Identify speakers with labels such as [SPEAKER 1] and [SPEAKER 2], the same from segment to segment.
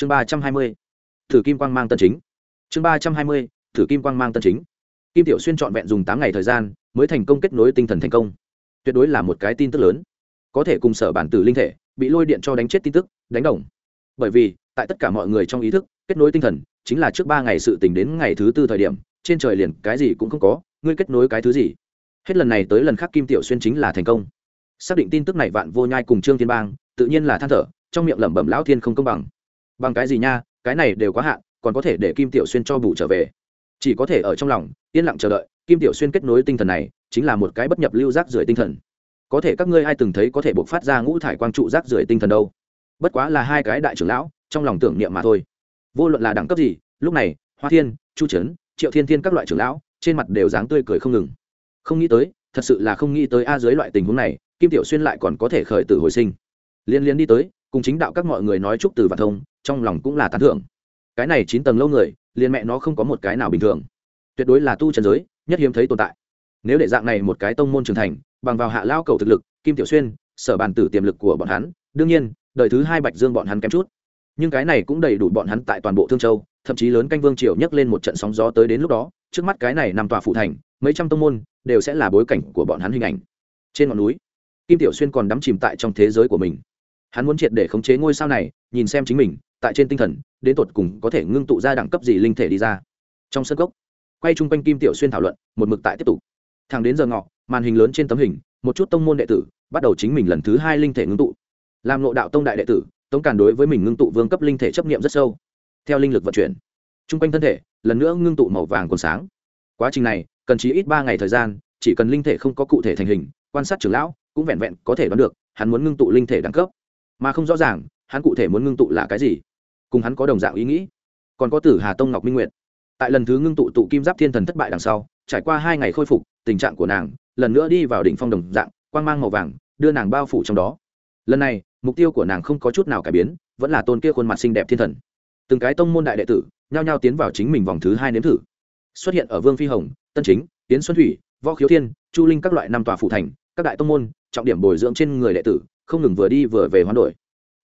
[SPEAKER 1] chương ba trăm hai mươi, thử kim quang mang tân chính. Chương ba trăm hai mươi, thử kim quang mang tân chính. Kim tiểu xuyên trọn vẹn dùng tám ngày thời gian mới thành công kết nối tinh thần thành công. Tuyệt đối là một cái tin tức lớn. Có thể cùng sở bản tử linh thể bị lôi điện cho đánh chết tin tức, đánh đồng. Bởi vì, tại tất cả mọi người trong ý thức, kết nối tinh thần chính là trước ba ngày sự tình đến ngày thứ tư thời điểm, trên trời liền cái gì cũng không có, ngươi kết nối cái thứ gì? Hết lần này tới lần khác kim tiểu xuyên chính là thành công. Xác định tin tức này vạn vô nhai cùng trương thiên bang, tự nhiên là than thở, trong miệng lẩm bẩm lão thiên không công bằng bằng cái gì nha, cái này đều quá hạn, còn có thể để kim tiểu xuyên cho bù trở về. Chỉ có thể ở trong lòng, yên lặng chờ đợi, kim tiểu xuyên kết nối tinh thần này, chính là một cái bất nhập lưu rác rưởi tinh thần. Có thể các ngươi ai từng thấy có thể buộc phát ra ngũ thải quang trụ rác rưởi tinh thần đâu? Bất quá là hai cái đại trưởng lão, trong lòng tưởng niệm mà thôi. Vô luận là đẳng cấp gì, lúc này, hoa thiên, chu trấn, triệu thiên thiên các loại trưởng lão, trên mặt đều dáng tươi cười không ngừng. Không nghĩ tới, thật sự là không nghĩ tới a dưới loại tình huống này, kim tiểu xuyên lại còn có thể khởi tử hồi sinh. Liên liên đi tới, cùng chính đạo các mọi người nói chúc từ và thông trong lòng cũng là tán thưởng. Cái này chín tầng lâu người, liền mẹ nó không có một cái nào bình thường. Tuyệt đối là tu trần giới, nhất hiếm thấy tồn tại. Nếu để dạng này một cái tông môn trưởng thành, bằng vào hạ lao cầu thực lực, kim tiểu xuyên, sở bàn tử tiềm lực của bọn hắn, đương nhiên, đời thứ hai bạch dương bọn hắn kém chút. Nhưng cái này cũng đầy đủ bọn hắn tại toàn bộ thương châu, thậm chí lớn canh vương triều nhấc lên một trận sóng gió tới đến lúc đó, trước mắt cái này nằm tòa phụ thành, mấy trăm tông môn, đều sẽ là bối cảnh của bọn hắn hình ảnh. Trên ngọn núi, kim tiểu xuyên còn đắm chìm tại trong thế giới của mình. Hắn muốn triệt để khống chế ngôi sao này, nhìn xem chính mình tại trên tinh thần, đến tột cùng có thể ngưng tụ ra đẳng cấp gì linh thể đi ra. Trong sân gốc quay chung quanh kim tiểu xuyên thảo luận, một mực tại tiếp tục. Thẳng đến giờ ngọ, màn hình lớn trên tấm hình, một chút tông môn đệ tử bắt đầu chính mình lần thứ hai linh thể ngưng tụ. Làm lộ đạo tông đại đệ tử, tống càn đối với mình ngưng tụ vương cấp linh thể chấp nghiệm rất sâu. Theo linh lực vận chuyển, chung quanh thân thể lần nữa ngưng tụ màu vàng còn sáng. Quá trình này, cần chỉ ít ba ngày thời gian, chỉ cần linh thể không có cụ thể thành hình, quan sát trưởng lão cũng vẹn vẹn có thể đoán được, hắn muốn ngưng tụ linh thể đẳng cấp. Mà không rõ ràng hắn cụ thể muốn ngưng tụ là cái gì? Cùng hắn có đồng dạng ý nghĩ. Còn có tử hà tông ngọc minh nguyệt. Tại lần thứ ngưng tụ tụ kim giáp thiên thần thất bại đằng sau, trải qua hai ngày khôi phục, tình trạng của nàng lần nữa đi vào đỉnh phong đồng dạng, quang mang màu vàng, đưa nàng bao phủ trong đó. Lần này, mục tiêu của nàng không có chút nào cải biến, vẫn là tôn kia khuôn mặt xinh đẹp thiên thần. Từng cái tông môn đại đệ tử nhao nhao tiến vào chính mình vòng thứ hai nếm thử. Xuất hiện ở vương phi hồng, tân chính tiến xuân thủy, võ khiếu thiên, chu linh các loại năm tòa phủ thành, các đại tông môn, trọng điểm bồi dưỡng trên người đệ tử, không ngừng vừa đi vừa về hoán đổi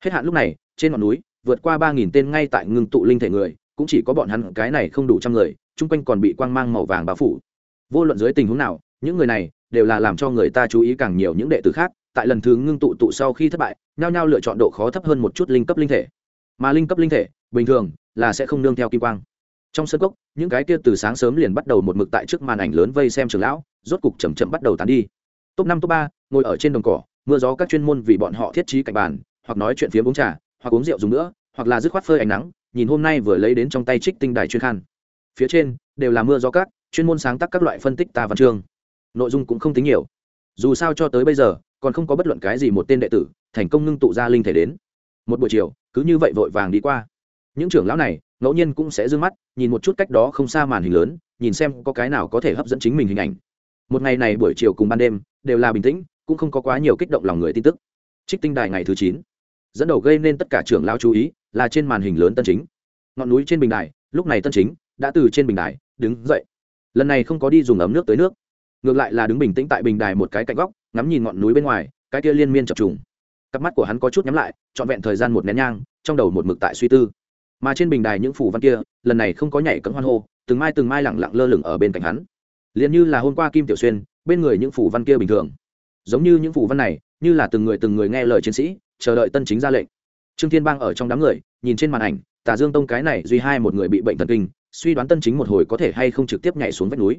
[SPEAKER 1] hết hạn lúc này, trên ngọn núi, vượt qua ba nghìn tên ngay tại ngưng tụ linh thể người, cũng chỉ có bọn hắn, cái này không đủ trăm người, chung quanh còn bị quang mang màu vàng bao phủ. Vô luận dưới tình huống nào, những người này đều là làm cho người ta chú ý càng nhiều những đệ tử khác, tại lần thứ ngưng tụ tụ sau khi thất bại, nhao nhao lựa chọn độ khó thấp hơn một chút linh cấp linh thể. Mà linh cấp linh thể, bình thường là sẽ không nương theo kim quang. Trong sân cốc, những cái kia từ sáng sớm liền bắt đầu một mực tại trước màn ảnh lớn vây xem trường lão, rốt cục chầm chậm bắt đầu tán đi. Top năm, top ba, ngồi ở trên đồng cỏ, mưa gió các chuyên môn vì bọn họ thiết trí cạnh bàn hoặc nói chuyện phía uống trà hoặc uống rượu dùng nữa hoặc là dứt khoát phơi ánh nắng nhìn hôm nay vừa lấy đến trong tay trích tinh đài chuyên khan. Phía trên đều là mưa gió cát, chuyên môn sáng tác các loại phân tích ta văn chương. Nội dung cũng không tính nhiều. Dù sao cho tới bây giờ còn không có bất luận cái gì một tên đệ tử thành công ngưng tụ ra linh thể đến. Một buổi chiều cứ như vậy vội vàng đi qua. Những trưởng lão này ngẫu nhiên cũng sẽ d ư ơ n g mắt nhìn một chút cách đó không xa màn hình lớn nhìn xem có cái nào có thể hấp dẫn chính mình hình ảnh. Một ngày này buổi chiều cùng ban đêm đều là bình tĩnh cũng không có quá nhiều kích động lòng người tin tức. Trích tinh đài ngày thứ chín dẫn đầu gây nên tất cả trưởng lão chú ý là trên màn hình lớn tân chính. Ngọn núi trên bình đài, lúc này tân chính đã từ trên bình đài đứng dậy. Lần này không có đi dùng ấm nước tới nước, ngược lại là đứng bình tĩnh tại bình đài một cái cạnh góc, ngắm nhìn ngọn núi bên ngoài, cái kia liên miên chập trùng. Cặp mắt của hắn có chút nhắm lại, trọn vẹn thời gian một nén nhang, trong đầu một mực tại suy tư. Mà trên bình đài những phủ văn kia, lần này không có nhảy cẫng hoan hô, từng mai từng mai lẳng lặng lơ lửng ở bên cạnh hắn. Liền như là hôm qua kim tiểu xuyên, bên người những phủ văn kia bình thường. Giống như những phủ văn này, như là từng người từng người nghe lời chiến sĩ chờ đợi tân chính ra lệnh. Trương thiên bang ở trong đám người, nhìn trên màn ảnh, tà dương tông cái này duy hai một người bị bệnh thần kinh, suy đoán tân chính một hồi có thể hay không trực tiếp nhảy xuống vách núi.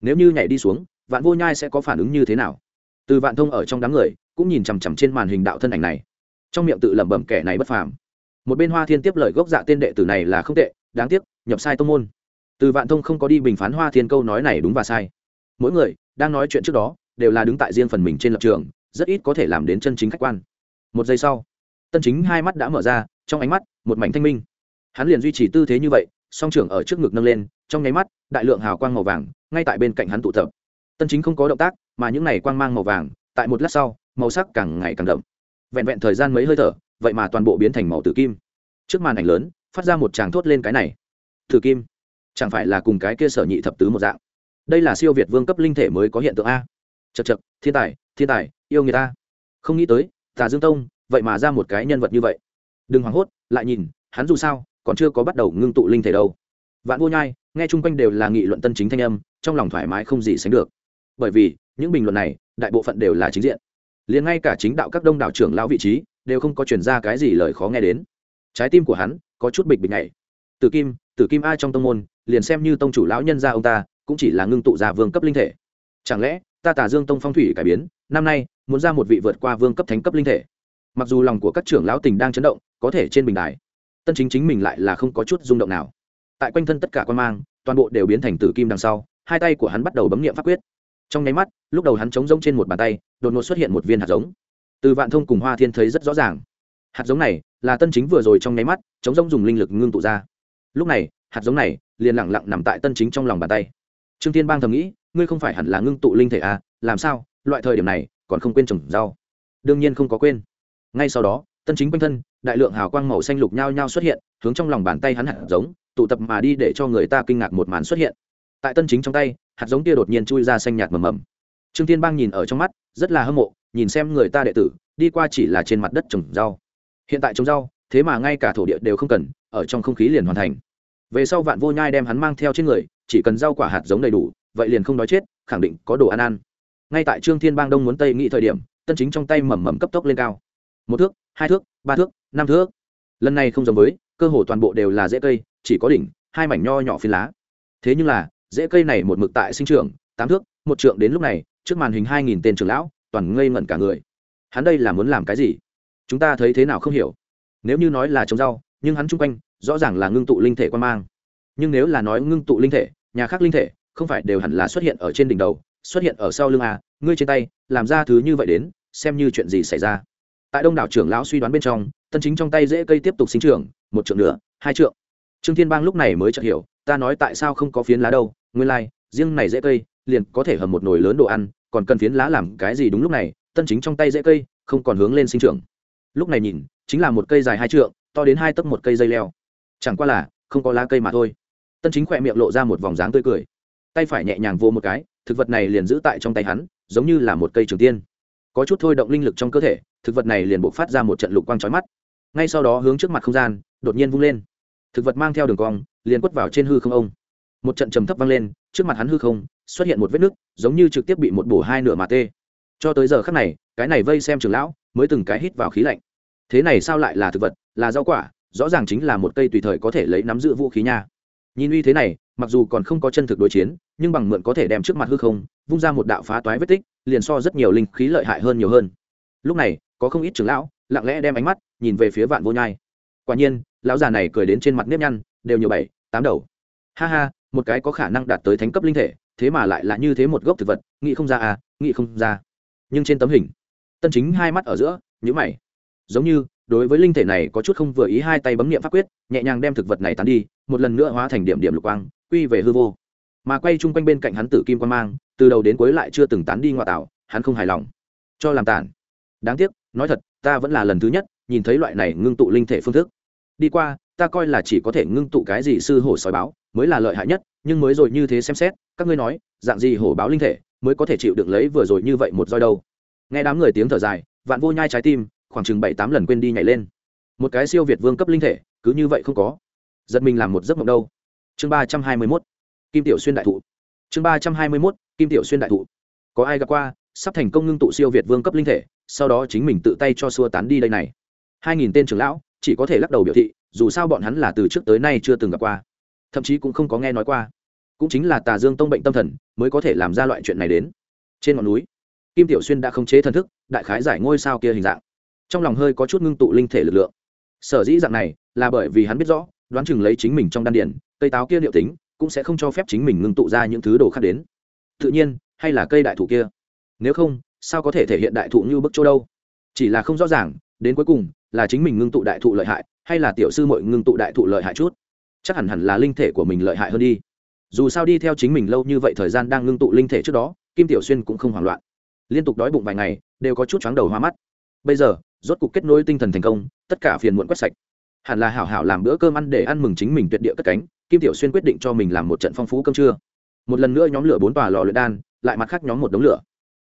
[SPEAKER 1] Nếu như nhảy đi xuống, vạn vô nhai sẽ có phản ứng như thế nào? Từ vạn thông ở trong đám người, cũng nhìn chằm chằm trên màn hình đạo thân ảnh này. Trong miệng tự lẩm bẩm kẻ này bất phàm. Một bên hoa thiên tiếp lời gốc dạ tên đệ tử này là không tệ, đáng tiếc, nhập sai tông môn. Từ vạn thông không có đi bình phán hoa thiên câu nói này đúng và sai. Mỗi người đang nói chuyện trước đó, đều là đứng tại riêng phần mình trên lập trường, rất ít có thể làm đến chân chính khách quan một giây sau, tân chính hai mắt đã mở ra, trong ánh mắt, một mảnh thanh minh. Hắn liền duy trì tư thế như vậy, song trưởng ở trước ngực nâng lên, trong nháy mắt, đại lượng hào quang màu vàng, ngay tại bên cạnh hắn tụ tập. Tân chính không có động tác, mà những này quang mang màu vàng, tại một lát sau, màu sắc càng ngày càng đậm. Vẹn vẹn thời gian mấy hơi thở, vậy mà toàn bộ biến thành màu tử kim. Trước màn ảnh lớn, phát ra một tràng thốt lên cái này. Tử kim? Chẳng phải là cùng cái kia sở nhị thập tứ một dạng? Đây là siêu việt vương cấp linh thể mới có hiện tượng a. Chật chật thiên tài thiên tài, yêu người ta. Không nghĩ tới tà dương tông, vậy mà ra một cái nhân vật như vậy. Đừng hoảng hốt, lại nhìn, hắn dù sao, còn chưa có bắt đầu ngưng tụ linh thể đâu. Vạn vô nhai, nghe chung quanh đều là nghị luận tân chính thanh âm, trong lòng thoải mái không gì sánh được. Bởi vì, những bình luận này, đại bộ phận đều là chính diện. Liền ngay cả chính đạo các đông đảo trưởng lão vị trí, đều không có chuyển ra cái gì lời khó nghe đến. Trái tim của hắn, có chút bịch bịch này tử kim tử kim ai trong tông môn, liền xem như tông chủ lão nhân gia ông ta, cũng chỉ là ngưng tụ ra vương cấp linh thể. Chẳng lẽ ta tả dương tông phong thủy cải biến, năm nay, muốn ra một vị vượt qua vương cấp thánh cấp linh thể. Mặc dù lòng của các trưởng lão tình đang chấn động, có thể trên bình đài, tân chính chính mình lại là không có chút rung động nào. Tại quanh thân tất cả quan mang, toàn bộ đều biến thành tử kim đằng sau, hai tay của hắn bắt đầu bấm nghiệm pháp quyết. Trong nháy mắt, lúc đầu hắn chống rông trên một bàn tay, đột ngột xuất hiện một viên hạt giống. Từ vạn thông cùng hoa thiên thấy rất rõ ràng. Hạt giống này là tân chính vừa rồi trong nháy mắt chống rông dùng linh lực ngưng tụ ra. Lúc này, hạt giống này liền lẳng lặng nằm tại tân chính trong lòng bàn tay. Trương thiên bang thầm nghĩ ngươi không phải hẳn là ngưng tụ linh thể à làm sao, loại thời điểm này, còn không quên trồng rau. Đương nhiên không có quên. Ngay sau đó, tân chính quanh thân, đại lượng hào quang màu xanh lục nhao nhao xuất hiện, hướng trong lòng bàn tay hắn hạt giống, tụ tập mà đi để cho người ta kinh ngạc một màn xuất hiện. Tại tân chính trong tay, hạt giống kia đột nhiên chui ra xanh nhạt mầm mầm. Trương thiên bang nhìn ở trong mắt, rất là hâm mộ, nhìn xem người ta đệ tử, đi qua chỉ là trên mặt đất trồng rau. Hiện tại trồng rau, thế mà ngay cả thổ địa đều không cần, ở trong không khí liền hoàn thành. Về sau vạn vô nhai đem hắn mang theo trên người, chỉ cần rau quả hạt giống đầy đủ vậy liền không đói chết, khẳng định có đồ ăn ăn. Ngay tại trương thiên bang đông muốn tây nghĩ thời điểm, tân chính trong tay mầm mầm cấp tốc lên cao. Một thước, hai thước, ba thước, năm thước. Lần này không giống với, cơ hồ toàn bộ đều là rễ cây, chỉ có đỉnh, hai mảnh nho nhỏ phiến lá. Thế nhưng là, rễ cây này một mực tại sinh trưởng, tám thước, một trượng đến lúc này, trước màn hình hai nghìn tên trưởng lão, toàn ngây ngẩn cả người. Hắn đây là muốn làm cái gì? Chúng ta thấy thế nào không hiểu. Nếu như nói là trồng rau, nhưng hắn chung quanh, rõ ràng là ngưng tụ linh thể quan mang. Nhưng nếu là nói ngưng tụ linh thể, nhà khác linh thể không phải đều hẳn là xuất hiện ở trên đỉnh đầu xuất hiện ở sau lưng à ngươi trên tay làm ra thứ như vậy đến xem như chuyện gì xảy ra. Tại đông đảo trưởng lão suy đoán bên trong tân chính trong tay dễ cây tiếp tục sinh trưởng một trượng nữa hai trượng. Trương thiên bang lúc này mới chợt hiểu ta nói tại sao không có phiến lá đâu nguyên lai、like, riêng này dễ cây liền có thể hầm một nồi lớn đồ ăn còn cần phiến lá làm cái gì đúng lúc này tân chính trong tay dễ cây không còn hướng lên sinh trưởng. Lúc này nhìn chính là một cây dài hai trượng to đến hai tấc một cây dây leo. Chẳng qua là không có lá cây mà thôi. Tân chính khỏe miệng lộ ra một vòng dáng tươi cười tay phải nhẹ nhàng vô một cái, thực vật này liền giữ tại trong tay hắn, giống như là một cây trường tiên. Có chút thôi động linh lực trong cơ thể, thực vật này liền buộc phát ra một trận lục quang trói mắt. Ngay sau đó hướng trước mặt không gian, đột nhiên vung lên. Thực vật mang theo đường cong, liền quất vào trên hư không ông. Một trận trầm thấp vang lên, trước mặt hắn hư không, xuất hiện một vết nứt, giống như trực tiếp bị một bổ hai nửa mà tê. Cho tới giờ khắc này, cái này vây xem trường lão, mới từng cái hít vào khí lạnh. Thế này sao lại là thực vật, là rau quả, rõ ràng chính là một cây tùy thời có thể lấy nắm giữ vũ khí nha nhìn uy thế này, mặc dù còn không có chân thực đối chiến, nhưng bằng mượn có thể đem trước mặt hư không, vung ra một đạo phá toái vết tích, liền so rất nhiều linh khí lợi hại hơn nhiều hơn. Lúc này, có không ít trưởng lão, lặng lẽ đem ánh mắt nhìn về phía vạn vô nhai. Quả nhiên, lão già này cười đến trên mặt nếp nhăn, đều nhiều bảy, tám đầu. Ha ha, một cái có khả năng đạt tới thánh cấp linh thể, thế mà lại là như thế một gốc thực vật, nghĩ không ra à nghĩ không ra. Nhưng trên tấm hình, tân chính hai mắt ở giữa nhữ mày. Giống như đối với linh thể này có chút không vừa ý hai tay bấm nghiệm pháp quyết, nhẹ nhàng đem thực vật này tán đi, một lần nữa hóa thành điểm điểm lục quang, quy về hư vô. Mà quay chung quanh bên cạnh hắn tử kim quan mang, từ đầu đến cuối lại chưa từng tán đi ngoại tạo, hắn không hài lòng. Cho làm tản. Đáng tiếc, nói thật, ta vẫn là lần thứ nhất nhìn thấy loại này ngưng tụ linh thể phương thức. Đi qua, ta coi là chỉ có thể ngưng tụ cái gì sư hổ sói báo, mới là lợi hại nhất, nhưng mới rồi như thế xem xét, các ngươi nói, dạng gì hổ báo linh thể mới có thể chịu được lấy vừa rồi như vậy một roi đâu? Nghe đám người tiếng thở dài, vạn vô nhai trái tim khoảng chừng bảy tám lần quên đi nhảy lên. Một cái siêu việt vương cấp linh thể, cứ như vậy không có. Giật mình làm một giấc mộng đâu. Chương ba trăm hai mươi mốt. Kim tiểu xuyên đại thụ. Chương ba trăm hai mươi mốt, kim tiểu xuyên đại thụ. Có ai gặp qua, sắp thành công ngưng tụ siêu việt vương cấp linh thể, sau đó chính mình tự tay cho xua tán đi đây này. Hai nghìn tên trưởng lão, chỉ có thể lắc đầu biểu thị, dù sao bọn hắn là từ trước tới nay chưa từng gặp qua. Thậm chí cũng không có nghe nói qua. Cũng chính là tà dương tông bệnh tâm thần, mới có thể làm ra loại chuyện này đến. Trên ngọn núi, kim tiểu xuyên đã không chế thần thức, đại khái giải ngôi sao kia hình dạng trong lòng hơi có chút ngưng tụ linh thể lực lượng. Sở dĩ dạng này là bởi vì hắn biết rõ, đoán chừng lấy chính mình trong đan điển cây táo kia liệu tính, cũng sẽ không cho phép chính mình ngưng tụ ra những thứ đồ khác đến. Tự nhiên, hay là cây đại thụ kia? Nếu không, sao có thể thể hiện đại thụ như bức chỗ đâu? Chỉ là không rõ ràng, đến cuối cùng, là chính mình ngưng tụ đại thụ lợi hại, hay là tiểu sư mội ngưng tụ đại thụ lợi hại chút? Chắc hẳn hẳn là linh thể của mình lợi hại hơn đi. Dù sao đi theo chính mình lâu như vậy thời gian đang ngưng tụ linh thể trước đó, kim tiểu xuyên cũng không hoảng loạn. Liên tục đói bụng vài ngày, đều có chút chóng đầu hoa mắt. Bây giờ rốt cuộc kết nối tinh thần thành công, tất cả phiền muộn quét sạch. Hẳn là hảo hảo làm bữa cơm ăn để ăn mừng chính mình tuyệt địa cất cánh, kim tiểu xuyên quyết định cho mình làm một trận phong phú cơm trưa. Một lần nữa nhóm lửa bốn tòa lò luyện đan, lại mặt khác nhóm một đống lửa.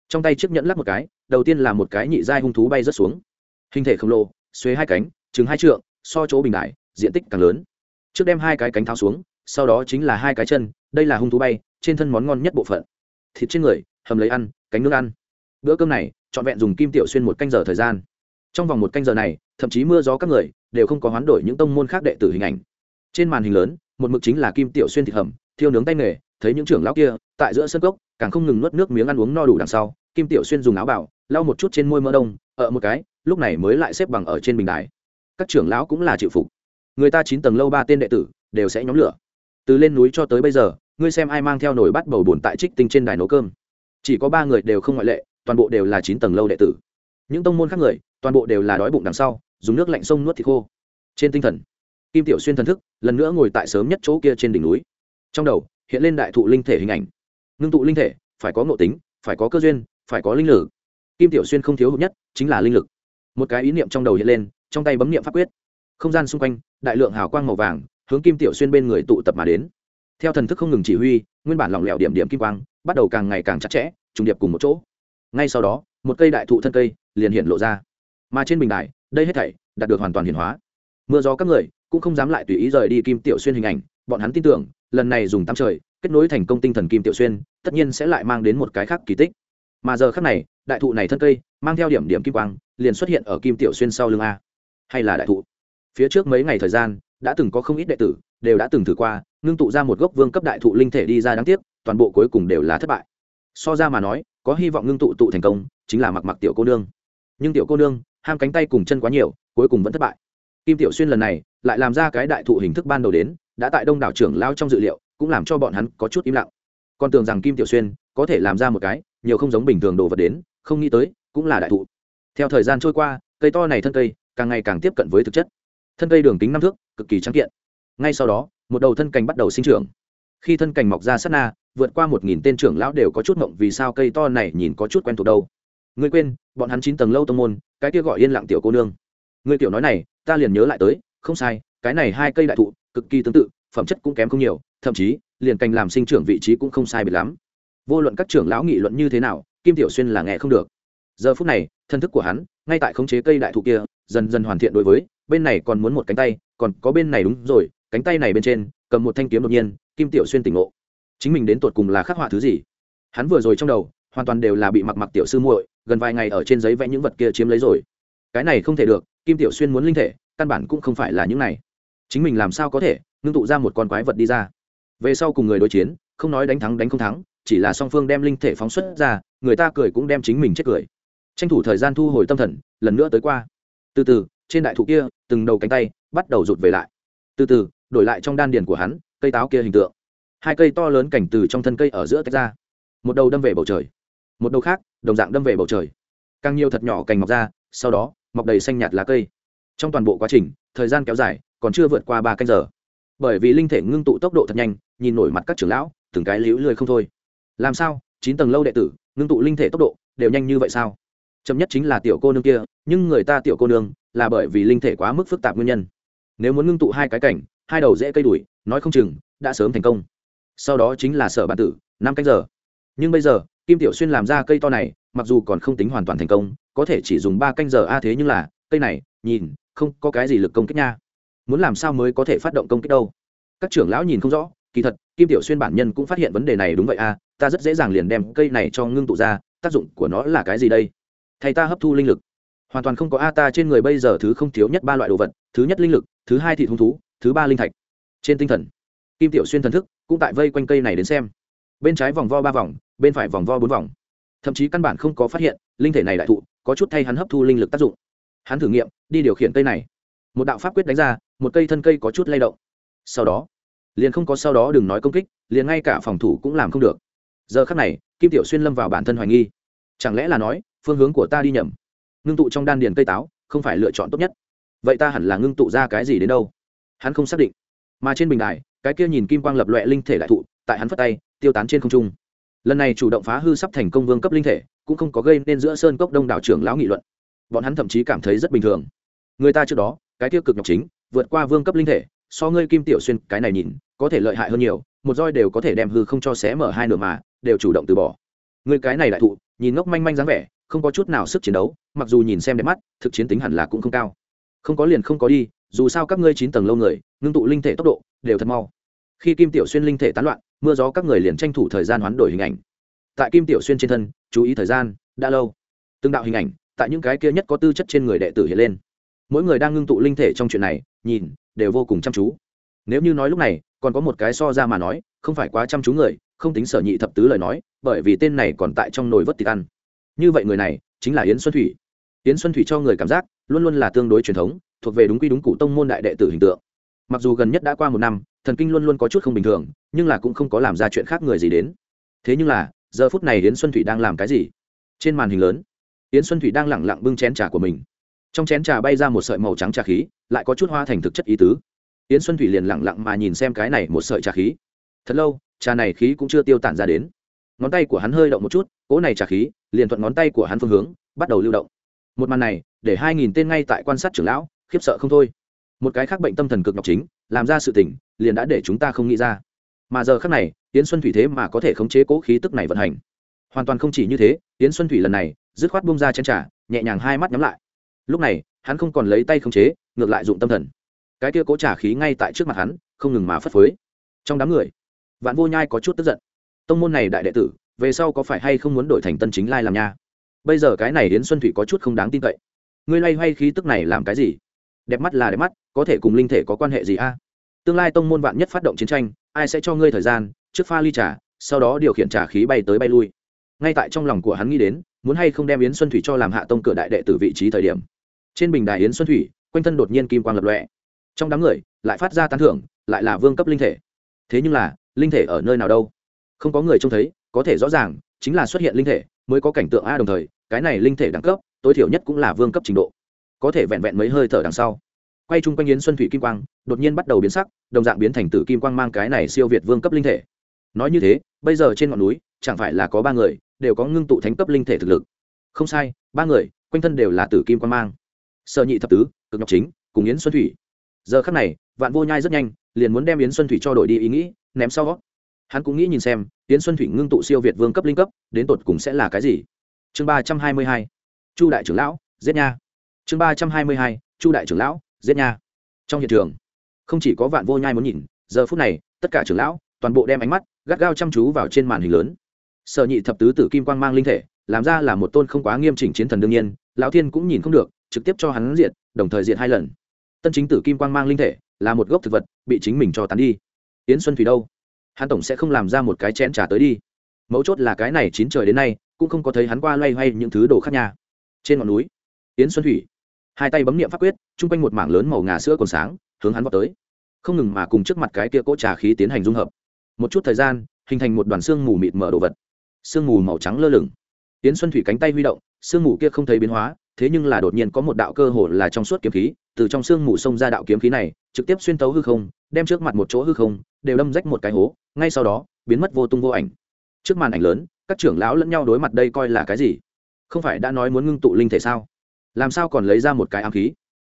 [SPEAKER 1] Trong tay chiếc nhẫn lắc một cái, đầu tiên là một cái nhị giai hung thú bay rớt xuống. Hình thể khổng lồ xuế hai cánh, chừng hai trượng, so chỗ bình đại, diện tích càng lớn. Trước đem hai cái cánh tháo xuống, sau đó chính là hai cái chân, đây là hung thú bay, trên thân món ngon nhất bộ phận. Thịt trên người, hầm lấy ăn, cánh nước ăn. Bữa cơm này, trọn vẹn dùng kim tiểu xuyên một canh giờ thời gian trong vòng một canh giờ này, thậm chí mưa gió các người đều không có hoán đổi những tông môn khác đệ tử hình ảnh. Trên màn hình lớn, một mực chính là kim tiểu xuyên thịt hầm, thiêu nướng tay nghề, thấy những trưởng lão kia, tại giữa sân cốc, càng không ngừng nuốt nước miếng ăn uống no đủ đằng sau, kim tiểu xuyên dùng áo bảo, lau một chút trên môi mỡ đông, ở một cái, lúc này mới lại xếp bằng ở trên bình đài. Các trưởng lão cũng là chịu phục. Người ta chín tầng lâu ba tên đệ tử, đều sẽ nhóm lửa. Từ lên núi cho tới bây giờ, ngươi xem ai mang theo nồi bắt bầu bùn tại trích tinh trên đài nấu cơm. Chỉ có ba người đều không ngoại lệ, toàn bộ đều là chín tầng lâu đệ tử những tông môn khác người, toàn bộ đều là đói bụng đằng sau, dùng nước lạnh sông nuốt thịt khô. Trên tinh thần, kim tiểu xuyên thần thức, lần nữa ngồi tại sớm nhất chỗ kia trên đỉnh núi. Trong đầu, hiện lên đại thụ linh thể hình ảnh. Ngưng tụ linh thể, phải có ngộ tính, phải có cơ duyên, phải có linh lực. Kim tiểu xuyên không thiếu hụt nhất chính là linh lực. Một cái ý niệm trong đầu hiện lên, trong tay bấm niệm pháp quyết. Không gian xung quanh, đại lượng hào quang màu vàng, hướng kim tiểu xuyên bên người tụ tập mà đến. Theo thần thức không ngừng chỉ huy, nguyên bản lỏng lẻo điểm điểm kim quang, bắt đầu càng ngày càng chặt chẽ, trùng điệp cùng một chỗ. Ngay sau đó một cây đại thụ thân cây liền hiện lộ ra. Mà trên bình đài, đây hết thảy đạt được hoàn toàn hiển hóa. Mưa gió các người cũng không dám lại tùy ý rời đi kim tiểu xuyên hình ảnh, bọn hắn tin tưởng, lần này dùng tam trời, kết nối thành công tinh thần kim tiểu xuyên, tất nhiên sẽ lại mang đến một cái khác kỳ tích. Mà giờ khác này, đại thụ này thân cây, mang theo điểm điểm kim quang, liền xuất hiện ở kim tiểu xuyên sau lưng a. Hay là đại thụ? Phía trước mấy ngày thời gian, đã từng có không ít đệ tử, đều đã từng thử qua, ngưng tụ ra một gốc vương cấp đại thụ linh thể đi ra đáng tiếc, toàn bộ cuối cùng đều là thất bại. So ra mà nói có hy vọng ngưng tụ tụ thành công, chính là mặc mặc tiểu cô nương. Nhưng tiểu cô nương, ham cánh tay cùng chân quá nhiều, cuối cùng vẫn thất bại. Kim tiểu xuyên lần này lại làm ra cái đại thụ hình thức ban đầu đến, đã tại đông đảo trưởng lao trong dự liệu, cũng làm cho bọn hắn có chút im lặng. Còn tưởng rằng kim tiểu xuyên có thể làm ra một cái, nhiều không giống bình thường đồ vật đến, không nghĩ tới, cũng là đại thụ. Theo thời gian trôi qua, cây to này thân cây càng ngày càng tiếp cận với thực chất. Thân cây đường kính năm thước, cực kỳ trắng kiện. Ngay sau đó, một đầu thân cành bắt đầu sinh trưởng khi thân cành mọc ra sát na, vượt qua một nghìn tên trưởng lão đều có chút mộng vì sao cây to này nhìn có chút quen thuộc đâu. Ngươi quên, bọn hắn chín tầng lâu tông môn, cái kia gọi yên lặng tiểu cô nương. Ngươi tiểu nói này, ta liền nhớ lại tới, không sai, cái này hai cây đại thụ, cực kỳ tương tự, phẩm chất cũng kém không nhiều, thậm chí, liền cành làm sinh trưởng vị trí cũng không sai biệt lắm. Vô luận các trưởng lão nghị luận như thế nào, kim tiểu xuyên là nghe không được. Giờ phút này, thân thức của hắn, ngay tại khống chế cây đại thụ kia, dần dần hoàn thiện đối với, bên này còn muốn một cánh tay, còn có bên này đúng rồi, cánh tay này bên trên, cầm một thanh kiếm đột nhiên kim tiểu xuyên tỉnh ngộ. Chính mình đến tột cùng là khắc họa thứ gì? Hắn vừa rồi trong đầu, hoàn toàn đều là bị mặc mặc tiểu sư muội, gần vài ngày ở trên giấy vẽ những vật kia chiếm lấy rồi. Cái này không thể được, kim tiểu xuyên muốn linh thể, căn bản cũng không phải là những này. Chính mình làm sao có thể, ngưng tụ ra một con quái vật đi ra? Về sau cùng người đối chiến, không nói đánh thắng đánh không thắng, chỉ là song phương đem linh thể phóng xuất ra, người ta cười cũng đem chính mình chết cười. Tranh thủ thời gian thu hồi tâm thần, lần nữa tới qua. Từ từ, trên đại thụ kia, từng đầu cánh tay bắt đầu rụt về lại. Từ từ, đổi lại trong đan điền của hắn cây táo kia hình tượng. Hai cây to lớn cảnh từ trong thân cây ở giữa tách ra. Một đầu đâm về bầu trời, một đầu khác, đồng dạng đâm về bầu trời. Càng nhiều thật nhỏ cành mọc ra, sau đó, mọc đầy xanh nhạt lá cây. Trong toàn bộ quá trình, thời gian kéo dài, còn chưa vượt qua ba canh giờ. Bởi vì linh thể ngưng tụ tốc độ thật nhanh, nhìn nổi mặt các trưởng lão, từng cái liễu lười không thôi. Làm sao? Chín tầng lâu đệ tử, ngưng tụ linh thể tốc độ, đều nhanh như vậy sao? Chậm nhất chính là tiểu cô nương kia, nhưng người ta tiểu cô nương, là bởi vì linh thể quá mức phức tạp nguyên nhân. Nếu muốn ngưng tụ hai cái cảnh hai đầu dễ cây đuổi nói không chừng, đã sớm thành công. Sau đó chính là sở bản tử, năm canh giờ. Nhưng bây giờ, kim tiểu xuyên làm ra cây to này, mặc dù còn không tính hoàn toàn thành công, có thể chỉ dùng ba canh giờ a thế nhưng là, cây này, nhìn, không có cái gì lực công kích nha. Muốn làm sao mới có thể phát động công kích đâu? Các trưởng lão nhìn không rõ, kỳ thật, kim tiểu xuyên bản nhân cũng phát hiện vấn đề này đúng vậy a, ta rất dễ dàng liền đem cây này cho ngưng tụ ra, tác dụng của nó là cái gì đây? Thay ta hấp thu linh lực. Hoàn toàn không có a, ta trên người bây giờ thứ không thiếu nhất ba loại đồ vật, thứ nhất linh lực, thứ hai thị hung thú thứ ba linh thạch. Trên tinh thần, kim tiểu xuyên thần thức cũng tại vây quanh cây này đến xem. Bên trái vòng vo ba vòng, bên phải vòng vo bốn vòng. Thậm chí căn bản không có phát hiện, linh thể này đại thụ có chút thay hắn hấp thu linh lực tác dụng. Hắn thử nghiệm, đi điều khiển cây này. Một đạo pháp quyết đánh ra, một cây thân cây có chút lay động. Sau đó, liền không có sau đó đừng nói công kích, liền ngay cả phòng thủ cũng làm không được. Giờ khắc này, kim tiểu xuyên lâm vào bản thân hoài nghi. Chẳng lẽ là nói, phương hướng của ta đi nhầm? Ngưng tụ trong đan điền cây táo, không phải lựa chọn tốt nhất. Vậy ta hẳn là ngưng tụ ra cái gì đến đâu? Hắn không xác định. Mà trên bình đài, cái kia nhìn kim quang lập loẹ linh thể đại thụ, tại hắn phất tay, tiêu tán trên không trung. Lần này chủ động phá hư sắp thành công vương cấp linh thể, cũng không có gây nên giữa sơn cốc đông đảo trưởng lão nghị luận. Bọn hắn thậm chí cảm thấy rất bình thường. Người ta trước đó, cái tiêu cực nhọc chính, vượt qua vương cấp linh thể, so ngươi kim tiểu xuyên, cái này nhìn, có thể lợi hại hơn nhiều, một roi đều có thể đem hư không cho xé mở hai nửa mà, đều chủ động từ bỏ. Người cái này đại thụ, nhìn ngốc manh manh dáng vẻ, không có chút nào sức chiến đấu, mặc dù nhìn xem đẹp mắt, thực chiến tính hẳn là cũng không cao. Không có liền không có đi dù sao các ngươi chín tầng lâu người, ngưng tụ linh thể tốc độ, đều thật mau. Khi kim tiểu xuyên linh thể tán loạn, mưa gió các người liền tranh thủ thời gian hoán đổi hình ảnh. Tại kim tiểu xuyên trên thân, chú ý thời gian, đã lâu. Từng đạo hình ảnh, tại những cái kia nhất có tư chất trên người đệ tử hiện lên. Mỗi người đang ngưng tụ linh thể trong chuyện này, nhìn, đều vô cùng chăm chú. Nếu như nói lúc này, còn có một cái so ra mà nói, không phải quá chăm chú người, không tính sở nhị thập tứ lời nói, bởi vì tên này còn tại trong nồi vớt thịt ăn. Như vậy người này, chính là yến xuân thủy. Yến xuân thủy cho người cảm giác, luôn luôn là tương đối truyền thống thuộc về đúng quy đúng cụ tông môn đại đệ tử hình tượng. Mặc dù gần nhất đã qua một năm, thần kinh luôn luôn có chút không bình thường, nhưng là cũng không có làm ra chuyện khác người gì đến. Thế nhưng là, giờ phút này yến xuân thủy đang làm cái gì? Trên màn hình lớn, yến xuân thủy đang lẳng lặng bưng chén trà của mình. Trong chén trà bay ra một sợi màu trắng trà khí, lại có chút hoa thành thực chất ý tứ. Yến xuân thủy liền lẳng lặng mà nhìn xem cái này một sợi trà khí. Thật lâu, trà này khí cũng chưa tiêu tản ra đến. Ngón tay của hắn hơi động một chút, cỗ này trà khí liền thuận ngón tay của hắn phương hướng bắt đầu lưu động. Một màn này, để hai nghìn tên ngay tại quan sát trưởng lão khiếp sợ không thôi. Một cái khác bệnh tâm thần cực nhọc chính, làm ra sự tỉnh liền đã để chúng ta không nghĩ ra. Mà giờ khác này, yến xuân thủy thế mà có thể khống chế cố khí tức này vận hành. Hoàn toàn không chỉ như thế, yến xuân thủy lần này, dứt khoát bung ra chén trà, nhẹ nhàng hai mắt nhắm lại. Lúc này, hắn không còn lấy tay khống chế, ngược lại dụng tâm thần. Cái kia cố trà khí ngay tại trước mặt hắn, không ngừng mà phất phới. Trong đám người, vạn vô nhai có chút tức giận. Tông môn này đại đệ tử, về sau có phải hay không muốn đổi thành tân chính lai làm nha? Bây giờ cái này đến xuân thủy có chút không đáng tin cậy. Ngươi loay hoay khí tức này làm cái gì? Đẹp mắt là đẹp mắt, có thể cùng linh thể có quan hệ gì a? Tương lai tông môn vạn nhất phát động chiến tranh, ai sẽ cho ngươi thời gian, trước pha ly trà, sau đó điều khiển trà khí bay tới bay lui. Ngay tại trong lòng của hắn nghĩ đến, muốn hay không đem yến xuân thủy cho làm hạ tông cửa đại đệ từ vị trí thời điểm. Trên bình đài yến xuân thủy, quanh thân đột nhiên kim quang lập lọe trong đám người, lại phát ra tán thưởng, lại là vương cấp linh thể. Thế nhưng là, linh thể ở nơi nào đâu? Không có người trông thấy, có thể rõ ràng, chính là xuất hiện linh thể, mới có cảnh tượng a đồng thời, cái này linh thể đẳng cấp, tối thiểu nhất cũng là vương cấp trình độ có thể vẹn vẹn mấy hơi thở đằng sau. Quay chung quanh yến xuân thủy kim quang, đột nhiên bắt đầu biến sắc, đồng dạng biến thành tử kim quang mang cái này siêu việt vương cấp linh thể. Nói như thế, bây giờ trên ngọn núi, chẳng phải là có ba người, đều có ngưng tụ thánh cấp linh thể thực lực. Không sai, ba người, quanh thân đều là tử kim quang mang. Sợ nhị thập tứ, cực ngọc chính, cùng yến xuân thủy. Giờ khắc này, vạn vô nhai rất nhanh, liền muốn đem yến xuân thủy cho đổi đi ý nghĩ, ném sau hắn cũng nghĩ nhìn xem, yến xuân thủy ngưng tụ siêu việt vương cấp linh cấp, đến tột cùng sẽ là cái gì? Chương ba trăm hai mươi hai. Chu đại trưởng lão, giết nha chương ba trăm hai mươi hai, chu đại trưởng lão, giết nha. Trong hiện trường, không chỉ có vạn vô nhai muốn nhìn, giờ phút này, tất cả trưởng lão, toàn bộ đem ánh mắt gắt gao chăm chú vào trên màn hình lớn. Sở nhị thập tứ tử kim quang mang linh thể, làm ra là một tôn không quá nghiêm chỉnh chiến thần đương nhiên, lão thiên cũng nhìn không được, trực tiếp cho hắn diệt, đồng thời diệt hai lần. Tân chính tử kim quang mang linh thể, là một gốc thực vật, bị chính mình cho tán đi. Yến xuân thủy đâu? Hắn tổng sẽ không làm ra một cái chén trả tới đi. Mấu chốt là cái này chín trời đến nay, cũng không có thấy hắn qua loay hoay những thứ đồ khác nhà trên ngọn núi, yến xuân thủy hai tay bấm niệm pháp quyết, chung quanh một mảng lớn màu ngà sữa còn sáng, hướng hắn vào tới. Không ngừng mà cùng trước mặt cái kia cỗ trà khí tiến hành dung hợp. Một chút thời gian, hình thành một đoàn xương mù mịt mở đồ vật. Xương mù màu trắng lơ lửng. Tiến xuân thủy cánh tay huy động xương mù kia không thấy biến hóa, thế nhưng là đột nhiên có một đạo cơ hồ là trong suốt kiếm khí, từ trong xương mù xông ra đạo kiếm khí này, trực tiếp xuyên tấu hư không, đem trước mặt một chỗ hư không đều đâm rách một cái hố, ngay sau đó, biến mất vô tung vô ảnh. Trước màn ảnh lớn, các trưởng lão lẫn nhau đối mặt đây coi là cái gì? Không phải đã nói muốn ngưng tụ linh thể sao? Làm sao còn lấy ra một cái ám khí?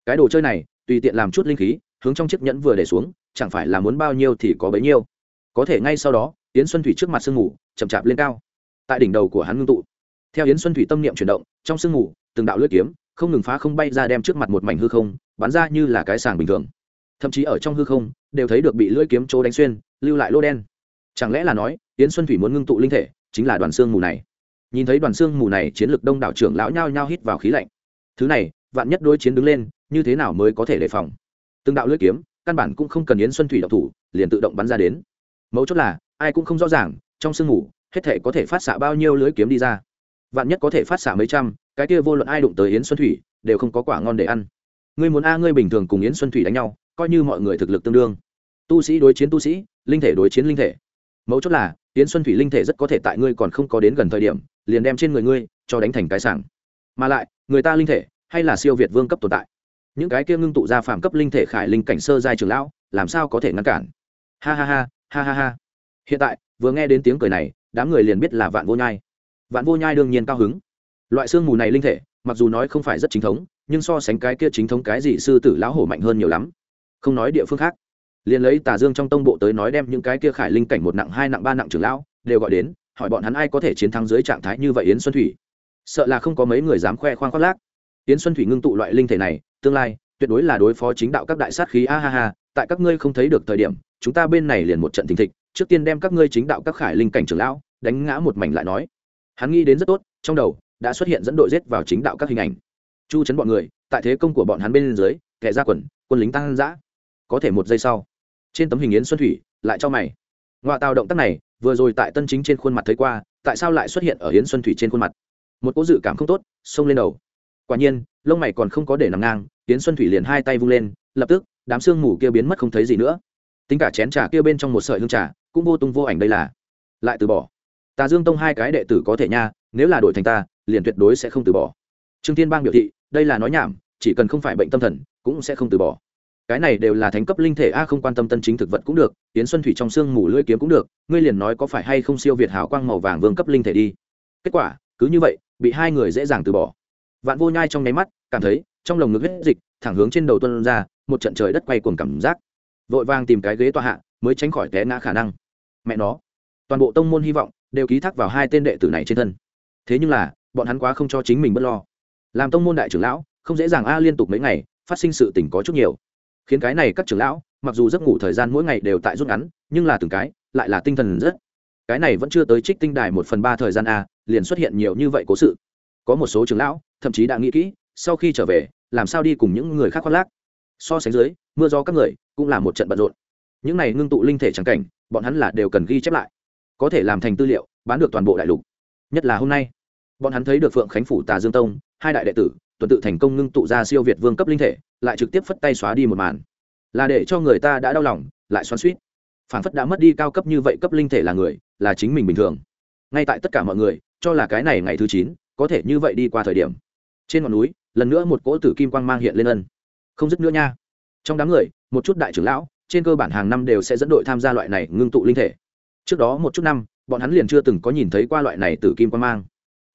[SPEAKER 1] Cái đồ chơi này, tùy tiện làm chút linh khí, hướng trong chiếc nhẫn vừa để xuống, chẳng phải là muốn bao nhiêu thì có bấy nhiêu. Có thể ngay sau đó, yến xuân thủy trước mặt sương ngủ chậm chạp lên cao. Tại đỉnh đầu của hắn ngưng tụ. Theo yến xuân thủy tâm niệm chuyển động, trong sương ngủ từng đạo lưỡi kiếm, không ngừng phá không bay ra đem trước mặt một mảnh hư không, bắn ra như là cái sàng bình thường. Thậm chí ở trong hư không, đều thấy được bị lưỡi kiếm chỗ đánh xuyên, lưu lại lô đen. Chẳng lẽ là nói, yến xuân thủy muốn ngưng tụ linh thể, chính là đoàn xương mù này? Nhìn thấy đoàn xương mù này, chiến lược đông đảo trưởng lão nhao nhao hít vào khí lạnh thứ này, vạn nhất đối chiến đứng lên, như thế nào mới có thể đề phòng? Từng đạo lưỡi kiếm, căn bản cũng không cần yến xuân thủy độc thủ, liền tự động bắn ra đến. Mấu chốt là, ai cũng không rõ ràng, trong sương mù, hết thể có thể phát xạ bao nhiêu lưỡi kiếm đi ra. Vạn nhất có thể phát xạ mấy trăm, cái kia vô luận ai đụng tới yến xuân thủy, đều không có quả ngon để ăn. Ngươi muốn a, ngươi bình thường cùng yến xuân thủy đánh nhau, coi như mọi người thực lực tương đương. Tu sĩ đối chiến tu sĩ, linh thể đối chiến linh thể. Mấu chốt là, yến xuân thủy linh thể rất có thể tại ngươi còn không có đến gần thời điểm, liền đem trên người ngươi cho đánh thành cái sảng. Mà lại người ta linh thể, hay là siêu việt vương cấp tồn tại? Những cái kia ngưng tụ ra phàm cấp linh thể khải linh cảnh sơ giai trường lão, làm sao có thể ngăn cản? Ha ha ha ha ha ha. Hiện tại, vừa nghe đến tiếng cười này, đám người liền biết là vạn vô nhai. Vạn vô nhai đương nhiên cao hứng. Loại sương mù này linh thể, mặc dù nói không phải rất chính thống, nhưng so sánh cái kia chính thống cái gì sư tử lão hổ mạnh hơn nhiều lắm. Không nói địa phương khác. Liền lấy tà dương trong tông bộ tới nói đem những cái kia khải linh cảnh một nặng, hai nặng, ba nặng trưởng lão đều gọi đến, hỏi bọn hắn ai có thể chiến thắng dưới trạng thái như vậy yến xuân thủy sợ là không có mấy người dám khoe khoang khoác lác. Yến xuân thủy ngưng tụ loại linh thể này, tương lai, tuyệt đối là đối phó chính đạo các đại sát khí. A ha ha, tại các ngươi không thấy được thời điểm, chúng ta bên này liền một trận thình thịch, trước tiên đem các ngươi chính đạo các khải linh cảnh trưởng lão đánh ngã một mảnh lại nói. Hắn nghĩ đến rất tốt, trong đầu đã xuất hiện dẫn đội rết vào chính đạo các hình ảnh. Chu chấn bọn người, tại thế công của bọn hắn bên dưới, kẻ ra quần, quân lính tăng giã có thể một giây sau, trên tấm hình yến xuân thủy lại cho mày. Ngoại tạo động tác này, vừa rồi tại tân chính trên khuôn mặt thấy qua, tại sao lại xuất hiện ở yến xuân thủy trên khuôn mặt? Một cỗ dự cảm không tốt, xông lên đầu. Quả nhiên, lông mày còn không có để nằm ngang tiến xuân thủy liền hai tay vung lên, lập tức, đám sương mù kia biến mất không thấy gì nữa. Tính cả chén trà kia bên trong một sợi hương trà, cũng vô tung vô ảnh đây là. Lại từ bỏ. Tà dương tông hai cái đệ tử có thể nha, nếu là đổi thành ta, liền tuyệt đối sẽ không từ bỏ. Trương thiên bang biểu thị, đây là nói nhảm, chỉ cần không phải bệnh tâm thần, cũng sẽ không từ bỏ. Cái này đều là thánh cấp linh thể a, không quan tâm tân chính thực vật cũng được tiến xuân thủy trong xương mù lưỡi kiếm cũng được, ngươi liền nói có phải hay không siêu việt hào quang màu vàng vương cấp linh thể đi. Kết quả cứ như vậy, bị hai người dễ dàng từ bỏ. Vạn vô nhai trong nháy mắt, cảm thấy trong lồng ngực hết dịch thẳng hướng trên đầu tuân ra, một trận trời đất quay cuồng cảm giác. Vội vàng tìm cái ghế tọa hạ, mới tránh khỏi té ngã khả năng. Mẹ nó, toàn bộ tông môn hy vọng đều ký thác vào hai tên đệ tử này trên thân. Thế nhưng là, bọn hắn quá không cho chính mình b ấ t lo. Làm tông môn đại trưởng lão, không dễ dàng a liên tục mấy ngày, phát sinh sự tình có chút nhiều. Khiến cái này các trưởng lão, mặc dù giấc ngủ thời gian mỗi ngày đều tại rút ngắn, nhưng là từng cái, lại là tinh thần rất cái này vẫn chưa tới trích tinh đài một phần ba thời gian a, liền xuất hiện nhiều như vậy cố sự. Có một số trưởng lão, thậm chí đã nghĩ kỹ, sau khi trở về, làm sao đi cùng những người khác khoác lác. So sánh dưới, mưa gió các người cũng là một trận bận rộn. Những này ngưng tụ linh thể trắng cảnh, bọn hắn là đều cần ghi chép lại. Có thể làm thành tư liệu, bán được toàn bộ đại lục. Nhất là hôm nay, bọn hắn thấy được phượng khánh phủ tà dương tông, hai đại đệ tử, tuần tự thành công ngưng tụ ra siêu việt vương cấp linh thể, lại trực tiếp phất tay xóa đi một màn. Là để cho người ta đã đau lòng, lại xoắn suýt phản phất đã mất đi cao cấp như vậy cấp linh thể là người là chính mình bình thường. Ngay tại tất cả mọi người, cho là cái này ngày thứ chín, có thể như vậy đi qua thời điểm. Trên ngọn núi, lần nữa một cỗ tử kim quang mang hiện lên ân. Không dứt nữa nha. Trong đám người, một chút đại trưởng lão, trên cơ bản hàng năm đều sẽ dẫn đội tham gia loại này ngưng tụ linh thể. Trước đó một chút năm, bọn hắn liền chưa từng có nhìn thấy qua loại này tử kim quang mang.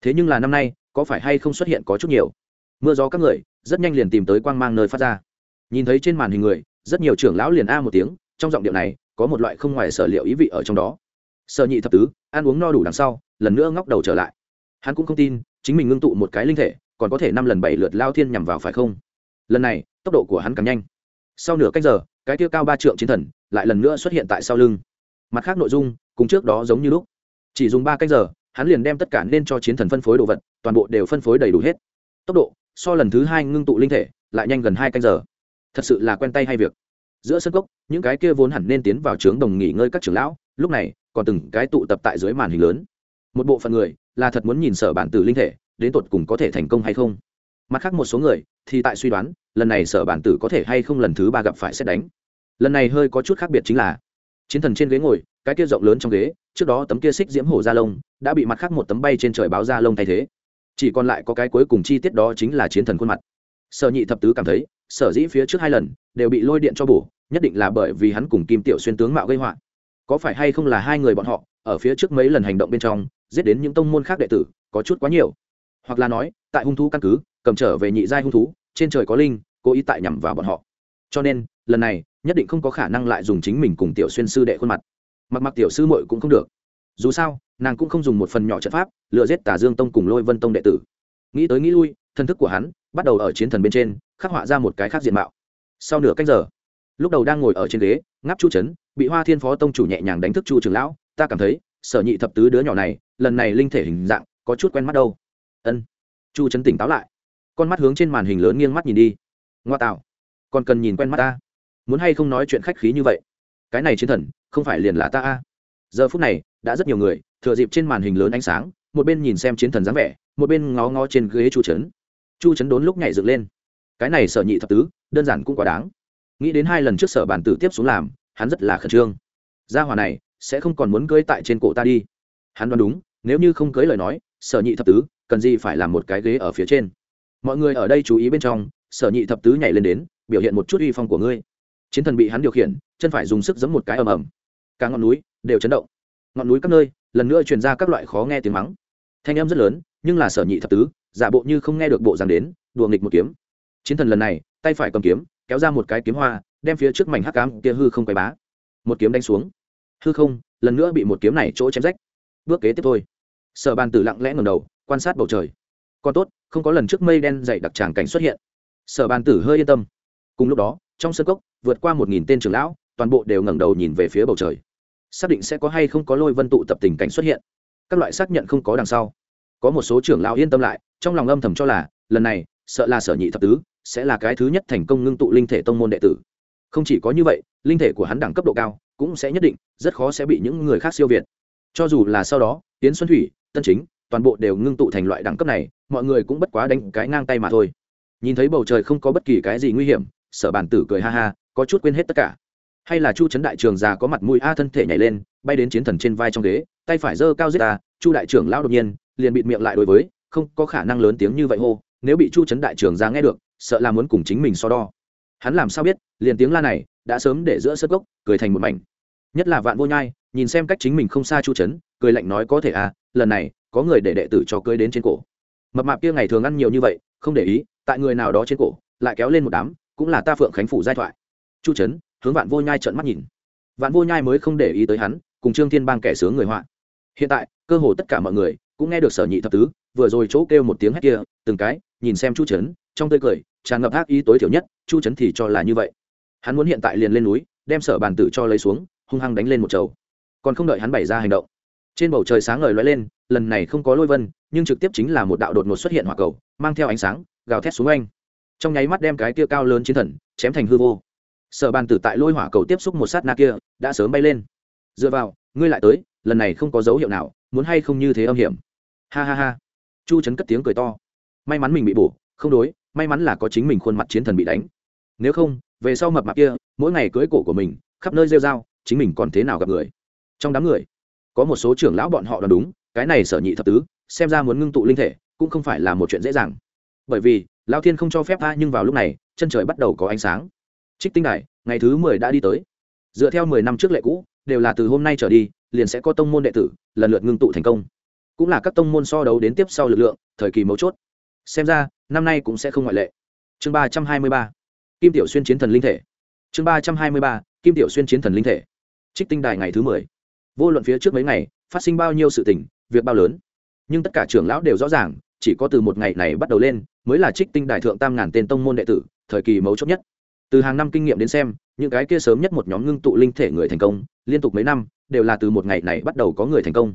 [SPEAKER 1] Thế nhưng là năm nay, có phải hay không xuất hiện có chút nhiều? Mưa gió các người, rất nhanh liền tìm tới quang mang nơi phát ra. Nhìn thấy trên màn hình người, rất nhiều trưởng lão liền a một tiếng, trong giọng điệu này, có một loại không ngoài sở liệu ý vị ở trong đó sợ nhị thập tứ, ăn uống no đủ đằng sau, lần nữa ngóc đầu trở lại. Hắn cũng không tin, chính mình ngưng tụ một cái linh thể, còn có thể năm lần bảy lượt lao thiên nhằm vào phải không? Lần này, tốc độ của hắn càng nhanh. Sau nửa cách giờ, cái tiêu cao ba trượng chiến thần lại lần nữa xuất hiện tại sau lưng. Mặt khác nội dung, cùng trước đó giống như lúc. Chỉ dùng ba cách giờ, hắn liền đem tất cả nên cho chiến thần phân phối đồ vật, toàn bộ đều phân phối đầy đủ hết. Tốc độ, so lần thứ hai ngưng tụ linh thể, lại nhanh gần hai canh giờ. Thật sự là quen tay hay việc. Giữa sân cốc, những cái kia vốn hẳn nên tiến vào trướng đồng nghỉ ngơi các trưởng lão, lúc này còn từng cái tụ tập tại dưới màn hình lớn. Một bộ phận người là thật muốn nhìn sở bản tử linh thể, đến tột cùng có thể thành công hay không. Mặt khác một số người thì tại suy đoán, lần này sở bản tử có thể hay không lần thứ ba gặp phải xét đánh. Lần này hơi có chút khác biệt chính là, chiến thần trên ghế ngồi, cái kia rộng lớn trong ghế, trước đó tấm kia xích diễm hổ da lông, đã bị mặt khác một tấm bay trên trời báo da lông thay thế. Chỉ còn lại có cái cuối cùng chi tiết đó chính là chiến thần khuôn mặt. Sở nhị thập tứ cảm thấy, sở dĩ phía trước hai lần đều bị lôi điện cho bổ, nhất định là bởi vì hắn cùng kim tiểu xuyên tướng mạo gây họa có phải hay không là hai người bọn họ, ở phía trước mấy lần hành động bên trong, giết đến những tông môn khác đệ tử, có chút quá nhiều. Hoặc là nói, tại hung thú căn cứ, cầm trở về nhị giai hung thú, trên trời có linh, cố ý tại nhằm vào bọn họ. Cho nên, lần này, nhất định không có khả năng lại dùng chính mình cùng tiểu xuyên sư đệ khuôn mặt. Mặc mặc tiểu sư muội cũng không được. Dù sao, nàng cũng không dùng một phần nhỏ trận pháp lựa giết tả dương tông cùng lôi vân tông đệ tử. Nghĩ tới nghĩ lui thân thức của hắn bắt đầu ở chiến thần bên trên, khắc họa ra một cái khác diện mạo. Sau nửa cách giờ, lúc đầu đang ngồi ở trên ghế ngáp chu trấn, bị hoa thiên phó tông chủ nhẹ nhàng đánh thức chu trường lão, ta cảm thấy, sở nhị thập tứ đứa nhỏ này, lần này linh thể hình dạng, có chút quen mắt đâu. Ân. Chu trấn tỉnh táo lại, con mắt hướng trên màn hình lớn nghiêng mắt nhìn đi. Ngoa tạo, còn cần nhìn quen mắt ta? Muốn hay không nói chuyện khách khí như vậy? Cái này chiến thần, không phải liền là ta a? Giờ phút này, đã rất nhiều người, thừa dịp trên màn hình lớn ánh sáng, một bên nhìn xem chiến thần dáng vẻ, một bên ngó ngó trên ghế chu trấn. Chu trấn đốn lúc nhảy dựng lên. Cái này sở nhị thập tứ, đơn giản cũng quá đáng nghĩ đến hai lần trước sở bản tử tiếp xuống làm, hắn rất là khẩn trương. Gia hòa này, sẽ không còn muốn cưới tại trên cổ ta đi. Hắn đoán đúng, nếu như không cưới lời nói, sở nhị thập tứ, cần gì phải làm một cái ghế ở phía trên. Mọi người ở đây chú ý bên trong, sở nhị thập tứ nhảy lên đến, biểu hiện một chút uy phong của ngươi. Chiến thần bị hắn điều khiển, chân phải dùng sức giấm một cái ầm ầm. Cả ngọn núi đều chấn động. Ngọn núi các nơi, lần nữa truyền ra các loại khó nghe tiếng mắng. Thanh âm rất lớn, nhưng là sở nhị thập tứ, giả bộ như không nghe được bộ dáng đến, đùa nghịch một kiếm. Chiến thần lần này, tay phải cầm kiếm kéo ra một cái kiếm hoa, đem phía trước mảnh hắc cám kia hư không quay bá. Một kiếm đánh xuống. Hư không, lần nữa bị một kiếm này chỗ chém rách. Bước kế tiếp thôi. Sở bàn tử lặng lẽ ngầm đầu, quan sát bầu trời. Còn tốt, không có lần trước mây đen dày đặc tràng cảnh xuất hiện. Sở bàn tử hơi yên tâm. Cùng lúc đó, trong sân cốc, vượt qua một nghìn tên trưởng lão, toàn bộ đều ngẩng đầu nhìn về phía bầu trời. Xác định sẽ có hay không có lôi vân tụ tập tình cảnh xuất hiện. Các loại xác nhận không có đằng sau. Có một số trưởng lão yên tâm lại, trong lòng âm thầm cho là, lần này sợ là sở nhị thập tứ, sẽ là cái thứ nhất thành công ngưng tụ linh thể tông môn đệ tử. Không chỉ có như vậy, linh thể của hắn đẳng cấp độ cao cũng sẽ nhất định, rất khó sẽ bị những người khác siêu việt. Cho dù là sau đó tiến xuân thủy, tân chính, toàn bộ đều ngưng tụ thành loại đẳng cấp này, mọi người cũng bất quá đánh cái ngang tay mà thôi. Nhìn thấy bầu trời không có bất kỳ cái gì nguy hiểm, sở bản tử cười ha ha, có chút quên hết tất cả. Hay là chu trấn đại trường già có mặt mũi a thân thể nhảy lên, bay đến chiến thần trên vai trong ghế, tay phải giơ cao giết ta, chu đại trưởng lão đột nhiên, liền bịt miệng lại đối với, không có khả năng lớn tiếng như vậy hô nếu bị chu trấn đại trưởng ra nghe được, sợ là muốn cùng chính mình so đo. Hắn làm sao biết, liền tiếng la này, đã sớm để giữa sất gốc, cười thành một mảnh. Nhất là vạn vô nhai, nhìn xem cách chính mình không xa chu trấn cười lạnh nói có thể à lần này, có người để đệ tử cho cưới đến trên cổ. Mập mạp kia ngày thường ăn nhiều như vậy, không để ý, tại người nào đó trên cổ, lại kéo lên một đám, cũng là ta phượng khánh phủ giai thoại. Chu trấn hướng vạn vô nhai trợn mắt nhìn. Vạn vô nhai mới không để ý tới hắn, cùng trương thiên bang kẻ sướng người họa. Hiện tại, cơ hồ tất cả mọi người, cũng nghe được sở nhị thập tứ, vừa rồi chỗ kêu một tiếng hét kia, từng cái nhìn xem chu trấn trong tươi cười, tràn ngập ác ý tối thiểu nhất, chu trấn thì cho là như vậy. Hắn muốn hiện tại liền lên núi, đem sở bàn tử cho lấy xuống, hung hăng đánh lên một chầu. Còn không đợi hắn bày ra hành động, trên bầu trời sáng ngời lóe lên, lần này không có lôi vân, nhưng trực tiếp chính là một đạo đột ngột xuất hiện hỏa cầu, mang theo ánh sáng, gào thét xuống anh trong nháy mắt đem cái kia cao lớn chiến thần, chém thành hư vô. Sở bàn tử tại lôi hỏa cầu tiếp xúc một sát na kia, đã sớm bay lên. Dựa vào, ngươi lại tới, lần này không có dấu hiệu nào, muốn hay không như thế âm hiểm. Ha ha ha. Chu trấn cất tiếng cười to may mắn mình bị bổ không đối may mắn là có chính mình khuôn mặt chiến thần bị đánh. Nếu không về sau mập mạp kia mỗi ngày cưới cổ của mình khắp nơi rêu dao chính mình còn thế nào gặp người? Trong đám người có một số trưởng lão bọn họ đoán đúng cái này sở nhị thập tứ xem ra muốn ngưng tụ linh thể cũng không phải là một chuyện dễ dàng. Bởi vì lao thiên không cho phép tha nhưng vào lúc này chân trời bắt đầu có ánh sáng. Trích tinh đại, ngày thứ mười đã đi tới. Dựa theo mười năm trước lệ cũ đều là từ hôm nay trở đi liền sẽ có tông môn đệ tử lần lượt ngưng tụ thành công. Cũng là các tông môn so đấu đến tiếp sau lực lượng thời kỳ mấu chốt xem ra, năm nay cũng sẽ không ngoại lệ. Chương ba trăm hai mươi ba. Kim tiểu xuyên chiến thần linh thể. Chương ba trăm hai mươi ba, kim tiểu xuyên chiến thần linh thể. Trích tinh đài ngày thứ mười. Vô luận phía trước mấy ngày, phát sinh bao nhiêu sự tình, việc bao lớn, nhưng tất cả trưởng lão đều rõ ràng, chỉ có từ một ngày này bắt đầu lên, mới là trích tinh đài thượng tam ngàn tên tông môn đệ tử, thời kỳ mấu chốt nhất. Từ hàng năm kinh nghiệm đến xem, những cái kia sớm nhất một nhóm ngưng tụ linh thể người thành công, liên tục mấy năm, đều là từ một ngày này bắt đầu có người thành công.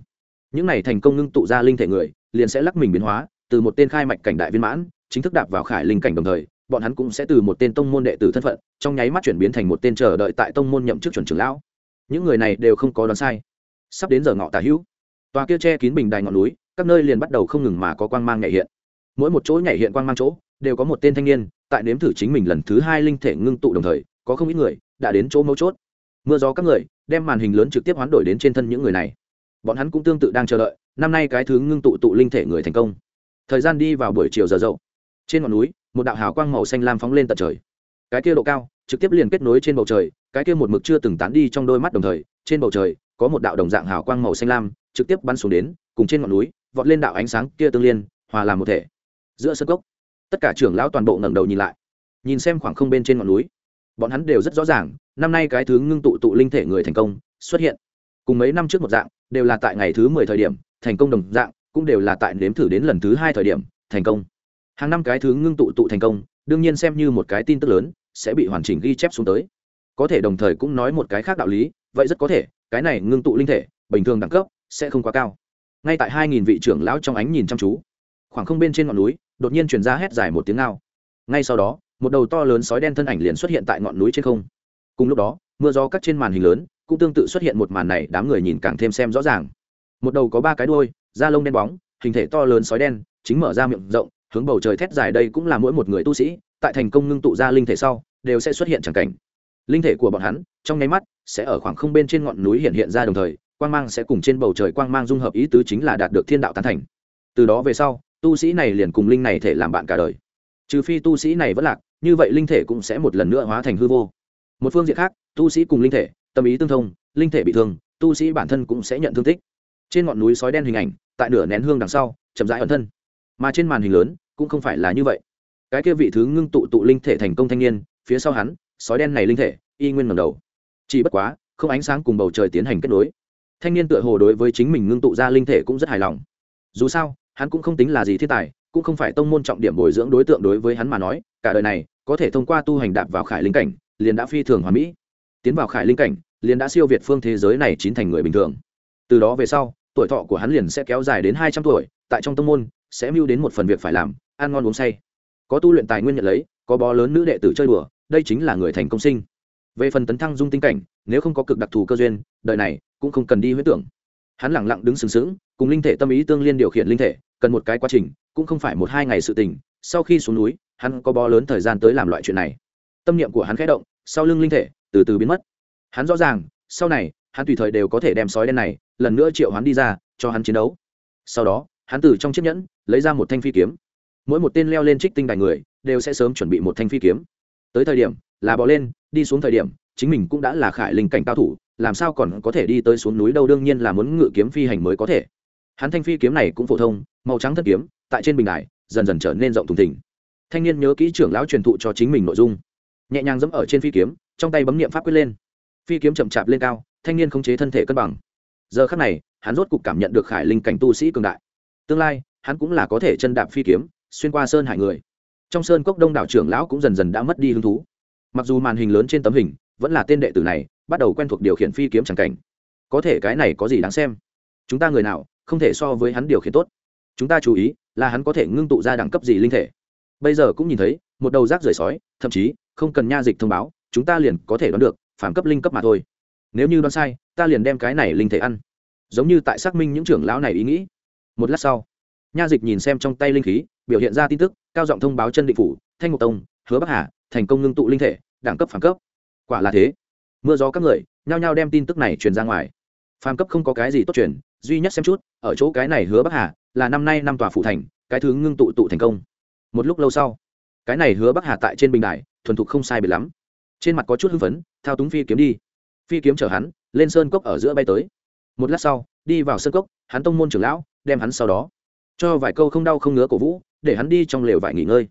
[SPEAKER 1] Những này thành công ngưng tụ ra linh thể người, liền sẽ lắc mình biến hóa từ một tên khai mạch cảnh đại viên mãn, chính thức đạp vào khải linh cảnh đồng thời, bọn hắn cũng sẽ từ một tên tông môn đệ tử thân phận, trong nháy mắt chuyển biến thành một tên chờ đợi tại tông môn nhậm chức chuẩn trưởng lão. Những người này đều không có đoán sai. Sắp đến giờ ngọ tà hữu. Tòa kia che kín bình đài ngọn núi, các nơi liền bắt đầu không ngừng mà có quang mang nhảy hiện. Mỗi một chỗ nhảy hiện quang mang chỗ, đều có một tên thanh niên, tại nếm thử chính mình lần thứ hai linh thể ngưng tụ đồng thời, có không ít người đã đến chỗ mấu chốt. Mưa gió các người đem màn hình lớn trực tiếp hoán đổi đến trên thân những người này. Bọn hắn cũng tương tự đang chờ đợi, năm nay cái thứ ngưng tụ tụ linh thể người thành công thời gian đi vào buổi chiều giờ dậu. Trên ngọn núi, một đạo hào quang màu xanh lam phóng lên tận trời. Cái kia độ cao, trực tiếp liền kết nối trên bầu trời, cái kia một mực chưa từng tán đi trong đôi mắt đồng thời, trên bầu trời, có một đạo đồng dạng hào quang màu xanh lam, trực tiếp bắn xuống đến, cùng trên ngọn núi, vọt lên đạo ánh sáng kia tương liên, hòa làm một thể. Giữa sân cốc, tất cả trưởng lão toàn bộ ngẩng đầu nhìn lại, nhìn xem khoảng không bên trên ngọn núi. Bọn hắn đều rất rõ ràng, năm nay cái thứ ngưng tụ tụ linh thể người thành công, xuất hiện. Cùng mấy năm trước một dạng, đều là tại ngày thứ mười thời điểm, thành công đồng dạng cũng đều là tại nếm thử đến lần thứ hai thời điểm, thành công. Hàng năm cái thứ ngưng tụ tụ thành công, đương nhiên xem như một cái tin tức lớn, sẽ bị hoàn chỉnh ghi chép xuống tới. Có thể đồng thời cũng nói một cái khác đạo lý, vậy rất có thể, cái này ngưng tụ linh thể, bình thường đẳng cấp, sẽ không quá cao. Ngay tại hai nghìn vị trưởng lão trong ánh nhìn chăm chú, khoảng không bên trên ngọn núi, đột nhiên truyền ra hét dài một tiếng ngao. Ngay sau đó, một đầu to lớn sói đen thân ảnh liền xuất hiện tại ngọn núi trên không. Cùng lúc đó, mưa gió cắt trên màn hình lớn, cũng tương tự xuất hiện một màn này, đám người nhìn càng thêm xem rõ ràng. Một đầu có ba cái đuôi da lông đen bóng, hình thể to lớn sói đen, chính mở ra miệng rộng, hướng bầu trời thét dài đây cũng là mỗi một người tu sĩ, tại thành công ngưng tụ ra linh thể sau, đều sẽ xuất hiện chẳng cảnh. Linh thể của bọn hắn, trong nháy mắt, sẽ ở khoảng không bên trên ngọn núi hiện hiện ra đồng thời, quang mang sẽ cùng trên bầu trời quang mang dung hợp ý tứ chính là đạt được thiên đạo tán thành. Từ đó về sau, tu sĩ này liền cùng linh này thể làm bạn cả đời. Trừ phi tu sĩ này vẫn lạc, như vậy linh thể cũng sẽ một lần nữa hóa thành hư vô. Một phương diện khác, tu sĩ cùng linh thể, tâm ý tương thông, linh thể bị thương, tu sĩ bản thân cũng sẽ nhận thương tích trên ngọn núi sói đen hình ảnh, tại nửa nén hương đằng sau, chậm rãi ẩn thân. Mà trên màn hình lớn, cũng không phải là như vậy. Cái kia vị thứ ngưng tụ tụ linh thể thành công thanh niên, phía sau hắn, sói đen này linh thể, y nguyên ngầm đầu. Chỉ bất quá, không ánh sáng cùng bầu trời tiến hành kết nối. Thanh niên tựa hồ đối với chính mình ngưng tụ ra linh thể cũng rất hài lòng. Dù sao, hắn cũng không tính là gì thiên tài, cũng không phải tông môn trọng điểm bồi dưỡng đối tượng đối với hắn mà nói, cả đời này, có thể thông qua tu hành đạp vào khải linh cảnh, liền đã phi thường hoàn mỹ. Tiến vào khải linh cảnh, liền đã siêu việt phương thế giới này chín thành người bình thường từ đó về sau, tuổi thọ của hắn liền sẽ kéo dài đến hai trăm tuổi, tại trong tông môn, sẽ mưu đến một phần việc phải làm, ăn ngon uống say. Có tu luyện tài nguyên nhận lấy, có bó lớn nữ đệ tử chơi đùa, đây chính là người thành công sinh. Về phần tấn thăng dung tinh cảnh, nếu không có cực đặc thù cơ duyên, đời này cũng không cần đi huyết tưởng. Hắn lẳng lặng đứng sừng sững, cùng linh thể tâm ý tương liên điều khiển linh thể, cần một cái quá trình, cũng không phải một hai ngày sự tình. Sau khi xuống núi, hắn có bó lớn thời gian tới làm loại chuyện này. Tâm niệm của hắn khẽ động, sau lưng linh thể từ từ biến mất. Hắn rõ ràng, sau này hắn tùy thời đều có thể đem sói đen này lần nữa triệu hắn đi ra, cho hắn chiến đấu. Sau đó, hắn từ trong chiếc nhẫn, lấy ra một thanh phi kiếm. Mỗi một tên leo lên trích tinh đài người, đều sẽ sớm chuẩn bị một thanh phi kiếm. Tới thời điểm, là bỏ lên, đi xuống thời điểm, chính mình cũng đã là khải linh cảnh cao thủ, làm sao còn có thể đi tới xuống núi đâu, đương nhiên là muốn ngự kiếm phi hành mới có thể. Hắn thanh phi kiếm này cũng phổ thông, màu trắng thất kiếm, tại trên bình đài, dần dần trở nên rộng thùng thỉnh thanh niên nhớ kỹ trưởng lão truyền thụ cho chính mình nội dung. Nhẹ nhàng dẫm ở trên phi kiếm, trong tay bấm niệm pháp quyết lên. Phi kiếm chậm chạp lên cao thanh niên khống chế thân thể cân bằng. Giờ khắc này, hắn rốt cục cảm nhận được khải linh cảnh tu sĩ cường đại. Tương lai, hắn cũng là có thể chân đạp phi kiếm, xuyên qua sơn hải người. Trong sơn cốc đông đảo trưởng lão cũng dần dần đã mất đi hứng thú. Mặc dù màn hình lớn trên tấm hình vẫn là tên đệ tử này, bắt đầu quen thuộc điều khiển phi kiếm c cảnh. Có thể cái này có gì đáng xem? Chúng ta người nào không thể so với hắn điều khiển tốt? Chúng ta chú ý là hắn có thể ngưng tụ ra đẳng cấp gì linh thể. Bây giờ cũng nhìn thấy, một đầu rác rời sói, thậm chí không cần nha dịch thông báo, chúng ta liền có thể đoán được, phản cấp linh cấp mà thôi nếu như đoán sai, ta liền đem cái này linh thể ăn. Giống như tại xác minh những trưởng lão này ý nghĩ. Một lát sau, nha dịch nhìn xem trong tay linh khí, biểu hiện ra tin tức, cao giọng thông báo chân định phủ, thanh ngục tông, hứa bắc hà, thành công ngưng tụ linh thể, đẳng cấp phản cấp. Quả là thế. Mưa gió các người, nhao nhao đem tin tức này truyền ra ngoài. Phàm cấp không có cái gì tốt truyền, duy nhất xem chút, ở chỗ cái này hứa bắc hà, là năm nay năm tòa phụ thành, cái thứ ngưng tụ tụ thành công. Một lúc lâu sau, cái này hứa bắc hà tại trên bình đài, thuần thục không sai biệt lắm. Trên mặt có chút hưng phấn, thao túng phi kiếm đi phi kiếm chở hắn, lên sơn cốc ở giữa bay tới. Một lát sau, đi vào sơn cốc, hắn tông môn trưởng lão, đem hắn sau đó. Cho vài câu không đau không ngứa cổ vũ, để hắn đi trong lều vải nghỉ ngơi.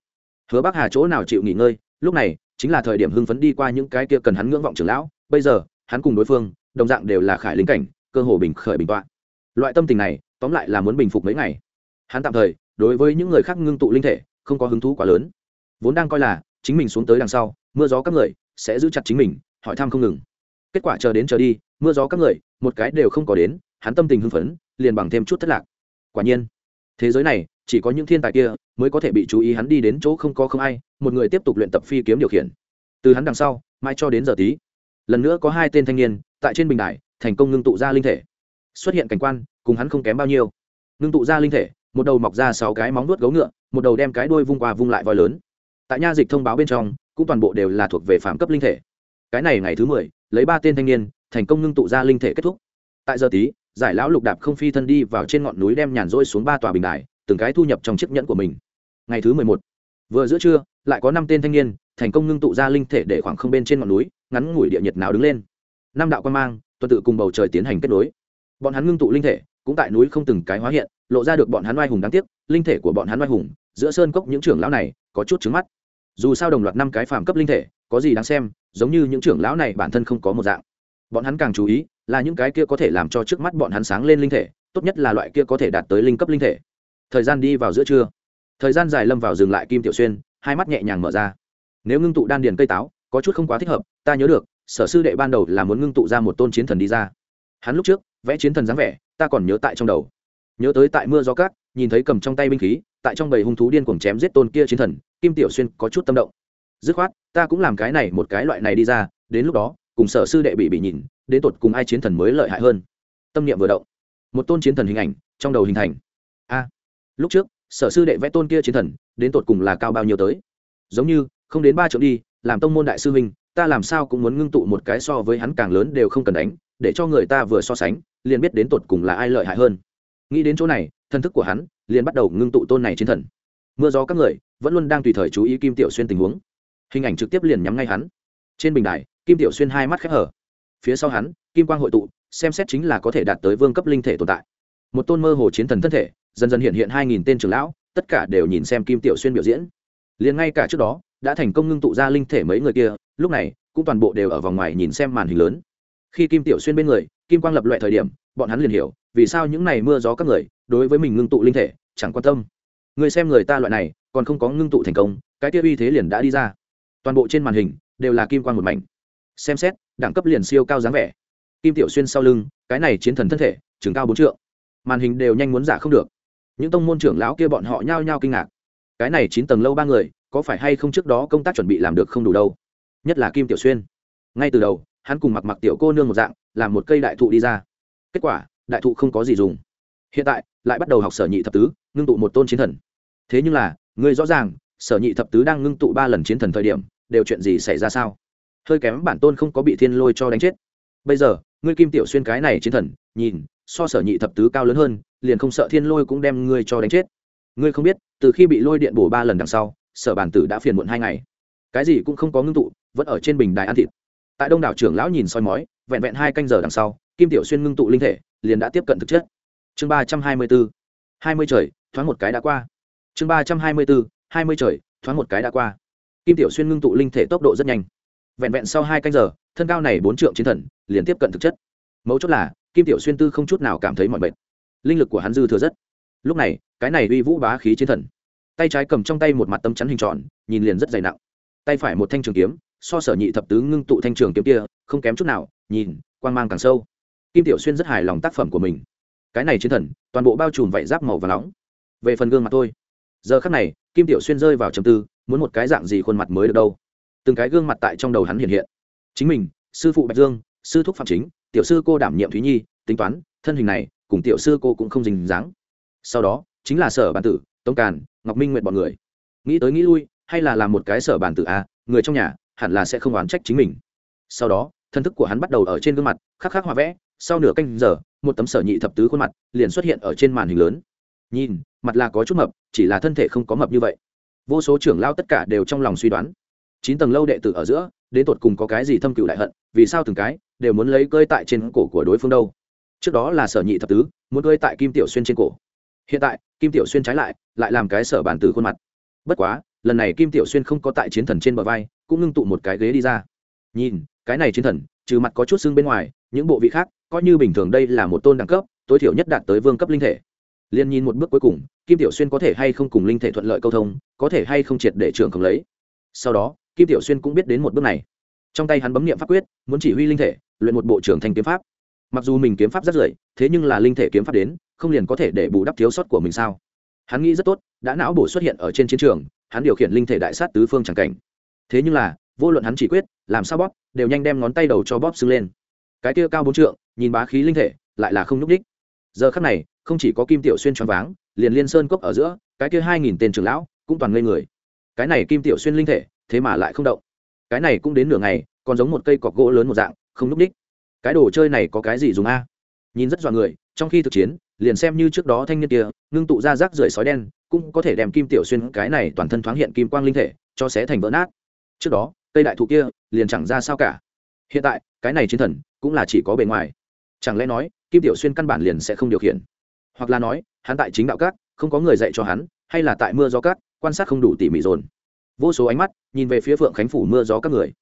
[SPEAKER 1] Hứa bắc hà chỗ nào chịu nghỉ ngơi, lúc này, chính là thời điểm hưng phấn đi qua những cái kia cần hắn ngưỡng vọng trưởng lão. Bây giờ, hắn cùng đối phương, đồng dạng đều là khải lính cảnh, cơ hồ bình khởi bình tọa. Loại tâm tình này, tóm lại là muốn bình phục mấy ngày. Hắn tạm thời, đối với những người khác ngưng tụ linh thể, không có hứng thú quá lớn. Vốn đang coi là, chính mình xuống tới đằng sau, mưa gió các người, sẽ giữ chặt chính mình, hỏi thăm không ngừng kết quả chờ đến chờ đi, mưa gió các người, một cái đều không có đến, hắn tâm tình hưng phấn, liền bằng thêm chút thất lạc. Quả nhiên, thế giới này, chỉ có những thiên tài kia mới có thể bị chú ý hắn đi đến chỗ không có không ai, một người tiếp tục luyện tập phi kiếm điều khiển. Từ hắn đằng sau mai cho đến giờ tí, lần nữa có hai tên thanh niên, tại trên bình đài, thành công ngưng tụ ra linh thể. Xuất hiện cảnh quan, cùng hắn không kém bao nhiêu. Ngưng tụ ra linh thể, một đầu mọc ra sáu cái móng nuốt gấu ngựa, một đầu đem cái đuôi vung qua vung lại voi lớn. Tại nha dịch thông báo bên trong, cũng toàn bộ đều là thuộc về phạm cấp linh thể. Cái này ngày thứ mười lấy ba tên thanh niên, thành công ngưng tụ ra linh thể kết thúc. Tại giờ tí, giải lão lục đạp không phi thân đi vào trên ngọn núi đem nhàn rỗi xuống ba tòa bình đài, từng cái thu nhập trong chiếc nhẫn của mình. Ngày thứ mười một, vừa giữa trưa, lại có năm tên thanh niên, thành công ngưng tụ ra linh thể để khoảng không bên trên ngọn núi, ngắn ngủi địa nhiệt nào đứng lên. Năm đạo quan mang, tuần tự cùng bầu trời tiến hành kết nối. Bọn hắn ngưng tụ linh thể, cũng tại núi không từng cái hóa hiện, lộ ra được bọn hắn oai hùng đáng tiếc, linh thể của bọn hắn oai hùng, giữa sơn cốc những trưởng lão này có chút trứng mắt. Dù sao đồng loạt năm cái phàm cấp linh thể có gì đáng xem, giống như những trưởng lão này bản thân không có một dạng. Bọn hắn càng chú ý là những cái kia có thể làm cho trước mắt bọn hắn sáng lên linh thể, tốt nhất là loại kia có thể đạt tới linh cấp linh thể. Thời gian đi vào giữa trưa. Thời gian dài lâm vào dừng lại kim tiểu xuyên, hai mắt nhẹ nhàng mở ra. Nếu ngưng tụ đan điền cây táo, có chút không quá thích hợp, ta nhớ được, sở sư đệ ban đầu là muốn ngưng tụ ra một tôn chiến thần đi ra. Hắn lúc trước, vẽ chiến thần dáng vẻ, ta còn nhớ tại trong đầu. Nhớ tới tại mưa gió cát, nhìn thấy cầm trong tay binh khí, tại trong bầy hung thú điên cuồng chém giết tôn kia chiến thần, kim tiểu xuyên có chút tâm động. Dứt khoát ta cũng làm cái này một cái loại này đi ra, đến lúc đó, cùng sở sư đệ bị bị nhìn, đến tột cùng ai chiến thần mới lợi hại hơn. Tâm niệm vừa động, một tôn chiến thần hình ảnh trong đầu hình thành. A, lúc trước, sở sư đệ vẽ tôn kia chiến thần, đến tột cùng là cao bao nhiêu tới? Giống như, không đến ba triệu đi, làm tông môn đại sư huynh, ta làm sao cũng muốn ngưng tụ một cái so với hắn càng lớn đều không cần đánh, để cho người ta vừa so sánh, liền biết đến tột cùng là ai lợi hại hơn. Nghĩ đến chỗ này thân thức của hắn liền bắt đầu ngưng tụ tôn này chiến thần. Mưa gió các người vẫn luôn đang tùy thời chú ý kim tiểu xuyên tình huống hình ảnh trực tiếp liền nhắm ngay hắn. Trên bình đài, kim tiểu xuyên hai mắt khép hở. Phía sau hắn, kim quang hội tụ, xem xét chính là có thể đạt tới vương cấp linh thể tồn tại. Một tôn mơ hồ chiến thần thân thể, dần dần hiện hiện hai nghìn tên trưởng lão, tất cả đều nhìn xem kim tiểu xuyên biểu diễn. Liền ngay cả trước đó, đã thành công ngưng tụ ra linh thể mấy người kia, lúc này, cũng toàn bộ đều ở vòng ngoài nhìn xem màn hình lớn. Khi kim tiểu xuyên bên người, kim quang lập loại thời điểm, bọn hắn liền hiểu, vì sao những này mưa gió các người, đối với mình ngưng tụ linh thể, chẳng quan tâm. Người xem người ta loại này, còn không có ngưng tụ thành công, cái kia uy thế liền đã đi ra toàn bộ trên màn hình đều là kim quan một mảnh. Xem xét, đẳng cấp liền siêu cao dáng vẻ. Kim tiểu xuyên sau lưng, cái này chiến thần thân thể chừng cao bốn trượng. Màn hình đều nhanh muốn giả không được. Những tông môn trưởng lão kia bọn họ nhao nhao kinh ngạc. Cái này chín tầng lâu ba người, có phải hay không trước đó công tác chuẩn bị làm được không đủ đâu? Nhất là kim tiểu xuyên. Ngay từ đầu, hắn cùng mặc mặc tiểu cô nương một dạng, làm một cây đại thụ đi ra. Kết quả, đại thụ không có gì dùng. Hiện tại, lại bắt đầu học sở nhị thập tứ, ngưng tụ một tôn chiến thần. Thế nhưng là người rõ ràng, sở nhị thập tứ đang ngưng tụ ba lần chiến thần thời điểm đều chuyện gì xảy ra sao? Hơi kém bản tôn không có bị thiên lôi cho đánh chết. Bây giờ, ngươi kim tiểu xuyên cái này chiến thần, nhìn, so sở nhị thập tứ cao lớn hơn, liền không sợ thiên lôi cũng đem ngươi cho đánh chết. Ngươi không biết, từ khi bị lôi điện bổ ba lần đằng sau, sở bản tử đã phiền muộn hai ngày. Cái gì cũng không có ngưng tụ, vẫn ở trên bình đài ăn thịt. Tại đông đảo trưởng lão nhìn soi mói, vẹn vẹn hai canh giờ đằng sau, kim tiểu xuyên ngưng tụ linh thể, liền đã tiếp cận thực chất. Chương ba trăm hai mươi bốn hai mươi trời, thoáng một cái đã qua. Chương ba trăm hai mươi bốn hai mươi trời, thoáng một cái đã qua kim tiểu xuyên ngưng tụ linh thể tốc độ rất nhanh. Vẹn vẹn sau hai canh giờ, thân cao này bốn trượng chiến thần liền tiếp cận thực chất. Mấu chốt là, kim tiểu xuyên tư không chút nào cảm thấy mọi mệt. Linh lực của hắn dư thừa rất. Lúc này, cái này uy vũ bá khí chiến thần. Tay trái cầm trong tay một mặt tấm chắn hình tròn, nhìn liền rất dày nặng. Tay phải một thanh trường kiếm, so sở nhị thập tứ ngưng tụ thanh trường kiếm kia, không kém chút nào, nhìn quan g mang càng sâu. Kim tiểu xuyên rất hài lòng tác phẩm của mình. Cái này chiến thần, toàn bộ bao trùm vạy giáp màu và nóng. Về phần gương mặt thôi. Giờ khắc này, kim tiểu xuyên rơi vào trầm tư muốn một cái dạng gì khuôn mặt mới được đâu. Từng cái gương mặt tại trong đầu hắn hiện hiện. Chính mình, sư phụ bạch dương, sư thúc phạm chính, tiểu sư cô đảm nhiệm thúy nhi, tính toán, thân hình này, cùng tiểu sư cô cũng không dình dáng. Sau đó, chính là sở bản tử tông càn, ngọc minh nguyện bọn người. Nghĩ tới nghĩ lui, hay là làm một cái sở bản tử a, người trong nhà, hẳn là sẽ không oán trách chính mình. Sau đó, thân thức của hắn bắt đầu ở trên gương mặt, khắc khắc hòa vẽ, sau nửa canh giờ, một tấm sở nhị thập tứ khuôn mặt liền xuất hiện ở trên màn hình lớn. Nhìn, mặt là có chút mập, chỉ là thân thể không có mập như vậy vô số trưởng lao tất cả đều trong lòng suy đoán. Chín tầng lâu đệ tử ở giữa, đến tột cùng có cái gì thâm cựu đại hận, vì sao từng cái đều muốn lấy cơi tại trên cổ của đối phương đâu? Trước đó là sở nhị thập tứ, muốn cơi tại kim tiểu xuyên trên cổ. Hiện tại, kim tiểu xuyên trái lại lại làm cái sở bản từ khuôn mặt. Bất quá, lần này kim tiểu xuyên không có tại chiến thần trên bờ vai, cũng ngưng tụ một cái ghế đi ra. Nhìn, cái này chiến thần, trừ mặt có chút xương bên ngoài, những bộ vị khác, coi như bình thường đây là một tôn đẳng cấp, tối thiểu nhất đạt tới vương cấp linh thể liền nhìn một bước cuối cùng, kim tiểu xuyên có thể hay không cùng linh thể thuận lợi câu thông, có thể hay không triệt để trường không lấy. Sau đó, kim tiểu xuyên cũng biết đến một bước này. Trong tay hắn bấm nghiệm pháp quyết, muốn chỉ huy linh thể, luyện một bộ trưởng thành kiếm pháp. Mặc dù mình kiếm pháp rất rưỡi, thế nhưng là linh thể kiếm pháp đến, không liền có thể để bù đắp thiếu sót của mình sao? Hắn nghĩ rất tốt, đã não bổ xuất hiện ở trên chiến trường, hắn điều khiển linh thể đại sát tứ phương c cảnh. Thế nhưng là, vô luận hắn chỉ quyết, làm sao bóp, đều nhanh đem ngón tay đầu cho bóp xưng lên. Cái kia cao bốn trượng, nhìn bá khí linh thể, lại là không nhúc đích giờ khắc này không chỉ có kim tiểu xuyên choáng váng, liền liên sơn cốc ở giữa, cái kia hai nghìn tên trưởng lão cũng toàn ngây người. Cái này kim tiểu xuyên linh thể, thế mà lại không động. Cái này cũng đến nửa ngày, còn giống một cây cọc gỗ lớn một dạng, không núp đích. Cái đồ chơi này có cái gì dùng a? Nhìn rất dọa người, trong khi thực chiến, liền xem như trước đó thanh niên kia, ngưng tụ ra rác rưởi sói đen, cũng có thể đem kim tiểu xuyên cái này toàn thân thoáng hiện kim quang linh thể, cho xé thành vỡ nát. Trước đó, cây đại thụ kia, liền chẳng ra sao cả. Hiện tại, cái này chiến thần, cũng là chỉ có bề ngoài. Chẳng lẽ nói, kim tiểu xuyên căn bản liền sẽ không điều khiển? Hoặc là nói, hắn tại chính đạo cát không có người dạy cho hắn, hay là tại mưa gió cát quan sát không đủ tỉ mỉ dồn. Vô số ánh mắt nhìn về phía phượng khánh phủ mưa gió các người.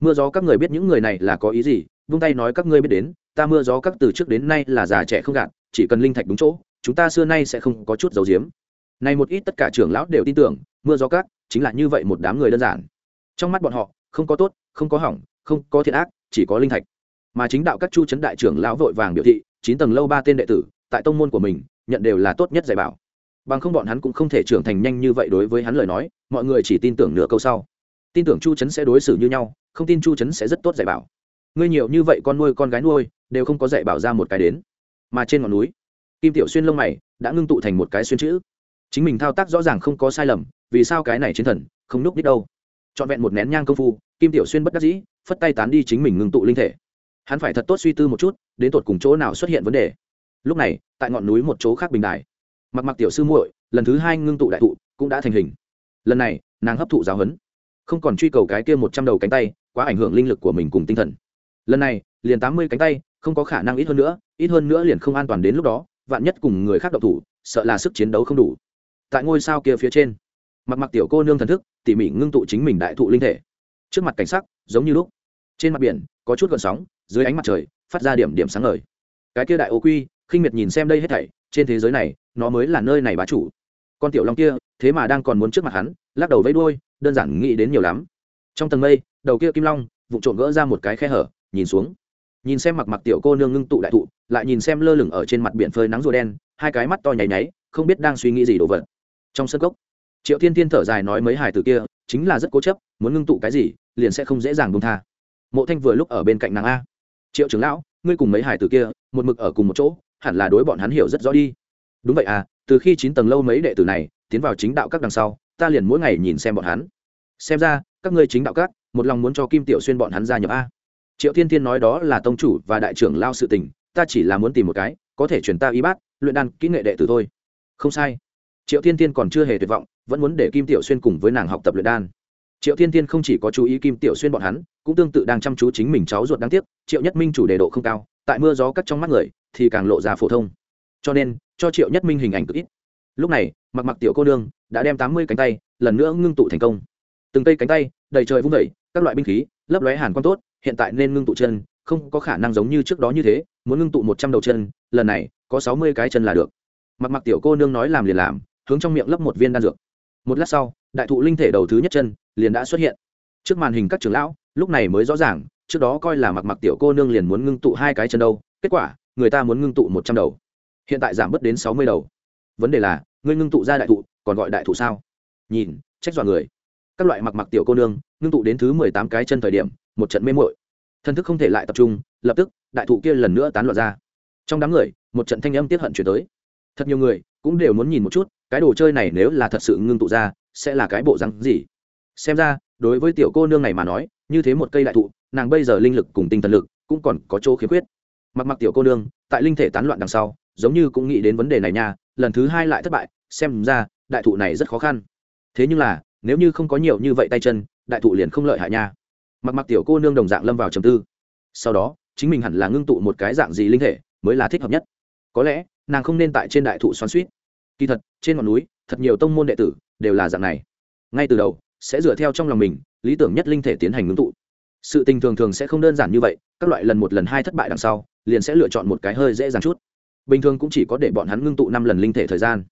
[SPEAKER 1] Mưa gió các người biết những người này là có ý gì, vung tay nói các ngươi biết đến, ta mưa gió các từ trước đến nay là già trẻ không gạt, chỉ cần linh thạch đúng chỗ, chúng ta xưa nay sẽ không có chút dầu diếm này một ít tất cả trưởng lão đều tin tưởng, mưa gió các chính là như vậy một đám người đơn giản. Trong mắt bọn họ, không có tốt, không có hỏng, không có thiện ác, chỉ có linh thạch. Mà chính đạo các chu trấn đại trưởng lão vội vàng biểu thị, chín tầng lâu ba tên đệ tử tại tông môn của mình, nhận đều là tốt nhất dạy bảo. Bằng không bọn hắn cũng không thể trưởng thành nhanh như vậy đối với hắn lời nói, mọi người chỉ tin tưởng nửa câu sau. Tin tưởng chu trấn sẽ đối xử như nhau, không tin chu trấn sẽ rất tốt dạy bảo. Ngươi nhiều như vậy con nuôi, con gái nuôi, đều không có dạy bảo ra một cái đến. Mà trên ngọn núi, kim tiểu xuyên lông mày đã ngưng tụ thành một cái xuyên chữ. Chính mình thao tác rõ ràng không có sai lầm, vì sao cái này chiến thần không núp đích đâu? Trọn vẹn một nén nhang công phu, kim tiểu xuyên bất đắc dĩ, phất tay tán đi chính mình ngưng tụ linh thể. Hắn phải thật tốt suy tư một chút, đến tột cùng chỗ nào xuất hiện vấn đề lúc này, tại ngọn núi một chỗ khác bình đài, mặc mặc tiểu sư muội, lần thứ hai ngưng tụ đại thụ, cũng đã thành hình. Lần này, nàng hấp thụ giáo huấn. Không còn truy cầu cái kia một trăm đầu cánh tay, quá ảnh hưởng linh lực của mình cùng tinh thần. Lần này, liền tám mươi cánh tay, không có khả năng ít hơn nữa, ít hơn nữa liền không an toàn đến lúc đó, vạn nhất cùng người khác độc thủ, sợ là sức chiến đấu không đủ. Tại ngôi sao kia phía trên, mặc mặc tiểu cô nương thần thức, tỉ mỉ ngưng tụ chính mình đại thụ linh thể. Trước mặt cảnh sắc, giống như lúc, trên mặt biển, có chút gợn sóng, dưới ánh mặt trời, phát ra điểm điểm sáng ngời. Cái kia đại ô quy khinh miệt nhìn xem đây hết thảy, trên thế giới này, nó mới là nơi này bá chủ. Con tiểu long kia, thế mà đang còn muốn trước mặt hắn, lắc đầu vẫy đuôi, đơn giản nghĩ đến nhiều lắm. Trong tầng mây, đầu kia kim long vụ trộm gỡ ra một cái khe hở, nhìn xuống. Nhìn xem mặc mặc tiểu cô nương ngưng tụ đại thụ, lại nhìn xem lơ lửng ở trên mặt biển phơi nắng rùa đen, hai cái mắt to nháy nháy, không biết đang suy nghĩ gì đồ vật. Trong sân gốc triệu thiên thiên thở dài nói mấy hài từ kia, chính là rất cố chấp, muốn ngưng tụ cái gì, liền sẽ không dễ dàng bông tha. Mộ thanh vừa lúc ở bên cạnh nàng a. Triệu trưởng lão, ngươi cùng mấy hài từ kia, một mực ở cùng một chỗ hẳn là đối bọn hắn hiểu rất rõ đi. Đúng vậy à từ khi chín tầng lâu mấy đệ tử này tiến vào chính đạo các đằng sau, ta liền mỗi ngày nhìn xem bọn hắn. Xem ra, các ngươi chính đạo các, một lòng muốn cho kim tiểu xuyên bọn hắn gia nhập a. Triệu thiên thiên nói đó là tông chủ và đại trưởng lao sự tình, ta chỉ là muốn tìm một cái, có thể chuyển ta y bát, luyện đan, kỹ nghệ đệ tử thôi. Không sai. Triệu thiên thiên còn chưa hề tuyệt vọng, vẫn muốn để kim tiểu xuyên cùng với nàng học tập luyện đan. Triệu thiên thiên không chỉ có chú ý kim tiểu xuyên bọn hắn, cũng tương tự đang chăm chú chính mình cháu ruột đáng tiếc, triệu nhất minh chủ đề độ không cao, tại mưa gió cắt trong mắt người thì càng lộ ra phổ thông. Cho nên, cho triệu nhất minh hình ảnh cực ít. Lúc này, mặc mặc tiểu cô nương đã đem tám mươi cánh tay lần nữa ngưng tụ thành công. Từng cây cánh tay, đầy trời vung vẩy các loại binh khí, lấp lóe hàn quan tốt, hiện tại nên ngưng tụ chân, không có khả năng giống như trước đó như thế, muốn ngưng tụ một trăm đầu chân, lần này, có sáu mươi cái chân là được. Mặc mặc tiểu cô nương nói làm liền làm, hướng trong miệng lấp một viên đan dược. Một lát sau, đại thụ linh thể đầu thứ nhất chân liền đã xuất hiện. Trước màn hình các trưởng lão, lúc này mới rõ ràng, trước đó coi là mặc mặc tiểu cô nương liền muốn ngưng tụ hai cái chân đâu, kết quả người ta muốn ngưng tụ một trăm đầu. Hiện tại giảm bớt đến sáu mươi đầu. Vấn đề là, ngươi ngưng tụ ra đại thụ, còn gọi đại thụ sao? Nhìn, trách dọa người. Các loại mặc mặc tiểu cô nương, ngưng tụ đến thứ mười tám cái chân thời điểm, một trận mê mội thân thức không thể lại tập trung, lập tức, đại thụ kia lần nữa tán loạn ra. Trong đám người, một trận thanh âm tiết hận chuyển tới. Thật nhiều người cũng đều muốn nhìn một chút, cái đồ chơi này nếu là thật sự ngưng tụ ra, sẽ là cái bộ rắn gì? Xem ra, đối với tiểu cô nương này mà nói, như thế một cây đại thụ, nàng bây giờ linh lực cùng tinh thần lực cũng còn có chỗ khiếm khuyết mặc mặc tiểu cô nương, tại linh thể tán loạn đằng sau, giống như cũng nghĩ đến vấn đề này nha, lần thứ hai lại thất bại, xem ra, đại thụ này rất khó khăn. Thế nhưng là, nếu như không có nhiều như vậy tay chân, đại thụ liền không lợi hại nha. Mặc mặc tiểu cô nương đồng dạng lâm vào trầm tư. Sau đó, chính mình hẳn là ngưng tụ một cái dạng gì linh thể, mới là thích hợp nhất. Có lẽ, nàng không nên tại trên đại thụ xoắn suýt kỳ thật, trên ngọn núi, thật nhiều tông môn đệ tử đều là dạng này. Ngay từ đầu, sẽ dựa theo trong lòng mình, lý tưởng nhất linh thể tiến hành ngưng tụ. Sự tình thường thường sẽ không đơn giản như vậy, các loại lần một lần hai thất bại đằng sau liền sẽ lựa chọn một cái hơi dễ dàng chút. Bình thường cũng chỉ có để bọn hắn ngưng tụ năm lần linh thể thời gian.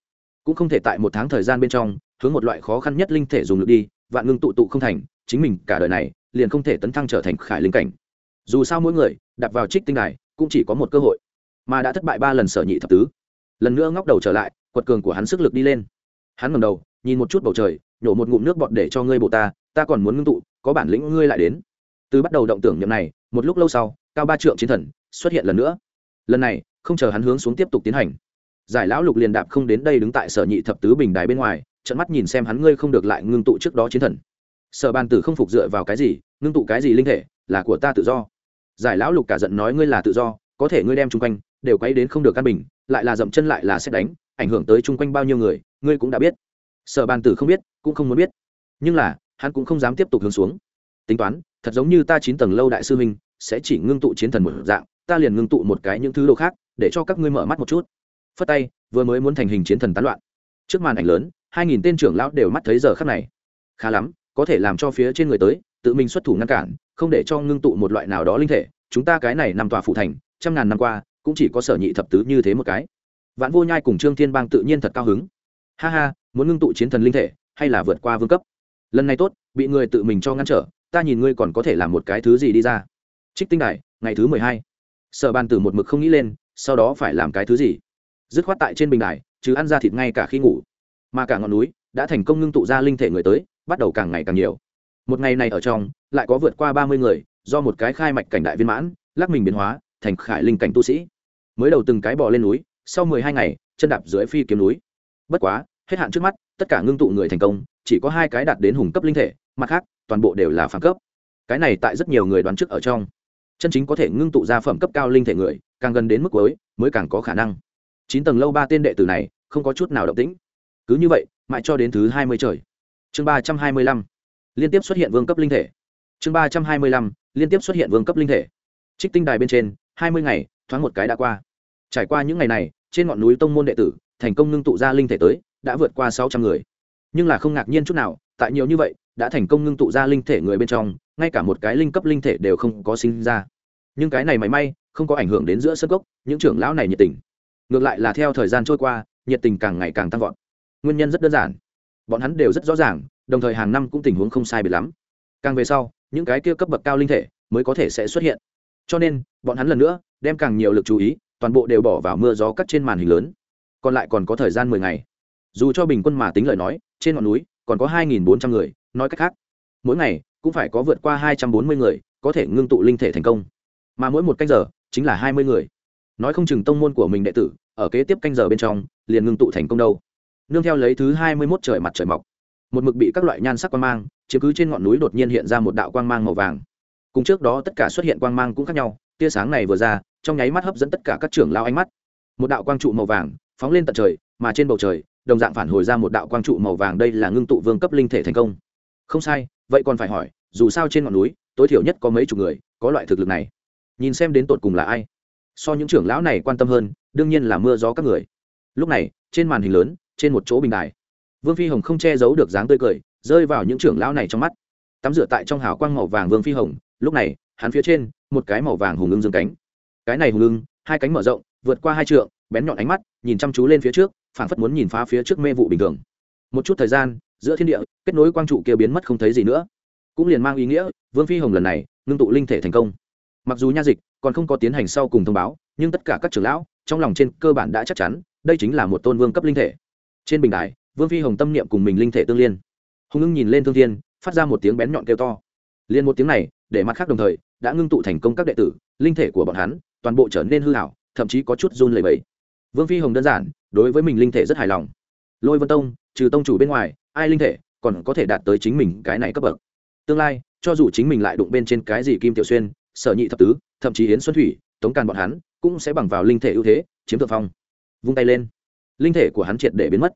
[SPEAKER 1] Cũng không thể tại một tháng thời gian bên trong, hướng một loại khó khăn nhất linh thể dùng lực đi, vạn ngưng tụ tụ không thành, chính mình cả đời này liền không thể tấn thăng trở thành khải linh cảnh. Dù sao mỗi người, đặt vào trích tinh đài, cũng chỉ có một cơ hội. Mà đã thất bại ba lần sở nhị thập tứ. Lần nữa ngóc đầu trở lại, quật cường của hắn sức lực đi lên. Hắn ngầm đầu, nhìn một chút bầu trời, nhổ một ngụm nước bọt để cho ngươi bộ ta ta còn muốn ngưng tụ, có bản lĩnh ngươi lại đến. Từ bắt đầu động tưởng nhậm này, một lúc lâu sau, cao ba trượng chiến thần xuất hiện lần nữa. Lần này, không chờ hắn hướng xuống tiếp tục tiến hành. Giải lão lục liền đạp không đến đây đứng tại sở nhị thập tứ bình đài bên ngoài trận mắt nhìn xem hắn ngươi không được lại ngưng tụ trước đó chiến thần. Sở bàn tử không phục dựa vào cái gì, ngưng tụ cái gì linh thể, là của ta tự do. Giải lão lục cả giận nói ngươi là tự do, có thể ngươi đem chung quanh, đều quay đến không được căn bình, lại là dậm chân lại là xét đánh, ảnh hưởng tới chung quanh bao nhiêu người, ngươi cũng đã biết. Sở bàn tử không biết, cũng không muốn biết. Nhưng là, hắn cũng không dám tiếp tục hướng xuống. Tính toán, thật giống như ta chín tầng lâu đại sư huynh, sẽ chỉ ngưng tụ chiến thần một dạng ta liền ngưng tụ một cái những thứ đồ khác, để cho các ngươi mở mắt một chút. Phất tay, vừa mới muốn thành hình chiến thần tán loạn. Trước màn ảnh lớn, hai nghìn tên trưởng lão đều mắt thấy giờ khắc này. Khá lắm, có thể làm cho phía trên người tới, tự mình xuất thủ ngăn cản, không để cho ngưng tụ một loại nào đó linh thể. Chúng ta cái này nằm tòa phụ thành, trăm ngàn năm qua, cũng chỉ có sở nhị thập tứ như thế một cái. Vạn vô nhai cùng trương thiên bang tự nhiên thật cao hứng. Ha ha, muốn ngưng tụ chiến thần linh thể, hay là vượt qua vương cấp? Lần này tốt, bị người tự mình cho ngăn trở, ta nhìn ngươi còn có thể làm một cái thứ gì đi ra. Trích tinh đại ngày thứ mười hai sở bàn tử một mực không nghĩ lên, sau đó phải làm cái thứ gì? Dứt khoát tại trên bình đài, chứ ăn ra thịt ngay cả khi ngủ. Mà cả ngọn núi đã thành công ngưng tụ ra linh thể người tới, bắt đầu càng ngày càng nhiều. Một ngày này ở trong, lại có vượt qua ba mươi người, do một cái khai mạch cảnh đại viên mãn, lắc mình biến hóa, thành khải linh cảnh tu sĩ. Mới đầu từng cái bò lên núi, sau mười hai ngày, chân đạp dưới phi kiếm núi. Bất quá, hết hạn trước mắt, tất cả ngưng tụ người thành công, chỉ có hai cái đạt đến hùng cấp linh thể, mặt khác, toàn bộ đều là phản cấp. Cái này tại rất nhiều người đoán trước ở trong chân chính có thể ngưng tụ ra phẩm cấp cao linh thể người, càng gần đến mức cuối, mới càng có khả năng. Chín tầng lâu ba tên đệ tử này, không có chút nào động tĩnh. Cứ như vậy, mãi cho đến thứ hai mươi trời. Chương ba trăm hai mươi lăm. Liên tiếp xuất hiện vương cấp linh thể. Chương ba trăm hai mươi lăm. Liên tiếp xuất hiện vương cấp linh thể. Trích tinh đài bên trên, hai mươi ngày, thoáng một cái đã qua. Trải qua những ngày này, trên ngọn núi tông môn đệ tử, thành công ngưng tụ ra linh thể tới, đã vượt qua sáu trăm người. Nhưng là không ngạc nhiên chút nào, tại nhiều như vậy, đã thành công ngưng tụ ra linh thể người bên trong ngay cả một cái linh cấp linh thể đều không có sinh ra. Nhưng cái này may may, không có ảnh hưởng đến giữa sân gốc những trưởng lão này nhiệt tình. Ngược lại là theo thời gian trôi qua, nhiệt tình càng ngày càng tăng vọt. Nguyên nhân rất đơn giản. Bọn hắn đều rất rõ ràng, đồng thời hàng năm cũng tình huống không sai biệt lắm. Càng về sau, những cái kia cấp bậc cao linh thể mới có thể sẽ xuất hiện. Cho nên, bọn hắn lần nữa đem càng nhiều lực chú ý, toàn bộ đều bỏ vào mưa gió cắt trên màn hình lớn. Còn lại còn có thời gian mười ngày. Dù cho bình quân mà tính lời nói, trên ngọn núi còn có hai nghìn bốn trăm người, nói cách khác mỗi ngày cũng phải có vượt qua hai trăm bốn mươi người có thể ngưng tụ linh thể thành công. Mà mỗi một canh giờ chính là hai mươi người. Nói không chừng tông môn của mình đệ tử ở kế tiếp canh giờ bên trong liền ngưng tụ thành công đâu. Nương theo lấy thứ hai mươi mốt trời mặt trời mọc, một mực bị các loại nhan sắc quang mang, chiếm cứ trên ngọn núi đột nhiên hiện ra một đạo quang mang màu vàng. Cùng trước đó tất cả xuất hiện quang mang cũng khác nhau, tia sáng này vừa ra, trong nháy mắt hấp dẫn tất cả các trưởng lao ánh mắt. Một đạo quang trụ màu vàng phóng lên tận trời, mà trên bầu trời, đồng dạng phản hồi ra một đạo quang trụ màu vàng, đây là ngưng tụ vương cấp linh thể thành công. Không sai vậy còn phải hỏi, dù sao trên ngọn núi, tối thiểu nhất có mấy chục người, có loại thực lực này. Nhìn xem đến tột cùng là ai. So những trưởng lão này quan tâm hơn, đương nhiên là mưa gió các người. Lúc này, trên màn hình lớn, trên một chỗ bình đài, vương phi hồng không che giấu được dáng tươi cười, rơi vào những trưởng lão này trong mắt. Tắm rửa tại trong hào quang màu vàng vương phi hồng, lúc này, hắn phía trên, một cái màu vàng hùng ưng dương cánh. Cái này hùng ưng, hai cánh mở rộng, vượt qua hai trượng, bén nhọn ánh mắt, nhìn chăm chú lên phía trước, phảng phất muốn nhìn phá phía trước mê vụ bình thường. Một chút thời gian giữa thiên địa, kết nối quang trụ kia biến mất không thấy gì nữa. Cũng liền mang ý nghĩa, vương phi hồng lần này ngưng tụ linh thể thành công. Mặc dù nha dịch còn không có tiến hành sau cùng thông báo, nhưng tất cả các trưởng lão trong lòng trên cơ bản đã chắc chắn, đây chính là một tôn vương cấp linh thể. Trên bình đài, vương phi hồng tâm niệm cùng mình linh thể tương liên. Hùng ưng nhìn lên thương thiên, phát ra một tiếng bén nhọn kêu to. Liền một tiếng này, để mặt khác đồng thời, đã ngưng tụ thành công các đệ tử, linh thể của bọn hắn, toàn bộ trở nên hư hảo thậm chí có chút run lẩy bẩy. Vương phi hồng đơn giản, đối với mình linh thể rất hài lòng. Lôi vân tông, trừ tông chủ bên ngoài ai linh thể còn có thể đạt tới chính mình cái này cấp bậc. Tương lai, cho dù chính mình lại đụng bên trên cái gì kim tiểu xuyên, sở nhị thập tứ, thậm chí hiến xuân thủy, tống càn bọn hắn, cũng sẽ bằng vào linh thể ưu thế, chiếm thượng phong. Vung tay lên. Linh thể của hắn triệt để biến mất.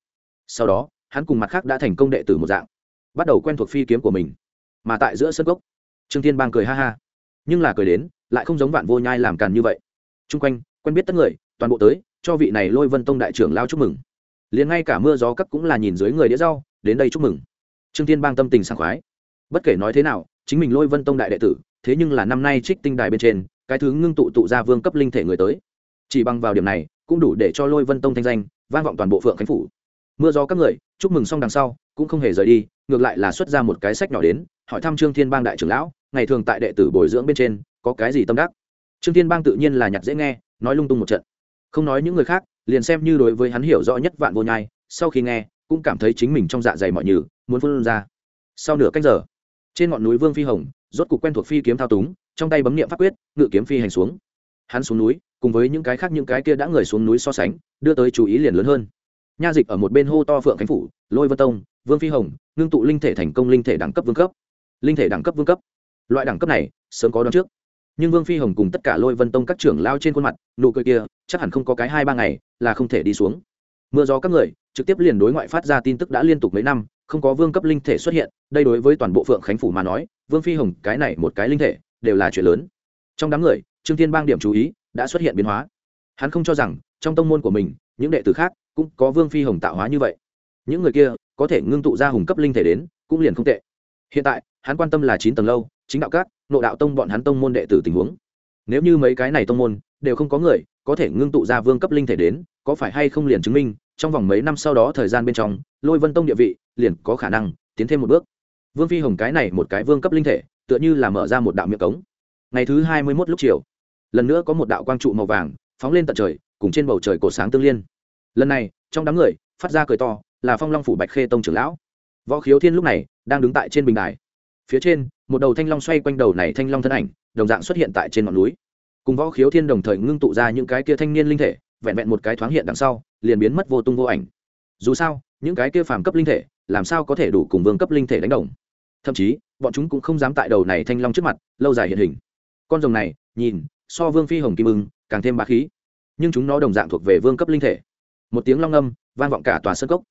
[SPEAKER 1] Sau đó, hắn cùng mặt khác đã thành công đệ tử một dạng, bắt đầu quen thuộc phi kiếm của mình, mà tại giữa sân gốc, trương thiên bang cười ha ha. Nhưng là cười đến, lại không giống vạn vô nhai làm càn như vậy. T r u n g quanh, quen biết tất người, toàn bộ tới, cho vị này lôi vân tông đại trưởng lao chúc mừng. Liền ngay cả mưa gió cấp cũng là nhìn dưới người đĩa rau đến đây chúc mừng. Trương thiên bang tâm tình sảng khoái. Bất kể nói thế nào, chính mình lôi vân tông đại đệ tử, thế nhưng là năm nay trích tinh đài bên trên, cái thứ ngưng tụ tụ ra vương cấp linh thể người tới. Chỉ bằng vào điểm này, cũng đủ để cho lôi vân tông thanh danh, vang vọng toàn bộ phượng khánh phủ. Mưa gió các người, chúc mừng xong đằng sau, cũng không hề rời đi, ngược lại là xuất ra một cái sách nhỏ đến, hỏi thăm trương thiên bang đại trưởng lão, ngày thường tại đệ tử bồi dưỡng bên trên, có cái gì tâm đắc? Trương thiên bang tự nhiên là nhặt dễ nghe, nói lung tung một trận. Không nói những người khác, liền xem như đối với hắn hiểu rõ nhất vạn vô nhai, sau khi nghe cũng cảm thấy chính mình trong dạ dày mọi nhừ, muốn phân ra. Sau nửa cách giờ, trên ngọn núi vương phi hồng, rốt cục quen thuộc phi kiếm thao túng, trong tay bấm niệm pháp quyết, ngự kiếm phi hành xuống. Hắn xuống núi, cùng với những cái khác những cái kia đã người xuống núi so sánh, đưa tới chú ý liền lớn hơn. Nha dịch ở một bên hô to phượng khánh phủ, lôi vân tông, vương phi hồng, ngưng tụ linh thể thành công linh thể đẳng cấp vương cấp. Linh thể đẳng cấp vương cấp. Loại đẳng cấp này, sớm có đón trước. Nhưng vương phi hồng cùng tất cả lôi vân tông các trưởng lao trên khuôn mặt, nụ cười kia, chắc hẳn không có cái hai ba ngày là không thể đi xuống. Mưa gió các người trực tiếp liền đối ngoại phát ra tin tức đã liên tục mấy năm, không có vương cấp linh thể xuất hiện, đây đối với toàn bộ phượng khánh phủ mà nói, vương phi hồng cái này một cái linh thể, đều là chuyện lớn. Trong đám người, trương thiên bang điểm chú ý, đã xuất hiện biến hóa. Hắn không cho rằng, trong tông môn của mình, những đệ tử khác, cũng có vương phi hồng tạo hóa như vậy. Những người kia, có thể ngưng tụ ra hùng cấp linh thể đến, cũng liền không tệ. Hiện tại, hắn quan tâm là chín tầng lâu, chính đạo các, nộ đạo tông bọn hắn tông môn đệ tử tình huống. Nếu như mấy cái này tông môn, đều không có người, có thể ngưng tụ ra vương cấp linh thể đến, có phải hay không liền chứng minh trong vòng mấy năm sau đó thời gian bên trong, lôi vân tông địa vị liền có khả năng tiến thêm một bước. Vương phi hồng cái này một cái vương cấp linh thể, tựa như là mở ra một đạo miệng cống. Ngày thứ hai mươi mốt lúc chiều, lần nữa có một đạo quang trụ màu vàng phóng lên tận trời, cùng trên bầu trời cổ sáng tương liên. Lần này, trong đám người, phát ra cười to, là phong long phủ bạch khê tông trưởng lão. Võ khiếu thiên lúc này đang đứng tại trên bình đài. Phía trên, một đầu thanh long xoay quanh đầu này thanh long thân ảnh, đồng dạng xuất hiện tại trên ngọn núi. Cùng võ khiếu thiên đồng thời ngưng tụ ra những cái kia thanh niên linh thể, vẹn vẹn một cái thoáng hiện đằng sau liền biến mất vô tung vô ảnh. Dù sao, những cái kia phàm cấp linh thể, làm sao có thể đủ cùng vương cấp linh thể đánh đồng? Thậm chí, bọn chúng cũng không dám tại đầu này thanh long trước mặt, lâu dài hiện hình. Con rồng này, nhìn, so vương phi hồng kim ưng, càng thêm bá khí. Nhưng chúng nó đồng dạng thuộc về vương cấp linh thể. Một tiếng long âm, vang vọng cả tòa sân cốc.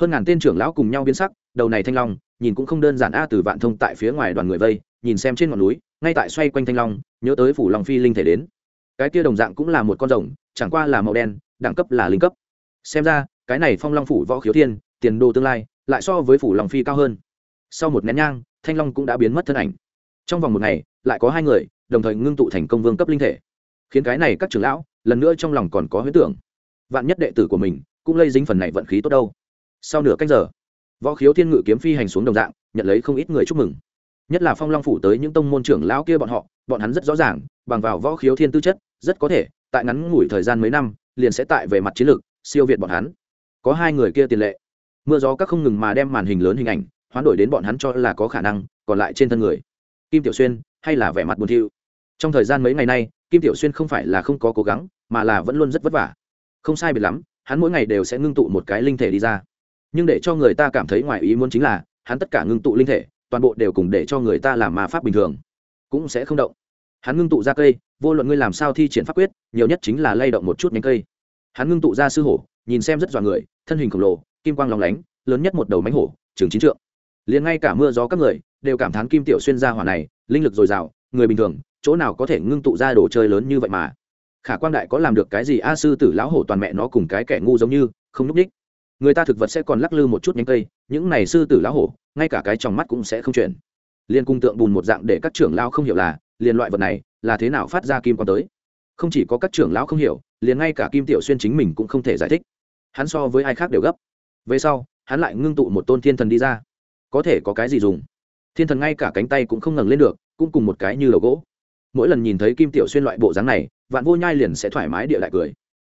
[SPEAKER 1] Hơn ngàn tên trưởng lão cùng nhau biến sắc, đầu này thanh long, nhìn cũng không đơn giản a, từ vạn thông tại phía ngoài đoàn người vây, nhìn xem trên ngọn núi, ngay tại xoay quanh thanh long, nhớ tới phủ long phi linh thể đến. Cái kia đồng dạng cũng là một con rồng, chẳng qua là màu đen, đẳng cấp là linh cấp xem ra, cái này phong long phủ võ khiếu thiên, tiền đồ tương lai, lại so với phủ long phi cao hơn. Sau một nén nhang, thanh long cũng đã biến mất thân ảnh. Trong vòng một ngày, lại có hai người, đồng thời ngưng tụ thành công vương cấp linh thể. Khiến cái này các trưởng lão, lần nữa trong lòng còn có huyết tưởng. Vạn nhất đệ tử của mình, cũng lây dính phần này vận khí tốt đâu. Sau nửa cách giờ, võ khiếu thiên ngự kiếm phi hành xuống đồng dạng, nhận lấy không ít người chúc mừng. Nhất là phong long phủ tới những tông môn trưởng lão kia bọn họ, bọn hắn rất rõ ràng, bằng vào võ khiếu thiên tư chất, rất có thể, tại ngắn ngủi thời gian mấy năm, liền sẽ tại về mặt chiến lược siêu việt bọn hắn. Có hai người kia tiền lệ. Mưa gió các không ngừng mà đem màn hình lớn hình ảnh, hoán đổi đến bọn hắn cho là có khả năng, còn lại trên thân người. Kim tiểu xuyên, hay là vẻ mặt buồn thiu? Trong thời gian mấy ngày nay, kim tiểu xuyên không phải là không có cố gắng, mà là vẫn luôn rất vất vả. Không sai biệt lắm, hắn mỗi ngày đều sẽ ngưng tụ một cái linh thể đi ra. Nhưng để cho người ta cảm thấy ngoài ý muốn chính là, hắn tất cả ngưng tụ linh thể, toàn bộ đều cùng để cho người ta làm mà pháp bình thường. Cũng sẽ không động. Hắn ngưng tụ ra cây, vô luận ngươi làm sao thi triển pháp quyết, nhiều nhất chính là lay động một chút nhánh cây hắn ngưng tụ ra sư hổ, nhìn xem rất dọa người, thân hình khổng lồ, kim quang lóng lánh, lớn nhất một đầu mánh hổ, trường chín trượng. Liền ngay cả mưa gió các người, đều cảm thán kim tiểu xuyên ra hỏa này, linh lực dồi dào, người bình thường, chỗ nào có thể ngưng tụ ra đồ chơi lớn như vậy mà. Khả quang đại có làm được cái gì? A sư tử lão hổ toàn mẹ nó cùng cái kẻ ngu giống như, không núp đích. Người ta thực vật sẽ còn lắc lư một chút nhánh cây, những này sư tử lão hổ, ngay cả cái trong mắt cũng sẽ không chuyển. Liên cung tượng bùn một dạng để các trưởng lao không hiểu là, liền loại vật này, là thế nào phát ra kim quang tới? Không chỉ có các trưởng lão không hiểu liền ngay cả kim tiểu xuyên chính mình cũng không thể giải thích. Hắn so với ai khác đều gấp. Về sau, hắn lại ngưng tụ một tôn thiên thần đi ra. Có thể có cái gì dùng? Thiên thần ngay cả cánh tay cũng không ngẩng lên được, cũng cùng một cái như đầu gỗ. Mỗi lần nhìn thấy kim tiểu xuyên loại bộ dáng này, vạn vô nhai liền sẽ thoải mái địa lại cười.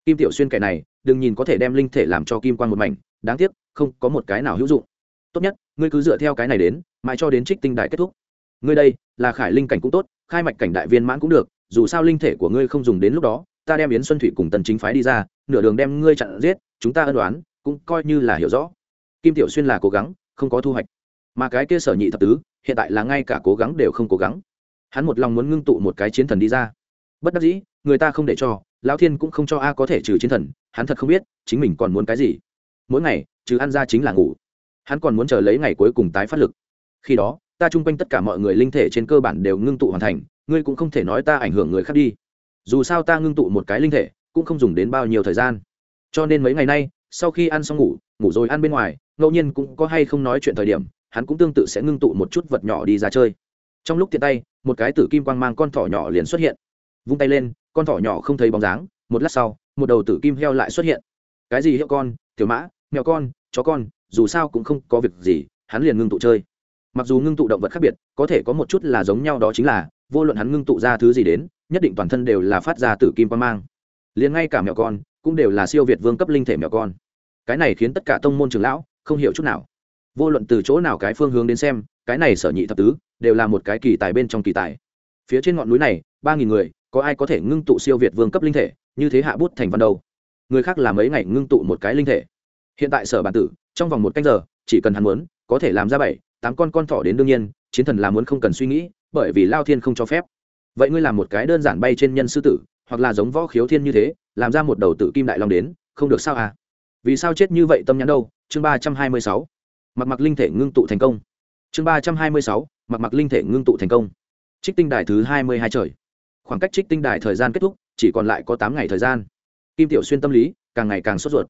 [SPEAKER 1] Kim tiểu xuyên kẻ này, đừng nhìn có thể đem linh thể làm cho kim quan một mảnh, đáng tiếc, không có một cái nào hữu dụng. Tốt nhất, ngươi cứ dựa theo cái này đến, mãi cho đến trích tinh đại kết thúc. Ngươi đây, là khải linh cảnh cũng tốt, khai mạch cảnh đại viên mãn cũng được, dù sao linh thể của ngươi không dùng đến lúc đó ta đem yến xuân thủy cùng tần chính phái đi ra, nửa đường đem ngươi chặn giết, chúng ta ân đoán cũng coi như là hiểu rõ. Kim tiểu xuyên là cố gắng, không có thu hoạch. Mà cái kia sở nhị thập tứ, hiện tại là ngay cả cố gắng đều không cố gắng. Hắn một lòng muốn ngưng tụ một cái chiến thần đi ra. Bất đắc dĩ, người ta không để cho, lão thiên cũng không cho a có thể trừ chiến thần, hắn thật không biết, chính mình còn muốn cái gì. Mỗi ngày, trừ ăn ra chính là ngủ. Hắn còn muốn chờ lấy ngày cuối cùng tái phát lực. Khi đó, ta chung quanh tất cả mọi người linh thể trên cơ bản đều ngưng tụ hoàn thành, ngươi cũng không thể nói ta ảnh hưởng người khác đi dù sao ta ngưng tụ một cái linh thể, cũng không dùng đến bao nhiêu thời gian. Cho nên mấy ngày nay, sau khi ăn xong ngủ ngủ rồi ăn bên ngoài, ngẫu nhiên cũng có hay không nói chuyện thời điểm, hắn cũng tương tự sẽ ngưng tụ một chút vật nhỏ đi ra chơi. Trong lúc tiện tay, một cái tử kim quang mang con thỏ nhỏ liền xuất hiện. Vung tay lên, con thỏ nhỏ không thấy bóng dáng, một lát sau, một đầu tử kim heo lại xuất hiện. Cái gì hiệu con? Tiểu mã, mèo con, chó con, dù sao cũng không có việc gì, hắn liền ngưng tụ chơi. Mặc dù ngưng tụ động vật khác biệt, có thể có một chút là giống nhau đó chính là, vô luận hắn ngưng tụ ra thứ gì đến nhất định toàn thân đều là phát ra tử kim quan mang. Liền ngay cả mẹo con, cũng đều là siêu việt vương cấp linh thể mẹo con. Cái này khiến tất cả tông môn trường lão không hiểu chút nào. Vô luận từ chỗ nào cái phương hướng đến xem, cái này sở nhị thập tứ, đều là một cái kỳ tài bên trong kỳ tài. Phía trên ngọn núi này, ba nghìn người, có ai có thể ngưng tụ siêu việt vương cấp linh thể, như thế hạ bút thành văn đâu? Người khác làm mấy ngày ngưng tụ một cái linh thể. Hiện tại sở bản tử, trong vòng một canh giờ, chỉ cần hắn muốn, có thể làm ra bảy, tám con con thỏ đến đương nhiên, chiến thần làm muốn không cần suy nghĩ, bởi vì lao thiên không cho phép vậy ngươi làm một cái đơn giản bay trên nhân sư tử, hoặc là giống võ khiếu thiên như thế, làm ra một đầu tử kim đại long đến, không được sao à? Vì sao chết như vậy tâm nhắn đâu? Chương ba trăm hai mươi sáu. Mặc mặc linh thể ngưng tụ thành công. Chương ba trăm hai mươi sáu. Mặc mặc linh thể ngưng tụ thành công. Trích tinh đài thứ hai mươi hai trời. Khoảng cách trích tinh đài thời gian kết thúc, chỉ còn lại có tám ngày thời gian. Kim tiểu xuyên tâm lý, càng ngày càng sốt ruột.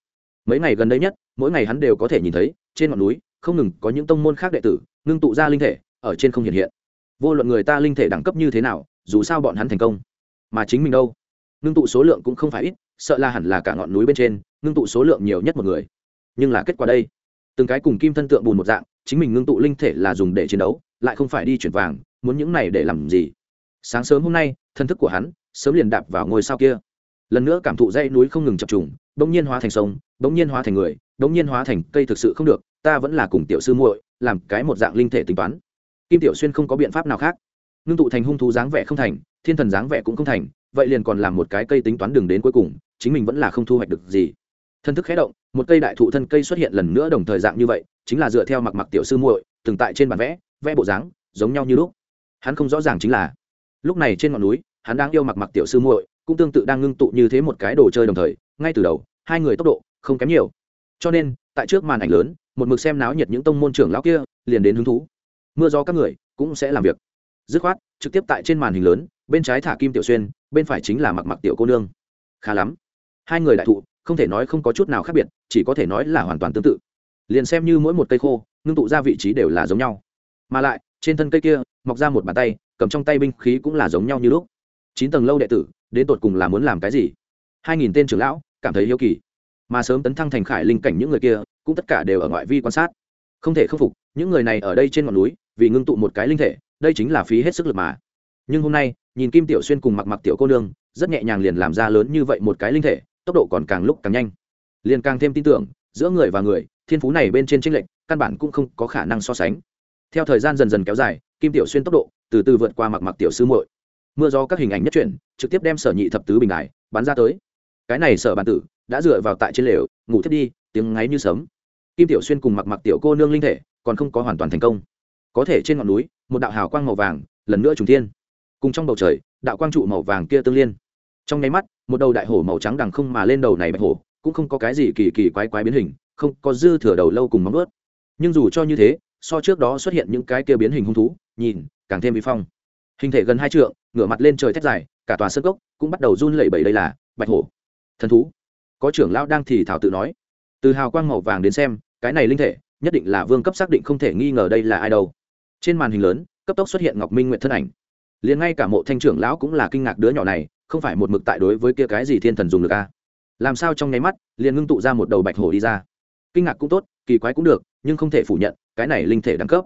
[SPEAKER 1] Mấy ngày gần đây nhất, mỗi ngày hắn đều có thể nhìn thấy, trên ngọn núi, không ngừng có những tông môn khác đệ tử, ngưng tụ ra linh thể, ở trên không hiện hiện. Vô luận người ta linh thể đẳng cấp như thế nào dù sao bọn hắn thành công. Mà chính mình đâu? Ngưng tụ số lượng cũng không phải ít, sợ là hẳn là cả ngọn núi bên trên, ngưng tụ số lượng nhiều nhất một người. Nhưng là kết quả đây? Từng cái cùng kim thân tượng bùn một dạng, chính mình ngưng tụ linh thể là dùng để chiến đấu, lại không phải đi chuyển vàng, muốn những này để làm gì? Sáng sớm hôm nay, thân thức của hắn sớm liền đạp vào ngôi sao kia. Lần nữa cảm thụ dây núi không ngừng chập trùng, bỗng nhiên hóa thành sông, bỗng nhiên hóa thành người, bỗng nhiên hóa thành cây thực sự không được, ta vẫn là cùng tiểu sư muội, làm cái một dạng linh thể tính toán. Kim tiểu xuyên không có biện pháp nào khác ngưng tụ thành hung thú dáng vẻ không thành, thiên thần dáng vẻ cũng không thành, vậy liền còn làm một cái cây tính toán đường đến cuối cùng, chính mình vẫn là không thu hoạch được gì. Thân thức khé động, một cây đại thụ thân cây xuất hiện lần nữa đồng thời dạng như vậy, chính là dựa theo mặc mặc tiểu sư muội, từng tại trên bản vẽ vẽ bộ dáng, giống nhau như lúc. Hắn không rõ ràng chính là, lúc này trên ngọn núi, hắn đang yêu mặc mặc tiểu sư muội, cũng tương tự đang ngưng tụ như thế một cái đồ chơi đồng thời, ngay từ đầu, hai người tốc độ không kém nhiều. Cho nên, tại trước màn ảnh lớn, một mực xem náo nhiệt những tông môn trưởng lão kia, liền đến hứng thú. Mưa do các người cũng sẽ làm việc dứt khoát, trực tiếp tại trên màn hình lớn, bên trái thả kim tiểu xuyên, bên phải chính là mặc mặc tiểu cô nương. Khá lắm. Hai người đại thụ, không thể nói không có chút nào khác biệt, chỉ có thể nói là hoàn toàn tương tự. Liền xem như mỗi một cây khô, ngưng tụ ra vị trí đều là giống nhau. Mà lại, trên thân cây kia, mọc ra một bàn tay, cầm trong tay binh khí cũng là giống nhau như lúc. Chín tầng lâu đệ tử, đến tột cùng là muốn làm cái gì? Hai nghìn tên trưởng lão, cảm thấy hiếu kỳ. Mà sớm tấn thăng thành khải linh cảnh những người kia, cũng tất cả đều ở ngoại vi quan sát. Không thể khâm phục, những người này ở đây trên ngọn núi, vì ngưng tụ một cái linh thể đây chính là phí hết sức lực mà. Nhưng hôm nay, nhìn kim tiểu xuyên cùng mặc mặc tiểu cô nương, rất nhẹ nhàng liền làm ra lớn như vậy một cái linh thể, tốc độ còn càng lúc càng nhanh. Liền càng thêm tin tưởng, giữa người và người, thiên phú này bên trên tranh lệch, căn bản cũng không có khả năng so sánh. Theo thời gian dần dần kéo dài, kim tiểu xuyên tốc độ, từ từ vượt qua mặc mặc tiểu sư muội. Mưa do các hình ảnh nhất truyện trực tiếp đem sở nhị thập tứ bình ải bắn ra tới. Cái này sở bản tử, đã dựa vào tại trên lều, ngủ thiết đi, tiếng ngáy như sấm. Kim tiểu xuyên cùng mặc mặc tiểu cô nương linh thể, còn không có hoàn toàn thành công. Có thể trên ngọn núi một đạo hào quang màu vàng, lần nữa trùng thiên. Cùng trong bầu trời, đạo quang trụ màu vàng kia tương liên. Trong nháy mắt, một đầu đại hổ màu trắng đằng không mà lên đầu này bạch hổ, cũng không có cái gì kỳ kỳ quái quái biến hình, không có dư thừa đầu lâu cùng móng ướt nhưng dù cho như thế, so trước đó xuất hiện những cái kia biến hình hung thú, nhìn, càng thêm vi phong. Hình thể gần hai trượng, ngửa mặt lên trời thét dài, cả tòa sân cốc cũng bắt đầu run lẩy bẩy đây là, bạch hổ. Thần thú. Có trưởng lão đang thì thảo tự nói. Từ hào quang màu vàng đến xem, cái này linh thể, nhất định là vương cấp xác định không thể nghi ngờ đây là ai đâu trên màn hình lớn, cấp tốc xuất hiện ngọc minh nguyện thân ảnh. Liền ngay cả mộ thanh trưởng lão cũng là kinh ngạc đứa nhỏ này, không phải một mực tại đối với kia cái gì thiên thần dùng được a à? làm sao trong nháy mắt, liền ngưng tụ ra một đầu bạch hổ đi ra. Kinh ngạc cũng tốt, kỳ quái cũng được, nhưng không thể phủ nhận, cái này linh thể đẳng cấp.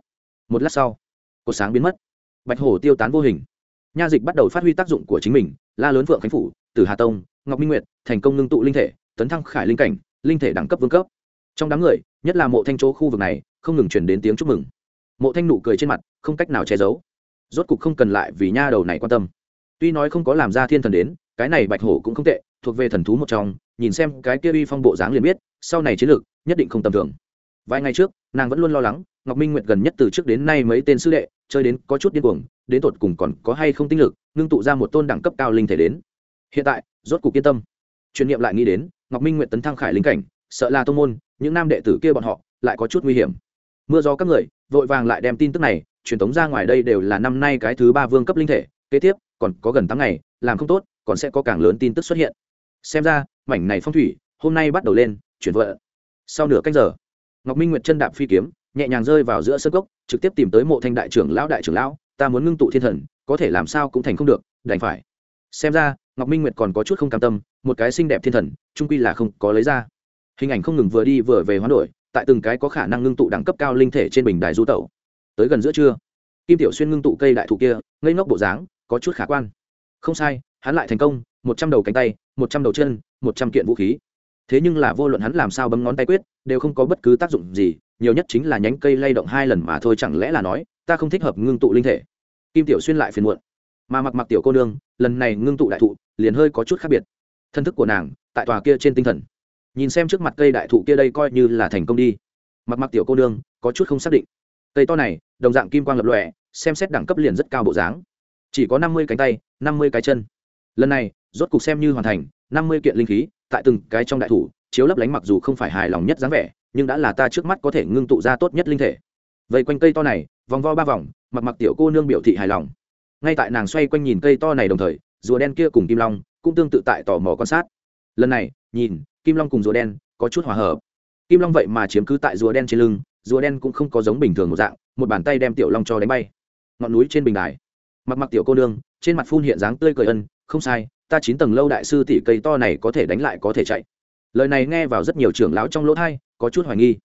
[SPEAKER 1] Một lát sau cột sáng biến mất. Bạch hổ tiêu tán vô hình. Nha dịch bắt đầu phát huy tác dụng của chính mình, la lớn vượng khánh phủ từ hà tông, ngọc minh nguyệt, thành công ngưng tụ linh thể, tấn thăng khải linh cảnh, linh thể đẳng cấp vương cấp. Trong đám người, nhất là mộ thanh chỗ khu vực này, không ngừng truyền đến tiếng chúc mừng mộ thanh nụ cười trên mặt, không cách nào che giấu. Rốt cục không cần lại vì nha đầu này quan tâm. Tuy nói không có làm ra thiên thần đến, cái này bạch hổ cũng không tệ, thuộc về thần thú một trong, nhìn xem cái kia uy phong bộ dáng liền biết, sau này chiến lược, nhất định không tầm thường. Vài ngày trước, nàng vẫn luôn lo lắng, ngọc minh nguyệt gần nhất từ trước đến nay mấy tên sư đệ, chơi đến có chút điên cuồng, đến tột cùng còn có hay không tinh lực, ngưng tụ ra một tôn đẳng cấp cao linh thể đến. Hiện tại, rốt cục yên tâm. Truyền niệm lại nghĩ đến, ngọc minh nguyệt tấn thăng khải linh cảnh, sợ là tô môn, những nam đệ tử kia bọn họ, lại có chút nguy hiểm. Mưa gió các người vội vàng lại đem tin tức này truyền tống ra ngoài đây đều là năm nay cái thứ ba vương cấp linh thể, kế tiếp, còn có gần tám ngày, làm không tốt, còn sẽ có càng lớn tin tức xuất hiện. Xem ra, mảnh này phong thủy, hôm nay bắt đầu lên, chuyển vợ sau nửa cách giờ, ngọc minh nguyệt chân đạp phi kiếm, nhẹ nhàng rơi vào giữa sân gốc, trực tiếp tìm tới mộ thanh đại trưởng lão đại trưởng lão, ta muốn ngưng tụ thiên thần, có thể làm sao cũng thành không được, đành phải. Xem ra, ngọc minh nguyệt còn có chút không cam tâm, một cái xinh đẹp thiên thần trung quy là không có lấy ra. Hình ảnh không ngừng vừa đi vừa về hoán đổi tại từng cái có khả năng ngưng tụ đẳng cấp cao linh thể trên bình đài du tẩu. Tới gần giữa trưa, kim tiểu xuyên ngưng tụ cây đại thụ kia, ngây ngốc bộ dáng, có chút khả quan. Không sai, hắn lại thành công, một trăm đầu cánh tay, một trăm đầu chân, một trăm kiện vũ khí. Thế nhưng là vô luận hắn làm sao bấm ngón tay quyết, đều không có bất cứ tác dụng gì, nhiều nhất chính là nhánh cây lay động hai lần mà thôi chẳng lẽ là nói, ta không thích hợp ngưng tụ linh thể. Kim tiểu xuyên lại phiền muộn. Mà mặc mặc tiểu cô nương, lần này ngưng tụ đại thụ, liền hơi có chút khác biệt. Thân thức của nàng, tại tòa kia trên tinh thần nhìn xem trước mặt cây đại thụ kia đây coi như là thành công đi. Mặt mặc tiểu cô nương, có chút không xác định. Cây to này, đồng dạng kim quang lập lòe, xem xét đẳng cấp liền rất cao bộ dáng. Chỉ có năm mươi cánh tay, năm mươi cái chân. Lần này, rốt cục xem như hoàn thành, năm mươi kiện linh khí, tại từng cái trong đại thủ, chiếu lấp lánh mặc dù không phải hài lòng nhất dáng vẻ, nhưng đã là ta trước mắt có thể ngưng tụ ra tốt nhất linh thể. Vậy quanh cây to này, vòng vo ba vòng, mặc mặc tiểu cô nương biểu thị hài lòng. Ngay tại nàng xoay quanh nhìn cây to này đồng thời, rùa đen kia cùng kim long cũng tương tự tại tò mò quan sát. Lần này, nhìn kim long cùng rùa đen có chút hòa hợp. Kim long vậy mà chiếm cứ tại rùa đen trên lưng, rùa đen cũng không có giống bình thường một dạng, một bàn tay đem tiểu long cho đánh bay. Ngọn núi trên bình đài, mặc mặc tiểu cô nương, trên mặt phun hiện dáng tươi cười ân, không sai, ta chín tầng lâu đại sư tỷ cây to này có thể đánh lại có thể chạy. Lời này nghe vào rất nhiều trưởng lão trong lỗ thai có chút hoài nghi.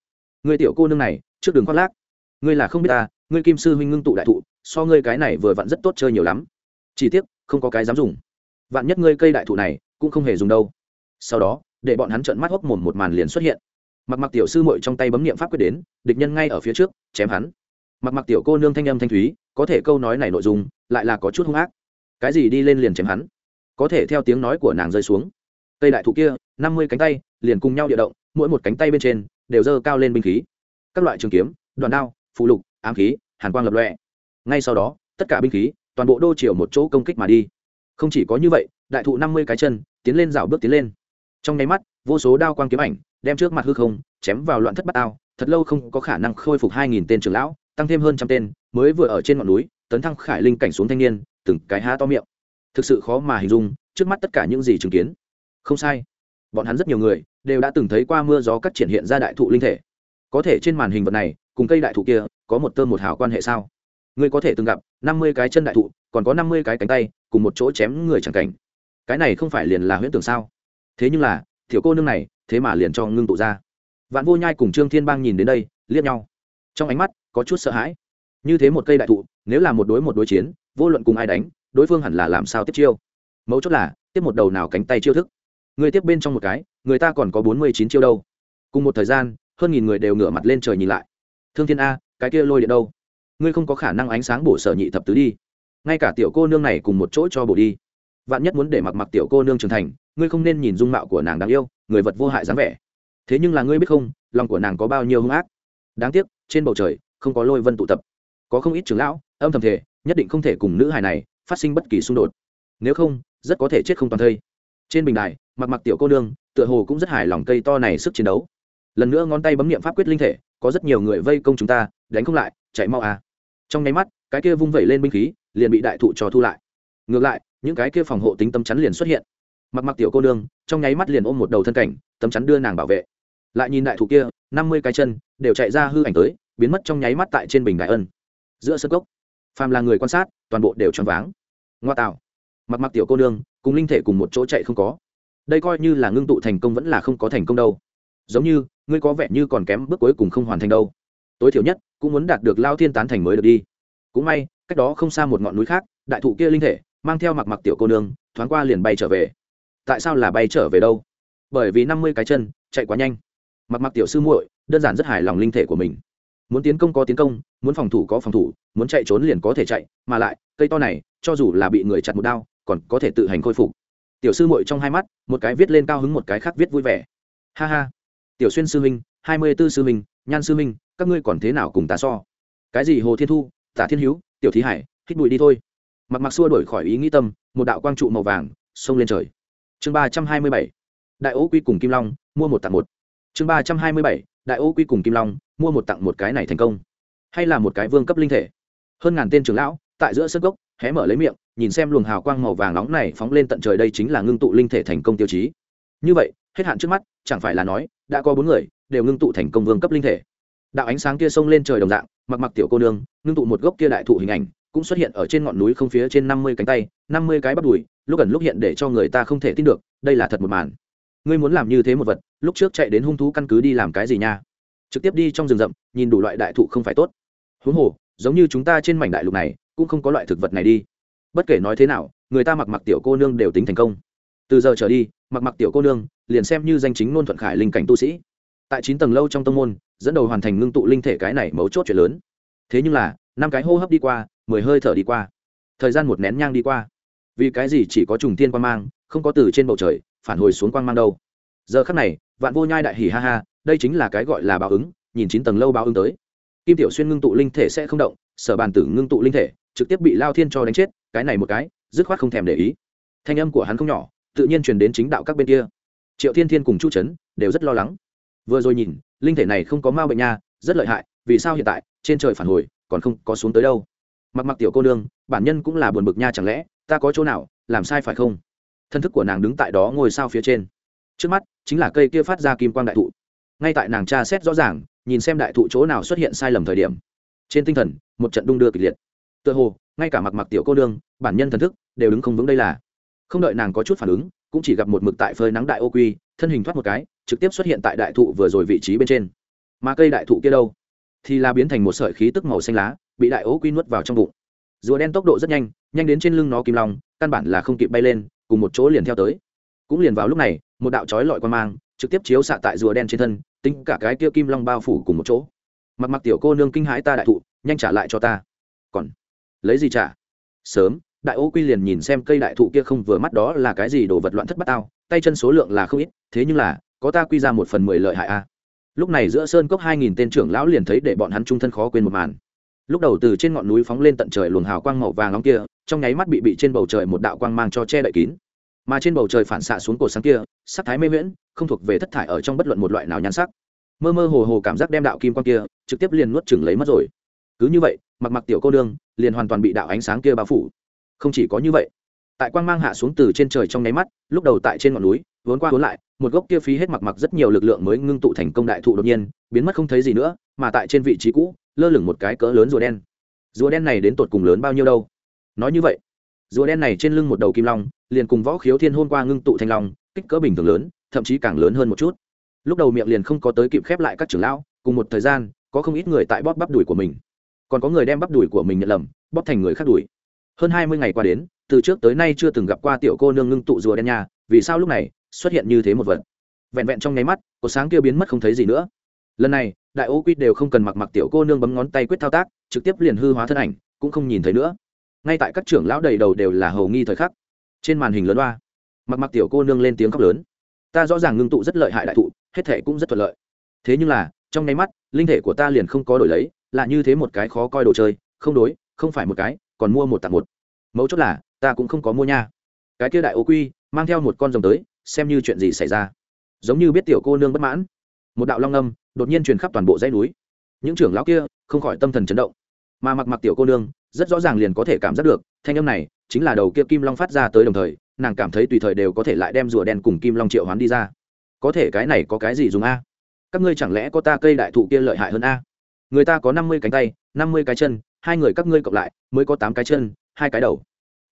[SPEAKER 1] Người tiểu cô nương này, trước đường khoác lác. Ngươi là không biết ta, ngươi kim sư huynh ngưng tụ đại thụ, so ngươi cái này vừa vặn rất tốt chơi nhiều lắm. Chỉ tiếc, không có cái dám dùng. Vạn nhất ngươi cây đại thụ này cũng không hề dùng đâu. Sau đó để bọn hắn trợn mắt hốc mồm một màn liền xuất hiện. Mặc mặc tiểu sư mội trong tay bấm nghiệm pháp quyết đến, địch nhân ngay ở phía trước, chém hắn. Mặc mặc tiểu cô nương thanh âm thanh thúy, có thể câu nói này nội dung, lại là có chút hung ác. Cái gì đi lên liền chém hắn. Có thể theo tiếng nói của nàng rơi xuống. Cây đại thụ kia, năm mươi cánh tay, liền cùng nhau địa động, mỗi một cánh tay bên trên, đều dơ cao lên binh khí. Các loại trường kiếm, đoàn đao phụ lục, ám khí, hàn quang lập lọe ngay sau đó, tất cả binh khí, toàn bộ đô chiều một chỗ công kích mà đi. Không chỉ có như vậy, đại thụ năm mươi cái chân, tiến lên rào bước tiến lên trong nháy mắt, vô số đao quang kiếm ảnh đem trước mặt hư không chém vào loạn thất bát ao, thật lâu không có khả năng khôi phục hai nghìn tên trưởng lão, tăng thêm hơn trăm tên, mới vừa ở trên ngọn núi, tấn thăng khải linh cảnh xuống thanh niên, từng cái há to miệng. Thực sự khó mà hình dung, trước mắt tất cả những gì chứng kiến. Không sai. Bọn hắn rất nhiều người đều đã từng thấy qua mưa gió cắt triển hiện ra đại thụ linh thể. Có thể trên màn hình vật này, cùng cây đại thụ kia, có một tơm một hào quan hệ sao? Ngươi có thể từng gặp năm mươi cái chân đại thụ, còn có năm mươi cái cánh tay, cùng một chỗ chém người chẳng cảnh. Cái này không phải liền là huyễn tưởng sao? Thế nhưng là thiểu cô nương này, thế mà liền cho ngưng tụ ra. Vạn vô nhai cùng trương thiên bang nhìn đến đây, liếc nhau. Trong ánh mắt, có chút sợ hãi. Như thế một cây đại thụ, nếu là một đối một đối chiến, vô luận cùng ai đánh, đối phương hẳn là làm sao tiếp chiêu? Mấu chốt là, tiếp một đầu nào cánh tay chiêu thức. Người tiếp bên trong một cái, người ta còn có bốn mươi chín chiêu đâu. Cùng một thời gian, hơn nghìn người đều ngửa mặt lên trời nhìn lại. Thương thiên a, cái kia lôi điện đâu? Ngươi không có khả năng ánh sáng bổ sở nhị thập tứ đi. Ngay cả tiểu cô nương này cùng một chỗ cho bổ đi. Vạn nhất muốn để mặc mặc tiểu cô nương trưởng thành ngươi không nên nhìn dung mạo của nàng đáng yêu, người vật vô hại dáng vẻ. Thế nhưng là ngươi biết không, lòng của nàng có bao nhiêu hung ác. Đáng tiếc, trên bầu trời, không có lôi vân tụ tập. Có không ít trưởng lão, âm thầm thể nhất định không thể cùng nữ hài này phát sinh bất kỳ xung đột. Nếu không, rất có thể chết không toàn thây. Trên bình đài, mặc mặc tiểu cô nương, tựa hồ cũng rất hài lòng cây to này sức chiến đấu. Lần nữa ngón tay bấm nghiệm pháp quyết linh thể, có rất nhiều người vây công chúng ta, đánh không lại, chạy mau à. Trong nháy mắt, cái kia vung vẩy lên binh khí, liền bị đại thụ trò thu lại. Ngược lại, những cái kia phòng hộ tính tâm chắn liền xuất hiện mặc mặc tiểu cô nương, trong nháy mắt liền ôm một đầu thân cảnh, tấm chắn đưa nàng bảo vệ. Lại nhìn đại thụ kia, năm mươi cái chân, đều chạy ra hư ảnh tới, biến mất trong nháy mắt tại trên bình đại ân. Giữa sân gốc phàm là người quan sát, toàn bộ đều choáng váng. Ngoa tạo. Mặc mặc tiểu cô nương, cùng linh thể cùng một chỗ chạy không có. Đây coi như là ngưng tụ thành công vẫn là không có thành công đâu. Giống như, ngươi có vẻ như còn kém bước cuối cùng không hoàn thành đâu. Tối thiểu nhất, cũng muốn đạt được lao thiên tán thành mới được đi. Cũng may, cách đó không xa một ngọn núi khác, đại thụ kia linh thể, mang theo mặc mặc tiểu cô nương, thoáng qua liền bay trở về tại sao là bay trở về đâu? Bởi vì năm mươi cái chân, chạy quá nhanh. Mặc mặc tiểu sư muội, đơn giản rất hài lòng linh thể của mình. Muốn tiến công có tiến công, muốn phòng thủ có phòng thủ, muốn chạy trốn liền có thể chạy, mà lại, cây to này, cho dù là bị người chặt một đao, còn có thể tự hành khôi phục. Tiểu sư muội trong hai mắt, một cái viết lên cao hứng, một cái khác viết vui vẻ. Ha ha. Tiểu xuyên sư minh hai mươi b ố sư minh nhan sư minh các ngươi còn thế nào cùng ta so? Cái gì hồ thiên thu, tả thiên hữu tiểu thí hải, hít bụi đi thôi. Mặc mặc xua đổi khỏi ý nghĩ tâm, một đạo quang trụ màu vàng, xông lên trời chương ba trăm hai mươi bảy, đại ô quy cùng kim long, mua một tặng một. Chương ba trăm hai mươi bảy, đại ô quy cùng kim long, mua một tặng một cái này thành công. Hay là một cái vương cấp linh thể. Hơn ngàn tên trưởng lão, tại giữa sân gốc, hé mở lấy miệng, nhìn xem luồng hào quang màu vàng nóng này phóng lên tận trời đây chính là ngưng tụ linh thể thành công tiêu chí. Như vậy, hết hạn trước mắt, chẳng phải là nói, đã có bốn người, đều ngưng tụ thành công vương cấp linh thể. Đạo ánh sáng kia xông lên trời đồng dạng, mặc mặc tiểu cô nương, ngưng tụ một gốc kia đại thụ hình ảnh cũng xuất hiện ở trên ngọn núi không phía trên năm mươi cánh tay, năm mươi cái bắp đùi, lúc gần lúc hiện để cho người ta không thể tin được, đây là thật một màn. Ngươi muốn làm như thế một vật, lúc trước chạy đến hung thú căn cứ đi làm cái gì nha? Trực tiếp đi trong rừng rậm, nhìn đủ loại đại thụ không phải tốt. Huống hồ, giống như chúng ta trên mảnh đại lục này, cũng không có loại thực vật này đi. Bất kể nói thế nào, người ta mặc mặc tiểu cô nương đều tính thành công. Từ giờ trở đi, mặc mặc tiểu cô nương, liền xem như danh chính ngôn thuận khải linh cảnh tu sĩ. Tại chín tầng lâu trong tông môn, dẫn đầu hoàn thành ngưng tụ linh thể cái này mấu chốt chuyện lớn. Thế nhưng là, năm cái hô hấp đi qua mười hơi thở đi qua. Thời gian một nén nhang đi qua. Vì cái gì chỉ có trùng tiên quan mang, không có từ trên bầu trời, phản hồi xuống quang mang đâu? Giờ khắc này, vạn vô nhai đại hỉ ha ha, đây chính là cái gọi là báo ứng, nhìn chín tầng lâu báo ứng tới. Kim tiểu xuyên ngưng tụ linh thể sẽ không động, sở bàn tử ngưng tụ linh thể, trực tiếp bị lao thiên cho đánh chết, cái này một cái, dứt khoát không thèm để ý. Thanh âm của hắn không nhỏ, tự nhiên truyền đến chính đạo các bên kia. Triệu thiên thiên cùng chu trấn đều rất lo lắng. Vừa rồi nhìn, linh thể này không có ma bệnh nha, rất lợi hại, vì sao hiện tại, trên trời phản hồi, còn không có xuống tới đâu? Mặc mặc tiểu cô nương, bản nhân cũng là buồn bực nha chẳng lẽ, ta có chỗ nào, làm sai phải không? Thân thức của nàng đứng tại đó ngồi sao phía trên. Trước mắt, chính là cây kia phát ra kim quang đại thụ. Ngay tại nàng tra xét rõ ràng, nhìn xem đại thụ chỗ nào xuất hiện sai lầm thời điểm. Trên tinh thần, một trận đung đưa kịch liệt. Tựa hồ, ngay cả mặc mặc tiểu cô nương, bản nhân thần thức, đều đứng không vững đây là. Không đợi nàng có chút phản ứng, cũng chỉ gặp một mực tại phơi nắng đại ô quy, thân hình thoát một cái, trực tiếp xuất hiện tại đại thụ vừa rồi vị trí bên trên. Mà cây đại thụ kia đâu? Thì là biến thành một sợi khí tức màu xanh lá bị đại ố quy nuốt vào trong bụng. Rùa đen tốc độ rất nhanh nhanh đến trên lưng nó kim long, căn bản là không kịp bay lên, cùng một chỗ liền theo tới. Cũng liền vào lúc này, một đạo trói lọi quan mang, trực tiếp chiếu xạ tại rùa đen trên thân, tính cả cái kia kim long bao phủ cùng một chỗ. Mặc mặc tiểu cô nương kinh hãi ta đại thụ, nhanh trả lại cho ta. Còn lấy gì trả? Sớm, đại ô quy liền nhìn xem cây đại thụ kia không vừa mắt đó là cái gì đồ vật loạn thất bát tao, tay chân số lượng là không ít, thế nhưng là, có ta quy ra một phần mười lợi hại a. Lúc này giữa sơn cốc hai nghìn tên trưởng lão liền thấy để bọn hắn trung thân khó quên một màn lúc đầu từ trên ngọn núi phóng lên tận trời luồng hào quang màu vàng nóng kia, trong nháy mắt bị bị trên bầu trời một đạo quang mang cho che đậy kín. Mà trên bầu trời phản xạ xuống cổ sáng kia, sắc thái mê miễn không thuộc về thất thải ở trong bất luận một loại nào nhan sắc. Mơ mơ hồ hồ cảm giác đem đạo kim quang kia, trực tiếp liền nuốt chừng lấy mất rồi. Cứ như vậy, mặc mặc tiểu cô đương liền hoàn toàn bị đạo ánh sáng kia bao phủ. Không chỉ có như vậy, tại quang mang hạ xuống từ trên trời trong nháy mắt, lúc đầu tại trên ngọn núi, vốn qua vốn lại, một gốc kia phí hết mặc mặc rất nhiều lực lượng mới ngưng tụ thành công đại thụ đột nhiên, biến mất không thấy gì nữa, mà tại trên vị trí cũ lơ lửng một cái cỡ lớn rùa đen. Rùa đen này đến tột cùng lớn bao nhiêu đâu? Nói như vậy, rùa đen này trên lưng một đầu kim long, liền cùng võ khiếu thiên hôn qua ngưng tụ thành long, kích cỡ bình thường lớn, thậm chí càng lớn hơn một chút. Lúc đầu miệng liền không có tới kịp khép lại các trưởng lão, cùng một thời gian, có không ít người tại bóp bắp đùi của mình. Còn có người đem bắp đùi của mình nhận lầm, bóp thành người khác đùi. Hơn hai mươi ngày qua đến, từ trước tới nay chưa từng gặp qua tiểu cô nương ngưng tụ rùa đen nha, vì sao lúc này xuất hiện như thế một vật? Vẹn vẹn trong nháy mắt có sáng kia biến mất không thấy gì nữa. Lần này đại ô quy đều không cần mặc mặc tiểu cô nương bấm ngón tay quyết thao tác, trực tiếp liền hư hóa thân ảnh, cũng không nhìn thấy nữa. Ngay tại các trưởng lão đầy đầu đều là hầu nghi thời khắc, trên màn hình lớn loa mặc mặc tiểu cô nương lên tiếng khóc lớn. Ta rõ ràng ngưng tụ rất lợi hại đại thụ, hết thể cũng rất thuận lợi. Thế nhưng là, trong nháy mắt, linh thể của ta liền không có đổi lấy, là như thế một cái khó coi đồ chơi, không đối, không phải một cái, còn mua một tặng một. Mấu chốt là, ta cũng không có mua nha. Cái kia đại ô quy, mang theo một con rồng tới, xem như chuyện gì xảy ra. Giống như biết tiểu cô nương bất mãn một đạo long âm đột nhiên truyền khắp toàn bộ dãy núi. Những trưởng lão kia không khỏi tâm thần chấn động. Mà mặc mặc tiểu cô nương rất rõ ràng liền có thể cảm giác được, thanh âm này chính là đầu kia kim long phát ra tới đồng thời, nàng cảm thấy tùy thời đều có thể lại đem rùa đen cùng kim long triệu hoán đi ra. Có thể cái này có cái gì dùng a? Các ngươi chẳng lẽ có ta cây đại thụ kia lợi hại hơn a? Người ta có năm mươi cánh tay, năm mươi cái chân, hai người các ngươi cộng lại mới có tám cái chân, hai cái đầu.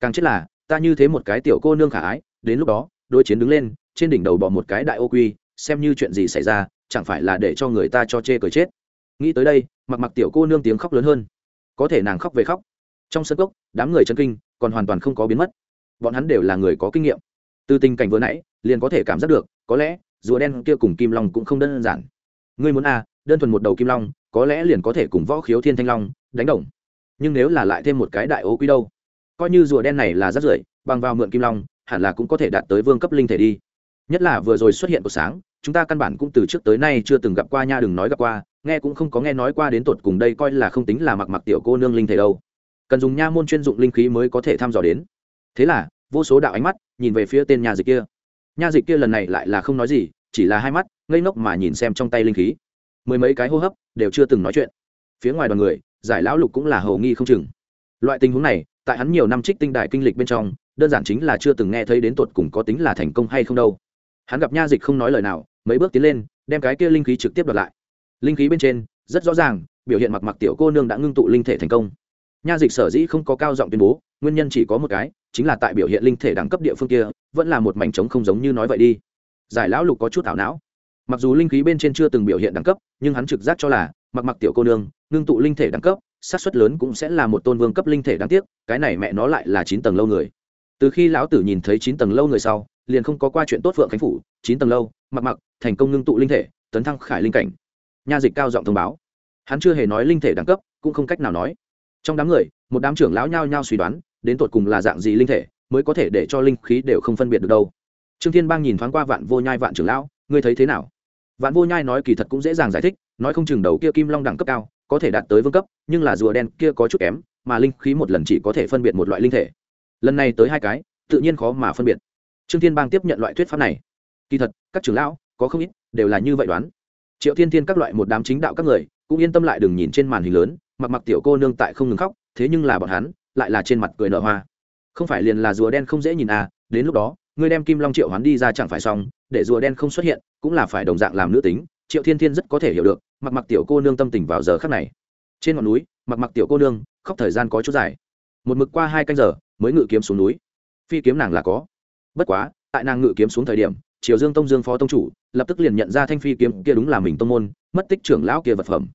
[SPEAKER 1] Càng chết là, ta như thế một cái tiểu cô nương khả ái, đến lúc đó đôi chiến đứng lên, trên đỉnh đầu bỏ một cái đại ô quy, xem như chuyện gì xảy ra chẳng phải là để cho người ta cho chê cười chết. Nghĩ tới đây mặc mặc tiểu cô nương tiếng khóc lớn hơn. Có thể nàng khóc về khóc. Trong sân cốc đám người chân kinh còn hoàn toàn không có biến mất. Bọn hắn đều là người có kinh nghiệm. Từ tình cảnh vừa nãy liền có thể cảm giác được có lẽ rùa đen kia cùng kim long cũng không đơn giản. Ngươi muốn a à, đơn thuần một đầu kim long có lẽ liền có thể cùng võ khiếu thiên thanh long đánh đồng. Nhưng nếu là lại thêm một cái đại ố quý đâu? Coi như rùa đen này là rất rưởi bằng vào mượn kim long hẳn là cũng có thể đạt tới vương cấp linh thể đi nhất là vừa rồi xuất hiện của sáng, chúng ta căn bản cũng từ trước tới nay chưa từng gặp qua nha, đừng nói gặp qua, nghe cũng không có nghe nói qua đến tột cùng đây coi là không tính là mặc mặc tiểu cô nương linh thể đâu. Cần dùng nha môn chuyên dụng linh khí mới có thể thăm dò đến. Thế là, vô số đạo ánh mắt nhìn về phía tên nhà dịch kia. Nha dịch kia lần này lại là không nói gì, chỉ là hai mắt, ngây ngốc mà nhìn xem trong tay linh khí. Mười mấy cái hô hấp đều chưa từng nói chuyện. Phía ngoài đoàn người, giải lão lục cũng là hầu nghi không chừng. Loại tình huống này, tại hắn nhiều năm trích tinh đại kinh lịch bên trong, đơn giản chính là chưa từng nghe thấy đến tột cùng có tính là thành công hay không đâu hắn gặp nha dịch không nói lời nào, mấy bước tiến lên, đem cái kia linh khí trực tiếp đoạt lại. Linh khí bên trên, rất rõ ràng, biểu hiện mặc mặc tiểu cô nương đã ngưng tụ linh thể thành công. Nha dịch sở dĩ không có cao giọng tuyên bố, nguyên nhân chỉ có một cái, chính là tại biểu hiện linh thể đẳng cấp địa phương kia, vẫn là một mảnh trống không giống như nói vậy đi. Giải lão lục có chút ảo não. Mặc dù linh khí bên trên chưa từng biểu hiện đẳng cấp, nhưng hắn trực giác cho là, mặc mặc tiểu cô nương, ngưng tụ linh thể đẳng cấp, xác suất lớn cũng sẽ là một tôn vương cấp linh thể đáng tiếc, cái này mẹ nó lại là chín tầng lâu người. Từ khi lão tử nhìn thấy chín tầng lâu người sau liền không có qua chuyện tốt phượng khánh phủ, chín tầng lâu, mặc mặc, thành công ngưng tụ linh thể, tấn thăng khải linh cảnh. Nha dịch cao giọng thông báo. Hắn chưa hề nói linh thể đẳng cấp, cũng không cách nào nói. Trong đám người, một đám trưởng lão nhao nhao suy đoán, đến tột cùng là dạng gì linh thể mới có thể để cho linh khí đều không phân biệt được đâu. Trương thiên bang nhìn thoáng qua vạn vô nhai vạn trưởng lão, ngươi thấy thế nào? Vạn vô nhai nói kỳ thật cũng dễ dàng giải thích, nói không chừng đầu kia kim long đẳng cấp cao, có thể đạt tới vương cấp, nhưng là rùa đen kia có chút kém, mà linh khí một lần chỉ có thể phân biệt một loại linh thể. Lần này tới hai cái, tự nhiên khó mà phân biệt trương thiên bang tiếp nhận loại thuyết pháp này. Kỳ thật, các trưởng lão, có không ít, đều là như vậy đoán. Triệu thiên thiên các loại một đám chính đạo các người, cũng yên tâm lại đừng nhìn trên màn hình lớn, mặc mặc tiểu cô nương tại không ngừng khóc, thế nhưng là bọn hắn, lại là trên mặt cười nở hoa. Không phải liền là rùa đen không dễ nhìn à đến lúc đó, ngươi đem kim long triệu hắn đi ra chẳng phải xong, để rùa đen không xuất hiện, cũng là phải đồng dạng làm nữ tính, triệu thiên thiên rất có thể hiểu được, mặc mặc tiểu cô nương tâm tình vào giờ khắc này. Trên ngọn núi, mặc mặc tiểu cô nương, khóc thời gian có chút dài. Một mực qua hai canh giờ, mới ngự kiếm xuống núi. Phi kiếm nàng là có bất quá, tại nàng ngự kiếm xuống thời điểm, triều dương tông dương phó tông chủ lập tức liền nhận ra thanh phi kiếm kia đúng là mình tông môn, mất tích trưởng lão kia vật phẩm.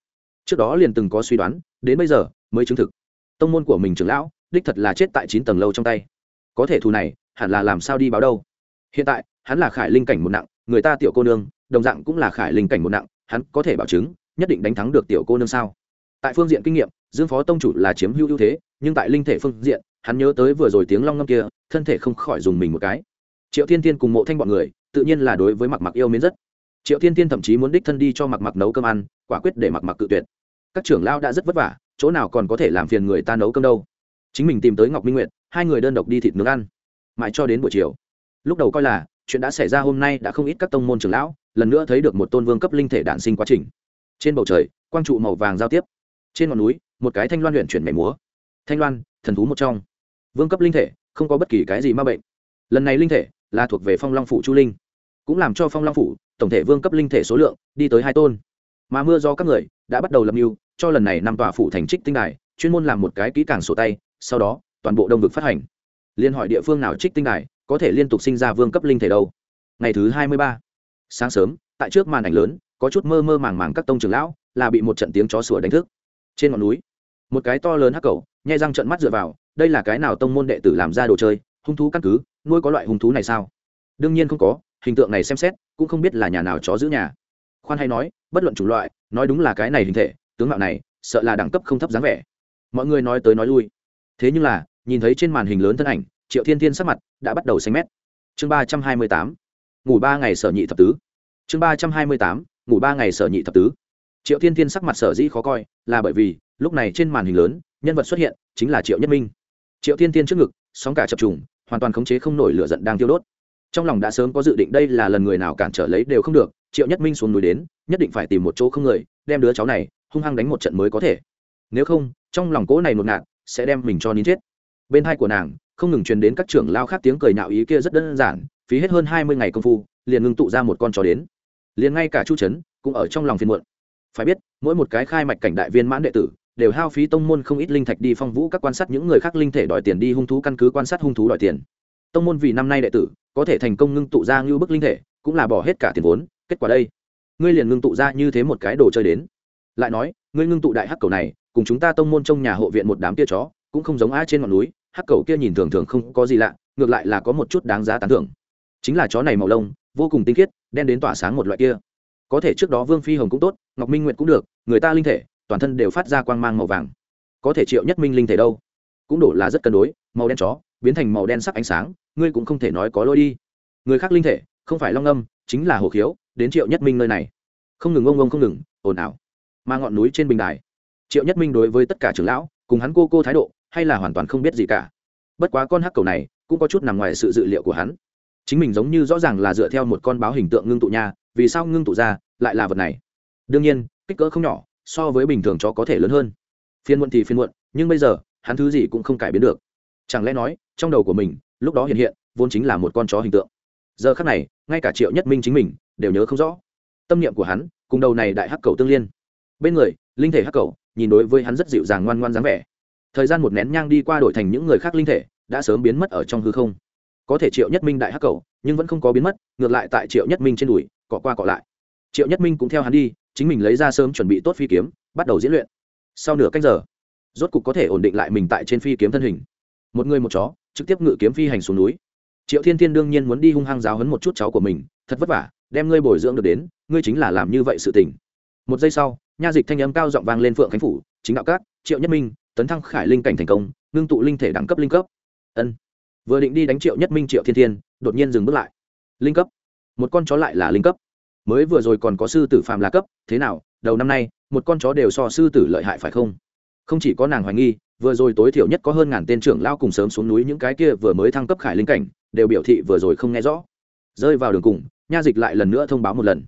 [SPEAKER 1] Trước đó liền từng có suy đoán, đến bây giờ mới chứng thực. Tông môn của mình trưởng lão, đích thật là chết tại chín tầng lâu trong tay. Có thể thù này, hẳn là làm sao đi báo đâu? Hiện tại, hắn là khải linh cảnh một nặng, người ta tiểu cô nương, đồng dạng cũng là khải linh cảnh một nặng, hắn có thể bảo chứng, nhất định đánh thắng được tiểu cô nương sao? Tại phương diện kinh nghiệm, dương phó tông chủ là chiếm hữu ưu thế, nhưng tại linh thể phương diện, hắn nhớ tới vừa rồi tiếng long ngâm kia, thân thể không khỏi dùng mình một cái triệu thiên thiên cùng mộ thanh bọn người, tự nhiên là đối với mặc mặc yêu mến rất. Triệu thiên thiên thậm chí muốn đích thân đi cho mặc mặc nấu cơm ăn, quả quyết để mặc mặc cự tuyệt. Các trưởng lao đã rất vất vả, chỗ nào còn có thể làm phiền người ta nấu cơm đâu. Chính mình tìm tới ngọc minh nguyệt, hai người đơn độc đi thịt nướng ăn. Mãi cho đến buổi chiều, lúc đầu coi là chuyện đã xảy ra hôm nay đã không ít các tông môn trưởng lão, lần nữa thấy được một tôn vương cấp linh thể đản sinh quá trình. Trên bầu trời, quang trụ màu vàng giao tiếp. Trên ngọn núi, một cái thanh loan luyện chuyển mẻ múa. Thanh loan, thần thú một trong. Vương cấp linh thể, không có bất kỳ cái gì ma bệnh. Lần này linh thể là thuộc về phong long phủ chu linh. Cũng làm cho phong long phủ, tổng thể vương cấp linh thể số lượng, đi tới hai tôn. Mà mưa do các người, đã bắt đầu lập mưu, cho lần này năm tòa phủ thành trích tinh đài, chuyên môn làm một cái kỹ càng sổ tay, sau đó, toàn bộ đông vực phát hành. Liên hỏi địa phương nào trích tinh đài, có thể liên tục sinh ra vương cấp linh thể đâu? Ngày thứ hai mươi ba. Sáng sớm, tại trước màn ảnh lớn, có chút mơ mơ màng màng các tông trưởng lão, là bị một trận tiếng chó sủa đánh thức. Trên ngọn núi, một cái to lớn hắc cầu nhai răng trận mắt dựa vào, đây là cái nào tông môn đệ tử làm ra đồ chơi, hung thú căn cứ? Nuôi có loại hung thú này sao? Đương nhiên không có, hình tượng này xem xét, cũng không biết là nhà nào chó giữ nhà. Khoan hay nói, bất luận chủng loại, nói đúng là cái này hình thể, tướng mạo này, sợ là đẳng cấp không thấp dáng vẻ. Mọi người nói tới nói lui. Thế nhưng là, nhìn thấy trên màn hình lớn thân ảnh, triệu thiên thiên sắc mặt đã bắt đầu xanh mét. Chương ba trăm hai mươi tám, ngủ ba ngày sở nhị thập tứ. Chương ba trăm hai mươi tám, ngủ ba ngày sở nhị thập tứ. Triệu thiên thiên sắc mặt sở dĩ khó coi, là bởi vì, lúc này trên màn hình lớn, nhân vật xuất hiện, chính là triệu nhất minh. Triệu thiên thiên trước ngực, sóng cả chập trùng hoàn toàn khống chế không nổi lửa giận đang tiêu đốt. Trong lòng đã sớm có dự định đây là lần người nào cản trở lấy đều không được, triệu nhất minh xuống núi đến, nhất định phải tìm một chỗ không người, đem đứa cháu này hung hăng đánh một trận mới có thể. Nếu không, trong lòng cỗ này nột ngạt, sẽ đem mình cho nín chết. Bên hai của nàng, không ngừng truyền đến các trưởng lao khác tiếng cười nhạo ý kia rất đơn giản, phí hết hơn hai mươi ngày công phu, liền ngưng tụ ra một con chó đến. Liền ngay cả chu trấn cũng ở trong lòng phiền muộn. Phải biết, mỗi một cái khai mạch cảnh đại viên mãn đệ tử đều hao phí tông môn không ít linh thạch đi phong vũ các quan sát những người khác linh thể đòi tiền đi hung thú căn cứ quan sát hung thú đòi tiền. Tông môn vì năm nay đệ tử, có thể thành công ngưng tụ ra như bức linh thể, cũng là bỏ hết cả tiền vốn, kết quả đây. Ngươi liền ngưng tụ ra như thế một cái đồ chơi đến. Lại nói, ngươi ngưng tụ đại hắc cầu này, cùng chúng ta tông môn trong nhà hộ viện một đám kia chó, cũng không giống ai trên ngọn núi, hắc cầu kia nhìn thường thường không có gì lạ, ngược lại là có một chút đáng giá tán thưởng. Chính là chó này màu lông, vô cùng tinh khiết, đen đến tỏa sáng một loại kia. Có thể trước đó vương phi hồng cũng tốt, ngọc minh nguyệt cũng được, người ta linh thể toàn thân đều phát ra quang mang màu vàng. Có thể triệu nhất minh linh thể đâu? Cũng đổ là rất cân đối, màu đen chó, biến thành màu đen sắc ánh sáng, ngươi cũng không thể nói có lôi đi. Người khác linh thể, không phải long âm, chính là hồ khiếu, đến triệu nhất minh nơi này. Không ngừng ông ông không ngừng, ồn ào. Mà ngọn núi trên bình đài, triệu nhất minh đối với tất cả trưởng lão, cùng hắn cô cô thái độ, hay là hoàn toàn không biết gì cả. Bất quá con hắc cầu này, cũng có chút nằm ngoài sự dự liệu của hắn. Chính mình giống như rõ ràng là dựa theo một con báo hình tượng ngưng tụ nha, vì sao ngưng tụ ra, lại là vật này? Đương nhiên, kích cỡ không nhỏ so với bình thường chó có thể lớn hơn. Phiên muộn thì phiên muộn, nhưng bây giờ, hắn thứ gì cũng không cải biến được. Chẳng lẽ nói, trong đầu của mình, lúc đó hiện hiện, vốn chính là một con chó hình tượng. Giờ khắc này, ngay cả triệu nhất minh chính mình, đều nhớ không rõ. Tâm niệm của hắn, cùng đầu này đại hắc cầu tương liên. Bên người, linh thể hắc cầu, nhìn đối với hắn rất dịu dàng ngoan ngoan dáng vẻ. Thời gian một nén nhang đi qua đổi thành những người khác linh thể, đã sớm biến mất ở trong hư không. Có thể triệu nhất minh đại hắc cầu, nhưng vẫn không có biến mất, ngược lại tại triệu nhất minh trên đùi, cọ qua cọ lại. Triệu nhất minh cũng theo hắn đi chính mình lấy ra sớm chuẩn bị tốt phi kiếm, bắt đầu diễn luyện. Sau nửa cách giờ, rốt cục có thể ổn định lại mình tại trên phi kiếm thân hình. Một người một chó, trực tiếp ngự kiếm phi hành xuống núi. Triệu thiên thiên đương nhiên muốn đi hung hăng giáo hấn một chút cháu của mình, thật vất vả, đem ngươi bồi dưỡng được đến, ngươi chính là làm như vậy sự tình. Một giây sau, nha dịch thanh âm cao giọng vang lên phượng khánh phủ, chính đạo cát triệu nhất minh, tấn thăng khải linh cảnh thành công, ngưng tụ linh thể đẳng cấp linh cấp. Ân. Vừa định đi đánh triệu nhất minh, triệu thiên thiên đột nhiên dừng bước lại. Linh cấp. Một con chó lại là linh cấp mới vừa rồi còn có sư tử phàm là cấp, thế nào, đầu năm nay, một con chó đều so sư tử lợi hại phải không? Không chỉ có nàng hoài nghi, vừa rồi tối thiểu nhất có hơn ngàn tên trưởng lao cùng sớm xuống núi những cái kia vừa mới thăng cấp khải linh cảnh, đều biểu thị vừa rồi không nghe rõ. Rơi vào đường cùng, nha dịch lại lần nữa thông báo một lần.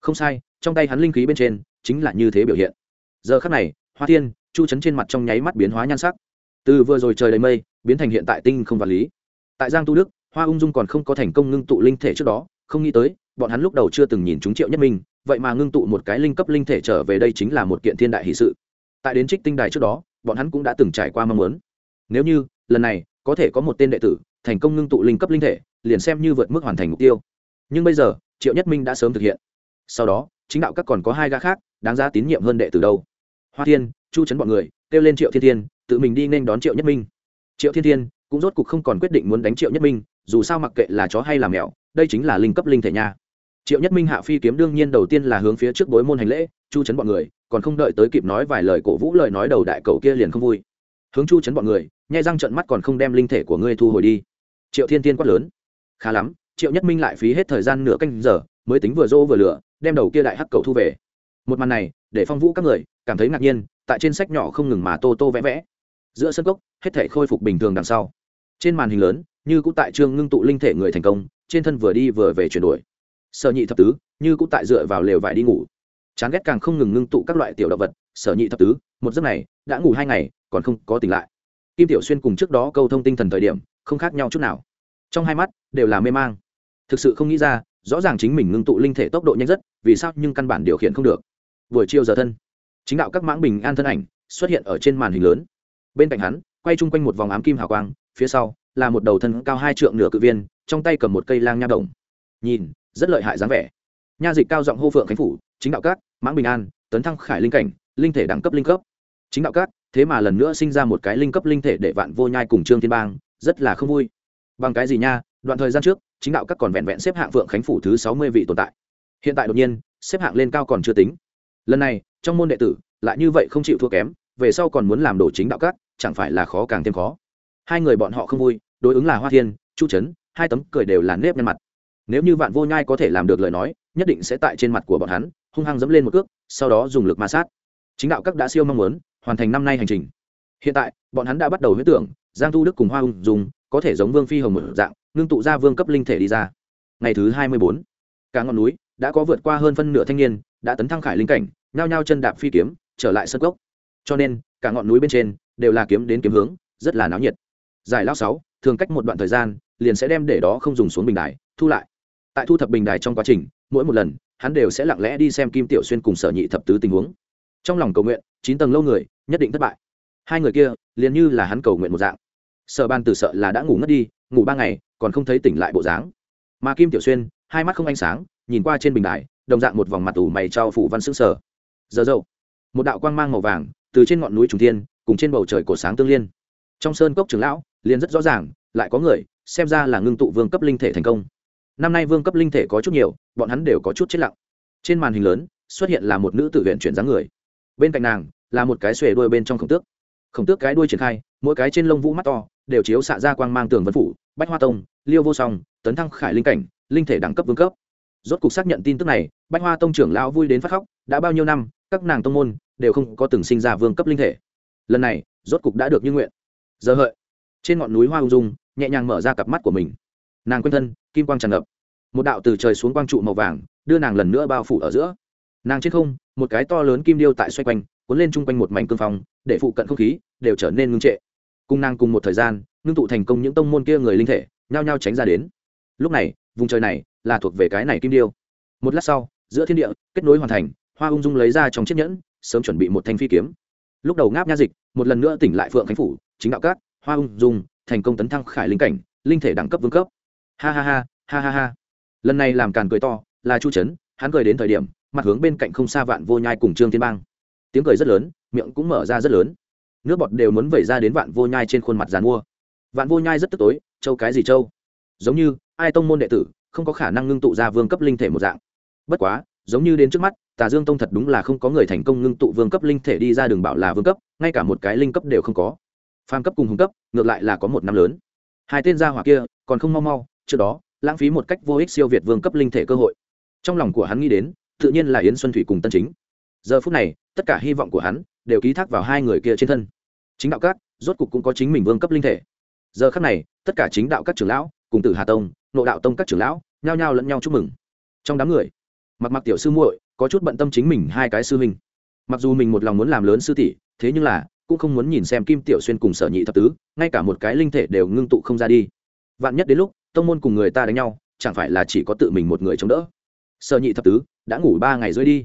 [SPEAKER 1] Không sai, trong tay hắn linh khí bên trên, chính là như thế biểu hiện. Giờ khắc này, hoa thiên, chu chấn trên mặt trong nháy mắt biến hóa nhan sắc. Từ vừa rồi trời đầy mây, biến thành hiện tại tinh không vật lý. Tại giang tu đức, hoa ung dung còn không có thành công ngưng tụ linh thể trước đó không nghĩ tới, bọn hắn lúc đầu chưa từng nhìn chúng triệu nhất minh, vậy mà ngưng tụ một cái linh cấp linh thể trở về đây chính là một kiện thiên đại hì sự. Tại đến trích tinh đài trước đó, bọn hắn cũng đã từng trải qua mong muốn. Nếu như, lần này, có thể có một tên đệ tử, thành công ngưng tụ linh cấp linh thể, liền xem như vượt mức hoàn thành mục tiêu. Nhưng bây giờ, triệu nhất minh đã sớm thực hiện. Sau đó, chính đạo các còn có hai gã khác, đáng giá tín nhiệm hơn đệ tử đâu. Hoa thiên, chu chấn bọn người, kêu lên triệu thiên thiên, tự mình đi nên đón triệu nhất minh. Triệu thiên thiên cũng rốt cuộc không còn quyết định muốn đánh triệu nhất minh, dù sao mặc kệ là chó hay là mèo đây chính là linh cấp linh thể nha. Triệu nhất minh hạ phi kiếm đương nhiên đầu tiên là hướng phía trước bối môn hành lễ, chu chấn bọn người, còn không đợi tới kịp nói vài lời cổ vũ lời nói đầu đại cầu kia liền không vui. Hướng chu chấn bọn người, nhai răng trận mắt còn không đem linh thể của ngươi thu hồi đi. Triệu thiên tiên quát lớn. Khá lắm, triệu nhất minh lại phí hết thời gian nửa canh giờ, mới tính vừa dỗ vừa lửa, đem đầu kia đại hắc cầu thu về. Một màn này, để phong vũ các người, cảm thấy ngạc nhiên, tại trên sách nhỏ không ngừng mà tô tô vẽ vẽ. Giữa sân cốc, hết thể khôi phục bình thường đằng sau. Trên màn hình lớn, như cũng tại trương ngưng tụ linh thể người thành công trên thân vừa đi vừa về chuyển đổi. Sở nhị thập tứ, như cũng tại dựa vào lều vải đi ngủ. Chán ghét càng không ngừng ngưng tụ các loại tiểu động vật, sở nhị thập tứ, một giấc này, đã ngủ hai ngày, còn không có tỉnh lại. Kim tiểu xuyên cùng trước đó câu thông tinh thần thời điểm, không khác nhau chút nào. Trong hai mắt, đều là mê mang. Thực sự không nghĩ ra, rõ ràng chính mình ngưng tụ linh thể tốc độ nhanh rất, vì sao nhưng căn bản điều khiển không được. Buổi chiều giờ thân, chính đạo các mãng bình an thân ảnh, xuất hiện ở trên màn hình lớn. Bên cạnh hắn, quay chung quanh một vòng ám kim hào quang, phía sau, là một đầu thân cao hai trượng nửa cự viên trong tay cầm một cây lang nha đồng. Nhìn rất lợi hại dáng vẻ. Nha dịch cao giọng hô phượng khánh phủ chính đạo cát, mãng bình an tấn thăng khải linh cảnh linh thể đẳng cấp linh cấp. Chính đạo cát, thế mà lần nữa sinh ra một cái linh cấp linh thể để vạn vô nhai cùng trương thiên bang rất là không vui. Bằng cái gì nha đoạn thời gian trước chính đạo các còn vẹn vẹn xếp hạng phượng khánh phủ thứ sáu mươi vị tồn tại. Hiện tại đột nhiên xếp hạng lên cao còn chưa tính. Lần này trong môn đệ tử lại như vậy không chịu thua kém về sau còn muốn làm đổ chính đạo các chẳng phải là khó càng thêm khó. Hai người bọn họ không vui đối ứng là hoa thiên chu trấn hai tấm cười đều là nếp nhăn mặt. Nếu như vạn vô nhai có thể làm được lời nói, nhất định sẽ tại trên mặt của bọn hắn, hung hăng dẫm lên một cước, sau đó dùng lực ma sát. Chính đạo các đã siêu mong muốn, hoàn thành năm nay hành trình. Hiện tại, bọn hắn đã bắt đầu huyết tưởng, giang thu đức cùng hoa hùng dùng, có thể giống vương phi hồng một dạng, ngưng tụ ra vương cấp linh thể đi ra. Ngày thứ hai mươi bốn, cả ngọn núi đã có vượt qua hơn phân nửa thanh niên, đã tấn thăng khải linh cảnh, nhao nhao chân đạp phi kiếm, trở lại sân cốc. Cho nên, cả ngọn núi bên trên đều là kiếm đến kiếm hướng, rất là náo nhiệt. Giải lao sáu, thường cách một đoạn thời gian liền sẽ đem để đó không dùng xuống bình đài, thu lại. Tại thu thập bình đài trong quá trình, mỗi một lần, hắn đều sẽ lặng lẽ đi xem kim tiểu xuyên cùng sở nhị thập tứ tình huống. Trong lòng cầu nguyện, chín tầng lâu người, nhất định thất bại. Hai người kia, liền như là hắn cầu nguyện một dạng. Sở ban từ sợ là đã ngủ ngất đi, ngủ ba ngày, còn không thấy tỉnh lại bộ dáng. Mà kim tiểu xuyên, hai mắt không ánh sáng, nhìn qua trên bình đài, đồng dạng một vòng mặt ủ mày trao phủ văn xương sở giờ dậu, một đạo quang mang màu vàng, từ trên ngọn núi trùng thiên, cùng trên bầu trời cổ sáng tương liên trong sơn cốc trưởng lão, liền rất rõ ràng, lại có người, xem ra là ngưng tụ vương cấp linh thể thành công. Năm nay vương cấp linh thể có chút nhiều, bọn hắn đều có chút chết lặng. Trên màn hình lớn, xuất hiện là một nữ tự viện chuyển dáng người. Bên cạnh nàng, là một cái xuề đuôi bên trong khổng tước. Khổng tước cái đuôi triển khai, mỗi cái trên lông vũ mắt to, đều chiếu xạ ra quang mang tường vân phủ, bách hoa tông, liêu vô song, tấn thăng khải linh cảnh, linh thể đẳng cấp vương cấp. Rốt cục xác nhận tin tức này, bách hoa tông trưởng lão vui đến phát khóc, đã bao nhiêu năm, các nàng tông môn, đều không có từng sinh ra vương cấp linh thể. Lần này, rốt cục đã được như nguyện giờ hợi. Trên ngọn núi hoa ung dung, nhẹ nhàng mở ra cặp mắt của mình. Nàng quên thân, kim quang tràn ngập. Một đạo từ trời xuống quang trụ màu vàng, đưa nàng lần nữa bao phủ ở giữa. Nàng trên không, một cái to lớn kim điêu tại xoay quanh, cuốn lên chung quanh một mảnh cương phong, để phụ cận không khí đều trở nên ngưng trệ. Cùng nàng cùng một thời gian, ngưng tụ thành công những tông môn kia người linh thể, nhao nhao tránh ra đến. Lúc này, vùng trời này là thuộc về cái này kim điêu. Một lát sau, giữa thiên địa, kết nối hoàn thành, hoa ung dung lấy ra trong chiếc nhẫn, sớm chuẩn bị một thanh phi kiếm. Lúc đầu ngáp nha dịch một lần nữa tỉnh lại phượng khánh phủ, chính đạo cát, hoa ung dung, thành công tấn thăng khải linh cảnh, linh thể đẳng cấp vương cấp. Ha ha ha ha ha ha. Lần này làm càn cười to, là chu trấn hắn cười đến thời điểm, mặt hướng bên cạnh không xa vạn vô nhai cùng trương thiên bang. Tiếng cười rất lớn, miệng cũng mở ra rất lớn. Nước bọt đều muốn vẩy ra đến vạn vô nhai trên khuôn mặt dàn mua. Vạn vô nhai rất tức tối, châu cái gì châu? Giống như, ai tông môn đệ tử, không có khả năng ngưng tụ ra vương cấp linh thể một dạng. Bất quá giống như đến trước mắt, tà dương tông thật đúng là không có người thành công ngưng tụ vương cấp linh thể đi ra đường bảo là vương cấp, ngay cả một cái linh cấp đều không có. Phàm cấp cùng hùng cấp, ngược lại là có một năm lớn. Hai tên gia hỏa kia, còn không mau mau, trước đó, lãng phí một cách vô ích siêu việt vương cấp linh thể cơ hội. Trong lòng của hắn nghĩ đến, tự nhiên là yến xuân thủy cùng tân chính. Giờ phút này, tất cả hy vọng của hắn đều ký thác vào hai người kia trên thân. Chính đạo các, rốt cục cũng có chính mình vương cấp linh thể. Giờ khắc này, tất cả chính đạo các trưởng lão, cùng tử hà tông, nộ đạo tông các trưởng lão, nhao nhao lẫn nhau chúc mừng. Trong đám người mặc mặc tiểu sư muội, có chút bận tâm chính mình hai cái sư huynh. Mặc dù mình một lòng muốn làm lớn sư tỷ, thế nhưng là, cũng không muốn nhìn xem kim tiểu xuyên cùng sở nhị thập tứ, ngay cả một cái linh thể đều ngưng tụ không ra đi. Vạn nhất đến lúc, tông môn cùng người ta đánh nhau, chẳng phải là chỉ có tự mình một người chống đỡ? Sở nhị thập tứ, đã ngủ ba ngày rơi đi.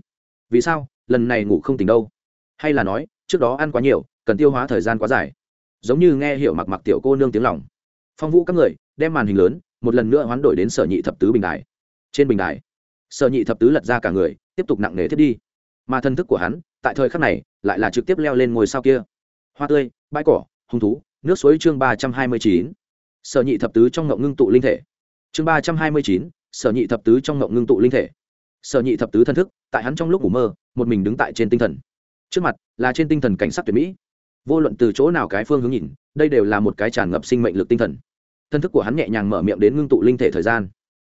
[SPEAKER 1] Vì sao? Lần này ngủ không tỉnh đâu. Hay là nói, trước đó ăn quá nhiều, cần tiêu hóa thời gian quá dài. Giống như nghe hiểu mặc mặc tiểu cô nương tiếng lòng. Phong vũ các người, đem màn hình lớn, một lần nữa hoán đổi đến sở nhị thập tứ bình đài. Trên bình đài sở nhị thập tứ lật ra cả người, tiếp tục nặng nề thiết đi. Mà thân thức của hắn, tại thời khắc này, lại là trực tiếp leo lên ngôi sao kia. Hoa tươi, bãi cỏ, hung thú, nước suối chương ba trăm hai mươi chín. Sở nhị thập tứ trong ngộng ngưng tụ linh thể. Chương ba trăm hai mươi chín, sở nhị thập tứ trong ngộng ngưng tụ linh thể. Sở nhị thập tứ thân thức, tại hắn trong lúc ngủ mơ, một mình đứng tại trên tinh thần. Trước mặt, là trên tinh thần cảnh sát tuyệt mỹ. Vô luận từ chỗ nào cái phương hướng nhìn, đây đều là một cái tràn ngập sinh mệnh lực tinh thần. Thân thức của hắn nhẹ nhàng mở miệng đến ngưng tụ linh thể thời gian.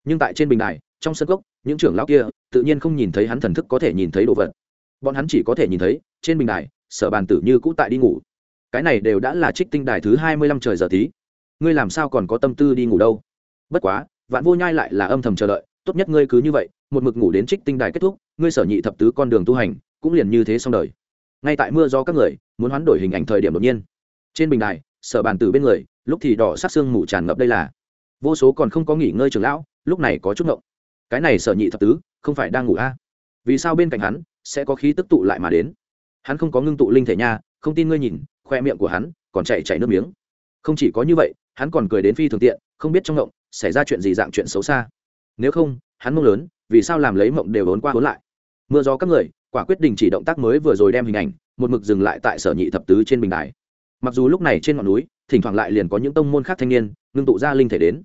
[SPEAKER 1] Nhưng tại trên bình đài trong sân gốc, những trưởng lão kia tự nhiên không nhìn thấy hắn thần thức có thể nhìn thấy đồ vật. Bọn hắn chỉ có thể nhìn thấy, trên bình đài, sở bàn tử như cũ tại đi ngủ. Cái này đều đã là trích tinh đài thứ hai mươi lăm trời giờ tí. Ngươi làm sao còn có tâm tư đi ngủ đâu? Bất quá, vạn vô nhai lại là âm thầm chờ đợi, tốt nhất ngươi cứ như vậy, một mực ngủ đến trích tinh đài kết thúc, ngươi sở nhị thập tứ con đường tu hành, cũng liền như thế xong đời. Ngay tại mưa do các người, muốn hoán đổi hình ảnh thời điểm đột nhiên, trên bình đài, sở bàn tử bên người, lúc thì đỏ sát xương mù tràn ngập đây là. Vô số còn không có nghỉ ngơi trường lão, lúc này có chút ngộng cái này sở nhị thập tứ, không phải đang ngủ a? À? vì sao bên cạnh hắn sẽ có khí tức tụ lại mà đến? Hắn không có ngưng tụ linh thể nha, không tin ngươi nhìn, khoe miệng của hắn còn chạy chạy nước miếng. Không chỉ có như vậy, hắn còn cười đến phi thường tiện, không biết trong ngộng xảy ra chuyện gì dạng chuyện xấu xa. Nếu không, hắn mông lớn, vì sao làm lấy mộng đều vốn qua vốn lại? Mưa gió các người, quả quyết đình chỉ động tác mới vừa rồi đem hình ảnh, một mực dừng lại tại sở nhị thập tứ trên bình đài. Mặc dù lúc này trên ngọn núi, thỉnh thoảng lại liền có những tông môn khác thanh niên ngưng tụ ra linh thể đến.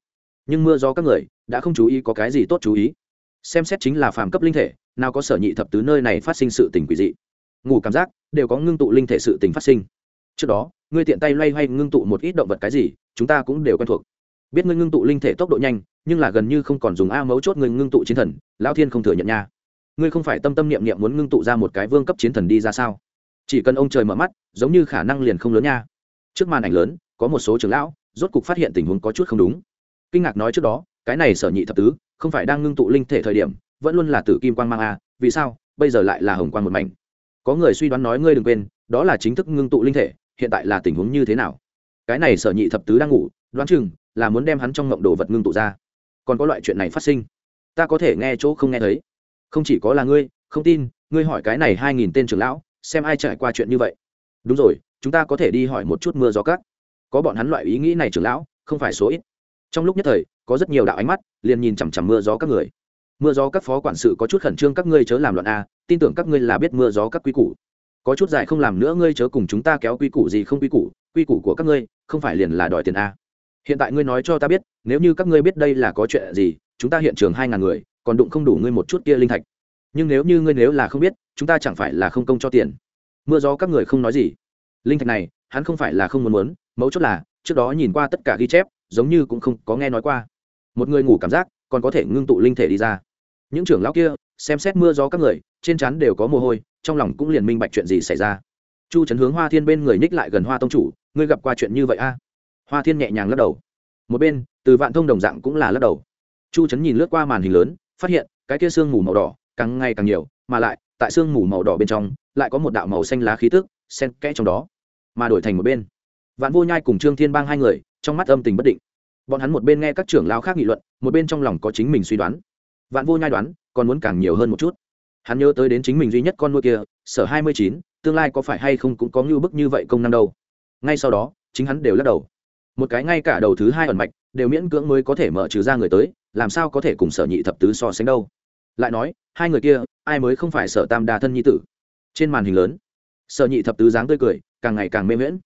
[SPEAKER 1] Nhưng mưa gió các người đã không chú ý có cái gì tốt chú ý. Xem xét chính là phàm cấp linh thể, nào có sở nhị thập tứ nơi này phát sinh sự tình quỷ dị. Ngủ cảm giác, đều có ngưng tụ linh thể sự tình phát sinh. Trước đó, ngươi tiện tay loay hoay ngưng tụ một ít động vật cái gì, chúng ta cũng đều quen thuộc. Biết ngươi ngưng tụ linh thể tốc độ nhanh, nhưng là gần như không còn dùng a mấu chốt ngươi ngưng tụ chiến thần, lão thiên không thừa nhận nha. Ngươi không phải tâm tâm niệm niệm muốn ngưng tụ ra một cái vương cấp chiến thần đi ra sao? Chỉ cần ông trời mở mắt, giống như khả năng liền không lớn nha. Trước màn ảnh lớn, có một số trưởng lão, rốt cục phát hiện tình huống có chút không đúng. Kinh ngạc nói trước đó cái này sở nhị thập tứ, không phải đang ngưng tụ linh thể thời điểm, vẫn luôn là tử kim quang mang a, vì sao? Bây giờ lại là hồng quang một mảnh. Có người suy đoán nói ngươi đừng quên, đó là chính thức ngưng tụ linh thể, hiện tại là tình huống như thế nào? Cái này sở nhị thập tứ đang ngủ, đoán chừng là muốn đem hắn trong ngộng đồ vật ngưng tụ ra. Còn có loại chuyện này phát sinh, ta có thể nghe chỗ không nghe thấy. Không chỉ có là ngươi, không tin, ngươi hỏi cái này hai nghìn tên trưởng lão, xem ai trải qua chuyện như vậy. Đúng rồi, chúng ta có thể đi hỏi một chút mưa gió cát. Có bọn hắn loại ý nghĩ này trưởng lão, không phải số ít trong lúc nhất thời, có rất nhiều đạo ánh mắt liền nhìn chằm chằm mưa gió các người. Mưa gió các phó quản sự có chút khẩn trương, các ngươi chớ làm loạn a, tin tưởng các ngươi là biết mưa gió các quy củ. Có chút dài không làm nữa, ngươi chớ cùng chúng ta kéo quy củ gì không quy củ quy củ của các ngươi không phải liền là đòi tiền a. Hiện tại ngươi nói cho ta biết, nếu như các ngươi biết đây là có chuyện gì, chúng ta hiện trường hai ngàn người, còn đụng không đủ ngươi một chút kia linh thạch. Nhưng nếu như ngươi nếu là không biết, chúng ta chẳng phải là không công cho tiền. Mưa gió các người không nói gì. Linh thạch này, hắn không phải là không muốn muốn, mấu chốt là, trước đó nhìn qua tất cả ghi chép giống như cũng không có nghe nói qua. Một người ngủ cảm giác, còn có thể ngưng tụ linh thể đi ra. Những trưởng lão kia, xem xét mưa gió các người, trên chắn đều có mồ hôi, trong lòng cũng liền minh bạch chuyện gì xảy ra. Chu trấn hướng hoa thiên bên người ních lại gần hoa tông chủ, ngươi gặp qua chuyện như vậy a? Hoa thiên nhẹ nhàng lắc đầu. Một bên, từ vạn thông đồng dạng cũng là lắc đầu. Chu trấn nhìn lướt qua màn hình lớn, phát hiện cái kia sương mù màu đỏ càng ngày càng nhiều, mà lại, tại sương mù màu đỏ bên trong, lại có một đạo màu xanh lá khí tức xen kẽ trong đó, mà đổi thành một bên. Vạn vô nhai cùng trương thiên bang hai người trong mắt âm tình bất định. Bọn hắn một bên nghe các trưởng lao khác nghị luận, một bên trong lòng có chính mình suy đoán. Vạn vô nhai đoán, còn muốn càng nhiều hơn một chút. Hắn nhớ tới đến chính mình duy nhất con nuôi kia, sở hai mươi chín, tương lai có phải hay không cũng có như bức như vậy công năng đâu. Ngay sau đó, chính hắn đều lắc đầu. Một cái ngay cả đầu thứ hai ẩn mạch, đều miễn cưỡng mới có thể mở trừ ra người tới, làm sao có thể cùng sở nhị thập tứ so sánh đâu. Lại nói, hai người kia, ai mới không phải sở tam đa thân nhi tử? Trên màn hình lớn, sở nhị thập tứ dáng tươi cười, càng ngày càng mê miễn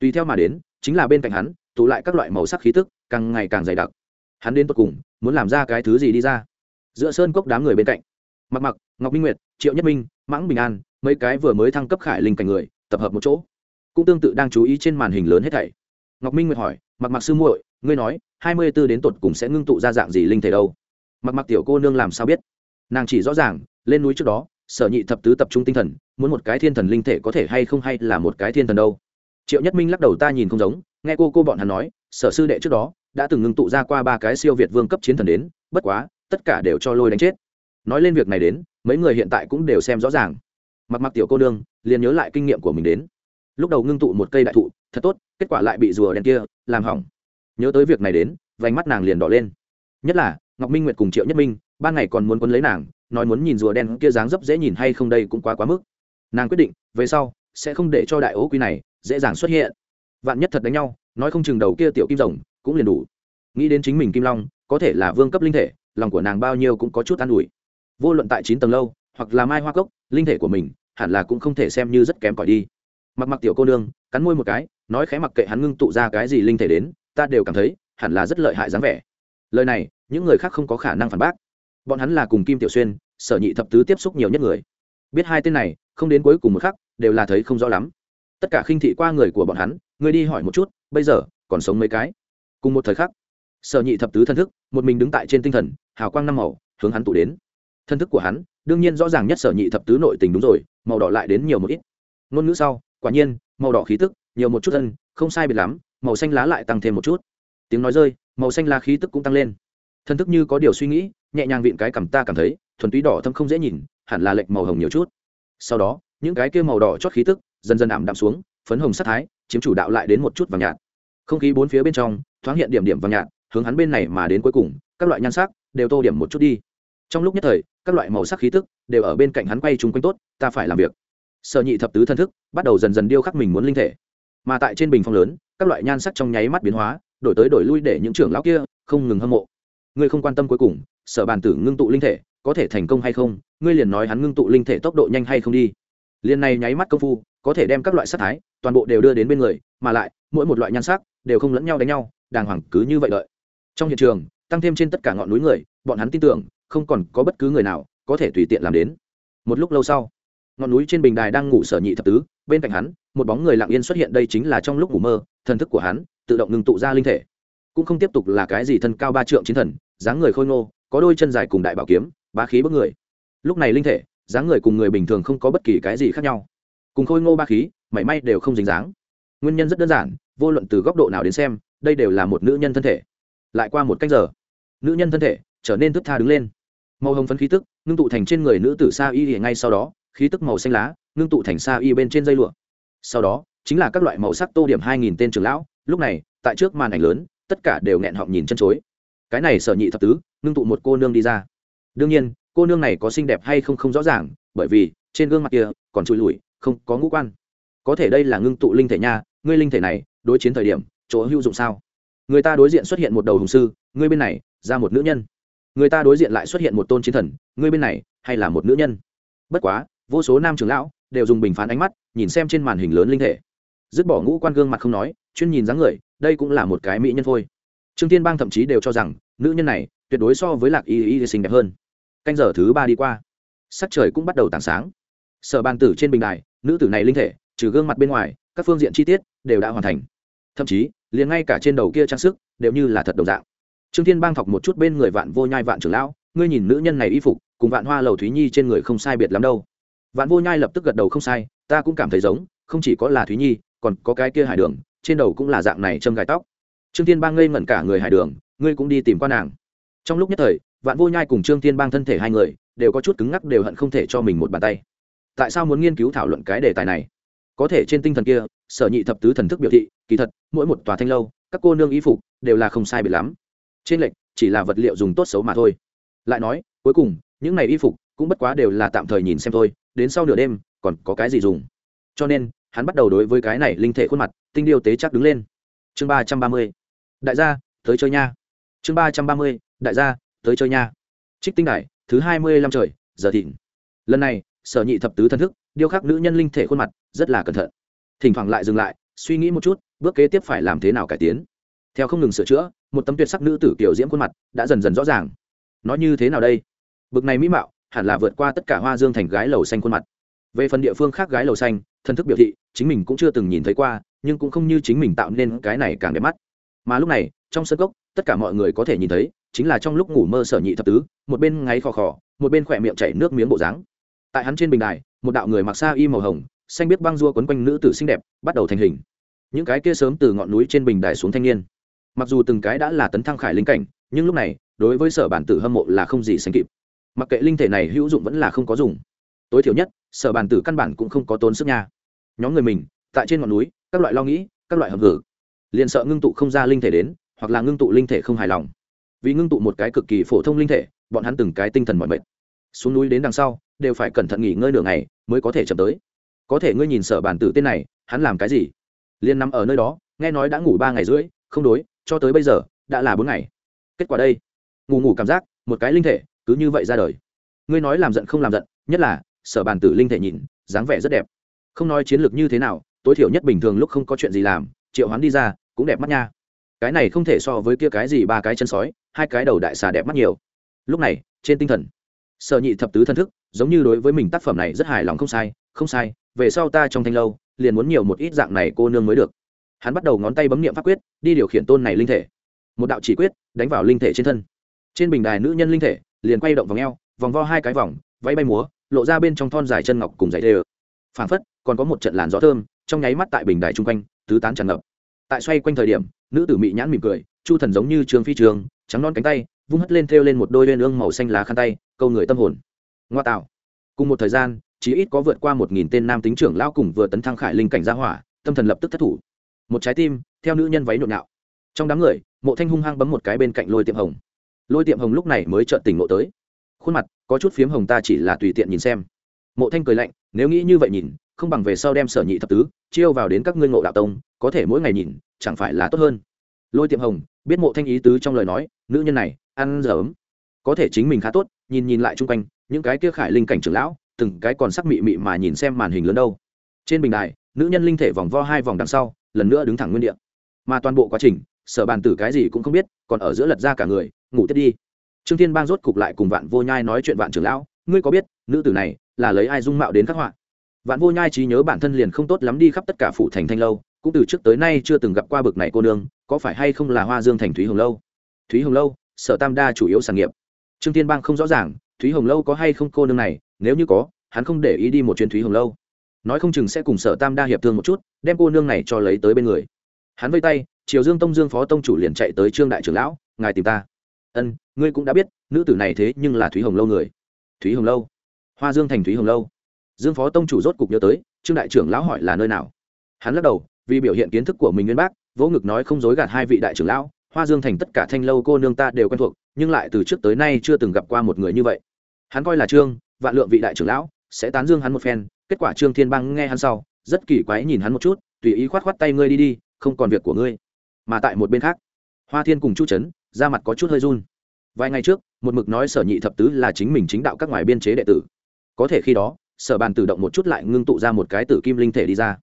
[SPEAKER 1] tùy theo mà đến, chính là bên cạnh hắn tụ lại các loại màu sắc khí tức, càng ngày càng dày đặc. Hắn đến tột cùng, muốn làm ra cái thứ gì đi ra? Giữa sơn cốc đám người bên cạnh. Mặc mặc, ngọc minh nguyệt, triệu nhất minh, mãng bình an, mấy cái vừa mới thăng cấp khải linh cảnh người, tập hợp một chỗ. Cũng tương tự đang chú ý trên màn hình lớn hết thảy. Ngọc minh nguyệt hỏi, mặc mặc sư muội, ngươi nói, hai mươi b ố đến tột cùng sẽ ngưng tụ ra dạng gì linh thể đâu? Mặc mặc tiểu cô nương làm sao biết? Nàng chỉ rõ ràng, lên núi trước đó, sở nhị thập tứ tập trung tinh thần, muốn một cái thiên thần linh thể có thể hay không hay là một cái thiên thần đâu? Triệu nhất minh lắc đầu ta nhìn không giống nghe cô cô bọn hắn nói, sở sư đệ trước đó đã từng ngưng tụ ra qua ba cái siêu việt vương cấp chiến thần đến, bất quá, tất cả đều cho lôi đánh chết. Nói lên việc này đến, mấy người hiện tại cũng đều xem rõ ràng. Mặc mặc tiểu cô nương, liền nhớ lại kinh nghiệm của mình đến. Lúc đầu ngưng tụ một cây đại thụ, thật tốt, kết quả lại bị rùa đen kia làm hỏng. Nhớ tới việc này đến, vành mắt nàng liền đỏ lên. Nhất là, ngọc minh nguyệt cùng triệu nhất minh ban ngày còn muốn quấn lấy nàng, nói muốn nhìn rùa đen kia dáng dấp dễ nhìn hay không đây cũng quá quá mức. Nàng quyết định, về sau sẽ không để cho đại ố quy này dễ dàng xuất hiện vạn nhất thật đánh nhau, nói không chừng đầu kia tiểu kim rồng cũng liền đủ. Nghĩ đến chính mình kim long, có thể là vương cấp linh thể, lòng của nàng bao nhiêu cũng có chút an ủi. Vô luận tại chín tầng lâu, hoặc là mai hoa cốc, linh thể của mình hẳn là cũng không thể xem như rất kém cỏi đi. Mặc mặc tiểu cô nương, cắn môi một cái, nói khẽ mặc kệ hắn ngưng tụ ra cái gì linh thể đến, ta đều cảm thấy hẳn là rất lợi hại dáng vẻ. Lời này, những người khác không có khả năng phản bác. Bọn hắn là cùng kim tiểu xuyên, sở nhị thập tứ tiếp xúc nhiều nhất người. Biết hai tên này, không đến cuối cùng một khắc, đều là thấy không rõ lắm tất cả khinh thị qua người của bọn hắn người đi hỏi một chút, bây giờ, còn sống mấy cái? Cùng một thời khắc, sở nhị thập tứ thân thức, một mình đứng tại trên tinh thần, hào quang năm màu, hướng hắn tụ đến. Thân thức của hắn, đương nhiên rõ ràng nhất sở nhị thập tứ nội tình đúng rồi, màu đỏ lại đến nhiều một ít. Ngôn ngữ sau, quả nhiên, màu đỏ khí tức, nhiều một chút thân không sai biệt lắm, màu xanh lá lại tăng thêm một chút. Tiếng nói rơi, màu xanh lá khí tức cũng tăng lên. Thân thức như có điều suy nghĩ, nhẹ nhàng vịn cái cảm ta cảm thấy, thuần túy đỏ thâm không dễ nhìn, hẳn là lệch màu hồng nhiều chút. Sau đó, những cái kia màu đỏ chót khí tức dần dần ảm đạm xuống, phấn hồng sắc thái, chiếm chủ đạo lại đến một chút vàng nhạt. Không khí bốn phía bên trong, thoáng hiện điểm điểm vàng nhạt, hướng hắn bên này mà đến cuối cùng, các loại nhan sắc đều tô điểm một chút đi. Trong lúc nhất thời, các loại màu sắc khí tức đều ở bên cạnh hắn quay chung quanh tốt, ta phải làm việc. Sở nhị thập tứ thân thức bắt đầu dần dần điêu khắc mình muốn linh thể. Mà tại trên bình phong lớn, các loại nhan sắc trong nháy mắt biến hóa, đổi tới đổi lui để những trưởng lão kia không ngừng hâm mộ. Ngươi không quan tâm cuối cùng, sở bàn tử ngưng tụ linh thể có thể thành công hay không, ngươi liền nói hắn ngưng tụ linh thể tốc độ nhanh hay không đi liền này nháy mắt công phu, có thể đem các loại sắc thái, toàn bộ đều đưa đến bên người, mà lại, mỗi một loại nhan sắc, đều không lẫn nhau đánh nhau, đàng hoàng cứ như vậy đợi. Trong hiện trường, tăng thêm trên tất cả ngọn núi người, bọn hắn tin tưởng, không còn có bất cứ người nào có thể tùy tiện làm đến. Một lúc lâu sau, ngọn núi trên bình đài đang ngủ sở nhị thập tứ, bên cạnh hắn, một bóng người lặng yên xuất hiện đây chính là trong lúc ngủ mơ, thần thức của hắn tự động ngừng tụ ra linh thể. Cũng không tiếp tục là cái gì thân cao ba trượng chiến thần, dáng người khôi ngô, có đôi chân dài cùng đại bảo kiếm, bá khí bức người. Lúc này linh thể dáng người cùng người bình thường không có bất kỳ cái gì khác nhau. Cùng khôi ngô ba khí, mảy may đều không dính dáng. Nguyên nhân rất đơn giản, vô luận từ góc độ nào đến xem, đây đều là một nữ nhân thân thể. Lại qua một cách giờ, nữ nhân thân thể trở nên thức tha đứng lên. Màu hồng phấn khí tức, ngưng tụ thành trên người nữ tử sa y ngay sau đó, khí tức màu xanh lá, ngưng tụ thành sa y bên trên dây lụa. Sau đó, chính là các loại màu sắc tô điểm hai nghìn tên trưởng lão, lúc này, tại trước màn ảnh lớn, tất cả đều nghẹn họng nhìn chân chối. Cái này sở nhị thập tứ, ngưng tụ một cô nương đi ra. Đương nhiên cô nương này có xinh đẹp hay không không rõ ràng, bởi vì trên gương mặt kia còn trụi lùi, không có ngũ quan. Có thể đây là ngưng tụ linh thể nha, ngươi linh thể này, đối chiến thời điểm, chỗ hữu dụng sao? Người ta đối diện xuất hiện một đầu hùng sư, ngươi bên này, ra một nữ nhân. Người ta đối diện lại xuất hiện một tôn chiến thần, ngươi bên này, hay là một nữ nhân? Bất quá, vô số nam trưởng lão đều dùng bình phán ánh mắt, nhìn xem trên màn hình lớn linh thể. Dứt bỏ ngũ quan gương mặt không nói, chuyên nhìn dáng người, đây cũng là một cái mỹ nhân thôi. Trương tiên bang thậm chí đều cho rằng, nữ nhân này tuyệt đối so với lạc y y xinh đẹp hơn canh giờ thứ ba đi qua. Sắc trời cũng bắt đầu tảng sáng. Sở bàn tử trên bình đài, nữ tử này linh thể, trừ gương mặt bên ngoài, các phương diện chi tiết đều đã hoàn thành. Thậm chí, liền ngay cả trên đầu kia trang sức đều như là thật đồng dạng. Trương thiên bang thọc một chút bên người vạn vô nhai vạn trưởng lão, ngươi nhìn nữ nhân này y phục, cùng vạn hoa lầu thúy nhi trên người không sai biệt lắm đâu. Vạn vô nhai lập tức gật đầu không sai, ta cũng cảm thấy giống, không chỉ có là thúy nhi, còn có cái kia hải đường, trên đầu cũng là dạng này châm gài tóc. Trương thiên bang ngây ngẩn cả người hải đường, ngươi cũng đi tìm qua nàng. Trong lúc nhất thời vạn vô nhai cùng trương thiên bang thân thể hai người đều có chút cứng ngắc đều hận không thể cho mình một bàn tay tại sao muốn nghiên cứu thảo luận cái đề tài này có thể trên tinh thần kia sở nhị thập tứ thần thức biểu thị kỳ thật mỗi một tòa thanh lâu các cô nương y phục đều là không sai biệt lắm trên lệnh chỉ là vật liệu dùng tốt xấu mà thôi lại nói cuối cùng những này y phục cũng bất quá đều là tạm thời nhìn xem thôi đến sau nửa đêm còn có cái gì dùng cho nên hắn bắt đầu đối với cái này linh thể khuôn mặt tinh điêu tế chắc đứng lên chương ba trăm ba mươi đại gia tới chơi nha chương ba trăm ba mươi đại gia tới chơi nha. Trích tinh đại thứ hai mươi lăm trời, giờ thịnh. Lần này, sở nhị thập tứ thân thức, điêu khắc nữ nhân linh thể khuôn mặt, rất là cẩn thận. Thỉnh thoảng lại dừng lại, suy nghĩ một chút, bước kế tiếp phải làm thế nào cải tiến. Theo không ngừng sửa chữa, một tấm tuyệt sắc nữ tử kiểu diễm khuôn mặt đã dần dần rõ ràng. Nó như thế nào đây? Bực này mỹ mạo, hẳn là vượt qua tất cả hoa dương thành gái lầu xanh khuôn mặt. Về phần địa phương khác gái lầu xanh thân thức biểu thị, chính mình cũng chưa từng nhìn thấy qua, nhưng cũng không như chính mình tạo nên cái này càng đẹp mắt. Mà lúc này, trong sân gốc tất cả mọi người có thể nhìn thấy chính là trong lúc ngủ mơ sở nhị thập tứ, một bên ngáy khò khò, một bên khỏe miệng chảy nước miếng bộ dáng. Tại hắn trên bình đài, một đạo người mặc xa y màu hồng, xanh biết băng dua quấn quanh nữ tử xinh đẹp, bắt đầu thành hình. Những cái kia sớm từ ngọn núi trên bình đài xuống thanh niên. Mặc dù từng cái đã là tấn thăng khải linh cảnh, nhưng lúc này, đối với sở bản tử hâm mộ là không gì sánh kịp. Mặc kệ linh thể này hữu dụng vẫn là không có dùng. Tối thiểu nhất, sở bản tử căn bản cũng không có tốn sức nha. Nhóm người mình, tại trên ngọn núi, các loại lo nghĩ, các loại hợp hử. Liền sợ ngưng tụ không ra linh thể đến, hoặc là ngưng tụ linh thể không hài lòng vì ngưng tụ một cái cực kỳ phổ thông linh thể, bọn hắn từng cái tinh thần mọi mệt. Xuống núi đến đằng sau, đều phải cẩn thận nghỉ ngơi nửa ngày mới có thể chậm tới. Có thể ngươi nhìn sở bản tử tên này, hắn làm cái gì? Liên nằm ở nơi đó, nghe nói đã ngủ ba ngày rưỡi, không đối, cho tới bây giờ, đã là bốn ngày. Kết quả đây. Ngủ ngủ cảm giác, một cái linh thể, cứ như vậy ra đời. Ngươi nói làm giận không làm giận, nhất là, sở bàn tử linh thể nhìn, dáng vẻ rất đẹp. Không nói chiến lược như thế nào, tối thiểu nhất bình thường lúc không có chuyện gì làm, triệu hoán đi ra, cũng đẹp mắt nha cái này không thể so với kia cái gì ba cái chân sói, hai cái đầu đại xà đẹp mắt nhiều. Lúc này, trên tinh thần, sở nhị thập tứ thân thức, giống như đối với mình tác phẩm này rất hài lòng không sai không sai, về sau ta trong thanh lâu, liền muốn nhiều một ít dạng này cô nương mới được. Hắn bắt đầu ngón tay bấm nghiệm pháp quyết, đi điều khiển tôn này linh thể. Một đạo chỉ quyết, đánh vào linh thể trên thân. Trên bình đài nữ nhân linh thể, liền quay động vòng eo, vòng vo hai cái vòng, váy bay múa, lộ ra bên trong thon dài chân ngọc cùng dày đê ơ. Phảng phất, còn có một trận làn gió thơm, trong nháy mắt tại bình đài chung quanh, tứ tán tràn ngập tại xoay quanh thời điểm, nữ tử mị nhãn mỉm cười, chu thần giống như trường phi trường, trắng non cánh tay, vung hất lên thêu lên một đôi lên ương màu xanh lá khăn tay, câu người tâm hồn. Ngoa tạo. Cùng một thời gian, chỉ ít có vượt qua một nghìn tên nam tính trưởng lao cùng vừa tấn thăng khải linh cảnh gia hỏa, tâm thần lập tức thất thủ. Một trái tim, theo nữ nhân váy nhộn nhạo. Trong đám người, mộ thanh hung hăng bấm một cái bên cạnh lôi tiệm hồng. Lôi tiệm hồng lúc này mới trợn tỉnh ngộ tới. Khuôn mặt, có chút phiếm hồng ta chỉ là tùy tiện nhìn xem. Mộ thanh cười lạnh, nếu nghĩ như vậy nhìn không bằng về sau đem sở nhị thập tứ chiêu vào đến các ngươi ngộ đạo tông, có thể mỗi ngày nhìn, chẳng phải là tốt hơn. Lôi tiệm hồng, biết mộ thanh ý tứ trong lời nói, nữ nhân này, ăn giờ ấm. Có thể chính mình khá tốt, nhìn nhìn lại chung quanh, những cái kia khải linh cảnh trưởng lão, từng cái còn sắc mị mị mà nhìn xem màn hình lớn đâu. Trên bình đài, nữ nhân linh thể vòng vo hai vòng đằng sau, lần nữa đứng thẳng nguyên địa. Mà toàn bộ quá trình, sở bàn tử cái gì cũng không biết, còn ở giữa lật ra cả người, ngủ tiếp đi. Trương thiên bang rốt cục lại cùng vạn vô nhai nói chuyện vạn trưởng lão, ngươi có biết, nữ tử này là lấy ai dung mạo đến khắc họa? Vạn vô nhai trí nhớ bản thân liền không tốt lắm đi khắp tất cả phủ thành thanh lâu, cũng từ trước tới nay chưa từng gặp qua bực này cô nương, có phải hay không là hoa dương thành thúy hồng lâu? Thúy hồng lâu, sở tam đa chủ yếu sản nghiệp. Trương tiên bang không rõ ràng, thúy hồng lâu có hay không cô nương này, nếu như có, hắn không để ý đi một chuyến thúy hồng lâu. Nói không chừng sẽ cùng sở tam đa hiệp thương một chút, đem cô nương này cho lấy tới bên người. Hắn vây tay, triều dương tông dương phó tông chủ liền chạy tới trương đại trưởng lão, ngài tìm ta. Ân, ngươi cũng đã biết, nữ tử này thế nhưng là thúy hồng lâu người. Thúy hồng lâu? Hoa dương thành thúy hồng lâu? Dương phó tông chủ rốt cục nhớ tới, trương đại trưởng lão hỏi là nơi nào. Hắn lắc đầu, vì biểu hiện kiến thức của mình nguyên bác, vỗ ngực nói không dối gạt hai vị đại trưởng lão, hoa dương thành tất cả thanh lâu cô nương ta đều quen thuộc, nhưng lại từ trước tới nay chưa từng gặp qua một người như vậy. Hắn coi là trương, vạn lượng vị đại trưởng lão, sẽ tán dương hắn một phen, kết quả trương thiên bang nghe hắn sau, rất kỳ quái nhìn hắn một chút, tùy ý khoát khoát tay ngươi đi đi, không còn việc của ngươi. Mà tại một bên khác, hoa thiên cùng chu trấn ra mặt có chút hơi run. Vài ngày trước, một mực nói sở nhị thập tứ là chính mình chính đạo các ngoài biên chế đệ tử. Có thể khi đó sở bàn tự động một chút lại ngưng tụ ra một cái tử kim linh thể đi ra.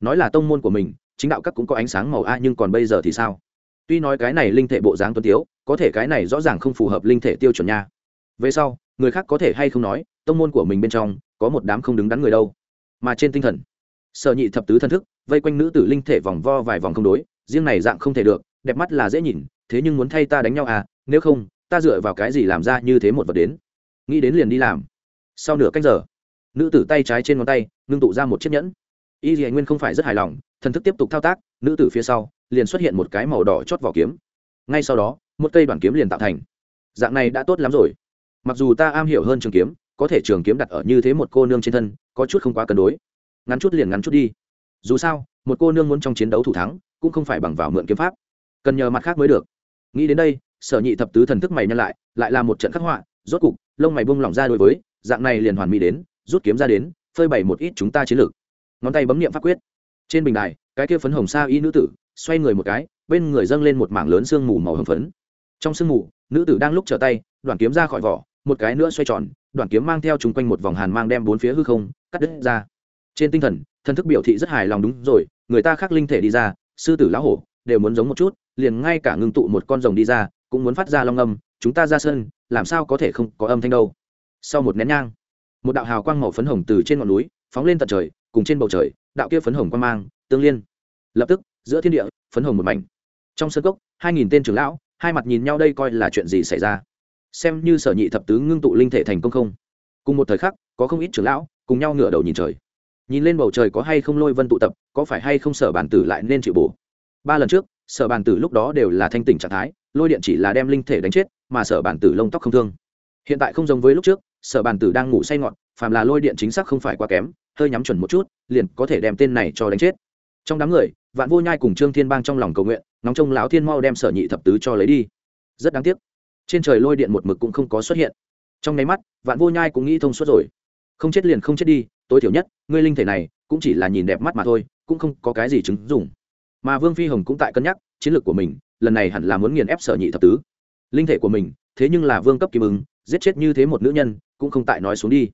[SPEAKER 1] Nói là tông môn của mình, chính đạo các cũng có ánh sáng màu a, nhưng còn bây giờ thì sao? Tuy nói cái này linh thể bộ dáng tuân tiếu, có thể cái này rõ ràng không phù hợp linh thể tiêu chuẩn nha. Về sau, người khác có thể hay không nói, tông môn của mình bên trong, có một đám không đứng đắn người đâu. Mà trên tinh thần, sở nhị thập tứ thân thức, vây quanh nữ tử linh thể vòng vo vài vòng không đối, riêng này dạng không thể được, đẹp mắt là dễ nhìn, thế nhưng muốn thay ta đánh nhau à nếu không, ta dựa vào cái gì làm ra như thế một vật đến? Nghĩ đến liền đi làm. Sau nửa cách giờ nữ tử tay trái trên ngón tay, ngưng tụ ra một chiếc nhẫn. Y dì nguyên không phải rất hài lòng, thần thức tiếp tục thao tác, nữ tử phía sau liền xuất hiện một cái màu đỏ chót vỏ kiếm. Ngay sau đó, một cây đoàn kiếm liền tạo thành. Dạng này đã tốt lắm rồi. Mặc dù ta am hiểu hơn trường kiếm, có thể trường kiếm đặt ở như thế một cô nương trên thân, có chút không quá cân đối. Ngắn chút liền ngắn chút đi. Dù sao, một cô nương muốn trong chiến đấu thủ thắng, cũng không phải bằng vào mượn kiếm pháp. Cần nhờ mặt khác mới được. Nghĩ đến đây, sở nhị thập tứ thần thức mày nhân lại lại là một trận khắc họa, rốt cục, lông mày bung lỏng ra đối với, dạng này liền hoàn mỹ đến rút kiếm ra đến, phơi bày một ít chúng ta chiến lược. Ngón tay bấm niệm pháp quyết. Trên bình đài, cái kia phấn hồng sa y nữ tử xoay người một cái, bên người dâng lên một mảng lớn sương mù màu hồng phấn. Trong sương mù, nữ tử đang lúc trở tay đoàn kiếm ra khỏi vỏ, một cái nữa xoay tròn đoàn kiếm mang theo chung quanh một vòng hàn mang đem bốn phía hư không, cắt đứt ra. Trên tinh thần thân thức biểu thị rất hài lòng đúng rồi, người ta khác linh thể đi ra, sư tử lão hổ đều muốn giống một chút, liền ngay cả ngưng tụ một con rồng đi ra, cũng muốn phát ra long âm, chúng ta ra sân, làm sao có thể không có âm thanh đâu? Sau một nén nhang một đạo hào quang màu phấn hồng từ trên ngọn núi phóng lên tận trời, cùng trên bầu trời, đạo kia phấn hồng quang mang, tương liên. Lập tức, giữa thiên địa, phấn hồng một mảnh. Trong sân cốc, hai nghìn tên trưởng lão, hai mặt nhìn nhau đây coi là chuyện gì xảy ra? Xem như sở nhị thập tứ ngưng tụ linh thể thành công không? Cùng một thời khắc, có không ít trưởng lão cùng nhau ngửa đầu nhìn trời. Nhìn lên bầu trời có hay không lôi vân tụ tập, có phải hay không sở bản tử lại nên chịu bổ? Ba lần trước, sở bản tử lúc đó đều là thanh tỉnh trạng thái, lôi điện chỉ là đem linh thể đánh chết, mà sở bản tử lông tóc không thương. Hiện tại không giống với lúc trước sở bản tử đang ngủ say ngọn, phàm là lôi điện chính xác không phải quá kém, hơi nhắm chuẩn một chút, liền có thể đem tên này cho đánh chết. Trong đám người, vạn vô nhai cùng trương thiên bang trong lòng cầu nguyện nóng trông lão thiên mau đem sở nhị thập tứ cho lấy đi. Rất đáng tiếc, trên trời lôi điện một mực cũng không có xuất hiện. Trong nháy mắt, vạn vô nhai cũng nghĩ thông suốt rồi. Không chết liền không chết đi, tối thiểu nhất, ngươi linh thể này, cũng chỉ là nhìn đẹp mắt mà thôi, cũng không có cái gì chứng dùng mà vương phi hồng cũng tại cân nhắc, chiến lược của mình, lần này hẳn là muốn nghiền ép sở nhị thập tứ. Linh thể của mình, thế nhưng là vương cấp kim ứng giết chết như thế một nữ nhân cũng không tại nói xuống đi.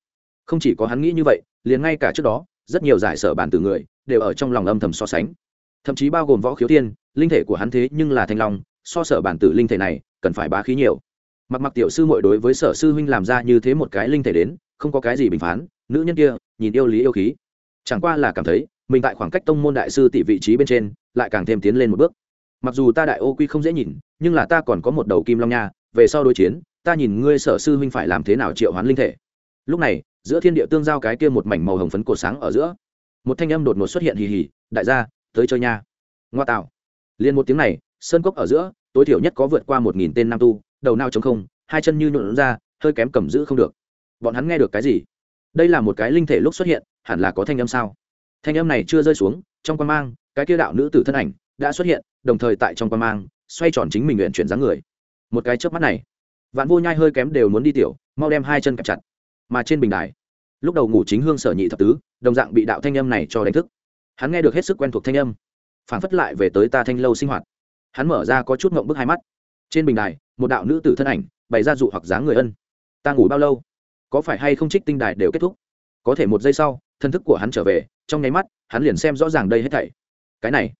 [SPEAKER 1] Không chỉ có hắn nghĩ như vậy liền ngay cả trước đó rất nhiều giải sở bản từ người đều ở trong lòng âm thầm so sánh. Thậm chí bao gồm võ khiếu thiên, linh thể của hắn thế nhưng là thanh long so sở bản tử linh thể này cần phải bá khí nhiều. Mặc mặc tiểu sư mội đối với sở sư huynh làm ra như thế một cái linh thể đến không có cái gì bình phán nữ nhân kia nhìn yêu lý yêu khí. Chẳng qua là cảm thấy mình tại khoảng cách tông môn đại sư tỷ vị trí bên trên lại càng thêm tiến lên một bước. Mặc dù ta đại ô quy không dễ nhìn nhưng là ta còn có một đầu kim long nha về sau đối chiến ta nhìn ngươi sở sư huynh phải làm thế nào triệu hoán linh thể. Lúc này, giữa thiên địa tương giao cái kia một mảnh màu hồng phấn cột sáng ở giữa. Một thanh âm đột ngột xuất hiện hì hì, đại gia, tới chơi nha. Ngoa tạo. Liền một tiếng này, sơn cốc ở giữa, tối thiểu nhất có vượt qua một nghìn tên nam tu, đầu nao chống không, hai chân như nhuộn ra, hơi kém cầm giữ không được. Bọn hắn nghe được cái gì? Đây là một cái linh thể lúc xuất hiện, hẳn là có thanh âm sao? Thanh âm này chưa rơi xuống, trong quan mang, cái kia đạo nữ tử thân ảnh đã xuất hiện, đồng thời tại trong quan mang, xoay tròn chính mình nguyện chuyển dáng người. Một cái chớp mắt này vạn vô nhai hơi kém đều muốn đi tiểu, mau đem hai chân kẹp chặt. Mà trên bình đài, lúc đầu ngủ chính hương sở nhị thập tứ, đồng dạng bị đạo thanh âm này cho đánh thức. Hắn nghe được hết sức quen thuộc thanh âm, phản phất lại về tới ta thanh lâu sinh hoạt. Hắn mở ra có chút ngộng bức hai mắt. Trên bình đài, một đạo nữ tử thân ảnh bày ra dụ hoặc dáng người ân. Ta ngủ bao lâu? Có phải hay không trích tinh đài đều kết thúc? Có thể một giây sau, thân thức của hắn trở về, trong nháy mắt, hắn liền xem rõ ràng đây hết thảy. Cái này,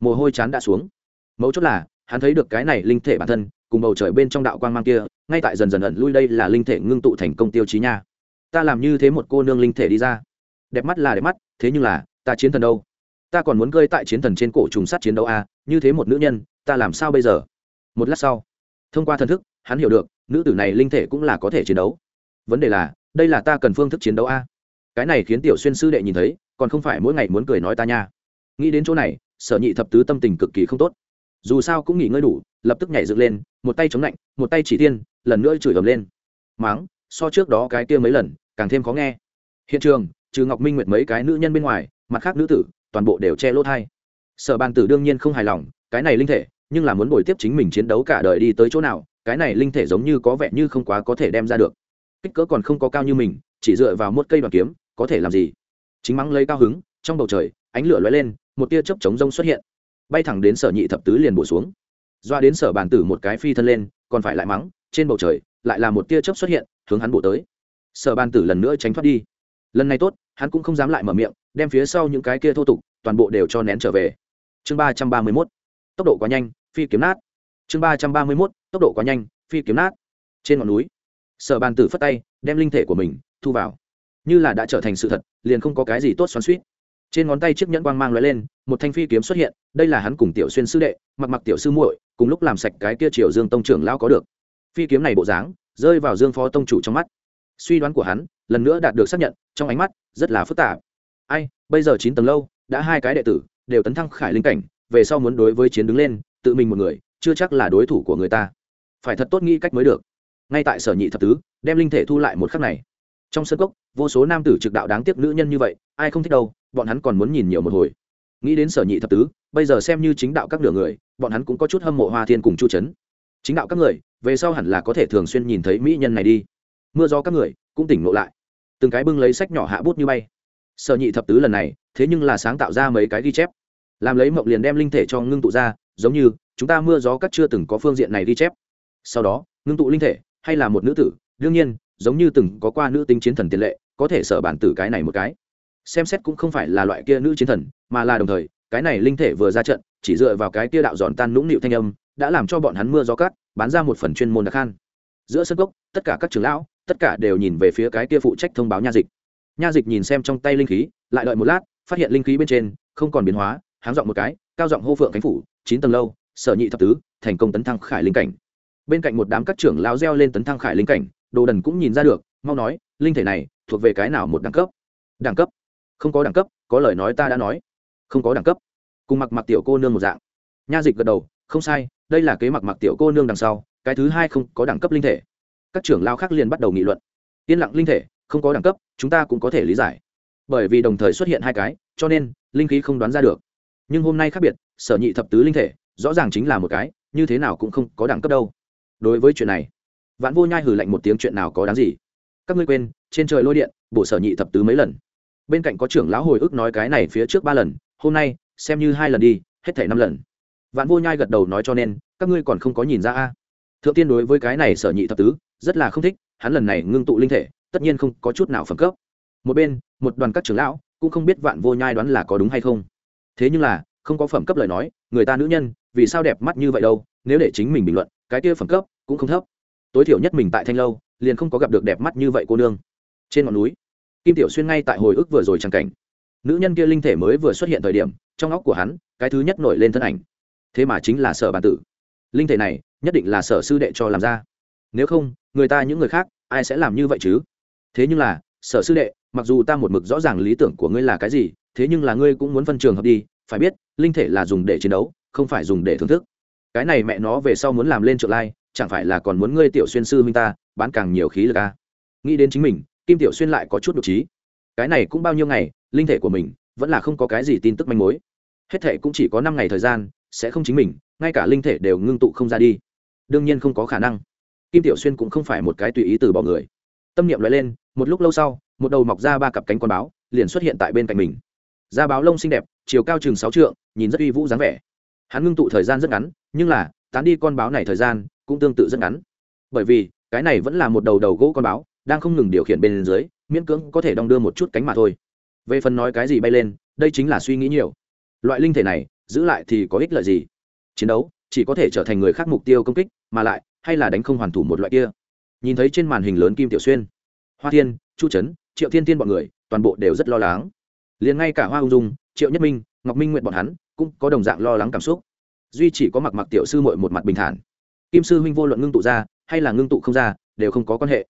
[SPEAKER 1] mồ hôi chán đã xuống. Mấu chốt là, hắn thấy được cái này linh thể bản thân cùng bầu trời bên trong đạo quang mang kia ngay tại dần dần ẩn lui đây là linh thể ngưng tụ thành công tiêu chí nha. Ta làm như thế một cô nương linh thể đi ra. Đẹp mắt là đẹp mắt thế nhưng là ta chiến thần đâu? Ta còn muốn cơi tại chiến thần trên cổ trùng sát chiến đấu à, như thế một nữ nhân ta làm sao bây giờ? Một lát sau thông qua thần thức hắn hiểu được nữ tử này linh thể cũng là có thể chiến đấu. Vấn đề là đây là ta cần phương thức chiến đấu a cái này khiến tiểu xuyên sư đệ nhìn thấy còn không phải mỗi ngày muốn cười nói ta nha. Nghĩ đến chỗ này sở nhị thập tứ tâm tình cực kỳ không tốt. Dù sao cũng nghỉ ngơi đủ lập tức nhảy dựng lên, một tay chống lạnh, một tay chỉ tiên lần nữa chửi ầm lên. Máng, so trước đó cái kia mấy lần, càng thêm khó nghe. Hiện trường, trừ ngọc minh nguyệt mấy cái nữ nhân bên ngoài, mặt khác nữ tử, toàn bộ đều che lỗ thai sở bàn tử đương nhiên không hài lòng, cái này linh thể, nhưng là muốn bồi tiếp chính mình chiến đấu cả đời đi tới chỗ nào, cái này linh thể giống như có vẻ như không quá có thể đem ra được. Kích cỡ còn không có cao như mình, chỉ dựa vào một cây đoàn kiếm, có thể làm gì? Chính mắng lấy cao hứng, trong bầu trời, ánh lửa lóe lên, một tia chớp chống rông xuất hiện. Bay thẳng đến sở nhị thập tứ liền bổ xuống doa đến sở bàn tử một cái phi thân lên, còn phải lại mắng, trên bầu trời, lại là một tia chớp xuất hiện, hướng hắn bổ tới. Sở bàn tử lần nữa tránh thoát đi. Lần này tốt, hắn cũng không dám lại mở miệng, đem phía sau những cái kia thô tục, toàn bộ đều cho nén trở về. Chương ba trăm ba mươi mốt, tốc độ quá nhanh, phi kiếm nát. Chương ba trăm ba mươi mốt, tốc độ quá nhanh, phi kiếm nát. Trên ngọn núi, sở bàn tử phất tay, đem linh thể của mình thu vào. Như là đã trở thành sự thật, liền không có cái gì tốt xoắn suýt trên ngón tay chiếc nhẫn quang mang lóe lên, một thanh phi kiếm xuất hiện, đây là hắn cùng tiểu xuyên sư đệ, mặc mặc tiểu sư muội, cùng lúc làm sạch cái kia triều dương tông trưởng lao có được. Phi kiếm này bộ dáng, rơi vào dương phó tông chủ trong mắt. Suy đoán của hắn, lần nữa đạt được xác nhận, trong ánh mắt, rất là phức tạp. Ai, bây giờ chín tầng lâu, đã hai cái đệ tử, đều tấn thăng khải linh cảnh, về sau muốn đối với chiến đứng lên, tự mình một người, chưa chắc là đối thủ của người ta. Phải thật tốt nghĩ cách mới được. Ngay tại sở nhị thập tứ, đem linh thể thu lại một khắc này. Trong sân cốc, vô số nam tử trực đạo đáng tiếc nữ nhân như vậy, ai không thích đâu bọn hắn còn muốn nhìn nhiều một hồi. Nghĩ đến sở nhị thập tứ, bây giờ xem như chính đạo các nửa người, bọn hắn cũng có chút hâm mộ hoa thiên cùng chu trấn chính đạo các người, về sau hẳn là có thể thường xuyên nhìn thấy mỹ nhân này đi. Mưa do các người, cũng tỉnh ngộ lại. Từng cái bưng lấy sách nhỏ hạ bút như bay. Sở nhị thập tứ lần này, thế nhưng là sáng tạo ra mấy cái ghi chép. Làm lấy mộng liền đem linh thể cho ngưng tụ ra, giống như, chúng ta mưa gió các chưa từng có phương diện này ghi chép. Sau đó, ngưng tụ linh thể, hay là một nữ tử, đương nhiên, giống như từng có qua nữ tính chiến thần tiền lệ, có thể sở bản tử cái này một cái xem xét cũng không phải là loại kia nữ chiến thần, mà là đồng thời, cái này linh thể vừa ra trận, chỉ dựa vào cái kia đạo giòn tan nũng nịu thanh âm, đã làm cho bọn hắn mưa gió cát, bán ra một phần chuyên môn đặc khan. Giữa sân gốc tất cả các trưởng lão, tất cả đều nhìn về phía cái kia phụ trách thông báo nha dịch. Nha dịch nhìn xem trong tay linh khí, lại đợi một lát, phát hiện linh khí bên trên không còn biến hóa, háng giọng một cái, cao giọng hô phượng cánh phủ, chín tầng lâu, sở nhị thập tứ, thành công tấn thăng khải linh cảnh. Bên cạnh một đám các trưởng lão reo lên tấn thăng khải linh cảnh, đồ đần cũng nhìn ra được, mau nói, linh thể này thuộc về cái nào một đẳng cấp? Đẳng cấp? Không có đẳng cấp, có lời nói ta đã nói. Không có đẳng cấp. Cùng mặc mặc tiểu cô nương một dạng. Nha dịch gật đầu, không sai, đây là kế mặc mặc tiểu cô nương đằng sau, cái thứ hai không có đẳng cấp linh thể. Các trưởng lao khác liền bắt đầu nghị luận. Yên lặng linh thể, không có đẳng cấp, chúng ta cũng có thể lý giải. Bởi vì đồng thời xuất hiện hai cái, cho nên, linh khí không đoán ra được. Nhưng hôm nay khác biệt, sở nhị thập tứ linh thể, rõ ràng chính là một cái, như thế nào cũng không có đẳng cấp đâu. Đối với chuyện này, vạn vô nhai hử lạnh một tiếng chuyện nào có đáng gì. Các ngươi quên, trên trời lôi điện, bổ sở nhị thập tứ mấy lần bên cạnh có trưởng lão hồi ức nói cái này phía trước ba lần, hôm nay, xem như hai lần đi, hết thể năm lần. Vạn vô nhai gật đầu nói cho nên, các ngươi còn không có nhìn ra a. Thượng tiên đối với cái này sở nhị thập tứ, rất là không thích, hắn lần này ngưng tụ linh thể, tất nhiên không có chút nào phẩm cấp. Một bên, một đoàn các trưởng lão, cũng không biết vạn vô nhai đoán là có đúng hay không. Thế nhưng là, không có phẩm cấp lời nói, người ta nữ nhân, vì sao đẹp mắt như vậy đâu, nếu để chính mình bình luận, cái kia phẩm cấp cũng không thấp. Tối thiểu nhất mình tại thanh lâu, liền không có gặp được đẹp mắt như vậy cô nương. Trên ngọn núi kim tiểu xuyên ngay tại hồi ức vừa rồi chẳng cảnh. Nữ nhân kia linh thể mới vừa xuất hiện thời điểm, trong óc của hắn, cái thứ nhất nổi lên thân ảnh. Thế mà chính là sở bản tử. Linh thể này, nhất định là sở sư đệ cho làm ra. Nếu không, người ta những người khác, ai sẽ làm như vậy chứ? Thế nhưng là, sở sư đệ, mặc dù ta một mực rõ ràng lý tưởng của ngươi là cái gì, thế nhưng là ngươi cũng muốn phân trường hợp đi, phải biết, linh thể là dùng để chiến đấu, không phải dùng để thưởng thức. Cái này mẹ nó về sau muốn làm lên trợ lai, chẳng phải là còn muốn ngươi tiểu xuyên sư huynh ta, bán càng nhiều khí lực a. Nghĩ đến chính mình kim tiểu xuyên lại có chút đ ộ trí cái này cũng bao nhiêu ngày, linh thể của mình vẫn là không có cái gì tin tức manh mối. Hết thể cũng chỉ có năm ngày thời gian, sẽ không chính mình, ngay cả linh thể đều ngưng tụ không ra đi. Đương nhiên không có khả năng. Kim tiểu xuyên cũng không phải một cái tùy ý từ bỏ người. Tâm niệm loại lên, một lúc lâu sau, một đầu mọc ra ba cặp cánh con báo liền xuất hiện tại bên cạnh mình. Da báo lông xinh đẹp, chiều cao chừng sáu trượng, nhìn rất uy vũ dáng vẻ. Hắn ngưng tụ thời gian rất ngắn, nhưng là, tán đi con báo này thời gian cũng tương tự rất ngắn. Bởi vì, cái này vẫn là một đầu đầu gỗ con báo đang không ngừng điều khiển bên dưới, miễn cưỡng có thể đong đưa một chút cánh mà thôi. Về phần nói cái gì bay lên, đây chính là suy nghĩ nhiều. Loại linh thể này, giữ lại thì có ích lợi gì? Chiến đấu, chỉ có thể trở thành người khác mục tiêu công kích, mà lại, hay là đánh không hoàn thủ một loại kia? Nhìn thấy trên màn hình lớn kim tiểu xuyên, hoa thiên, chu trấn, triệu thiên tiên bọn người, toàn bộ đều rất lo lắng. Liền ngay cả hoa ung dung, triệu nhất minh, ngọc minh nguyện bọn hắn, cũng có đồng dạng lo lắng cảm xúc. Duy chỉ có mặc mặc tiểu sư mội một mặt bình thản. Kim sư huynh vô luận ngưng tụ ra, hay là ngưng tụ không ra, đều không có quan hệ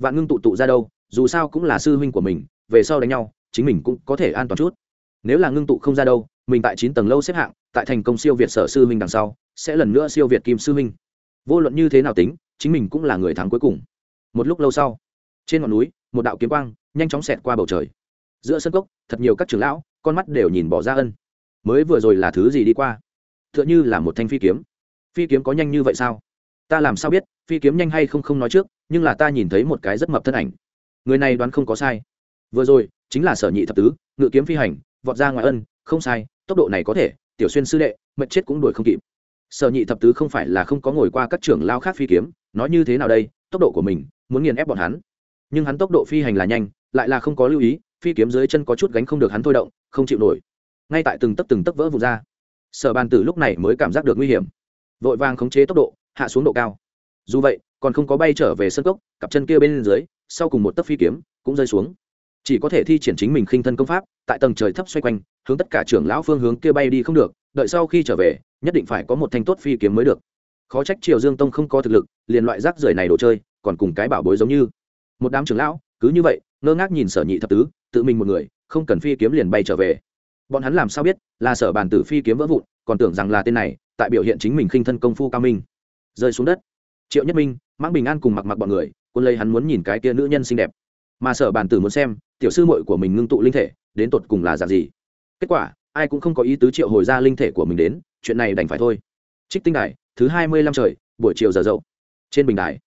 [SPEAKER 1] vạn ngưng tụ tụ ra đâu, dù sao cũng là sư huynh của mình, về sau đánh nhau, chính mình cũng có thể an toàn chút. Nếu là ngưng tụ không ra đâu, mình tại chín tầng lâu xếp hạng, tại thành công siêu việt sở sư huynh đằng sau, sẽ lần nữa siêu việt kim sư huynh. Vô luận như thế nào tính, chính mình cũng là người thắng cuối cùng. Một lúc lâu sau, trên ngọn núi, một đạo kiếm quang nhanh chóng xẹt qua bầu trời. Giữa sân cốc, thật nhiều các trưởng lão, con mắt đều nhìn bỏ ra ân. Mới vừa rồi là thứ gì đi qua? T h ư ợ n h ư là một thanh phi kiếm. Phi kiếm có nhanh như vậy sao? Ta làm sao biết, phi kiếm nhanh hay không không nói trước, nhưng là ta nhìn thấy một cái rất mập thân ảnh. Người này đoán không có sai. Vừa rồi, chính là sở nhị thập tứ, ngự kiếm phi hành, vọt ra ngoài ân, không sai, tốc độ này có thể, tiểu xuyên sư đệ mật chết cũng đuổi không kịp. Sở nhị thập tứ không phải là không có ngồi qua các trưởng lao khác phi kiếm, nói như thế nào đây, tốc độ của mình, muốn nghiền ép bọn hắn. Nhưng hắn tốc độ phi hành là nhanh, lại là không có lưu ý, phi kiếm dưới chân có chút gánh không được hắn thôi động, không chịu nổi. Ngay tại từng tấc từng tấc vỡ vụt ra, sở bàn tử lúc này mới cảm giác được nguy hiểm. Vội vàng khống chế tốc độ hạ xuống độ cao. Dù vậy, còn không có bay trở về sân cốc, cặp chân kia bên dưới, sau cùng một tấc phi kiếm cũng rơi xuống. Chỉ có thể thi triển chính mình khinh thân công pháp, tại tầng trời thấp xoay quanh, hướng tất cả trưởng lão phương hướng kia bay đi không được, đợi sau khi trở về, nhất định phải có một thanh tốt phi kiếm mới được. Khó trách triều dương tông không có thực lực, liền loại rác rưởi này đồ chơi, còn cùng cái bảo bối giống như. Một đám trưởng lão, cứ như vậy, ngơ ngác nhìn sở nhị thập tứ, tự mình một người, không cần phi kiếm liền bay trở về. Bọn hắn làm sao biết là sở bàn tử phi kiếm vỡ vụn, còn tưởng rằng là tên này, tại biểu hiện chính mình khinh thân công phu cao minh rơi xuống đất. Triệu nhất minh, mãng bình an cùng mặc mặc bọn người quân lấy hắn muốn nhìn cái kia nữ nhân xinh đẹp. Mà sở bản tử muốn xem, tiểu sư muội của mình ngưng tụ linh thể, đến tột cùng là dạng gì. Kết quả, ai cũng không có ý tứ triệu hồi ra linh thể của mình đến, chuyện này đành phải thôi. Trích tinh đài, thứ hai mươi lăm trời, buổi chiều giờ dậu. Trên bình đài,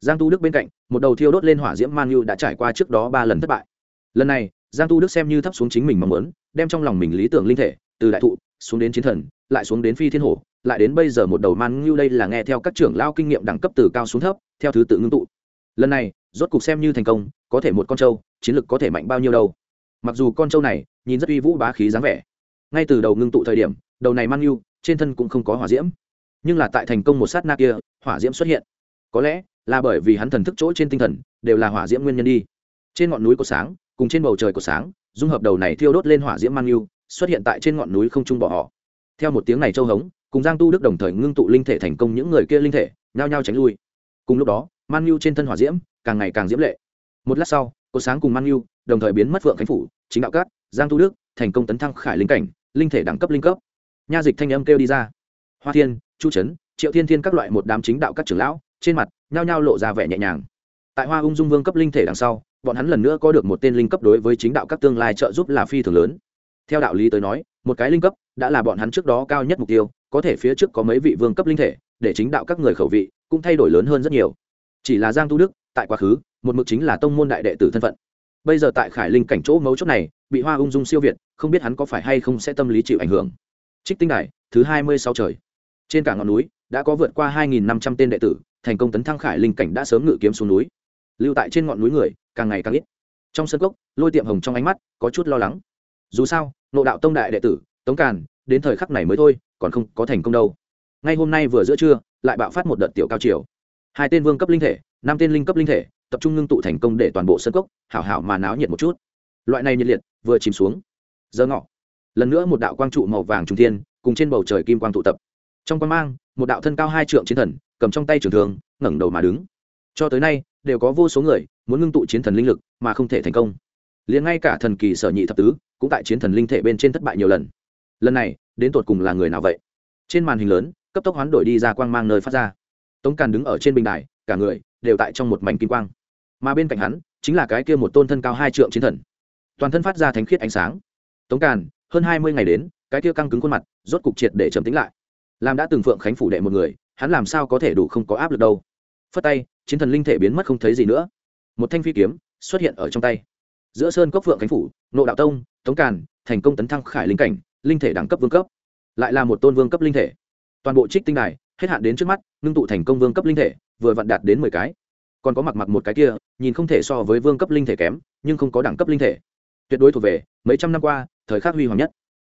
[SPEAKER 1] giang tu đức bên cạnh, một đầu thiêu đốt lên hỏa diễm man như đã trải qua trước đó ba lần thất bại. Lần này, giang tu đức xem như thấp xuống chính mình mong muốn, đem trong lòng mình lý tưởng linh thể, từ đại thụ, xuống đến chiến thần, lại xuống đến phi thiên hổ lại đến bây giờ một đầu man ngưu đây là nghe theo các trưởng lao kinh nghiệm đẳng cấp từ cao xuống thấp, theo thứ tự ngưng tụ. Lần này, rốt cục xem như thành công, có thể một con trâu, chiến lực có thể mạnh bao nhiêu đâu. Mặc dù con trâu này, nhìn rất uy vũ bá khí dáng vẻ. Ngay từ đầu ngưng tụ thời điểm, đầu này man ngưu, trên thân cũng không có hỏa diễm. Nhưng là tại thành công một sát na kia, hỏa diễm xuất hiện. Có lẽ, là bởi vì hắn thần thức chỗ trên tinh thần, đều là hỏa diễm nguyên nhân đi. Trên ngọn núi có sáng, cùng trên bầu trời có sáng, dung hợp đầu này thiêu đốt lên hỏa diễm man ngưu, xuất hiện tại trên ngọn núi không trung bỏ họ. Theo một tiếng này châu hống cùng giang tu đức đồng thời ngưng tụ linh thể thành công những người kia linh thể, nhao nhao tránh lui. Cùng lúc đó, man yêu trên thân hỏa diễm càng ngày càng diễm lệ. Một lát sau, cô sáng cùng man yêu đồng thời biến mất vượng khánh phủ, chính đạo cát giang tu đức, thành công tấn thăng khải linh cảnh, linh thể đẳng cấp linh cấp. Nha dịch thanh âm kêu đi ra. Hoa thiên, chu trấn triệu thiên thiên các loại một đám chính đạo các trưởng lão, trên mặt, nhao nhao lộ ra vẻ nhẹ nhàng. Tại hoa ung dung vương cấp linh thể đằng sau, bọn hắn lần nữa có được một tên linh cấp đối với chính đạo các tương lai trợ giúp là phi thường lớn. Theo đạo lý tới nói, một cái linh cấp đã là bọn hắn trước đó cao nhất mục tiêu có thể phía trước có mấy vị vương cấp linh thể, để chính đạo các người khẩu vị cũng thay đổi lớn hơn rất nhiều. Chỉ là giang tu đức, tại quá khứ, một mực chính là tông môn đại đệ tử thân phận. Bây giờ tại khải linh cảnh chỗ mấu chốt này, bị hoa ung dung siêu việt, không biết hắn có phải hay không sẽ tâm lý chịu ảnh hưởng. Trích tinh đài, thứ hai mươi sáu trời. Trên cả ngọn núi, đã có vượt qua hai nghìn năm trăm tên đệ tử, thành công tấn thăng khải linh cảnh đã sớm ngự kiếm xuống núi. Lưu tại trên ngọn núi người, càng ngày càng ít. Trong sân cốc, lôi tiệm hồng trong ánh mắt, có chút lo lắng. Dù sao, nộ đạo tông đại đệ tử, tống càn, đến thời khắc này mới thôi còn không có thành công đâu. Ngay hôm nay vừa giữa trưa, lại bạo phát một đợt tiểu cao chiều hai tên vương cấp linh thể, năm tên linh cấp linh thể, tập trung ngưng tụ thành công để toàn bộ sân cốc, hảo hảo mà náo nhiệt một chút. Loại này nhiệt liệt, vừa chìm xuống, giờ ngọ. Lần nữa một đạo quang trụ màu vàng trung thiên, cùng trên bầu trời kim quang tụ tập. Trong quang mang, một đạo thân cao hai trượng chiến thần, cầm trong tay trường thường ngẩng đầu mà đứng. Cho tới nay, đều có vô số người muốn ngưng tụ chiến thần linh lực, mà không thể thành công. Liền ngay cả thần kỳ sở nhị thập tứ, cũng tại chiến thần linh thể bên trên thất bại nhiều lần lần này, đến tột cùng là người nào vậy? Trên màn hình lớn, cấp tốc hoán đổi đi ra quang mang nơi phát ra. Tống càn đứng ở trên bình đài, cả người đều tại trong một mảnh kim quang. Mà bên cạnh hắn, chính là cái kia một tôn thân cao hai trượng chiến thần. Toàn thân phát ra thánh khiết ánh sáng. Tống càn, hơn hai mươi ngày đến, cái kia căng cứng khuôn mặt, rốt cục triệt để trầm tính lại. Làm đã từng phượng khánh phủ đệ một người, hắn làm sao có thể đủ không có áp lực đâu? Phất tay, chiến thần linh thể biến mất không thấy gì nữa. Một thanh phi kiếm xuất hiện ở trong tay. Giữa sơn cốc phượng khánh phủ, nộ đạo tông, tống càn, thành công tấn thăng khải linh cảnh linh thể đẳng cấp vương cấp, lại là một tôn vương cấp linh thể. Toàn bộ trích tinh đài, hết hạn đến trước mắt, ngưng tụ thành công vương cấp linh thể, vừa vặn đạt đến mười cái. Còn có mặc mặc một cái kia, nhìn không thể so với vương cấp linh thể kém, nhưng không có đẳng cấp linh thể. Tuyệt đối thuộc về, mấy trăm năm qua, thời khắc huy hoàng nhất.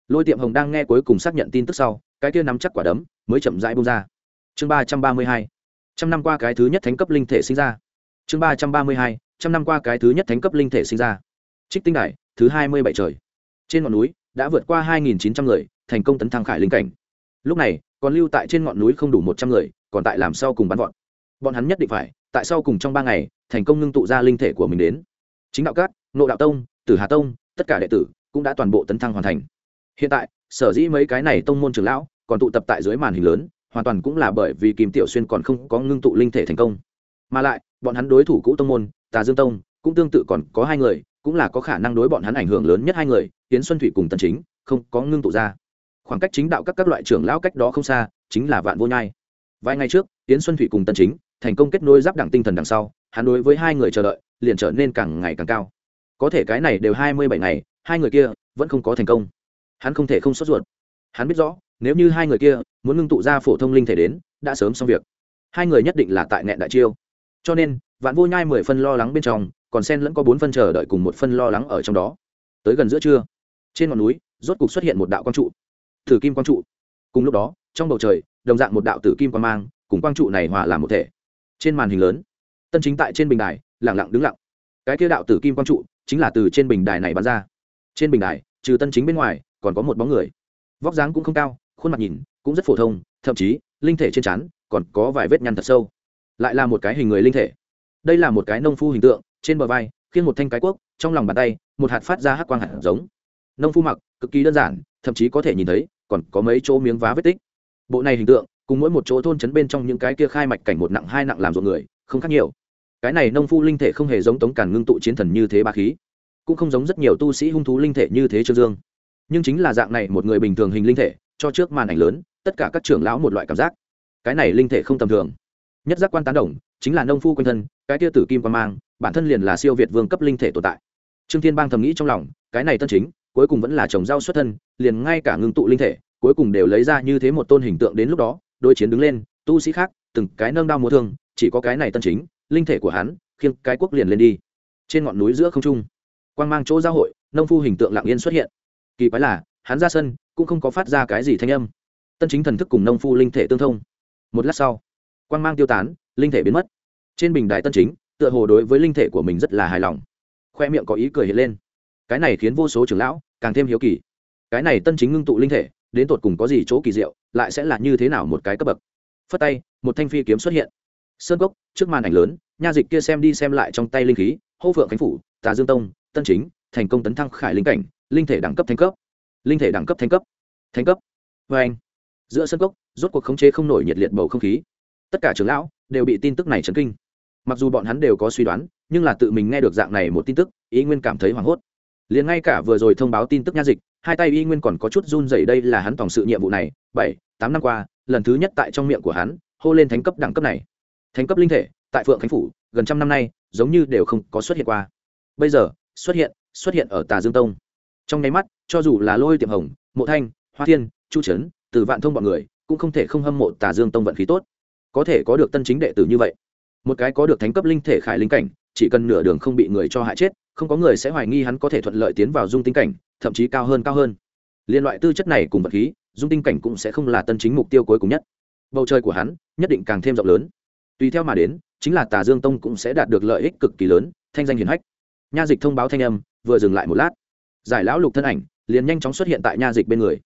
[SPEAKER 1] Lôi tiệm hồng đang nghe cuối cùng xác nhận tin tức sau, cái kia nắm chắc quả đấm, mới chậm rãi bông ra. Chương ba trăm ba mươi hai. Trăm năm qua cái thứ nhất thánh cấp linh thể sinh ra. Chương ba trăm ba mươi hai. Trăm năm qua cái thứ nhất thánh cấp linh thể sinh ra. Trích tinh đại thứ hai mươi bảy trời. Trên ngọn núi đã vượt qua hai nghìn chín trăm người, thành công tấn thăng khải linh cảnh. Lúc này, còn lưu tại trên ngọn núi không đủ một trăm người, còn tại làm sau cùng bắn vọt. Bọn hắn nhất định phải, tại sau cùng trong ba ngày, thành công ngưng tụ ra linh thể của mình đến. Chính đạo cát nộ đạo tông, tử hà tông, tất cả đệ tử cũng đã toàn bộ tấn thăng hoàn thành. Hiện tại, sở dĩ mấy cái này tông môn trưởng lão còn tụ tập tại dưới màn hình lớn, hoàn toàn cũng là bởi vì kim tiểu xuyên còn không có ngưng tụ linh thể thành công. Mà lại, bọn hắn đối thủ cũ tông môn, tà dương tông, cũng tương tự còn có hai người cũng là có khả năng đối bọn hắn ảnh hưởng lớn nhất hai người tiến xuân thủy cùng tần chính, không có ngưng tụ ra. Khoảng cách chính đạo các các loại trưởng lão cách đó không xa, chính là vạn vô nhai. Vài ngày trước tiến xuân thủy cùng tần chính thành công kết nối giáp đẳng tinh thần đằng sau, hắn đối với hai người chờ đợi liền trở nên càng ngày càng cao. Có thể cái này đều hai mươi bảy ngày, hai người kia vẫn không có thành công. Hắn không thể không sốt ruột. Hắn biết rõ, nếu như hai người kia muốn ngưng tụ ra phổ thông linh thể đến, đã sớm xong việc. Hai người nhất định là tại nghẹn đại chiêu. Cho nên, vạn vô nhai mười phân lo lắng bên trong còn sen lẫn có bốn phân chờ đợi cùng một phân lo lắng ở trong đó. Tới gần giữa trưa, trên ngọn núi, rốt cục xuất hiện một đạo quang trụ thử kim quang trụ. Cùng lúc đó, trong bầu trời, đồng dạng một đạo tử kim quang mang, cùng quang trụ này hòa làm một thể. Trên màn hình lớn, tân chính tại trên bình đài lẳng lặng đứng lặng. Cái kia đạo tử kim quang trụ chính là từ trên bình đài này bắn ra. Trên bình đài, trừ tân chính bên ngoài, còn có một bóng người. Vóc dáng cũng không cao, khuôn mặt nhìn cũng rất phổ thông, thậm chí, linh thể trên trán còn có vài vết nhăn thật sâu. Lại là một cái hình người linh thể. Đây là một cái nông phu hình tượng trên bờ vai, khiêng một thanh cái cuốc, trong lòng bàn tay, một hạt phát ra hắc quang hạt giống. Nông phu mặc, cực kỳ đơn giản, thậm chí có thể nhìn thấy, còn có mấy chỗ miếng vá vết tích. Bộ này hình tượng, cùng mỗi một chỗ thôn trấn bên trong những cái kia khai mạch cảnh một nặng hai nặng làm ruộng người, không khác nhiều. Cái này nông phu linh thể không hề giống tống càn ngưng tụ chiến thần như thế ba khí, cũng không giống rất nhiều tu sĩ hung thú linh thể như thế trương dương. Nhưng chính là dạng này một người bình thường hình linh thể, cho trước màn ảnh lớn, tất cả các trưởng lão một loại cảm giác. Cái này linh thể không tầm thường. Nhất giác quan tán đồng, chính là nông phu quanh thân, cái tia tử kim quan mang bản thân liền là siêu việt vương cấp linh thể tồn tại. Trương thiên bang thầm nghĩ trong lòng, cái này tân chính, cuối cùng vẫn là trồng rau xuất thân, liền ngay cả ngưng tụ linh thể, cuối cùng đều lấy ra như thế một tôn hình tượng đến lúc đó đôi chiến đứng lên, tu sĩ khác, từng cái nâng đao múa thương, chỉ có cái này tân chính, linh thể của hắn, khiêng cái quốc liền lên đi. Trên ngọn núi giữa không trung, quang mang chỗ giao hội, nông phu hình tượng lặng yên xuất hiện. Kỳ quái là, hắn ra sân, cũng không có phát ra cái gì thanh âm. Tân chính thần thức cùng nông phu linh thể tương thông. Một lát sau, quang mang tiêu tán, linh thể biến mất. Trên bình đài tân chính tựa hồ đối với linh thể của mình rất là hài lòng. Khoe miệng có ý cười hiện lên. Cái này khiến vô số trưởng lão càng thêm hiếu kỳ. Cái này tân chính ngưng tụ linh thể, đến tột cùng có gì chỗ kỳ diệu, lại sẽ là như thế nào một cái cấp bậc? Phất tay, một thanh phi kiếm xuất hiện. Sơn cốc, trước màn ảnh lớn, nha dịch kia xem đi xem lại trong tay linh khí, hô phượng khánh phủ, tà dương tông, tân chính, thành công tấn thăng khải linh cảnh, linh thể đẳng cấp thành cấp. Linh thể đẳng cấp thành cấp. Thành cấp. Vê anh. Giữa sân cốc, rốt cuộc khống chế không nổi nhiệt liệt bầu không khí. Tất cả trưởng lão đều bị tin tức này chấn kinh mặc dù bọn hắn đều có suy đoán, nhưng là tự mình nghe được dạng này một tin tức ý nguyên cảm thấy hoảng hốt. Liền ngay cả vừa rồi thông báo tin tức nha dịch, hai tay y nguyên còn có chút run dày đây là hắn tổng sự nhiệm vụ này, bảy, tám năm qua, lần thứ nhất tại trong miệng của hắn, hô lên thánh cấp đẳng cấp này. Thánh cấp linh thể, tại phượng khánh phủ, gần trăm năm nay, giống như đều không có xuất hiện qua. Bây giờ, xuất hiện xuất hiện ở tà dương tông. Trong nháy mắt, cho dù là lôi tiệm hồng, mộ thanh, hoa thiên, chu trấn từ vạn thông b ọ n người, cũng không thể không hâm mộ tà dương tông vận khí tốt. Có thể có được tân chính đệ tử như vậy một cái có được thánh cấp linh thể khải linh cảnh, chỉ cần nửa đường không bị người cho hại chết, không có người sẽ hoài nghi hắn có thể thuận lợi tiến vào dung tinh cảnh, thậm chí cao hơn cao hơn. Liên loại tư chất này cùng vật khí, dung tinh cảnh cũng sẽ không là tân chính mục tiêu cuối cùng nhất. Bầu trời của hắn nhất định càng thêm rộng lớn. Tùy theo mà đến, chính là tà dương tông cũng sẽ đạt được lợi ích cực kỳ lớn, thanh danh hiền hách. Nha dịch thông báo thanh âm, vừa dừng lại một lát. Giải lão lục thân ảnh liền nhanh chóng xuất hiện tại nha dịch bên người.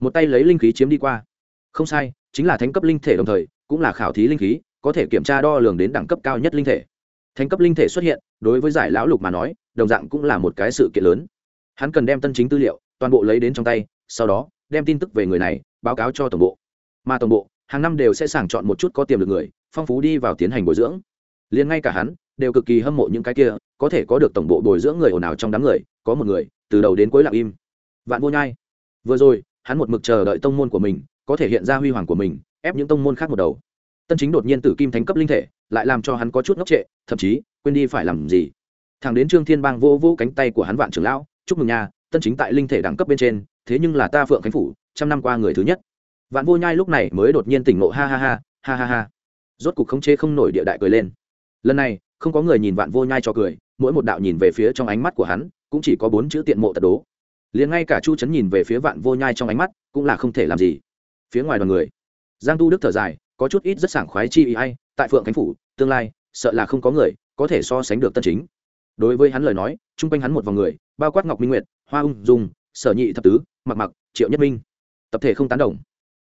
[SPEAKER 1] Một tay lấy linh khí chiếm đi qua. Không sai, chính là thánh cấp linh thể đồng thời, cũng là khảo thí linh khí có thể kiểm tra đo lường đến đẳng cấp cao nhất linh thể. Thành cấp linh thể xuất hiện, đối với giải lão lục mà nói, đồng dạng cũng là một cái sự kiện lớn. Hắn cần đem tân chính tư liệu, toàn bộ lấy đến trong tay, sau đó, đem tin tức về người này, báo cáo cho tổng bộ. Mà tổng bộ, hàng năm đều sẽ sàng chọn một chút có tiềm lực người, phong phú đi vào tiến hành bồi dưỡng. Liền ngay cả hắn, đều cực kỳ hâm mộ những cái kia, có thể có được tổng bộ bồi dưỡng người ồn ào trong đám người, có một người, từ đầu đến cuối lặng im. Vạn vô nhai. Vừa rồi, hắn một mực chờ đợi tông môn của mình, có thể hiện ra huy hoàng của mình, ép những tông môn khác một đầu tân chính đột nhiên tử kim thánh cấp linh thể, lại làm cho hắn có chút ngốc trệ, thậm chí, quên đi phải làm gì. Thằng đến trương thiên bang vô vô cánh tay của hắn vạn trưởng lão, chúc mừng nha, tân chính tại linh thể đẳng cấp bên trên, thế nhưng là ta phượng khánh phủ, trăm năm qua người thứ nhất. Vạn vô nhai lúc này mới đột nhiên tỉnh ngộ, ha ha ha ha ha ha. Rốt cục khống chế không nổi địa đại cười lên. Lần này, không có người nhìn vạn vô nhai cho cười, mỗi một đạo nhìn về phía trong ánh mắt của hắn, cũng chỉ có bốn chữ tiện mộ tật đố. Liền ngay cả chu trấn nhìn về phía vạn vô nhai trong ánh mắt, cũng là không thể làm gì. Phía ngoài đoàn người, giang tu đức thở dài có chút ít rất sảng khoái chi ý hay, tại phượng khánh phủ, tương lai, sợ là không có người có thể so sánh được tân chính. Đối với hắn lời nói, chung quanh hắn một vòng người, bao quát ngọc minh nguyệt, hoa ung, dung, sở nhị thập tứ, mặc mặc, triệu nhất minh. Tập thể không tán đồng.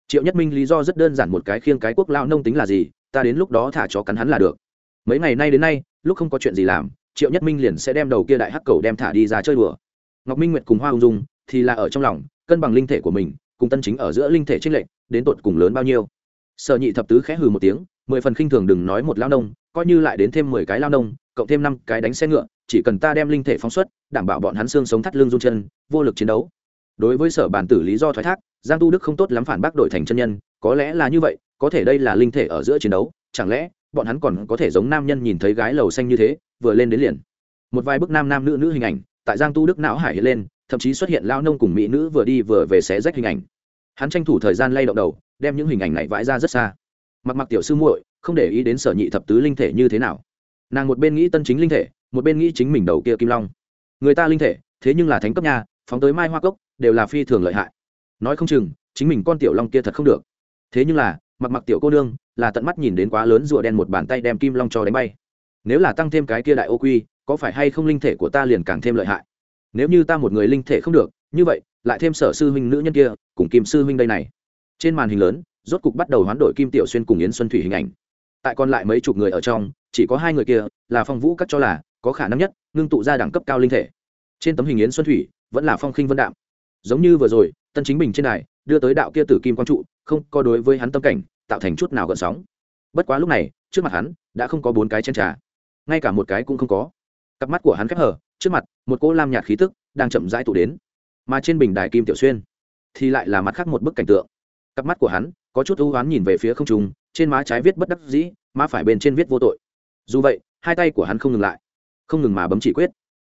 [SPEAKER 1] Triệu nhất minh lý do rất đơn giản một cái khiêng cái quốc lao nông tính là gì, ta đến lúc đó thả chó cắn hắn là được. Mấy ngày nay đến nay, lúc không có chuyện gì làm, triệu nhất minh liền sẽ đem đầu kia đại hắc cầu đem thả đi ra chơi đùa. Ngọc minh nguyệt cùng hoa ung dung thì là ở trong lòng, cân bằng linh thể của mình, cùng tân chính ở giữa linh thể trích lệnh đến tột cùng lớn bao nhiêu sở nhị thập tứ khẽ hừ một tiếng, mười phần khinh thường đừng nói một lao nông, coi như lại đến thêm mười cái lao nông, cộng thêm năm cái đánh xe ngựa, chỉ cần ta đem linh thể phóng xuất, đảm bảo bọn hắn xương sống thắt lưng run chân, vô lực chiến đấu. Đối với sở bản tử lý do thoái thác, giang tu đức không tốt lắm phản bác đổi thành chân nhân, có lẽ là như vậy, có thể đây là linh thể ở giữa chiến đấu, chẳng lẽ bọn hắn còn có thể giống nam nhân nhìn thấy gái lầu xanh như thế, vừa lên đến liền. Một vài bức nam nam nữ nữ hình ảnh, tại giang tu đức não hải hiện lên, thậm chí xuất hiện lao nông cùng mỹ nữ vừa đi vừa về xé rách hình ảnh hắn tranh thủ thời gian lay động đầu, đem những hình ảnh này vãi ra rất xa. Mặc mặc tiểu sư muội, không để ý đến sở nhị thập tứ linh thể như thế nào. Nàng một bên nghĩ tân chính linh thể, một bên nghĩ chính mình đầu kia kim long. Người ta linh thể, thế nhưng là thánh cấp nhà phóng tới mai hoa cốc, đều là phi thường lợi hại. Nói không chừng, chính mình con tiểu long kia thật không được. Thế nhưng là, mặc mặc tiểu cô nương, là tận mắt nhìn đến quá lớn rùa đen một bàn tay đem kim long cho đánh bay. Nếu là tăng thêm cái kia đại ô quy, có phải hay không linh thể của ta liền càng thêm lợi hại? Nếu như ta một người linh thể không được, như vậy lại thêm sở sư huynh nữ nhân kia, cùng kim sư huynh đây này. Trên màn hình lớn, rốt cục bắt đầu hoán đổi kim tiểu xuyên cùng yến xuân thủy hình ảnh. Tại còn lại mấy chục người ở trong, chỉ có hai người kia, là phong vũ cắt cho là, có khả năng nhất, ngưng tụ ra đẳng cấp cao linh thể. Trên tấm hình yến xuân thủy, vẫn là phong khinh vân đạm. Giống như vừa rồi, tân chính bình trên đài, đưa tới đạo kia tử kim quang trụ, không có đối với hắn tâm cảnh, tạo thành chút nào gợn sóng. Bất quá lúc này, trước mặt hắn, đã không có bốn cái chân trà. Ngay cả một cái cũng không có. Cặp mắt của hắn khép hở trước mặt, một cỗ lam nhạt khí tức, đang chậm rãi tụ đến mà trên bình đài kim tiểu xuyên thì lại là mặt khác một bức cảnh tượng. Cặp mắt của hắn có chút ưu oán nhìn về phía không trung, trên má trái viết bất đắc dĩ, má phải bên trên viết vô tội. Dù vậy, hai tay của hắn không ngừng lại, không ngừng mà bấm chỉ quyết.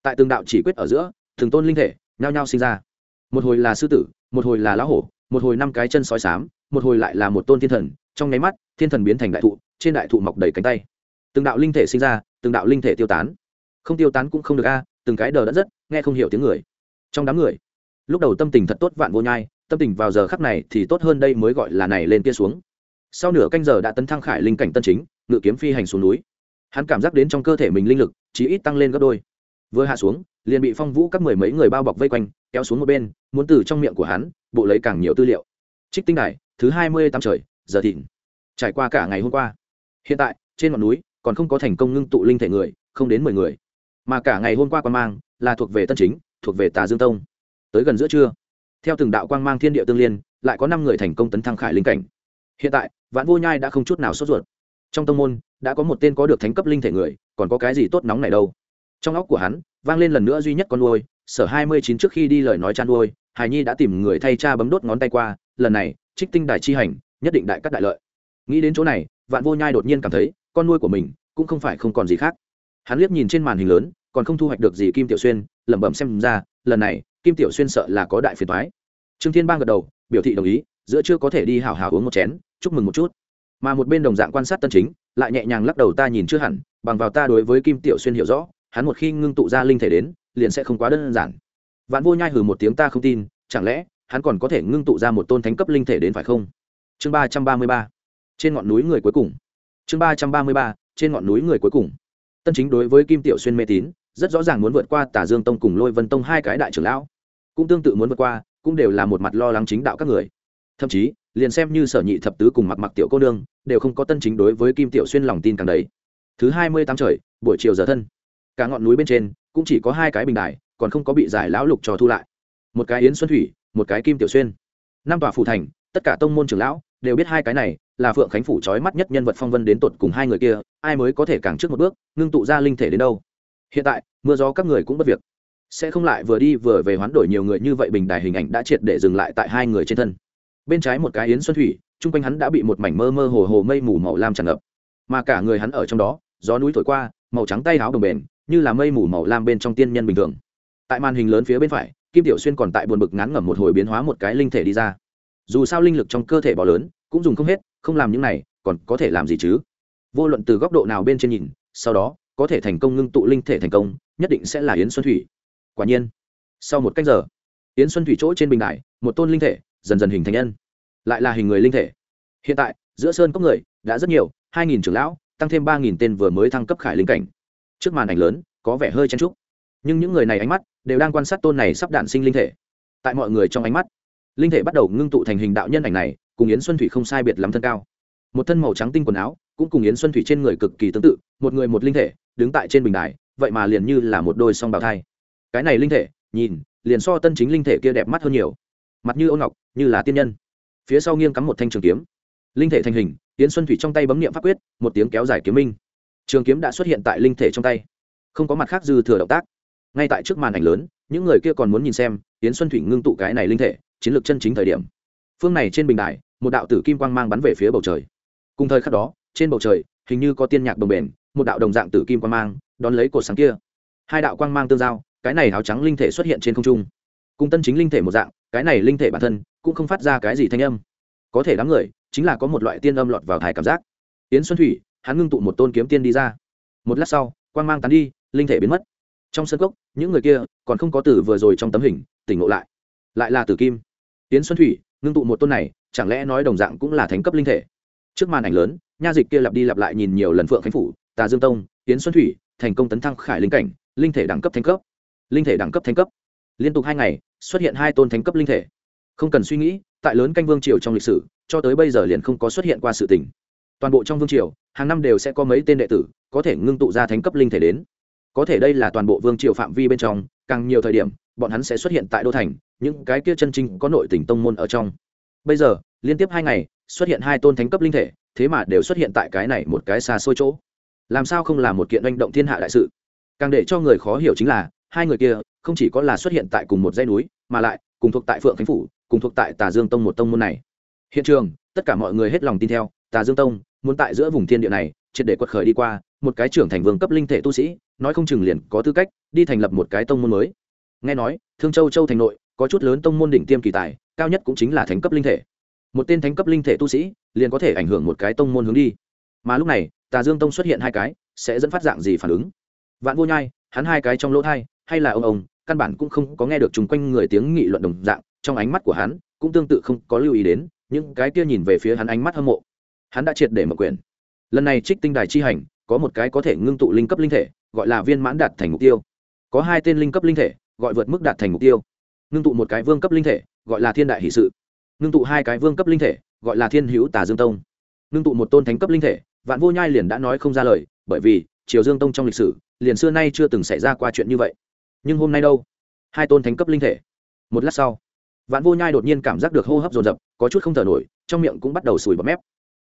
[SPEAKER 1] Tại từng đạo chỉ quyết ở giữa thường tôn linh thể nhao nhao sinh ra. Một hồi là sư tử, một hồi là lão hổ, một hồi năm cái chân sói sám một hồi lại là một tôn thiên thần. Trong nháy mắt, thiên thần biến thành đại thụ, trên đại thụ mọc đầy cánh tay. Từng đạo linh thể sinh ra, từng đạo linh thể tiêu tán. Không tiêu tán cũng không được a, từng cái đờ đất rất, nghe không hiểu tiếng người. Trong đám người lúc đầu tâm tình thật tốt vạn vô nhai, tâm tình vào giờ khắc này thì tốt hơn đây mới gọi là này lên kia xuống. Sau nửa canh giờ đã tấn thăng khải linh cảnh tân chính, ngự kiếm phi hành xuống núi. Hắn cảm giác đến trong cơ thể mình linh lực chỉ ít tăng lên gấp đôi. Vừa hạ xuống, liền bị phong vũ các mười mấy người bao bọc vây quanh, kéo xuống một bên, muốn từ trong miệng của hắn, bộ lấy càng nhiều tư liệu. Trích tinh đài, thứ hai mươi tám trời, giờ thịnh. Trải qua cả ngày hôm qua. Hiện tại, trên ngọn núi, còn không có thành công ngưng tụ linh thể người, không đến mười người. Mà cả ngày hôm qua còn mang, là thuộc về tân chính, thuộc về tà dương tông tới gần giữa trưa. Theo từng đạo quang mang thiên địa tương liên, lại có năm người thành công tấn thăng khải linh cảnh. Hiện tại, vạn vô nhai đã không chút nào sốt ruột. Trong tông môn, đã có một tên có được thánh cấp linh thể người, còn có cái gì tốt nóng này đâu. Trong óc của hắn, vang lên lần nữa duy nhất con nuôi, sở hai mươi chín trước khi đi lời nói chăn nuôi, hải nhi đã tìm người thay cha bấm đốt ngón tay qua, lần này, trích tinh đài chi hành, nhất định đại cắt đại lợi. Nghĩ đến chỗ này, vạn vô nhai đột nhiên cảm thấy, con nuôi của mình, cũng không phải không còn gì khác. Hắn liếc nhìn trên màn hình lớn, còn không thu hoạch được gì kim tiểu xuyên, lẩm bẩm xem ra, lần này kim tiểu xuyên sợ là có đại phiền thoái trương thiên bang gật đầu, biểu thị đồng ý, giữa chưa có thể đi hào hào uống một chén, chúc mừng một chút. Mà một bên đồng dạng quan sát tân chính, lại nhẹ nhàng lắc đầu ta nhìn chưa hẳn, bằng vào ta đối với kim tiểu xuyên hiểu rõ, hắn một khi ngưng tụ ra linh thể đến, liền sẽ không quá đơn giản. Vạn vô nhai hừ một tiếng ta không tin, chẳng lẽ hắn còn có thể ngưng tụ ra một tôn thánh cấp linh thể đến phải không? Chương ba trăm ba mươi ba. Trên ngọn núi người cuối cùng. Chương ba trăm ba mươi ba, trên ngọn núi người cuối cùng. Tân chính đối với kim tiểu xuyên mê tín rất rõ ràng muốn vượt qua tả dương tông cùng lôi vân tông hai cái đại trưởng lão, cũng tương tự muốn vượt qua, cũng đều là một mặt lo lắng chính đạo các người. Thậm chí, liền xem như sở nhị thập tứ cùng mặc mặc tiểu cô nương, đều không có tân chính đối với kim tiểu xuyên lòng tin càng đấy thứ hai mươi tám trời, buổi chiều giờ thân, cả ngọn núi bên trên, cũng chỉ có hai cái bình đài, còn không có bị giải lão lục trò thu lại. Một cái yến xuân thủy, một cái kim tiểu xuyên. Năm tòa phủ thành, tất cả tông môn trưởng lão đều biết hai cái này là phượng khánh phủ trói mắt nhất nhân vật phong vân đến tột cùng hai người kia, ai mới có thể càng trước một bước, ngưng tụ ra linh thể đến đâu hiện tại, mưa gió các người cũng bất việc. Sẽ không lại vừa đi vừa về hoán đổi nhiều người như vậy bình đài hình ảnh đã triệt để dừng lại tại hai người trên thân. Bên trái một cái yến xuân thủy, chung quanh hắn đã bị một mảnh mơ mơ hồ hồ mây mù màu lam tràn ngập. Mà cả người hắn ở trong đó, gió núi thổi qua, màu trắng tay áo đồng bền, như là mây mù màu lam bên trong tiên nhân bình thường. Tại màn hình lớn phía bên phải, kim tiểu xuyên còn tại buồn bực ngán ngẩm một hồi biến hóa một cái linh thể đi ra. Dù sao linh lực trong cơ thể bỏ lớn, cũng dùng không hết, không làm những này, còn có thể làm gì chứ? Vô luận từ góc độ nào bên trên nhìn, sau đó có thể thành công ngưng tụ linh thể thành công, nhất định sẽ là yến xuân thủy. Quả nhiên, sau một cách giờ, yến xuân thủy chỗ trên bình đại một tôn linh thể dần dần hình thành nhân, lại là hình người linh thể. Hiện tại, giữa sơn có người đã rất nhiều, hai nghìn trưởng lão, tăng thêm ba nghìn tên vừa mới thăng cấp khải linh cảnh. Trước màn ảnh lớn, có vẻ hơi chen trúc nhưng những người này ánh mắt đều đang quan sát tôn này sắp đạn sinh linh thể. Tại mọi người trong ánh mắt, linh thể bắt đầu ngưng tụ thành hình đạo nhân ảnh này, cùng yến xuân thủy không sai biệt lắm thân cao. Một thân màu trắng tinh quần áo cũng cùng yến xuân thủy trên người cực kỳ tương tự, một người một linh thể, đứng tại trên bình đài, vậy mà liền như là một đôi song bào thai. Cái này linh thể, nhìn, liền so tân chính linh thể kia đẹp mắt hơn nhiều. Mặt như ôn ngọc, như là tiên nhân. Phía sau nghiêng cắm một thanh trường kiếm. Linh thể thành hình, yến xuân thủy trong tay bấm nghiệm pháp quyết, một tiếng kéo dài kiếm minh. Trường kiếm đã xuất hiện tại linh thể trong tay. Không có mặt khác dư thừa động tác. Ngay tại trước màn ảnh lớn, những người kia còn muốn nhìn xem, yến xuân thủy ngưng tụ cái này linh thể, chiến lược chân chính thời điểm. Phương này trên bình đài, một đạo tử kim quang mang bắn về phía bầu trời. Cùng thời khắc đó trên bầu trời, hình như có tiên nhạc đồng bền, một đạo đồng dạng tử kim quang mang, đón lấy cột sáng kia. Hai đạo quang mang tương giao, cái này áo trắng linh thể xuất hiện trên không trung. Cung tân chính linh thể một dạng, cái này linh thể bản thân cũng không phát ra cái gì thanh âm. Có thể đám người, chính là có một loại tiên âm lọt vào thải cảm giác. Yến xuân thủy, hắn ngưng tụ một tôn kiếm tiên đi ra. Một lát sau, quang mang tán đi, linh thể biến mất. Trong sân gốc những người kia còn không có tử vừa rồi trong tấm hình, tỉnh ngộ lại. Lại là tử kim. Yến xuân thủy, ngưng tụ một tôn này, chẳng lẽ nói đồng dạng cũng là thánh cấp linh thể? Trước màn ảnh lớn nha dịch kia lặp đi lặp lại nhìn nhiều lần phượng khánh phủ, tà dương tông, yến xuân thủy, thành công tấn thăng khải linh cảnh, linh thể đẳng cấp thánh cấp. Linh thể đẳng cấp thánh cấp. Liên tục hai ngày, xuất hiện hai tôn thánh cấp linh thể. Không cần suy nghĩ, tại lớn canh vương triều trong lịch sử, cho tới bây giờ liền không có xuất hiện qua sự tình. Toàn bộ trong vương triều, hàng năm đều sẽ có mấy tên đệ tử, có thể ngưng tụ ra thánh cấp linh thể đến. Có thể đây là toàn bộ vương triều phạm vi bên trong, càng nhiều thời điểm, bọn hắn sẽ xuất hiện tại đô thành, những cái kia chân chính có nội tỉnh tông môn ở trong bây giờ, liên tiếp hai ngày, xuất hiện hai tôn thánh cấp linh thể, thế mà đều xuất hiện tại cái này một cái xa xôi chỗ. Làm sao không là một kiện oanh động thiên hạ đại sự? Càng để cho người khó hiểu chính là, hai người kia, không chỉ có là xuất hiện tại cùng một dãy núi, mà lại, cùng thuộc tại phượng khánh phủ, cùng thuộc tại tà dương tông một tông môn này. Hiện trường, tất cả mọi người hết lòng tin theo, tà dương tông, muốn tại giữa vùng thiên địa này, triệt để quật khởi đi qua, một cái trưởng thành vương cấp linh thể tu sĩ, nói không chừng liền có tư cách, đi thành lập một cái tông môn mới. Nghe nói, thương châu châu thành nội, có chút lớn tông môn đỉnh tiêm kỳ tài cao nhất cũng chính là thánh cấp linh thể. Một tên thánh cấp linh thể tu sĩ liền có thể ảnh hưởng một cái tông môn hướng đi. Mà lúc này, tà dương tông xuất hiện hai cái, sẽ dẫn phát dạng gì phản ứng? Vạn vô nhai, hắn hai cái trong lỗ thai, hay là ông ông, căn bản cũng không có nghe được chung quanh người tiếng nghị luận đồng dạng, trong ánh mắt của hắn cũng tương tự không có lưu ý đến, những cái kia nhìn về phía hắn ánh mắt hâm mộ. Hắn đã triệt để mở quyền. Lần này trích tinh đài chi hành, có một cái có thể ngưng tụ linh cấp linh thể, gọi là viên mãn đạt thành mục tiêu. Có hai tên linh cấp linh thể, gọi vượt mức đạt thành mục tiêu. Ngưng tụ một cái vương cấp linh thể gọi là thiên đại hỷ sự. Ngưng tụ hai cái vương cấp linh thể, gọi là thiên hữu tà dương tông. Ngưng tụ một tôn thánh cấp linh thể, vạn vô nhai liền đã nói không ra lời, bởi vì, triều dương tông trong lịch sử, liền xưa nay chưa từng xảy ra qua chuyện như vậy. Nhưng hôm nay đâu? Hai tôn thánh cấp linh thể. Một lát sau, vạn vô nhai đột nhiên cảm giác được hô hấp dồn dập, có chút không thở nổi, trong miệng cũng bắt đầu sùi bọt mép.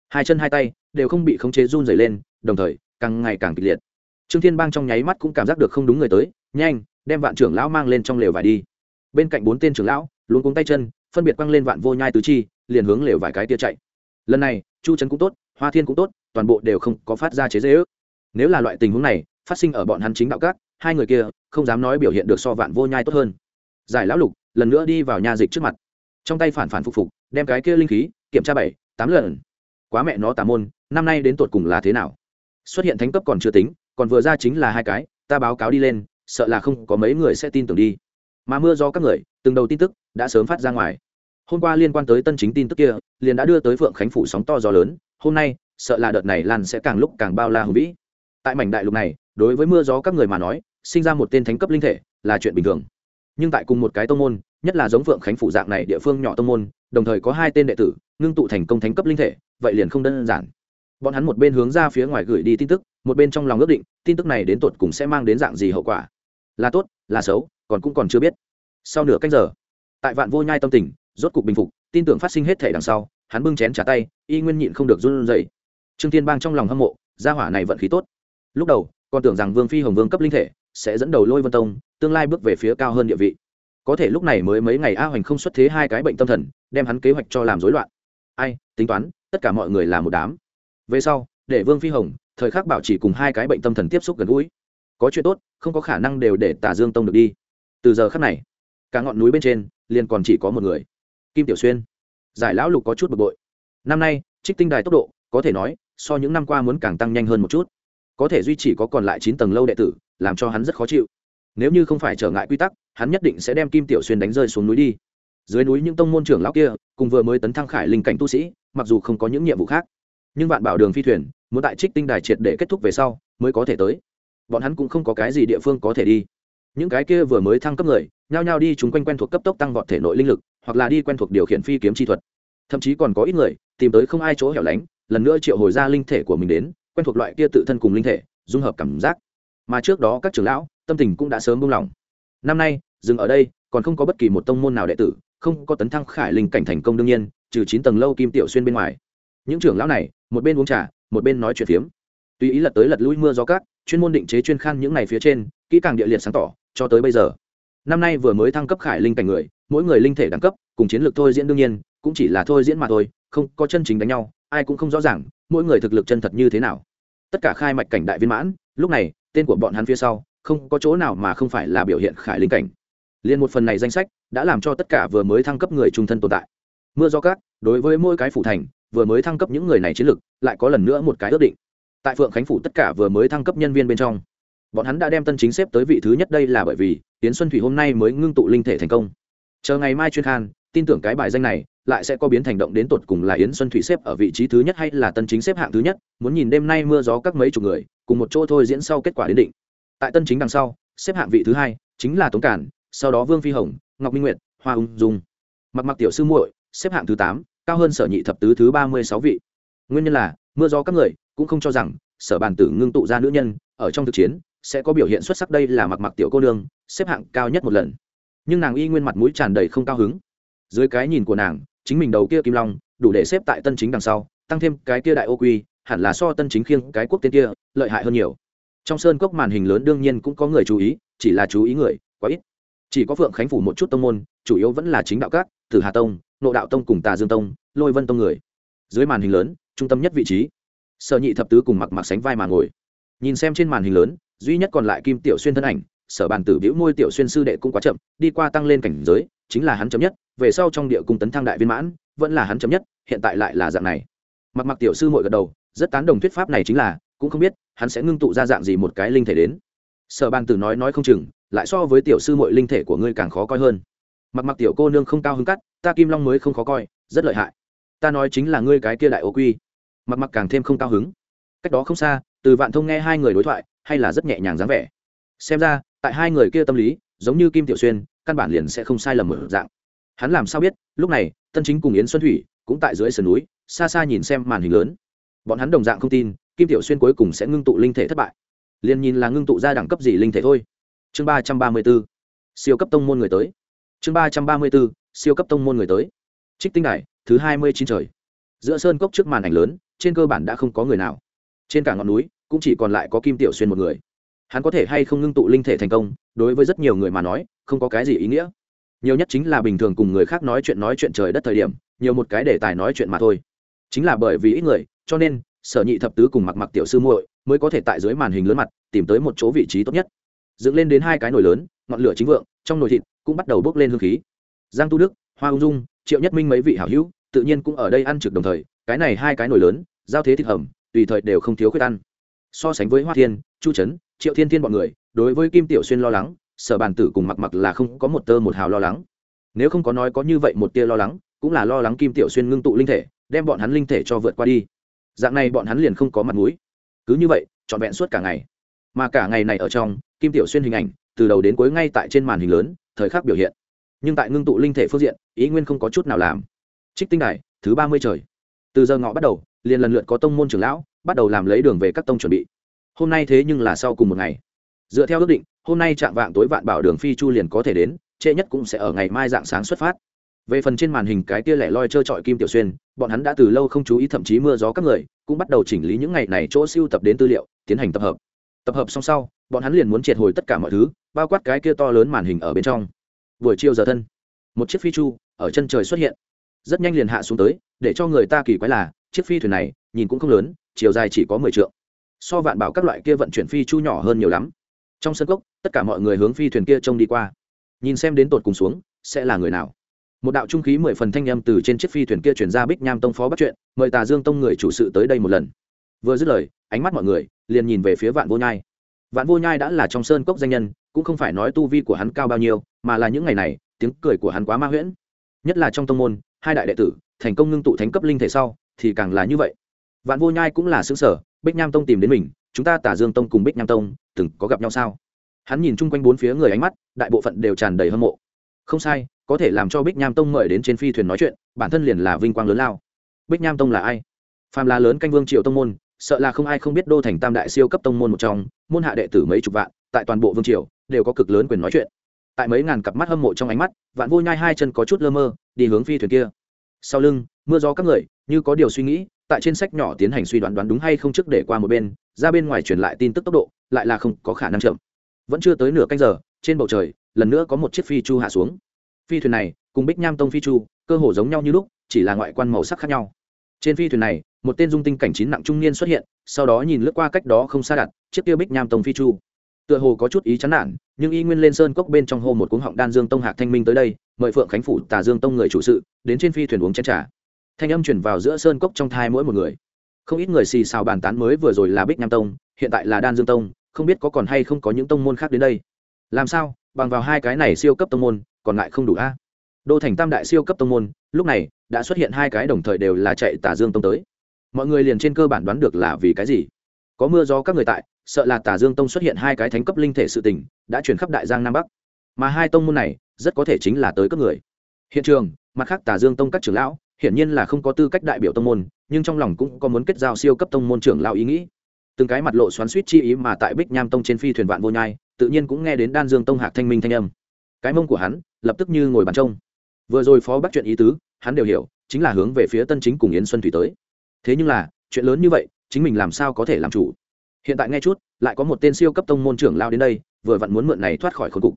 [SPEAKER 1] Hai chân hai tay đều không bị khống chế run dày lên, đồng thời, càng ngày càng kịch liệt. Trương thiên bang trong nháy mắt cũng cảm giác được không đúng người tới, nhanh, đem vạn trưởng lão mang lên trong lều vải đi. Bên cạnh bốn tên trưởng lão luôn cuống tay chân, phân biệt quăng lên vạn vô nhai tứ chi, liền hướng lều vài cái tia chạy. Lần này, chu trấn cũng tốt, hoa thiên cũng tốt, toàn bộ đều không có phát ra chế dễ ước. Nếu là loại tình huống này, phát sinh ở bọn hắn chính đạo các, hai người kia không dám nói biểu hiện được so vạn vô nhai tốt hơn. Giải lão lục lần nữa đi vào nhà dịch trước mặt. Trong tay phản phản phục phục, đem cái kia linh khí, kiểm tra bảy, tám lần. Quá mẹ nó tà môn, năm nay đến tột cùng là thế nào? Xuất hiện thánh cấp còn chưa tính, còn vừa ra chính là hai cái, ta báo cáo đi lên, sợ là không có mấy người sẽ tin tưởng đi mà mưa do các người, từng đầu tin tức đã sớm phát ra ngoài. Hôm qua liên quan tới tân chính tin tức kia, liền đã đưa tới phượng khánh phủ sóng to gió lớn, hôm nay, sợ là đợt này lan sẽ càng lúc càng bao la hùng vĩ. Tại mảnh đại lục này, đối với mưa gió các người mà nói, sinh ra một tên thánh cấp linh thể là chuyện bình thường. Nhưng tại cùng một cái tông môn, nhất là giống phượng khánh phủ dạng này địa phương nhỏ tông môn, đồng thời có hai tên đệ tử, ngưng tụ thành công thánh cấp linh thể, vậy liền không đơn giản. Bọn hắn một bên hướng ra phía ngoài gửi đi tin tức, một bên trong lòng ước định, tin tức này đến tột cùng sẽ mang đến dạng gì hậu quả? Là tốt, là xấu còn cũng còn chưa biết. Sau nửa canh giờ, tại vạn vô nhai tâm tình, rốt cục bình phục, tin tưởng phát sinh hết thể đằng sau, hắn bưng chén trả tay, y nguyên nhịn không được run rẩy. Trương thiên bang trong lòng hâm mộ, gia hỏa này vận khí tốt. Lúc đầu, còn tưởng rằng vương phi hồng vương cấp linh thể sẽ dẫn đầu lôi vân tông, tương lai bước về phía cao hơn địa vị. Có thể lúc này mới mấy ngày a hoành không xuất thế hai cái bệnh tâm thần, đem hắn kế hoạch cho làm rối loạn. Ai, tính toán, tất cả mọi người là một đám. Về sau, để vương phi hồng, thời khắc bảo chỉ cùng hai cái bệnh tâm thần tiếp xúc gần gũi. Có chuyện tốt, không có khả năng đều để tả dương tông được đi từ giờ khắc này, cả ngọn núi bên trên liền còn chỉ có một người, kim tiểu xuyên. Giải lão lục có chút bực bội. Năm nay, trích tinh đài tốc độ, có thể nói, so những năm qua muốn càng tăng nhanh hơn một chút. Có thể duy trì có còn lại chín tầng lâu đệ tử, làm cho hắn rất khó chịu. Nếu như không phải trở ngại quy tắc, hắn nhất định sẽ đem kim tiểu xuyên đánh rơi xuống núi đi. Dưới núi những tông môn trưởng lão kia, cùng vừa mới tấn thăng khải linh cảnh tu sĩ, mặc dù không có những nhiệm vụ khác, nhưng vạn bảo đường phi thuyền, muốn tại trích tinh đài triệt để kết thúc về sau, mới có thể tới. Bọn hắn cũng không có cái gì địa phương có thể đi những cái kia vừa mới thăng cấp người, nhao nhao đi chúng quanh quen thuộc cấp tốc tăng vọt thể nội linh lực, hoặc là đi quen thuộc điều khiển phi kiếm chi thuật. Thậm chí còn có ít người, tìm tới không ai chỗ hẻo lánh, lần nữa triệu hồi ra linh thể của mình đến, quen thuộc loại kia tự thân cùng linh thể, dung hợp cảm giác. Mà trước đó các trưởng lão, tâm tình cũng đã sớm buông lỏng. Năm nay, dừng ở đây, còn không có bất kỳ một tông môn nào đệ tử, không có tấn thăng khải linh cảnh thành công đương nhiên, trừ chín tầng lâu kim tiểu xuyên bên ngoài. Những trưởng lão này, một bên uống trà, một bên nói chuyện phiếm. Tùy ý lật tới lật lui mưa gió cát, chuyên môn định chế chuyên khan những ngày phía trên, kỹ càng địa liệt sáng tỏ cho tới bây giờ. Năm nay vừa mới thăng cấp khải linh cảnh người, mỗi người linh thể đẳng cấp, cùng chiến lược thôi diễn đương nhiên, cũng chỉ là thôi diễn mà thôi, không có chân chính đánh nhau, ai cũng không rõ ràng, mỗi người thực lực chân thật như thế nào. Tất cả khai mạch cảnh đại viên mãn, lúc này, tên của bọn hắn phía sau, không có chỗ nào mà không phải là biểu hiện khải linh cảnh. Liền một phần này danh sách, đã làm cho tất cả vừa mới thăng cấp người trung thân tồn tại. Mưa do cát đối với mỗi cái phủ thành, vừa mới thăng cấp những người này chiến lược, lại có lần nữa một cái ước định. Tại phượng khánh phủ tất cả vừa mới thăng cấp nhân viên bên trong bọn hắn đã đem tân chính xếp tới vị thứ nhất đây là bởi vì tiến xuân thủy hôm nay mới ngưng tụ linh thể thành công. Chờ ngày mai chuyên khan, tin tưởng cái bài danh này lại sẽ có biến thành động đến tột cùng là yến xuân thủy xếp ở vị trí thứ nhất hay là tân chính xếp hạng thứ nhất, muốn nhìn đêm nay mưa gió các mấy chục người, cùng một chỗ thôi diễn sau kết quả đến định. Tại tân chính đằng sau, xếp hạng vị thứ hai chính là tống cản, sau đó vương phi hồng, ngọc minh nguyệt, hoa ung dung. Mặc mặc tiểu sư muội, xếp hạng thứ tám, cao hơn sở nhị thập tứ thứ ba mươi sáu vị. Nguyên nhân là, mưa gió các người cũng không cho rằng sở bàn tử ngưng tụ ra nữ nhân, ở trong thực chiến sẽ có biểu hiện xuất sắc đây là mặc mặc tiểu cô nương, xếp hạng cao nhất một lần. Nhưng nàng y nguyên mặt mũi tràn đầy không cao hứng. Dưới cái nhìn của nàng, chính mình đầu kia kim long, đủ để xếp tại tân chính đằng sau, tăng thêm cái kia đại ô quy, hẳn là so tân chính khiêng cái quốc tên kia, lợi hại hơn nhiều. Trong sơn cốc màn hình lớn đương nhiên cũng có người chú ý, chỉ là chú ý người, quá ít. Chỉ có phượng khánh phủ một chút tông môn, chủ yếu vẫn là chính đạo các, tử hà tông nộ đạo tông cùng tà dương tông, lôi vân tông người. Dưới màn hình lớn, trung tâm nhất vị trí. Sở nhị thập tứ cùng mặc mặc sánh vai mà ngồi. Nhìn xem trên màn hình lớn duy nhất còn lại kim tiểu xuyên thân ảnh, sở bàn tử biểu môi tiểu xuyên sư đệ cũng quá chậm, đi qua tăng lên cảnh giới, chính là hắn chấm nhất, về sau trong địa cung tấn thăng đại viên mãn, vẫn là hắn chấm nhất, hiện tại lại là dạng này. Mặc mặc tiểu sư mội gật đầu, rất tán đồng thuyết pháp này chính là, cũng không biết, hắn sẽ ngưng tụ ra dạng gì một cái linh thể đến. Sở bàn tử nói nói không chừng, lại so với tiểu sư mội linh thể của ngươi càng khó coi hơn. Mặc mặc tiểu cô nương không cao hứng cắt, ta kim long mới không khó coi, rất lợi hại. Ta nói chính là ngươi cái kia đại ô quy. Mặc mặc càng thêm không cao hứng. Cách đó không xa, từ vạn thông nghe hai người đối thoại hay là rất nhẹ nhàng dáng vẻ. Xem ra, tại hai người kia tâm lý, giống như kim tiểu xuyên, căn bản liền sẽ không sai lầm ở dạng. Hắn làm sao biết, lúc này, tân chính cùng yến xuân thủy cũng tại dưới sườn núi, xa xa nhìn xem màn hình lớn. Bọn hắn đồng dạng không tin, kim tiểu xuyên cuối cùng sẽ ngưng tụ linh thể thất bại. Liền nhìn là ngưng tụ ra đẳng cấp gì linh thể thôi. Chương ba trăm ba mươi b ố siêu cấp tông môn người tới. Chương ba trăm ba mươi b ố siêu cấp tông môn người tới. Trích tinh đài, thứ hai mươi chín trời. Giữa sơn cốc trước màn ảnh lớn, trên cơ bản đã không có người nào. Trên cả ngọn núi cũng chỉ còn lại có kim tiểu xuyên một người. Hắn có thể hay không ngưng tụ linh thể thành công, đối với rất nhiều người mà nói, không có cái gì ý nghĩa. Nhiều nhất chính là bình thường cùng người khác nói chuyện nói chuyện trời đất thời điểm, nhiều một cái đề tài nói chuyện mà thôi. Chính là bởi vì ít người, cho nên, sở nhị thập tứ cùng mặc mặc tiểu sư muội mới có thể tại dưới màn hình lớn mặt, tìm tới một chỗ vị trí tốt nhất. Dựng lên đến hai cái nồi lớn, ngọn lửa chính vượng, trong nồi thịt cũng bắt đầu bốc lên hương khí. Giang tu đức, hoa ung dung, triệu nhất minh mấy vị hảo hữu, tự nhiên cũng ở đây ăn trực đồng thời, cái này hai cái nồi lớn, giao thế thịt hầm, tùy thời đều không thiếu khuyết ăn so sánh với hoa thiên, chu trấn, triệu thiên thiên bọn người, đối với kim tiểu xuyên lo lắng, sở bàn tử cùng mặc mặc là không có một tơ một hào lo lắng. Nếu không có nói có như vậy một tia lo lắng, cũng là lo lắng kim tiểu xuyên ngưng tụ linh thể, đem bọn hắn linh thể cho vượt qua đi. Dạng này bọn hắn liền không có mặt mũi. Cứ như vậy, trọn vẹn suốt cả ngày. Mà cả ngày này ở trong, kim tiểu xuyên hình ảnh, từ đầu đến cuối ngay tại trên màn hình lớn, thời khắc biểu hiện. Nhưng tại ngưng tụ linh thể phương diện, ý nguyên không có chút nào làm. Trích tinh đài, thứ ba mươi trời từ giờ ngọ bắt đầu, liền lần lượt có tông môn trưởng lão bắt đầu làm lấy đường về các tông chuẩn bị. Hôm nay thế nhưng là sau cùng một ngày. Dựa theo ước định, hôm nay chạm vạng tối vạn bảo đường phi chu liền có thể đến, trễ nhất cũng sẽ ở ngày mai dạng sáng xuất phát. Về phần trên màn hình cái tia lẻ loi trơ trọi kim tiểu xuyên, bọn hắn đã từ lâu không chú ý thậm chí mưa gió các người, cũng bắt đầu chỉnh lý những ngày này chỗ siêu tập đến tư liệu, tiến hành tập hợp. Tập hợp xong sau, bọn hắn liền muốn triệt hồi tất cả mọi thứ, bao quát cái kia to lớn màn hình ở bên trong. Buổi chiều giờ thân, một chiếc phi chu ở chân trời xuất hiện rất nhanh liền hạ xuống tới, để cho người ta kỳ quái là, chiếc phi thuyền này, nhìn cũng không lớn, chiều dài chỉ có mười t so vạn bảo các loại kia vận chuyển phi chu nhỏ hơn nhiều lắm. Trong sân cốc, tất cả mọi người hướng phi thuyền kia trông đi qua. Nhìn xem đến tột cùng xuống, sẽ là người nào? Một đạo trung khí mười phần thanh â m từ trên chiếc phi thuyền kia chuyển ra bích nham tông phó bắt chuyện, mời tà dương tông người chủ sự tới đây một lần. Vừa dứt lời, ánh mắt mọi người liền nhìn về phía vạn vô nhai. Vạn vô nhai đã là trong sơn cốc danh nhân, cũng không phải nói tu vi của hắn cao bao nhiêu, mà là những ngày này, tiếng cười của hắn quá ma huyễn. Nhất là trong tông môn hai đại đệ tử, thành công ngưng tụ thánh cấp linh thể sau, thì càng là như vậy. Vạn vô nhai cũng là xứ sở, bích nham tông tìm đến mình, chúng ta tả dương tông cùng bích nham tông từng có gặp nhau sao? Hắn nhìn chung quanh bốn phía người ánh mắt, đại bộ phận đều tràn đầy hâm mộ. Không sai, có thể làm cho bích nham tông mời đến trên phi thuyền nói chuyện, bản thân liền là vinh quang lớn lao. Bích nham tông là ai? Phàm là lớn canh vương triệu tông môn, sợ là không ai không biết đô thành tam đại siêu cấp tông môn một trong, môn hạ đệ tử mấy chục vạn, tại toàn bộ vương triều, đều có cực lớn quyền nói chuyện tại mấy ngàn cặp mắt hâm mộ trong ánh mắt, vạn vô nhai hai chân có chút lơ mơ, đi hướng phi thuyền kia. Sau lưng, mưa gió các người, như có điều suy nghĩ, tại trên sách nhỏ tiến hành suy đoán đoán đúng hay không trước để qua một bên, ra bên ngoài truyền lại tin tức tốc độ, lại là không có khả năng chậm. Vẫn chưa tới nửa canh giờ, trên bầu trời, lần nữa có một chiếc phi chu hạ xuống. Phi thuyền này, cùng bích nham tông phi chu, cơ hồ giống nhau như lúc, chỉ là ngoại quan màu sắc khác nhau. Trên phi thuyền này, một tên dung tinh cảnh chín nặng trung niên xuất hiện, sau đó nhìn lướt qua cách đó không xa đặt, chiếc tiêu bích nham tông phi chu tựa hồ có chút ý chán nản, nhưng y nguyên lên sơn cốc bên trong hô một cuống họng đan dương tông hạc thanh minh tới đây, mời phượng khánh phủ, tà dương tông người chủ sự, đến trên phi thuyền uống chén trà. Thanh âm chuyển vào giữa sơn cốc trong thai mỗi một người. Không ít người xì xào bàn tán mới vừa rồi là bích nam tông, hiện tại là đan dương tông, không biết có còn hay không có những tông môn khác đến đây. Làm sao? Bằng vào hai cái này siêu cấp tông môn, còn lại không đủ a? Đô thành tam đại siêu cấp tông môn, lúc này đã xuất hiện hai cái đồng thời đều là chạy tà dương tông tới. Mọi người liền trên cơ bản đoán được là vì cái gì? Có mưa gió các người tại, sợ là tả dương tông xuất hiện hai cái thánh cấp linh thể sự tình, đã chuyển khắp đại giang nam bắc. Mà hai tông môn này, rất có thể chính là tới các người. Hiện trường, mặt khác tả dương tông các trưởng lão, hiển nhiên là không có tư cách đại biểu tông môn, nhưng trong lòng cũng có muốn kết giao siêu cấp tông môn trưởng lão ý nghĩ. Từng cái mặt lộ xoắn suýt chi ý mà tại bích nham tông trên phi thuyền vạn vô nhai, tự nhiên cũng nghe đến đan dương tông hạc thanh minh thanh âm. Cái mông của hắn, lập tức như ngồi bàn trông. Vừa rồi phó bắt chuyện ý tứ, hắn đều hiểu, chính là hướng về phía tân chính cùng yến xuân thủy tới. Thế nhưng là, chuyện lớn như vậy chính mình làm sao có thể làm chủ. Hiện tại nghe chút, lại có một tên siêu cấp tông môn trưởng lao đến đây, vừa vặn muốn mượn này thoát khỏi khốn cục.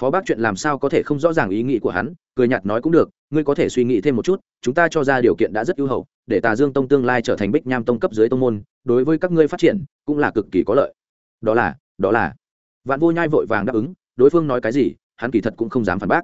[SPEAKER 1] Phó bác chuyện làm sao có thể không rõ ràng ý nghĩ của hắn, cười nhạt nói cũng được, ngươi có thể suy nghĩ thêm một chút, chúng ta cho ra điều kiện đã rất ưu hậu, để tà dương tông tương lai trở thành bích nham tông cấp dưới tông môn, đối với các ngươi phát triển, cũng là cực kỳ có lợi. Đó là đó là. Vạn vô nhai vội vàng đáp ứng, đối phương nói cái gì, hắn kỳ thật cũng không dám phản bác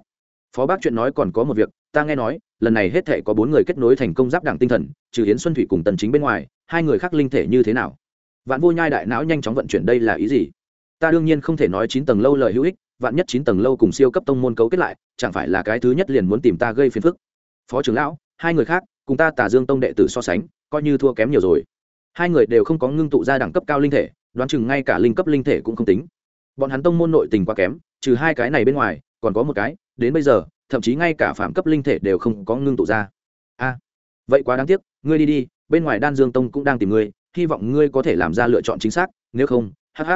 [SPEAKER 1] phó bác chuyện nói còn có một việc, ta nghe nói, lần này hết thể có bốn người kết nối thành công giáp đảng tinh thần, trừ hiến xuân thủy cùng tần chính bên ngoài, hai người khác linh thể như thế nào? Vạn vô nhai đại não nhanh chóng vận chuyển đây là ý gì? Ta đương nhiên không thể nói chín tầng lâu lời hữu ích, vạn nhất chín tầng lâu cùng siêu cấp tông môn cấu kết lại, chẳng phải là cái thứ nhất liền muốn tìm ta gây phiền phức? Phó trưởng lão, hai người khác, cùng ta tả dương tông đệ tử so sánh, coi như thua kém nhiều rồi. Hai người đều không có ngưng tụ ra đẳng cấp cao linh thể, đoán chừng ngay cả linh cấp linh thể cũng không tính. Bọn hắn tông môn nội tình quá kém, trừ hai cái này bên ngoài, còn có một cái đến bây giờ, thậm chí ngay cả phạm cấp linh thể đều không có ngưng tụ ra. A, vậy quá đáng tiếc, ngươi đi đi, bên ngoài đan dương tông cũng đang tìm ngươi, hy vọng ngươi có thể làm ra lựa chọn chính xác, nếu không hh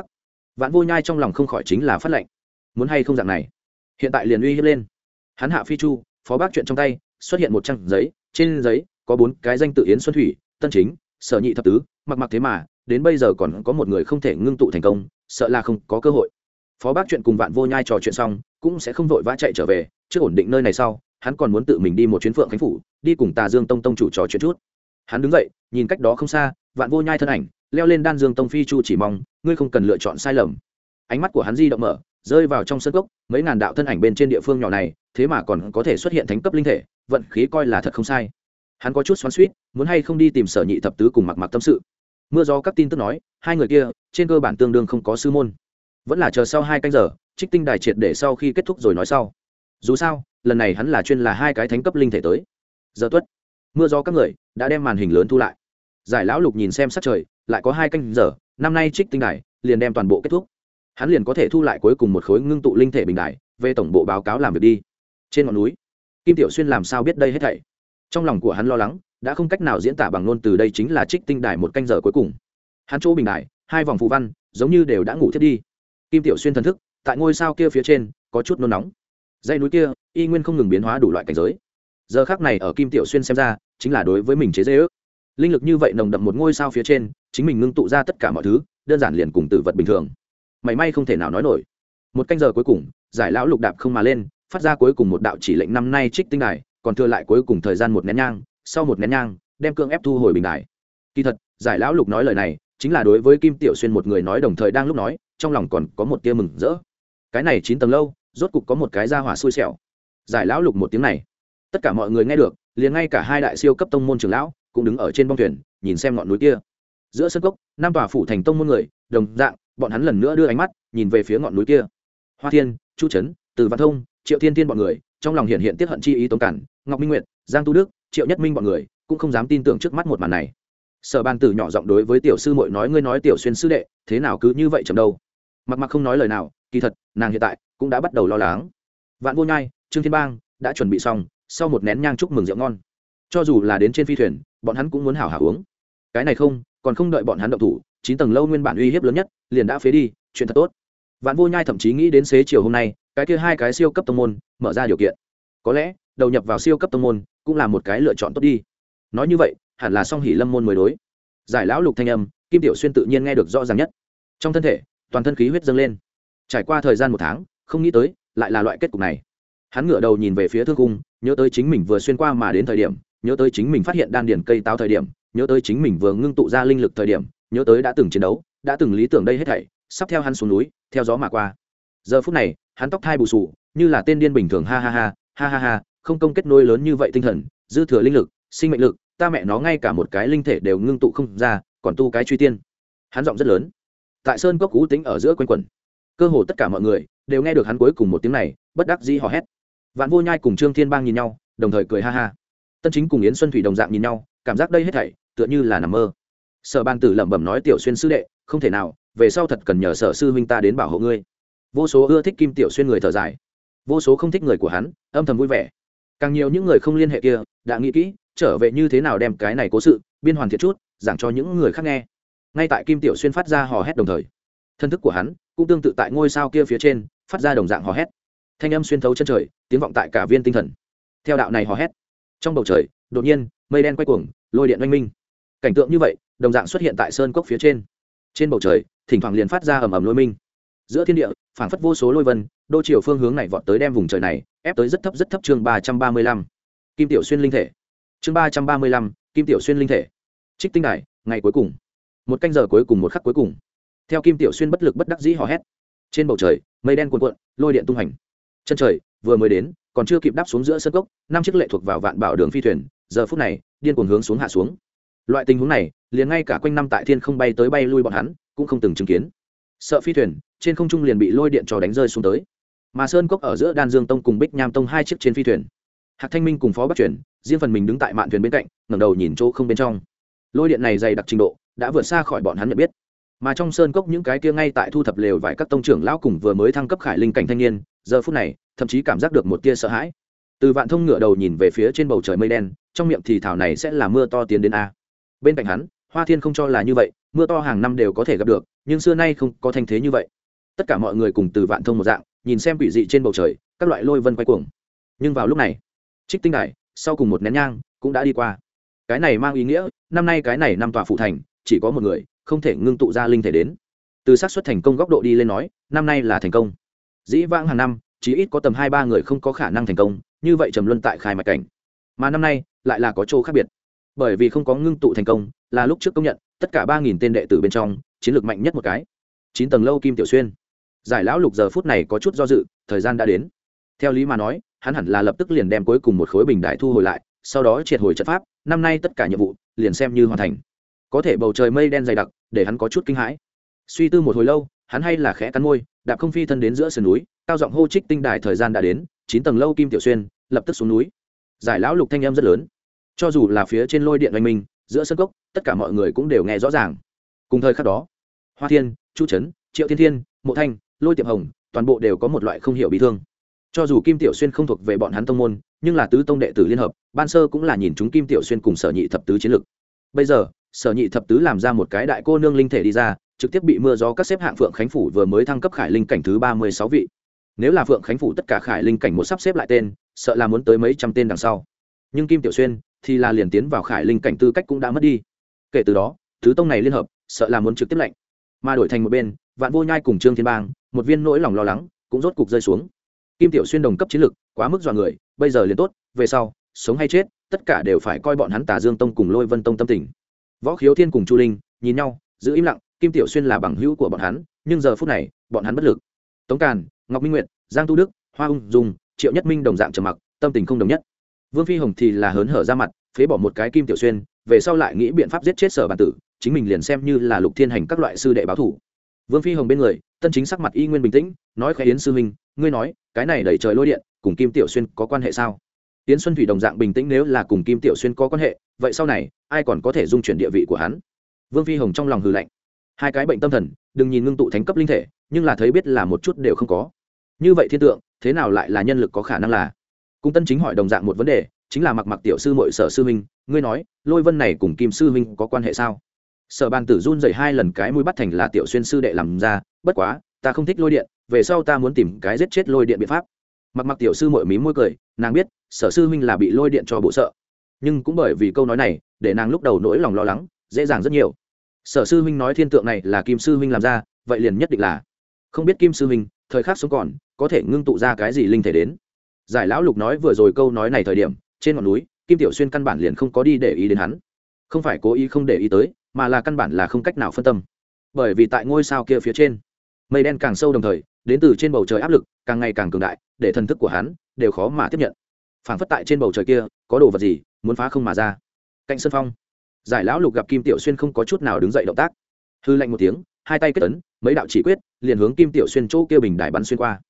[SPEAKER 1] vạn vô nhai trong lòng không khỏi chính là phát lệnh. Muốn hay không dạng này? Hiện tại liền uy hiếp lên. Hắn hạ phi chu, phó bác chuyện trong tay, xuất hiện một trang giấy, trên giấy có bốn cái danh tự yến xuân thủy, tân chính, sở nhị thập tứ, mặc mặc thế mà, đến bây giờ còn có một người không thể ngưng tụ thành công, sợ là không có cơ hội phó bác chuyện cùng vạn vô nhai trò chuyện xong, cũng sẽ không vội vã chạy trở về, trước ổn định nơi này sau, hắn còn muốn tự mình đi một chuyến phượng khánh phủ, đi cùng tà dương tông tông chủ trò chuyện chút. Hắn đứng dậy, nhìn cách đó không xa, vạn vô nhai thân ảnh, leo lên đan dương tông phi chu chỉ mong, ngươi không cần lựa chọn sai lầm. Ánh mắt của hắn di động mở, rơi vào trong sân gốc mấy ngàn đạo thân ảnh bên trên địa phương nhỏ này, thế mà còn có thể xuất hiện thánh cấp linh thể, vận khí coi là thật không sai. Hắn có chút xoắn suýt muốn hay không đi tìm sở nhị thập tứ cùng mặc mặc tâm sự. Mưa gió các tin tức nói, hai người kia, trên cơ bản tương đương không có sư môn vẫn là chờ sau hai canh giờ, trích tinh đài triệt để sau khi kết thúc rồi nói sau. Dù sao, lần này hắn là chuyên là hai cái thánh cấp linh thể tới. Giờ tuất, mưa gió các người đã đem màn hình lớn thu lại. Giải lão lục nhìn xem sát trời, lại có hai canh giờ, năm nay trích tinh đài liền đem toàn bộ kết thúc. Hắn liền có thể thu lại cuối cùng một khối ngưng tụ linh thể bình đài, về tổng bộ báo cáo làm việc đi. Trên ngọn núi, kim tiểu xuyên làm sao biết đây hết thảy? Trong lòng của hắn lo lắng, đã không cách nào diễn tả bằng ngôn từ đây chính là trích tinh đài một canh giờ cuối cùng. Hắn chỗ bình đài, hai vòng phụ văn, giống như đều đã ngủ thiết đi kim tiểu xuyên thần thức, tại ngôi sao kia phía trên, có chút nôn nóng. Dây núi kia, y nguyên không ngừng biến hóa đủ loại cảnh giới. Giờ khác này ở kim tiểu xuyên xem ra, chính là đối với mình chế dễ ước. Linh lực như vậy nồng đậm một ngôi sao phía trên, chính mình ngưng tụ ra tất cả mọi thứ, đơn giản liền cùng tử vật bình thường. Mảy may không thể nào nói nổi. Một canh giờ cuối cùng, giải lão lục đạp không mà lên, phát ra cuối cùng một đạo chỉ lệnh năm nay trích tinh đài, còn thừa lại cuối cùng thời gian một nén nhang, sau một nén nhang, đem cương ép thu hồi bình đài. Kỳ thật, giải lão lục nói lời này, chính là đối với kim tiểu xuyên một người nói đồng thời đang lúc nói trong lòng còn có một tia mừng rỡ. Cái này chín tầng lâu, rốt cục có một cái ra hỏa xui xẻo. Giải lão lục một tiếng này. Tất cả mọi người nghe được, liền ngay cả hai đại siêu cấp tông môn trường lão cũng đứng ở trên bong thuyền, nhìn xem ngọn núi kia. Giữa sân cốc, năm tòa phủ thành tông môn người, đồng dạng, bọn hắn lần nữa đưa ánh mắt nhìn về phía ngọn núi kia. Hoa thiên, chu trấn từ văn thông, triệu thiên Thiên bọn người, trong lòng hiện hiện tiết hận chi ý tống cản. Ngọc minh nguyệt, giang tu đức, triệu nhất minh bọn người cũng không dám tin tưởng trước mắt một màn này. Sở ban tử nhỏ giọng đối với tiểu sư muội nói, ngươi nói tiểu xuyên sư đệ, thế nào cứ như vậy chậm đâu? Mặc mặc không nói lời nào, kỳ thật, nàng hiện tại cũng đã bắt đầu lo lắng. Vạn vô nhai, trương thiên bang đã chuẩn bị xong, sau một nén nhang chúc mừng rượu ngon. Cho dù là đến trên phi thuyền, bọn hắn cũng muốn hảo hảo uống. Cái này không, còn không đợi bọn hắn động thủ, chín tầng lâu nguyên bản uy hiếp lớn nhất, liền đã phế đi, chuyện thật tốt. Vạn vô nhai thậm chí nghĩ đến xế chiều hôm nay, cái kia hai cái siêu cấp tông môn, mở ra điều kiện. Có lẽ, đầu nhập vào siêu cấp tông môn, cũng là một cái lựa chọn tốt đi. Nói như vậy, hẳn là song hỉ lâm môn mới đối. Giải lão lục thanh âm, kim tiểu xuyên tự nhiên nghe được rõ ràng nhất. Trong thân thể toàn thân khí huyết dâng lên. Trải qua thời gian một tháng, không nghĩ tới, lại là loại kết cục này. Hắn ngửa đầu nhìn về phía thương cung nhớ tới chính mình vừa xuyên qua mà đến thời điểm, nhớ tới chính mình phát hiện đan điền cây táo thời điểm, nhớ tới chính mình vừa ngưng tụ ra linh lực thời điểm, nhớ tới đã từng chiến đấu, đã từng lý tưởng đây hết thảy, sắp theo hắn xuống núi, theo gió mà qua. Giờ phút này, hắn tóc thai bù sù, như là tên điên bình thường, ha ha ha ha ha ha, không công kết nối lớn như vậy tinh thần, dư thừa linh lực, sinh mệnh lực, ta mẹ nó ngay cả một cái linh thể đều ngưng tụ không ra, còn tu cái truy tiên. Hắn giọng rất lớn tại sơn cốc cú tính ở giữa quanh quẩn. Cơ hồ tất cả mọi người đều nghe được hắn cuối cùng một tiếng này, bất đắc dĩ hò hét. Vạn vô nhai cùng trương thiên bang nhìn nhau, đồng thời cười ha ha. Tân chính cùng yến xuân thủy đồng dạng nhìn nhau, cảm giác đây hết thảy tựa như là nằm mơ. Sở ban tử lẩm bẩm nói, tiểu xuyên sư đệ, không thể nào, về sau thật cần nhờ sở sư huynh ta đến bảo hộ ngươi. Vô số ưa thích kim tiểu xuyên người thở dài. Vô số không thích người của hắn, âm thầm vui vẻ. Càng nhiều những người không liên hệ kia, đã nghĩ kỹ, trở về như thế nào đem cái này cố sự biên hoàn thiện chút, giảng cho những người khác nghe ngay tại kim tiểu xuyên phát ra hò hét đồng thời, thân thức của hắn cũng tương tự tại ngôi sao kia phía trên phát ra đồng dạng hò hét. Thanh âm xuyên thấu chân trời, tiếng vọng tại cả viên tinh thần. Theo đạo này hò hét, trong bầu trời, đột nhiên, mây đen quay cuồng, lôi điện oanh minh. Cảnh tượng như vậy, đồng dạng xuất hiện tại sơn cốc phía trên. Trên bầu trời, thỉnh thoảng liền phát ra ầm ầm lôi minh. Giữa thiên địa, phảng phất vô số lôi vân, đô chiều phương hướng này vọt tới đem vùng trời này, ép tới rất thấp rất thấp chương ba trăm ba mươi lăm. Kim tiểu xuyên linh thể. Chương ba trăm ba mươi lăm, kim tiểu xuyên linh thể. Trích tinh đài, ngày cuối cùng một canh giờ cuối cùng một khắc cuối cùng. Theo kim tiểu xuyên bất lực bất đắc dĩ hò hét. Trên bầu trời, mây đen cuồn cuộn, lôi điện tung hành. Chân trời, vừa mới đến, còn chưa kịp đáp xuống giữa sân cốc, năm chiếc lệ thuộc vào vạn bảo đường phi thuyền, giờ phút này, điên cuồng hướng xuống hạ xuống. Loại tình huống này, liền ngay cả quanh năm tại thiên không bay tới bay lui bọn hắn, cũng không từng chứng kiến. Sợ phi thuyền, trên không trung liền bị lôi điện trò đánh rơi xuống tới. Mà sơn cốc ở giữa đan dương tông cùng bích nham tông hai chiếc trên phi thuyền. Hạc thanh minh cùng phó bắt chuyển riêng phần mình đứng tại mạn thuyền bên cạnh, ngẩng đầu nhìn chỗ không bên trong. Lôi điện này dày đặc trình độ đã vượt xa khỏi bọn hắn nhận biết. Mà trong sơn cốc những cái kia ngay tại thu thập lều vài các tông trưởng lão cùng vừa mới thăng cấp khải linh cảnh thanh niên, giờ phút này, thậm chí cảm giác được một tia sợ hãi. Từ vạn thông ngửa đầu nhìn về phía trên bầu trời mây đen, trong miệng thì thảo này sẽ là mưa to tiến đến a. Bên cạnh hắn, hoa thiên không cho là như vậy, mưa to hàng năm đều có thể gặp được, nhưng xưa nay không có thanh thế như vậy. Tất cả mọi người cùng từ vạn thông một dạng, nhìn xem quỷ dị trên bầu trời, các loại lôi vân quay cuồng. Nhưng vào lúc này, trích tinh đài, sau cùng một nén nhang, cũng đã đi qua. Cái này mang ý nghĩa, năm nay cái này năm tòa phụ thành chỉ có một người, không thể ngưng tụ ra linh thể đến. Từ xác suất thành công góc độ đi lên nói, năm nay là thành công. Dĩ vãng hàng năm, chỉ ít có tầm hai ba người không có khả năng thành công, như vậy trầm luân tại khai mạch cảnh. Mà năm nay, lại là có chỗ khác biệt. Bởi vì không có ngưng tụ thành công, là lúc trước công nhận, tất cả ba nghìn tên đệ tử bên trong, chiến lược mạnh nhất một cái. Chín tầng lâu kim tiểu xuyên. Giải lão lục giờ phút này có chút do dự, thời gian đã đến. Theo lý mà nói, hắn hẳn là lập tức liền đem cuối cùng một khối bình đại thu hồi lại, sau đó triệt hồi trận pháp, năm nay tất cả nhiệm vụ, liền xem như hoàn thành có thể bầu trời mây đen dày đặc, để hắn có chút kinh hãi. Suy tư một hồi lâu, hắn hay là khẽ cắn môi, đạp không phi thân đến giữa sườn núi, cao giọng hô trích tinh đài thời gian đã đến, chín tầng lâu kim tiểu xuyên, lập tức xuống núi. Giải lão lục thanh em rất lớn. Cho dù là phía trên lôi điện oanh minh, giữa sân cốc, tất cả mọi người cũng đều nghe rõ ràng. Cùng thời khắc đó, hoa thiên, chu trấn triệu thiên thiên, mộ thanh, lôi tiệp hồng, toàn bộ đều có một loại không hiểu bị thương. Cho dù kim tiểu xuyên không thuộc về bọn hắn tông môn, nhưng là tứ tông đệ tử liên hợp, ban sơ cũng là nhìn chúng kim tiểu xuyên cùng sở nhị thập tứ chiến lực. Bây giờ sở nhị thập tứ làm ra một cái đại cô nương linh thể đi ra, trực tiếp bị mưa gió các xếp hạng phượng khánh phủ vừa mới thăng cấp khải linh cảnh thứ ba mươi sáu vị. Nếu là phượng khánh phủ tất cả khải linh cảnh một sắp xếp lại tên, sợ là muốn tới mấy trăm tên đằng sau. Nhưng kim tiểu xuyên thì là liền tiến vào khải linh cảnh tư cách cũng đã mất đi. Kể từ đó, thứ tông này liên hợp, sợ là muốn trực tiếp lệnh. Mà đổi thành một bên, vạn vô nhai cùng trương thiên bang, một viên nỗi lòng lo lắng cũng rốt cục rơi xuống. Kim tiểu xuyên đồng cấp chiến lực, quá mức dọa người, bây giờ liền tốt, về sau, sống hay chết, tất cả đều phải coi bọn hắn tà dương tông cùng lôi vân tông tâm tình võ khiếu thiên cùng chu linh nhìn nhau, giữ im lặng, kim tiểu xuyên là bằng hữu của bọn hắn, nhưng giờ phút này, bọn hắn bất lực. Tống càn, ngọc minh nguyệt, giang tu đức, hoa ung dùng triệu nhất minh đồng dạng trầm mặc, tâm tình không đồng nhất. Vương phi hồng thì là hớn hở ra mặt, phế bỏ một cái kim tiểu xuyên, về sau lại nghĩ biện pháp giết chết sở bản tử, chính mình liền xem như là lục thiên hành các loại sư đệ báo thủ. Vương phi hồng bên người, tân chính sắc mặt y nguyên bình tĩnh, nói khẽ yến sư huynh, ngươi nói, cái này đẩy trời lôi điện, cùng kim tiểu xuyên có quan hệ sao? Yến xuân thủy đồng dạng bình tĩnh nếu là cùng kim tiểu xuyên có quan hệ, vậy sau này, ai còn có thể dung chuyển địa vị của hắn? Vương phi hồng trong lòng hừ lạnh. Hai cái bệnh tâm thần, đừng nhìn ngưng tụ thánh cấp linh thể, nhưng là thấy biết là một chút đều không có. Như vậy thiên tượng, thế nào lại là nhân lực có khả năng là? Cung tân chính hỏi đồng dạng một vấn đề, chính là mặc mặc tiểu sư muội sở sư huynh ngươi nói, lôi vân này cùng kim sư huynh có quan hệ sao? Sở Ban tử run rẩy hai lần cái mũi bắt thành là tiểu xuyên sư đệ làm ra, bất quá, ta không thích lôi điện, về sau ta muốn tìm cái giết chết lôi điện biện pháp mặc mặc tiểu sư mội mí môi cười, nàng biết, sở sư huynh là bị lôi điện cho bộ sợ. Nhưng cũng bởi vì câu nói này, để nàng lúc đầu nỗi lòng lo lắng, dễ dàng rất nhiều. Sở sư huynh nói thiên tượng này là kim sư huynh làm ra, vậy liền nhất định là. Không biết kim sư huynh, thời khắc sống còn, có thể ngưng tụ ra cái gì linh thể đến? Giải lão lục nói vừa rồi câu nói này thời điểm, trên ngọn núi, kim tiểu xuyên căn bản liền không có đi để ý đến hắn. Không phải cố ý không để ý tới, mà là căn bản là không cách nào phân tâm. Bởi vì tại ngôi sao kia phía trên, mây đen càng sâu đồng thời đến từ trên bầu trời áp lực càng ngày càng cường đại, để thần thức của hắn đều khó mà tiếp nhận. Phảng phất tại trên bầu trời kia, có đồ vật gì muốn phá không mà ra. Cạnh sân phong, giải lão lục gặp kim tiểu xuyên không có chút nào đứng dậy động tác. Hư lạnh một tiếng, hai tay kết tấn mấy đạo chỉ quyết liền hướng kim tiểu xuyên chỗ kia bình đài bắn xuyên qua.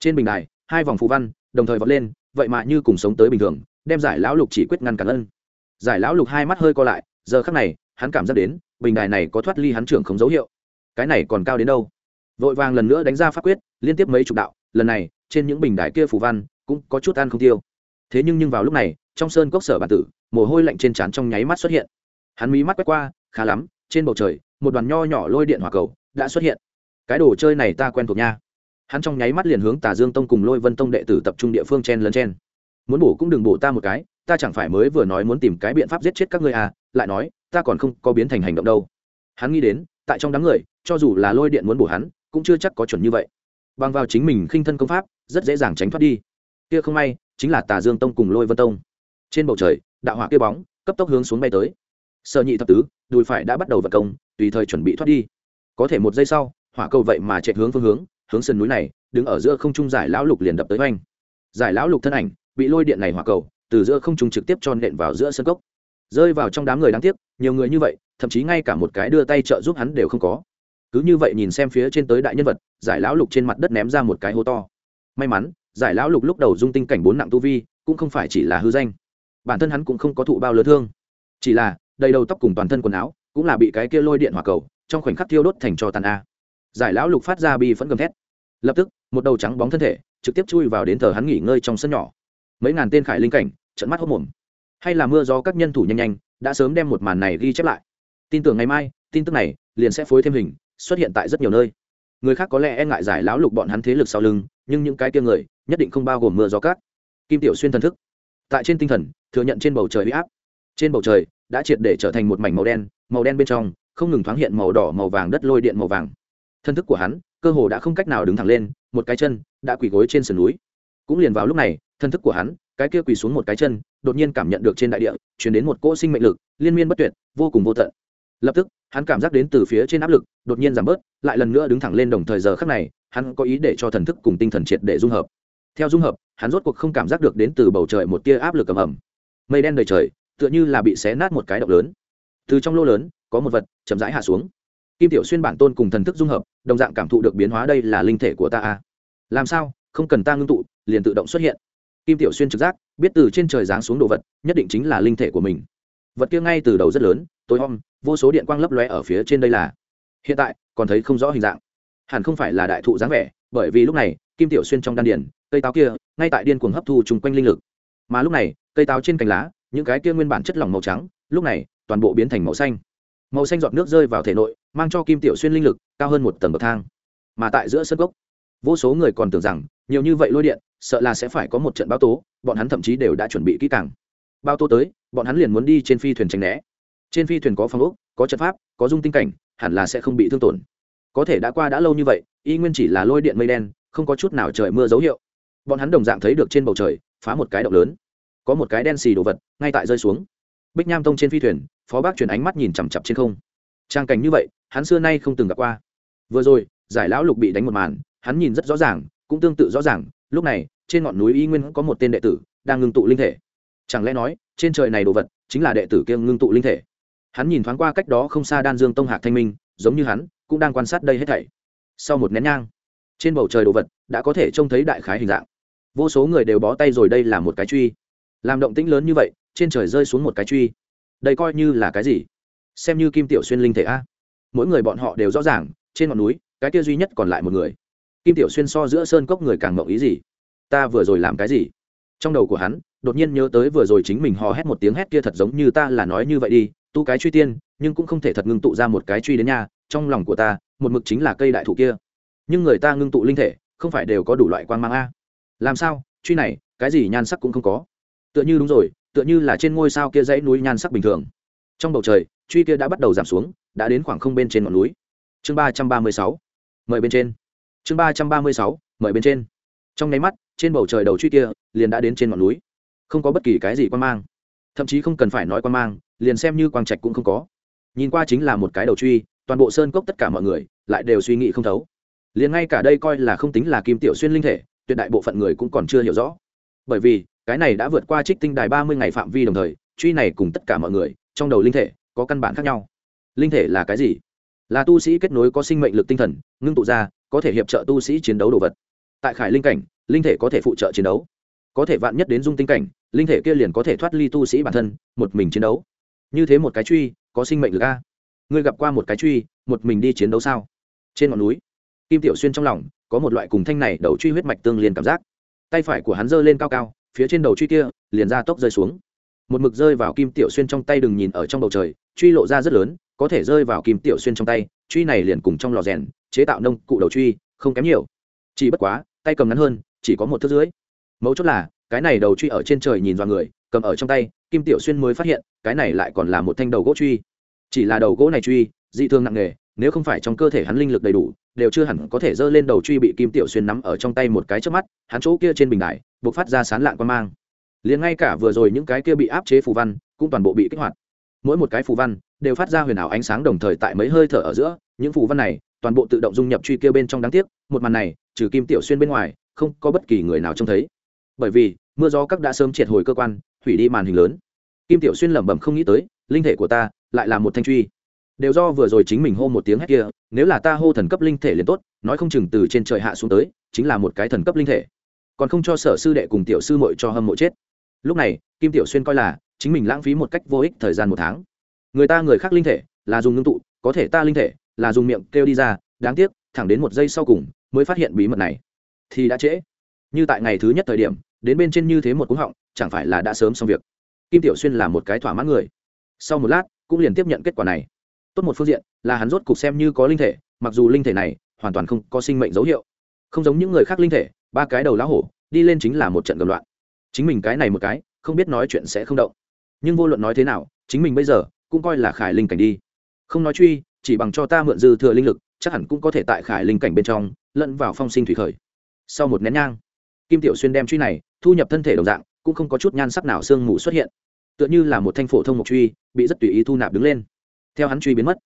[SPEAKER 1] Trên bình đài, hai vòng phù văn đồng thời vọt lên, vậy mà như cùng sống tới bình thường, đem giải lão lục chỉ quyết ngăn cản ân. Giải lão lục hai mắt hơi co lại, giờ khắc này, hắn cảm giác đến, bình đài này có thoát ly hắn trưởng không dấu hiệu. Cái này còn cao đến đâu? Vội vàng lần nữa đánh ra pháp quyết, liên tiếp mấy chục đạo, lần này, trên những bình đài kia phù văn, cũng có chút ăn không tiêu. Thế nhưng nhưng vào lúc này, trong sơn cốc sở bản tử, mồ hôi lạnh trên trán trong nháy mắt xuất hiện. Hắn mí mắt quét qua, khá lắm, trên bầu trời, một đoàn nho nhỏ lôi điện hỏa cầu đã xuất hiện. Cái đồ chơi này ta quen thuộc nha. Hắn trong nháy mắt liền hướng tà dương tông cùng lôi vân tông đệ tử tập trung địa phương chen lấn chen. Muốn bổ cũng đừng bổ ta một cái, ta chẳng phải mới vừa nói muốn tìm cái biện pháp giết chết các ngươi à lại nói, ta còn không có biến thành hành động đâu. Hắn nghĩ đến, tại trong đám người, cho dù là lôi điện muốn bổ hắn cũng chưa chắc có chuẩn như vậy. Bằng vào chính mình khinh thân công pháp, rất dễ dàng tránh thoát đi. Kia không may, chính là tà dương tông cùng lôi vân tông. Trên bầu trời, đạo hỏa kia bóng, cấp tốc hướng xuống bay tới. Sợ nhị thập tứ, đùi phải đã bắt đầu vật công, tùy thời chuẩn bị thoát đi. Có thể một giây sau, hỏa cầu vậy mà chạy hướng phương hướng hướng sườn núi này, đứng ở giữa không trung giải lão lục liền đập tới oanh. Giải lão lục thân ảnh, bị lôi điện này hỏa cầu, từ giữa không trung trực tiếp tròn nện vào giữa sân cốc. Rơi vào trong đám người đáng tiếc, nhiều người như vậy, thậm chí ngay cả một cái đưa tay trợ giúp hắn đều không có cứ như vậy nhìn xem phía trên tới đại nhân vật, giải lão lục trên mặt đất ném ra một cái hố to. May mắn, giải lão lục lúc đầu dung tinh cảnh bốn nặng tu vi, cũng không phải chỉ là hư danh. Bản thân hắn cũng không có thụ bao lớn thương. Chỉ là, đầy đầu tóc cùng toàn thân quần áo, cũng là bị cái kia lôi điện hỏa cầu, trong khoảnh khắc thiêu đốt thành cho tàn a. Giải lão lục phát ra bi phẫn gầm thét. Lập tức, một đầu trắng bóng thân thể, trực tiếp chui vào đến thờ hắn nghỉ ngơi trong sân nhỏ. Mấy ngàn tên khải linh cảnh trận mắt hốc mồm hay là mưa gió các nhân thủ nhanh nhanh, đã sớm đem một màn này ghi chép lại. Tin tưởng ngày mai, tin tức này, liền sẽ phối thêm hình xuất hiện tại rất nhiều nơi. Người khác có lẽ e ngại giải lão lục bọn hắn thế lực sau lưng, nhưng những cái kia người nhất định không bao gồm mưa gió cát. Kim tiểu xuyên thần thức. Tại trên tinh thần, thừa nhận trên bầu trời huy áp. Trên bầu trời đã triệt để trở thành một mảnh màu đen màu đen bên trong không ngừng thoáng hiện màu đỏ, màu vàng đất lôi điện màu vàng. Thân thức của hắn cơ hồ đã không cách nào đứng thẳng lên, một cái chân đã quỳ gối trên sườn núi. Cũng liền vào lúc này thân thức của hắn, cái kia quỳ xuống một cái chân, đột nhiên cảm nhận được trên đại địa chuyển đến một cỗ sinh mệnh lực, liên miên bất tuyệt, vô cùng vô tận lập tức, hắn cảm giác đến từ phía trên áp lực, đột nhiên giảm bớt, lại lần nữa đứng thẳng lên đồng thời giờ khắc này, hắn có ý để cho thần thức cùng tinh thần triệt để dung hợp. Theo dung hợp, hắn rốt cuộc không cảm giác được đến từ bầu trời một tia áp lực ầm ầm. Mây đen đầy trời, tựa như là bị xé nát một cái động lớn. Từ trong lô lớn, có một vật chậm rãi hạ xuống. Kim tiểu xuyên bản tôn cùng thần thức dung hợp, đồng dạng cảm thụ được biến hóa đây là linh thể của ta a. Làm sao? Không cần ta ngưng tụ, liền tự động xuất hiện. Kim tiểu xuyên trực giác, biết từ trên trời giáng xuống đồ vật, nhất định chính là linh thể của mình vật kia ngay từ đầu rất lớn, tối om, vô số điện quang lấp lóe ở phía trên đây là. Hiện tại, còn thấy không rõ hình dạng. Hẳn không phải là đại thụ dáng vẻ, bởi vì lúc này, kim tiểu xuyên trong đan điển cây táo kia, ngay tại điên cuồng hấp thu chung quanh linh lực. Mà lúc này, cây táo trên cành lá, những cái kia nguyên bản chất lỏng màu trắng, lúc này, toàn bộ biến thành màu xanh. Màu xanh giọt nước rơi vào thể nội, mang cho kim tiểu xuyên linh lực cao hơn một tầng bậc thang. Mà tại giữa sân gốc, vô số người còn tưởng rằng, nhiều như vậy lôi điện, sợ là sẽ phải có một trận báo tố, bọn hắn thậm chí đều đã chuẩn bị kỹ càng bao tô tới, bọn hắn liền muốn đi trên phi thuyền tránh né. Trên phi thuyền có phòng ốc, có trận pháp, có dung tinh cảnh, hẳn là sẽ không bị thương tổn. Có thể đã qua đã lâu như vậy, y nguyên chỉ là lôi điện mây đen, không có chút nào trời mưa dấu hiệu. Bọn hắn đồng dạng thấy được trên bầu trời, phá một cái động lớn. Có một cái đen xì đồ vật, ngay tại rơi xuống. Bích nham tông trên phi thuyền, phó bác chuyển ánh mắt nhìn chằm chặp trên không. Trang cảnh như vậy, hắn xưa nay không từng gặp qua. Vừa rồi, giải lão lục bị đánh một màn, hắn nhìn rất rõ ràng, cũng tương tự rõ ràng, lúc này, trên ngọn núi y nguyên có một tên đệ tử, đang ngưng tụ linh thể chẳng lẽ nói, trên trời này đồ vật chính là đệ tử kiêng ngưng tụ linh thể? Hắn nhìn thoáng qua cách đó không xa đan dương tông hạc thanh minh, giống như hắn, cũng đang quan sát đây hết thảy. Sau một nén nhang, trên bầu trời đồ vật đã có thể trông thấy đại khái hình dạng. Vô số người đều bó tay rồi đây là một cái truy. Làm động tĩnh lớn như vậy, trên trời rơi xuống một cái truy. Đây coi như là cái gì? Xem như kim tiểu xuyên linh thể a. Mỗi người bọn họ đều rõ ràng, trên ngọn núi, cái kia duy nhất còn lại một người. Kim tiểu xuyên so giữa sơn cốc người càng mộng ý gì? Ta vừa rồi làm cái gì? Trong đầu của hắn, đột nhiên nhớ tới vừa rồi chính mình hò hét một tiếng hét kia thật giống như ta là nói như vậy đi, tu cái truy tiên, nhưng cũng không thể thật ngưng tụ ra một cái truy đến nhà trong lòng của ta, một mực chính là cây đại thụ kia. Nhưng người ta ngưng tụ linh thể, không phải đều có đủ loại quan mang a. Làm sao? Truy này, cái gì nhan sắc cũng không có. Tựa như đúng rồi, tựa như là trên ngôi sao kia dãy núi nhan sắc bình thường. Trong bầu trời, truy kia đã bắt đầu giảm xuống, đã đến khoảng không bên trên ngọn núi. Chương ba trăm ba mươi sáu, mời bên trên. Chương ba trăm ba mươi sáu, mời bên trên. Trong nháy mắt trên bầu trời đầu truy kia, liền đã đến trên ngọn núi. Không có bất kỳ cái gì quan mang. Thậm chí không cần phải nói quan mang, liền xem như quang trạch cũng không có. Nhìn qua chính là một cái đầu truy, toàn bộ sơn cốc tất cả mọi người lại đều suy nghĩ không thấu. Liền ngay cả đây coi là không tính là kim tiểu xuyên linh thể, tuyệt đại bộ phận người cũng còn chưa hiểu rõ. Bởi vì, cái này đã vượt qua trích tinh đài ba mươi ngày phạm vi đồng thời, truy này cùng tất cả mọi người, trong đầu linh thể, có căn bản khác nhau. Linh thể là cái gì? Là tu sĩ kết nối có sinh mệnh lực tinh thần, ngưng tụ ra, có thể hiệp trợ tu sĩ chiến đấu đồ vật. Tại khải linh cảnh linh thể có thể phụ trợ chiến đấu. Có thể vạn nhất đến dung tinh cảnh, linh thể kia liền có thể thoát ly tu sĩ bản thân, một mình chiến đấu. Như thế một cái truy, có sinh mệnh lực a. Ngươi gặp qua một cái truy, một mình đi chiến đấu sao? Trên ngọn núi, kim tiểu xuyên trong lòng, có một loại cùng thanh này đầu truy huyết mạch tương liền cảm giác. Tay phải của hắn giơ lên cao cao, phía trên đầu truy kia, liền ra tốc rơi xuống. Một mực rơi vào kim tiểu xuyên trong tay đừng nhìn ở trong bầu trời, truy lộ ra rất lớn, có thể rơi vào kim tiểu xuyên trong tay, truy này liền cùng trong lò rèn, chế tạo nông cụ đầu truy, không kém nhiều. Chỉ bất quá, tay cầm ngắn hơn chỉ có một thước dưới. Mấu chốt là, cái này đầu truy ở trên trời nhìn vào người, cầm ở trong tay, kim tiểu xuyên mới phát hiện, cái này lại còn là một thanh đầu gỗ truy. Chỉ là đầu gỗ này truy, dị thương nặng nề, nếu không phải trong cơ thể hắn linh lực đầy đủ, đều chưa hẳn có thể giơ lên đầu truy bị kim tiểu xuyên nắm ở trong tay một cái trước mắt, hắn chỗ kia trên bình đài buộc phát ra sán lạng quan mang. Liền ngay cả vừa rồi những cái kia bị áp chế phù văn, cũng toàn bộ bị kích hoạt. Mỗi một cái phù văn, đều phát ra huyền ảo ánh sáng đồng thời tại mấy hơi thở ở giữa, những phù văn này, toàn bộ tự động dung nhập truy kia bên trong đáng tiếc, một màn này, trừ kim tiểu xuyên bên ngoài không có bất kỳ người nào trông thấy. Bởi vì, mưa gió các đã sớm triệt hồi cơ quan, hủy đi màn hình lớn. Kim tiểu xuyên lẩm bẩm không nghĩ tới, linh thể của ta lại là một thanh truy. Đều do vừa rồi chính mình hô một tiếng hét kia, nếu là ta hô thần cấp linh thể liền tốt, nói không chừng từ trên trời hạ xuống tới, chính là một cái thần cấp linh thể. Còn không cho sở sư đệ cùng tiểu sư muội cho hâm mộ chết. Lúc này, kim tiểu xuyên coi là, chính mình lãng phí một cách vô ích thời gian một tháng. Người ta người khác linh thể, là dùng ngưng tụ, có thể ta linh thể, là dùng miệng kêu đi ra, đáng tiếc, thẳng đến một giây sau cùng, mới phát hiện bí mật này thì đã trễ. Như tại ngày thứ nhất thời điểm, đến bên trên như thế một cú họng, chẳng phải là đã sớm xong việc. Kim tiểu xuyên là một cái thỏa mãn người. Sau một lát, cũng liền tiếp nhận kết quả này. Tốt một phương diện, là hắn rốt cục xem như có linh thể, mặc dù linh thể này hoàn toàn không có sinh mệnh dấu hiệu. Không giống những người khác linh thể, ba cái đầu lá hổ, đi lên chính là một trận gầm loạn. Chính mình cái này một cái, không biết nói chuyện sẽ không động. Nhưng vô luận nói thế nào, chính mình bây giờ, cũng coi là khải linh cảnh đi. Không nói truy, chỉ bằng cho ta mượn dư thừa linh lực, chắc hẳn cũng có thể tại khải linh cảnh bên trong, lẫn vào phong sinh thủy khởi sau một nén nhang, kim tiểu xuyên đem truy này thu nhập thân thể đồng dạng, cũng không có chút nhan sắc nào sương mù xuất hiện. Tựa như là một thanh phổ thông mộc truy, bị rất tùy ý thu nạp đứng lên. Theo hắn truy biến mất,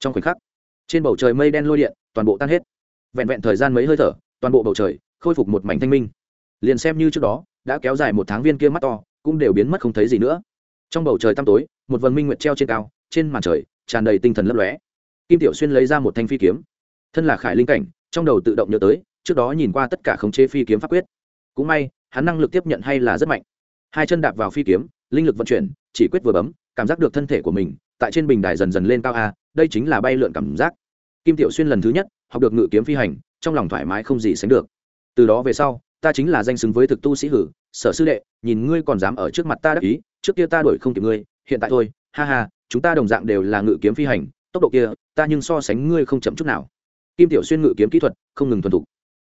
[SPEAKER 1] trong khoảnh khắc, trên bầu trời mây đen lôi điện, toàn bộ tan hết. Vẹn vẹn thời gian mấy hơi thở, toàn bộ bầu trời khôi phục một mảnh thanh minh. Liền xem như trước đó, đã kéo dài một tháng viên kia mắt to, cũng đều biến mất không thấy gì nữa. Trong bầu trời tăm tối, một vần minh nguyệt treo trên cao, trên màn trời, tràn đầy tinh thần lấp lóe. Kim tiểu xuyên lấy ra một thanh phi kiếm, thân là khải linh cảnh, trong đầu tự động nhớ tới trước đó nhìn qua tất cả khống chế phi kiếm pháp quyết. Cũng may, hắn năng lực tiếp nhận hay là rất mạnh. Hai chân đạp vào phi kiếm, linh lực vận chuyển, chỉ quyết vừa bấm, cảm giác được thân thể của mình tại trên bình đài dần dần lên cao a, đây chính là bay lượn cảm giác. Kim tiểu xuyên lần thứ nhất học được ngự kiếm phi hành, trong lòng thoải mái không gì sánh được. Từ đó về sau, ta chính là danh xứng với thực tu sĩ hử, sở sư đệ, nhìn ngươi còn dám ở trước mặt ta đắc ý, trước kia ta đuổi không kịp ngươi, hiện tại thôi, ha ha, chúng ta đồng dạng đều là ngự kiếm phi hành, tốc độ kia, ta nhưng so sánh ngươi không chậm chút nào. Kim tiểu xuyên ngự kiếm kỹ thuật không ngừng thuần thục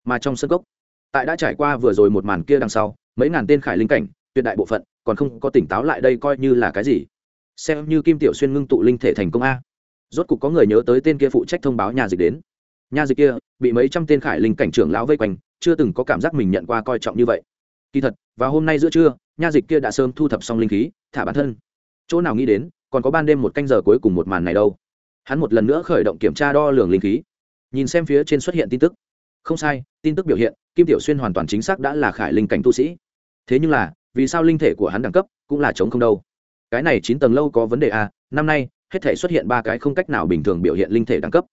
[SPEAKER 1] mà trong sân cốc, tại đã trải qua vừa rồi một màn kia đằng sau, mấy ngàn tên khải linh cảnh, tuyệt đại bộ phận, còn không có tỉnh táo lại đây coi như là cái gì. Xem như kim tiểu xuyên ngưng tụ linh thể thành công a. Rốt cục có người nhớ tới tên kia phụ trách thông báo nhà dịch đến. Nhà dịch kia, bị mấy trăm tên khải linh cảnh trưởng lão vây quanh, chưa từng có cảm giác mình nhận qua coi trọng như vậy. Kỳ thật và hôm nay giữa trưa, nhà dịch kia đã sớm thu thập xong linh khí, thả bản thân. Chỗ nào nghĩ đến, còn có ban đêm một canh giờ cuối cùng một màn này đâu. Hắn một lần nữa khởi động kiểm tra đo lường linh khí. Nhìn xem phía trên xuất hiện tin tức không sai, tin tức biểu hiện, kim tiểu xuyên hoàn toàn chính xác đã là khải linh cảnh tu sĩ. Thế nhưng là, vì sao linh thể của hắn đẳng cấp cũng là chống không đâu? Cái này chín tầng lâu có vấn đề à năm nay, hết thể xuất hiện ba cái không cách nào bình thường biểu hiện linh thể đẳng cấp.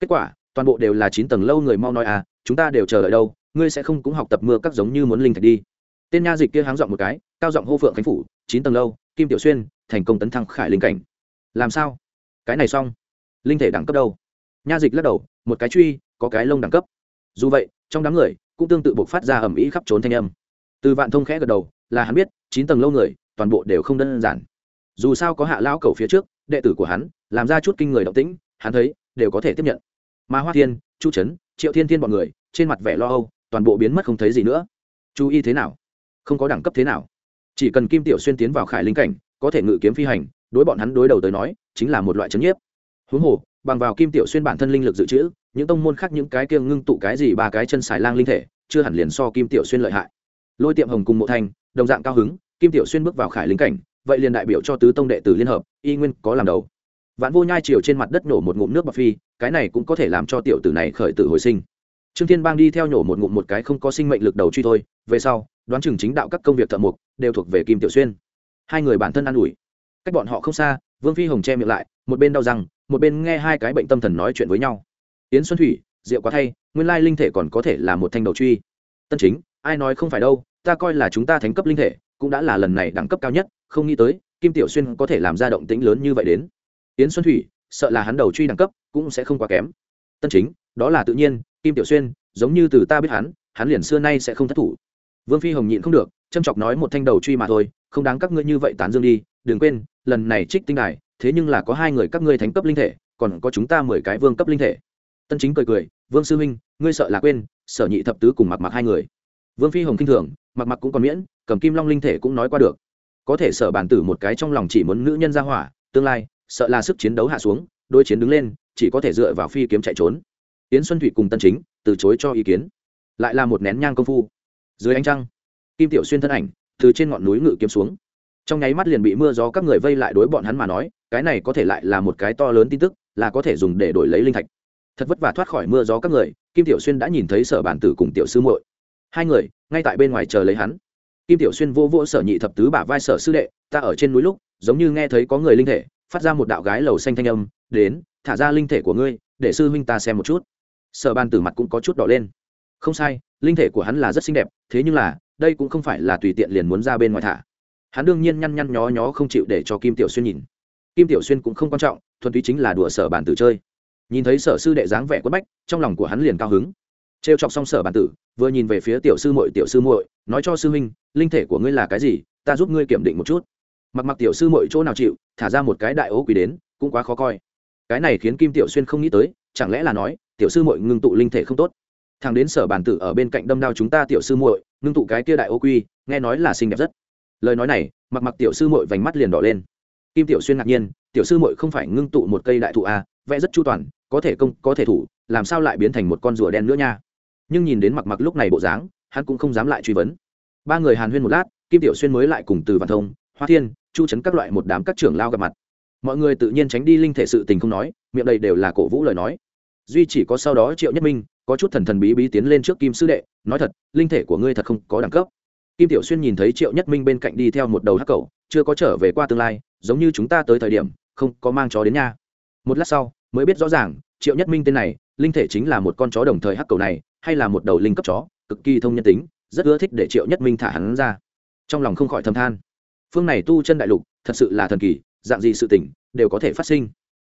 [SPEAKER 1] Kết quả, toàn bộ đều là chín tầng lâu người mau nói à chúng ta đều chờ đợi đâu, ngươi sẽ không cũng học tập mưa các giống như muốn linh thạch đi. Tên nha dịch kia háng giọng một cái, cao giọng hô phượng khánh phủ, chín tầng lâu, kim tiểu xuyên, thành công tấn thăng khải linh cảnh. Làm sao? Cái này xong. Linh thể đẳng cấp đâu? Nha dịch lắc đầu, một cái truy, có cái lông đẳng cấp dù vậy, trong đám người cũng tương tự buộc phát ra ẩm ý khắp trốn thanh âm. Từ vạn thông khẽ gật đầu, là hắn biết, chín tầng lâu người, toàn bộ đều không đơn giản. Dù sao có hạ lão cầu phía trước, đệ tử của hắn, làm ra chút kinh người động tĩnh, hắn thấy, đều có thể tiếp nhận. Mà hoa thiên, chu trấn triệu thiên thiên bọn người, trên mặt vẻ lo âu, toàn bộ biến mất không thấy gì nữa. Chú ý thế nào? Không có đẳng cấp thế nào? Chỉ cần kim tiểu xuyên tiến vào khải linh cảnh, có thể ngự kiếm phi hành, đối bọn hắn đối đầu tới nói, chính là một loại chấn nhiếp. Huống hồ, bằng vào kim tiểu xuyên bản thân linh lực dự trữ những tông môn khác những cái kia ngưng tụ cái gì ba cái chân xài lang linh thể, chưa hẳn liền so kim tiểu xuyên lợi hại. Lôi tiệm hồng cùng mộ thanh đồng dạng cao hứng, kim tiểu xuyên bước vào khải linh cảnh, vậy liền đại biểu cho tứ tông đệ tử liên hợp, y nguyên có làm đầu. Vạn vô nhai chiều trên mặt đất nổ một ngụm nước bạc phi, cái này cũng có thể làm cho tiểu tử này khởi tử hồi sinh. Trương thiên bang đi theo nhổ một ngụm một cái không có sinh mệnh lực đầu truy thôi, về sau, đoán chừng chính đạo các công việc thợ mộc đều thuộc về kim tiểu xuyên. Hai người bản thân ăn ủi. Cách bọn họ không xa, vương phi hồng che miệng lại, một bên đau răng, một bên nghe hai cái bệnh tâm thần nói chuyện với nhau yến xuân thủy, rượu quá thay, nguyên lai linh thể còn có thể là một thanh đầu truy. Tân chính, ai nói không phải đâu, ta coi là chúng ta thánh cấp linh thể, cũng đã là lần này đẳng cấp cao nhất, không nghĩ tới, kim tiểu xuyên có thể làm ra động tĩnh lớn như vậy đến. Yến xuân thủy, sợ là hắn đầu truy đẳng cấp, cũng sẽ không quá kém. Tân chính, đó là tự nhiên, kim tiểu xuyên, giống như từ ta biết hắn hắn liền xưa nay sẽ không thất thủ. Vương phi hồng nhịn không được, châm chọc nói một thanh đầu truy mà thôi, không đáng các ngươi như vậy tán dương đi, đừng quên, lần này trích tinh đài, thế nhưng là có hai người các ngươi thánh cấp linh thể, còn có chúng ta mười cái vương cấp linh thể tân chính cười cười, vương sư huynh, ngươi sợ là quên, sở nhị thập tứ cùng mặc mặc hai người. Vương phi hồng k i n h thường, mặc mặc cũng còn miễn, cầm kim long linh thể cũng nói qua được. Có thể sở bản tử một cái trong lòng chỉ muốn nữ nhân ra hỏa, tương lai, sợ là sức chiến đấu hạ xuống đôi chiến đứng lên, chỉ có thể dựa vào phi kiếm chạy trốn. Yến xuân Thụy cùng tân chính, từ chối cho ý kiến. Lại là một nén nhang công phu. Dưới ánh trăng, kim tiểu xuyên thân ảnh, từ trên ngọn núi ngự kiếm xuống. Trong nháy mắt liền bị mưa gió các người vây lại đối bọn hắn mà nói, cái này có thể lại là một cái to lớn tin tức, là có thể dùng để đổi lấy linh thạch thật vất vả thoát khỏi mưa gió các người, kim tiểu xuyên đã nhìn thấy sở bản tử cùng tiểu sư muội. Hai người, ngay tại bên ngoài chờ lấy hắn. Kim tiểu xuyên vô vô sở nhị thập tứ bả vai sở sư đệ, ta ở trên núi lúc, giống như nghe thấy có người linh thể, phát ra một đạo gái lầu xanh thanh âm, đến, thả ra linh thể của ngươi, để sư huynh ta xem một chút. Sở ban tử mặt cũng có chút đỏ lên. Không sai, linh thể của hắn là rất xinh đẹp, thế nhưng là, đây cũng không phải là tùy tiện liền muốn ra bên ngoài thả. Hắn đương nhiên nhăn nhăn nhó nhó không chịu để cho kim tiểu xuyên nhìn. Kim tiểu xuyên cũng không quan trọng, thuần túy chính là đùa sở bản tử chơi nhìn thấy sở sư đệ dáng vẻ quất bách, trong lòng của hắn liền cao hứng. Trêu chọc xong sở bản tử, vừa nhìn về phía tiểu sư muội, tiểu sư muội, nói cho sư huynh, linh thể của ngươi là cái gì, ta giúp ngươi kiểm định một chút. Mặc mặc tiểu sư muội chỗ nào chịu, thả ra một cái đại ố quỷ đến, cũng quá khó coi. Cái này khiến kim tiểu xuyên không nghĩ tới, chẳng lẽ là nói, tiểu sư muội ngưng tụ linh thể không tốt? Thằng đến sở bản tử ở bên cạnh đâm đao chúng ta tiểu sư muội, ngưng tụ cái kia đại ô quy nghe nói là xinh đẹp rất. Lời nói này, mặc mặc tiểu sư muội vành mắt liền đỏ lên. Kim tiểu xuyên ngạc nhiên, tiểu sư muội không phải ngưng tụ một cây đại thụ a vẽ rất chu toàn có thể công, có thể thủ, làm sao lại biến thành một con rùa đen nữa nha? Nhưng nhìn đến mặc mặc lúc này bộ dáng, hắn cũng không dám lại truy vấn. Ba người hàn huyên một lát, kim tiểu xuyên mới lại cùng từ văn thông, hoa thiên, chu trấn các loại một đám các trưởng lao gặp mặt. Mọi người tự nhiên tránh đi linh thể sự tình không nói, miệng đây đều là cổ vũ lời nói. Duy chỉ có sau đó triệu nhất minh, có chút thần thần bí bí tiến lên trước kim sư đệ, nói thật, linh thể của ngươi thật không có đẳng cấp. Kim tiểu xuyên nhìn thấy triệu nhất minh bên cạnh đi theo một đầu hắc cầu chưa có trở về qua tương lai, giống như chúng ta tới thời điểm, không có mang chó đến nha. Một lát sau mới biết rõ ràng, triệu nhất minh tên này, linh thể chính là một con chó đồng thời hắc cầu này, hay là một đầu linh cấp chó, cực kỳ thông nhân tính, rất ưa thích để triệu nhất minh thả hắn ra. Trong lòng không khỏi thâm than. Phương này tu chân đại lục, thật sự là thần kỳ, dạng gì sự tỉnh đều có thể phát sinh.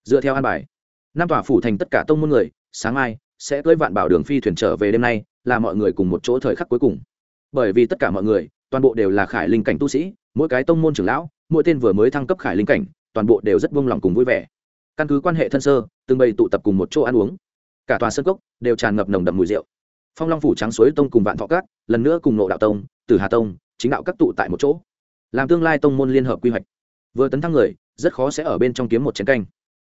[SPEAKER 1] Dựa theo an bài, năm tòa phủ thành tất cả tông môn người, sáng mai, sẽ cưỡi vạn bảo đường phi thuyền trở về đêm nay, là mọi người cùng một chỗ thời khắc cuối cùng. Bởi vì tất cả mọi người, toàn bộ đều là khải linh cảnh tu sĩ, mỗi cái tông môn trưởng lão, mỗi tên vừa mới thăng cấp khải linh cảnh, toàn bộ đều rất vung lòng cùng vui vẻ căn cứ quan hệ thân sơ, từng bày tụ tập cùng một chỗ ăn uống. Cả tòa sân cốc đều tràn ngập nồng đậm mùi rượu. Phong long phủ trắng suối tông cùng vạn thọ cát lần nữa cùng nộ đạo tông từ hà tông, chính đạo các tụ tại một chỗ. Làm tương lai tông môn liên hợp quy hoạch. Vừa tấn thăng người, rất khó sẽ ở bên trong kiếm một chiến canh.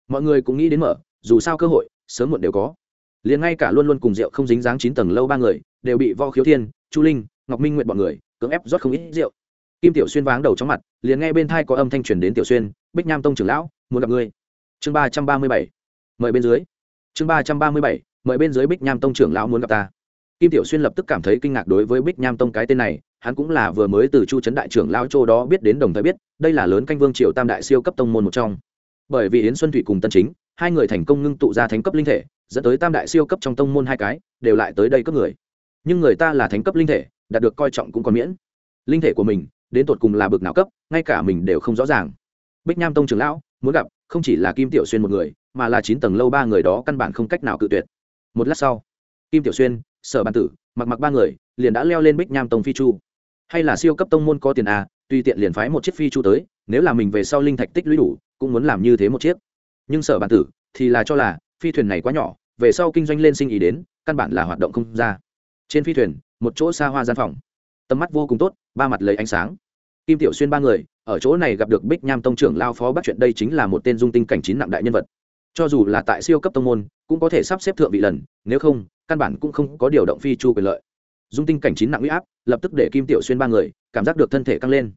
[SPEAKER 1] Mọi người cũng nghĩ đến mở, dù sao cơ hội, sớm muộn đều có. Liền ngay cả luôn luôn cùng rượu không dính dáng chín tầng lâu ba người, đều bị vo khiếu thiên, chu linh, ngọc minh nguyện bọn người cưỡng ép rót không ít rượu. Kim tiểu xuyên váng đầu trong mặt, liền nghe bên thai có âm thanh truyền đến tiểu xuyên, bích nham tông trưởng lão, muốn gặp ngươi chương ba trăm ba mươi bảy, mời bên dưới. Chương ba trăm ba mươi bảy, mời bên dưới bích nham tông trưởng lão muốn gặp ta. Kim tiểu xuyên lập tức cảm thấy kinh ngạc đối với bích nham tông cái tên này, hắn cũng là vừa mới từ chu trấn đại trưởng lão châu đó biết đến đồng thời biết, đây là lớn canh vương triều tam đại siêu cấp tông môn một trong. Bởi vì yến xuân thụy cùng tân chính, hai người thành công ngưng tụ ra thánh cấp linh thể, dẫn tới tam đại siêu cấp trong tông môn hai cái, đều lại tới đây cấp người. Nhưng người ta là thánh cấp linh thể, đạt được coi trọng cũng còn miễn. Linh thể của mình, đến tột cùng là bực nào cấp, ngay cả mình đều không rõ ràng. Bích nham tông trưởng lão, muốn gặp không chỉ là kim tiểu xuyên một người, mà là chín tầng lâu ba người đó căn bản không cách nào cự tuyệt. Một lát sau, kim tiểu xuyên, sở bàn tử, mặc mặc ba người liền đã leo lên bích nham tông phi chu. Hay là siêu cấp tông môn có tiền à tùy tiện liền phái một chiếc phi chu tới, nếu là mình về sau linh thạch tích lũy đủ, cũng muốn làm như thế một chiếc. Nhưng sở bàn tử thì là cho là phi thuyền này quá nhỏ, về sau kinh doanh lên sinh ý đến, căn bản là hoạt động không ra. Trên phi thuyền, một chỗ xa hoa gian phòng. Tầm mắt vô cùng tốt, ba mặt lấy ánh sáng. Kim tiểu xuyên ba người ở chỗ này gặp được bích nham tông trưởng lao phó bắt chuyện đây chính là một tên dung tinh cảnh chín nặng đại nhân vật. Cho dù là tại siêu cấp tông môn, cũng có thể sắp xếp thượng vị lần, nếu không, căn bản cũng không có điều động phi chu quyền lợi. Dung tinh cảnh chín nặng huy áp, lập tức để kim tiểu xuyên ba người, cảm giác được thân thể căng lên.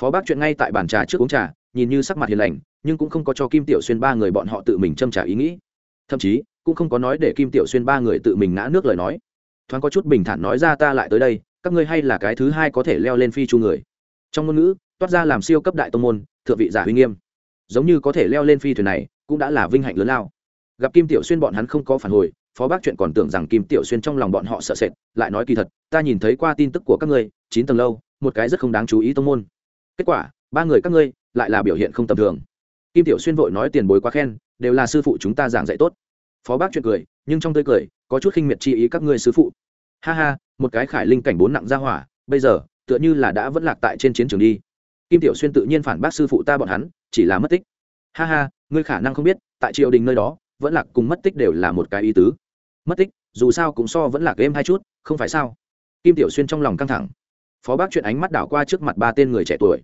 [SPEAKER 1] Phó bác chuyện ngay tại bàn trà trước uống trà, nhìn như sắc mặt hiền lành, nhưng cũng không có cho kim tiểu xuyên ba người bọn họ tự mình châm trả ý nghĩ. Thậm chí, cũng không có nói để kim tiểu xuyên ba người tự mình ngã nước lời nói. Thoáng có chút bình thản nói ra ta lại tới đây, các ngươi hay là cái thứ hai có thể leo lên phi chu người. Trong ngôn ngữ toát ra làm siêu cấp đại tông môn, thượng vị giả huy nghiêm. Giống như có thể leo lên phi thuyền này, cũng đã là vinh hạnh lớn lao. Gặp kim tiểu xuyên bọn hắn không có phản hồi, phó bác chuyện còn tưởng rằng kim tiểu xuyên trong lòng bọn họ sợ sệt, lại nói kỳ thật, ta nhìn thấy qua tin tức của các ngươi, chín tầng lâu, một cái rất không đáng chú ý tông môn. Kết quả, ba người các ngươi, lại là biểu hiện không tầm thường. Kim tiểu xuyên vội nói tiền bối quá khen, đều là sư phụ chúng ta giảng dạy tốt. Phó bác chuyện cười, nhưng trong tươi cười, có chút khinh miệt chi ý các ngươi sư phụ. Ha ha, một cái khải linh cảnh bốn nặng ra hỏa, bây giờ, tựa như là đã vẫn lạc tại trên chiến trường đi kim tiểu xuyên tự nhiên phản bác sư phụ ta bọn hắn, chỉ là mất tích. Ha ha, ngươi khả năng không biết, tại triều đình nơi đó, vẫn lạc cùng mất tích đều là một cái ý tứ. Mất tích, dù sao cũng so vẫn lạc êm hai chút, không phải sao? Kim tiểu xuyên trong lòng căng thẳng. Phó bác chuyện ánh mắt đảo qua trước mặt ba tên người trẻ tuổi.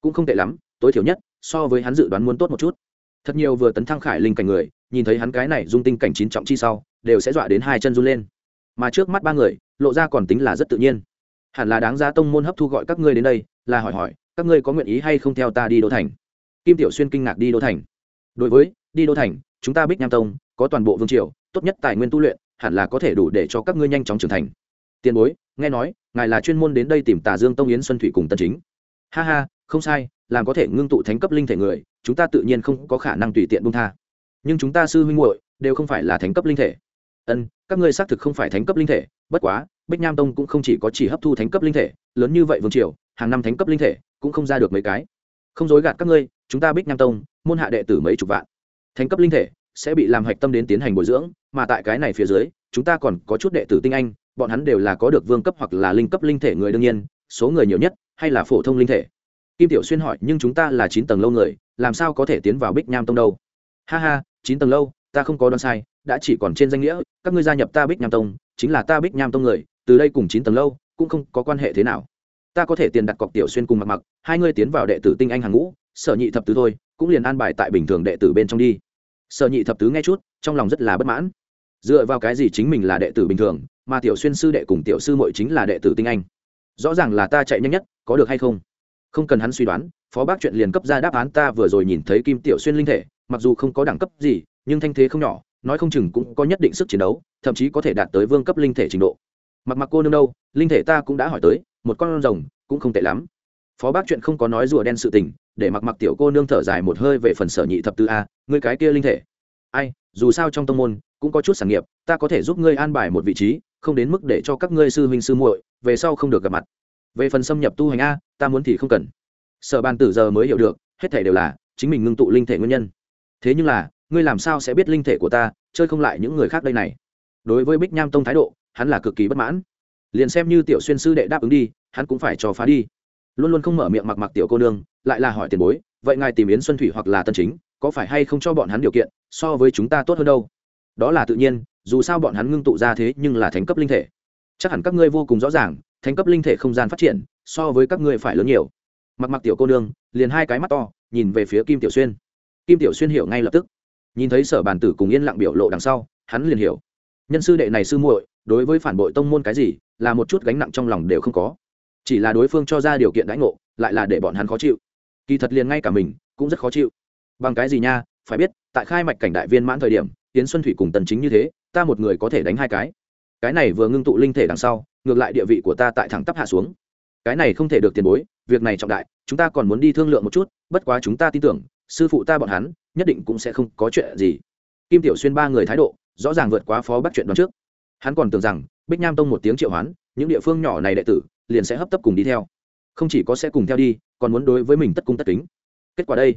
[SPEAKER 1] Cũng không tệ lắm, tối thiểu nhất, so với hắn dự đoán muốn tốt một chút. Thật nhiều vừa tấn thăng khải linh cảnh người, nhìn thấy hắn cái này dung tinh cảnh chín trọng chi sau, đều sẽ dọa đến hai chân run lên. Mà trước mắt ba người, lộ ra còn tính là rất tự nhiên. Hẳn là đáng giá tông môn hấp thu gọi các ngươi đến đây, là hỏi hỏi các ngươi có nguyện ý hay không theo ta đi đô thành? Kim tiểu xuyên kinh ngạc đi đô thành. Đối với, đi đô thành, chúng ta bích nham tông, có toàn bộ vương triều, tốt nhất tài nguyên tu luyện, hẳn là có thể đủ để cho các ngươi nhanh chóng trưởng thành. Tiền bối, nghe nói, ngài là chuyên môn đến đây tìm tà dương tông yến xuân thủy cùng tân chính. Ha ha, không sai, làm có thể ngưng tụ thánh cấp linh thể người, chúng ta tự nhiên không có khả năng tùy tiện bung tha. Nhưng chúng ta sư huynh muội đều không phải là thánh cấp linh thể. Ân, các ngươi xác thực không phải thánh cấp linh thể, bất quá, bích nham tông cũng không chỉ có chỉ hấp thu thánh cấp linh thể, lớn như vậy vương triều, hàng năm thánh cấp linh thể cũng không ra được mấy cái. Không dối gạt các ngươi, chúng ta bích nham tông, môn hạ đệ tử mấy chục vạn. Thánh cấp linh thể sẽ bị làm hạch tâm đến tiến hành bồi dưỡng, mà tại cái này phía dưới, chúng ta còn có chút đệ tử tinh anh, bọn hắn đều là có được vương cấp hoặc là linh cấp linh thể người đương nhiên, số người nhiều nhất, hay là phổ thông linh thể. Kim tiểu xuyên hỏi, nhưng chúng ta là chín tầng lâu người, làm sao có thể tiến vào bích nham tông đâu? Ha ha, chín tầng lâu, ta không có đoan sai, đã chỉ còn trên danh nghĩa, các ngươi gia nhập ta bích nham tông, chính là ta bích nham tông người, từ đây cùng chín tầng lâu, cũng không có quan hệ thế nào ta có thể tiền đặt cọc tiểu xuyên cùng mặc mặc, hai ngươi tiến vào đệ tử tinh anh hàng ngũ, sở nhị thập tứ thôi, cũng liền an bài tại bình thường đệ tử bên trong đi. Sở nhị thập tứ nghe chút, trong lòng rất là bất mãn. Dựa vào cái gì chính mình là đệ tử bình thường, mà tiểu xuyên sư đệ cùng tiểu sư mội chính là đệ tử tinh anh? Rõ ràng là ta chạy nhanh nhất, có được hay không? Không cần hắn suy đoán, phó bác chuyện liền cấp ra đáp án ta vừa rồi nhìn thấy kim tiểu xuyên linh thể, mặc dù không có đẳng cấp gì, nhưng thanh thế không nhỏ, nói không chừng cũng có nhất định sức chiến đấu, thậm chí có thể đạt tới vương cấp linh thể trình độ mặc mặc cô nương đâu, linh thể ta cũng đã hỏi tới, một con rồng cũng không tệ lắm. Phó bác chuyện không có nói rùa đen sự tình, để mặc mặc tiểu cô nương thở dài một hơi về phần sở nhị thập tư a, ngươi cái kia linh thể. Ai, dù sao trong tông môn, cũng có chút sản nghiệp, ta có thể giúp ngươi an bài một vị trí, không đến mức để cho các ngươi sư huynh sư muội, về sau không được gặp mặt. Về phần xâm nhập tu hành a, ta muốn thì không cần. Sở bàn tử giờ mới hiểu được, hết thể đều là chính mình ngưng tụ linh thể nguyên nhân. Thế nhưng là, ngươi làm sao sẽ biết linh thể của ta, chơi không lại những người khác đây này? Đối với bích nham tông thái độ hắn là cực kỳ bất mãn. Liền xem như tiểu xuyên sư đệ đáp ứng đi, hắn cũng phải cho phá đi. Luôn luôn không mở miệng mặc mặc tiểu cô nương, lại là hỏi tiền bối, vậy ngài tìm yến xuân thủy hoặc là tân chính, có phải hay không cho bọn hắn điều kiện, so với chúng ta tốt hơn đâu? Đó là tự nhiên, dù sao bọn hắn ngưng tụ ra thế nhưng là thánh cấp linh thể. Chắc hẳn các ngươi vô cùng rõ ràng, thánh cấp linh thể không gian phát triển, so với các ngươi phải lớn nhiều. Mặc mặc tiểu cô nương, liền hai cái mắt to, nhìn về phía kim tiểu xuyên. Kim tiểu xuyên hiểu ngay lập tức. Nhìn thấy sở bàn tử cùng yên lặng biểu lộ đằng sau, hắn liền hiểu. Nhân sư đệ này sư muội đối với phản bội tông môn cái gì, là một chút gánh nặng trong lòng đều không có. Chỉ là đối phương cho ra điều kiện đãi ngộ, lại là để bọn hắn khó chịu. Kỳ thật liền ngay cả mình, cũng rất khó chịu. Bằng cái gì nha, phải biết, tại khai mạch cảnh đại viên mãn thời điểm tiến xuân thủy cùng tần chính như thế, ta một người có thể đánh hai cái. Cái này vừa ngưng tụ linh thể đằng sau, ngược lại địa vị của ta tại thẳng tắp hạ xuống. Cái này không thể được tiền bối, việc này trọng đại, chúng ta còn muốn đi thương lượng một chút, bất quá chúng ta tin tưởng, sư phụ ta bọn hắn, nhất định cũng sẽ không có chuyện gì. Kim tiểu xuyên ba người thái độ, rõ ràng vượt quá phó bắt chuyện đoán trước hắn còn tưởng rằng bích nham tông một tiếng triệu hoán những địa phương nhỏ này đệ tử liền sẽ hấp tấp cùng đi theo. Không chỉ có sẽ cùng theo đi còn muốn đối với mình tất cung tất kính. Kết quả đây.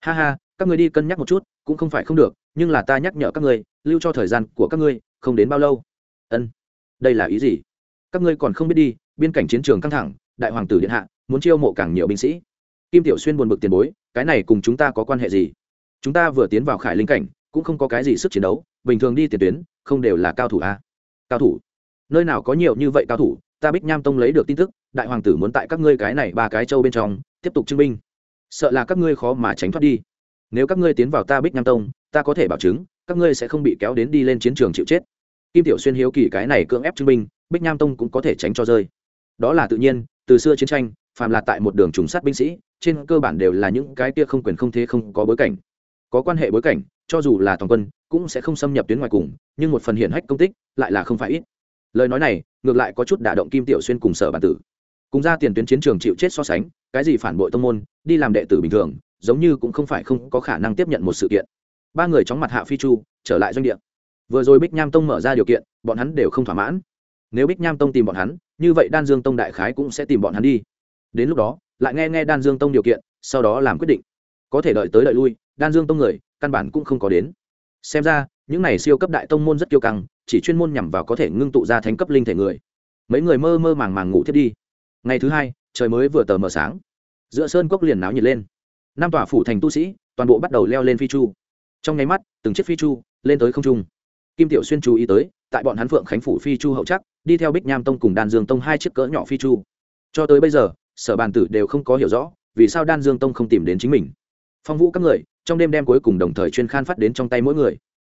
[SPEAKER 1] Ha ha các người đi cân nhắc một chút cũng không phải không được nhưng là ta nhắc nhở các người, lưu cho thời gian của các ngươi không đến bao lâu. Ân. Đây là ý gì? Các ngươi còn không biết đi biên cảnh chiến trường căng thẳng đại hoàng tử điện hạ muốn chiêu mộ càng nhiều binh sĩ. Kim tiểu xuyên buồn bực tiền bối cái này cùng chúng ta có quan hệ gì? Chúng ta vừa tiến vào khải linh cảnh cũng không có cái gì sức chiến đấu bình thường đi tiền tuyến không đều là cao thủ à? Cao thủ. Nơi nào có nhiều như vậy cao thủ, ta bích nham tông lấy được tin tức, đại hoàng tử muốn tại các ngươi cái này ba cái châu bên trong, tiếp tục chứng minh. Sợ là các ngươi khó mà tránh thoát đi. Nếu các ngươi tiến vào ta bích nham tông, ta có thể bảo chứng, các ngươi sẽ không bị kéo đến đi lên chiến trường chịu chết. Kim tiểu xuyên hiếu kỳ cái này cưỡng ép chứng minh, bích nham tông cũng có thể tránh cho rơi. Đó là tự nhiên, từ xưa chiến tranh, phàm là tại một đường trùng sát binh sĩ, trên cơ bản đều là những cái kia không quyền không thế không có bối cảnh. Có quan hệ bối cảnh cho dù là toàn quân, cũng sẽ không xâm nhập tuyến ngoài cùng, nhưng một phần hiển hách công tích lại là không phải ít. Lời nói này, ngược lại có chút đả động kim tiểu xuyên cùng sở bản tử. Cùng ra tiền tuyến chiến trường chịu chết so sánh, cái gì phản bội tông môn, đi làm đệ tử bình thường, giống như cũng không phải không có khả năng tiếp nhận một sự kiện. Ba người chóng mặt hạ phi chu, trở lại doanh địa. Vừa rồi bích nham tông mở ra điều kiện, bọn hắn đều không thỏa mãn. Nếu bích nham tông tìm bọn hắn, như vậy đan dương tông đại khái cũng sẽ tìm bọn hắn đi. Đến lúc đó, lại nghe nghe đan dương tông điều kiện, sau đó làm quyết định. Có thể đợi tới đợi lui đan dương tông người, căn bản cũng không có đến. Xem ra, những này siêu cấp đại tông môn rất kiêu căng, chỉ chuyên môn nhằm vào có thể ngưng tụ ra thánh cấp linh thể người. Mấy người mơ mơ màng màng ngủ thiết đi. Ngày thứ hai, trời mới vừa tờ mờ sáng. Giữa sơn cốc liền náo nhiệt lên. Năm tòa phủ thành tu sĩ, toàn bộ bắt đầu leo lên phi chu. Trong nháy mắt, từng chiếc phi chu lên tới không trung. Kim tiểu xuyên chú ý tới, tại bọn hắn phượng khánh phủ phi chu hậu chắc, đi theo bích nham tông cùng đan dương tông hai chiếc cỡ nhỏ phi chu. Cho tới bây giờ, sở bàn tử đều không có hiểu rõ vì sao đan dương tông không tìm đến chính mình. Phong vũ các người trong đêm đem cuối cùng đồng thời chuyên khan phát đến trong tay mỗi người.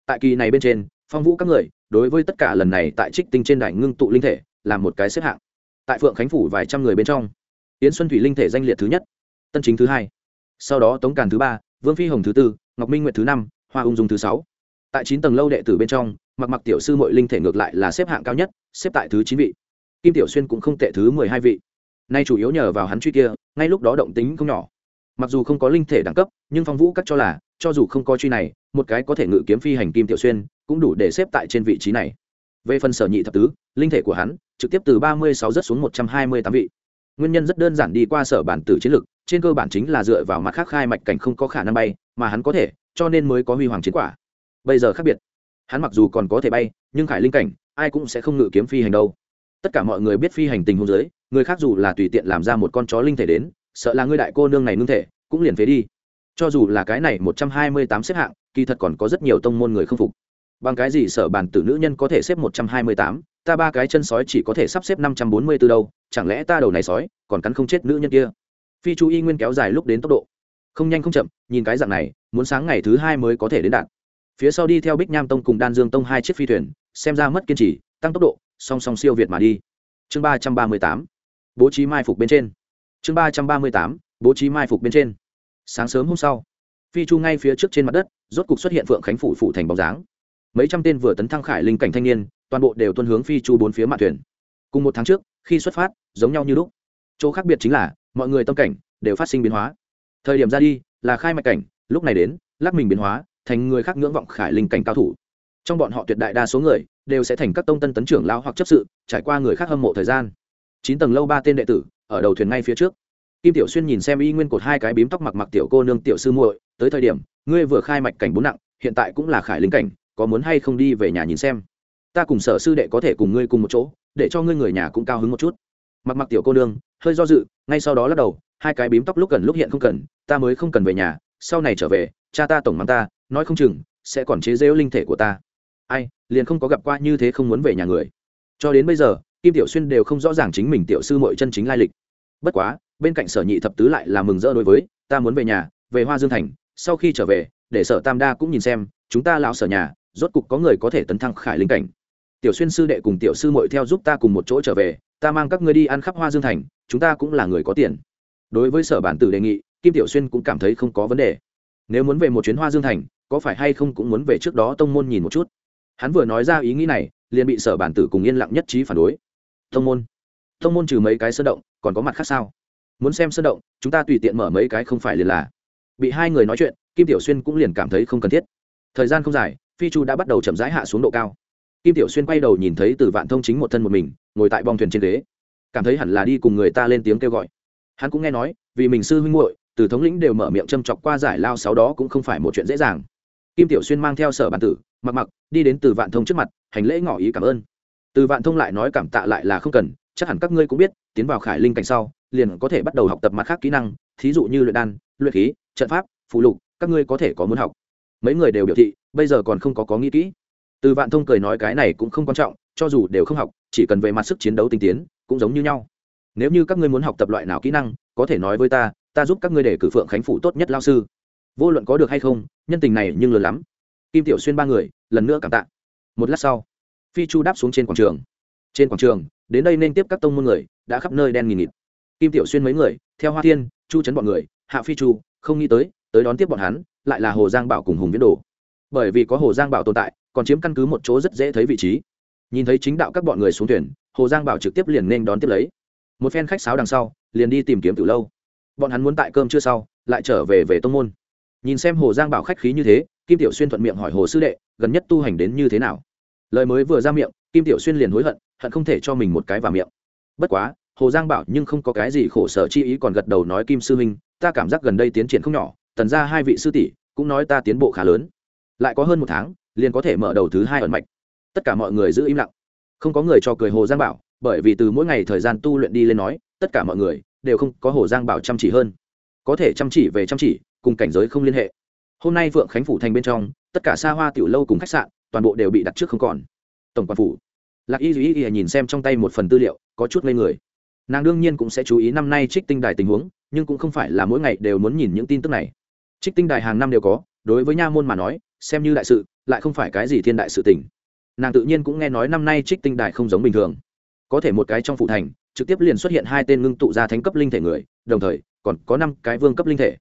[SPEAKER 1] Tại kỳ này bên trên, phong vũ các người, đối với tất cả lần này tại trích tinh trên đài ngưng tụ linh thể là một cái xếp hạng. Tại phượng khánh phủ vài trăm người bên trong, yến xuân thủy linh thể danh liệt thứ nhất, tân chính thứ hai, sau đó tống càn thứ ba, vương phi hồng thứ tư, ngọc minh nguyện thứ năm, hoa ung dung thứ sáu. Tại chín tầng lâu đệ tử bên trong, mặc mặc tiểu sư mội linh thể ngược lại là xếp hạng cao nhất, xếp tại thứ chín vị. Kim tiểu xuyên cũng không tệ thứ mười hai vị. Nay chủ yếu nhờ vào hắn truy kia, ngay lúc đó động tính không nhỏ mặc dù không có linh thể đẳng cấp, nhưng phong vũ cắt cho là, cho dù không có truy này, một cái có thể ngự kiếm phi hành kim tiểu xuyên, cũng đủ để xếp tại trên vị trí này. Về phần sở nhị thập tứ, linh thể của hắn, trực tiếp từ ba mươi sáu rất xuống một trăm hai mươi tám vị. Nguyên nhân rất đơn giản đi qua sở bản tử chiến lược trên cơ bản chính là dựa vào mặt khác khai mạch cảnh không có khả năng bay, mà hắn có thể, cho nên mới có huy hoàng chiến quả. Bây giờ khác biệt. Hắn mặc dù còn có thể bay, nhưng khải linh cảnh, ai cũng sẽ không ngự kiếm phi hành đâu. Tất cả mọi người biết phi hành tình hôn giới người khác dù là tùy tiện làm ra một con chó linh thể đến sợ là ngươi đại cô nương này nương thể, cũng liền phế đi. Cho dù là cái này một trăm hai mươi tám xếp hạng, kỳ thật còn có rất nhiều tông môn người không phục. Bằng cái gì sở bản tử nữ nhân có thể xếp một trăm hai mươi tám, ta ba cái chân sói chỉ có thể sắp xếp năm trăm bốn mươi từ đâu, chẳng lẽ ta đầu này sói còn cắn không chết nữ nhân kia? Phi chú y nguyên kéo dài lúc đến tốc độ. Không nhanh không chậm, nhìn cái dạng này, muốn sáng ngày thứ hai mới có thể đến đạt. Phía sau đi theo bích nham tông cùng đan dương tông hai chiếc phi thuyền, xem ra mất kiên trì, tăng tốc độ, song song siêu việt mà đi. Chương ba trăm ba mươi tám, bố trí mai phục bên trên chương ba trăm ba mươi tám, bố trí mai phục bên trên. Sáng sớm hôm sau, phi chu ngay phía trước trên mặt đất, rốt cục xuất hiện phượng khánh phủ phủ thành bóng dáng. Mấy trăm tên vừa tấn thăng khải linh cảnh thanh niên, toàn bộ đều tuân hướng phi chu bốn phía mạn thuyền. Cùng một tháng trước, khi xuất phát, giống nhau như lúc. Chỗ khác biệt chính là, mọi người tâm cảnh đều phát sinh biến hóa. Thời điểm ra đi, là khai mạch cảnh, lúc này đến, lắc mình biến hóa, thành người khác ngưỡng vọng khải linh cảnh cao thủ. Trong bọn họ tuyệt đại đa số người, đều sẽ thành các tông tân tấn trưởng lao hoặc chấp sự, trải qua người khác hâm mộ thời gian. Chín tầng lâu ba tên đệ tử ở đầu thuyền ngay phía trước. Kim tiểu xuyên nhìn xem y nguyên cột hai cái bím tóc mặc mặc tiểu cô nương tiểu sư muội, tới thời điểm, ngươi vừa khai mạch cảnh bốn nặng, hiện tại cũng là khải linh cảnh, có muốn hay không đi về nhà nhìn xem? Ta cùng sở sư đệ có thể cùng ngươi cùng một chỗ, để cho ngươi người nhà cũng cao hứng một chút. Mặc mặc tiểu cô nương, hơi do dự, ngay sau đó lắc đầu, hai cái bím tóc lúc cần lúc hiện không cần, ta mới không cần về nhà, sau này trở về, cha ta, tổng mắng ta, nói không chừng, sẽ còn chế rêu linh thể của ta. Ai, liền không có gặp qua như thế không muốn về nhà người. Cho đến bây giờ kim tiểu xuyên đều không rõ ràng chính mình tiểu sư mội chân chính lai lịch. Bất quá, bên cạnh sở nhị thập tứ lại là mừng rỡ đối với, ta muốn về nhà, về hoa dương thành, sau khi trở về, để sở tam đa cũng nhìn xem, chúng ta lão sở nhà, rốt cục có người có thể tấn thăng khải linh cảnh. Tiểu xuyên sư đệ cùng tiểu sư mội theo giúp ta cùng một chỗ trở về, ta mang các ngươi đi ăn khắp hoa dương thành, chúng ta cũng là người có tiền. Đối với sở bản tử đề nghị, kim tiểu xuyên cũng cảm thấy không có vấn đề. Nếu muốn về một chuyến hoa dương thành, có phải hay không cũng muốn về trước đó tông môn nhìn một chút. Hắn vừa nói ra ý nghĩ này, liền bị sở bản tử cùng yên lặng nhất trí phản đối tông môn. Tông môn trừ mấy cái sơn động, còn có mặt khác sao? Muốn xem sơn động, chúng ta tùy tiện mở mấy cái không phải liền là. Bị hai người nói chuyện, kim tiểu xuyên cũng liền cảm thấy không cần thiết. Thời gian không dài, phi chu đã bắt đầu chậm rãi hạ xuống độ cao. Kim tiểu xuyên quay đầu nhìn thấy từ vạn thông chính một thân một mình, ngồi tại bong thuyền trên ghế. Cảm thấy hẳn là đi cùng người ta lên tiếng kêu gọi. Hắn cũng nghe nói, vì mình sư huynh muội, từ thống lĩnh đều mở miệng châm chọc qua giải lao sáu đó cũng không phải một chuyện dễ dàng. Kim tiểu xuyên mang theo sở bản tử, mặc mặc, đi đến từ vạn thông trước mặt, hành lễ ngỏ ý cảm ơn từ vạn thông lại nói cảm tạ lại là không cần, chắc hẳn các ngươi cũng biết, tiến vào khải linh cảnh sau, liền có thể bắt đầu học tập mặt khác kỹ năng, thí dụ như luyện đan, luyện khí, trận pháp phụ lục, các ngươi có thể có muốn học. Mấy người đều biểu thị, bây giờ còn không có có nghĩ kỹ. Từ vạn thông cười nói cái này cũng không quan trọng, cho dù đều không học, chỉ cần về mặt sức chiến đấu tinh tiến, cũng giống như nhau. Nếu như các ngươi muốn học tập loại nào kỹ năng, có thể nói với ta ta giúp các ngươi để cử phượng khánh phủ tốt nhất lao sư. Vô luận có được hay không, nhân tình này nhưng lớn lắm. Kim tiểu xuyên ba người, lần nữa cảm tạ. Một lát sau phi chu đáp xuống trên quảng trường. Trên quảng trường, đến đây nên tiếp các tông môn người, đã khắp nơi đen nghìn nghịt. Kim tiểu xuyên mấy người, theo hoa thiên, chu chấn bọn người, hạ phi chu, không nghĩ tới tới đón tiếp bọn hắn, lại là hồ giang bảo cùng hùng viễn đồ. Bởi vì có hồ giang bảo tồn tại, còn chiếm căn cứ một chỗ rất dễ thấy vị trí. Nhìn thấy chính đạo các bọn người xuống thuyền, hồ giang bảo trực tiếp liền nên đón tiếp lấy. Một phen khách sáo đằng sau, liền đi tìm kiếm từ lâu. Bọn hắn muốn tại cơm chưa sau, lại trở về về tông môn. Nhìn xem hồ giang bảo khách khí như thế, kim tiểu xuyên thuận miệng hỏi hồ sư đệ, gần nhất tu hành đến như thế nào? Lời mới vừa ra miệng, kim tiểu xuyên liền hối hận hận không thể cho mình một cái vào miệng. Bất quá, hồ giang bảo nhưng không có cái gì khổ sở chi ý còn gật đầu nói, kim sư huynh, ta cảm giác gần đây tiến triển không nhỏ, tần ra hai vị sư tỷ cũng nói ta tiến bộ khá lớn. Lại có hơn một tháng, liền có thể mở đầu thứ hai ẩn mạch. Tất cả mọi người giữ im lặng. Không có người cho cười hồ giang bảo, bởi vì từ mỗi ngày thời gian tu luyện đi lên nói, tất cả mọi người đều không có hồ giang bảo chăm chỉ hơn. Có thể chăm chỉ về chăm chỉ, cùng cảnh giới không liên hệ. Hôm nay vượng khánh phủ thành bên trong tất cả xa hoa tiểu lâu cùng khách sạn, toàn bộ đều bị đặt trước không còn. Tổng quản phủ. Lạc y duy y nhìn xem trong tay một phần tư liệu, có chút ngây người. Nàng đương nhiên cũng sẽ chú ý năm nay trích tinh đài tình huống, nhưng cũng không phải là mỗi ngày đều muốn nhìn những tin tức này. Trích tinh đài hàng năm đều có, đối với nha môn mà nói, xem như đại sự, lại không phải cái gì thiên đại sự tình. Nàng tự nhiên cũng nghe nói năm nay trích tinh đài không giống bình thường. Có thể một cái trong phụ thành, trực tiếp liền xuất hiện hai tên ngưng tụ ra thánh cấp linh thể người, đồng thời, còn có năm cái vương cấp linh thể.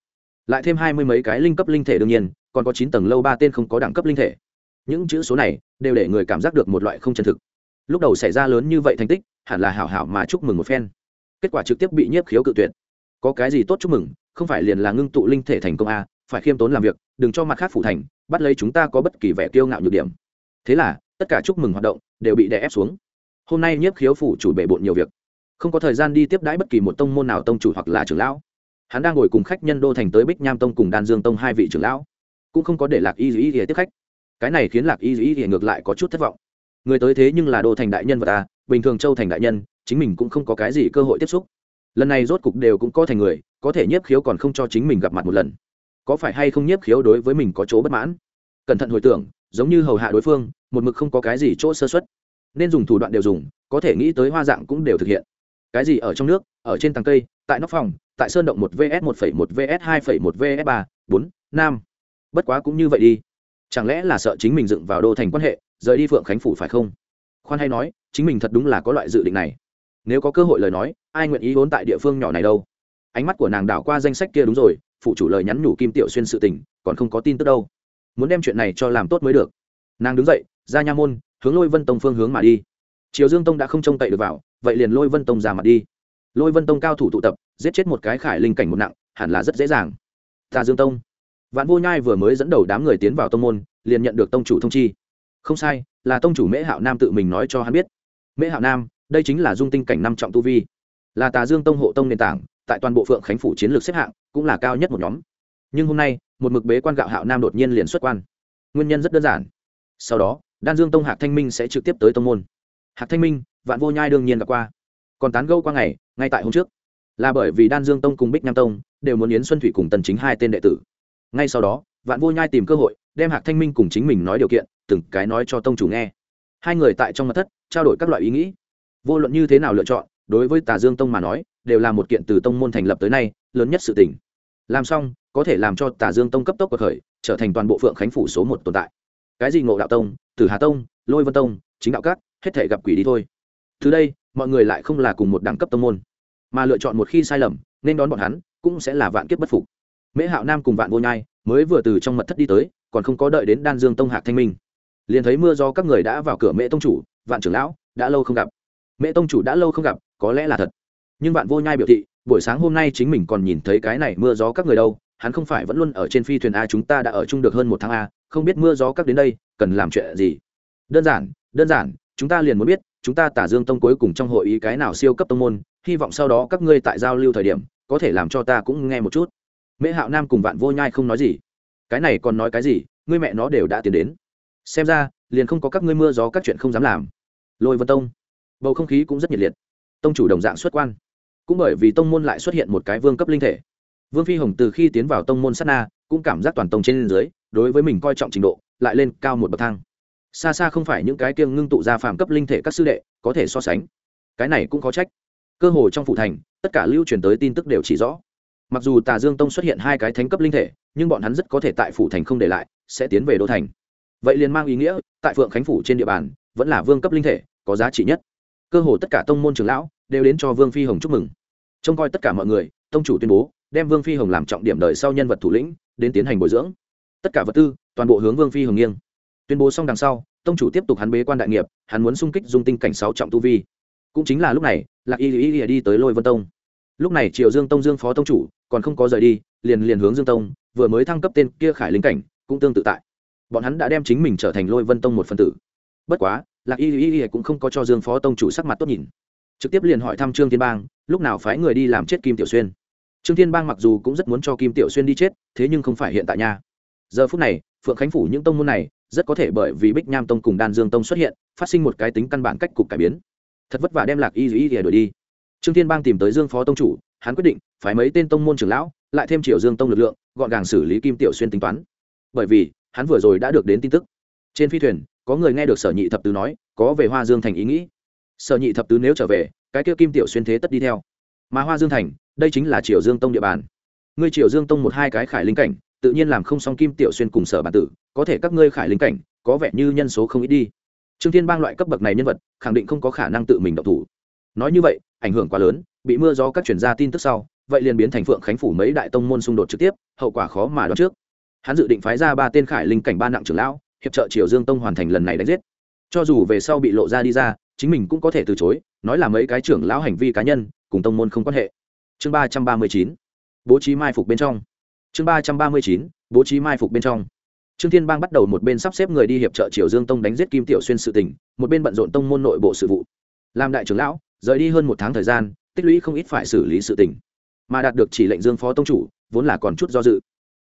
[SPEAKER 1] Lại thêm hai mươi mấy cái linh cấp linh thể đương nhiên còn có chín tầng lâu ba tên không có đẳng cấp linh thể. Những chữ số này đều để người cảm giác được một loại không chân thực. Lúc đầu xảy ra lớn như vậy thành tích, hẳn là hảo hảo mà chúc mừng một phen. Kết quả trực tiếp bị nhiếp khiếu cự tuyệt. Có cái gì tốt chúc mừng, không phải liền là ngưng tụ linh thể thành công a, phải khiêm tốn làm việc, đừng cho mặt khác phủ thành, bắt lấy chúng ta có bất kỳ vẻ kiêu ngạo nhược điểm. Thế là, tất cả chúc mừng hoạt động đều bị đè ép xuống. Hôm nay nhiếp khiếu phủ chủ bể bộn nhiều việc. Không có thời gian đi tiếp đãi bất kỳ một tông môn nào tông chủ hoặc là trưởng lão. Hắn đang ngồi cùng khách nhân đô thành tới bích nham tông cùng đan dương tông hai vị trưởng lão cũng không có để lạc y dĩ tiếp khách. Cái này khiến lạc y dĩ ngược lại có chút thất vọng. Người tới thế nhưng là đô thành đại nhân và ta, bình thường châu thành đại nhân, chính mình cũng không có cái gì cơ hội tiếp xúc. Lần này rốt cục đều cũng có thành người, có thể nhiếp khiếu còn không cho chính mình gặp mặt một lần. Có phải hay không nhiếp khiếu đối với mình có chỗ bất mãn? Cẩn thận hồi tưởng, giống như hầu hạ đối phương, một mực không có cái gì chỗ sơ xuất nên dùng thủ đoạn đều dùng, có thể nghĩ tới hoa dạng cũng đều thực hiện. Cái gì ở trong nước, ở trên tầng cây, tại nóc phòng, tại sơn động một vs một một vs hai một vs ba, bốn, năm bất quá cũng như vậy đi. Chẳng lẽ là sợ chính mình dựng vào đô thành quan hệ, rời đi phượng khánh phủ phải không? Khoan hay nói, chính mình thật đúng là có loại dự định này. Nếu có cơ hội lời nói, ai nguyện ý vốn tại địa phương nhỏ này đâu? Ánh mắt của nàng đảo qua danh sách kia đúng rồi, phụ chủ lời nhắn nhủ kim tiểu xuyên sự tình, còn không có tin tức đâu. Muốn đem chuyện này cho làm tốt mới được. Nàng đứng dậy, ra nha môn, hướng lôi vân tông phương hướng mà đi. Triều dương tông đã không trông cậy được vào, vậy liền lôi vân tông ra mặt đi. Lôi vân tông cao thủ tụ tập, giết chết một cái khải linh cảnh một nặng, hẳn là rất dễ dàng. Tà dương tông vạn vô nhai vừa mới dẫn đầu đám người tiến vào tông môn, liền nhận được tông chủ thông chi. Không sai, là tông chủ mễ hạo nam tự mình nói cho hắn biết. Mễ hạo nam, đây chính là dung tinh cảnh năm trọng tu vi. Là tà dương tông hộ tông nền tảng, tại toàn bộ phượng khánh phủ chiến lược xếp hạng, cũng là cao nhất một nhóm. Nhưng hôm nay, một mực bế quan gạo hạo nam đột nhiên liền xuất quan. Nguyên nhân rất đơn giản. Sau đó, đan dương tông hạc thanh minh sẽ trực tiếp tới tông môn. Hạc thanh minh, vạn vô nhai đương nhiên gặp qua. Còn tán gâu qua ngày, ngay tại hôm trước. Là bởi vì đan dương tông cùng bích nam tông, đều muốn yến xuân thủy cùng tần chính hai tên đệ tử ngay sau đó, vạn vô nhai tìm cơ hội, đem hạc thanh minh cùng chính mình nói điều kiện, từng cái nói cho tông chủ nghe. Hai người tại trong mật thất, trao đổi các loại ý nghĩ. Vô luận như thế nào lựa chọn, đối với tà dương tông mà nói, đều là một kiện từ tông môn thành lập tới nay, lớn nhất sự tình. Làm xong, có thể làm cho tà dương tông cấp tốc cuộc khởi, trở thành toàn bộ phượng khánh phủ số một tồn tại. Cái gì ngộ đạo tông, tử hà tông, lôi vân tông, chính đạo các, hết thể gặp quỷ đi thôi. Từ đây, mọi người lại không là cùng một đẳng cấp tông môn. Mà lựa chọn một khi sai lầm, nên đón bọn hắn, cũng sẽ là vạn kiếp bất phục mễ hạo nam cùng vạn vô nhai mới vừa từ trong mật thất đi tới, còn không có đợi đến đan dương tông hạc thanh minh. Liền thấy mưa do các người đã vào cửa mễ tông chủ, vạn trưởng lão, đã lâu không gặp. Mễ tông chủ đã lâu không gặp, có lẽ là thật. Nhưng vạn vô nhai biểu thị, buổi sáng hôm nay chính mình còn nhìn thấy cái này mưa gió các người đâu, hắn không phải vẫn luôn ở trên phi thuyền a, chúng ta đã ở chung được hơn một tháng a, không biết mưa gió các đến đây, cần làm chuyện gì. Đơn giản đơn giản, chúng ta liền muốn biết, chúng ta tả dương tông cuối cùng trong hội ý cái nào siêu cấp tông môn, hy vọng sau đó các ngươi tại giao lưu thời điểm, có thể làm cho ta cũng nghe một chút mễ hạo nam cùng vạn vô nhai không nói gì. Cái này còn nói cái gì? Ngươi mẹ nó đều đã tiến đến. Xem ra, liền không có các ngươi mưa gió các chuyện không dám làm. Lôi vân tông. Bầu không khí cũng rất nhiệt liệt. Tông chủ đồng dạng xuất quan. Cũng bởi vì tông môn lại xuất hiện một cái vương cấp linh thể. Vương phi hồng từ khi tiến vào tông môn sát na, cũng cảm giác toàn tông trên dưới, đối với mình coi trọng trình độ, lại lên cao một bậc thang. Xa xa không phải những cái kiêng ngưng tụ ra phạm cấp linh thể các sư đệ, có thể so sánh. Cái này cũng có trách. Cơ hồ trong phụ thành, tất cả lưu truyền tới tin tức đều chỉ rõ mặc dù tà dương tông xuất hiện hai cái thánh cấp linh thể, nhưng bọn hắn rất có thể tại phủ thành không để lại, sẽ tiến về đô thành. Vậy liền mang ý nghĩa, tại phượng khánh phủ trên địa bàn, vẫn là vương cấp linh thể, có giá trị nhất. Cơ hồ tất cả tông môn trường lão, đều đến cho vương phi hồng chúc mừng. Trông coi tất cả mọi người, tông chủ tuyên bố, đem vương phi hồng làm trọng điểm đời sau nhân vật thủ lĩnh, đến tiến hành bồi dưỡng. Tất cả vật tư, toàn bộ hướng vương phi hồng nghiêng. Tuyên bố xong đằng sau, tông chủ tiếp tục hắn bế quan đại nghiệp, hắn muốn xung kích dung tinh cảnh sáu trọng tu vi. Cũng chính là lúc này, lạc y y y đi tới lôi vân tông lúc này triều dương tông dương phó tông chủ còn không có rời đi, liền liền hướng dương tông, vừa mới thăng cấp tên kia khải linh cảnh, cũng tương tự tại. Bọn hắn đã đem chính mình trở thành lôi vân tông một phần tử. Bất quá, lạc y y y cũng không có cho dương phó tông chủ sắc mặt tốt nhìn. Trực tiếp liền hỏi thăm trương thiên bang, lúc nào phái người đi làm chết kim tiểu xuyên. Trương thiên bang mặc dù cũng rất muốn cho kim tiểu xuyên đi chết, thế nhưng không phải hiện tại nha. Giờ phút này, phượng khánh phủ những tông môn này, rất có thể bởi vì bích nham tông cùng đan dương tông xuất hiện, phát sinh một cái tính căn bản cách cục cải biến. Thật vất vả đem lạc y y y đổi đi trương thiên bang tìm tới dương phó tông chủ, hắn quyết định phải mấy tên tông môn trưởng lão, lại thêm triều dương tông lực lượng, gọn gàng xử lý kim tiểu xuyên tính toán. Bởi vì, hắn vừa rồi đã được đến tin tức. Trên phi thuyền, có người nghe được sở nhị thập tứ nói, có về hoa dương thành ý nghĩ. Sở nhị thập tứ nếu trở về, cái kia kim tiểu xuyên thế tất đi theo. Mà hoa dương thành, đây chính là triều dương tông địa bàn. Ngươi triều dương tông một hai cái khải linh cảnh, tự nhiên làm không xong kim tiểu xuyên cùng sở bản tử, có thể các ngươi khải linh cảnh, có vẻ như nhân số không ít đi. Trương thiên bang loại cấp bậc này nhân vật, khẳng định không có khả năng tự mình động thủ. Nói như vậy ảnh hưởng quá lớn, bị mưa gió các chuyển gia tin tức sau, vậy liền biến thành phượng khánh phủ mấy đại tông môn xung đột trực tiếp, hậu quả khó mà đoán trước. Hắn dự định phái ra ba tên khải linh cảnh ba nặng trưởng lão, hiệp trợ triều dương tông hoàn thành lần này đánh giết. Cho dù về sau bị lộ ra đi ra, chính mình cũng có thể từ chối, nói là mấy cái trưởng lão hành vi cá nhân, cùng tông môn không quan hệ. Chương ba trăm ba mươi chín, bố trí mai phục bên trong. Chương ba trăm ba mươi chín, bố trí mai phục bên trong. Trương thiên bang bắt đầu một bên sắp xếp người đi hiệp trợ triều dương tông đánh giết kim tiểu xuyên sự tình, một bên bận rộn tông môn nội bộ sự vụ. Làm đại trưởng lão rời đi hơn một tháng thời gian, tích lũy không ít phải xử lý sự tình. Mà đạt được chỉ lệnh dương phó tông chủ, vốn là còn chút do dự.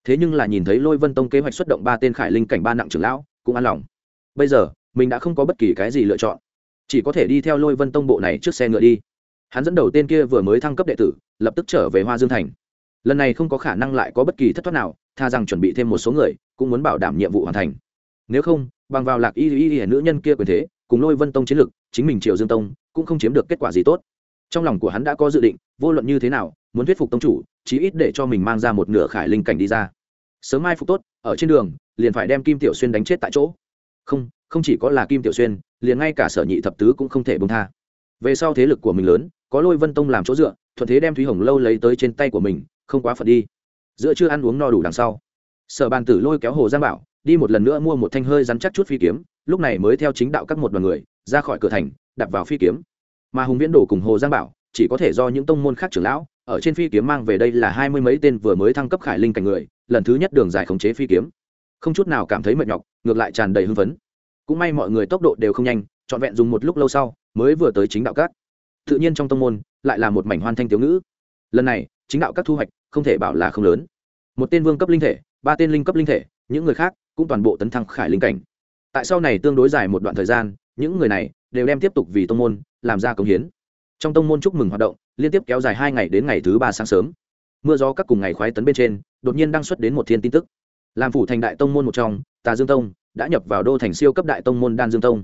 [SPEAKER 1] Thế nhưng là nhìn thấy lôi vân tông kế hoạch xuất động ba tên khải linh cảnh ba nặng trưởng lão, cũng an lòng. Bây giờ, mình đã không có bất kỳ cái gì lựa chọn. Chỉ có thể đi theo lôi vân tông bộ này trước xe ngựa đi. Hắn dẫn đầu tên kia vừa mới thăng cấp đệ tử, lập tức trở về hoa dương thành. Lần này không có khả năng lại có bất kỳ thất thoát nào, tha rằng chuẩn bị thêm một số người, cũng muốn bảo đảm nhiệm vụ hoàn thành. Nếu không, bằng vào lạc y y y nữ nhân kia quyền thế, cùng lôi vân tông chiến lực chính mình triệu dương tông cũng không chiếm được kết quả gì tốt. Trong lòng của hắn đã có dự định, vô luận như thế nào, muốn thuyết phục tông chủ, chí ít để cho mình mang ra một nửa khải linh cảnh đi ra. Sớm mai phục tốt, ở trên đường, liền phải đem kim tiểu xuyên đánh chết tại chỗ. Không không chỉ có là kim tiểu xuyên, liền ngay cả sở nhị thập tứ cũng không thể bông tha. Về sau thế lực của mình lớn, có lôi vân tông làm chỗ dựa, thuận thế đem thúy hồng lâu lấy tới trên tay của mình, không quá phật đi. Giữa chưa ăn uống no đủ đằng sau, sở bàn tử lôi kéo hồ giang bảo, đi một lần nữa mua một thanh hơi rắn chắc chút phi kiếm, lúc này mới theo chính đạo các một đoàn người ra khỏi cửa thành đặt vào phi kiếm. Mà hùng viễn đổ cùng hồ giang bảo, chỉ có thể do những tông môn khác trưởng lão, ở trên phi kiếm mang về đây là hai mươi mấy tên vừa mới thăng cấp khải linh cảnh người, lần thứ nhất đường dài khống chế phi kiếm. Không chút nào cảm thấy mệt nhọc, ngược lại tràn đầy hưng phấn. Cũng may mọi người tốc độ đều không nhanh, trọn vẹn dùng một lúc lâu sau, mới vừa tới chính đạo các. Tự nhiên trong tông môn, lại là một mảnh hoan thanh thiếu ngữ. Lần này, chính đạo các thu hoạch, không thể bảo là không lớn. Một tên vương cấp linh thể, ba tên linh cấp linh thể, những người khác cũng toàn bộ tấn thăng khải linh cảnh. Tại sau này tương đối dài một đoạn thời gian những người này đều đem tiếp tục vì tông môn làm ra công hiến. Trong tông môn chúc mừng hoạt động liên tiếp kéo dài hai ngày đến ngày thứ ba sáng sớm. Mưa gió các cùng ngày khoái tấn bên trên, đột nhiên đăng xuất đến một thiên tin tức. Làm phủ thành đại tông môn một trong, tà dương tông đã nhập vào đô thành siêu cấp đại tông môn đan dương tông.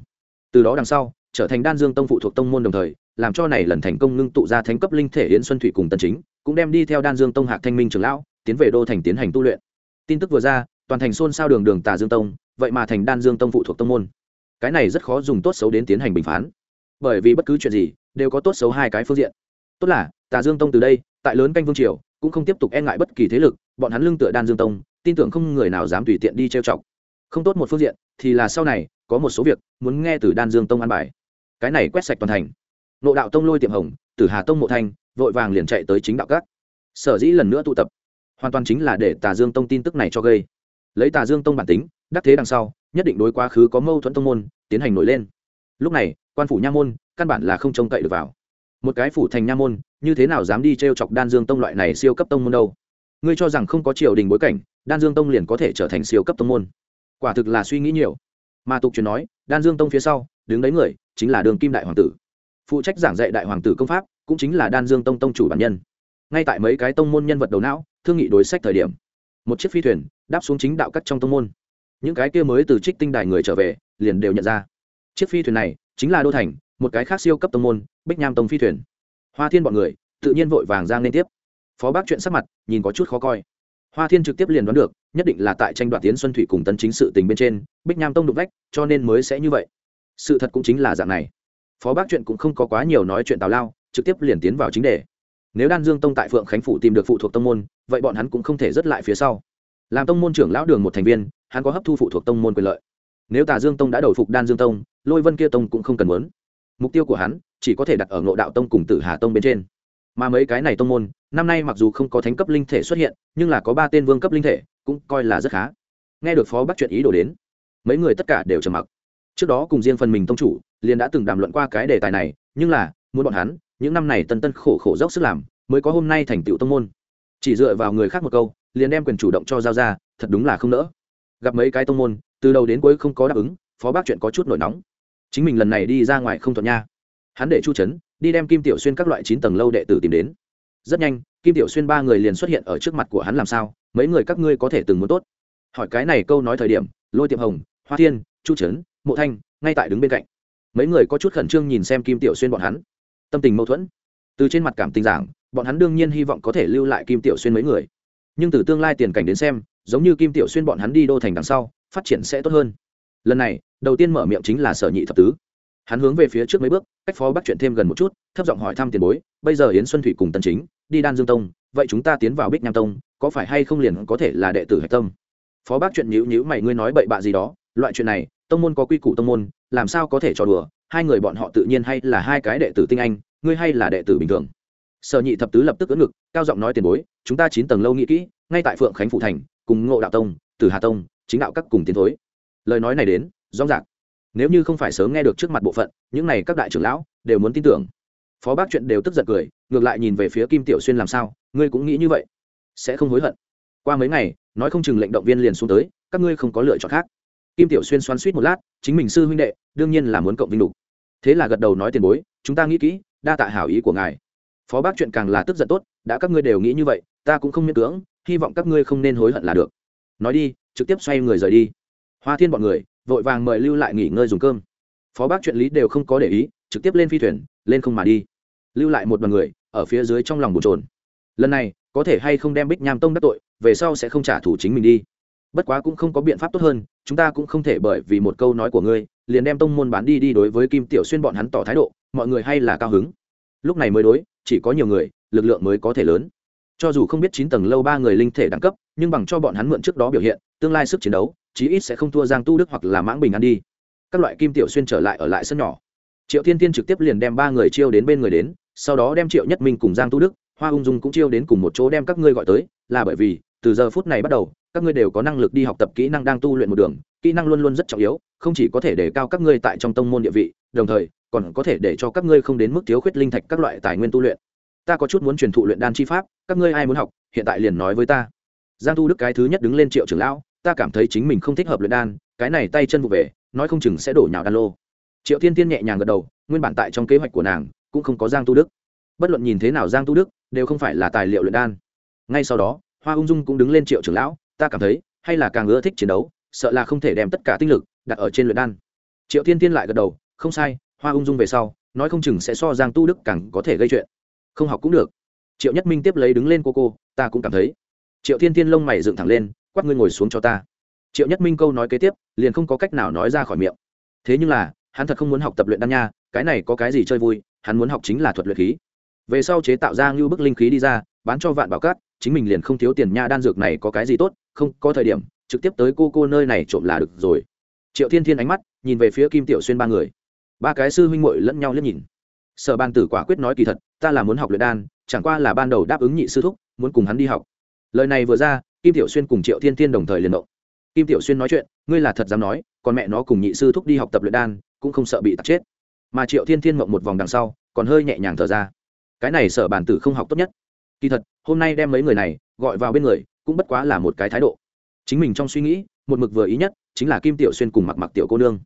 [SPEAKER 1] Từ đó đằng sau, trở thành đan dương tông phụ thuộc tông môn đồng thời, làm cho này lần thành công ngưng tụ ra thánh cấp linh thể yến xuân thủy cùng tân chính, cũng đem đi theo đan dương tông hạc thanh minh trưởng lão, tiến về đô thành tiến hành tu luyện. Tin tức vừa ra, toàn thành xôn xao đường đường tà dương tông, vậy mà thành đan dương tông phụ thuộc tông môn cái này rất khó dùng tốt xấu đến tiến hành bình phán. Bởi vì bất cứ chuyện gì đều có tốt xấu hai cái phương diện. Tốt là, tà dương tông từ đây, tại lớn canh vương triều, cũng không tiếp tục e ngại bất kỳ thế lực, bọn hắn lưng tựa đan dương tông, tin tưởng không người nào dám tùy tiện đi trêu chọc. Không tốt một phương diện, thì là sau này, có một số việc muốn nghe từ đan dương tông an bài. Cái này quét sạch toàn thành. Nộ đạo tông lôi tiệm hồng, tử hà tông mộ thanh vội vàng liền chạy tới chính đạo các. Sở dĩ lần nữa tụ tập, hoàn toàn chính là để tà dương tông tin tức này cho gây. Lấy tà dương tông bản tính, đắc thế đằng sau nhất định đối quá khứ có mâu thuẫn tông môn, tiến hành nổi lên. Lúc này, quan phủ nha môn, căn bản là không trông cậy được vào. Một cái phủ thành nha môn, như thế nào dám đi t r e o chọc đan dương tông loại này siêu cấp tông môn đâu? Ngươi cho rằng không có triều đình bối cảnh, đan dương tông liền có thể trở thành siêu cấp tông môn? Quả thực là suy nghĩ nhiều. Mà tục truyền nói, đan dương tông phía sau, đứng đấy người, chính là đường kim đại hoàng tử. Phụ trách giảng dạy đại hoàng tử công pháp, cũng chính là đan dương tông tông chủ bản nhân. Ngay tại mấy cái tông môn nhân vật đầu não, thương nghị đối sách thời điểm, một chiếc phi thuyền đáp xuống chính đạo cắt trong tông môn những cái kia mới từ trích tinh đài người trở về, liền đều nhận ra. Chiếc phi thuyền này chính là đô thành, một cái khác siêu cấp tông môn, bích nham tông phi thuyền. Hoa thiên bọn người tự nhiên vội vàng ra liên tiếp. Phó bác chuyện sắc mặt nhìn có chút khó coi. Hoa thiên trực tiếp liền đoán được, nhất định là tại tranh đoạt tiến xuân thủy cùng tân chính sự tình bên trên, bích nham tông đục vách, cho nên mới sẽ như vậy. Sự thật cũng chính là dạng này. Phó bác chuyện cũng không có quá nhiều nói chuyện tào lao, trực tiếp liền tiến vào chính đề. Nếu đan dương tông tại phượng khánh phủ tìm được phụ thuộc tông môn, vậy bọn hắn cũng không thể rớt lại phía sau làm tông môn trưởng lão đường một thành viên, hắn có hấp thu phụ thuộc tông môn quyền lợi. Nếu tà dương tông đã đổi phục đan dương tông, lôi vân kia tông cũng không cần muốn. Mục tiêu của hắn chỉ có thể đặt ở ngộ đạo tông cùng tử hà tông bên trên. Mà mấy cái này tông môn, năm nay mặc dù không có thánh cấp linh thể xuất hiện, nhưng là có ba tên vương cấp linh thể, cũng coi là rất khá. Nghe được phó bắt chuyện ý đồ đến, mấy người tất cả đều trầm mặc. Trước đó cùng riêng phần mình tông chủ, liền đã từng đàm luận qua cái đề tài này, nhưng là, muốn bọn hắn, những năm này tân tân khổ khổ dốc sức làm, mới có hôm nay thành tựu tông môn. Chỉ dựa vào người khác một câu liền đem quyền chủ động cho giao ra, thật đúng là không nỡ. Gặp mấy cái tông môn, từ đầu đến cuối không có đáp ứng, phó bác chuyện có chút nổi nóng. Chính mình lần này đi ra ngoài không thuận nha. Hắn để chu trấn đi đem kim tiểu xuyên các loại chín tầng lâu đệ tử tìm đến. Rất nhanh, kim tiểu xuyên ba người liền xuất hiện ở trước mặt của hắn làm sao, mấy người các ngươi có thể từng muốn tốt. Hỏi cái này câu nói thời điểm, lôi tiệm hồng, hoa thiên, chu trấn mộ thanh, ngay tại đứng bên cạnh. Mấy người có chút khẩn trương nhìn xem kim tiểu xuyên bọn hắn. Tâm tình mâu thuẫn. Từ trên mặt cảm tình giảng, bọn hắn đương nhiên hy vọng có thể lưu lại kim tiểu xuyên mấy người nhưng từ tương lai tiền cảnh đến xem, giống như kim tiểu xuyên bọn hắn đi đô thành đằng sau, phát triển sẽ tốt hơn. Lần này, đầu tiên mở miệng chính là sở nhị thập tứ. Hắn hướng về phía trước mấy bước, cách phó bắt chuyện thêm gần một chút, thấp giọng hỏi thăm tiền bối, bây giờ yến xuân thủy cùng tân chính, đi đan dương tông, vậy chúng ta tiến vào bích nham tông, có phải hay không liền có thể là đệ tử hạch tâm? Phó bác chuyện nhữ nhữ mày, ngươi nói bậy bạ gì đó, loại chuyện này, tông môn có quy củ tông môn, làm sao có thể trò đùa? Hai người bọn họ tự nhiên hay là hai cái đệ tử tinh anh, ngươi hay là đệ tử bình thường? Sở nhị thập tứ lập tức ưỡn ngực, cao giọng nói tiền bối, chúng ta chín tầng lâu nghĩ kỹ, ngay tại phượng khánh phủ thành, cùng ngộ đạo tông từ hà tông, chính đạo các cùng tiến thối. Lời nói này đến, rõ ràng. Nếu như không phải sớm nghe được trước mặt bộ phận, những này các đại trưởng lão đều muốn tin tưởng. Phó bác chuyện đều tức giận cười, ngược lại nhìn về phía kim tiểu xuyên làm sao, ngươi cũng nghĩ như vậy, sẽ không hối hận. Qua mấy ngày, nói không chừng lệnh động viên liền xuống tới, các ngươi không có lựa chọn khác. Kim tiểu xuyên xoắn suýt một lát, chính mình sư huynh đệ, đương nhiên là muốn cộng vinh đủ thế là gật đầu nói tiền bối, chúng ta nghĩ kỹ, đa tạ hảo ý của ngài phó bác chuyện càng là tức giận tốt, đã các ngươi đều nghĩ như vậy, ta cũng không miễn cưỡng, hy vọng các ngươi không nên hối hận là được. Nói đi, trực tiếp xoay người rời đi. Hoa thiên bọn người, vội vàng mời lưu lại nghỉ ngơi dùng cơm. Phó bác chuyện lý đều không có để ý, trực tiếp lên phi thuyền, lên không mà đi. Lưu lại một đoàn người, ở phía dưới trong lòng bồn trồn lần này, có thể hay không đem bích nham tông đắc tội, về sau sẽ không trả thù chính mình đi. Bất quá cũng không có biện pháp tốt hơn, chúng ta cũng không thể bởi vì một câu nói của ngươi, liền đem tông môn bán đi đi đối với kim tiểu xuyên bọn hắn tỏ thái độ, mọi người hay là cao hứng lúc này mới đối, chỉ có nhiều người, lực lượng mới có thể lớn. Cho dù không biết chín tầng lâu ba người linh thể đẳng cấp, nhưng bằng cho bọn hắn mượn trước đó biểu hiện, tương lai sức chiến đấu, chí ít sẽ không thua giang tu đức hoặc là mãng bình ăn đi. Các loại kim tiểu xuyên trở lại ở lại sân nhỏ. Triệu thiên tiên trực tiếp liền đem ba người chiêu đến bên người đến, sau đó đem triệu nhất minh cùng giang tu đức, hoa ung dung cũng chiêu đến cùng một chỗ đem các ngươi gọi tới, là bởi vì, từ giờ phút này bắt đầu, các ngươi đều có năng lực đi học tập kỹ năng đang tu luyện một đường, kỹ năng luôn luôn rất trọng yếu, không chỉ có thể để cao các ngươi tại trong tông môn địa vị, đồng thời còn có thể để cho các ngươi không đến mức thiếu khuyết linh thạch các loại tài nguyên tu luyện. Ta có chút muốn truyền thụ luyện đan chi pháp, các ngươi ai muốn học, hiện tại liền nói với ta. Giang tu đức cái thứ nhất đứng lên triệu trưởng lão, ta cảm thấy chính mình không thích hợp luyện đan, cái này tay chân vụ về, nói không chừng sẽ đổ nhào đan lô. Triệu thiên tiên nhẹ nhàng gật đầu, nguyên bản tại trong kế hoạch của nàng, cũng không có giang tu đức. Bất luận nhìn thế nào giang tu đức, đều không phải là tài liệu luyện đan. Ngay sau đó, hoa ung dung cũng đứng lên triệu trưởng lão, ta cảm thấy, hay là càng ưa thích chiến đấu, sợ là không thể đem tất cả tinh lực đặt ở trên luyện đan. Triệu thiên tiên lại gật đầu, không sai hoa ung dung về sau, nói không chừng sẽ so giang tu đức càng có thể gây chuyện. Không học cũng được. Triệu nhất minh tiếp lấy đứng lên cô cô, ta cũng cảm thấy. Triệu thiên tiên lông mày dựng thẳng lên, quát ngươi ngồi xuống cho ta. Triệu nhất minh câu nói kế tiếp, liền không có cách nào nói ra khỏi miệng. Thế nhưng là, hắn thật không muốn học tập luyện đan nha, cái này có cái gì chơi vui, hắn muốn học chính là thuật luyện khí. Về sau chế tạo ra ngưu bức linh khí đi ra, bán cho vạn bảo cát, chính mình liền không thiếu tiền nha, đan dược này có cái gì tốt, không, có thời điểm, trực tiếp tới cô cô nơi này trộm là được rồi. Triệu thiên thiên ánh mắt, nhìn về phía kim tiểu xuyên ba người ba cái sư huynh muội lẫn nhau liếc nhìn. Sở ban tử quả quyết nói kỳ thật, ta là muốn học luyện đan, chẳng qua là ban đầu đáp ứng nhị sư thúc, muốn cùng hắn đi học. Lời này vừa ra, kim tiểu xuyên cùng triệu thiên thiên đồng thời liền động. Kim tiểu xuyên nói chuyện, ngươi là thật dám nói, còn mẹ nó cùng nhị sư thúc đi học tập luyện đan, cũng không sợ bị tạt chết. Mà triệu thiên thiên mộng một vòng đằng sau, còn hơi nhẹ nhàng thở ra. Cái này sở bản tử không học tốt nhất. Kỳ thật, hôm nay đem mấy người này gọi vào bên người, cũng bất quá là một cái thái độ. Chính mình trong suy nghĩ, một mực vừa ý nhất, chính là kim tiểu xuyên cùng mặc mặc tiểu cô nương.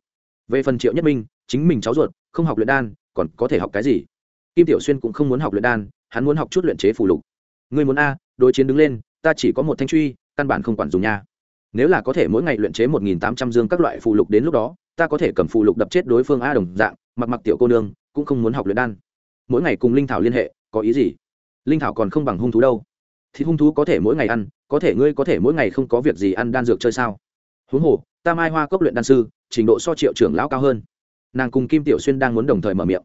[SPEAKER 1] Về phần triệu nhất minh chính mình cháu ruột, không học luyện đan, còn có thể học cái gì? Kim tiểu xuyên cũng không muốn học luyện đan, hắn muốn học chút luyện chế phù lục. Người muốn a, đối chiến đứng lên, ta chỉ có một thanh truy, căn bản không quản dùng nha. Nếu là có thể mỗi ngày luyện chế một nghìn tám trăm dương các loại phù lục đến lúc đó, ta có thể cầm phù lục đập chết đối phương a đồng dạng, mặc mặc tiểu cô nương, cũng không muốn học luyện đan. Mỗi ngày cùng linh thảo liên hệ, có ý gì? Linh thảo còn không bằng hung thú đâu. Thì hung thú có thể mỗi ngày ăn, có thể ngươi có thể mỗi ngày không có việc gì ăn đan dược chơi sao? Huống hồ, ta mai hoa cốc luyện đan sư, trình độ so triệu trưởng lão cao hơn nàng cùng kim tiểu xuyên đang muốn đồng thời mở miệng.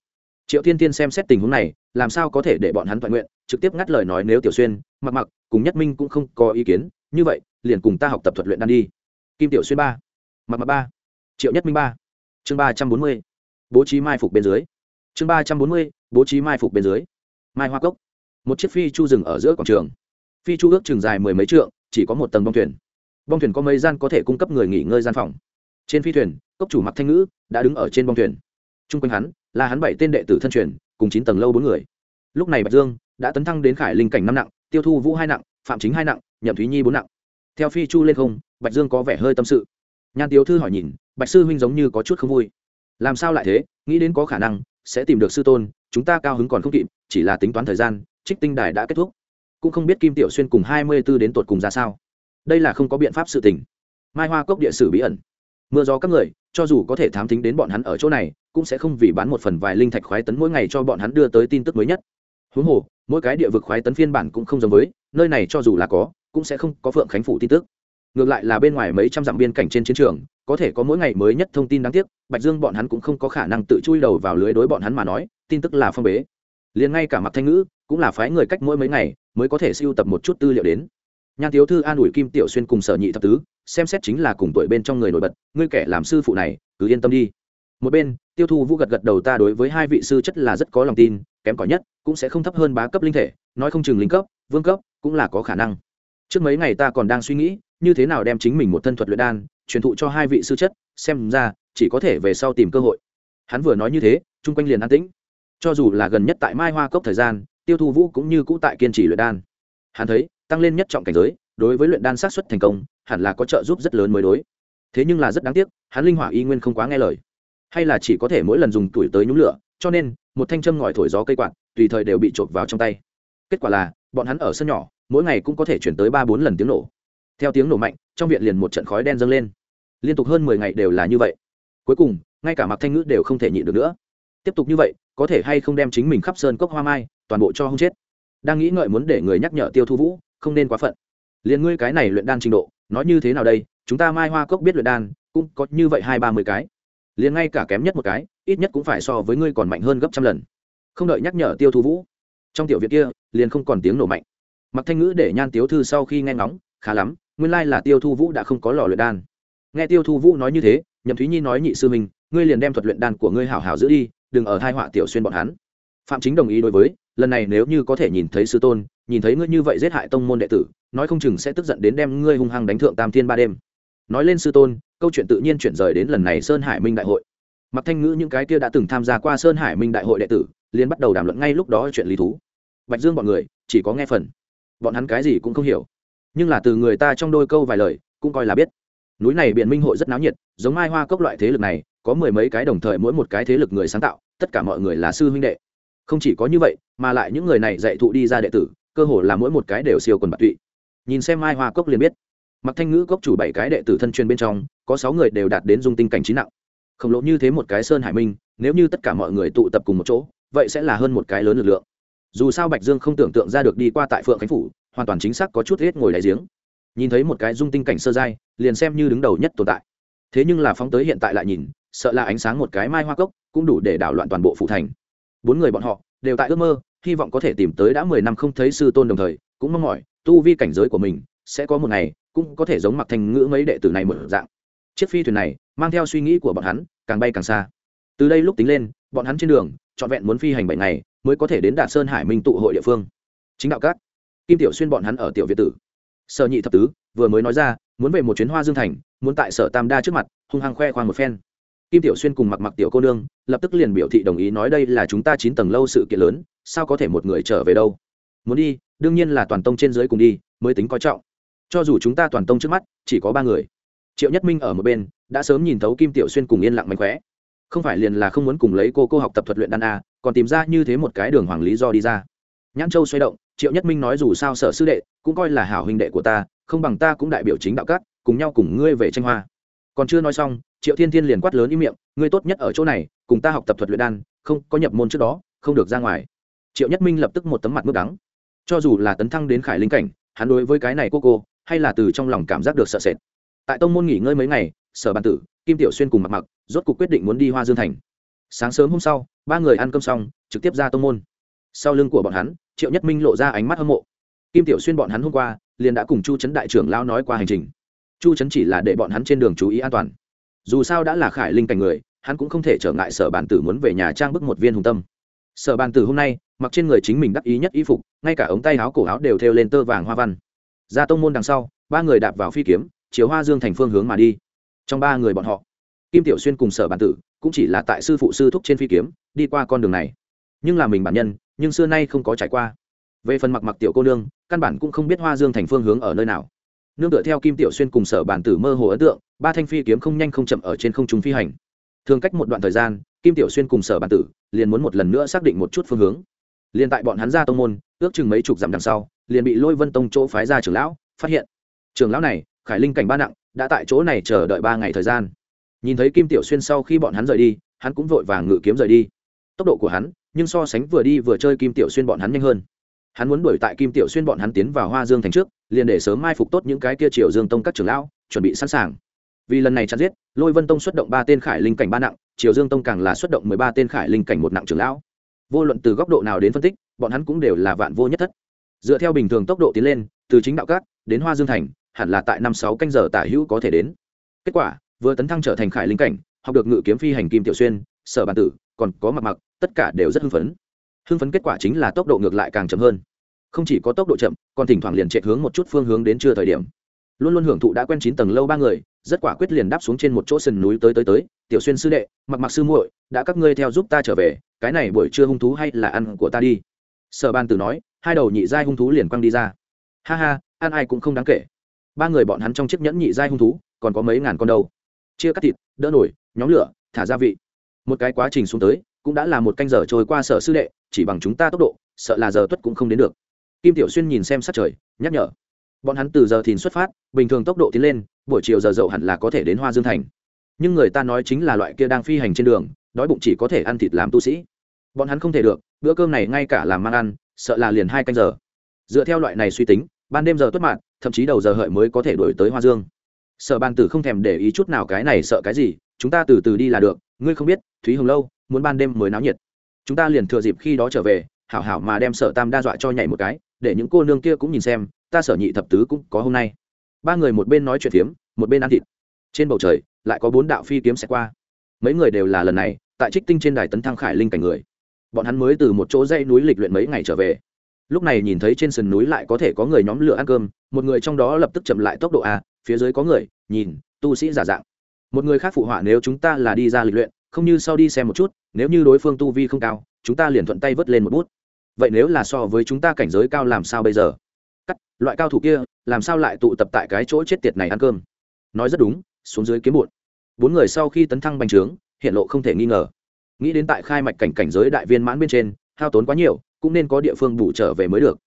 [SPEAKER 1] Triệu Thiên tiên xem xét tình huống này, làm sao có thể để bọn hắn toàn nguyện, trực tiếp ngắt lời nói nếu tiểu xuyên, mặc mặc cùng nhất minh cũng không có ý kiến, như vậy, liền cùng ta học tập thuật luyện đan đi. Kim tiểu xuyên ba, mặc mặc ba, triệu nhất minh ba. Chương ba trăm bốn mươi, bố trí mai phục bên dưới. Chương ba trăm bốn mươi, bố trí mai phục bên dưới. Mai hoa cốc. Một chiếc phi chu rừng ở giữa quảng trường. Phi chu ước chừng dài mười mấy trượng, chỉ có một tầng bong thuyền. Bong thuyền có mấy gian có thể cung cấp người nghỉ ngơi gian phòng. Trên phi thuyền cốc chủ mặc thanh ngữ đã đứng ở trên bong thuyền. Chung quanh hắn là hắn bảy tên đệ tử thân truyền, cùng chín tầng lâu bốn người. Lúc này bạch dương đã tấn thăng đến khải linh cảnh năm nặng, tiêu thu vũ hai nặng, phạm chính hai nặng, nhậm thúy nhi bốn nặng. Theo phi chu lên không, bạch dương có vẻ hơi tâm sự. Nhan tiếu thư hỏi nhìn, bạch sư huynh giống như có chút không vui. Làm sao lại thế? Nghĩ đến có khả năng sẽ tìm được sư tôn, chúng ta cao hứng còn không kịp, chỉ là tính toán thời gian, trích tinh đài đã kết thúc. Cũng không biết kim tiểu xuyên cùng hai mươi b ố đến tột cùng ra sao. Đây là không có biện pháp sự tình. Mai hoa cốc địa sử bí ẩn mưa gió các người, cho dù có thể thám tính đến bọn hắn ở chỗ này, cũng sẽ không vì bán một phần vài linh thạch khoái tấn mỗi ngày cho bọn hắn đưa tới tin tức mới nhất. Huống hồ, mỗi cái địa vực khoái tấn phiên bản cũng không giống với, nơi này cho dù là có, cũng sẽ không có phượng khánh phủ tin tức. Ngược lại là bên ngoài mấy trăm dặm biên cảnh trên chiến trường, có thể có mỗi ngày mới nhất thông tin đáng tiếc, bạch dương bọn hắn cũng không có khả năng tự chui đầu vào lưới đối bọn hắn mà nói, tin tức là phong bế. Liền ngay cả mặt thanh ngữ, cũng là phái người cách mỗi mấy ngày, mới có thể siêu tập một chút tư liệu đến. Nhan thiếu thư an ủi kim tiểu xuyên cùng sở nhị thập tứ xem xét chính là cùng tuổi bên trong người nổi bật, ngươi kẻ làm sư phụ này, cứ yên tâm đi. Một bên, tiêu thu vũ gật gật đầu ta đối với hai vị sư chất là rất có lòng tin, kém cỏi nhất cũng sẽ không thấp hơn bá cấp linh thể, nói không chừng linh cấp, vương cấp cũng là có khả năng. Trước mấy ngày ta còn đang suy nghĩ, như thế nào đem chính mình một thân thuật luyện đan, truyền thụ cho hai vị sư chất, xem ra, chỉ có thể về sau tìm cơ hội. Hắn vừa nói như thế, chung quanh liền an tĩnh. Cho dù là gần nhất tại mai hoa cốc thời gian, tiêu thu vũ cũng như cũ tại kiên trì luyện đan. Hắn thấy, tăng lên nhất trọng cảnh giới, đối với luyện đan sát xuất thành công hẳn là có trợ giúp rất lớn mới đối. Thế nhưng là rất đáng tiếc, hắn linh hỏa y nguyên không quá nghe lời. Hay là chỉ có thể mỗi lần dùng tuổi tới nhúng lửa, cho nên, một thanh châm ngòi thổi gió cây quạt, tùy thời đều bị trộm vào trong tay. Kết quả là, bọn hắn ở sân nhỏ, mỗi ngày cũng có thể chuyển tới ba bốn lần tiếng nổ. Theo tiếng nổ mạnh, trong viện liền một trận khói đen dâng lên. Liên tục hơn mười ngày đều là như vậy. Cuối cùng, ngay cả mặc thanh ngữ đều không thể nhịn được nữa. Tiếp tục như vậy, có thể hay không đem chính mình khắp sơn cốc hoa mai, toàn bộ cho không chết? Đang nghĩ ngợi muốn để người nhắc nhở tiêu thu vũ, không nên quá phận. Liền ngươi cái này luyện đan trình độ nói như thế nào đây, chúng ta mai hoa cốc biết luyện đan, cũng có như vậy hai ba mươi cái. Liền ngay cả kém nhất một cái, ít nhất cũng phải so với ngươi còn mạnh hơn gấp trăm lần. Không đợi nhắc nhở tiêu thu vũ, trong tiểu viện kia, liền không còn tiếng nổ mạnh. Mặc thanh ngữ để nhan tiếu thư sau khi nghe ngóng, khá lắm, nguyên lai là tiêu thu vũ đã không có lò luyện đan. Nghe tiêu thu vũ nói như thế, nhậm thúy nhi nói nhị sư mình ngươi liền đem thuật luyện đan của ngươi hảo hảo giữ đi, đừng ở hai họa tiểu xuyên bọn hắn. Phạm chính đồng ý đối với lần này nếu như có thể nhìn thấy sư tôn, nhìn thấy ngươi như vậy giết hại tông môn đệ tử, nói không chừng sẽ tức giận đến đem ngươi hung hăng đánh thượng tam thiên ba đêm. Nói lên sư tôn, câu chuyện tự nhiên chuyển rời đến lần này sơn hải minh đại hội. Mặc thanh ngữ những cái kia đã từng tham gia qua sơn hải minh đại hội đệ tử liên bắt đầu đàm luận ngay lúc đó chuyện lý thú. Bạch dương bọn người, chỉ có nghe phần. Bọn hắn cái gì cũng không hiểu. Nhưng là từ người ta trong đôi câu vài lời, cũng coi là biết. Núi này biện minh hội rất náo nhiệt, giống mai hoa cốc loại thế lực này, có mười mấy cái đồng thời mỗi một cái thế lực người sáng tạo, tất cả mọi người là sư huynh đệ không chỉ có như vậy, mà lại những người này dạy thụ đi ra đệ tử, cơ hồ là mỗi một cái đều siêu quần bạc tụy. Nhìn xem mai hoa cốc liền biết. Mặc thanh ngữ cốc chủ bảy cái đệ tử thân truyền bên trong, có sáu người đều đạt đến dung tinh cảnh trí nặng. Khổng lồ như thế một cái sơn hải minh, nếu như tất cả mọi người tụ tập cùng một chỗ, vậy sẽ là hơn một cái lớn lực lượng. Dù sao bạch dương không tưởng tượng ra được đi qua tại phượng khánh phủ, hoàn toàn chính xác có chút hết ngồi đáy giếng. Nhìn thấy một cái dung tinh cảnh sơ giai, liền xem như đứng đầu nhất tồn tại. Thế nhưng là phóng tới hiện tại lại nhìn, sợ là ánh sáng một cái mai hoa cốc cũng đủ để đảo loạn toàn bộ phủ thành bốn người bọn họ đều tại ước mơ, hy vọng có thể tìm tới đã mười năm không thấy sư tôn đồng thời, cũng mong mỏi, tu vi cảnh giới của mình sẽ có một ngày, cũng có thể giống mặc thành ngữ mấy đệ tử này một dạng. Chiếc phi thuyền này mang theo suy nghĩ của bọn hắn càng bay càng xa. Từ đây lúc tính lên, bọn hắn trên đường, trọn vẹn muốn phi hành bảy ngày mới có thể đến đạt sơn hải minh tụ hội địa phương. Chính đạo các, kim tiểu xuyên bọn hắn ở tiểu việt tử. Sở nhị thập tứ vừa mới nói ra, muốn về một chuyến hoa dương thành, muốn tại sở tam đa trước mặt, hung hăng khoe khoang một phen kim tiểu xuyên cùng mặc mặc tiểu cô nương lập tức liền biểu thị đồng ý nói đây là chúng ta chín tầng lâu sự kiện lớn, sao có thể một người trở về đâu? Muốn đi, đương nhiên là toàn tông trên dưới cùng đi, mới tính coi trọng. Cho dù chúng ta toàn tông trước mắt, chỉ có ba người. Triệu nhất minh ở một bên, đã sớm nhìn thấu kim tiểu xuyên cùng yên lặng mạnh khỏe không phải liền là không muốn cùng lấy cô cô học tập thuật luyện đan a còn tìm ra như thế một cái đường hoàng lý do đi ra. Nhãn châu xoay động, triệu nhất minh nói dù sao sở sư đệ, cũng coi là hảo huynh đệ của ta, không bằng ta cũng đại biểu chính đạo cát cùng nhau cùng ngươi về tranh hoa còn chưa nói xong, triệu thiên thiên liền quát lớn ý miệng, ngươi tốt nhất ở chỗ này, cùng ta học tập thuật luyện đan, không, có nhập môn trước đó, không được ra ngoài. Triệu nhất minh lập tức một tấm mặt mướt đắng. Cho dù là tấn thăng đến khải linh cảnh, hắn đối với cái này cô cô, hay là từ trong lòng cảm giác được sợ sệt. Tại tông môn nghỉ ngơi mấy ngày, sở bàn tử, kim tiểu xuyên cùng mặc mặc rốt cuộc quyết định muốn đi hoa dương thành. Sáng sớm hôm sau, ba người ăn cơm xong, trực tiếp ra tông môn. Sau lưng của bọn hắn, triệu nhất minh lộ ra ánh mắt hâm mộ. Kim tiểu xuyên bọn hắn hôm qua, liền đã cùng chu trấn đại trưởng lao nói qua hành trình chu trấn chỉ là để bọn hắn trên đường chú ý an toàn. Dù sao đã là khải linh cảnh người, hắn cũng không thể trở ngại sở bàn tử muốn về nhà trang bức một viên hùng tâm. Sở bàn tử hôm nay, mặc trên người chính mình đắc ý nhất y phục, ngay cả ống tay áo cổ áo đều thêu lên tơ vàng hoa văn. Ra tông môn đằng sau, ba người đạp vào phi kiếm chiếu hoa dương thành phương hướng mà đi. Trong ba người bọn họ, kim tiểu xuyên cùng sở bàn tử cũng chỉ là tại sư phụ sư thúc trên phi kiếm, đi qua con đường này. Nhưng là mình bản nhân, nhưng xưa nay không có trải qua. Về phần mặc mặc tiểu cô nương, căn bản cũng không biết hoa dương thành phương hướng ở nơi nào nương tựa theo kim tiểu xuyên cùng sở bản tử mơ hồ ấn tượng, ba thanh phi kiếm không nhanh không chậm ở trên không trung phi hành. Thường cách một đoạn thời gian, kim tiểu xuyên cùng sở bản tử liền muốn một lần nữa xác định một chút phương hướng. Liền tại bọn hắn ra tông môn, ước chừng mấy chục dặm đằng sau, liền bị lôi vân tông chỗ phái ra trưởng lão phát hiện. Trưởng lão này, khải linh cảnh ba nặng, đã tại chỗ này chờ đợi ba ngày thời gian. Nhìn thấy kim tiểu xuyên sau khi bọn hắn rời đi, hắn cũng vội vàng ngự kiếm rời đi. Tốc độ của hắn, nhưng so sánh vừa đi vừa chơi kim tiểu xuyên bọn hắn nhanh hơn. Hắn muốn đuổi tại kim tiểu xuyên bọn hắn tiến vào hoa dương thành trước liền để sớm mai phục tốt những cái kia triều dương tông các trưởng lão, chuẩn bị sẵn sàng. Vì lần này chặt giết, lôi vân tông xuất động ba tên khải linh cảnh ba nặng, triều dương tông càng là xuất động mười ba tên khải linh cảnh một nặng trưởng lão. Vô luận từ góc độ nào đến phân tích, bọn hắn cũng đều là vạn vô nhất thất. Dựa theo bình thường tốc độ tiến lên, từ chính đạo cát đến hoa dương thành, hẳn là tại năm sáu canh giờ tả hữu có thể đến. Kết quả, vừa tấn thăng trở thành khải linh cảnh, học được ngự kiếm phi hành kim tiểu xuyên, sở bản tử, còn có mặc mặc, tất cả đều rất hưng phấn. Hưng phấn kết quả chính là tốc độ ngược lại càng chậm hơn không chỉ có tốc độ chậm, còn thỉnh thoảng liền chạy hướng một chút phương hướng đến chưa thời điểm. Luôn luôn hưởng thụ đã quen chín tầng lâu ba người, rất quả quyết liền đáp xuống trên một chỗ sườn núi tới tới tới, tiểu xuyên sư đệ, mặc mặc sư muội, đã các ngươi theo giúp ta trở về, cái này buổi trưa hung thú hay là ăn của ta đi? Sở ban tử nói, hai đầu nhị giai hung thú liền quăng đi ra. Ha ha, ăn ai cũng không đáng kể. Ba người bọn hắn trong chiếc nhẫn nhị giai hung thú, còn có mấy ngàn con đâu. Chia cắt thịt, đỡ nổi, nhóm lửa, thả gia vị. Một cái quá trình xuống tới, cũng đã là một canh giờ trôi qua sở sư đệ, chỉ bằng chúng ta tốc độ, sợ là giờ tuất cũng không đến được kim tiểu xuyên nhìn xem sát trời, nhắc nhở. Bọn hắn từ giờ thìn xuất phát, bình thường tốc độ tiến lên, buổi chiều giờ dậu hẳn là có thể đến hoa dương thành. Nhưng người ta nói chính là loại kia đang phi hành trên đường, đói bụng chỉ có thể ăn thịt làm tu sĩ. Bọn hắn không thể được, bữa cơm này ngay cả làm mang ăn, sợ là liền hai canh giờ. Dựa theo loại này suy tính, ban đêm giờ tuất mạng thậm chí đầu giờ hợi mới có thể đổi tới hoa dương. Sở ban tử không thèm để ý chút nào cái này sợ cái gì, chúng ta từ từ đi là được, ngươi không biết, thúy hồng lâu, muốn ban đêm mới náo nhiệt. Chúng ta liền thừa dịp khi đó trở về, hảo hảo mà đem sở tam đa dọa cho nhảy một cái để những cô nương kia cũng nhìn xem, ta sở nhị thập tứ cũng có hôm nay. Ba người một bên nói chuyện phiếm, một bên ăn thịt. Trên bầu trời, lại có bốn đạo phi kiếm xẹt qua. Mấy người đều là lần này, tại trích tinh trên đài tấn thăng khải linh cảnh người. Bọn hắn mới từ một chỗ dãy núi lịch luyện mấy ngày trở về. Lúc này nhìn thấy trên sườn núi lại có thể có người nhóm lửa ăn cơm, một người trong đó lập tức chậm lại tốc độ a, phía dưới có người, nhìn, tu sĩ giả dạng. Một người khác phụ họa nếu chúng ta là đi ra lịch luyện, không như sau đi xem một chút, nếu như đối phương tu vi không cao, chúng ta liền thuận tay vớt lên một bút vậy nếu là so với chúng ta cảnh giới cao làm sao bây giờ? Cắt, loại cao thủ kia, làm sao lại tụ tập tại cái chỗ chết tiệt này ăn cơm? Nói rất đúng, xuống dưới kiếm bụn bốn người sau khi tấn thăng bành trướng, hiện lộ không thể nghi ngờ. Nghĩ đến tại khai mạch cảnh cảnh giới đại viên mãn bên trên, hao tốn quá nhiều, cũng nên có địa phương bù trở về mới được.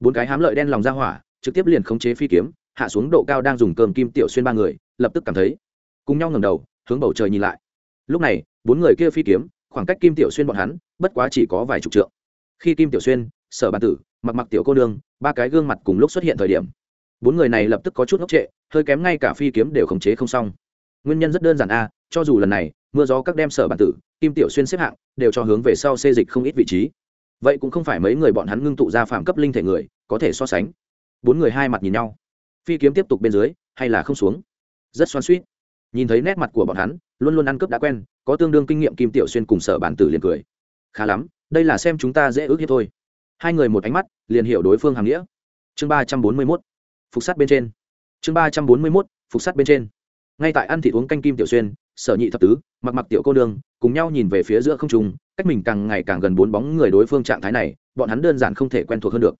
[SPEAKER 1] Bốn cái hám lợi đen lòng ra hỏa, trực tiếp liền khống chế phi kiếm, hạ xuống độ cao đang dùng cơm kim tiểu xuyên ba người, lập tức cảm thấy, cùng nhau ngầm đầu, hướng bầu trời nhìn lại. Lúc này, bốn người kia phi kiếm, khoảng cách kim tiểu xuyên bọn hắn, bất quá chỉ có vài chục trượng khi kim tiểu xuyên, sở bàn tử, mặc mặc tiểu cô nương, ba cái gương mặt cùng lúc xuất hiện thời điểm, bốn người này lập tức có chút ngốc trệ, hơi kém ngay cả phi kiếm đều khống chế không xong. Nguyên nhân rất đơn giản a, cho dù lần này, mưa gió các đem sở bản tử, kim tiểu xuyên xếp hạng, đều cho hướng về sau xê dịch không ít vị trí. Vậy cũng không phải mấy người bọn hắn ngưng tụ ra phạm cấp linh thể người, có thể so sánh. Bốn người hai mặt nhìn nhau. Phi kiếm tiếp tục bên dưới, hay là không xuống? Rất xoan suýt nhìn thấy nét mặt của bọn hắn, luôn luôn ăn cướp đã quen, có tương đương kinh nghiệm kim tiểu xuyên cùng sở bản tử liền cười. Khá lắm đây là xem chúng ta dễ ước hiếp thôi. Hai người một ánh mắt, liền hiểu đối phương hàm nghĩa. Chương ba trăm bốn mươi mốt, phục sát bên trên. Chương ba trăm bốn mươi mốt, phục sát bên trên. Ngay tại ăn thịt uống canh kim tiểu xuyên, sở nhị thập tứ, mặc mặc tiểu cô nương, cùng nhau nhìn về phía giữa không trung, cách mình càng ngày càng gần bốn bóng người đối phương trạng thái này, bọn hắn đơn giản không thể quen thuộc hơn được.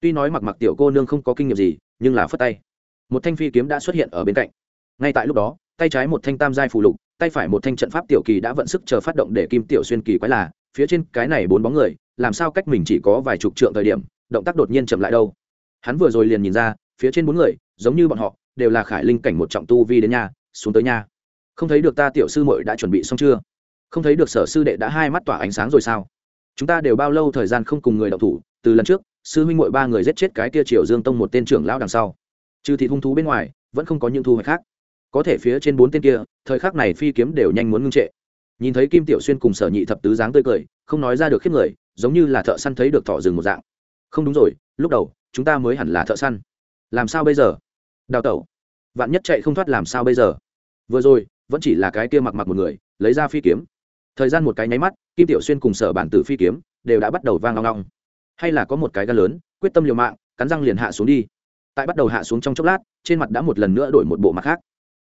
[SPEAKER 1] Tuy nói mặc mặc tiểu cô nương không có kinh nghiệm gì, nhưng là phất tay. Một thanh phi kiếm đã xuất hiện ở bên cạnh. Ngay tại lúc đó, tay trái một thanh tam giai phù lục, tay phải một thanh trận pháp tiểu kỳ đã vận sức chờ phát động để kim tiểu xuyên kỳ quái là phía trên cái này bốn bóng người, làm sao cách mình chỉ có vài chục trượng thời điểm, động tác đột nhiên chậm lại đâu? Hắn vừa rồi liền nhìn ra, phía trên bốn người, giống như bọn họ, đều là khải linh cảnh một trọng tu vi đến nhà xuống tới nhà không thấy được ta tiểu sư muội đã chuẩn bị xong chưa? Không thấy được sở sư đệ đã hai mắt tỏa ánh sáng rồi sao? Chúng ta đều bao lâu thời gian không cùng người đọc thủ, từ lần trước, sư huynh muội ba người giết chết cái tia triều dương tông một tên trưởng lão đằng sau. Trừ thịt hung thú bên ngoài, vẫn không có những thu hoạch khác. Có thể phía trên bốn tên kia, thời khắc này phi kiếm đều nhanh muốn ngưng trệ nhìn thấy kim tiểu xuyên cùng sở nhị thập tứ dáng tươi cười, không nói ra được khiếp người, giống như là thợ săn thấy được thỏ rừng một dạng. Không đúng rồi, lúc đầu, chúng ta mới hẳn là thợ săn. Làm sao bây giờ? Đào tẩu. Vạn nhất chạy không thoát làm sao bây giờ? Vừa rồi, vẫn chỉ là cái kia mặc mặc một người, lấy ra phi kiếm. Thời gian một cái nháy mắt, kim tiểu xuyên cùng sở bản tử phi kiếm đều đã bắt đầu vang long long. Hay là có một cái gan lớn, quyết tâm liều mạng, cắn răng liền hạ xuống đi. Tại bắt đầu hạ xuống trong chốc lát, trên mặt đã một lần nữa đổi một bộ mặt khác.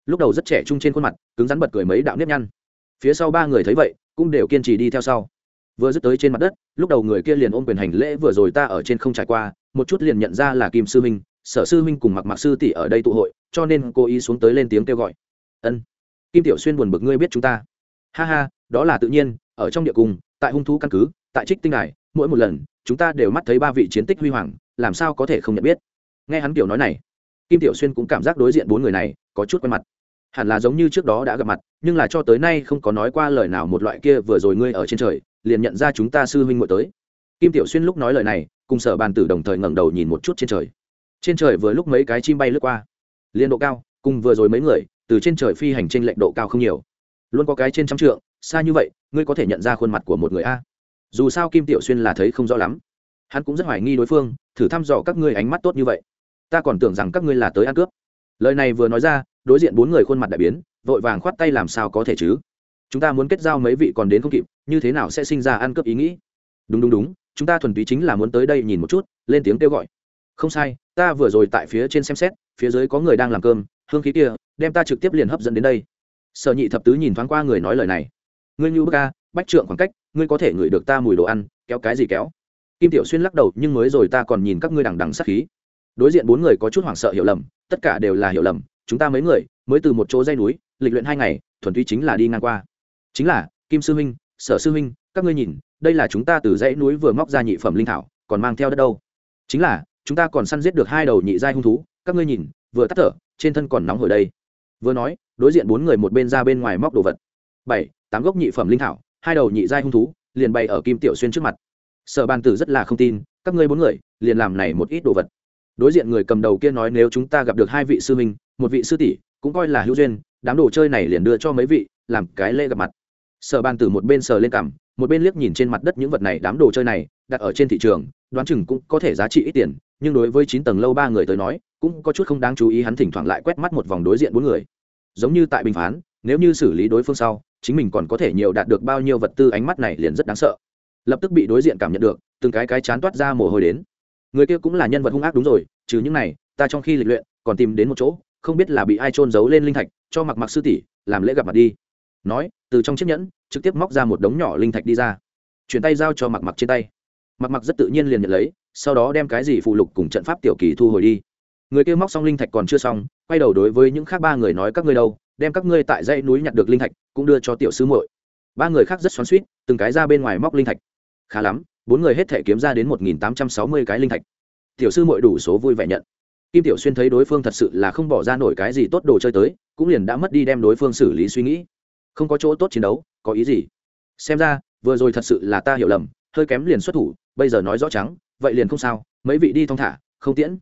[SPEAKER 1] Lúc đầu rất trẻ trung trên khuôn mặt, cứng rắn bật cười mấy đạo nếp nhăn phía sau ba người thấy vậy, cũng đều kiên trì đi theo sau. Vừa dứt tới trên mặt đất, lúc đầu người kia liền ôm quyền hành lễ vừa rồi ta ở trên không trải qua, một chút liền nhận ra là kim sư minh, sở sư minh cùng mặc mặc sư tỷ ở đây tụ hội, cho nên cô ý xuống tới lên tiếng kêu gọi. Ân, kim tiểu xuyên buồn bực ngươi biết chúng ta. Ha ha, đó là tự nhiên, ở trong địa cung, tại hung thú căn cứ, tại trích tinh này mỗi một lần, chúng ta đều mắt thấy ba vị chiến tích huy hoàng, làm sao có thể không nhận biết? Nghe hắn kiểu nói này, kim tiểu xuyên cũng cảm giác đối diện bốn người này có chút quen mặt hẳn là giống như trước đó đã gặp mặt, nhưng là cho tới nay không có nói qua lời nào một loại kia vừa rồi ngươi ở trên trời, liền nhận ra chúng ta sư huynh ngồi tới. Kim tiểu xuyên lúc nói lời này, cùng sở bàn tử đồng thời ngẩng đầu nhìn một chút trên trời. Trên trời vừa lúc mấy cái chim bay lướt qua, liên độ cao, cùng vừa rồi mấy người, từ trên trời phi hành trên lệnh độ cao không nhiều. Luôn có cái trên trăm trượng, xa như vậy, ngươi có thể nhận ra khuôn mặt của một người a? Dù sao kim tiểu xuyên là thấy không rõ lắm. Hắn cũng rất hoài nghi đối phương, thử thăm dò các ngươi ánh mắt tốt như vậy. Ta còn tưởng rằng các ngươi là tới ăn cướp. Lời này vừa nói ra đối diện bốn người khuôn mặt đại biến, vội vàng khoát tay làm sao có thể chứ? Chúng ta muốn kết giao mấy vị còn đến không kịp, như thế nào sẽ sinh ra ăn cướp ý nghĩ? Đúng đúng đúng, chúng ta thuần túy chính là muốn tới đây nhìn một chút, lên tiếng kêu gọi. Không sai, ta vừa rồi tại phía trên xem xét, phía dưới có người đang làm cơm, hương khí kia, đem ta trực tiếp liền hấp dẫn đến đây. Sở nhị thập tứ nhìn thoáng qua người nói lời này. Ngươi như bức ca, bách trượng khoảng cách, ngươi có thể ngửi được ta mùi đồ ăn, kéo cái gì kéo? Kim tiểu xuyên lắc đầu, nhưng mới rồi ta còn nhìn các ngươi đằng đằng sắc khí. Đối diện bốn người có chút hoảng sợ hiểu lầm, tất cả đều là hiểu lầm chúng ta mấy người mới từ một chỗ dây núi, lịch luyện hai ngày, thuần túy chính là đi ngang qua. Chính là, kim sư huynh, sở sư huynh, các ngươi nhìn, đây là chúng ta từ dãy núi vừa móc ra nhị phẩm linh thảo, còn mang theo đất đâu? Chính là, chúng ta còn săn giết được hai đầu nhị giai hung thú, các ngươi nhìn, vừa tắt thở, trên thân còn nóng hồi đây. Vừa nói, đối diện bốn người một bên ra bên ngoài móc đồ vật. Bảy, tám gốc nhị phẩm linh thảo, hai đầu nhị giai hung thú, liền bày ở kim tiểu xuyên trước mặt. Sở bàn tử rất là không tin, các ngươi bốn người, liền làm này một ít đồ vật đối diện người cầm đầu kia nói nếu chúng ta gặp được hai vị sư minh một vị sư tỷ, cũng coi là hữu duyên, đám đồ chơi này liền đưa cho mấy vị, làm cái lễ gặp mặt. Sở bàn tử một bên sờ lên cằm, một bên liếc nhìn trên mặt đất những vật này, đám đồ chơi này, đặt ở trên thị trường, đoán chừng cũng có thể giá trị ít tiền, nhưng đối với chín tầng lâu ba người tới nói, cũng có chút không đáng chú ý, hắn thỉnh thoảng lại quét mắt một vòng đối diện bốn người. Giống như tại bình phán, nếu như xử lý đối phương sau, chính mình còn có thể nhiều đạt được bao nhiêu vật tư, ánh mắt này liền rất đáng sợ. Lập tức bị đối diện cảm nhận được, từng cái cái chán toát ra mồ hôi đến người kia cũng là nhân vật hung ác đúng rồi, trừ những này, ta trong khi lịch luyện, còn tìm đến một chỗ, không biết là bị ai trôn giấu lên linh thạch, cho mặc mặc sư tỷ, làm lễ gặp mặt đi. Nói, từ trong chiếc nhẫn, trực tiếp móc ra một đống nhỏ linh thạch đi ra. Chuyển tay giao cho mặc mặc trên tay. Mặc mặc rất tự nhiên liền nhận lấy, sau đó đem cái gì phụ lục cùng trận pháp tiểu kỳ thu hồi đi. Người kia móc xong linh thạch còn chưa xong, quay đầu đối với những khác ba người nói các ngươi đâu, đem các ngươi tại dãy núi nhặt được linh thạch, cũng đưa cho tiểu sư muội. Ba người khác rất xoắn suýt từng cái ra bên ngoài móc linh thạch khá lắm, bốn người hết thể kiếm ra đến một nghìn tám trăm sáu mươi cái linh thạch. Tiểu sư muội đủ số vui vẻ nhận. Kim tiểu xuyên thấy đối phương thật sự là không bỏ ra nổi cái gì tốt đồ chơi tới, cũng liền đã mất đi đem đối phương xử lý suy nghĩ. Không có chỗ tốt chiến đấu, có ý gì? Xem ra, vừa rồi thật sự là ta hiểu lầm, hơi kém liền xuất thủ, bây giờ nói rõ trắng, vậy liền không sao, mấy vị đi thong thả, không tiễn.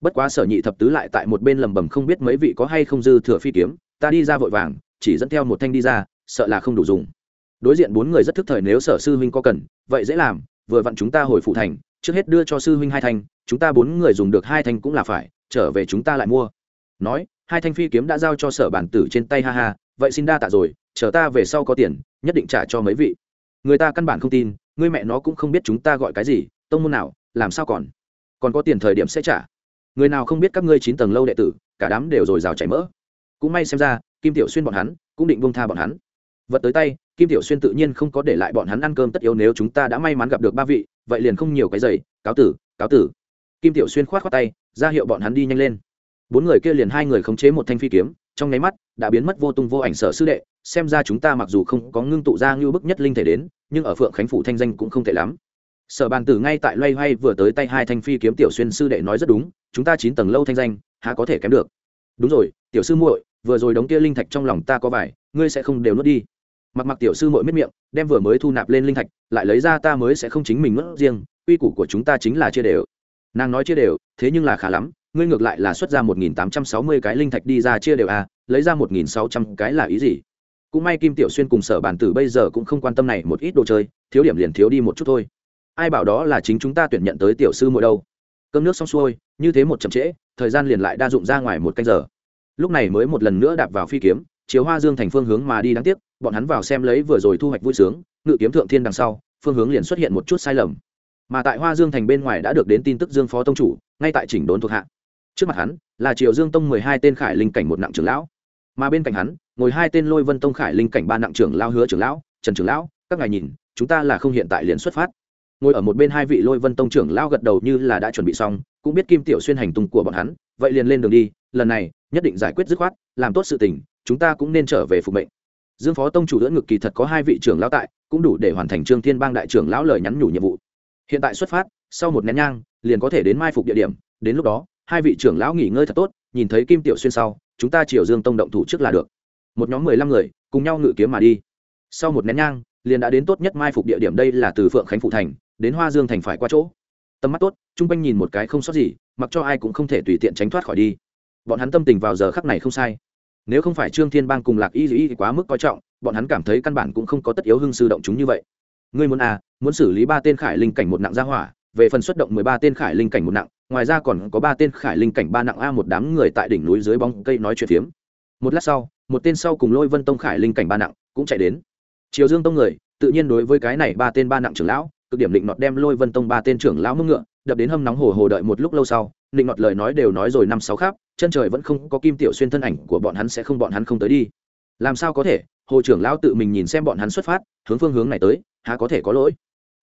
[SPEAKER 1] Bất quá sở nhị thập tứ lại tại một bên lầm bầm không biết mấy vị có hay không dư thừa phi kiếm, ta đi ra vội vàng, chỉ dẫn theo một thanh đi ra, sợ là không đủ dùng đối diện bốn người rất thức thời nếu sở sư huynh có cần, vậy dễ làm, vừa vặn chúng ta hồi phụ thành, trước hết đưa cho sư huynh hai thanh, chúng ta bốn người dùng được hai thanh cũng là phải, trở về chúng ta lại mua. Nói, hai thanh phi kiếm đã giao cho sở bản tử trên tay, ha ha, vậy xin đa tạ rồi, chờ ta về sau có tiền, nhất định trả cho mấy vị. Người ta căn bản không tin, người mẹ nó cũng không biết chúng ta gọi cái gì, tông môn nào, làm sao còn? Còn có tiền thời điểm sẽ trả. Người nào không biết các ngươi chín tầng lâu đệ tử, cả đám đều rồi rào chảy mỡ. Cũng may xem ra, kim tiểu xuyên bọn hắn, cũng định buông tha bọn hắn. Vật tới tay kim tiểu xuyên tự nhiên không có để lại bọn hắn ăn cơm tất yếu nếu chúng ta đã may mắn gặp được ba vị vậy liền không nhiều cái giày cáo tử cáo tử. Kim tiểu xuyên khoát khoát tay ra hiệu bọn hắn đi nhanh lên. Bốn người kia liền hai người khống chế một thanh phi kiếm trong nháy mắt đã biến mất vô tung vô ảnh sở sư đệ xem ra chúng ta mặc dù không có ngưng tụ ra ngưu bức nhất linh thể đến nhưng ở phượng khánh phủ thanh danh cũng không tệ lắm. Sở bàn tử ngay tại loay hoay vừa tới tay hai thanh phi kiếm tiểu xuyên sư đệ nói rất đúng chúng ta chín tầng lâu thanh danh há có thể kém được. Đúng rồi tiểu sư muội vừa rồi đống kia linh thạch trong lòng ta có vải, ngươi sẽ không đều nuốt đi mặc mặc tiểu sư muội miết miệng, đem vừa mới thu nạp lên linh thạch, lại lấy ra ta mới sẽ không chính mình mất riêng, quy củ của chúng ta chính là chia đều. Nàng nói chia đều, thế nhưng là khá lắm, ngươi ngược lại là xuất ra một nghìn tám trăm sáu mươi cái linh thạch đi ra chia đều à lấy ra một nghìn sáu trăm cái là ý gì? Cũng may kim tiểu xuyên cùng sở bản tử bây giờ cũng không quan tâm này một ít đồ chơi, thiếu điểm liền thiếu đi một chút thôi. Ai bảo đó là chính chúng ta tuyển nhận tới tiểu sư mỗi đâu. Cơm nước xong xuôi, như thế một chậm trễ, thời gian liền lại đa dụng ra ngoài một canh giờ. Lúc này mới một lần nữa đạp vào phi kiếm chiếu hoa dương thành phương hướng mà đi đáng tiếc, bọn hắn vào xem lấy vừa rồi thu hoạch vui sướng, ngự kiếm thượng thiên đằng sau, phương hướng liền xuất hiện một chút sai lầm. Mà tại hoa dương thành bên ngoài đã được đến tin tức dương phó tông chủ, ngay tại chỉnh đốn thuộc hạ. Trước mặt hắn là triều dương tông mười hai tên khải linh cảnh một nặng trưởng lão. Mà bên cạnh hắn, ngồi hai tên lôi vân tông khải linh cảnh ba nặng trưởng lao hứa trưởng lão, trần trưởng lão, các ngài nhìn, chúng ta là không hiện tại liền xuất phát. Ngồi ở một bên hai vị lôi vân tông trưởng lao gật đầu như là đã chuẩn bị xong, cũng biết kim tiểu xuyên hành tung của bọn hắn, vậy liền lên đường đi, lần này nhất định giải quyết dứt khoát, làm tốt sự tình chúng ta cũng nên trở về phục mệnh. Dương phó tông chủ đỡ ngực kỳ thật có hai vị trưởng lão tại, cũng đủ để hoàn thành trương thiên bang đại trưởng lão lời nhắn nhủ nhiệm vụ. Hiện tại xuất phát, sau một nén nhang, liền có thể đến mai phục địa điểm. Đến lúc đó, hai vị trưởng lão nghỉ ngơi thật tốt, nhìn thấy kim tiểu xuyên sau, chúng ta chiều dương tông động thủ trước là được. Một nhóm mười lăm người, cùng nhau ngự kiếm mà đi. Sau một nén nhang, liền đã đến tốt nhất mai phục địa điểm đây là từ phượng khánh phụ thành, đến hoa dương thành phải qua chỗ. Tầm mắt tốt, chung quanh nhìn một cái không sót gì, mặc cho ai cũng không thể tùy tiện tránh thoát khỏi đi. Bọn hắn tâm tình vào giờ khắc này không sai nếu không phải trương thiên bang cùng lạc y dĩ quá mức coi trọng, bọn hắn cảm thấy căn bản cũng không có tất yếu hưng sư động chúng như vậy. Ngươi muốn à muốn xử lý ba tên khải linh cảnh một nặng gia hỏa, về phần xuất động mười ba tên khải linh cảnh một nặng, ngoài ra còn có ba tên khải linh cảnh ba nặng a một đám người tại đỉnh núi dưới bóng cây nói chuyện phiếm. Một lát sau, một tên sau cùng lôi vân tông khải linh cảnh ba nặng cũng chạy đến. Triều dương tông người, tự nhiên đối với cái này ba tên ba nặng trưởng lão, cực điểm định nọt đem lôi vân tông ba tên trưởng lão mưng ngựa, đập đến hâm nóng hồ hồ đợi một lúc lâu sau, định nọt lời nói đều nói rồi năm sáu khác chân trời vẫn không có kim tiểu xuyên thân ảnh của bọn hắn sẽ không, bọn hắn không tới đi. Làm sao có thể? Hồ trưởng lão tự mình nhìn xem bọn hắn xuất phát, hướng phương hướng này tới, há có thể có lỗi?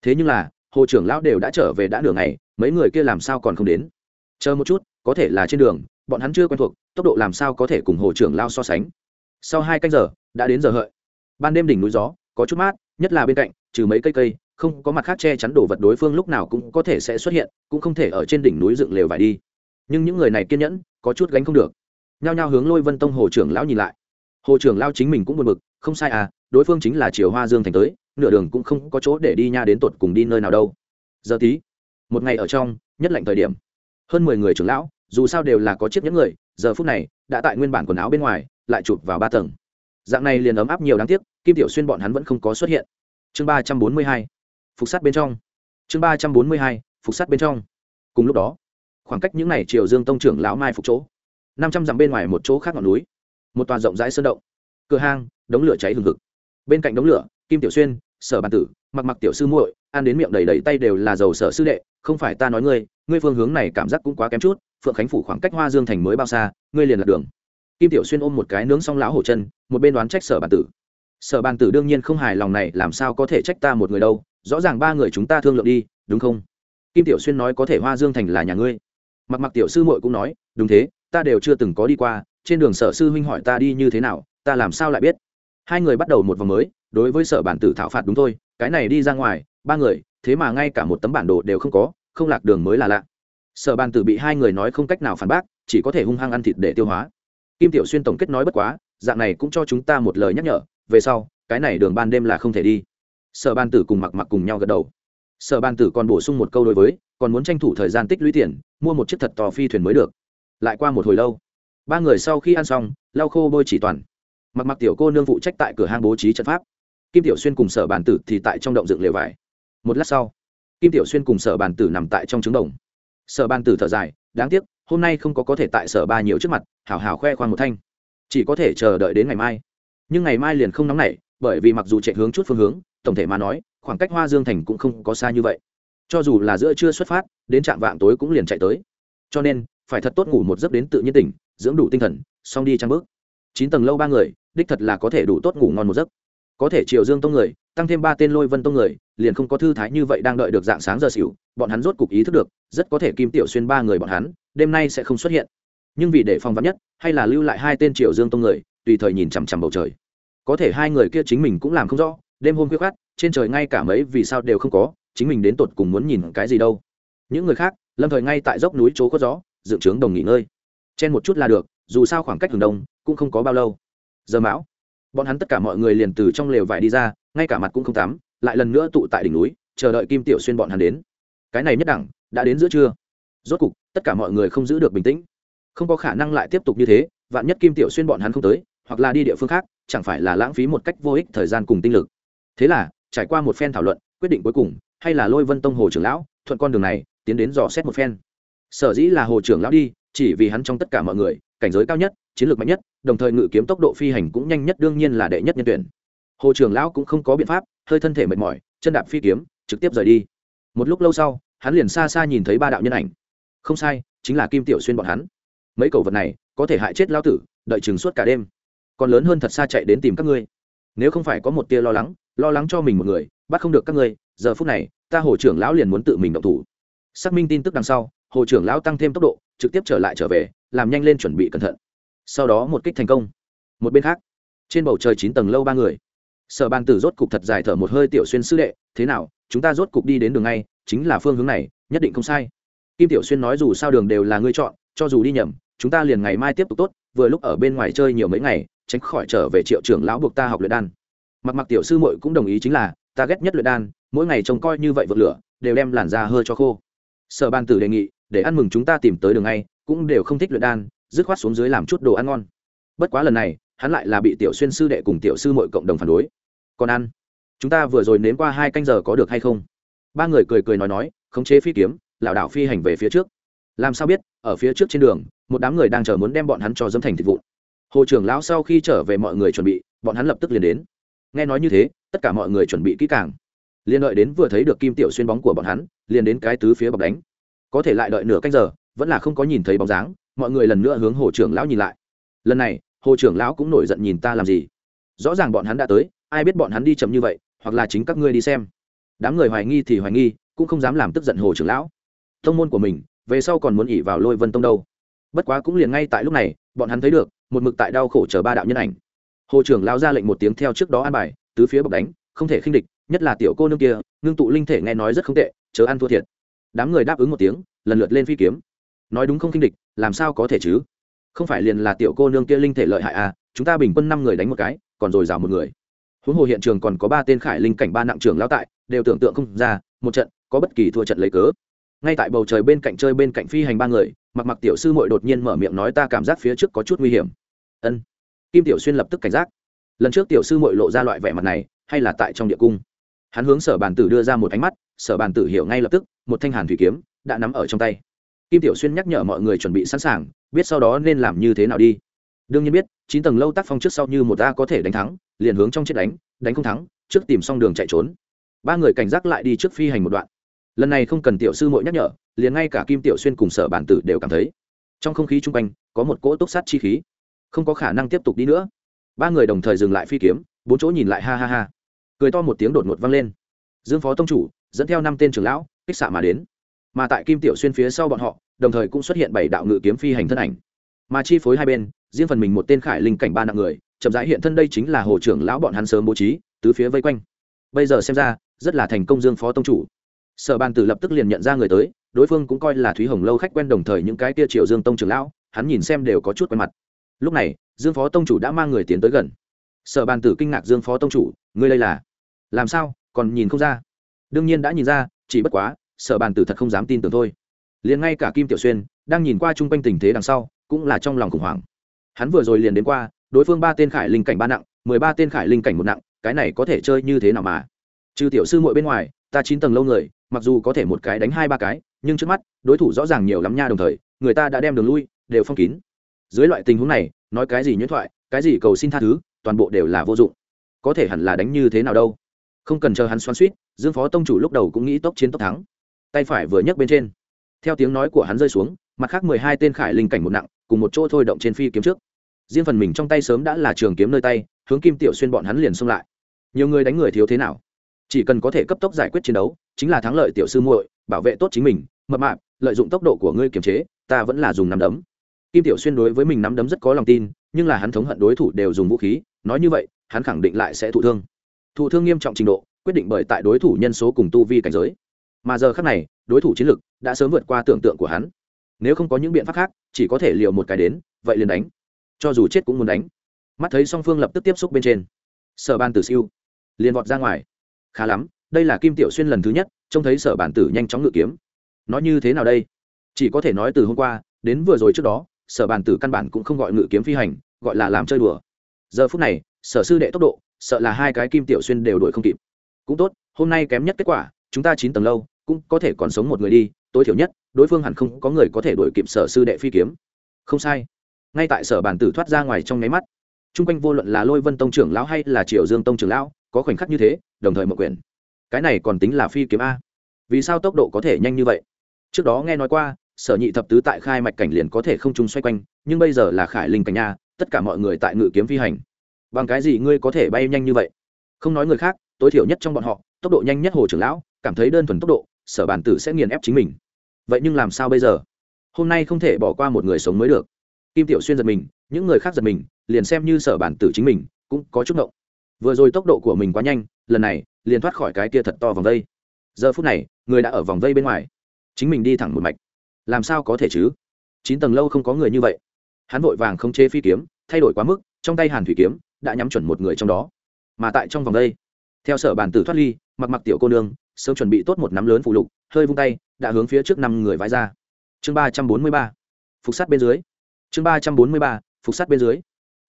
[SPEAKER 1] Thế nhưng là, hồ trưởng lão đều đã trở về đã nửa ngày, mấy người kia làm sao còn không đến? Chờ một chút, có thể là trên đường, bọn hắn chưa quen thuộc, tốc độ làm sao có thể cùng hồ trưởng lao so sánh? Sau hai canh giờ, đã đến giờ hợi. Ban đêm đỉnh núi gió, có chút mát, nhất là bên cạnh, trừ mấy cây cây, không có mặt khác che chắn đồ vật đối phương lúc nào cũng có thể sẽ xuất hiện, cũng không thể ở trên đỉnh núi dựng lều vải đi nhưng những người này kiên nhẫn, có chút gánh không được. Nhao nhao hướng lôi vân tông hồ trưởng lão nhìn lại. Hồ trưởng lao chính mình cũng buồn bực, không sai à đối phương chính là triều hoa dương thành tới, nửa đường cũng không có chỗ để đi nha đến tột cùng đi nơi nào đâu. Giờ tí, một ngày ở trong, nhất lạnh thời điểm. Hơn mười người trưởng lão, dù sao đều là có chiếc những người, giờ phút này, đã tại nguyên bản quần áo bên ngoài, lại chụp vào ba tầng. Dạng này liền ấm áp nhiều đáng tiếc, kim tiểu xuyên bọn hắn vẫn không có xuất hiện. Chương ba trăm bốn mươi hai, phục sát bên trong. Chương ba trăm bốn mươi hai, phục sát bên trong. Cùng lúc đó khoảng cách những n à y triều dương tông trưởng lão mai phục chỗ. Năm trăm dặm bên ngoài một chỗ khác ngọn núi. Một toàn rộng rãi sơn động. Cửa hang, đống lửa cháy hừng hực. Bên cạnh đống lửa, kim tiểu xuyên, sở bàn tử, mặc mặc tiểu sư muội, ăn đến miệng đầy đầy tay đều là dầu sở sư đệ, không phải ta nói ngươi ngươi phương hướng này cảm giác cũng quá kém chút, phượng khánh phủ khoảng cách hoa dương thành mới bao xa, ngươi liền lạc đường. Kim tiểu xuyên ôm một cái nướng xong lão hổ chân, một bên đoán trách sở bàn tử. Sở bàn tử đương nhiên không hài lòng này, làm sao có thể trách ta một người đâu, rõ ràng ba người chúng ta thương lượng đi, đúng không? Kim tiểu xuyên nói có thể hoa dương thành là nhà ngươi mặc mặc tiểu sư muội cũng nói, đúng thế, ta đều chưa từng có đi qua, trên đường sở sư huynh hỏi ta đi như thế nào, ta làm sao lại biết? Hai người bắt đầu một vòng mới, đối với sở bản tử thảo phạt đúng thôi, cái này đi ra ngoài, ba người, thế mà ngay cả một tấm bản đồ đều không có, không lạc đường mới là lạ. Sở bản tử bị hai người nói không cách nào phản bác, chỉ có thể hung hăng ăn thịt để tiêu hóa. Kim tiểu xuyên tổng kết nói bất quá, dạng này cũng cho chúng ta một lời nhắc nhở, về sau, cái này đường ban đêm là không thể đi. Sở ban tử cùng mặc mặc cùng nhau gật đầu sở ban tử còn bổ sung một câu đối với, còn muốn tranh thủ thời gian tích lũy tiền, mua một chiếc thật to phi thuyền mới được. Lại qua một hồi lâu, ba người sau khi ăn xong, lau khô bôi chỉ toàn. Mặc mặc tiểu cô nương phụ trách tại cửa hang bố trí trận pháp. Kim tiểu xuyên cùng sở bàn tử thì tại trong động dựng lều vải. Một lát sau, kim tiểu xuyên cùng sở bàn tử nằm tại trong trứng đồng. Sở bàn tử thở dài, đáng tiếc, hôm nay không có có thể tại sở ba nhiều trước mặt, hảo hảo khoe khoang một thanh. Chỉ có thể chờ đợi đến ngày mai. Nhưng ngày mai liền không nóng nảy bởi vì mặc dù chạy hướng chút phương hướng, tổng thể mà nói, khoảng cách hoa dương thành cũng không có xa như vậy. Cho dù là giữa trưa xuất phát, đến trạm vạng tối cũng liền chạy tới. Cho nên, phải thật tốt ngủ một giấc đến tự nhiên tỉnh, dưỡng đủ tinh thần, xong đi trang bước. Chín tầng lâu ba người, đích thật là có thể đủ tốt ngủ ngon một giấc. Có thể triệu dương tông người, tăng thêm ba tên lôi vân tông người, liền không có thư thái như vậy đang đợi được dạng sáng giờ xỉu, bọn hắn rốt cục ý thức được, rất có thể kim tiểu xuyên ba người bọn hắn, đêm nay sẽ không xuất hiện. Nhưng vì để phòng vắn nhất, hay là lưu lại hai tên triệu dương tông người, tùy thời nhìn chằm chằm bầu trời có thể hai người kia chính mình cũng làm không rõ, đêm hôm khuya khát trên trời ngay cả mấy vì sao đều không có, chính mình đến tột cùng muốn nhìn cái gì đâu. Những người khác, lâm thời ngay tại dốc núi chỗ có gió, dựng trướng đồng nghỉ ngơi. Chen một chút là được, dù sao khoảng cách hừng đông, cũng không có bao lâu. Giờ mão, bọn hắn tất cả mọi người liền từ trong lều vải đi ra, ngay cả mặt cũng không tắm, lại lần nữa tụ tại đỉnh núi, chờ đợi kim tiểu xuyên bọn hắn đến. Cái này nhất đẳng, đã đến giữa trưa. Rốt cục, tất cả mọi người không giữ được bình tĩnh. Không có khả năng lại tiếp tục như thế, vạn nhất kim tiểu xuyên bọn hắn không tới hoặc là đi địa phương khác, chẳng phải là lãng phí một cách vô ích thời gian cùng tinh lực. Thế là, trải qua một phen thảo luận, quyết định cuối cùng, hay là lôi vân tông hồ trưởng lão, thuận con đường này, tiến đến dò xét một phen. Sở dĩ là hồ trưởng lão đi, chỉ vì hắn trong tất cả mọi người, cảnh giới cao nhất, chiến lược mạnh nhất, đồng thời ngự kiếm tốc độ phi hành cũng nhanh nhất đương nhiên là đệ nhất nhân tuyển. Hồ trưởng lão cũng không có biện pháp, hơi thân thể mệt mỏi, chân đạp phi kiếm, trực tiếp rời đi. Một lúc lâu sau, hắn liền xa xa nhìn thấy ba đạo nhân ảnh. Không sai, chính là kim tiểu xuyên bọn hắn. Mấy cầu vật này, có thể hại chết lao tử, đợi chừng suốt cả đêm còn lớn hơn thật xa chạy đến tìm các ngươi. Nếu không phải có một tia lo lắng lo lắng cho mình một người, bắt không được các ngươi, giờ phút này, ta hồ trưởng lão liền muốn tự mình động thủ. Xác minh tin tức đằng sau, hồ trưởng lão tăng thêm tốc độ, trực tiếp trở lại trở về, làm nhanh lên chuẩn bị cẩn thận. Sau đó một kích thành công. Một bên khác, trên bầu trời chín tầng lâu ba người. Sở bàn tử rốt cục thật dài thở một hơi tiểu xuyên sư đệ, thế nào, chúng ta rốt cục đi đến đường ngay, chính là phương hướng này, nhất định không sai. Kim tiểu xuyên nói dù sao đường đều là ngươi chọn, cho dù đi nhầm, chúng ta liền ngày mai tiếp tục tốt, vừa lúc ở bên ngoài chơi nhiều mấy ngày tránh khỏi trở về triệu trưởng lão buộc ta học luyện đan. Mặc mặc tiểu sư muội cũng đồng ý chính là, ta ghét nhất luyện đan, mỗi ngày trông coi như vậy vượt lửa, đều đem làn da hơi cho khô. Sở ban tử đề nghị, để ăn mừng chúng ta tìm tới đường ngay, cũng đều không thích luyện đan, dứt khoát xuống dưới làm chút đồ ăn ngon. Bất quá lần này, hắn lại là bị tiểu xuyên sư đệ cùng tiểu sư muội cộng đồng phản đối. Còn ăn, chúng ta vừa rồi nếm qua hai canh giờ có được hay không? Ba người cười cười nói nói, khống chế phi kiếm, lảo đảo phi hành về phía trước. Làm sao biết, ở phía trước trên đường, một đám người đang chờ muốn đem bọn hắn cho dấm thành thịt vụn hồ trưởng lão sau khi trở về mọi người chuẩn bị, bọn hắn lập tức liền đến. Nghe nói như thế, tất cả mọi người chuẩn bị kỹ càng. Liền đợi đến vừa thấy được kim tiểu xuyên bóng của bọn hắn, liền đến cái tứ phía bọc đánh. Có thể lại đợi nửa canh giờ, vẫn là không có nhìn thấy bóng dáng, mọi người lần nữa hướng hồ trưởng lão nhìn lại. Lần này, hồ trưởng lão cũng nổi giận nhìn ta làm gì? Rõ ràng bọn hắn đã tới, ai biết bọn hắn đi chậm như vậy, hoặc là chính các ngươi đi xem. Đám người hoài nghi thì hoài nghi, cũng không dám làm tức giận hồ trưởng lão. Thông môn của mình, về sau còn muốn ỉ vào lôi vân tông đâu. Bất quá cũng liền ngay tại lúc này, bọn hắn thấy được một mực tại đau khổ chờ ba đạo nhân ảnh. Hồ trưởng lão ra lệnh một tiếng theo trước đó an bài, tứ phía bọc đánh, không thể khinh địch, nhất là tiểu cô nương kia, ngưng tụ linh thể nghe nói rất không tệ, chớ ăn thua thiệt. Đám người đáp ứng một tiếng, lần lượt lên phi kiếm. Nói đúng không khinh địch, làm sao có thể chứ? Không phải liền là tiểu cô nương kia linh thể lợi hại à chúng ta bình quân năm người đánh một cái, còn dồi dào một người. Huống hồ hiện trường còn có ba tên khải linh cảnh ba nặng trưởng lao tại, đều tưởng tượng không ra, một trận, có bất kỳ thua trận lấy cớ ngay tại bầu trời bên cạnh chơi bên cạnh phi hành ba người, mặc mặc tiểu sư mội đột nhiên mở miệng nói ta cảm giác phía trước có chút nguy hiểm. Ân. Kim tiểu xuyên lập tức cảnh giác. Lần trước tiểu sư mội lộ ra loại vẻ mặt này, hay là tại trong địa cung? Hắn hướng sở bàn tử đưa ra một ánh mắt, sở bàn tử hiểu ngay lập tức, một thanh hàn thủy kiếm đã nắm ở trong tay. Kim tiểu xuyên nhắc nhở mọi người chuẩn bị sẵn sàng, biết sau đó nên làm như thế nào đi. Đương nhiên biết, chín tầng lâu tác phong trước sau như một ta có thể đánh thắng, liền hướng trong chết đánh đánh không thắng, trước tìm xong đường chạy trốn. Ba người cảnh giác lại đi trước phi hành một đoạn lần này không cần tiểu sư mội nhắc nhở, liền ngay cả kim tiểu xuyên cùng sở bản tử đều cảm thấy. Trong không khí chung quanh, có một cỗ túc sát chi khí. Không có khả năng tiếp tục đi nữa. Ba người đồng thời dừng lại phi kiếm, bốn chỗ nhìn lại ha ha ha. Cười to một tiếng đột ngột vang lên. Dương phó tông chủ, dẫn theo năm tên trưởng lão, kích xạ mà đến. Mà tại kim tiểu xuyên phía sau bọn họ, đồng thời cũng xuất hiện bảy đạo ngự kiếm phi hành thân ảnh. Mà chi phối hai bên, riêng phần mình một tên khải linh cảnh ba nặng người, chậm rãi hiện thân đây chính là hồ trưởng lão bọn hắn sớm bố trí, tứ phía vây quanh. Bây giờ xem ra, rất là thành công dương phó tông chủ sở bàn tử lập tức liền nhận ra người tới, đối phương cũng coi là thúy hồng lâu khách quen đồng thời những cái kia triệu dương tông trưởng lão, hắn nhìn xem đều có chút quen mặt. Lúc này, dương phó tông chủ đã mang người tiến tới gần. Sở bàn tử kinh ngạc dương phó tông chủ, ngươi đây là? Làm sao, còn nhìn không ra? Đương nhiên đã nhìn ra, chỉ bất quá, sở bàn tử thật không dám tin tưởng thôi. Liền ngay cả kim tiểu xuyên, đang nhìn qua chung quanh tình thế đằng sau, cũng là trong lòng khủng hoảng. Hắn vừa rồi liền đến qua, đối phương ba tên khải linh cảnh ba nặng, mười ba tên khải linh cảnh một nặng, cái này có thể chơi như thế nào mà? Trừ tiểu sư muội bên ngoài, ta chín tầng lâu người mặc dù có thể một cái đánh hai ba cái, nhưng trước mắt, đối thủ rõ ràng nhiều lắm nha đồng thời, người ta đã đem đường lui, đều phong kín. Dưới loại tình huống này, nói cái gì nhuyễn thoại, cái gì cầu xin tha thứ, toàn bộ đều là vô dụng. Có thể hẳn là đánh như thế nào đâu. Không cần chờ hắn xoắn suýt, dương phó tông chủ lúc đầu cũng nghĩ tốc chiến tốc thắng. Tay phải vừa nhấc bên trên. Theo tiếng nói của hắn rơi xuống, mặt khác mười hai tên khải linh cảnh một nặng, cùng một chỗ thôi động trên phi kiếm trước. Riêng phần mình trong tay sớm đã là trường kiếm nơi tay, hướng kim tiểu xuyên bọn hắn liền xông lại. Nhiều người đánh người thiếu thế nào? Chỉ cần có thể cấp tốc giải quyết chiến đấu, chính là thắng lợi tiểu sư muội, bảo vệ tốt chính mình, mập mạp, lợi dụng tốc độ của ngươi kiềm chế, ta vẫn là dùng nắm đấm. Kim tiểu xuyên đối với mình nắm đấm rất có lòng tin, nhưng là hắn thống hận đối thủ đều dùng vũ khí, nói như vậy, hắn khẳng định lại sẽ thụ thương. Thụ thương nghiêm trọng trình độ, quyết định bởi tại đối thủ nhân số cùng tu vi cảnh giới. Mà giờ khác này, đối thủ chiến lực đã sớm vượt qua tưởng tượng của hắn. Nếu không có những biện pháp khác, chỉ có thể liều một cái đến, vậy liền đánh. Cho dù chết cũng muốn đánh. Mắt thấy song phương lập tức tiếp xúc bên trên. Sở ban tử siêu, liền vọt ra ngoài khá lắm, đây là kim tiểu xuyên lần thứ nhất, trông thấy sở bản tử nhanh chóng ngự kiếm. Nói như thế nào đây? Chỉ có thể nói từ hôm qua, đến vừa rồi trước đó, sở bản tử căn bản cũng không gọi ngự kiếm phi hành, gọi là làm chơi đùa. Giờ phút này, sở sư đệ tốc độ, sợ là hai cái kim tiểu xuyên đều đuổi không kịp. Cũng tốt, hôm nay kém nhất kết quả, chúng ta chín tầng lâu, cũng có thể còn sống một người đi, tối thiểu nhất, đối phương hẳn không có người có thể đuổi kịp sở sư đệ phi kiếm. Không sai. Ngay tại sở bản tử thoát ra ngoài trong nháy mắt, chung quanh vô luận là lôi vân tông trưởng lão hay là triều dương tông trưởng lão có khoảnh khắc như thế, đồng thời mở quyền cái này còn tính là phi kiếm a. Vì sao tốc độ có thể nhanh như vậy? Trước đó nghe nói qua, sở nhị thập tứ tại khai mạch cảnh liền có thể không trung xoay quanh, nhưng bây giờ là khải linh cảnh nha tất cả mọi người tại ngự kiếm phi hành. Bằng cái gì ngươi có thể bay nhanh như vậy? Không nói người khác, tối thiểu nhất trong bọn họ, tốc độ nhanh nhất hồ trưởng lão, cảm thấy đơn thuần tốc độ, sở bản tử sẽ nghiền ép chính mình. Vậy nhưng làm sao bây giờ? Hôm nay không thể bỏ qua một người sống mới được. Kim tiểu xuyên giật mình, những người khác giật mình, liền xem như sở bản tử chính mình, cũng có chút ngộng vừa rồi tốc độ của mình quá nhanh, lần này, liền thoát khỏi cái kia thật to vòng vây. Giờ phút này, người đã ở vòng vây bên ngoài. Chính mình đi thẳng một mạch. Làm sao có thể chứ? Chín tầng lâu không có người như vậy. Hắn vội vàng không chế phi kiếm, thay đổi quá mức, trong tay hàn thủy kiếm đã nhắm chuẩn một người trong đó. Mà tại trong vòng đây, theo sở bản tử thoát ly, mặc mặc tiểu cô nương, sớm chuẩn bị tốt một nắm lớn phụ lục, hơi vung tay, đã hướng phía trước năm người vái ra. Chương ba trăm bốn mươi ba, phục sát bên dưới. Chương ba trăm bốn mươi ba, phục sát bên dưới.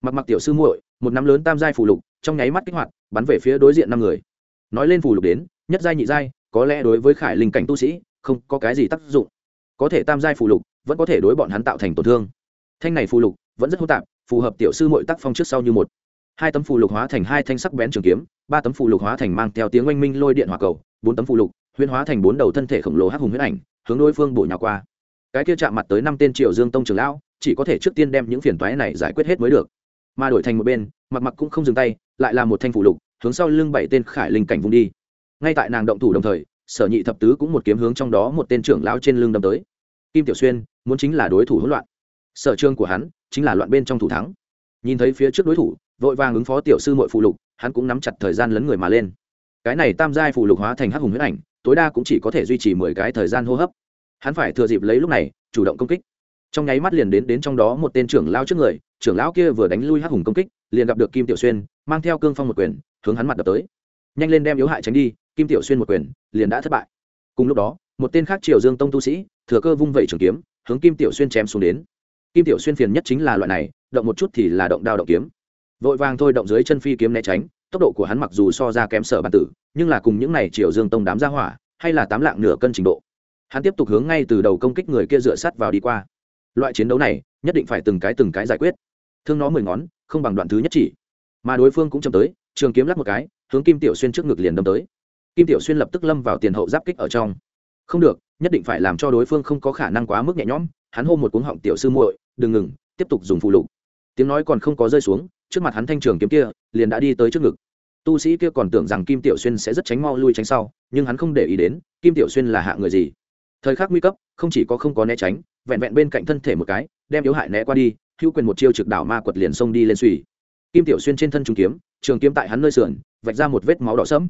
[SPEAKER 1] Mặc mặc tiểu sư muội, một nắm lớn tam giai phụ lục trong nháy mắt kích hoạt, bắn về phía đối diện năm người. Nói lên phù lục đến, nhất giai nhị giai, có lẽ đối với khải linh cảnh tu sĩ, không có cái gì tác dụng. Có thể tam giai phù lục, vẫn có thể đối bọn hắn tạo thành tổn thương. Thanh này phù lục, vẫn rất hô tạp, phù hợp tiểu sư muội tác phong trước sau như một. Hai tấm phù lục hóa thành hai thanh sắc bén trường kiếm, ba tấm phù lục hóa thành mang theo tiếng oanh minh lôi điện hỏa cầu, bốn tấm phù lục, huyễn hóa thành bốn đầu thân thể khổng lồ hắc hùng huyết ảnh, hướng đối phương bổ nhào qua. Cái kia chạm mặt tới năm tên triệu dương tông trường lão, chỉ có thể trước tiên đem những phiền toái này giải quyết hết mới được mà đổi thành một bên, mặc mặc cũng không dừng tay, lại là một thanh phụ lục, hướng sau lưng bảy tên khải linh cảnh vùng đi. Ngay tại nàng động thủ đồng thời, sở nhị thập tứ cũng một kiếm hướng trong đó một tên trưởng lão trên lưng đâm tới. Kim tiểu xuyên, muốn chính là đối thủ hỗn loạn. Sở trương của hắn, chính là loạn bên trong thủ thắng. Nhìn thấy phía trước đối thủ, vội vàng ứng phó tiểu sư mội phụ lục, hắn cũng nắm chặt thời gian lấn người mà lên. Cái này tam giai phụ lục hóa thành hắc hùng huyết ảnh, tối đa cũng chỉ có thể duy trì mười cái thời gian hô hấp. Hắn phải thừa dịp lấy lúc này, chủ động công kích trong nháy mắt liền đến đến trong đó một tên trưởng lao trước người, trưởng lão kia vừa đánh lui hắc hùng công kích, liền gặp được kim tiểu xuyên, mang theo cương phong một quyền, hướng hắn mặt đập tới. Nhanh lên đem yếu hại tránh đi, kim tiểu xuyên một quyền, liền đã thất bại. Cùng lúc đó, một tên khác triều dương tông tu sĩ, thừa cơ vung vẩy trường kiếm, hướng kim tiểu xuyên chém xuống đến. Kim tiểu xuyên phiền nhất chính là loại này, động một chút thì là động đao động kiếm. Vội vàng thôi động dưới chân phi kiếm né tránh, tốc độ của hắn mặc dù so ra kém sở bản tử, nhưng là cùng những này triều dương tông đám ra hỏa, hay là tám lạng nửa cân trình độ. Hắn tiếp tục hướng ngay từ đầu công kích người kia dựa sắt vào đi qua loại chiến đấu này nhất định phải từng cái từng cái giải quyết. Thương nó mười ngón, không bằng đoạn thứ nhất chỉ. Mà đối phương cũng chậm tới, trường kiếm lắc một cái, hướng kim tiểu xuyên trước ngực liền đâm tới. Kim tiểu xuyên lập tức lâm vào tiền hậu giáp kích ở trong. Không được, nhất định phải làm cho đối phương không có khả năng quá mức nhẹ nhõm, hắn hô một cuống họng tiểu sư muội, đừng ngừng, tiếp tục dùng phụ lục. Tiếng nói còn không có rơi xuống, trước mặt hắn thanh trường kiếm kia liền đã đi tới trước ngực. Tu sĩ kia còn tưởng rằng kim tiểu xuyên sẽ rất tránh mau lui tránh sau, nhưng hắn không để ý đến, kim tiểu xuyên là hạ người gì. Thời khắc nguy cấp, không chỉ có không có né tránh vẹn vẹn bên cạnh thân thể một cái, đem yếu hại né qua đi, hữu quyền một chiêu trực đảo ma quật liền xông đi lên suy kim tiểu xuyên trên thân trung kiếm, trường kiếm tại hắn nơi sườn, vạch ra một vết máu đỏ sẫm.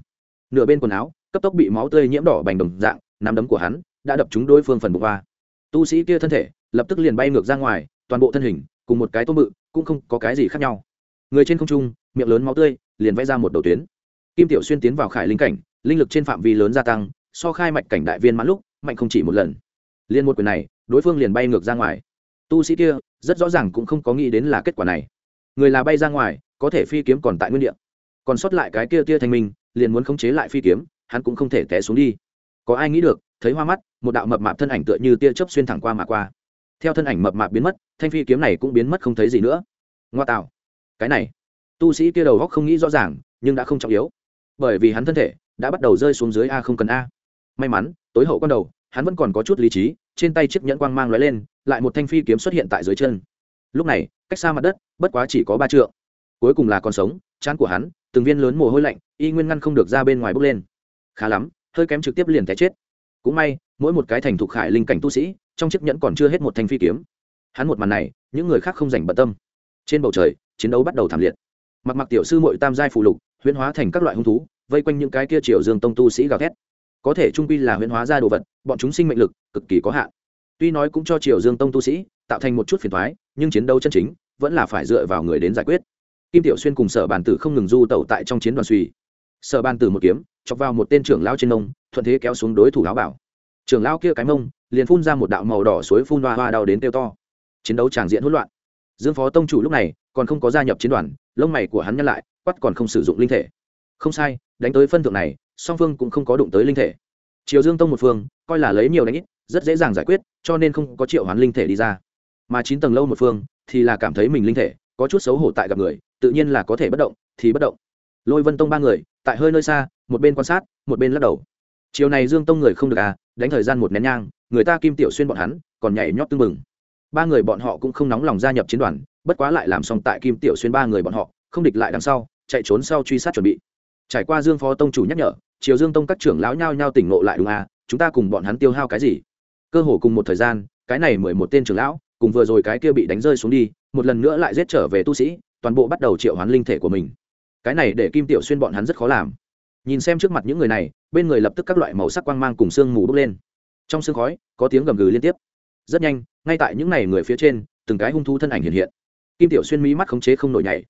[SPEAKER 1] Nửa bên quần áo, cấp tốc bị máu tươi nhiễm đỏ bành đồng dạng, nắm đấm của hắn đã đập trúng đối phương phần bụng va tu sĩ kia thân thể, lập tức liền bay ngược ra ngoài, toàn bộ thân hình, cùng một cái tôm bự, cũng không có cái gì khác nhau. Người trên không trung, miệng lớn máu tươi, liền vẽ ra một đầu tuyến. Kim tiểu xuyên tiến vào khải linh cảnh, linh lực trên phạm vi lớn gia tăng, so khai mạch cảnh đại viên mãn lúc, mạnh không chỉ một lần. Liên một quyền này đối phương liền bay ngược ra ngoài. Tu sĩ kia rất rõ ràng cũng không có nghĩ đến là kết quả này. Người là bay ra ngoài, có thể phi kiếm còn tại nguyên địa. Còn sót lại cái kia tia thanh minh, liền muốn khống chế lại phi kiếm, hắn cũng không thể té xuống đi. Có ai nghĩ được, thấy hoa mắt, một đạo mập mạp thân ảnh tựa như tia chớp xuyên thẳng qua mà qua. Theo thân ảnh mập mạp biến mất, thanh phi kiếm này cũng biến mất không thấy gì nữa. Ngoa tạo. Cái này. Tu sĩ kia đầu góc không nghĩ rõ ràng, nhưng đã không trọng yếu. Bởi vì hắn thân thể đã bắt đầu rơi xuống dưới a không cần a. May mắn, tối hậu con đầu hắn vẫn còn có chút lý trí, trên tay chiếc nhẫn quang mang lóe lên, lại một thanh phi kiếm xuất hiện tại dưới chân. Lúc này, cách xa mặt đất, bất quá chỉ có ba trượng. Cuối cùng là còn sống, chán của hắn, từng viên lớn mồ hôi lạnh, y nguyên ngăn không được ra bên ngoài bước lên. Khá lắm, hơi kém trực tiếp liền té chết. Cũng may, mỗi một cái thành thục khải linh cảnh tu sĩ, trong chiếc nhẫn còn chưa hết một thanh phi kiếm. Hắn một màn này, những người khác không dành bận tâm. Trên bầu trời, chiến đấu bắt đầu thảm liệt. Mặc mặc tiểu sư mội tam giai phụ lục, huyễn hóa thành các loại hung thú, vây quanh những cái kia triều dương tông tu sĩ gào thét có thể trung quy là huyễn hóa ra đồ vật, bọn chúng sinh mệnh lực cực kỳ có hạn. Tuy nói cũng cho triều dương tông tu sĩ tạo thành một chút phiền thoái nhưng chiến đấu chân chính vẫn là phải dựa vào người đến giải quyết. Kim tiểu xuyên cùng sở bàn tử không ngừng du tẩu tại trong chiến đoàn suy. Sở bàn tử một kiếm, chọc vào một tên trưởng lao trên nông, thuận thế kéo xuống đối thủ áo bảo. Trưởng lao kia cái mông, liền phun ra một đạo màu đỏ suối phun hoa hoa đau đến tiêu to. Chiến đấu tràng diện hỗn loạn. Dương phó tông chủ lúc này còn không có gia nhập chiến đoàn, lông mày của hắn nhăn lại, quắt còn không sử dụng linh thể. Không sai, đánh tới phân thượng này song phương cũng không có đụng tới linh thể. Triều dương tông một phương, coi là lấy nhiều đánh ít, rất dễ dàng giải quyết, cho nên không có triệu hoán linh thể đi ra. Mà chín tầng lâu một phương, thì là cảm thấy mình linh thể, có chút xấu hổ tại gặp người, tự nhiên là có thể bất động, thì bất động. Lôi vân tông ba người, tại hơi nơi xa, một bên quan sát, một bên lắc đầu. Chiều này dương tông người không được à đánh thời gian một nén nhang, người ta kim tiểu xuyên bọn hắn, còn nhảy nhót tưng mừng ba người bọn họ cũng không nóng lòng gia nhập chiến đoàn, bất quá lại làm xong tại kim tiểu xuyên ba người bọn họ, không địch lại đằng sau, chạy trốn sau truy sát chuẩn bị trải qua dương phó tông chủ nhắc nhở, triều dương tông các trưởng lão nhao nhao tỉnh ngộ lại đúng à chúng ta cùng bọn hắn tiêu hao cái gì? Cơ hồ cùng một thời gian, cái này mười một tên trưởng lão, cùng vừa rồi cái kia bị đánh rơi xuống đi, một lần nữa lại giết trở về tu sĩ, toàn bộ bắt đầu triệu hoán linh thể của mình. Cái này để kim tiểu xuyên bọn hắn rất khó làm. Nhìn xem trước mặt những người này, bên người lập tức các loại màu sắc quang mang cùng sương mù bốc lên. Trong sương khói, có tiếng gầm gừ liên tiếp. Rất nhanh, ngay tại những n à y người phía trên, từng cái hung thú thân ảnh hiện hiện. Kim tiểu xuyên mỹ mắt khống chế không nổi nhảy.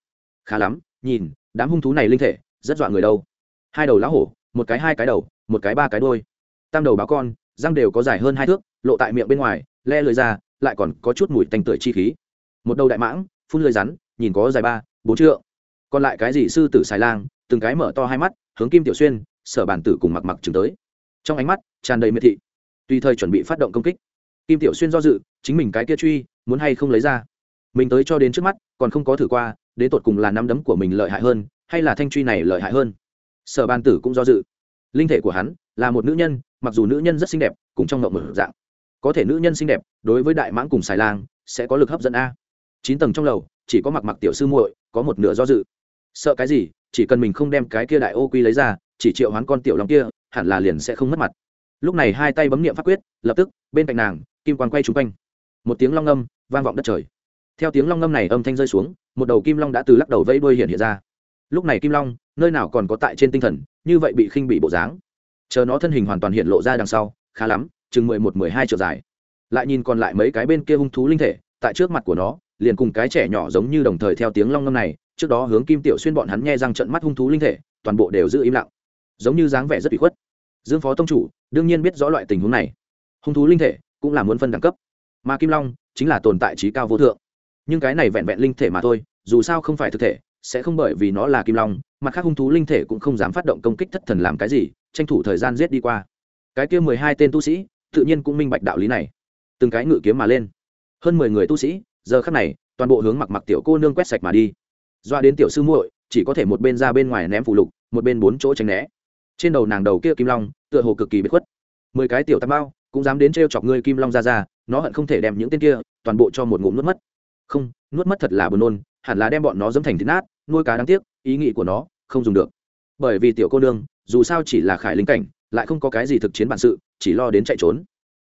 [SPEAKER 1] Khá lắm, nhìn, đám hung thú này linh thể rất dọa người đâu. Hai đầu lá hổ, một cái hai cái đầu, một cái ba cái đôi tam đầu báo con, răng đều có dài hơn hai thước, lộ tại miệng bên ngoài, le lưới ra, lại còn có chút mùi tanh tưởi chi khí. Một đầu đại mãng, phun lưới rắn, nhìn có dài ba, bốn trượng. Còn lại cái gì sư tử xài lang, từng cái mở to hai mắt, hướng kim tiểu xuyên, sở bản tử cùng mặc mặc chừng tới. Trong ánh mắt, tràn đầy miệt thị. Tùy thời chuẩn bị phát động công kích. Kim tiểu xuyên do dự, chính mình cái kia truy, muốn hay không lấy ra. Mình tới cho đến trước mắt, còn không có thử qua, đến tột cùng là nắm đấm của mình lợi hại hơn hay là thanh truy này lợi hại hơn? Sở ban tử cũng do dự. Linh thể của hắn là một nữ nhân, mặc dù nữ nhân rất xinh đẹp, cùng trong ngộng mở dạng. Có thể nữ nhân xinh đẹp, đối với đại mãng cùng xài lang, sẽ có lực hấp dẫn a. Chín tầng trong lầu, chỉ có mặc mặc tiểu sư muội, có một nửa do dự. Sợ cái gì, chỉ cần mình không đem cái kia đại ô quy lấy ra, chỉ triệu hoán con tiểu long kia, hẳn là liền sẽ không mất mặt. Lúc này hai tay bấm niệm pháp quyết, lập tức, bên cạnh nàng, kim quan quay trúng quanh. Một tiếng long ngâm, vang vọng đất trời. Theo tiếng long ngâm này âm thanh rơi xuống, một đầu kim long đã từ lắc đầu vẫy đuôi hiện hiện ra lúc này kim long, nơi nào còn có tại trên tinh thần, như vậy bị khinh bị bộ dáng. Chờ nó thân hình hoàn toàn hiện lộ ra đằng sau, khá lắm, chừng mười một, mười hai triệu dài. Lại nhìn còn lại mấy cái bên kia hung thú linh thể, tại trước mặt của nó, liền cùng cái trẻ nhỏ giống như đồng thời theo tiếng long ngâm này, trước đó hướng kim tiểu xuyên bọn hắn nghe răng trận mắt hung thú linh thể, toàn bộ đều giữ im lặng. Giống như dáng vẻ rất bị khuất. Dương phó tông chủ, đương nhiên biết rõ loại tình huống này. Hung thú linh thể cũng là muốn phân đẳng cấp. Mà kim long chính là tồn tại trí cao vô thượng. Nhưng cái này vẹn vẹn linh thể mà thôi, dù sao không phải thực thể sẽ không bởi vì nó là kim long mặt khác hung thú linh thể cũng không dám phát động công kích thất thần làm cái gì, tranh thủ thời gian giết đi qua. Cái kia mười hai tên tu sĩ, tự nhiên cũng minh bạch đạo lý này. Từng cái ngự kiếm mà lên. Hơn mười người tu sĩ, giờ khắc này, toàn bộ hướng mặc mặc tiểu cô nương quét sạch mà đi. Doa đến tiểu sư muội, chỉ có thể một bên ra bên ngoài ném phụ lục, một bên bốn chỗ tránh né. Trên đầu nàng đầu kia kim long, tựa hồ cực kỳ bất khuất. Mười cái tiểu tam bao cũng dám đến t chọc ngươi kim long ra ra, nó hận không thể đem những tên kia, toàn bộ cho một ngụm nuốt mất. Không, nuốt mất thật là buồn nôn hẳn là đem bọn nó dấm thành thịt nát, nuôi cá đáng tiếc, ý nghĩ của nó không dùng được. Bởi vì tiểu cô nương, dù sao chỉ là khải linh cảnh, lại không có cái gì thực chiến bản sự, chỉ lo đến chạy trốn.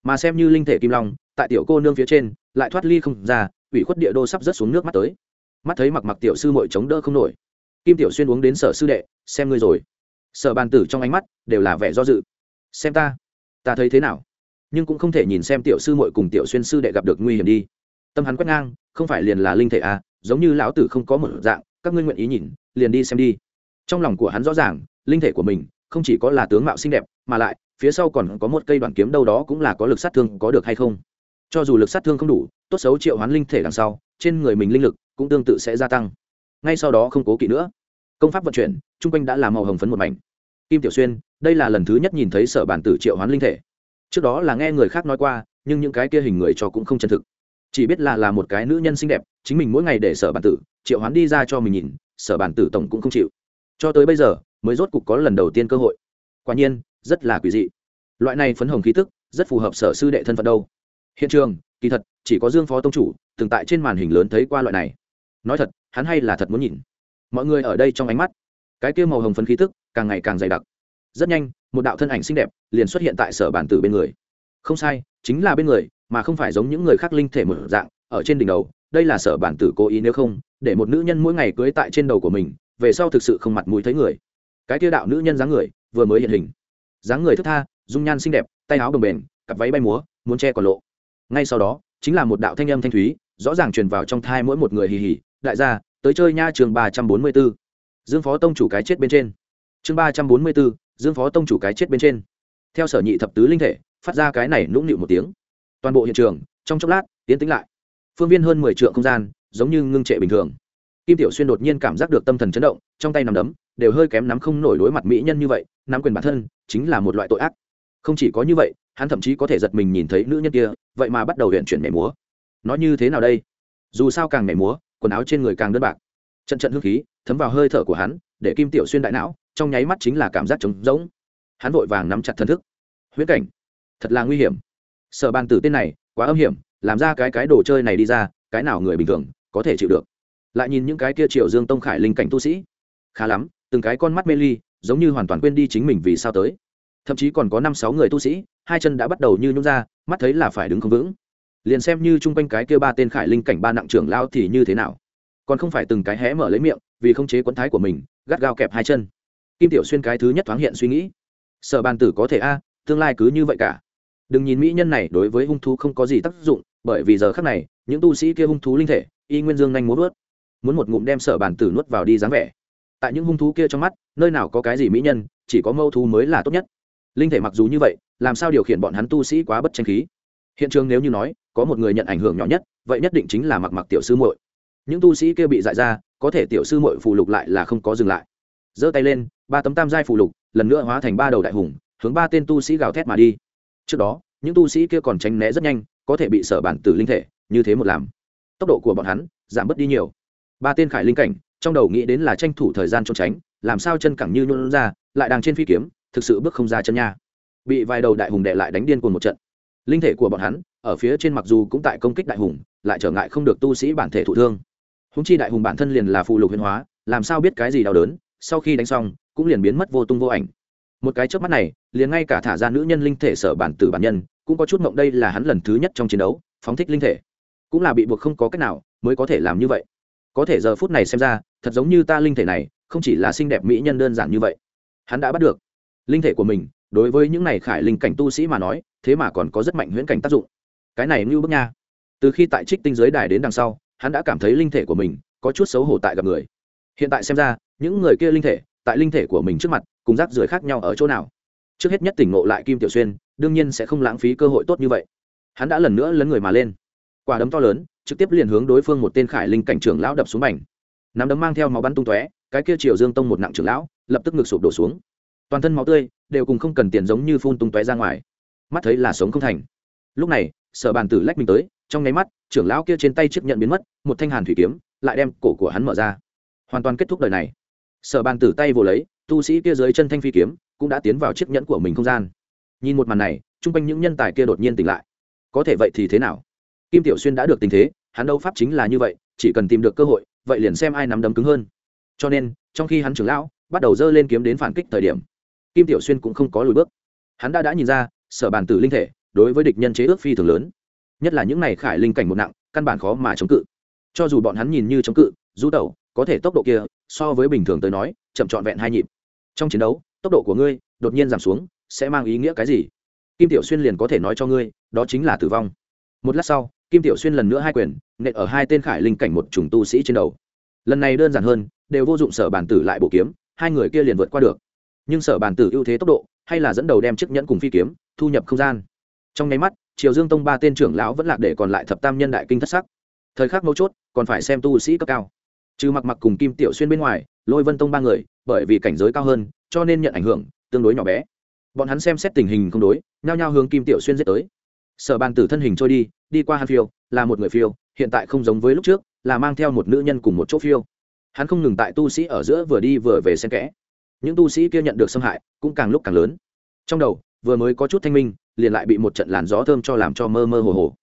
[SPEAKER 1] Mà xem như linh thể kim long, tại tiểu cô nương phía trên, lại thoát ly không ra, ủy khuất địa đô sắp rớt xuống nước mắt tới. Mắt thấy mặc mặc tiểu sư mội chống đỡ không nổi. Kim tiểu xuyên uống đến sở sư đệ, xem ngươi rồi. Sở bàn tử trong ánh mắt đều là vẻ do dự. Xem ta ta thấy thế nào? Nhưng cũng không thể nhìn xem tiểu sư mội cùng tiểu xuyên sư đệ gặp được nguy hiểm đi. Tâm hắn quét ngang, không phải liền là linh thể à giống như lão tử không có một dạng, các ngươi nguyện ý nhìn, liền đi xem đi. Trong lòng của hắn rõ ràng, linh thể của mình không chỉ có là tướng mạo xinh đẹp, mà lại, phía sau còn có một cây đoạn kiếm đâu đó cũng là có lực sát thương có được hay không. Cho dù lực sát thương không đủ, tốt xấu triệu hoán linh thể đằng sau, trên người mình linh lực cũng tương tự sẽ gia tăng. Ngay sau đó không cố kỵ nữa. Công pháp vận chuyển, chung quanh đã làm màu hồng phấn một mảnh. Kim tiểu xuyên, đây là lần thứ nhất nhìn thấy sở bản tử triệu hoán linh thể. Trước đó là nghe người khác nói qua, nhưng những cái kia hình người cho cũng không chân thực chỉ biết là là một cái nữ nhân xinh đẹp, chính mình mỗi ngày để sở bản tử, triệu hoán đi ra cho mình nhìn, sở bản tử tổng cũng không chịu. Cho tới bây giờ, mới rốt cục có lần đầu tiên cơ hội. Quả nhiên, rất là quỷ dị. Loại này phấn hồng khí tức, rất phù hợp sở sư đệ thân phận đâu. Hiện trường, kỳ thật, chỉ có dương phó tông chủ, từng tại trên màn hình lớn thấy qua loại này. Nói thật, hắn hay là thật muốn nhìn. Mọi người ở đây trong ánh mắt, cái kia màu hồng phấn khí tức, càng ngày càng dày đặc. Rất nhanh, một đạo thân ảnh xinh đẹp, liền xuất hiện tại sở bản tử bên người. Không sai, chính là bên người mà không phải giống những người khác linh thể một dạng, ở trên đỉnh đầu, đây là sở bản tử cố ý nếu không, để một nữ nhân mỗi ngày cưới tại trên đầu của mình, về sau thực sự không mặt mũi thấy người. Cái kia đạo nữ nhân dáng người, vừa mới hiện hình. Dáng người thức tha, dung nhan xinh đẹp, tay áo bồng bềnh cặp váy bay múa, muốn che còn lộ. Ngay sau đó, chính là một đạo thanh âm thanh thúy, rõ ràng truyền vào trong thai mỗi một người hì hì. Đại gia, tới chơi nha trường ba trăm bốn mươi b ố dương phó tông chủ cái chết bên trên. Chương ba trăm bốn mươi b ố dương phó tông chủ cái chết bên trên. Theo sở nhị thập tứ linh thể, phát ra cái này nũng nịu một tiếng toàn bộ hiện trường, trong chốc lát tiến tĩnh lại. Phương viên hơn mười triệu không gian, giống như ngưng trệ bình thường. Kim tiểu xuyên đột nhiên cảm giác được tâm thần chấn động, trong tay nằm đấm, đều hơi kém nắm không nổi đối mặt mỹ nhân như vậy, nắm quyền bản thân, chính là một loại tội ác. Không chỉ có như vậy, hắn thậm chí có thể giật mình nhìn thấy nữ nhân kia, vậy mà bắt đầu huyện chuyển mẻ múa. Nó như thế nào đây? Dù sao càng mẻ múa, quần áo trên người càng đơn bạc. Trận trận hương khí, thấm vào hơi thở của hắn, để kim tiểu xuyên đại não, trong nháy mắt chính là cảm giác trống rỗng. Hắn vội vàng nắm chặt thần thức. Huyễn cảnh, thật là nguy hiểm sở bàn tử tên này, quá âm hiểm, làm ra cái cái đồ chơi này đi ra, cái nào người bình thường có thể chịu được? Lại nhìn những cái kia triệu dương tông khải linh cảnh tu sĩ. Khá lắm, từng cái con mắt mê ly, giống như hoàn toàn quên đi chính mình vì sao tới. Thậm chí còn có năm sáu người tu sĩ, hai chân đã bắt đầu như nhún ra, mắt thấy là phải đứng không vững. Liền xem như chung quanh cái kia ba tên khải linh cảnh ba nặng trưởng lao thì như thế nào? Còn không phải từng cái hé mở lấy miệng, vì không chế quẫn thái của mình, gắt gao kẹp hai chân. Kim tiểu xuyên cái thứ nhất thoáng hiện suy nghĩ. Sở bàn tử có thể a, tương lai cứ như vậy cả đừng nhìn mỹ nhân này đối với hung thú không có gì tác dụng, bởi vì giờ khác này, những tu sĩ kia hung thú linh thể, y nguyên dương nhanh muốn nuốt muốn một ngụm đem sở bàn tử nuốt vào đi dáng vẻ. Tại những hung thú kia trong mắt, nơi nào có cái gì mỹ nhân, chỉ có mâu thú mới là tốt nhất. Linh thể mặc dù như vậy, làm sao điều khiển bọn hắn tu sĩ quá bất tranh khí? Hiện trường nếu như nói, có một người nhận ảnh hưởng nhỏ nhất, vậy nhất định chính là mặc mặc tiểu sư muội. Những tu sĩ kia bị dại ra, có thể tiểu sư muội phù lục lại là không có dừng lại. Giơ tay lên, ba tấm tam giai phù lục, lần nữa hóa thành ba đầu đại hùng, hướng ba tên tu sĩ gào thét mà đi trước đó, những tu sĩ kia còn tránh né rất nhanh, có thể bị sở bản tử linh thể, như thế một làm. Tốc độ của bọn hắn giảm bớt đi nhiều. Ba tên khải linh cảnh, trong đầu nghĩ đến là tranh thủ thời gian trốn tránh, làm sao chân cẳng như nhuôn ra, lại đang trên phi kiếm, thực sự bước không ra chân nha. Bị vài đầu đại hùng đệ lại đánh điên cuồng một trận. Linh thể của bọn hắn, ở phía trên mặc dù cũng tại công kích đại hùng, lại trở ngại không được tu sĩ bản thể thụ thương. Húng chi đại hùng bản thân liền là phụ lục huyền hóa, làm sao biết cái gì đau đớn, sau khi đánh xong, cũng liền biến mất vô tung vô ảnh một cái trước mắt này, liền ngay cả thả ra nữ nhân linh thể sở bản tử bản nhân, cũng có chút mộng đây là hắn lần thứ nhất trong chiến đấu, phóng thích linh thể. Cũng là bị buộc không có cách nào mới có thể làm như vậy. Có thể giờ phút này xem ra, thật giống như ta linh thể này, không chỉ là xinh đẹp mỹ nhân đơn giản như vậy. Hắn đã bắt được linh thể của mình, đối với những này khải linh cảnh tu sĩ mà nói, thế mà còn có rất mạnh huyễn cảnh tác dụng. Cái này ngưu bức nha. Từ khi tại trích tinh giới đài đến đằng sau, hắn đã cảm thấy linh thể của mình có chút xấu hổ tại gặp người. Hiện tại xem ra, những người kia linh thể, tại linh thể của mình trước mặt cùng rác rưởi khác nhau ở chỗ nào. Trước hết nhất tỉnh ngộ lại kim tiểu xuyên, đương nhiên sẽ không lãng phí cơ hội tốt như vậy. Hắn đã lần nữa lấn người mà lên. Quả đấm to lớn, trực tiếp liền hướng đối phương một tên khải linh cảnh trưởng lão đập xuống mảnh nắm đấm mang theo máu bắn tung tóe, cái kia triều dương tông một nặng trưởng lão, lập tức ngực sụp đổ xuống. Toàn thân máu tươi, đều cùng không cần tiền giống như phun tung tóe ra ngoài. Mắt thấy là sống không thành. Lúc này, sở bàn tử lách mình tới, trong nháy mắt, trưởng lão kia trên tay chiếc nhận biến mất, một thanh hàn thủy kiếm, lại đem cổ của hắn mở ra. Hoàn toàn kết thúc đời này. Sở bàn tử tay vồ lấy tu sĩ kia dưới chân thanh phi kiếm cũng đã tiến vào chiếc nhẫn của mình không gian. Nhìn một màn này chung quanh những nhân tài kia đột nhiên tỉnh lại. Có thể vậy thì thế nào? Kim tiểu xuyên đã được tình thế, hắn đâu pháp chính là như vậy, chỉ cần tìm được cơ hội, vậy liền xem ai nắm đấm cứng hơn. Cho nên, trong khi hắn trưởng lão bắt đầu dơ lên kiếm đến phản kích thời điểm, kim tiểu xuyên cũng không có lùi bước. Hắn đã đã nhìn ra, sở bàn tử linh thể đối với địch nhân chế ước phi thường lớn. Nhất là những này khải linh cảnh một nặng, căn bản khó mà chống cự. Cho dù bọn hắn nhìn như chống cự, du tẩu, có thể tốc độ kia, so với bình thường tới nói, chậm trọn vẹn hai nhịp trong chiến đấu, tốc độ của ngươi đột nhiên giảm xuống, sẽ mang ý nghĩa cái gì? Kim tiểu xuyên liền có thể nói cho ngươi, đó chính là tử vong. Một lát sau, kim tiểu xuyên lần nữa hai quyền, nện ở hai tên khải linh cảnh một trùng tu sĩ trên đầu. Lần này đơn giản hơn, đều vô dụng sở bản tử lại bổ kiếm, hai người kia liền vượt qua được. Nhưng sở bản tử ưu thế tốc độ, hay là dẫn đầu đem chiếc nhẫn cùng phi kiếm, thu nhập không gian. Trong nháy mắt, triều dương tông ba tên trưởng lão vẫn lạc để còn lại thập tam nhân đại kinh thất sắc. Thời khắc mấu chốt, còn phải xem tu sĩ cấp cao. Trừ mặc mặc cùng kim tiểu xuyên bên ngoài lôi vân tông ba người, bởi vì cảnh giới cao hơn, cho nên nhận ảnh hưởng tương đối nhỏ bé. Bọn hắn xem xét tình hình không đối, nhao nhao hướng kim tiểu xuyên giết tới. Sở bàn tử thân hình trôi đi đi qua hắn phiêu, là một người phiêu, hiện tại không giống với lúc trước, là mang theo một nữ nhân cùng một chỗ phiêu. Hắn không ngừng tại tu sĩ ở giữa vừa đi vừa về xen kẽ. Những tu sĩ kia nhận được xâm hại, cũng càng lúc càng lớn. Trong đầu, vừa mới có chút thanh minh, liền lại bị một trận làn gió thơm cho làm cho mơ mơ hồ hồ.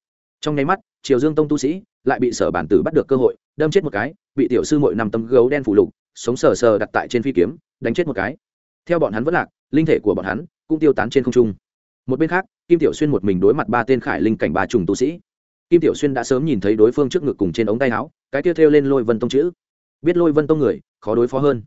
[SPEAKER 1] Trong nháy mắt, triều dương tông tu sĩ lại bị sở bản tử bắt được cơ hội, đâm chết một cái, bị tiểu sư mội nằm tấm gấu đen phủ lục sống sờ sờ đặt tại trên phi kiếm, đánh chết một cái. Theo bọn hắn vẫn lạc, linh thể của bọn hắn cũng tiêu tán trên không trung. Một bên khác, kim tiểu xuyên một mình đối mặt ba tên khải linh cảnh ba trùng tu sĩ. Kim tiểu xuyên đã sớm nhìn thấy đối phương trước ngực cùng trên ống tay áo, cái kia thêu lên lôi vân tông chữ. Biết lôi vân tông người, khó đối phó hơn.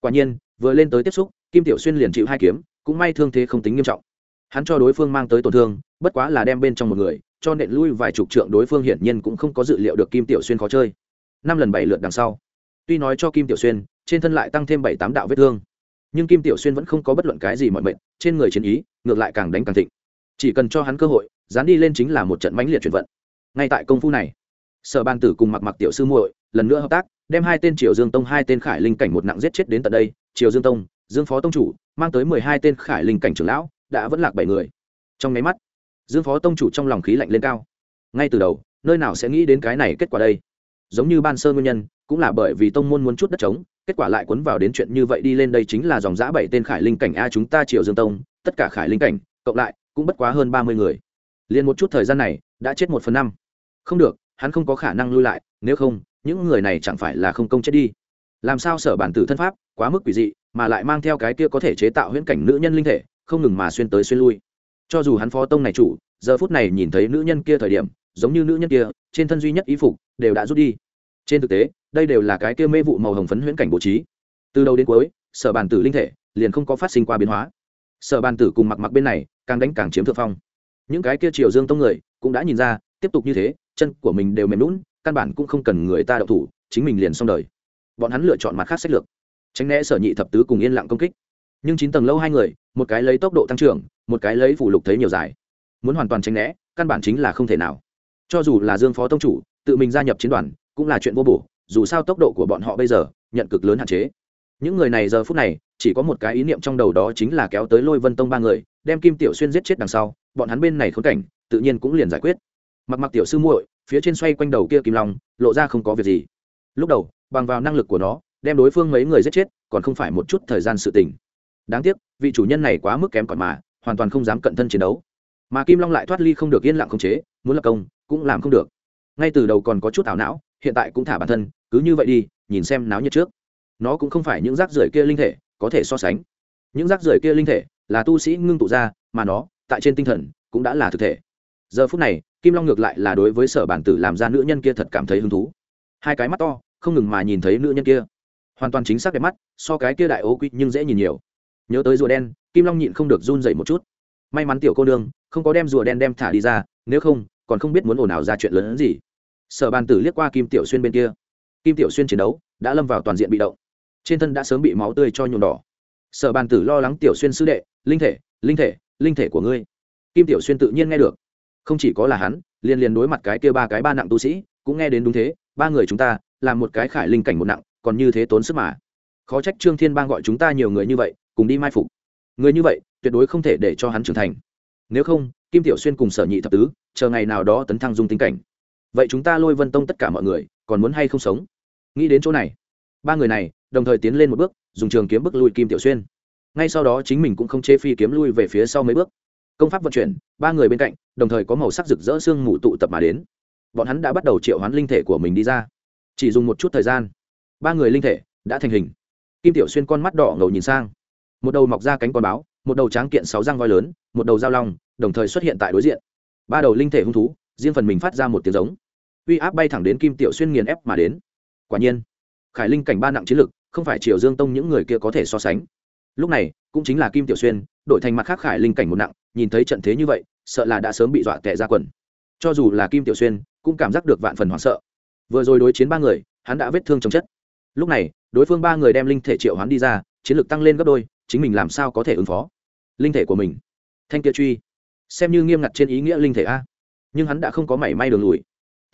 [SPEAKER 1] Quả nhiên, vừa lên tới tiếp xúc, kim tiểu xuyên liền chịu hai kiếm, cũng may thương thế không tính nghiêm trọng. Hắn cho đối phương mang tới tổn thương, bất quá là đem bên trong một người, cho nện lui vài chục trượng đối phương hiển nhiên cũng không có dự liệu được kim tiểu xuyên khó chơi. Năm lần bảy lượt đằng sau, tuy nói cho kim tiểu xuyên trên thân lại tăng thêm bảy tám đạo vết thương. Nhưng kim tiểu xuyên vẫn không có bất luận cái gì mọi mệnh, trên người chiến ý, ngược lại càng đánh càng thịnh. Chỉ cần cho hắn cơ hội, dán đi lên chính là một trận mãnh liệt chuyển vận. Ngay tại công phu này, sở ban tử cùng mặc mặc tiểu sư muội lần nữa hợp tác, đem hai tên triều dương tông, hai tên khải linh cảnh một nặng giết chết đến tận đây. Triều dương tông, dương phó tông chủ, mang tới mười hai tên khải linh cảnh trưởng lão, đã vẫn lạc bảy người. Trong máy mắt, dương phó tông chủ trong lòng khí lạnh lên cao. Ngay từ đầu, nơi nào sẽ nghĩ đến cái này kết quả đây? Giống như ban sơ nguyên nhân, cũng là bởi vì tông môn muốn chút đất trống kết quả lại cuốn vào đến chuyện như vậy đi lên đây chính là dòng giã bảy tên khải linh cảnh a chúng ta triều dương tông, tất cả khải linh cảnh, cộng lại, cũng bất quá hơn ba mươi người. Liền một chút thời gian này, đã chết một phần năm. Không được, hắn không có khả năng lui lại, nếu không, những người này chẳng phải là không công chết đi. Làm sao sở bản tử thân pháp, quá mức quỷ dị, mà lại mang theo cái kia có thể chế tạo huyễn cảnh nữ nhân linh thể, không ngừng mà xuyên tới xuyên lui. Cho dù hắn phó tông này chủ, giờ phút này nhìn thấy nữ nhân kia thời điểm, giống như nữ nhân kia, trên thân duy nhất ý phục, đều đã rút đi. Trên thực tế đây đều là cái kia mê vụ màu hồng phấn huyễn cảnh bố trí. Từ đầu đến cuối, sở bàn tử linh thể liền không có phát sinh qua biến hóa. Sở bàn tử cùng mặc mặc bên này càng đánh càng chiếm thượng phong. Những cái kia triều dương tông người cũng đã nhìn ra, tiếp tục như thế, chân của mình đều mềm lún căn bản cũng không cần người ta đậu thủ, chính mình liền xong đời. Bọn hắn lựa chọn mặt khác sách lược, tránh né sở nhị thập tứ cùng yên lặng công kích. Nhưng chín tầng lâu hai người, một cái lấy tốc độ tăng trưởng, một cái lấy phủ lục thấy nhiều dài. Muốn hoàn toàn tránh né, căn bản chính là không thể nào. Cho dù là dương phó tông chủ, tự mình gia nhập chiến đoàn, cũng là chuyện vô bổ dù sao tốc độ của bọn họ bây giờ, nhận cực lớn hạn chế. Những người này giờ phút này, chỉ có một cái ý niệm trong đầu đó chính là kéo tới lôi vân tông ba người, đem kim tiểu xuyên giết chết đằng sau, bọn hắn bên này khốn cảnh, tự nhiên cũng liền giải quyết. Mặc mặc tiểu sư muội, phía trên xoay quanh đầu kia kim long, lộ ra không có việc gì. Lúc đầu, bằng vào năng lực của nó, đem đối phương mấy người giết chết, còn không phải một chút thời gian sự tình. Đáng tiếc, vị chủ nhân này quá mức kém cỏi mà, hoàn toàn không dám cận thân chiến đấu. Mà kim long lại thoát ly không được yên lặng không chế, muốn lập công, cũng làm không được. Ngay từ đầu còn có chút ảo não hiện tại cũng thả bản thân, cứ như vậy đi, nhìn xem náo nhiệt trước. Nó cũng không phải những rác rưởi kia linh thể, có thể so sánh. Những rác rưởi kia linh thể là tu sĩ ngưng tụ ra, mà nó, tại trên tinh thần, cũng đã là thực thể. Giờ phút này, kim long ngược lại là đối với sở bản tử làm ra nữ nhân kia thật cảm thấy hứng thú. Hai cái mắt to, không ngừng mà nhìn thấy nữ nhân kia. Hoàn toàn chính xác đẹp mắt, so cái kia đại ố quy nhưng dễ nhìn nhiều. Nhớ tới rùa đen, kim long nhịn không được run dậy một chút. May mắn tiểu cô nương, không có đem rùa đen đem thả đi ra, nếu không, còn không biết muốn ồn ào ra chuyện lớn hơn gì sở bàn tử liếc qua kim tiểu xuyên bên kia. Kim tiểu xuyên chiến đấu đã lâm vào toàn diện bị động. Trên thân đã sớm bị máu tươi cho nhuộm đỏ. Sở bàn tử lo lắng tiểu xuyên sư đệ, linh thể linh thể linh thể của ngươi. Kim tiểu xuyên tự nhiên nghe được. Không chỉ có là hắn, liền liền đối mặt cái kia ba cái ba nặng tu sĩ, cũng nghe đến đúng thế, ba người chúng ta làm một cái khải linh cảnh một nặng, còn như thế tốn sức mà. Khó trách trương thiên bang gọi chúng ta nhiều người như vậy, cùng đi mai phục. Người như vậy, tuyệt đối không thể để cho hắn trưởng thành. Nếu không, kim tiểu xuyên cùng sở nhị thập tứ, chờ ngày nào đó tấn thăng dung tính cảnh vậy chúng ta lôi vân tông tất cả mọi người còn muốn hay không sống? Nghĩ đến chỗ này, ba người này đồng thời tiến lên một bước, dùng trường kiếm bước lui kim tiểu xuyên. Ngay sau đó chính mình cũng không chê phi kiếm lui về phía sau mấy bước. Công pháp vận chuyển, ba người bên cạnh, đồng thời có màu sắc rực rỡ xương mù tụ tập mà đến. Bọn hắn đã bắt đầu triệu hoán linh thể của mình đi ra. Chỉ dùng một chút thời gian, ba người linh thể đã thành hình. Kim tiểu xuyên con mắt đỏ ngầu nhìn sang. Một đầu mọc ra cánh con báo, một đầu tráng kiện sáu răng voi lớn, một đầu dao long, đồng thời xuất hiện tại đối diện. Ba đầu linh thể hung thú, riêng phần mình phát ra một tiếng giống uy áp bay thẳng đến kim tiểu xuyên nghiền ép mà đến. Quả nhiên, khải linh cảnh ba nặng chiến lực, không phải triều dương tông những người kia có thể so sánh. Lúc này, cũng chính là kim tiểu xuyên, đổi thành mặt khác khải linh cảnh một nặng, nhìn thấy trận thế như vậy, sợ là đã sớm bị dọa tệ ra quần. Cho dù là kim tiểu xuyên, cũng cảm giác được vạn phần hoảng sợ. Vừa rồi đối chiến ba người, hắn đã vết thương trong chất. Lúc này, đối phương ba người đem linh thể triệu hắn đi ra, chiến lược tăng lên gấp đôi, chính mình làm sao có thể ứng phó? Linh thể của mình. Thanh kia truy. Xem như nghiêm ngặt trên ý nghĩa linh thể a. Nhưng hắn đã không có mảy may đường lùi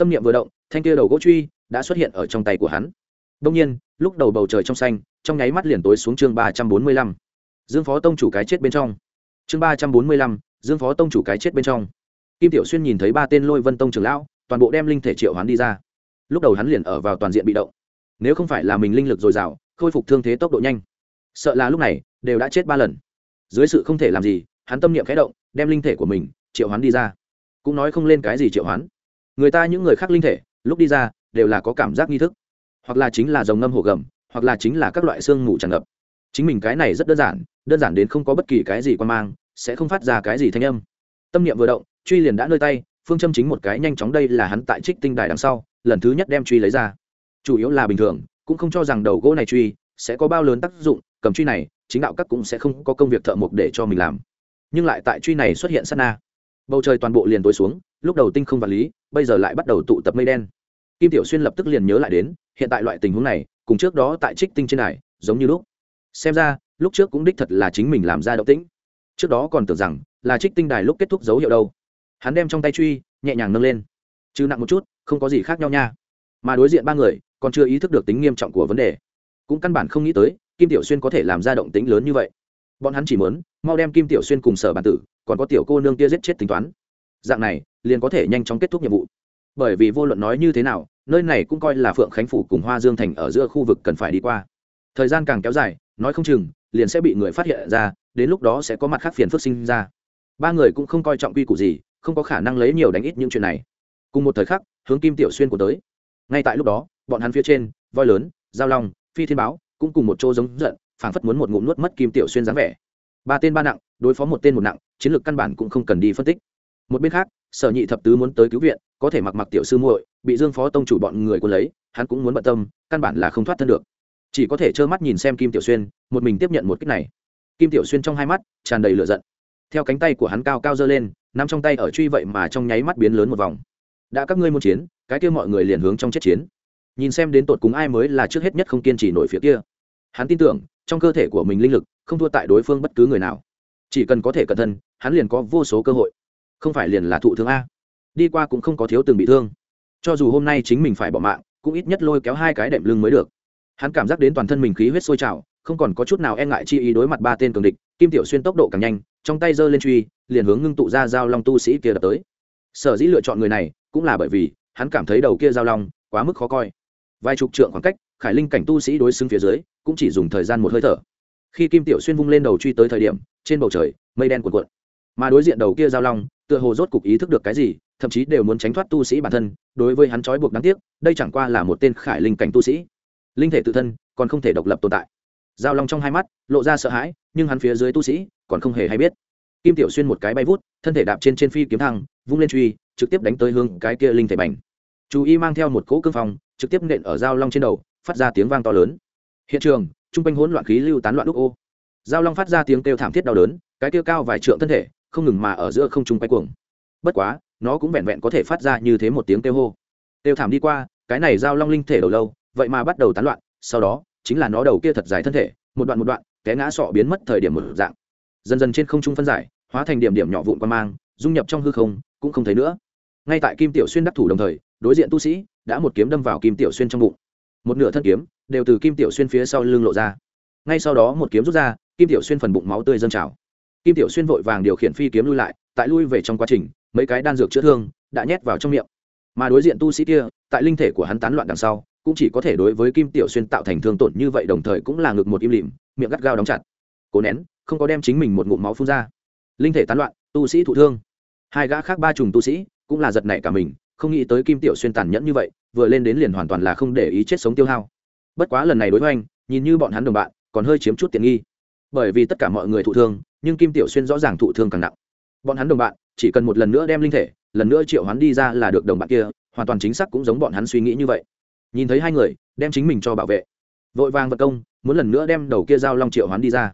[SPEAKER 1] tâm niệm vừa động, thanh kia đầu gỗ truy đã xuất hiện ở trong tay của hắn. Đông nhiên, lúc đầu bầu trời trong xanh, trong nháy mắt liền tối xuống chương ba trăm bốn mươi lăm. Dương phó tông chủ cái chết bên trong. Chương ba trăm bốn mươi lăm, dương phó tông chủ cái chết bên trong. Kim tiểu xuyên nhìn thấy ba tên lôi vân tông trưởng lão, toàn bộ đem linh thể triệu hắn đi ra. Lúc đầu hắn liền ở vào toàn diện bị động. Nếu không phải là mình linh lực dồi dào, khôi phục thương thế tốc độ nhanh, sợ là lúc này đều đã chết ba lần. Dưới sự không thể làm gì, hắn tâm niệm khẽ động, đem linh thể của mình triệu hoán đi ra. Cũng nói không lên cái gì triệu hoán người ta những người khác linh thể, lúc đi ra, đều là có cảm giác nghi thức. Hoặc là chính là dòng ngâm hồ gầm, hoặc là chính là các loại xương mù tràn ngập. Chính mình cái này rất đơn giản đơn giản đến không có bất kỳ cái gì quan mang, sẽ không phát ra cái gì thanh âm. Tâm niệm vừa động, truy liền đã nơi tay, phương châm chính một cái nhanh chóng đây là hắn tại trích tinh đài đằng sau, lần thứ nhất đem truy lấy ra. Chủ yếu là bình thường, cũng không cho rằng đầu gỗ này truy sẽ có bao lớn tác dụng, cầm truy này, chính đạo các cũng sẽ không có công việc thợ mộc để cho mình làm. Nhưng lại tại truy này xuất hiện sát na. Bầu trời toàn bộ liền tối xuống, lúc đầu tinh không vật lý bây giờ lại bắt đầu tụ tập mây đen. Kim tiểu xuyên lập tức liền nhớ lại đến, hiện tại loại tình huống này, cùng trước đó tại trích tinh trên này, giống như lúc. Xem ra, lúc trước cũng đích thật là chính mình làm ra động tĩnh. Trước đó còn tưởng rằng là trích tinh đài lúc kết thúc dấu hiệu đâu. Hắn đem trong tay truy, nhẹ nhàng nâng lên. Chứ nặng một chút, không có gì khác nhau nha. Mà đối diện ba người, còn chưa ý thức được tính nghiêm trọng của vấn đề. Cũng căn bản không nghĩ tới, kim tiểu xuyên có thể làm ra động tính lớn như vậy. Bọn hắn chỉ muốn, mau đem kim tiểu xuyên cùng sở bản tử, còn có tiểu cô nương kia giết chết tính toán dạng này, liền có thể nhanh chóng kết thúc nhiệm vụ. Bởi vì vô luận nói như thế nào, nơi này cũng coi là phượng khánh phủ cùng hoa dương thành ở giữa khu vực cần phải đi qua. Thời gian càng kéo dài, nói không chừng, liền sẽ bị người phát hiện ra, đến lúc đó sẽ có mặt khác phiền phức sinh ra. Ba người cũng không coi trọng quy củ gì, không có khả năng lấy nhiều đánh ít những chuyện này. Cùng một thời khắc, hướng kim tiểu xuyên của tới. Ngay tại lúc đó, bọn hắn phía trên, voi lớn, giao long, phi thiên báo, cũng cùng một chỗ giống giận, phảng phất muốn một ngụm nuốt mất kim tiểu xuyên dáng vẻ. Ba tên ba nặng, đối phó một tên một nặng, chiến lược căn bản cũng không cần đi phân tích một bên khác, sở nhị thập tứ muốn tới cứu viện, có thể mặc mặc tiểu sư muội, bị dương phó tông chủ bọn người quân lấy, hắn cũng muốn bận tâm, căn bản là không thoát thân được. Chỉ có thể trơ mắt nhìn xem kim tiểu xuyên, một mình tiếp nhận một kích này. Kim tiểu xuyên trong hai mắt tràn đầy lửa giận. Theo cánh tay của hắn cao cao giơ lên nằm trong tay ở truy vậy mà trong nháy mắt biến lớn một vòng. Đã các ngươi muốn chiến, cái kia mọi người liền hướng trong chết chiến. Nhìn xem đến tột cùng ai mới là trước hết nhất không kiên trì nổi phía kia. Hắn tin tưởng, trong cơ thể của mình linh lực không thua tại đối phương bất cứ người nào. Chỉ cần có thể cẩn thân, hắn liền có vô số cơ hội không phải liền là thụ thương a. Đi qua cũng không có thiếu từng bị thương. Cho dù hôm nay chính mình phải bỏ mạng, cũng ít nhất lôi kéo hai cái đệm lưng mới được. Hắn cảm giác đến toàn thân mình khí huyết sôi trào, không còn có chút nào e ngại chi ý đối mặt ba tên cường địch, kim tiểu xuyên tốc độ càng nhanh, trong tay giơ lên truy, liền hướng ngưng tụ ra giao long tu sĩ kia đập tới. Sở dĩ lựa chọn người này, cũng là bởi vì, hắn cảm thấy đầu kia giao long, quá mức khó coi. Vài chục trượng khoảng cách, khải linh cảnh tu sĩ đối xứng phía dưới, cũng chỉ dùng thời gian một hơi thở. Khi kim tiểu xuyên vung lên đầu truy tới thời điểm, trên bầu trời, mây đen cuộn cuộn. Mà đối diện đầu kia giao long tựa hồ rốt cục ý thức được cái gì, thậm chí đều muốn tránh thoát tu sĩ bản thân, đối với hắn trói buộc đáng tiếc, đây chẳng qua là một tên khải linh cảnh tu sĩ. Linh thể tự thân còn không thể độc lập tồn tại. Giao long trong hai mắt lộ ra sợ hãi, nhưng hắn phía dưới tu sĩ còn không hề hay biết. Kim tiểu xuyên một cái bay vút, thân thể đạp trên trên phi kiếm thăng, vung lên truy, trực tiếp đánh tới hướng cái kia linh thể bành. Chú y mang theo một cỗ cương phong, trực tiếp nện ở giao long trên đầu, phát ra tiếng vang to lớn. Hiện trường, trung quanh hỗn loạn khí lưu tán loạn lúc ô. Giao long phát ra tiếng kêu thảm thiết đau đớn, cái kêu cao vài trượng thân thể không ngừng mà ở giữa không trung quay cuồng. Bất quá, nó cũng vẹn vẹn có thể phát ra như thế một tiếng kêu hô. Kêu thảm đi qua, cái này giao long linh thể đầu lâu, vậy mà bắt đầu tán loạn, sau đó, chính là nó đầu kia thật dài thân thể, một đoạn một đoạn, té ngã sọ biến mất thời điểm một dạng. Dần dần trên không trung phân giải, hóa thành điểm điểm nhỏ vụn quan mang, dung nhập trong hư không, cũng không thấy nữa. Ngay tại kim tiểu xuyên đắc thủ đồng thời, đối diện tu sĩ đã một kiếm đâm vào kim tiểu xuyên trong bụng. Một nửa thân kiếm đều từ kim tiểu xuyên phía sau lưng lộ ra. Ngay sau đó một kiếm rút ra, kim tiểu xuyên phần bụng máu tươi dâng trào kim tiểu xuyên vội vàng điều khiển phi kiếm lui lại, tại lui về trong quá trình, mấy cái đan dược chữa thương đã nhét vào trong miệng. Mà đối diện tu sĩ kia, tại linh thể của hắn tán loạn đằng sau, cũng chỉ có thể đối với kim tiểu xuyên tạo thành thương tổn như vậy đồng thời cũng là ngực một im lìm, miệng gắt gao đóng chặt. Cố nén, không có đem chính mình một ngụm máu phun ra. Linh thể tán loạn, tu sĩ thụ thương. Hai gã khác ba trùng tu sĩ cũng là giật nảy cả mình, không nghĩ tới kim tiểu xuyên tàn nhẫn như vậy, vừa lên đến liền hoàn toàn là không để ý chết sống tiêu hao. Bất quá lần này đối với anh, nhìn như bọn hắn đồng bạn, còn hơi chiếm chút tiện nghi bởi vì tất cả mọi người thụ thương, nhưng kim tiểu xuyên rõ ràng thụ thương càng nặng. Bọn hắn đồng bạn, chỉ cần một lần nữa đem linh thể, lần nữa triệu hắn đi ra là được đồng bạn kia, hoàn toàn chính xác cũng giống bọn hắn suy nghĩ như vậy. Nhìn thấy hai người, đem chính mình cho bảo vệ. Vội vàng vật công, muốn lần nữa đem đầu kia giao long triệu hắn đi ra.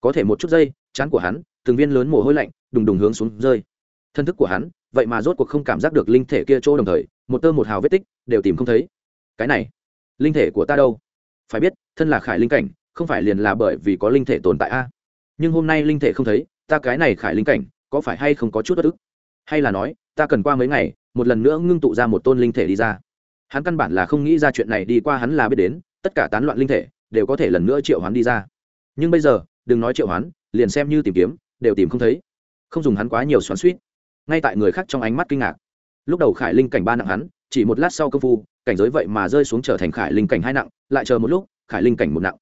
[SPEAKER 1] Có thể một chút giây, chán của hắn, từng viên lớn mồ hôi lạnh, đùng đùng hướng xuống rơi. Thân thức của hắn, vậy mà rốt cuộc không cảm giác được linh thể kia chỗ đồng thời, một tơ một hào vết tích, đều tìm không thấy. Cái này, linh thể của ta đâu? Phải biết, thân là khải linh cảnh không phải liền là bởi vì có linh thể tồn tại a? Nhưng hôm nay linh thể không thấy, ta cái này khải linh cảnh, có phải hay không có chút bất ức? Hay là nói, ta cần qua mấy ngày, một lần nữa ngưng tụ ra một tôn linh thể đi ra. Hắn căn bản là không nghĩ ra chuyện này đi qua hắn là biết đến, tất cả tán loạn linh thể đều có thể lần nữa triệu hoán đi ra. Nhưng bây giờ, đừng nói triệu hoán, liền xem như tìm kiếm, đều tìm không thấy. Không dùng hắn quá nhiều xoắn suýt ngay tại người khác trong ánh mắt kinh ngạc. Lúc đầu khải linh cảnh ba nặng hắn, chỉ một lát sau công phu, cảnh giới vậy mà rơi xuống trở thành khải linh cảnh hai nặng, lại chờ một lúc, khải linh cảnh một nặng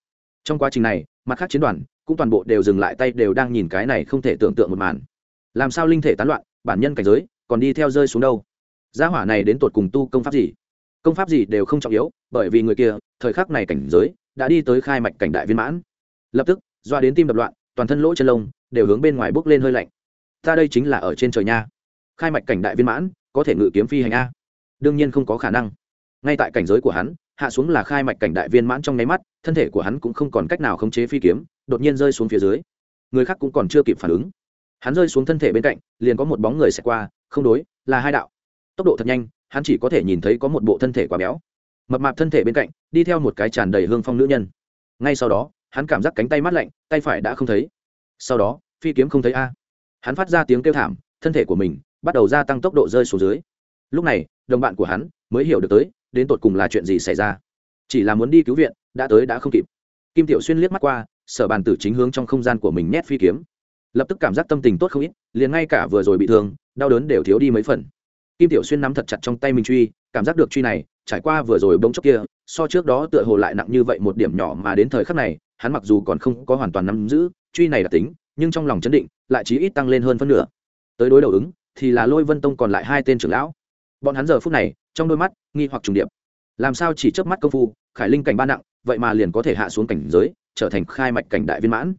[SPEAKER 1] trong quá trình này, mặt khác chiến đoàn cũng toàn bộ đều dừng lại tay đều đang nhìn cái này không thể tưởng tượng một màn. Làm sao linh thể tán loạn, bản nhân cảnh giới còn đi theo rơi xuống đâu? Gia hỏa này đến tột cùng tu công pháp gì? Công pháp gì đều không trọng yếu, bởi vì người kia, thời khắc này cảnh giới, đã đi tới khai mạch cảnh đại viên mãn. Lập tức, doa đến tim đập loạn, toàn thân lỗ chân lông đều hướng bên ngoài bước lên hơi lạnh. Ta đây chính là ở trên trời nha. Khai mạch cảnh đại viên mãn, có thể ngự kiếm phi hành a. Đương nhiên không có khả năng. Ngay tại cảnh giới của hắn hạ xuống là khai mạch cảnh đại viên mãn trong nháy mắt, thân thể của hắn cũng không còn cách nào khống chế phi kiếm, đột nhiên rơi xuống phía dưới. Người khác cũng còn chưa kịp phản ứng. Hắn rơi xuống thân thể bên cạnh, liền có một bóng người xẹt qua, không đối, là hai đạo. Tốc độ thật nhanh, hắn chỉ có thể nhìn thấy có một bộ thân thể quá béo. Mập mạp thân thể bên cạnh, đi theo một cái tràn đầy hương phong nữ nhân. Ngay sau đó, hắn cảm giác cánh tay mát lạnh, tay phải đã không thấy. Sau đó, phi kiếm không thấy a. Hắn phát ra tiếng kêu thảm, thân thể của mình bắt đầu gia tăng tốc độ rơi xuống dưới lúc này, đồng bạn của hắn mới hiểu được tới đến tột cùng là chuyện gì xảy ra. Chỉ là muốn đi cứu viện, đã tới đã không kịp. Kim tiểu xuyên liếc mắt qua, sở bàn tử chính hướng trong không gian của mình nhét phi kiếm. Lập tức cảm giác tâm tình tốt không ít, liền ngay cả vừa rồi bị thương, đau đớn đều thiếu đi mấy phần. Kim tiểu xuyên nắm thật chặt trong tay mình truy, cảm giác được truy này, trải qua vừa rồi bông chốc kia, so trước đó tựa hồ lại nặng như vậy một điểm nhỏ mà đến thời khắc này, hắn mặc dù còn không có hoàn toàn nắm giữ truy này là tính, nhưng trong lòng chấn định, lại chí ít tăng lên hơn phân nửa. Tới đối đầu ứng, thì là lôi vân tông còn lại hai tên trưởng lão bọn hắn giờ phút này, trong đôi mắt, nghi hoặc trùng điệp. Làm sao chỉ chớp mắt công phu, khải linh cảnh ba nặng, vậy mà liền có thể hạ xuống cảnh giới, trở thành khai mạch cảnh đại viên mãn?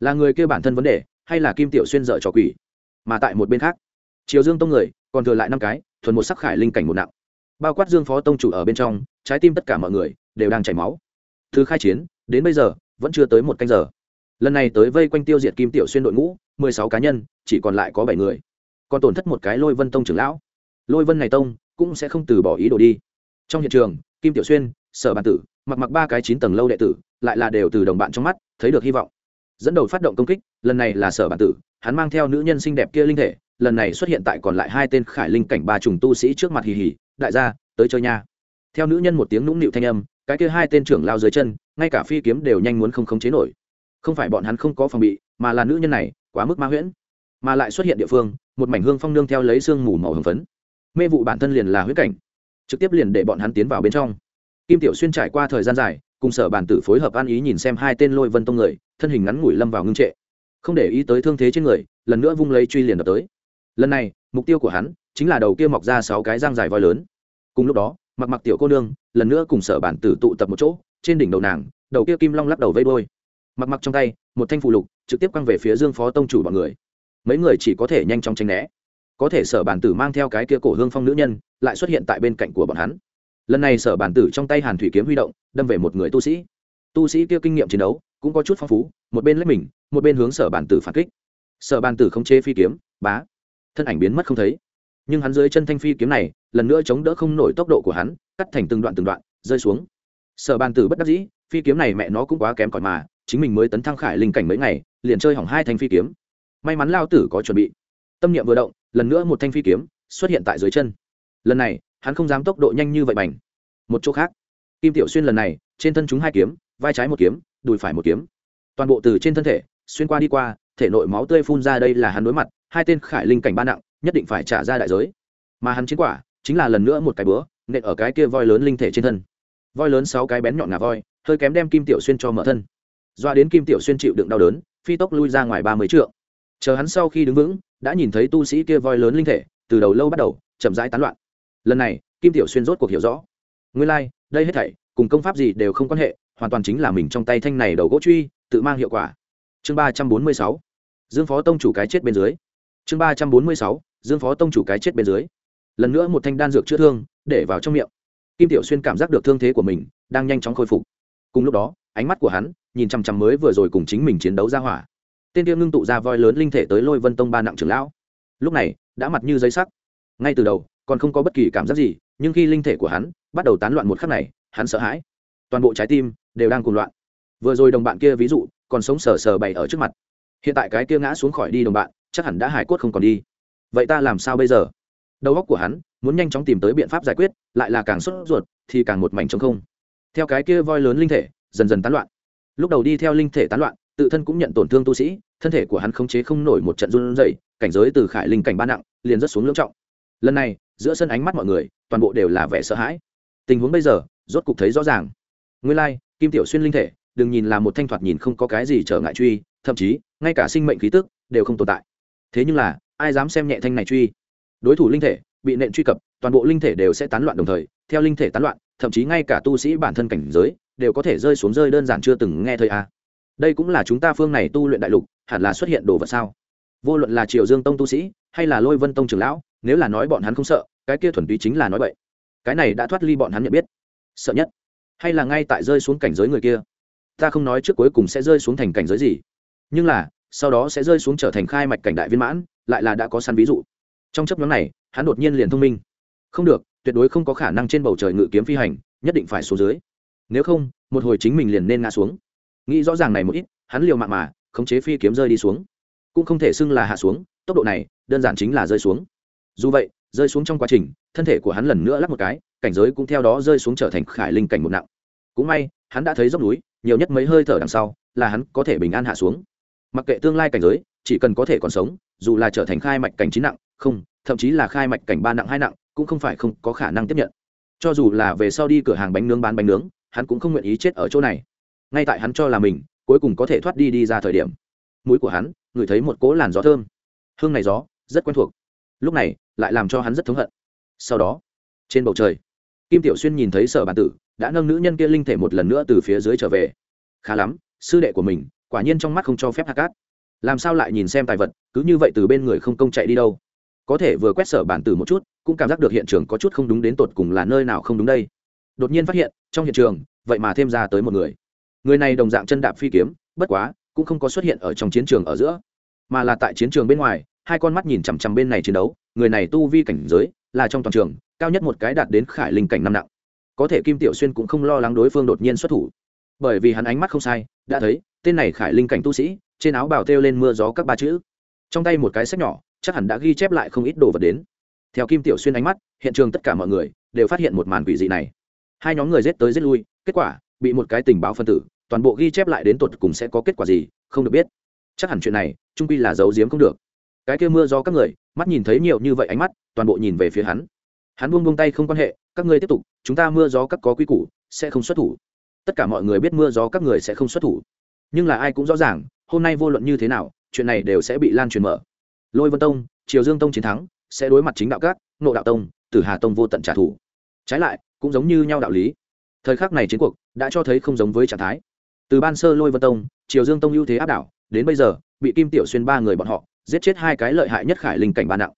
[SPEAKER 1] Là người kêu bản thân vấn đề, hay là kim tiểu xuyên dở trò quỷ? Mà tại một bên khác, triều dương tông người, còn thừa lại năm cái, thuần một sắc khải linh cảnh một nặng. Bao quát dương phó tông chủ ở bên trong, trái tim tất cả mọi người đều đang chảy máu. Thứ khai chiến, đến bây giờ, vẫn chưa tới một canh giờ. Lần này tới vây quanh tiêu diệt kim tiểu xuyên đội ngũ, mười sáu cá nhân, chỉ còn lại có bảy người. Còn tổn thất một cái lôi vân tông trưởng lão lôi vân này tông cũng sẽ không từ bỏ ý đồ đi. Trong hiện trường, kim tiểu xuyên, sở bàn tử, mặc mặc ba cái chín tầng lâu đệ tử, lại là đều từ đồng bạn trong mắt, thấy được hy vọng. Dẫn đầu phát động công kích, lần này là sở bản tử, hắn mang theo nữ nhân xinh đẹp kia linh thể, lần này xuất hiện tại còn lại hai tên khải linh cảnh ba trùng tu sĩ trước mặt hì hì, đại gia, tới chơi nha. Theo nữ nhân một tiếng nũng nịu thanh âm, cái kia hai tên trưởng lao dưới chân, ngay cả phi kiếm đều nhanh muốn không khống chế nổi. Không phải bọn hắn không có phòng bị, mà là nữ nhân này, quá mức ma huyễn. Mà lại xuất hiện địa phương, một mảnh hương phong nương theo lấy sương mù màu hồng phấn mê vụ bản thân liền là huyết cảnh, trực tiếp liền để bọn hắn tiến vào bên trong. Kim tiểu xuyên trải qua thời gian dài, cùng sở bản tử phối hợp an ý nhìn xem hai tên lôi vân tông người, thân hình ngắn ngủi lâm vào ngưng trệ. Không để ý tới thương thế trên người, lần nữa vung lấy truy liền đập tới. Lần này, mục tiêu của hắn chính là đầu kia mọc ra sáu cái răng dài voi lớn. Cùng lúc đó, mặc mặc tiểu cô nương lần nữa cùng sở bản tử tụ tập một chỗ, trên đỉnh đầu nàng, đầu kia kim long lắc đầu vây đôi mặc mặc trong tay, một thanh phụ lục, trực tiếp quăng về phía dương phó tông chủ bọn người. Mấy người chỉ có thể nhanh chóng tranh né có thể sở bản tử mang theo cái kia cổ hương phong nữ nhân, lại xuất hiện tại bên cạnh của bọn hắn. Lần này sở bản tử trong tay hàn thủy kiếm huy động, đâm về một người tu sĩ. Tu sĩ kia kinh nghiệm chiến đấu, cũng có chút phong phú, một bên lấy mình, một bên hướng sở bản tử phản kích. Sở bản tử không chế phi kiếm, bá. Thân ảnh biến mất không thấy. Nhưng hắn dưới chân thanh phi kiếm này, lần nữa chống đỡ không nổi tốc độ của hắn, cắt thành từng đoạn từng đoạn, rơi xuống. Sở bản tử bất đắc dĩ, phi kiếm này mẹ nó cũng quá kém cỏi mà, chính mình mới tấn thăng khải linh cảnh mấy ngày, liền chơi hỏng hai thanh phi kiếm. May mắn lao tử có chuẩn bị. Tâm niệm vừa động lần nữa một thanh phi kiếm xuất hiện tại dưới chân. Lần này, hắn không dám tốc độ nhanh như vậy bành. Một chỗ khác, kim tiểu xuyên lần này, trên thân chúng hai kiếm, vai trái một kiếm, đùi phải một kiếm. Toàn bộ từ trên thân thể, xuyên qua đi qua, thể nội máu tươi phun ra đây là hắn đối mặt, hai tên khải linh cảnh ba nặng, nhất định phải trả ra đại giới. Mà hắn chiến quả, chính là lần nữa một cái bữa, nện ở cái kia voi lớn linh thể trên thân. Voi lớn sáu cái bén nhọn ngà voi, hơi kém đem kim tiểu xuyên cho mở thân. Doa đến kim tiểu xuyên chịu đựng đau đớn, phi tốc lui ra ngoài ba mươi trượng. Chờ hắn sau khi đứng vững đã nhìn thấy tu sĩ kia voi lớn linh thể từ đầu lâu bắt đầu chậm rãi tán loạn. Lần này kim tiểu xuyên rốt cuộc hiểu rõ. Nguyên lai、like, đây hết thảy cùng công pháp gì đều không quan hệ hoàn toàn chính là mình trong tay thanh này đầu gỗ truy tự mang hiệu quả. Chương ba trăm bốn mươi sáu. Dương phó tông chủ cái chết bên dưới. Chương ba trăm bốn mươi sáu dương phó tông chủ cái chết bên dưới. Lần nữa một thanh đan dược chữa thương để vào trong miệng. Kim tiểu xuyên cảm giác được thương thế của mình đang nhanh chóng khôi phục. Cùng lúc đó ánh mắt của hắn nhìn chằm chằm mới vừa rồi cùng chính mình chiến đấu ra hỏa tên tiêu ngưng tụ ra voi lớn linh thể tới lôi vân tông ba nặng trưởng lão. Lúc này, đã mặt như giấy sắc. Ngay từ đầu, còn không có bất kỳ cảm giác gì, nhưng khi linh thể của hắn bắt đầu tán loạn một khắc này, hắn sợ hãi. Toàn bộ trái tim đều đang cùng loạn. Vừa rồi đồng bạn kia ví dụ, còn sống sờ sờ bày ở trước mặt. Hiện tại cái kia ngã xuống khỏi đi đồng bạn, chắc hẳn đã hài cốt không còn đi. Vậy ta làm sao bây giờ? Đầu óc của hắn muốn nhanh chóng tìm tới biện pháp giải quyết, lại là càng sốt ruột thì càng một mảnh trống không. Theo cái kia voi lớn linh thể dần dần tán loạn. Lúc đầu đi theo linh thể tán loạn tự thân cũng nhận tổn thương tu sĩ, thân thể của hắn khống chế không nổi một trận run rẩy, cảnh giới từ khải linh cảnh ba nặng, liền rất xuống lưỡng trọng. Lần này, giữa sân ánh mắt mọi người, toàn bộ đều là vẻ sợ hãi. Tình huống bây giờ, rốt cục thấy rõ ràng. Nguyên lai, kim tiểu xuyên linh thể, đừng nhìn là một thanh thoạt nhìn không có cái gì trở ngại truy, thậm chí, ngay cả sinh mệnh khí tức, đều không tồn tại. Thế nhưng là, ai dám xem nhẹ thanh này truy? Đối thủ linh thể, bị nện truy cập, toàn bộ linh thể đều sẽ tán loạn đồng thời, theo linh thể tán loạn, thậm chí ngay cả tu sĩ bản thân cảnh giới, đều có thể rơi xuống rơi đơn giản chưa từng nghe thời a đây cũng là chúng ta phương này tu luyện đại lục, hẳn là xuất hiện đồ vật sao? Vô luận là triều dương tông tu sĩ, hay là lôi vân tông trường lão, nếu là nói bọn hắn không sợ, cái kia thuần túy chính là nói vậy cái này đã thoát ly bọn hắn nhận biết. Sợ nhất, hay là ngay tại rơi xuống cảnh giới người kia? Ta không nói trước cuối cùng sẽ rơi xuống thành cảnh giới gì, nhưng là, sau đó sẽ rơi xuống trở thành khai mạch cảnh đại viên mãn, lại là đã có săn ví dụ. Trong chấp nhóm này, hắn đột nhiên liền thông minh. Không được, tuyệt đối không có khả năng trên bầu trời ngự kiếm phi hành, nhất định phải xuống dưới. Nếu không, một hồi chính mình liền nên ngã xuống nghĩ rõ ràng này một ít, hắn liều mạng mà, khống chế phi kiếm rơi đi xuống. Cũng không thể xưng là hạ xuống, tốc độ này, đơn giản chính là rơi xuống. Dù vậy, rơi xuống trong quá trình, thân thể của hắn lần nữa lắp một cái, cảnh giới cũng theo đó rơi xuống trở thành khải linh cảnh một nặng. Cũng may, hắn đã thấy dốc núi, nhiều nhất mấy hơi thở đằng sau, là hắn có thể bình an hạ xuống. Mặc kệ tương lai cảnh giới, chỉ cần có thể còn sống, dù là trở thành khai mạch cảnh chín nặng, không, thậm chí là khai mạch cảnh ba nặng, hai nặng, cũng không phải không có khả năng tiếp nhận. Cho dù là về sau đi cửa hàng bánh nướng bán bánh nướng, hắn cũng không nguyện ý chết ở chỗ này ngay tại hắn cho là mình cuối cùng có thể thoát đi đi ra thời điểm. Mũi của hắn ngửi thấy một cỗ làn gió thơm. Hương này gió rất quen thuộc. Lúc này lại làm cho hắn rất thống hận. Sau đó, trên bầu trời, kim tiểu xuyên nhìn thấy sở bản tử đã nâng nữ nhân kia linh thể một lần nữa từ phía dưới trở về. Khá lắm, sư đệ của mình quả nhiên trong mắt không cho phép hạ cát. Làm sao lại nhìn xem tài vật, cứ như vậy từ bên người không công chạy đi đâu? Có thể vừa quét sở bản tử một chút, cũng cảm giác được hiện trường có chút không đúng đến tột cùng là nơi nào không đúng đây. Đột nhiên phát hiện, trong hiện trường, vậy mà thêm ra tới một người người này đồng dạng chân đạp phi kiếm, bất quá, cũng không có xuất hiện ở trong chiến trường ở giữa, mà là tại chiến trường bên ngoài, hai con mắt nhìn chằm chằm bên này chiến đấu, người này tu vi cảnh giới là trong toàn trường, cao nhất một cái đạt đến khải linh cảnh năm nặng. Có thể kim tiểu xuyên cũng không lo lắng đối phương đột nhiên xuất thủ, bởi vì hắn ánh mắt không sai, đã thấy, tên này khải linh cảnh tu sĩ, trên áo bào thêu lên mưa gió các ba chữ. Trong tay một cái sách nhỏ, chắc hẳn đã ghi chép lại không ít đồ vật đến. Theo kim tiểu xuyên ánh mắt, hiện trường tất cả mọi người đều phát hiện một màn quỷ dị này. Hai nhóm người giết tới giết lui, kết quả bị một cái tình báo phân tử, toàn bộ ghi chép lại đến tột cùng sẽ có kết quả gì, không được biết. Chắc hẳn chuyện này, trung pi là giấu giếm không được. Cái kia mưa do các người, mắt nhìn thấy nhiều như vậy ánh mắt, toàn bộ nhìn về phía hắn. Hắn buông buông tay không quan hệ, các ngươi tiếp tục, chúng ta mưa gió các có quy củ, sẽ không xuất thủ. Tất cả mọi người biết mưa gió các người sẽ không xuất thủ. Nhưng là ai cũng rõ ràng, hôm nay vô luận như thế nào, chuyện này đều sẽ bị lan truyền mở. Lôi vân tông, triều dương tông chiến thắng, sẽ đối mặt chính đạo các nộ đạo tông, tử hà tông vô tận trả thù. Trái lại, cũng giống như nhau đạo lý thời khắc này chiến cuộc đã cho thấy không giống với trạng thái. Từ ban sơ lôi vân tông, triều dương tông ưu thế áp đảo, đến bây giờ, bị kim tiểu xuyên ba người bọn họ giết chết hai cái lợi hại nhất khải linh cảnh ba nặng.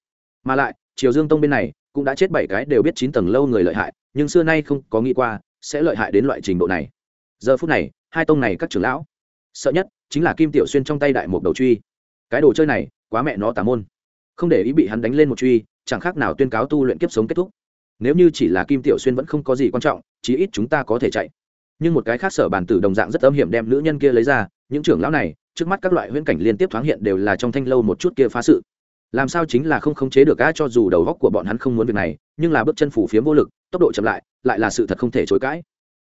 [SPEAKER 1] Mà lại, triều dương tông bên này cũng đã chết bảy cái đều biết chín tầng lâu người lợi hại, nhưng xưa nay không có nghĩ qua sẽ lợi hại đến loại trình độ này. Giờ phút này, hai tông này các trưởng lão, sợ nhất chính là kim tiểu xuyên trong tay đại một đầu truy. Cái đồ chơi này quá mẹ nó tà môn. Không để ý bị hắn đánh lên một truy, chẳng khác nào tuyên cáo tu luyện kiếp sống kết thúc nếu như chỉ là kim tiểu xuyên vẫn không có gì quan trọng, chí ít chúng ta có thể chạy. Nhưng một cái khác sở bàn tử đồng dạng rất âm hiểm đem nữ nhân kia lấy ra, những trưởng lão này, trước mắt các loại huyễn cảnh liên tiếp thoáng hiện đều là trong thanh lâu một chút kia phá sự. Làm sao chính là không khống chế được gã cho dù đầu góc của bọn hắn không muốn việc này, nhưng là bước chân phủ phiếm vô lực, tốc độ chậm lại lại là sự thật không thể chối cãi.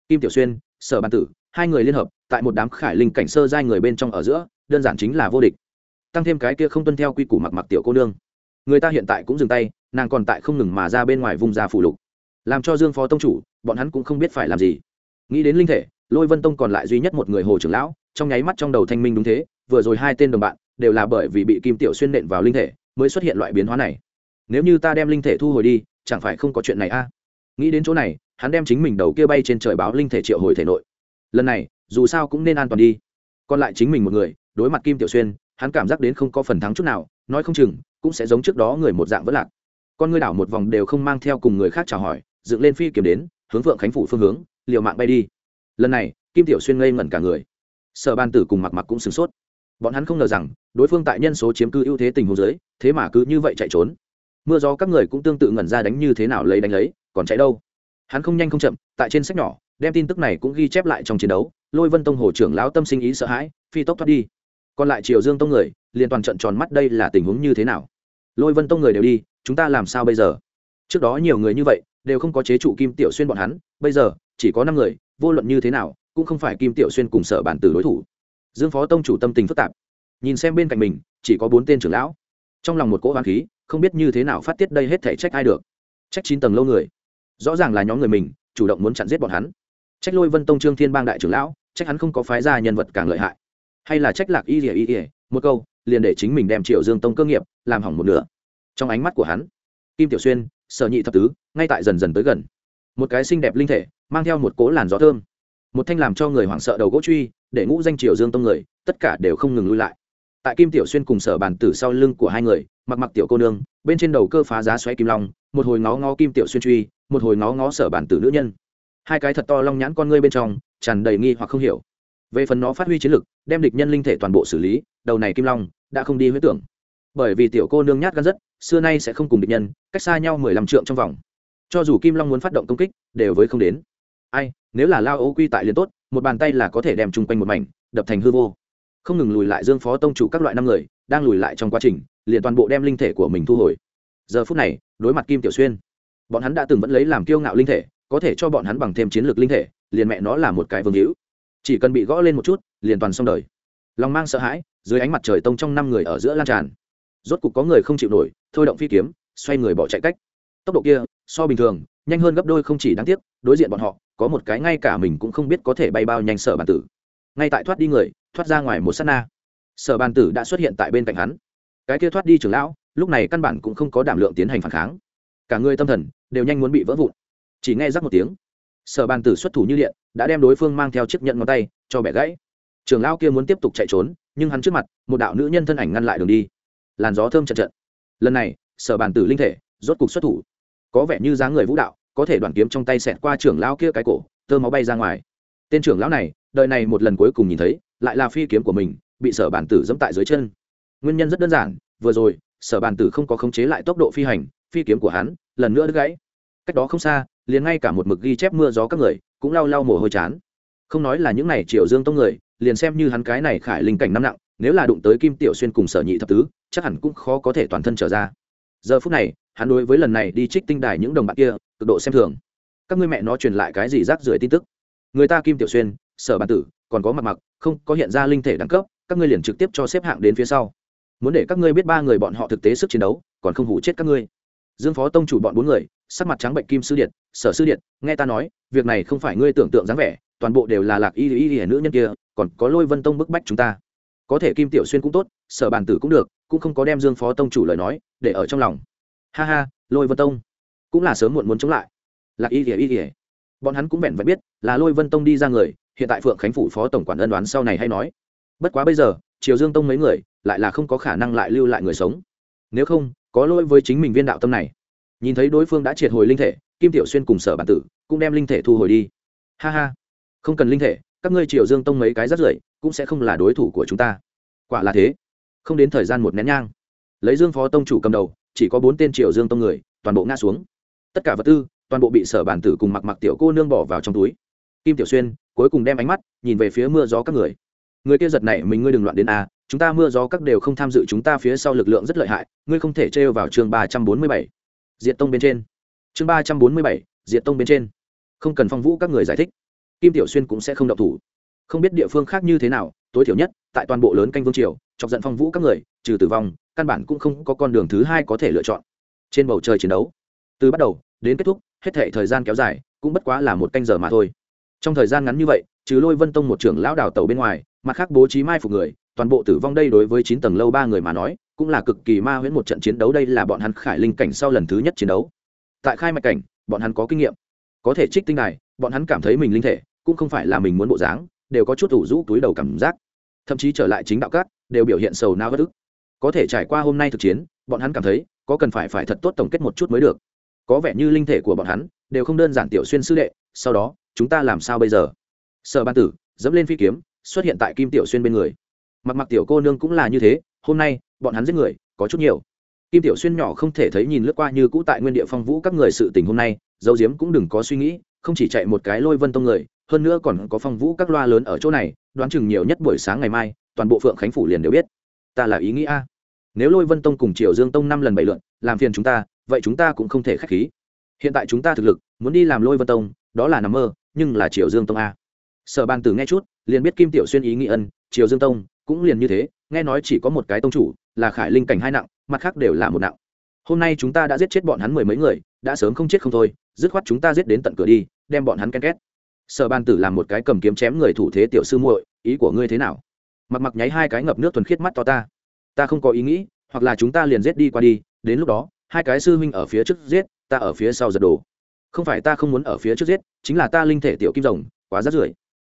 [SPEAKER 1] Kim tiểu xuyên, sở bàn tử, hai người liên hợp, tại một đám khải linh cảnh sơ giai người bên trong ở giữa, đơn giản chính là vô địch. Tăng thêm cái kia không tuân theo quy củ mặc mặc tiểu cô nương người ta hiện tại cũng dừng tay, nàng còn tại không ngừng mà ra bên ngoài vùng ra phủ lục. Làm cho dương phó tông chủ, bọn hắn cũng không biết phải làm gì. Nghĩ đến linh thể, lôi vân tông còn lại duy nhất một người hồ trưởng lão, trong nháy mắt trong đầu thanh minh đúng thế, vừa rồi hai tên đồng bạn đều là bởi vì bị kim tiểu xuyên nện vào linh thể mới xuất hiện loại biến hóa này. Nếu như ta đem linh thể thu hồi đi, chẳng phải không có chuyện này a? À? nghĩ đến chỗ này, hắn đem chính mình đầu kia bay trên trời báo linh thể triệu hồi thể nội. Lần này, dù sao cũng nên an toàn đi. Còn lại chính mình một người, đối mặt kim tiểu xuyên, hắn cảm giác đến không có phần thắng chút nào nói không chừng cũng sẽ giống trước đó người một dạng vẫn lạc. Con ngươi đảo một vòng đều không mang theo cùng người khác chào hỏi dựng lên phi kiểm đến hướng vượng khánh phủ phương hướng liều mạng bay đi. Lần này kim tiểu xuyên ngây ngẩn cả người. Sở ban tử cùng mặc mặc cũng sửng sốt. Bọn hắn không ngờ rằng đối phương tại nhân số chiếm cư ưu thế tình huống dưới, thế mà cứ như vậy chạy trốn. Mưa gió các người cũng tương tự ngẩn ra đánh như thế nào lấy đánh lấy còn chạy đâu? Hắn không nhanh không chậm tại trên sách nhỏ đem tin tức này cũng ghi chép lại trong chiến đấu. Lôi vân tông hồ trưởng lão tâm sinh ý sợ hãi phi tốc thoát đi. Còn lại triều dương tông người liền toàn trận tròn mắt đây là tình huống như thế nào? Lôi vân tông người đều đi, chúng ta làm sao bây giờ? Trước đó nhiều người như vậy, đều không có chế trụ kim tiểu xuyên bọn hắn, bây giờ, chỉ có năm người, vô luận như thế nào, cũng không phải kim tiểu xuyên cùng sở bản tử đối thủ. Dương phó tông chủ tâm tình phức tạp. Nhìn xem bên cạnh mình, chỉ có bốn tên trưởng lão. Trong lòng một cỗ hoàng khí, không biết như thế nào phát tiết đây hết thể trách ai được. Trách chín tầng lâu người. Rõ ràng là nhóm người mình, chủ động muốn chặn giết bọn hắn. Trách lôi vân tông trương thiên bang đại trưởng lão, trách hắn không có phái ra nhân vật càng lợi hại. Hay là trách lạc y ỉa y ỉa một câu liền để chính mình đem triệu dương tông cơ nghiệp làm hỏng một nửa. Trong ánh mắt của hắn, kim tiểu xuyên, sở nhị thập tứ, ngay tại dần dần tới gần. Một cái xinh đẹp linh thể, mang theo một cố làn gió thơm. Một thanh làm cho người hoảng sợ đầu gỗ truy, để ngũ danh triều dương tông người, tất cả đều không ngừng lui lại. Tại kim tiểu xuyên cùng sở bàn tử sau lưng của hai người, mặc mặc tiểu cô nương, bên trên đầu cơ phá giá xoáy kim long, một hồi ngó ngó kim tiểu xuyên truy, một hồi ngó ngó sở bàn tử nữ nhân. Hai cái thật to long nhãn con ngươi bên trong, tràn đầy nghi hoặc không hiểu. Về phần nó phát huy chiến lực, đem địch nhân linh thể toàn bộ xử lý, đầu này kim long đã không đi huyết tưởng. Bởi vì tiểu cô nương nhát gan rất, xưa nay sẽ không cùng địch nhân, cách xa nhau mười lăm trượng trong vòng. Cho dù kim long muốn phát động công kích, đều với không đến. Ai, nếu là lao ô quy tại liền tốt, một bàn tay là có thể đem chung quanh một mảnh, đập thành hư vô. Không ngừng lùi lại dương phó tông chủ các loại năm người, đang lùi lại trong quá trình, liền toàn bộ đem linh thể của mình thu hồi. Giờ phút này, đối mặt kim tiểu xuyên, bọn hắn đã từng vẫn lấy làm kiêu ngạo linh thể, có thể cho bọn hắn bằng thêm chiến lược linh thể, liền mẹ nó là một cái vương hữu. Chỉ cần bị gõ lên một chút, liền toàn xong đời lòng mang sợ hãi, dưới ánh mặt trời tông trong năm người ở giữa lan tràn. Rốt cục có người không chịu nổi, thôi động phi kiếm, xoay người bỏ chạy cách. Tốc độ kia, so bình thường, nhanh hơn gấp đôi không chỉ đáng tiếc, đối diện bọn họ, có một cái ngay cả mình cũng không biết có thể bay bao nhanh sở bàn tử. Ngay tại thoát đi người, thoát ra ngoài một s á t na. Sở bàn tử đã xuất hiện tại bên cạnh hắn. Cái kia thoát đi trưởng lão, lúc này căn bản cũng không có đảm lượng tiến hành phản kháng. Cả người tâm thần đều nhanh muốn bị vỡ vụn. Chỉ nghe rắc một tiếng. Sở bàn tử xuất thủ như điện, đã đem đối phương mang theo chiếc nhận ngón tay, cho bẻ gãy trưởng lão kia muốn tiếp tục chạy trốn, nhưng hắn trước mặt, một đạo nữ nhân thân ảnh ngăn lại đường đi. Làn gió thơm chật trận lần này, sở bàn tử linh thể, rốt cục xuất thủ. Có vẻ như dáng người vũ đạo, có thể đoàn kiếm trong tay xẹt qua trưởng lão kia cái cổ, tơ máu bay ra ngoài. Tên trưởng lão này đời này một lần cuối cùng nhìn thấy, lại là phi kiếm của mình, bị sở bản tử dẫm tại dưới chân. Nguyên nhân rất đơn giản, vừa rồi, sở bản tử không có khống chế lại tốc độ phi hành, phi kiếm của hắn lần nữa đứt gãy. Cách đó không xa, liền ngay cả một mực ghi chép mưa gió các người, cũng lau lau mồ hôi chán. Không nói là những này triệu dương tông người liền xem như hắn cái này khải linh cảnh năm nặng, nếu là đụng tới kim tiểu xuyên cùng sở nhị thập tứ, chắc hẳn cũng khó có thể toàn thân trở ra. Giờ phút này, hắn đối với lần này đi trích tinh đài những đồng bạn kia, cực độ xem thường. Các ngươi mẹ nó truyền lại cái gì rác rưởi tin tức? Người ta kim tiểu xuyên, sở bản tử, còn có mặt mặc không, có hiện ra linh thể đẳng cấp, các ngươi liền trực tiếp cho xếp hạng đến phía sau. Muốn để các ngươi biết ba người bọn họ thực tế sức chiến đấu, còn không hủ chết các ngươi. Dương phó tông chủ bọn bốn người, sắc mặt trắng bệnh kim sư điện, sở sư điện, nghe ta nói, việc này không phải ngươi tưởng tượng dáng vẻ toàn bộ đều là lạc y y y nữ nhân kia, còn có lôi vân tông bức bách chúng ta. Có thể kim tiểu xuyên cũng tốt, sở bản tử cũng được, cũng không có đem dương phó tông chủ lời nói để ở trong lòng. Ha ha, lôi vân tông, cũng là sớm muộn muốn chống lại. Lạc y y y y. Bọn hắn cũng vẹn vẹn biết là lôi vân tông đi ra người, hiện tại phượng khánh phủ phó tổng quản ân đoán sau này hay nói. Bất quá bây giờ, triều dương tông mấy người lại là không có khả năng lại lưu lại người sống. Nếu không, có lỗi với chính mình viên đạo tâm này. Nhìn thấy đối phương đã triệt hồi linh thể, kim tiểu xuyên cùng sở bản tử cũng đem linh thể thu hồi đi. Ha ha không cần linh thể, các ngươi triều dương tông mấy cái rất rưởi, cũng sẽ không là đối thủ của chúng ta. Quả là thế. Không đến thời gian một nén nhang, lấy dương phó tông chủ cầm đầu, chỉ có bốn tên triều dương tông người, toàn bộ ngã xuống. Tất cả vật tư, toàn bộ bị sở bản tử cùng mặc mặc tiểu cô nương bỏ vào trong túi. Kim tiểu xuyên cuối cùng đem ánh mắt nhìn về phía mưa gió các người. Người kia giật này mình, ngươi đừng loạn đến a, chúng ta mưa gió các đều không tham dự, chúng ta phía sau lực lượng rất lợi hại, ngươi không thể trêu vào chương ba trăm bốn mươi bảy. Diệt tông bên trên. Chương ba trăm bốn mươi bảy, diệt tông bên trên. Không cần phong vũ các người giải thích kim tiểu xuyên cũng sẽ không động thủ. Không biết địa phương khác như thế nào, tối thiểu nhất, tại toàn bộ lớn canh vương triều, chọc giận phong vũ các người, trừ tử vong, căn bản cũng không có con đường thứ hai có thể lựa chọn. Trên bầu trời chiến đấu, từ bắt đầu đến kết thúc, hết thể thời gian kéo dài, cũng bất quá là một canh giờ mà thôi. Trong thời gian ngắn như vậy, trừ lôi vân tông một trưởng lão đào tàu bên ngoài, mặt khác bố trí mai phục người, toàn bộ tử vong đây đối với chín tầng lâu ba người mà nói, cũng là cực kỳ ma huyễn một trận chiến đấu đây là bọn hắn khải linh cảnh sau lần thứ nhất chiến đấu. Tại khai mạch cảnh, bọn hắn có kinh nghiệm, có thể trích tinh này bọn hắn cảm thấy mình linh thể cũng không phải là mình muốn bộ dáng, đều có chút ủ rũ túi đầu cảm giác. Thậm chí trở lại chính đạo cát đều biểu hiện sầu nao bất ức. Có thể trải qua hôm nay thực chiến, bọn hắn cảm thấy, có cần phải phải thật tốt tổng kết một chút mới được. Có vẻ như linh thể của bọn hắn, đều không đơn giản tiểu xuyên sư đệ, sau đó, chúng ta làm sao bây giờ? Sở ban tử, dẫm lên phi kiếm, xuất hiện tại kim tiểu xuyên bên người. Mặc mặc tiểu cô nương cũng là như thế, hôm nay, bọn hắn giết người, có chút nhiều. Kim tiểu xuyên nhỏ không thể thấy nhìn lướt qua như cũ tại nguyên địa phong vũ các người sự tình hôm nay, dấu diếm cũng đừng có suy nghĩ không chỉ chạy một cái lôi vân tông người, hơn nữa còn có phong vũ các loa lớn ở chỗ này, đoán chừng nhiều nhất buổi sáng ngày mai, toàn bộ phượng khánh phủ liền đều biết. Ta là ý nghĩ a. Nếu lôi vân tông cùng triều dương tông năm lần bảy lượn, làm phiền chúng ta, vậy chúng ta cũng không thể k h á c h khí. Hiện tại chúng ta thực lực, muốn đi làm lôi vân tông, đó là nằm mơ, nhưng là triều dương tông a. Sở ban tử nghe chút, liền biết kim tiểu xuyên ý nghĩ ân, triều dương tông cũng liền như thế, nghe nói chỉ có một cái tông chủ, là khải linh cảnh hai nặng, mặt khác đều là một nặng. Hôm nay chúng ta đã giết chết bọn hắn mười mấy người đã sớm không chết không thôi, dứt khoát chúng ta giết đến tận cửa đi, đem bọn hắn ken két. Sở ban tử làm một cái cầm kiếm chém người thủ thế tiểu sư muội, ý của ngươi thế nào? Mặc mặc nháy hai cái ngập nước thuần khiết mắt to ta. Ta không có ý nghĩ, hoặc là chúng ta liền giết đi qua đi, đến lúc đó, hai cái sư huynh ở phía trước giết, ta ở phía sau giật đồ không phải ta không muốn ở phía trước giết, chính là ta linh thể tiểu kim rồng, quá rát rưởi.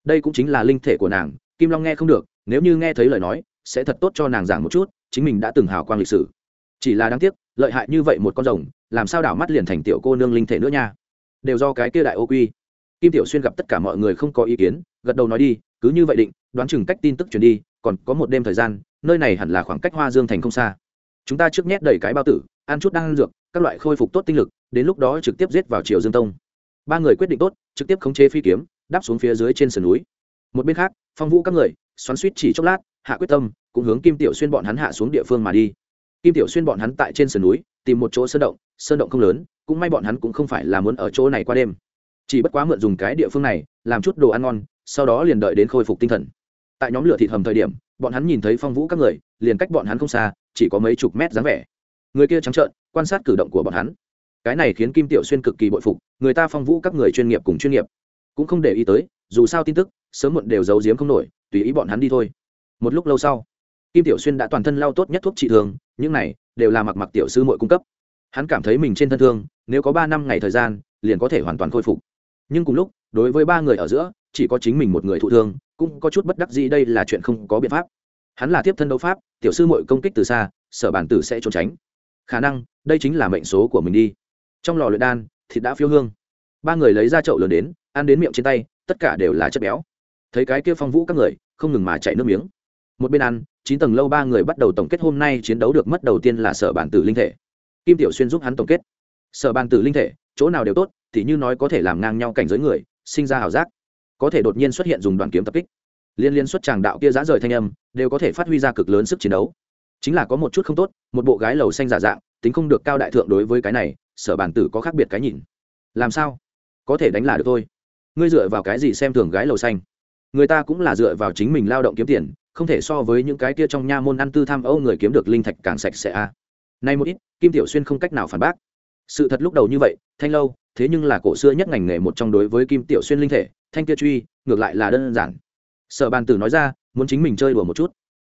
[SPEAKER 1] Đây cũng chính là linh thể của nàng, kim long nghe không được, nếu như nghe thấy lời nói, sẽ thật tốt cho nàng giảng một chút, chính mình đã từng hào quang lịch sử chỉ là đáng tiếc, lợi hại như vậy một con rồng, làm sao đảo mắt liền thành tiểu cô nương linh thể nữa nha? Đều do cái kia đại ô quy. Kim tiểu xuyên gặp tất cả mọi người không có ý kiến, gật đầu nói đi, cứ như vậy định, đoán chừng cách tin tức truyền đi, còn có một đêm thời gian, nơi này hẳn là khoảng cách hoa dương thành không xa. Chúng ta trước nhét đầy cái bao tử, ăn chút đang ăn dược, các loại khôi phục tốt tinh lực, đến lúc đó trực tiếp giết vào triều dương tông. Ba người quyết định tốt, trực tiếp khống chế phi kiếm, đáp xuống phía dưới trên sườn núi. Một bên khác, phong vũ các người, xoắn suýt chỉ chốc lát, hạ quyết tâm, cũng hướng kim tiểu xuyên bọn hắn hạ xuống địa phương mà đi kim tiểu xuyên bọn hắn tại trên sườn núi, tìm một chỗ sơn động sơn động không lớn, cũng may bọn hắn cũng không phải là muốn ở chỗ này qua đêm. Chỉ bất quá mượn dùng cái địa phương này, làm chút đồ ăn ngon, sau đó liền đợi đến khôi phục tinh thần. Tại nhóm lửa thịt hầm thời điểm, bọn hắn nhìn thấy phong vũ các người, liền cách bọn hắn không xa, chỉ có mấy chục mét dáng vẻ. Người kia trắng trợn, quan sát cử động của bọn hắn. Cái này khiến kim tiểu xuyên cực kỳ bội phục, người ta phong vũ các người chuyên nghiệp cùng chuyên nghiệp. Cũng không để ý tới, dù sao tin tức, sớm muộn đều giấu giếm không nổi, tùy ý bọn hắn đi thôi. Một lúc lâu sau, kim tiểu xuyên đã toàn thân lau tốt nhất thuốc trị thương những này đều là mặc mặc tiểu sư muội cung cấp. Hắn cảm thấy mình trên thân thương, nếu có ba năm ngày thời gian, liền có thể hoàn toàn khôi phục. Nhưng cùng lúc, đối với ba người ở giữa, chỉ có chính mình một người thụ thương, cũng có chút bất đắc dĩ đây là chuyện không có biện pháp. Hắn là tiếp thân đấu pháp, tiểu sư muội công kích từ xa, sở bản tử sẽ trốn tránh. Khả năng, đây chính là mệnh số của mình đi. Trong lò luyện đan, thịt đã phiêu hương. Ba người lấy ra chậu lớn đến, ăn đến miệng trên tay, tất cả đều là chất béo. Thấy cái kia phong vũ các người, không ngừng mà chạy nước miếng. Một bên ăn chín tầng lâu ba người bắt đầu tổng kết hôm nay chiến đấu được mất đầu tiên là sở bản tử linh thể. Kim tiểu xuyên giúp hắn tổng kết. Sở bản tử linh thể, chỗ nào đều tốt, thì như nói có thể làm ngang nhau cảnh giới người, sinh ra ảo giác. Có thể đột nhiên xuất hiện dùng đoàn kiếm tập kích. Liên liên xuất tràng đạo kia giã rời thanh âm, đều có thể phát huy ra cực lớn sức chiến đấu. Chính là có một chút không tốt, một bộ gái lầu xanh giả dạng, tính không được cao đại thượng đối với cái này, sở bản tử có khác biệt cái nhìn. Làm sao? Có thể đánh là được thôi. Ngươi dựa vào cái gì xem thường gái lầu xanh? Người ta cũng là dựa vào chính mình lao động kiếm tiền không thể so với những cái kia trong nha môn ăn tư tham âu người kiếm được linh thạch càng sạch sẽ a. À. nay một ít, kim tiểu xuyên không cách nào phản bác. Sự thật lúc đầu như vậy, thanh lâu, thế nhưng là cổ xưa nhất ngành nghề một trong đối với kim tiểu xuyên linh thể, thanh kia truy, ngược lại là đơn giản. Sở bàn tử nói ra, muốn chính mình chơi đùa một chút.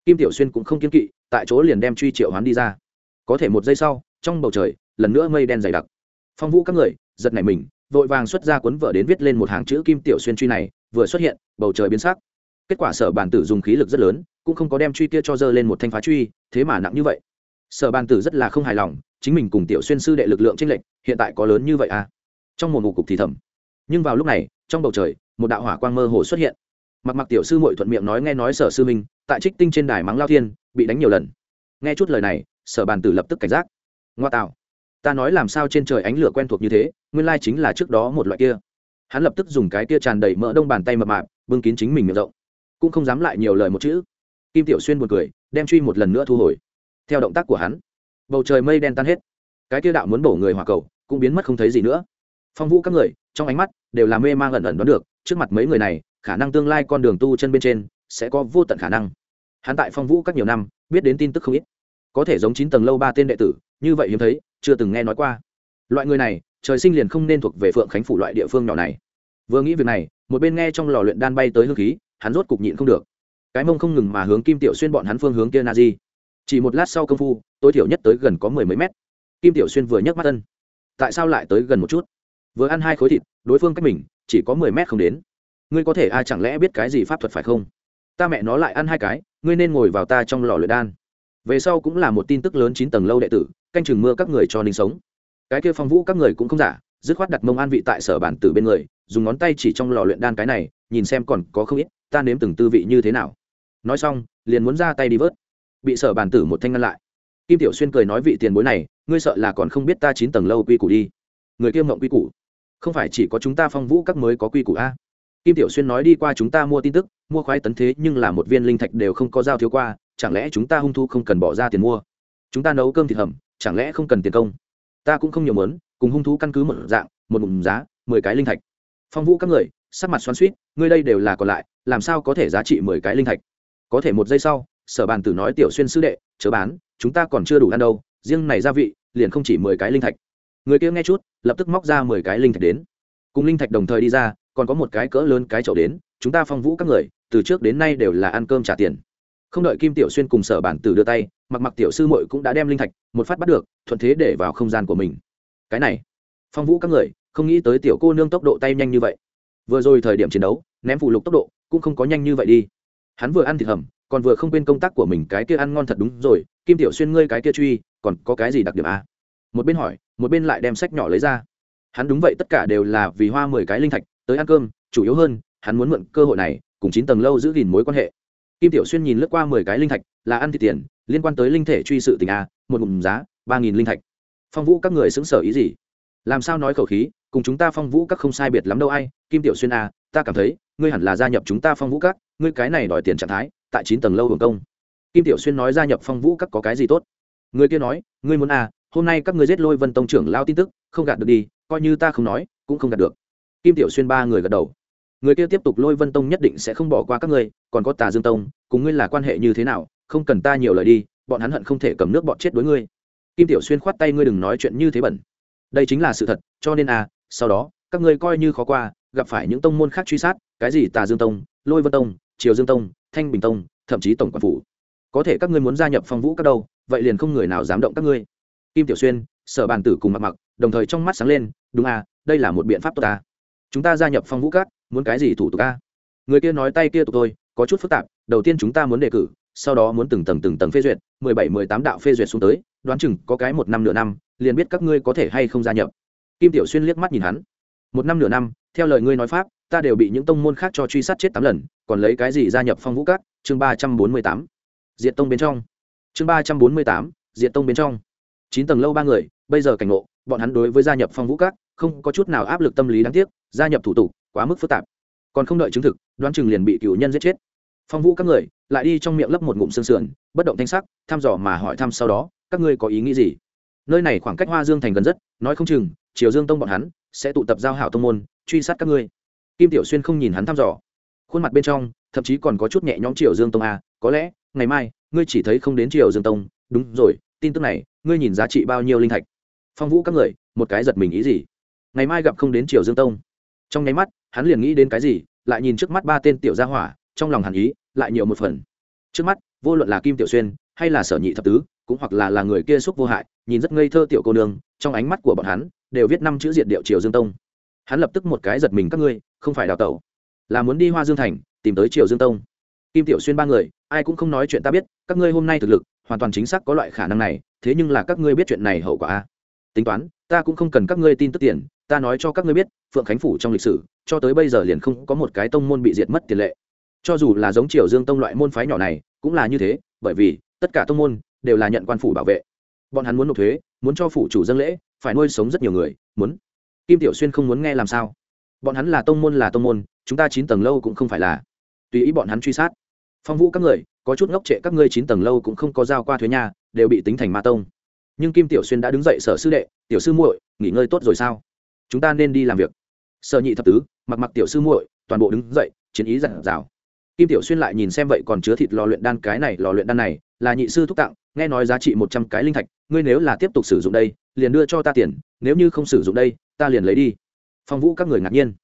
[SPEAKER 1] Kim tiểu xuyên cũng không kiên kỵ, tại chỗ liền đem truy triệu hoán đi ra. Có thể một giây sau, trong bầu trời, lần nữa mây đen dày đặc. Phong vũ các người, giật nảy mình, vội vàng xuất ra cuốn vở đến viết lên một hàng chữ kim tiểu xuyên truy này, vừa xuất hiện, bầu trời biến sắc kết quả sở bàn tử dùng khí lực rất lớn, cũng không có đem truy kia cho dơ lên một thanh phá truy, thế mà nặng như vậy. Sở bàn tử rất là không hài lòng, chính mình cùng tiểu xuyên sư đệ lực lượng tranh lệch, hiện tại có lớn như vậy à? Trong một ngủ cục thì thầm. Nhưng vào lúc này, trong bầu trời, một đạo hỏa quang mơ hồ xuất hiện. Mặc mặc tiểu sư mội thuận miệng nói nghe nói sở sư minh, tại trích tinh trên đài mắng lao thiên, bị đánh nhiều lần. Nghe chút lời này, sở bàn tử lập tức cảnh giác. Ngoa tạo. Ta nói làm sao trên trời ánh lửa quen thuộc như thế, nguyên lai chính là trước đó một loại kia. Hắn lập tức dùng cái kia tràn đầy mỡ đông bàn tay mập mạp, bưng kín chính mình miệng rộng cũng không dám lại nhiều lời một chữ. Kim tiểu xuyên buồn cười, đem truy một lần nữa thu hồi. Theo động tác của hắn, bầu trời mây đen tan hết. Cái kia đạo muốn bổ người hòa cầu, cũng biến mất không thấy gì nữa. Phong vũ các người, trong ánh mắt đều là mê mang ẩn ẩn đoán được, trước mặt mấy người này, khả năng tương lai con đường tu chân bên trên sẽ có vô tận khả năng. Hắn tại phong vũ các nhiều năm, biết đến tin tức không ít. Có thể giống chín tầng lâu ba tên đệ tử, như vậy hiếm thấy, chưa từng nghe nói qua. Loại người này, trời sinh liền không nên thuộc về phượng khánh phủ loại địa phương nhỏ này. Vừa nghĩ việc này, một bên nghe trong lò luyện đan bay tới hương khí hắn rốt cục nhịn không được. Cái mông không ngừng mà hướng kim tiểu xuyên bọn hắn phương hướng kia na di. Chỉ một lát sau công phu, tối thiểu nhất tới gần có mười mấy mét. Kim tiểu xuyên vừa nhấc mắt tân tại sao lại tới gần một chút? Vừa ăn hai khối thịt, đối phương cách mình, chỉ có mười mét không đến. Ngươi có thể ai chẳng lẽ biết cái gì pháp thuật phải không? Ta mẹ nó lại ăn hai cái, ngươi nên ngồi vào ta trong lò luyện đan. Về sau cũng là một tin tức lớn chín tầng lâu đệ tử, canh chừng mưa các người cho ninh sống. Cái kia phong vũ các người cũng không giả, dứt khoát đặt mông an vị tại sở bản tử bên người, dùng ngón tay chỉ trong lò luyện đan cái này, nhìn xem còn có không ít ta nếm từng tư vị như thế nào? Nói xong, liền muốn ra tay đi vớt. Bị sở bàn tử một thanh ngăn lại. Kim tiểu xuyên cười nói vị tiền bối này, ngươi sợ là còn không biết ta chín tầng lâu quy củ đi. Người kia mộng quy củ. Không phải chỉ có chúng ta phong vũ các mới có quy củ a. Kim tiểu xuyên nói đi qua chúng ta mua tin tức, mua khoái tấn thế nhưng là một viên linh thạch đều không có giao thiếu qua, chẳng lẽ chúng ta hung thu không cần bỏ ra tiền mua? Chúng ta nấu cơm thịt hầm, chẳng lẽ không cần tiền công? Ta cũng không nhiều mớn cùng hung thú căn cứ một dạng, một mùng giá, mười cái linh thạch. Phong vũ các người, sắc mặt xoắn suýt ngươi đây đều là còn lại làm sao có thể giá trị mười cái linh thạch? Có thể một giây sau, sở bàn tử nói, tiểu xuyên sư đệ, chớ bán, chúng ta còn chưa đủ ăn đâu, riêng này gia vị, liền không chỉ mười cái linh thạch. Người kia nghe chút, lập tức móc ra mười cái linh thạch đến. Cùng linh thạch đồng thời đi ra, còn có một cái cỡ lớn cái chậu đến, chúng ta phong vũ các người, từ trước đến nay đều là ăn cơm trả tiền. Không đợi kim tiểu xuyên cùng sở bản tử đưa tay, mặc mặc tiểu sư muội cũng đã đem linh thạch, một phát bắt được, thuận thế để vào không gian của mình. Cái này, phong vũ các người, không nghĩ tới tiểu cô nương tốc độ tay nhanh như vậy. Vừa rồi thời điểm chiến đấu, ném phụ lục tốc độ cũng không có nhanh như vậy đi. Hắn vừa ăn thịt hầm, còn vừa không quên công tác của mình, cái kia ăn ngon thật đúng rồi, kim tiểu xuyên ngươi cái kia truy, còn có cái gì đặc điểm à? một bên hỏi, một bên lại đem sách nhỏ lấy ra. Hắn đúng vậy, tất cả đều là vì hoa mười cái linh thạch, tới ăn cơm, chủ yếu hơn, hắn muốn mượn cơ hội này, cùng chín tầng lâu giữ gìn mối quan hệ. Kim tiểu xuyên nhìn lướt qua mười cái linh thạch, là ăn thịt tiền, liên quan tới linh thể truy sự tình a một ngụm giá, ba nghìn linh thạch. Phong vũ các người xứng sở ý gì? Làm sao nói khẩu khí cùng chúng ta phong vũ các không sai biệt lắm đâu ai, kim tiểu xuyên à ta cảm thấy, ngươi hẳn là gia nhập chúng ta phong vũ các, ngươi cái này đòi tiền trạng thái, tại chín tầng lâu hưởng công. Kim tiểu xuyên nói gia nhập phong vũ các có cái gì tốt? Người kia nói, ngươi muốn à hôm nay các ngươi giết lôi vân tông trưởng lao tin tức, không gạt được đi, coi như ta không nói, cũng không gạt được. Kim tiểu xuyên ba người gật đầu. Người kia tiếp tục, lôi vân tông nhất định sẽ không bỏ qua các ngươi, còn có tà dương tông, cùng ngươi là quan hệ như thế nào, không cần ta nhiều lời đi, bọn hắn hận không thể cầm nước bọn chết đối ngươi. Kim tiểu xuyên khoát tay, ngươi đừng nói chuyện như thế bẩn. Đây chính là sự thật, cho nên à sau đó, các ngươi coi như khó qua, gặp phải những tông môn khác truy sát, cái gì tà dương tông, lôi vân tông, triều dương tông, thanh bình tông, thậm chí tổng quản phủ. Có thể các ngươi muốn gia nhập phong vũ các đâu, vậy liền không người nào dám động các ngươi. Kim tiểu xuyên, sở bàn tử cùng mặc mặc đồng thời trong mắt sáng lên, đúng à đây là một biện pháp tốt ta. Chúng ta gia nhập phong vũ các, muốn cái gì thủ tục a? Người kia nói tay kia tụi tôi, có chút phức tạp, đầu tiên chúng ta muốn đề cử, sau đó muốn từng tầng từng tầng phê duyệt, mười bảy, mười tám đạo phê duyệt xuống tới, đoán chừng có cái một năm nửa năm, liền biết các ngươi có thể hay không gia nhập kim tiểu xuyên liếc mắt nhìn hắn. Một năm nửa năm, theo lời ngươi nói pháp, ta đều bị những tông môn khác cho truy sát chết tám lần, còn lấy cái gì gia nhập phong vũ các? Chương ba trăm bốn mươi tám. Diện tông bên trong. Chương ba trăm bốn mươi tám diện tông bên trong. Chín tầng lâu ba người, bây giờ cảnh ngộ, bọn hắn đối với gia nhập phong vũ các, không có chút nào áp lực tâm lý đáng tiếc, gia nhập thủ tục, quá mức phức tạp. Còn không đợi chứng thực, đoán chừng liền bị cựu nhân giết chết. Phong vũ các người, lại đi trong miệng lấp một ngụm xương sườn, bất động thanh sắc, thăm dò mà hỏi thăm sau đó, các ngươi có ý nghĩ gì? Nơi này khoảng cách hoa dương thành gần rất, nói không chừng triều dương tông bọn hắn sẽ tụ tập giao hảo tông môn, truy sát các ngươi. Kim tiểu xuyên không nhìn hắn thăm dò. Khuôn mặt bên trong, thậm chí còn có chút nhẹ nhõm triều dương tông a có lẽ, ngày mai, ngươi chỉ thấy không đến triều dương tông. Đúng rồi, tin tức này, ngươi nhìn giá trị bao nhiêu linh thạch? Phong vũ các người, một cái giật mình ý gì? Ngày mai gặp không đến triều dương tông. Trong nháy mắt, hắn liền nghĩ đến cái gì, lại nhìn trước mắt ba tên tiểu gia hỏa, trong lòng hàn ý, lại nhiều một phần. Trước mắt, vô luận là kim tiểu xuyên, hay là sở nhị thập tứ, cũng hoặc là là người kia xúc vô hại, nhìn rất ngây thơ tiểu cô nương, trong ánh mắt của bọn hắn đều viết năm chữ diệt điệu triều dương tông. Hắn lập tức một cái giật mình các ngươi, không phải đào tẩu, là muốn đi hoa dương thành, tìm tới triều dương tông. Kim tiểu xuyên ba người, ai cũng không nói chuyện ta biết, các ngươi hôm nay thực lực, hoàn toàn chính xác có loại khả năng này, thế nhưng là các ngươi biết chuyện này hậu quả a. Tính toán, ta cũng không cần các ngươi tin tức tiền, ta nói cho các ngươi biết, phượng khánh phủ trong lịch sử, cho tới bây giờ liền không có một cái tông môn bị diệt mất tiền lệ. Cho dù là giống triều dương tông loại môn phái nhỏ này, cũng là như thế, bởi vì tất cả tông môn đều là nhận quan phủ bảo vệ bọn hắn muốn nộp thuế, muốn cho phủ chủ dân lễ, phải nuôi sống rất nhiều người, muốn. Kim tiểu xuyên không muốn nghe làm sao. Bọn hắn là tông môn là tông môn, chúng ta chín tầng lâu cũng không phải là. Tùy ý bọn hắn truy sát. Phong vũ các người, có chút ngốc trệ các ngươi chín tầng lâu cũng không có giao qua thuế nhà, đều bị tính thành ma tông. Nhưng kim tiểu xuyên đã đứng dậy sở sư đệ, tiểu sư muội, nghỉ ngơi tốt rồi sao? Chúng ta nên đi làm việc. Sở nhị thập tứ, mặc mặc tiểu sư muội, toàn bộ đứng dậy, chiến ý dặn dào. Kim tiểu xuyên lại nhìn xem vậy còn chứa thịt lò luyện đan cái này lò luyện đan này, là nhị sư thúc tặng nghe nói giá trị một trăm cái linh thạch, ngươi nếu là tiếp tục sử dụng đây, liền đưa cho ta tiền, nếu như không sử dụng đây, ta liền lấy đi. Phong vũ các người ngạc nhiên.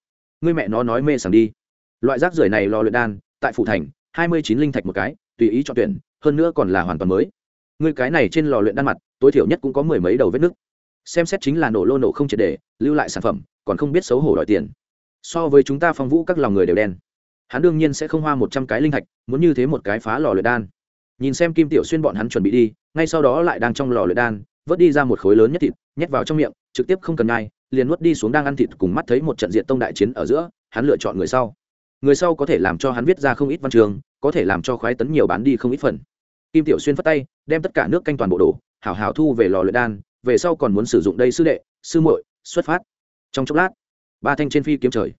[SPEAKER 1] Ngươi mẹ nó nói mê sảng đi. Loại rác rưởi này lò luyện đan, tại phủ thành, hai mươi chín linh thạch một cái, tùy ý chọn tuyển, hơn nữa còn là hoàn toàn mới. Ngươi cái này trên lò luyện đan mặt, tối thiểu nhất cũng có mười mấy đầu vết nứt. Xem xét chính là nổ lô nổ không triệt để, lưu lại sản phẩm, còn không biết xấu hổ đòi tiền. So với chúng ta phong vũ các lòng người đều đen. Hắn đương nhiên sẽ không hoa một trăm cái linh thạch, muốn như thế một cái phá lò luyện đan nhìn xem kim tiểu xuyên bọn hắn chuẩn bị đi ngay sau đó lại đang trong lò luyện đan vớt đi ra một khối lớn nhất thịt nhét vào trong miệng trực tiếp không cần ngay, liền nuốt đi xuống đang ăn thịt cùng mắt thấy một trận diện tông đại chiến ở giữa hắn lựa chọn người sau. Người sau có thể làm cho hắn viết ra không ít văn trường có thể làm cho khoái tấn nhiều bán đi không ít phần. Kim tiểu xuyên phất tay đem tất cả nước canh toàn bộ đổ hảo hảo thu về lò luyện đan về sau còn muốn sử dụng đây sư đệ sư muội xuất phát. Trong chốc lát ba thanh trên phi kiếm trời.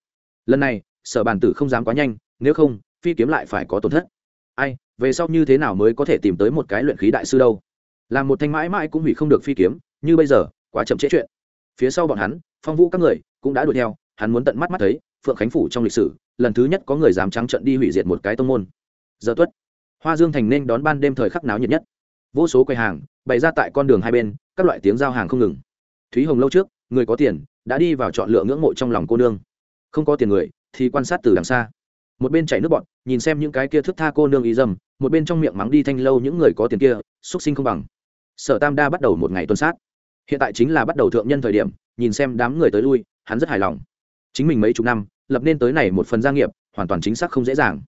[SPEAKER 1] Lần này sở bàn tử không dám quá nhanh nếu không phi kiếm lại phải có tổn thất. Ai về sau như thế nào mới có thể tìm tới một cái luyện khí đại sư đâu? Làm một thanh mãi mãi cũng hủy không được phi kiếm, như bây giờ, quá chậm trễ chuyện. Phía sau bọn hắn, phong vũ các người cũng đã đuổi theo, hắn muốn tận mắt mắt thấy, phượng khánh phủ trong lịch sử, lần thứ nhất có người dám trắng trận đi hủy diệt một cái tông môn. Giờ tuất, hoa dương thành nên đón ban đêm thời khắc náo nhiệt nhất. Vô số quầy hàng bày ra tại con đường hai bên, các loại tiếng giao hàng không ngừng. Thúy hồng lâu trước, người có tiền, đã đi vào chọn lựa ngưỡng mộ trong lòng cô nương. Không có tiền người thì quan sát từ đằng xa một bên chảy nước bọn nhìn xem những cái kia thức tha cô nương ý dâm một bên trong miệng mắng đi thanh lâu những người có tiền kia xuất sinh không bằng. Sở tam đa bắt đầu một ngày tuần sát. Hiện tại chính là bắt đầu thượng nhân thời điểm, nhìn xem đám người tới lui, hắn rất hài lòng. Chính mình mấy chục năm, lập nên tới này một phần gia nghiệp, hoàn toàn chính xác không dễ dàng.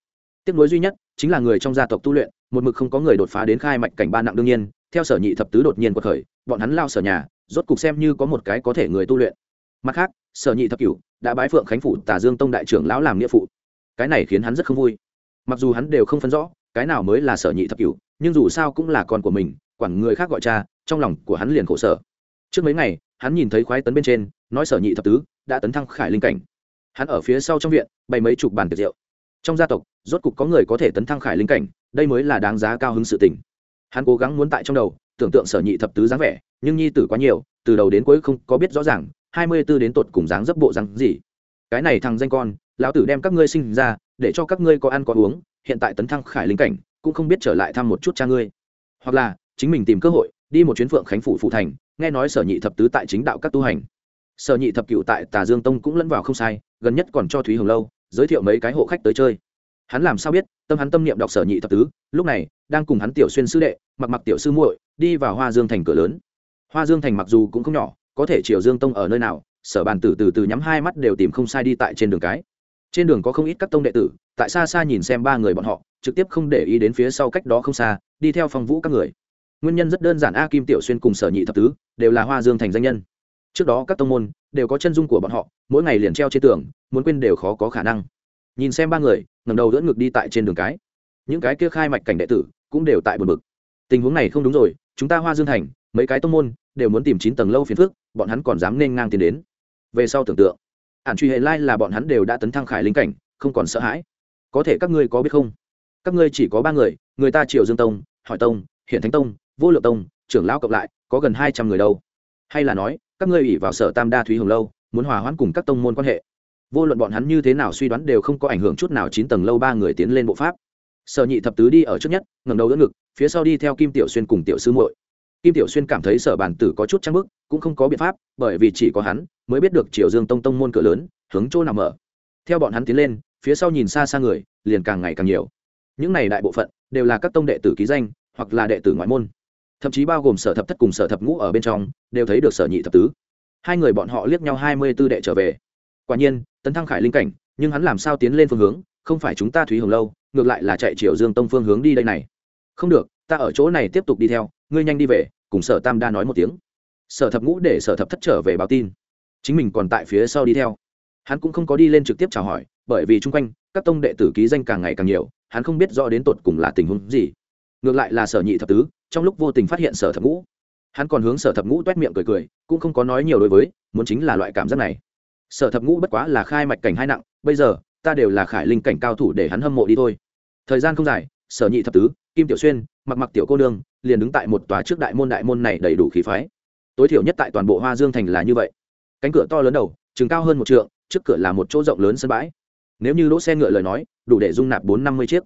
[SPEAKER 1] Tiếp nối duy nhất, chính là người trong gia tộc tu luyện, một mực không có người đột phá đến khai mạch cảnh ba nặng đương nhiên, theo sở nhị thập tứ đột nhiên quật khởi, bọn hắn lao sở nhà, rốt cục xem như có một cái có thể người tu luyện. Mặt khác, sở nhị thập cửu, đã bái phượng khánh phủ tả dương tông đại trưởng lão làm nghĩa phụ cái này khiến hắn rất không vui. Mặc dù hắn đều không phân rõ, cái nào mới là sở nhị thập cửu, nhưng dù sao cũng là con của mình, quản người khác gọi cha, trong lòng của hắn liền khổ sở. Trước mấy ngày, hắn nhìn thấy khoái tấn bên trên, nói sở nhị thập tứ đã tấn thăng khải linh cảnh. Hắn ở phía sau trong viện, bày mấy chục bàn tiệc rượu. Trong gia tộc, rốt cục có người có thể tấn thăng khải linh cảnh, đây mới là đáng giá cao hứng sự tình. Hắn cố gắng muốn tại trong đầu, tưởng tượng sở nhị thập tứ dáng vẻ, nhưng nhi tử quá nhiều, từ đầu đến cuối không có biết rõ ràng, hai mươi b ố đến tột cùng dáng dấp bộ dáng gì. Cái này thằng danh con lão tử đem các ngươi sinh ra, để cho các ngươi có ăn có uống, hiện tại tấn thăng khải linh cảnh, cũng không biết trở lại thăm một chút cha ngươi. Hoặc là, chính mình tìm cơ hội, đi một chuyến phượng khánh phủ phụ thành, nghe nói sở nhị thập tứ tại chính đạo các tu hành. Sở nhị thập cựu tại tà dương tông cũng lẫn vào không sai, gần nhất còn cho thúy hồng lâu, giới thiệu mấy cái hộ khách tới chơi. Hắn làm sao biết, tâm hắn tâm niệm đọc sở nhị thập tứ, lúc này, đang cùng hắn tiểu xuyên sư đệ, mặc mặc tiểu sư muội, đi vào hoa dương thành cửa lớn. Hoa dương thành mặc dù cũng không nhỏ, có thể triều dương tông ở nơi nào, sở bàn tử từ từ nhắm hai mắt đều tìm không sai đi tại trên đường cái trên đường có không ít các tông đệ tử, tại xa xa nhìn xem ba người bọn họ, trực tiếp không để ý đến phía sau cách đó không xa, đi theo phong vũ các người. Nguyên nhân rất đơn giản, a kim tiểu xuyên cùng sở nhị thập tứ đều là hoa dương thành danh nhân. Trước đó các tông môn đều có chân dung của bọn họ, mỗi ngày liền treo trên tường, muốn quên đều khó có khả năng. Nhìn xem ba người ngầm đầu dẫn ngực đi tại trên đường cái. Những cái kia khai mạch cảnh đệ tử cũng đều tại bờ bực. Tình huống này không đúng rồi, chúng ta hoa dương thành, mấy cái tông môn đều muốn tìm chín tầng lâu phiền phức, bọn hắn còn dám nên ngang tiền đến. Về sau tưởng tượng ản truy hệ lai là bọn hắn đều đã tấn thăng khải linh cảnh, không còn sợ hãi. Có thể các ngươi có biết không? Các ngươi chỉ có ba người người ta triều dương tông, hỏi tông hiện thánh tông, vô lượng tông, trưởng lão cộng lại, có gần hai trăm người đâu. Hay là nói, các ngươi ủy vào sở tam đa thúy hồng lâu, muốn hòa hoãn cùng các tông môn quan hệ. Vô luận bọn hắn như thế nào suy đoán đều không có ảnh hưởng chút nào chín tầng lâu ba người tiến lên bộ pháp. Sở nhị thập tứ đi ở trước nhất ngầm đầu đỡ ngực, phía sau đi theo kim tiểu xuyên cùng tiểu sư muội kim tiểu xuyên cảm thấy sở bản tử có chút trang bức, cũng không có biện pháp, bởi vì chỉ có hắn mới biết được triều dương tông tông môn cửa lớn, hướng chỗ nào mở. Theo bọn hắn tiến lên, phía sau nhìn xa xa người, liền càng ngày càng nhiều. Những này đại bộ phận đều là các tông đệ tử ký danh, hoặc là đệ tử ngoại môn. Thậm chí bao gồm sở thập thất cùng sở thập ngũ ở bên trong, đều thấy được sở nhị thập tứ. Hai người bọn họ liếc nhau hai mươi b ố đệ trở về. Quả nhiên, tấn thăng khải linh cảnh, nhưng hắn làm sao tiến lên phương hướng, không phải chúng ta thúy hồng lâu, ngược lại là chạy triều dương tông phương hướng đi đây này. Không được, ta ở chỗ này tiếp tục đi theo ngươi nhanh đi về, cùng sở tam đa nói một tiếng. Sở thập ngũ để sở thập thất trở về báo tin. Chính mình còn tại phía sau đi theo. Hắn cũng không có đi lên trực tiếp chào hỏi, bởi vì chung quanh, các tông đệ tử ký danh càng ngày càng nhiều, hắn không biết rõ đến tột cùng là tình huống gì. Ngược lại là sở nhị thập tứ, trong lúc vô tình phát hiện sở thập ngũ. Hắn còn hướng sở thập ngũ t u é t miệng cười cười, cũng không có nói nhiều đối với, muốn chính là loại cảm giác này. Sở thập ngũ bất quá là khai mạch cảnh hai nặng, bây giờ, ta đều là khải linh cảnh cao thủ để hắn hâm mộ đi thôi. Thời gian không dài, sở nhị thập tứ, kim tiểu xuyên mặc mặc tiểu cô nương, liền đứng tại một tòa trước đại môn đại môn này đầy đủ khí phái. Tối thiểu nhất tại toàn bộ hoa dương thành là như vậy. Cánh cửa to lớn đầu, chừng cao hơn một trượng, trước cửa là một chỗ rộng lớn sân bãi. Nếu như đỗ xe ngựa lời nói, đủ để dung nạp bốn năm mươi chiếc.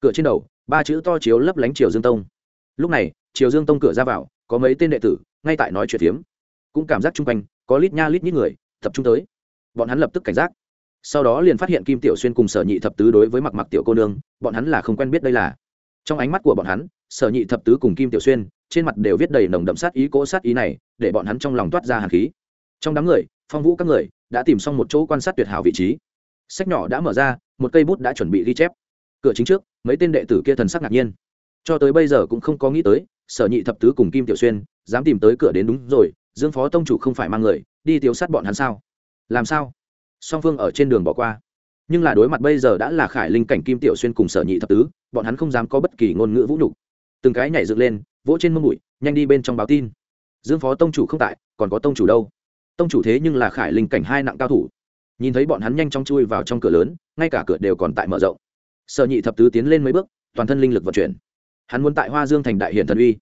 [SPEAKER 1] Cửa trên đầu, ba chữ to chiếu lấp lánh triều dương tông. Lúc này, triều dương tông cửa ra vào, có mấy tên đệ tử, ngay tại nói chuyện phiếm. Cũng cảm giác chung quanh, có lít nha lít nhít người, tập trung tới. Bọn hắn lập tức cảnh giác. Sau đó liền phát hiện kim tiểu xuyên cùng sở nhị thập tứ đối với mặc mặc tiểu cô nương, bọn hắn là không quen biết đây là. Trong ánh mắt của bọn hắn sở nhị thập tứ cùng kim tiểu xuyên, trên mặt đều viết đầy nồng đậm sát ý cố sát ý này, để bọn hắn trong lòng toát ra hàn khí. Trong đám người, phong vũ các người đã tìm xong một chỗ quan sát tuyệt hảo vị trí. Sách nhỏ đã mở ra, một cây bút đã chuẩn bị ghi chép. Cửa chính trước, mấy tên đệ tử kia thần sắc ngạc nhiên. Cho tới bây giờ cũng không có nghĩ tới, sở nhị thập tứ cùng kim tiểu xuyên dám tìm tới cửa đến đúng rồi, dương phó tông chủ không phải mang người, đi tiêu sát bọn hắn sao? Làm sao? Song phương ở trên đường bỏ qua. Nhưng là đối mặt bây giờ đã là khải linh cảnh kim tiểu xuyên cùng sở nhị thập tứ, bọn hắn không dám có bất kỳ ngôn ngữ vũ nhục từng cái nhảy dựng lên, vỗ trên mông bụi, nhanh đi bên trong báo tin. Dương phó tông chủ không tại, còn có tông chủ đâu? Tông chủ thế nhưng là khải linh cảnh hai nặng cao thủ. Nhìn thấy bọn hắn nhanh chóng chui vào trong cửa lớn, ngay cả cửa đều còn tại mở rộng. Sở nhị thập tứ tiến lên mấy bước, toàn thân linh lực vận chuyển. Hắn muốn tại hoa dương thành đại hiển thần uy.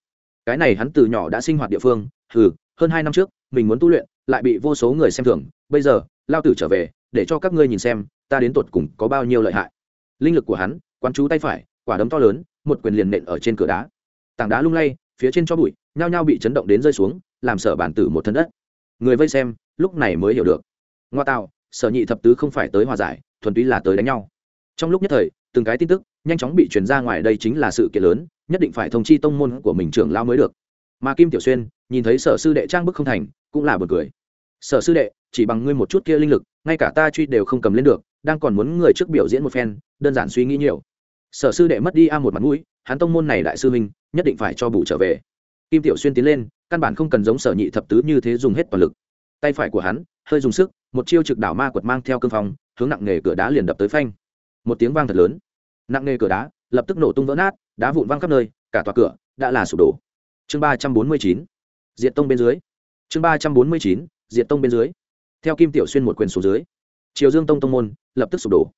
[SPEAKER 1] Cái này hắn từ nhỏ đã sinh hoạt địa phương, hừ, hơn hai năm trước, mình muốn tu luyện, lại bị vô số người xem thường. Bây giờ, lao tử trở về, để cho các ngươi nhìn xem, ta đến tột cùng có bao nhiêu lợi hại. Linh lực của hắn, quán chú tay phải, quả đấm to lớn một quyền liền nện ở trên cửa đá. Tảng đá lung lay, phía trên cho bụi, nhao nhao bị chấn động đến rơi xuống, làm sở bản tử một thân đất. Người vây xem, lúc này mới hiểu được. Ngoa tạo, sở nhị thập tứ không phải tới hòa giải, thuần túy là tới đánh nhau. Trong lúc nhất thời, từng cái tin tức, nhanh chóng bị truyền ra ngoài đây chính là sự kiện lớn, nhất định phải thông chi tông môn của mình trưởng lao mới được. Mà kim tiểu xuyên, nhìn thấy sở sư đệ trang bức không thành, cũng là bật cười. Sở sư đệ, chỉ bằng ngươi một chút kia linh lực, ngay cả ta truy đều không cầm lên được, đang còn muốn người trước biểu diễn một phen, đơn giản suy nghĩ nhiều sở sư đệ mất đi a một mặt mũi, hắn tông môn này đại sư minh nhất định phải cho bù trở về. Kim tiểu xuyên tiến lên, căn bản không cần giống sở nhị thập tứ như thế dùng hết toàn lực. Tay phải của hắn, hơi dùng sức, một chiêu trực đảo ma quật mang theo cương phong, hướng nặng nghề cửa đá liền đập tới phanh. Một tiếng vang thật lớn. Nặng nghề cửa đá, lập tức nổ tung vỡ nát, đá vụn văng khắp nơi, cả tòa cửa đã là sụp đổ. Chương ba trăm bốn mươi chín diện tông bên dưới. Chương ba trăm bốn mươi chín diện tông bên dưới. Theo kim tiểu xuyên một quyền xuống dưới, triều dương tông tông môn lập tức sụp đổ.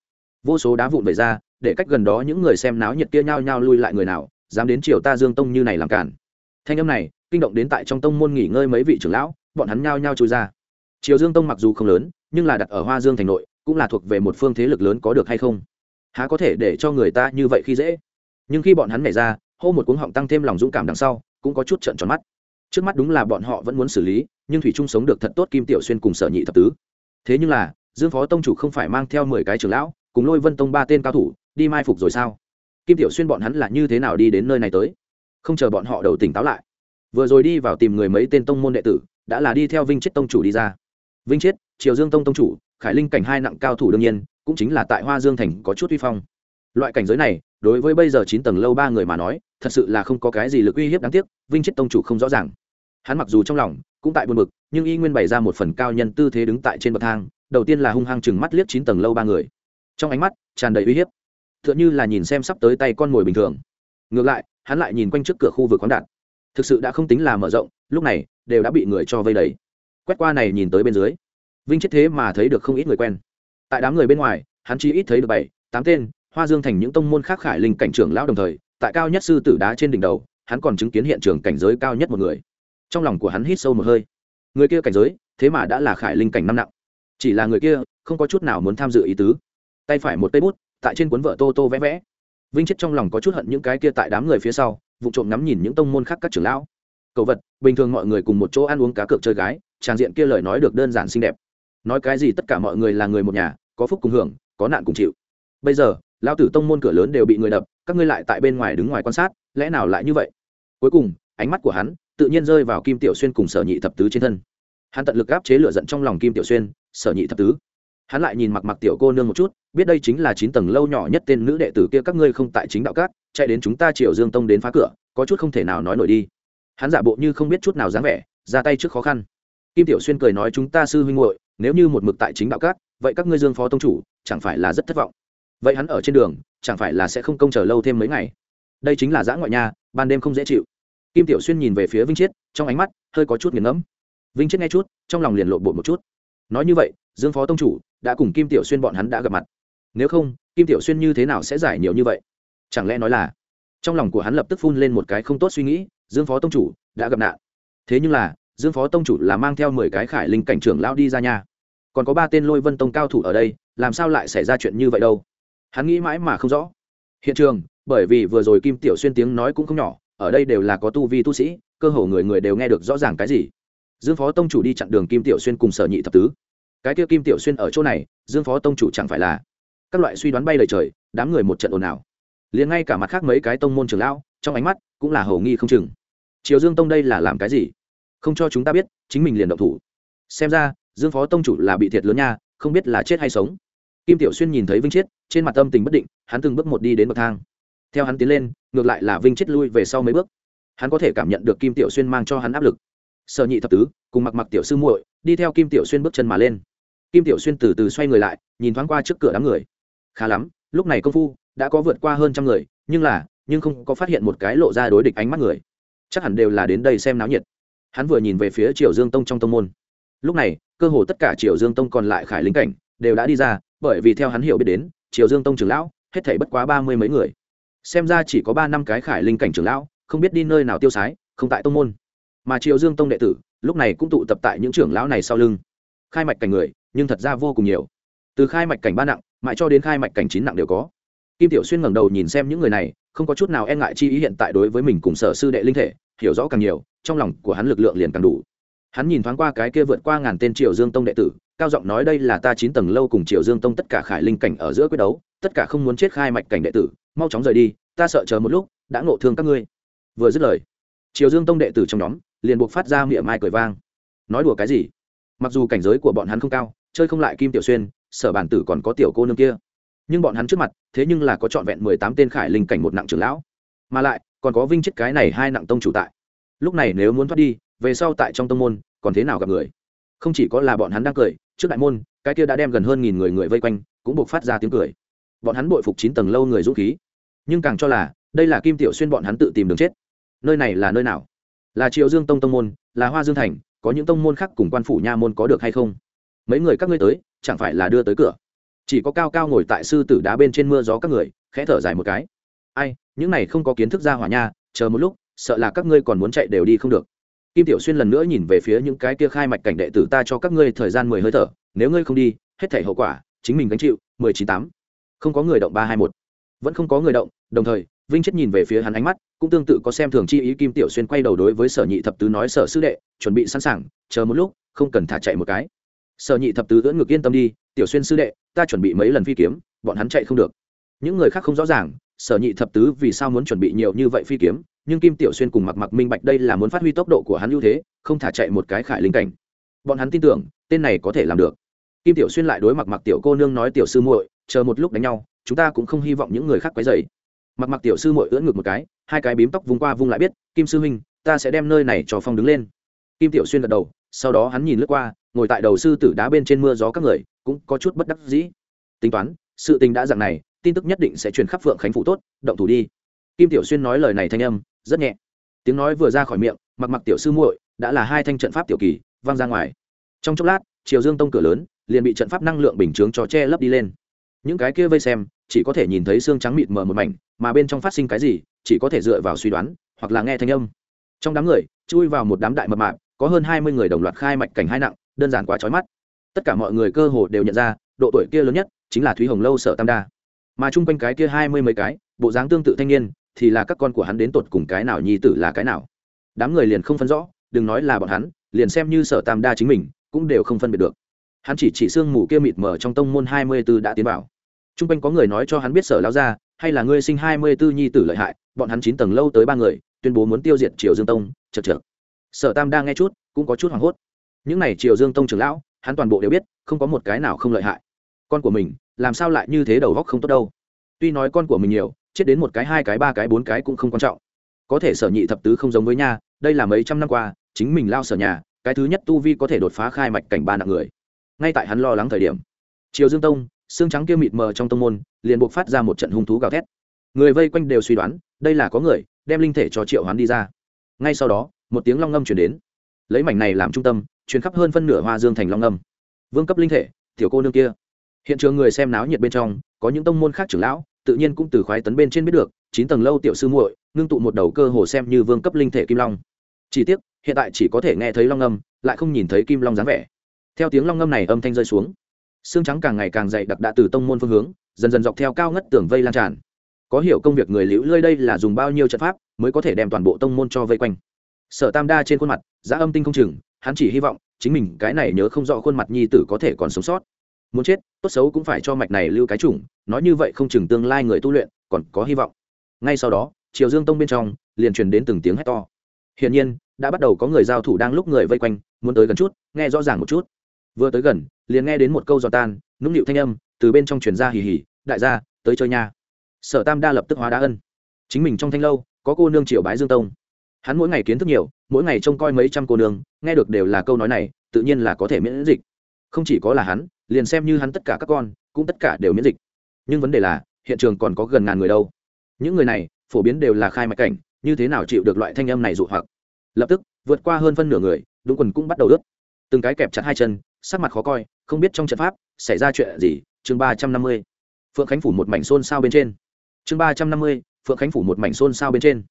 [SPEAKER 1] Vô số đá vụn vẩy ra để cách gần đó những người xem náo nhiệt kia nhao nhao lui lại người nào, dám đến triều ta dương tông như này làm cản. Thanh âm này, kinh động đến tại trong tông môn nghỉ ngơi mấy vị trưởng lão, bọn hắn nhao nhao trôi ra. Triều dương tông mặc dù không lớn, nhưng là đặt ở hoa dương thành nội, cũng là thuộc về một phương thế lực lớn có được hay không? Há có thể để cho người ta như vậy khi dễ? Nhưng khi bọn hắn nhảy ra, hô một cuống họng tăng thêm lòng dũng cảm đằng sau, cũng có chút trận tròn mắt. Trước mắt đúng là bọn họ vẫn muốn xử lý, nhưng thủy trung sống được thật tốt kim tiểu xuyên cùng sở nhị thập tứ. Thế nhưng là, dương phó tông chủ không phải mang theo mười cái trưởng lão, cùng lôi vân tông ba tên cao thủ đi mai phục rồi sao? Kim tiểu xuyên bọn hắn là như thế nào đi đến nơi này tới? Không chờ bọn họ đầu tỉnh táo lại. Vừa rồi đi vào tìm người mấy tên tông môn đệ tử, đã là đi theo vinh chết tông chủ đi ra. Vinh chết, triều dương tông tông chủ, khải linh cảnh hai nặng cao thủ đương nhiên, cũng chính là tại hoa dương thành có chút uy phong. Loại cảnh giới này, đối với bây giờ chín tầng lâu ba người mà nói, thật sự là không có cái gì lực uy hiếp đáng tiếc, vinh chết tông chủ không rõ ràng. Hắn mặc dù trong lòng cũng tại buồn bực, nhưng y nguyên bày ra một phần cao nhân tư thế đứng tại trên bậc thang, đầu tiên là hung hăng chừng mắt liếc chín tầng lâu ba người. Trong ánh mắt tràn đầy uy hiếp t h ư ợ n là nhìn xem sắp tới tay con mồi bình thường. Ngược lại, hắn lại nhìn quanh trước cửa khu vực khoáng đạn. thực sự đã không tính là mở rộng, lúc này, đều đã bị người cho vây đầy. Quét qua này nhìn tới bên dưới, vinh chết thế mà thấy được không ít người quen. Tại đám người bên ngoài, hắn chỉ ít thấy được bảy, tám tên, hoa dương thành những tông môn khác khải linh cảnh trưởng lão đồng thời, tại cao nhất sư tử đá trên đỉnh đầu, hắn còn chứng kiến hiện trường cảnh giới cao nhất một người. Trong lòng của hắn hít sâu một hơi. Người kia cảnh giới, thế mà đã là khải linh cảnh năm nặng. Chỉ là người kia, không có chút nào muốn tham dự ý tứ. Tay phải một tay bút tại trên cuốn vợ tô tô vẽ vẽ. Vinh chết trong lòng có chút hận những cái kia tại đám người phía sau, vụ trộm ngắm nhìn những tông môn khác các trưởng lão. Cậu vật, bình thường mọi người cùng một chỗ ăn uống cá cược chơi gái, tràng diện kia lời nói được đơn giản xinh đẹp. Nói cái gì tất cả mọi người là người một nhà, có phúc cùng hưởng, có nạn cùng chịu. Bây giờ lao tử tông môn cửa lớn đều bị người đập, các ngươi lại tại bên ngoài đứng ngoài quan sát, lẽ nào lại như vậy? Cuối cùng, ánh mắt của hắn tự nhiên rơi vào kim tiểu xuyên cùng sở nhị thập tứ trên thân. Hắn tận lực áp chế lựa giận trong lòng kim tiểu xuyên, sở nhị thập tứ hắn lại nhìn mặc mặc tiểu cô nương một chút, biết đây chính là chín tầng lâu nhỏ nhất tên nữ đệ tử kia các ngươi không tại chính đạo cát chạy đến chúng ta triều dương tông đến phá cửa, có chút không thể nào nói nổi đi. Hắn giả bộ như không biết chút nào dáng vẻ, ra tay trước khó khăn. Kim tiểu xuyên cười nói, chúng ta sư huynh muội, nếu như một mực tại chính đạo cát vậy các ngươi dương phó tông chủ, chẳng phải là rất thất vọng? Vậy hắn ở trên đường, chẳng phải là sẽ không công chờ lâu thêm mấy ngày? Đây chính là giã ngoại nha, ban đêm không dễ chịu. Kim tiểu xuyên nhìn về phía vinh chiết, trong ánh mắt hơi có chút nghiền ngẫm. Vinh chiết nghe chút, trong lòng liền lộ bột một chút. Nói như vậy, dương phó tông chủ đã cùng kim tiểu xuyên bọn hắn đã gặp mặt. Nếu không, kim tiểu xuyên như thế nào sẽ giải nhiều như vậy? Chẳng lẽ nói là trong lòng của hắn lập tức phun lên một cái không tốt suy nghĩ, dương phó tông chủ đã gặp nạn. Thế nhưng là, dương phó tông chủ là mang theo mười cái khải linh cảnh trưởng lao đi ra nhà còn có ba tên lôi vân tông cao thủ ở đây, làm sao lại xảy ra chuyện như vậy đâu? Hắn nghĩ mãi mà không rõ. Hiện trường, bởi vì vừa rồi kim tiểu xuyên tiếng nói cũng không nhỏ, ở đây đều là có tu vi tu sĩ, cơ hồ người người đều nghe được rõ ràng cái gì. Dương phó tông chủ đi chặn đường kim tiểu xuyên cùng sở nhị thập tứ cái kia kim tiểu xuyên ở chỗ này, dương phó tông chủ chẳng phải là các loại suy đoán bay lời trời, đám người một trận ồn ào. Liền ngay cả mặt khác mấy cái tông môn trường lão, trong ánh mắt cũng là hầu nghi không chừng. Triều dương tông đây là làm cái gì? Không cho chúng ta biết, chính mình liền động thủ. Xem ra, dương phó tông chủ là bị thiệt lớn nha, không biết là chết hay sống. Kim tiểu xuyên nhìn thấy vinh chết trên mặt tâm tình bất định, hắn từng bước một đi đến bậc thang. Theo hắn tiến lên, ngược lại là vinh chết lui về sau mấy bước. Hắn có thể cảm nhận được kim tiểu xuyên mang cho hắn áp lực. Sợ nhị thập tứ, cùng mặc mặc tiểu sư muội, đi theo kim tiểu xuyên bước chân mà lên kim tiểu xuyên từ từ xoay người lại, nhìn thoáng qua trước cửa đám người. Khá lắm, lúc này công phu đã có vượt qua hơn trăm người, nhưng là, nhưng không có phát hiện một cái lộ ra đối địch ánh mắt người. Chắc hẳn đều là đến đây xem náo nhiệt. Hắn vừa nhìn về phía triều dương tông trong tông môn. Lúc này, cơ hồ tất cả triều dương tông còn lại khải lính cảnh đều đã đi ra, bởi vì theo hắn hiểu biết đến, triều dương tông trưởng lão hết thảy bất quá ba mươi mấy người. Xem ra chỉ có ba năm cái khải linh cảnh trưởng lão, không biết đi nơi nào tiêu sái, không tại tông môn. Mà triều dương tông đệ tử, lúc này cũng tụ tập tại những trưởng lão này sau lưng. Khai mạch cảnh người nhưng thật ra vô cùng nhiều. Từ khai mạch cảnh ba nặng, mãi cho đến khai mạch cảnh chín nặng đều có. Kim tiểu xuyên ngẩng đầu nhìn xem những người này, không có chút nào e ngại chi ý hiện tại đối với mình cùng sở sư đệ linh thể, hiểu rõ càng nhiều, trong lòng của hắn lực lượng liền càng đủ. Hắn nhìn thoáng qua cái kia vượt qua ngàn tên triều dương tông đệ tử, cao giọng nói đây là ta chín tầng lâu cùng triều dương tông tất cả khải linh cảnh ở giữa quyết đấu, tất cả không muốn chết khai mạch cảnh đệ tử, mau chóng rời đi, ta sợ chờ một lúc, đã ngộ thương các ngươi. Vừa dứt lời, triều dương tông đệ tử trong nhóm, liền buộc phát ra miệng mai cười vang. Nói đùa cái gì? Mặc dù cảnh giới của bọn hắn không cao chơi không lại kim tiểu xuyên, sở bản tử còn có tiểu cô nương kia. Nhưng bọn hắn trước mặt, thế nhưng là có trọn vẹn mười tám tên khải linh cảnh một nặng trưởng lão. Mà lại, còn có vinh chết cái này hai nặng tông chủ tại. Lúc này nếu muốn thoát đi, về sau tại trong tông môn, còn thế nào gặp người? Không chỉ có là bọn hắn đang cười, trước đại môn, cái kia đã đem gần hơn nghìn người người vây quanh, cũng buộc phát ra tiếng cười. Bọn hắn bội phục chín tầng lâu người dũng khí. Nhưng càng cho là, đây là kim tiểu xuyên bọn hắn tự tìm đường chết. Nơi này là nơi nào? Là triệu dương tông tông môn, là hoa dương thành, có những tông môn khác cùng quan phủ nha môn có được hay không? Mấy người các ngươi tới, chẳng phải là đưa tới cửa. Chỉ có cao cao ngồi tại sư tử đá bên trên mưa gió các người, khẽ thở dài một cái. Ai, những này không có kiến thức ra hỏa nha, chờ một lúc, sợ là các ngươi còn muốn chạy đều đi không được. Kim tiểu xuyên lần nữa nhìn về phía những cái kia khai mạch cảnh đệ tử ta cho các ngươi thời gian mười hơi thở, nếu ngươi không đi, hết thể hậu quả, chính mình gánh chịu, mười chín tám. Không có người động ba hai một. Vẫn không có người động, đồng thời, vinh chết nhìn về phía hắn ánh mắt, cũng tương tự có xem thường chi ý kim tiểu xuyên quay đầu đối với sở nhị thập tứ nói sở sư đệ, chuẩn bị sẵn sàng, chờ một lúc, không cần thả chạy một cái sở nhị thập tứ ưỡn ngực yên tâm đi, tiểu xuyên sư đệ, ta chuẩn bị mấy lần phi kiếm, bọn hắn chạy không được. Những người khác không rõ ràng, sở nhị thập tứ vì sao muốn chuẩn bị nhiều như vậy phi kiếm, nhưng kim tiểu xuyên cùng mặc mặc minh bạch đây là muốn phát huy tốc độ của hắn ưu thế, không thả chạy một cái khải linh cảnh. Bọn hắn tin tưởng, tên này có thể làm được. Kim tiểu xuyên lại đối mặc mặc tiểu cô nương nói, tiểu sư muội, chờ một lúc đánh nhau, chúng ta cũng không hy vọng những người khác quấy dày mặc mặc tiểu sư muội ưỡn ngực một cái, hai cái bím tóc vung qua vung lại biết, kim sư huynh, ta sẽ đem nơi này cho phong đứng lên kim tiểu xuyên gật đầu, sau đó hắn nhìn lướt qua, ngồi tại đầu sư tử đá bên trên mưa gió các người, cũng có chút bất đắc dĩ. Tính toán, sự tình đã dạng này, tin tức nhất định sẽ truyền khắp phượng khánh phủ tốt, động thủ đi. Kim tiểu xuyên nói lời này thanh âm, rất nhẹ. Tiếng nói vừa ra khỏi miệng, mặc mặc tiểu sư muội, đã là hai thanh trận pháp tiểu kỳ vang ra ngoài. Trong chốc lát, triều dương tông cửa lớn, liền bị trận pháp năng lượng bình chướng cho che lấp đi lên. Những cái kia vây xem, chỉ có thể nhìn thấy xương trắng mịt mờ một mảnh, mà bên trong phát sinh cái gì, chỉ có thể dựa vào suy đoán, hoặc là nghe thanh âm. Trong đám người, chui vào một đám đại mập mạp có hơn hai mươi người đồng loạt khai mạch cảnh hai nặng, đơn giản quá trói mắt. Tất cả mọi người cơ hồ đều nhận ra, độ tuổi kia lớn nhất chính là thúy hồng lâu sở tam đa. Mà chung quanh cái kia hai mươi mấy cái, bộ dáng tương tự thanh niên, thì là các con của hắn đến tột cùng cái nào, nhi tử là cái nào. Đám người liền không phân rõ, đừng nói là bọn hắn, liền xem như sở tam đa chính mình, cũng đều không phân biệt được. Hắn chỉ chỉ xương mù kia mịt mờ trong tông môn hai mươi b ố đã tiến vào. T r u n g quanh có người nói cho hắn biết sở lao ra hay là ngươi sinh hai mươi b ố nhi tử lợi hại, bọn hắn chín tầng lâu tới ba người, tuyên bố muốn tiêu diệt triều dương tông, chật chật sở tam đang nghe chút, cũng có chút hoảng hốt. Những n à y triều dương tông trưởng lão, hắn toàn bộ đều biết, không có một cái nào không lợi hại. Con của mình, làm sao lại như thế đầu góc không tốt đâu? Tuy nói con của mình nhiều, chết đến một cái, hai cái, ba cái, bốn cái cũng không quan trọng. Có thể sở nhị thập tứ không giống với nha, đây là mấy trăm năm qua, chính mình lao sở nhà, cái thứ nhất tu vi có thể đột phá khai mạch cảnh ba nặng người. Ngay tại hắn lo lắng thời điểm, triều dương tông, xương trắng kia mịt mờ trong tông môn, liền buộc phát ra một trận hung thú gào thét. Người vây quanh đều suy đoán, đây là có người, đem linh thể cho triệu hoán đi ra. Ngay sau đó một tiếng long ngâm chuyển đến. Lấy mảnh này làm trung tâm chuyển khắp hơn phân nửa hoa dương thành long ngâm. Vương cấp linh thể, tiểu cô nương kia. Hiện trường người xem náo nhiệt bên trong, có những tông môn khác trưởng lão, tự nhiên cũng từ khoái tấn bên trên biết được, chín tầng lâu tiểu sư muội, ngưng tụ một đầu cơ hồ xem như vương cấp linh thể kim long. Chỉ tiếc, hiện tại chỉ có thể nghe thấy long ngâm, lại không nhìn thấy kim long dáng vẻ. Theo tiếng long ngâm này âm thanh rơi xuống, xương trắng càng ngày càng dày đặc đạ từ tông môn phương hướng, dần dần dọc theo cao ngất tường vây lan tràn. Có hiểu công việc người liễu lơi đây là dùng bao nhiêu trận pháp mới có thể đem toàn bộ tông môn cho vây quanh? Sở tam đa trên khuôn mặt, giá âm tinh không chừng, hắn chỉ hy vọng chính mình cái này nhớ không rõ khuôn mặt nhi tử có thể còn sống sót. Muốn chết, tốt xấu cũng phải cho mạch này lưu cái chủng, nói như vậy không chừng tương lai người tu luyện còn có hy vọng. Ngay sau đó, triều dương tông bên trong liền truyền đến từng tiếng hét to. Hiển nhiên, đã bắt đầu có người giao thủ đang lúc người vây quanh, muốn tới gần chút, nghe rõ ràng một chút. Vừa tới gần, liền nghe đến một câu giò tan, nũng nịu thanh âm, từ bên trong truyền ra hì hì, đại gia, tới chơi nha. Sở tam đa lập tức hóa đá ân. Chính mình trong thanh lâu, có cô nương triệu bái dương tông hắn mỗi ngày kiến thức nhiều, mỗi ngày trông coi mấy trăm cô nương, nghe được đều là câu nói này, tự nhiên là có thể miễn dịch. Không chỉ có là hắn, liền xem như hắn tất cả các con, cũng tất cả đều miễn dịch. Nhưng vấn đề là, hiện trường còn có gần ngàn người đâu. Những người này, phổ biến đều là khai mạch cảnh, như thế nào chịu được loại thanh âm này dụ hoặc? Lập tức, vượt qua hơn phân nửa người, đúng quần cũng bắt đầu ướt. Từng cái kẹp chặt hai chân, sắc mặt khó coi, không biết trong trận pháp, xảy ra chuyện gì? Chương ba trăm năm mươi. Phượng khánh phủ một mảnh xôn xao bên trên. Chương ba trăm năm mươi, phượng khánh phủ một mảnh xôn xao bên trên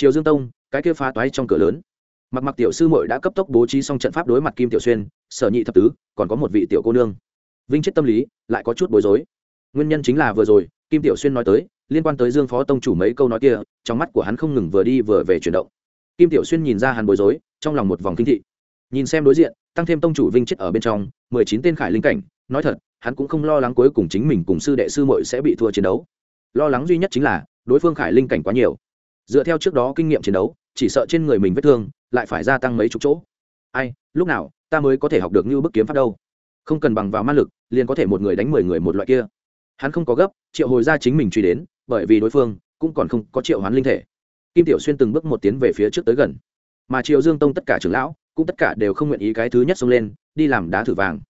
[SPEAKER 1] triều dương tông, cái kia phá toái trong cửa lớn. Mặc mặc tiểu sư mội đã cấp tốc bố trí xong trận pháp đối mặt kim tiểu xuyên, sở nhị thập tứ, còn có một vị tiểu cô nương. Vinh chết tâm lý, lại có chút bối rối. Nguyên nhân chính là vừa rồi, kim tiểu xuyên nói tới, liên quan tới dương phó tông chủ mấy câu nói kia, trong mắt của hắn không ngừng vừa đi vừa về chuyển động. Kim tiểu xuyên nhìn ra hắn bối rối, trong lòng một vòng kinh thị. Nhìn xem đối diện, tăng thêm tông chủ vinh chết ở bên trong, mười chín tên khải linh cảnh, nói thật, hắn cũng không lo lắng cuối cùng chính mình cùng sư đệ sư muội sẽ bị thua chiến đấu. Lo lắng duy nhất chính là, đối phương khải linh cảnh quá nhiều dựa theo trước đó kinh nghiệm chiến đấu, chỉ sợ trên người mình vết thương lại phải gia tăng mấy chục chỗ. Ai, lúc nào, ta mới có thể học được như bức kiếm pháp đâu? Không cần bằng vào ma lực, liền có thể một người đánh mười người một loại kia. Hắn không có gấp, triệu hồi ra chính mình truy đến, bởi vì đối phương cũng còn không có triệu hoán linh thể. Kim tiểu xuyên từng bước một tiến về phía trước tới gần. Mà triệu dương tông tất cả trưởng lão cũng tất cả đều không nguyện ý cái thứ nhất xông lên, đi làm đá thử vàng.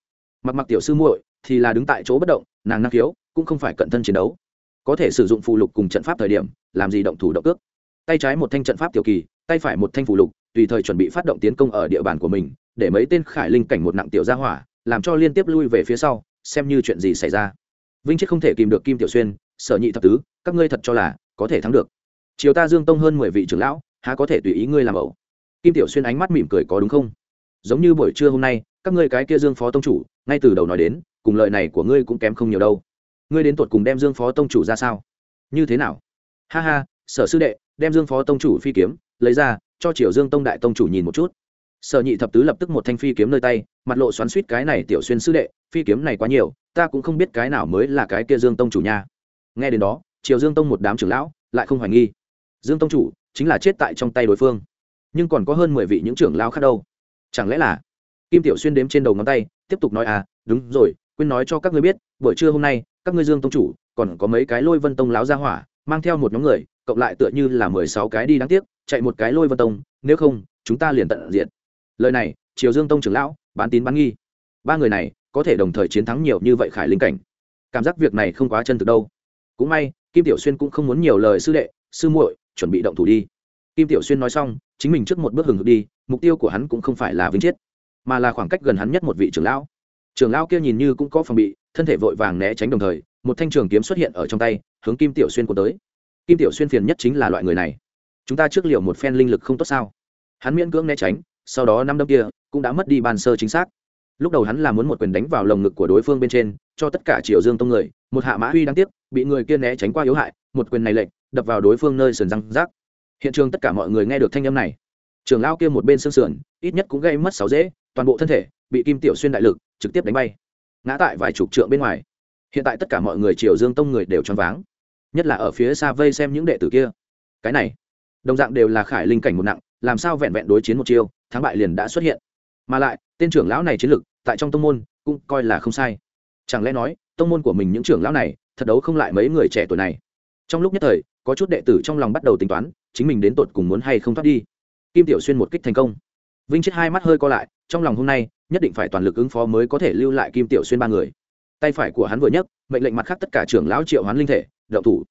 [SPEAKER 1] Mặc mặc tiểu sư muội thì là đứng tại chỗ bất động, nàng năng khiếu cũng không phải cận thân chiến đấu. Có thể sử dụng phụ lục cùng trận pháp thời điểm, làm gì động thủ động cước? Tay trái một thanh trận pháp tiểu kỳ, tay phải một thanh phủ lục, tùy thời chuẩn bị phát động tiến công ở địa bàn của mình, để mấy tên khải linh cảnh một nặng tiểu gia hỏa, làm cho liên tiếp lui về phía sau, xem như chuyện gì xảy ra. Vinh chết không thể kìm được kim tiểu xuyên, sở nhị thập tứ, các ngươi thật cho là có thể thắng được. Chiều ta dương tông hơn mười vị trưởng lão, há có thể tùy ý ngươi làm ẩu? Kim tiểu xuyên ánh mắt mỉm cười có đúng không? Giống như buổi trưa hôm nay, các ngươi cái kia dương phó tông chủ, ngay từ đầu nói đến, cùng lợi này của ngươi cũng kém không nhiều đâu. Ngươi đến tột cùng đem dương phó tông chủ ra sao? Như thế nào? Ha ha, sở sư đệ đem dương phó tông chủ phi kiếm, lấy ra, cho triều dương tông đại tông chủ nhìn một chút. Sở nhị thập tứ lập tức một thanh phi kiếm nơi tay, mặt lộ xoắn suýt cái này tiểu xuyên sư đệ, phi kiếm này quá nhiều, ta cũng không biết cái nào mới là cái kia dương tông chủ nha. Nghe đến đó, triều dương tông một đám trưởng lão lại không hoài nghi. Dương tông chủ chính là chết tại trong tay đối phương, nhưng còn có hơn mười vị những trưởng lão khác đâu. Chẳng lẽ là kim tiểu xuyên đếm trên đầu ngón tay, tiếp tục nói à đúng rồi, quên nói cho các ngươi biết, buổi trưa hôm nay, các ngươi dương tông chủ còn có mấy cái lôi vân tông láo ra hỏa, mang theo một nhóm người cộng lại tựa như là mười sáu cái đi đáng tiếc, chạy một cái lôi vân tông, nếu không, chúng ta liền tận diện lời này, triều dương tông trưởng lão, bán tín bán nghi. Ba người này, có thể đồng thời chiến thắng nhiều như vậy khải linh cảnh. Cảm giác việc này không quá chân thực đâu. Cũng may, kim tiểu xuyên cũng không muốn nhiều lời sư đệ, sư muội, chuẩn bị động thủ đi. Kim tiểu xuyên nói xong, chính mình trước một bước hừng hực đi, mục tiêu của hắn cũng không phải là vinh chết, mà là khoảng cách gần hắn nhất một vị trưởng lão. Trưởng lão kia nhìn như cũng có phòng bị, thân thể vội vàng né tránh đồng thời, một thanh trường kiếm xuất hiện ở trong tay, hướng kim tiểu xuyên cuốn tới kim tiểu xuyên phiền nhất chính là loại người này. Chúng ta trước liệu một phen linh lực không tốt sao? Hắn miễn cưỡng né tránh, sau đó năm đâm kia cũng đã mất đi bàn sơ chính xác. Lúc đầu hắn là muốn một quyền đánh vào lồng ngực của đối phương bên trên, cho tất cả triều dương tông người, một hạ mã huy đáng tiếc, bị người kia né tránh qua yếu hại, một quyền này lệnh, đập vào đối phương nơi sườn răng rác. Hiện trường tất cả mọi người nghe được thanh âm này. Trường lao kia một bên sương sườn, ít nhất cũng gây mất sáu dễ, toàn bộ thân thể bị kim tiểu xuyên đại lực trực tiếp đánh bay. Ngã tại vài chục trượng bên ngoài. Hiện tại tất cả mọi người triều dương tông người đều choáng váng nhất là ở phía xa vây xem những đệ tử kia. Cái này, đồng dạng đều là khải linh cảnh một nặng, làm sao vẹn vẹn đối chiến một chiêu, thắng bại liền đã xuất hiện. Mà lại, tên trưởng lão này chiến lực, tại trong tông môn, cũng coi là không sai. Chẳng lẽ nói, tông môn của mình những trưởng lão này, thật đấu không lại mấy người trẻ tuổi này? Trong lúc nhất thời, có chút đệ tử trong lòng bắt đầu tính toán, chính mình đến tột cùng muốn hay không thoát đi. Kim tiểu xuyên một kích thành công. Vinh chết hai mắt hơi co lại, trong lòng hôm nay, nhất định phải toàn lực ứng phó mới có thể lưu lại kim tiểu xuyên ba người tay phải của hắn vừa nhấc, mệnh lệnh mặt khác tất cả trưởng lão triệu hoán linh thể đậu thủ.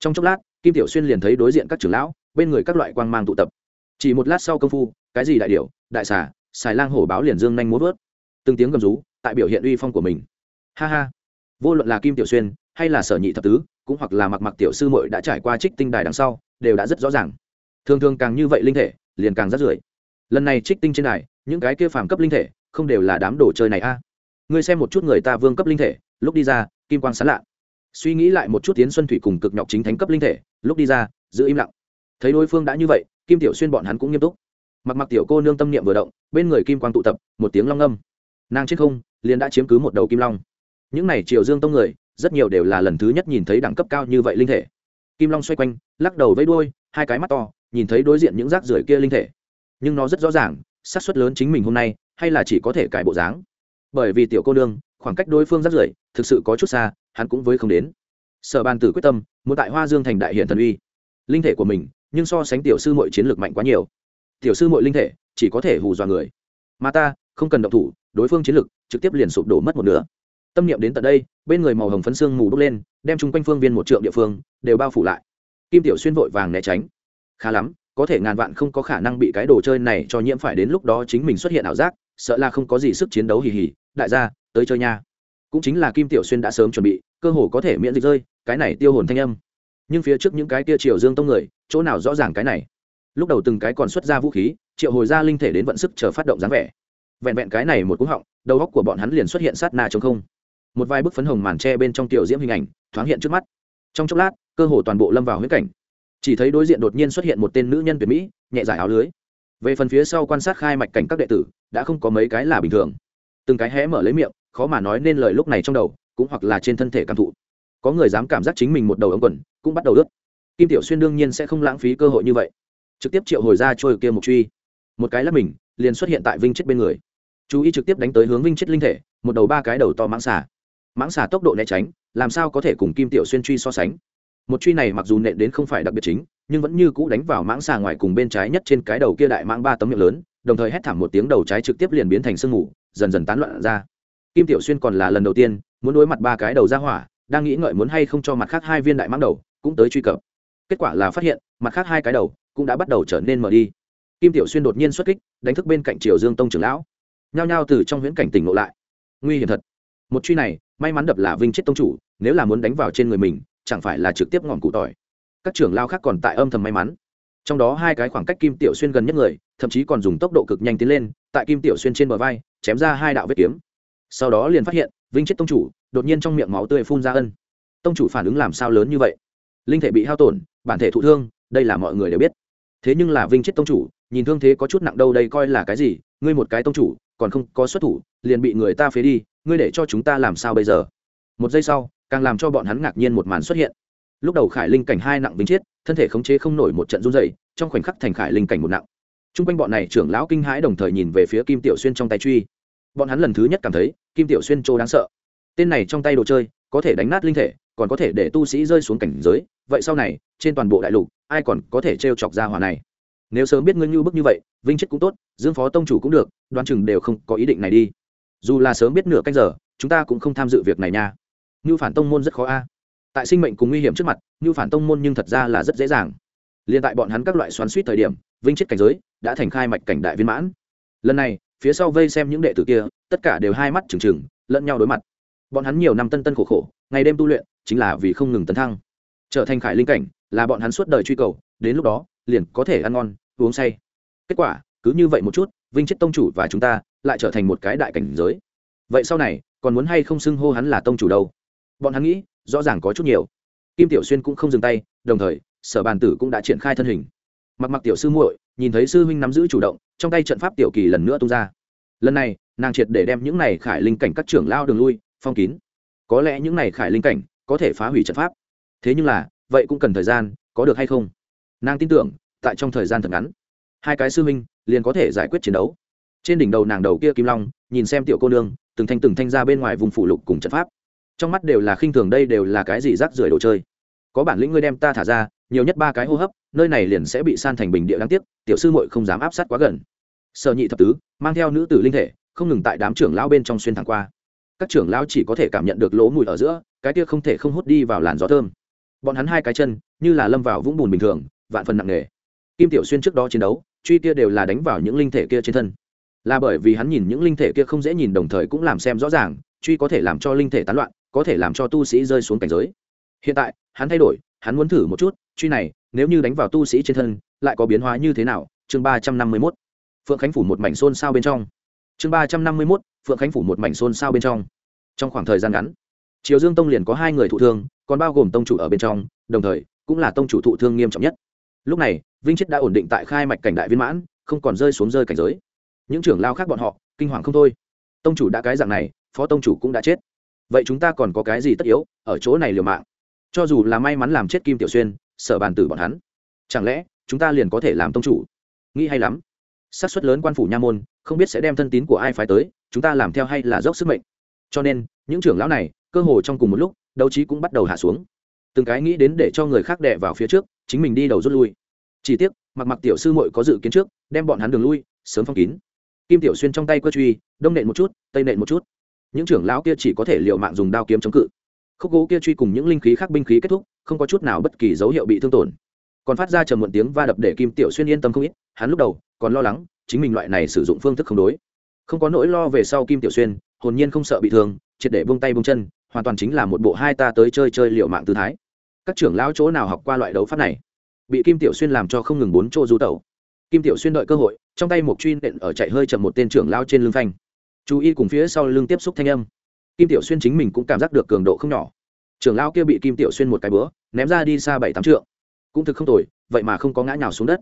[SPEAKER 1] Trong chốc lát, kim tiểu xuyên liền thấy đối diện các trưởng lão, bên người các loại quang mang tụ tập. Chỉ một lát sau công phu, cái gì đại điệu đại xà, xài lang hổ báo liền dương nhanh muốn vớt. Từng tiếng gầm rú, tại biểu hiện uy phong của mình. Ha ha. Vô luận là kim tiểu xuyên, hay là sở nhị thập tứ, cũng hoặc là mặc mặc tiểu sư muội đã trải qua trích tinh đài đằng sau, đều đã rất rõ ràng. Thường thường càng như vậy linh thể, liền càng rất rưởi. Lần này trích tinh trên đài, những cái kia phàm cấp linh thể, không đều là đám đồ chơi này a? à ngươi xem một chút người ta vương cấp linh thể, lúc đi ra, kim quang sán lạ. Suy nghĩ lại một chút tiến xuân thủy cùng cực nhọc chính thánh cấp linh thể, lúc đi ra, giữ im lặng. Thấy đối phương đã như vậy, kim tiểu xuyên bọn hắn cũng nghiêm túc. Mặc mặc tiểu cô nương tâm niệm vừa động, bên người kim quang tụ tập, một tiếng long âm nàng trên không, liền đã chiếm cứ một đầu kim long. Những này triều dương tông người, rất nhiều đều là lần thứ nhất nhìn thấy đẳng cấp cao như vậy linh thể. Kim long xoay quanh, lắc đầu với đuôi, hai cái mắt to, nhìn thấy đối diện những rác rưởi kia linh thể. Nhưng nó rất rõ ràng, xác suất lớn chính mình hôm nay, hay là chỉ có thể cải bộ dáng bởi vì tiểu cô nương, khoảng cách đối phương rất rưởi thực sự có chút xa, hắn cũng với không đến. Sở ban tử quyết tâm, muốn tại hoa dương thành đại hiện thần uy. Linh thể của mình, nhưng so sánh tiểu sư mội chiến lược mạnh quá nhiều. Tiểu sư mội linh thể, chỉ có thể hù dọa người. Mà ta, không cần động thủ, đối phương chiến lược, trực tiếp liền sụp đổ mất một nửa. Tâm niệm đến tận đây, bên người màu hồng phấn xương mù bốc lên, đem chung quanh phương viên một trượng địa phương, đều bao phủ lại. Kim tiểu xuyên vội vàng né tránh. Khá lắm, có thể ngàn vạn không có khả năng bị cái đồ chơi này cho nhiễm phải đến lúc đó chính mình xuất hiện ảo giác sợ là không có gì sức chiến đấu hì hì, đại gia, tới chơi nha. Cũng chính là kim tiểu xuyên đã sớm chuẩn bị, cơ hồ có thể miễn dịch rơi, cái này tiêu hồn thanh âm. Nhưng phía trước những cái kia triều dương tông người, chỗ nào rõ ràng cái này? Lúc đầu từng cái còn xuất ra vũ khí, triệu hồi ra linh thể đến vận sức chờ phát động dáng vẻ. Vẹn vẹn cái này một cú họng, đầu góc của bọn hắn liền xuất hiện sát na trong không. Một vài bức phấn hồng màn tre bên trong tiểu diễm hình ảnh, thoáng hiện trước mắt. Trong chốc lát, cơ hồ toàn bộ lâm vào huyết cảnh. Chỉ thấy đối diện đột nhiên xuất hiện một tên nữ nhân tuyệt mỹ, nhẹ giải áo lưới về phần phía sau quan sát khai mạch cảnh các đệ tử, đã không có mấy cái là bình thường. Từng cái hé mở lấy miệng, khó mà nói nên lời lúc này trong đầu, cũng hoặc là trên thân thể cảm thụ. Có người dám cảm giác chính mình một đầu ống quần, cũng bắt đầu ướt. Kim tiểu xuyên đương nhiên sẽ không lãng phí cơ hội như vậy. Trực tiếp triệu hồi ra trôi kia mục truy. Một cái là mình, liền xuất hiện tại vinh chết bên người. Chú ý trực tiếp đánh tới hướng vinh chết linh thể, một đầu ba cái đầu to mãng xà. Mãng xà tốc độ né tránh, làm sao có thể cùng kim tiểu xuyên truy so sánh? Một truy này mặc dù nện đến không phải đặc biệt chính nhưng vẫn như cũ đánh vào mãng xà ngoài cùng bên trái nhất trên cái đầu kia đại mãng ba tấm miệng lớn, đồng thời hét thảm một tiếng đầu trái trực tiếp liền biến thành sương mù, dần dần tán loạn ra. Kim tiểu xuyên còn là lần đầu tiên muốn đối mặt ba cái đầu ra hỏa, đang nghĩ ngợi muốn hay không cho mặt khác hai viên đại mãng đầu, cũng tới truy cập. Kết quả là phát hiện, mặt khác hai cái đầu cũng đã bắt đầu trở nên mở đi. Kim tiểu xuyên đột nhiên xuất kích, đánh thức bên cạnh triều dương tông trưởng lão. Nhao nhao từ trong huyễn cảnh tỉnh ngộ lại. Nguy hiểm thật. Một truy này, may mắn đập là vinh chết tông chủ, nếu là muốn đánh vào trên người mình, chẳng phải là trực tiếp ngọn cụ tỏi các trưởng lao khác còn tại âm thầm may mắn. Trong đó hai cái khoảng cách kim tiểu xuyên gần nhất người, thậm chí còn dùng tốc độ cực nhanh tiến lên, tại kim tiểu xuyên trên bờ vai, chém ra hai đạo vết kiếm. Sau đó liền phát hiện, vinh chết tông chủ, đột nhiên trong miệng máu tươi phun ra ân. Tông chủ phản ứng làm sao lớn như vậy? Linh thể bị hao tổn, bản thể thụ thương, đây là mọi người đều biết. Thế nhưng là vinh chết tông chủ, nhìn thương thế có chút nặng đâu đây coi là cái gì? Ngươi một cái tông chủ, còn không có xuất thủ, liền bị người ta phế đi, ngươi để cho chúng ta làm sao bây giờ? Một giây sau, càng làm cho bọn hắn ngạc nhiên một màn xuất hiện lúc đầu khải linh cảnh hai nặng vinh chết, thân thể khống chế không nổi một trận run dày trong khoảnh khắc thành khải linh cảnh một nặng. T r u n g quanh bọn này trưởng lão kinh hãi đồng thời nhìn về phía kim tiểu xuyên trong tay truy. Bọn hắn lần thứ nhất cảm thấy, kim tiểu xuyên trô đáng sợ. Tên này trong tay đồ chơi, có thể đánh nát linh thể, còn có thể để tu sĩ rơi xuống cảnh giới, vậy sau này, trên toàn bộ đại lục, ai còn có thể t chọc ra hỏa này? Nếu sớm biết ngươi như bức như vậy vinh chết cũng tốt, dương phó tông chủ cũng được đoan chừng đều không có ý định này đi. Dù là sớm biết nửa canh giờ, chúng ta cũng không tham dự việc này nha. Như phản tông môn rất khó a tại sinh mệnh cùng nguy hiểm trước mặt, như phản tông môn nhưng thật ra là rất dễ dàng. Liền tại bọn hắn các loại xoắn suýt thời điểm, vinh chết cảnh giới đã thành khai mạch cảnh đại viên mãn. Lần này, phía sau vây xem những đệ tử kia, tất cả đều hai mắt trừng trừng, lẫn nhau đối mặt. Bọn hắn nhiều năm tân tân khổ khổ, ngày đêm tu luyện chính là vì không ngừng tấn thăng. Trở thành khải linh cảnh là bọn hắn suốt đời truy cầu, đến lúc đó, liền có thể ăn ngon, uống say. Kết quả, cứ như vậy một chút, vinh chết tông chủ và chúng ta lại trở thành một cái đại cảnh giới. Vậy sau này, còn muốn hay không xưng hô hắn là tông chủ đâu? Bọn hắn nghĩ rõ ràng có chút nhiều. Kim tiểu xuyên cũng không dừng tay, đồng thời, sở bàn tử cũng đã triển khai thân hình. Mặc mặc tiểu sư muội, nhìn thấy sư huynh nắm giữ chủ động, trong tay trận pháp tiểu kỳ lần nữa tung ra. Lần này, nàng triệt để đem những này khải linh cảnh các trưởng lao đường lui, phong kín. Có lẽ những này khải linh cảnh có thể phá hủy trận pháp. Thế nhưng là, vậy cũng cần thời gian, có được hay không? Nàng tin tưởng, tại trong thời gian thật ngắn, hai cái sư huynh liền có thể giải quyết chiến đấu. Trên đỉnh đầu nàng đầu kia kim long, nhìn xem tiểu cô nương, từng thanh từng thanh ra bên ngoài vùng phủ lục cùng trận pháp trong mắt đều là khinh thường, đây đều là cái gì rác rưởi đồ chơi? Có bản lĩnh ngươi đem ta thả ra, nhiều nhất ba cái hô hấp, nơi này liền sẽ bị san thành bình địa đáng tiếc, tiểu sư muội không dám áp sát quá gần. Sở nhị thập tứ, mang theo nữ tử linh thể, không ngừng tại đám trưởng lão bên trong xuyên thẳng qua. Các trưởng lão chỉ có thể cảm nhận được lỗ mùi ở giữa, cái kia không thể không hút đi vào làn gió thơm. Bọn hắn hai cái chân, như là lâm vào vũng bùn bình thường, vạn phần nặng nề. Kim tiểu xuyên trước đó chiến đấu, truy kia đều là đánh vào những linh thể kia trên thân. Là bởi vì hắn nhìn những linh thể kia không dễ nhìn, đồng thời cũng làm xem rõ ràng, truy có thể làm cho linh thể tán loạn có thể làm cho tu sĩ rơi xuống cảnh giới. Hiện tại, hắn thay đổi, hắn muốn thử một chút, truy này, nếu như đánh vào tu sĩ trên thân, lại có biến hóa như thế nào? Chương ba trăm năm mươi mốt. Phượng khánh phủ một mảnh xôn sao bên trong. Chương ba trăm năm mươi mốt, phượng khánh phủ một mảnh xôn sao bên trong. Trong khoảng thời gian ngắn, triều dương tông liền có hai người thụ thương, còn bao gồm tông chủ ở bên trong, đồng thời, cũng là tông chủ thụ thương nghiêm trọng nhất. Lúc này, vinh chết đã ổn định tại khai mạch cảnh đại viên mãn, không còn rơi xuống rơi cảnh giới. Những trưởng lao khác bọn họ, kinh hoàng không thôi. Tông chủ đã cái dạng này, phó tông chủ cũng đã chết vậy chúng ta còn có cái gì tất yếu ở chỗ này liều mạng? Cho dù là may mắn làm chết kim tiểu xuyên, sợ bàn tử bọn hắn, chẳng lẽ chúng ta liền có thể làm tông chủ? Nghĩ hay lắm. Xác suất lớn quan phủ nha môn, không biết sẽ đem thân tín của ai phái tới, chúng ta làm theo hay là dốc sức mệnh. Cho nên, những trưởng lão này, cơ hồ trong cùng một lúc, đấu trí cũng bắt đầu hạ xuống. Từng cái nghĩ đến để cho người khác đẻ vào phía trước, chính mình đi đầu rút lui. Chỉ tiếc, mặc mặc tiểu sư muội có dự kiến trước, đem bọn hắn đường lui, sớm phong kín. Kim tiểu xuyên trong tay cơ truy, đông nện một chút, tây nện một chút những trưởng lão kia chỉ có thể liều mạng dùng đao kiếm chống cự. Khúc gỗ kia truy cùng những linh khí khác binh khí kết thúc, không có chút nào bất kỳ dấu hiệu bị thương tổn. Còn phát ra trầm muộn tiếng va đập để kim tiểu xuyên yên tâm không ít, hắn lúc đầu còn lo lắng chính mình loại này sử dụng phương thức không đối. Không có nỗi lo về sau kim tiểu xuyên, hồn nhiên không sợ bị thương, triệt để bông tay bông chân, hoàn toàn chính là một bộ hai ta tới chơi chơi liệu mạng tư thái. Các trưởng lão chỗ nào học qua loại đấu pháp này? Bị kim tiểu xuyên làm cho không ngừng bốn chỗ du tẩu. Kim tiểu xuyên đợi cơ hội, trong tay một truy nện ở chạy hơi chậm một tên trưởng lao trên lưng phanh chú ý cùng phía sau lưng tiếp xúc thanh âm. Kim tiểu xuyên chính mình cũng cảm giác được cường độ không nhỏ. Trưởng lao kia bị kim tiểu xuyên một cái bữa, ném ra đi xa bảy tám trượng. Cũng thực không tồi, vậy mà không có ngã nào xuống đất.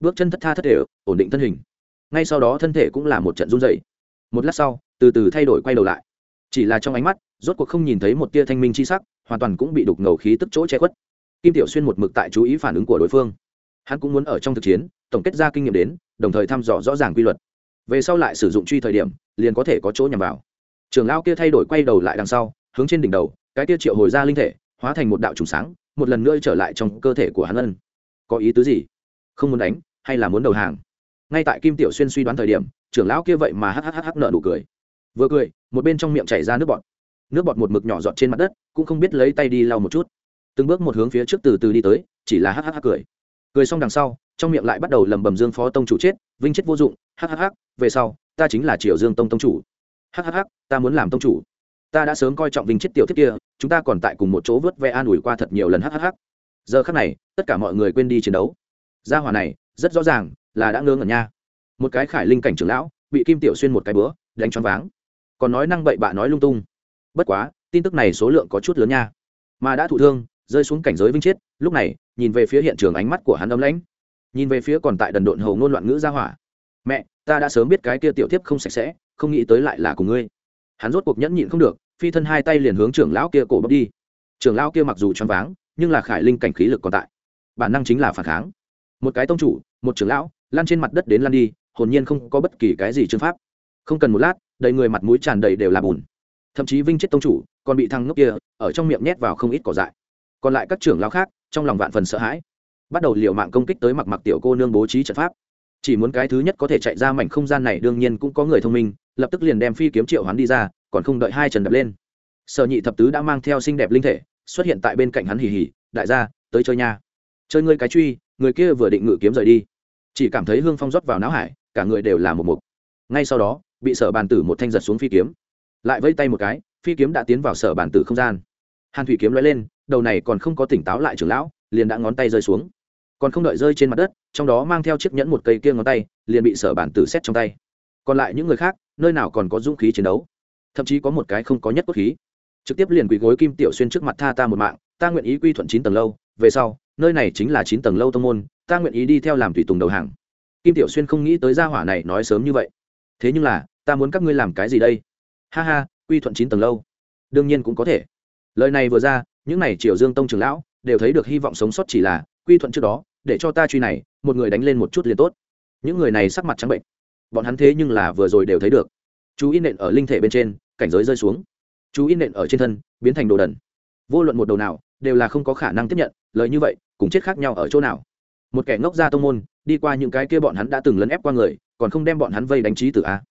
[SPEAKER 1] Bước chân thất tha thất thể ổn định thân hình. Ngay sau đó thân thể cũng là một trận run dày một lát sau, từ từ thay đổi quay đầu lại. Chỉ là trong ánh mắt, rốt cuộc không nhìn thấy một tia thanh minh chi sắc, hoàn toàn cũng bị đục ngầu khí tức chỗ che khuất. Kim tiểu xuyên một mực tại chú ý phản ứng của đối phương. Hắn cũng muốn ở trong thực chiến, tổng kết ra kinh nghiệm đến, đồng thời thăm dò rõ ràng quy luật về sau lại sử dụng truy thời điểm, liền có thể có chỗ nhằm vào. Trường lao kia thay đổi quay đầu lại đằng sau, hướng trên đỉnh đầu, cái kia triệu hồi ra linh thể, hóa thành một đạo trùng sáng, một lần nữa trở lại trong cơ thể của hắn ân. Có ý tứ gì? Không muốn đánh, hay là muốn đầu hàng? Ngay tại kim tiểu xuyên suy đoán thời điểm, trưởng lão kia vậy mà hhh nợ nụ cười. Vừa cười, một bên trong miệng chảy ra nước bọt. Nước bọt một mực nhỏ giọt trên mặt đất, cũng không biết lấy tay đi lau một chút. Từng bước một hướng phía trước từ từ đi tới, chỉ là hhh cười cười xong đằng sau, trong miệng lại bắt đầu lầm bầm dương phó tông chủ chết, vinh chết vô dụng hhh về sau, ta chính là triều dương tông tông chủ. Hhh ta muốn làm tông chủ. Ta đã sớm coi trọng vinh chết tiểu thiết kia, chúng ta còn tại cùng một chỗ vớt ve an ủi qua thật nhiều lần hhh giờ khắc này, tất cả mọi người quên đi chiến đấu. Gia hỏa này, rất rõ ràng, là đã ngớ ngẩn nha. Một cái khải linh cảnh trưởng lão, bị kim tiểu xuyên một cái bữa, đánh choáng váng. Còn nói năng bậy bạ nói lung tung. Bất quá, tin tức này số lượng có chút lớn nha. Mà đã thụ thương, rơi xuống cảnh giới vinh chết, lúc này nhìn về phía hiện trường ánh mắt của hắn âm lãnh. Nhìn về phía còn tại đần độn hầu ngôn loạn ngữ ra hỏa. Mẹ, ta đã sớm biết cái kia tiểu tiếp không sạch sẽ, không nghĩ tới lại là của ngươi. Hắn rốt cuộc nhẫn nhịn không được, phi thân hai tay liền hướng trưởng lão kia cổ bốc đi. Trưởng lão kia mặc dù choáng váng, nhưng là khải linh cảnh khí lực còn tại. Bản năng chính là phản kháng. Một cái tông chủ, một trưởng lão lan trên mặt đất đến lan đi, hồn nhiên không có bất kỳ cái gì chương pháp. Không cần một lát, đầy người mặt mũi tràn đầy đều là bùn. Thậm chí vinh chết tông chủ, còn bị thằng ngốc kia ở trong miệng nhét vào không ít cỏ dại. Còn lại các trưởng lão khác trong lòng vạn phần sợ hãi. Bắt đầu liều mạng công kích tới mặc mặc tiểu cô nương bố trí trận pháp. Chỉ muốn cái thứ nhất có thể chạy ra mảnh không gian này, đương nhiên cũng có người thông minh, lập tức liền đem phi kiếm triệu hoán đi ra, còn không đợi hai trần đập lên. Sở nhị thập tứ đã mang theo xinh đẹp linh thể, xuất hiện tại bên cạnh hắn hì hì, đại gia, tới chơi nha. Chơi ngươi cái truy, người kia vừa định ngự kiếm rời đi. Chỉ cảm thấy hương phong rót vào não hải, cả người đều là một mục. Ngay sau đó, bị sở bàn tử một thanh giật xuống phi kiếm. Lại vây tay một cái, phi kiếm đã tiến vào sở bàn tử không gian hàn thủy kiếm l lên, đầu này còn không có tỉnh táo lại trưởng lão, liền đã ngón tay rơi xuống. Còn không đợi rơi trên mặt đất, trong đó mang theo chiếc nhẫn một cây kia ngón tay, liền bị sở bản tử xét trong tay. Còn lại những người khác, nơi nào còn có dũng khí chiến đấu? Thậm chí có một cái không có nhất cốt khí. Trực tiếp liền quỳ gối kim tiểu xuyên trước mặt tha ta một mạng, ta nguyện ý quy thuận chín tầng lâu, về sau, nơi này chính là chín tầng lâu tông môn, ta nguyện ý đi theo làm tùy tùng đầu hàng. Kim tiểu xuyên không nghĩ tới gia hỏa này nói sớm như vậy. Thế nhưng là, ta muốn các ngươi làm cái gì đây? Ha ha, quy thuận chín tầng lâu. Đương nhiên cũng có thể lời này vừa ra, những n à y triều dương tông trường lão đều thấy được hy vọng sống sót chỉ là quy thuận trước đó, để cho ta truy này, một người đánh lên một chút liền tốt. Những người này sắc mặt trắng bệnh. Bọn hắn thế nhưng là vừa rồi đều thấy được. Chú in nện ở linh thể bên trên, cảnh giới rơi xuống. Chú in nện ở trên thân, biến thành đồ đần. Vô luận một đầu nào, đều là không có khả năng tiếp nhận, lời như vậy, cùng chết khác nhau ở chỗ nào. Một kẻ ngốc ra tông môn, đi qua những cái kia bọn hắn đã từng lấn ép qua người, còn không đem bọn hắn vây đánh trí tử a.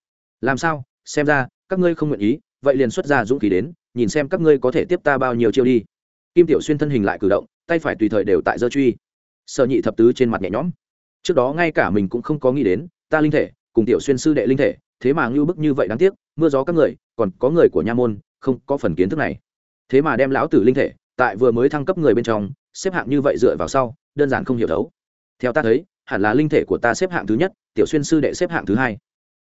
[SPEAKER 1] Làm sao? Xem ra, các ngươi không nguyện ý vậy liền xuất ra dũng khí đến, nhìn xem các ngươi có thể tiếp ta bao nhiêu chiêu đi. Kim tiểu xuyên thân hình lại cử động, tay phải tùy thời đều tại dơ truy. Sợ nhị thập tứ trên mặt nhẹ nhõm. Trước đó ngay cả mình cũng không có nghĩ đến, ta linh thể, cùng tiểu xuyên sư đệ linh thể, thế mà ngưu bức như vậy đáng tiếc, mưa gió các người, còn có người của nha môn, không có phần kiến thức này. Thế mà đem lão tử linh thể, tại vừa mới thăng cấp người bên trong, xếp hạng như vậy dựa vào sau, đơn giản không hiểu thấu. Theo ta thấy, hẳn là linh thể của ta xếp hạng thứ nhất, tiểu xuyên sư đệ xếp hạng thứ hai.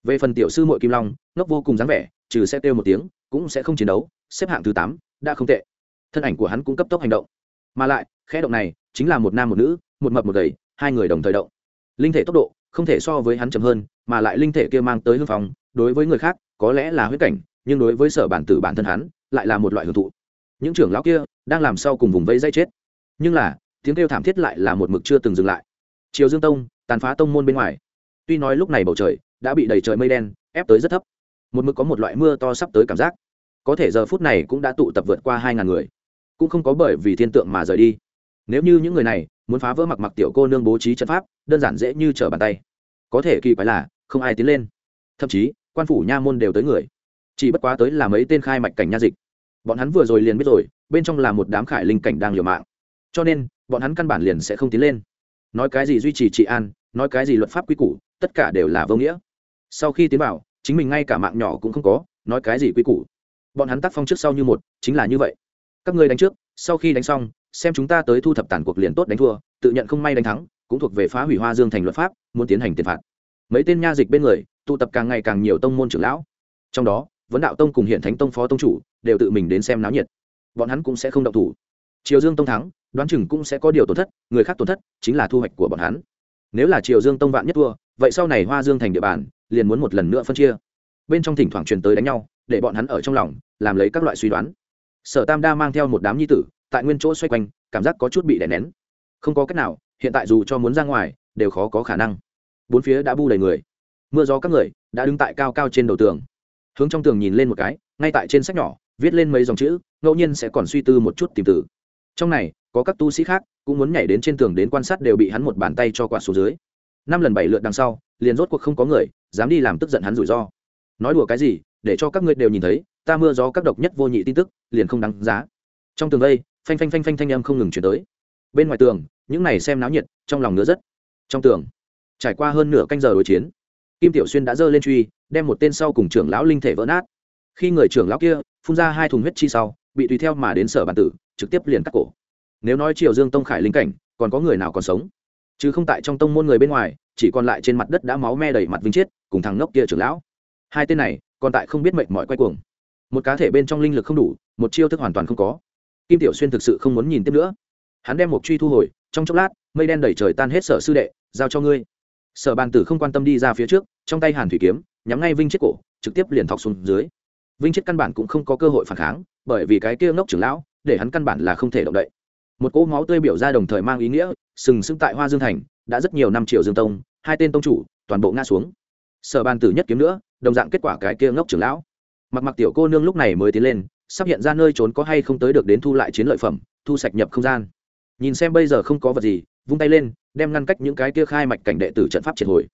[SPEAKER 1] Về phần tiểu sư mội kim long, ngốc vô cùng dáng vẻ trừ sẽ kêu một tiếng, cũng sẽ không chiến đấu, xếp hạng thứ tám, đã không tệ. Thân ảnh của hắn cũng cấp tốc hành động. Mà lại, khẽ động này chính là một nam một nữ, một mập một gầy, hai người đồng thời động. Linh thể tốc độ không thể so với hắn chậm hơn, mà lại linh thể kia mang tới hương phòng, đối với người khác, có lẽ là huyết cảnh, nhưng đối với sở bản tử bản thân hắn, lại là một loại hưởng thụ. Những trưởng lão kia đang làm sau cùng vùng vây dây chết. Nhưng là, tiếng kêu thảm thiết lại là một mực chưa từng dừng lại. Triều dương tông tàn phá tông môn bên ngoài. Tuy nói lúc này bầu trời đã bị đầy trời mây đen, ép tới rất thấp một mực có một loại mưa to sắp tới cảm giác. Có thể giờ phút này cũng đã tụ tập vượt qua hai ngàn người. Cũng không có bởi vì thiên tượng mà rời đi. Nếu như những người này muốn phá vỡ mặc mặc tiểu cô nương bố trí trận pháp, đơn giản dễ như trở bàn tay. Có thể kỳ quái là, không ai tiến lên. Thậm chí, quan phủ nha môn đều tới người. Chỉ bất quá tới là mấy tên khai mạch cảnh nha dịch. Bọn hắn vừa rồi liền biết rồi, bên trong là một đám khải linh cảnh đang liều mạng. Cho nên, bọn hắn căn bản liền sẽ không tiến lên. Nói cái gì duy trì trị an, nói cái gì luật pháp quy củ, tất cả đều là vô nghĩa. Sau khi tiến vào chính mình ngay cả mạng nhỏ cũng không có, nói cái gì quy củ. Bọn hắn tác phong trước sau như một, chính là như vậy. Các ngươi đánh trước, sau khi đánh xong, xem chúng ta tới thu thập tàn cuộc liền tốt đánh thua, tự nhận không may đánh thắng, cũng thuộc về phá hủy hoa dương thành luật pháp, muốn tiến hành tiền phạt. Mấy tên nha dịch bên người, tụ tập càng ngày càng nhiều tông môn trưởng lão. Trong đó, vấn đạo tông cùng hiện thánh tông phó tông chủ đều tự mình đến xem náo nhiệt. Bọn hắn cũng sẽ không động thủ. Triều dương tông thắng, đoán chừng cũng sẽ có điều tổn thất, người khác tổn thất chính là thu hoạch của bọn hắn. Nếu là triều dương tông vạn nhất thua, vậy sau này hoa dương thành địa bàn liền muốn một lần nữa phân chia. Bên trong thỉnh thoảng truyền tới đánh nhau, để bọn hắn ở trong lòng, làm lấy các loại suy đoán. Sở tam đa mang theo một đám nhi tử, tại nguyên chỗ xoay quanh, cảm giác có chút bị đè nén. Không có cách nào, hiện tại dù cho muốn ra ngoài, đều khó có khả năng. Bốn phía đã bu đầy người. Mưa gió các người đã đứng tại cao cao trên đầu tường. Hướng trong tường nhìn lên một cái, ngay tại trên sách nhỏ, viết lên mấy dòng chữ, ngẫu nhiên sẽ còn suy tư một chút tìm tử trong này, có các tu sĩ khác, cũng muốn nhảy đến trên tường đến quan sát đều bị hắn một bàn tay cho quạt xuống dưới. Năm lần bảy lượt đằng sau, liền rốt cuộc không có người dám đi làm tức giận hắn rủi ro. Nói đùa cái gì, để cho các ngươi đều nhìn thấy, ta mưa gió các độc nhất vô nhị tin tức, liền không đáng giá. Trong tường đây phanh phanh phanh phanh thanh âm không ngừng chuyển tới. Bên ngoài tường, những này xem náo nhiệt, trong lòng nữa rất. Trong tường, trải qua hơn nửa canh giờ đối chiến, kim tiểu xuyên đã giơ lên truy, đem một tên sau cùng trưởng lão linh thể vỡ nát. Khi người trưởng lão kia phun ra hai thùng huyết chi sau, bị tùy theo mà đến sở bản tử, trực tiếp liền cắt cổ. Nếu nói triều dương tông khải linh cảnh, còn có người nào còn sống? Chứ không tại trong tông môn người bên ngoài, chỉ còn lại trên mặt đất đã máu me đầy mặt vinh chiết, cùng thằng ngốc kia trưởng lão. Hai tên này, còn tại không biết mệnh mọi quay cuồng. Một cá thể bên trong linh lực không đủ, một chiêu thức hoàn toàn không có. Kim tiểu xuyên thực sự không muốn nhìn tiếp nữa. Hắn đem một truy thu hồi, trong chốc lát, mây đen đẩy trời tan hết sở sư đệ, giao cho ngươi. Sở bàn tử không quan tâm đi ra phía trước, trong tay hàn thủy kiếm, nhắm ngay vinh chết cổ, trực tiếp liền thọc xuống dưới. Vinh chết căn bản cũng không có cơ hội phản kháng, bởi vì cái kia ngốc trưởng lão, để hắn căn bản là không thể động đậy một cỗ máu tươi biểu ra đồng thời mang ý nghĩa, sừng sững tại hoa dương thành, đã rất nhiều năm triệu dương tông, hai tên tông chủ, toàn bộ ngã xuống. Sở bàn tử nhất kiếm nữa, đồng dạng kết quả cái kia ngốc trưởng lão. Mặc mặc tiểu cô nương lúc này mới tiến lên, sắp hiện ra nơi trốn có hay không tới được đến thu lại chiến lợi phẩm, thu sạch nhập không gian. Nhìn xem bây giờ không có vật gì, vung tay lên, đem ngăn cách những cái kia khai mạch cảnh đệ tử trận pháp triệt hồi.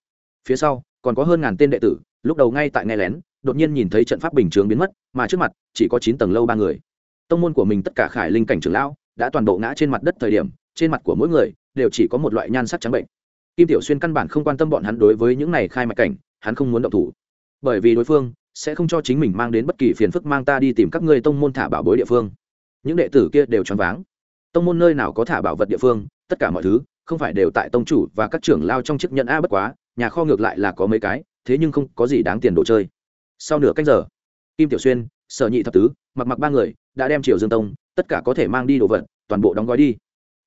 [SPEAKER 1] Phía sau, còn có hơn ngàn tên đệ tử, lúc đầu ngay tại nghe lén, đột nhiên nhìn thấy trận pháp bình chướng biến mất, mà trước mặt, chỉ có chín tầng lâu ba người. Tông môn của mình tất cả khải linh cảnh trưởng lão đã toàn bộ ngã trên mặt đất thời điểm, trên mặt của mỗi người đều chỉ có một loại nhan sắc trắng bệnh. Kim tiểu xuyên căn bản không quan tâm bọn hắn đối với những này khai mạch cảnh, hắn không muốn động thủ. Bởi vì đối phương sẽ không cho chính mình mang đến bất kỳ phiền phức mang ta đi tìm các ngươi tông môn thả bảo bối địa phương. Những đệ tử kia đều choáng váng. Tông môn nơi nào có thả bảo vật địa phương, tất cả mọi thứ không phải đều tại tông chủ và các trưởng lao trong chức nhận a bất quá, nhà kho ngược lại là có mấy cái, thế nhưng không có gì đáng tiền đồ chơi. Sau nửa cách giờ, kim tiểu xuyên, sở nhị thập tứ, mặc mặc ba người đã đem triều dương tông tất cả có thể mang đi đồ vật, toàn bộ đóng gói đi.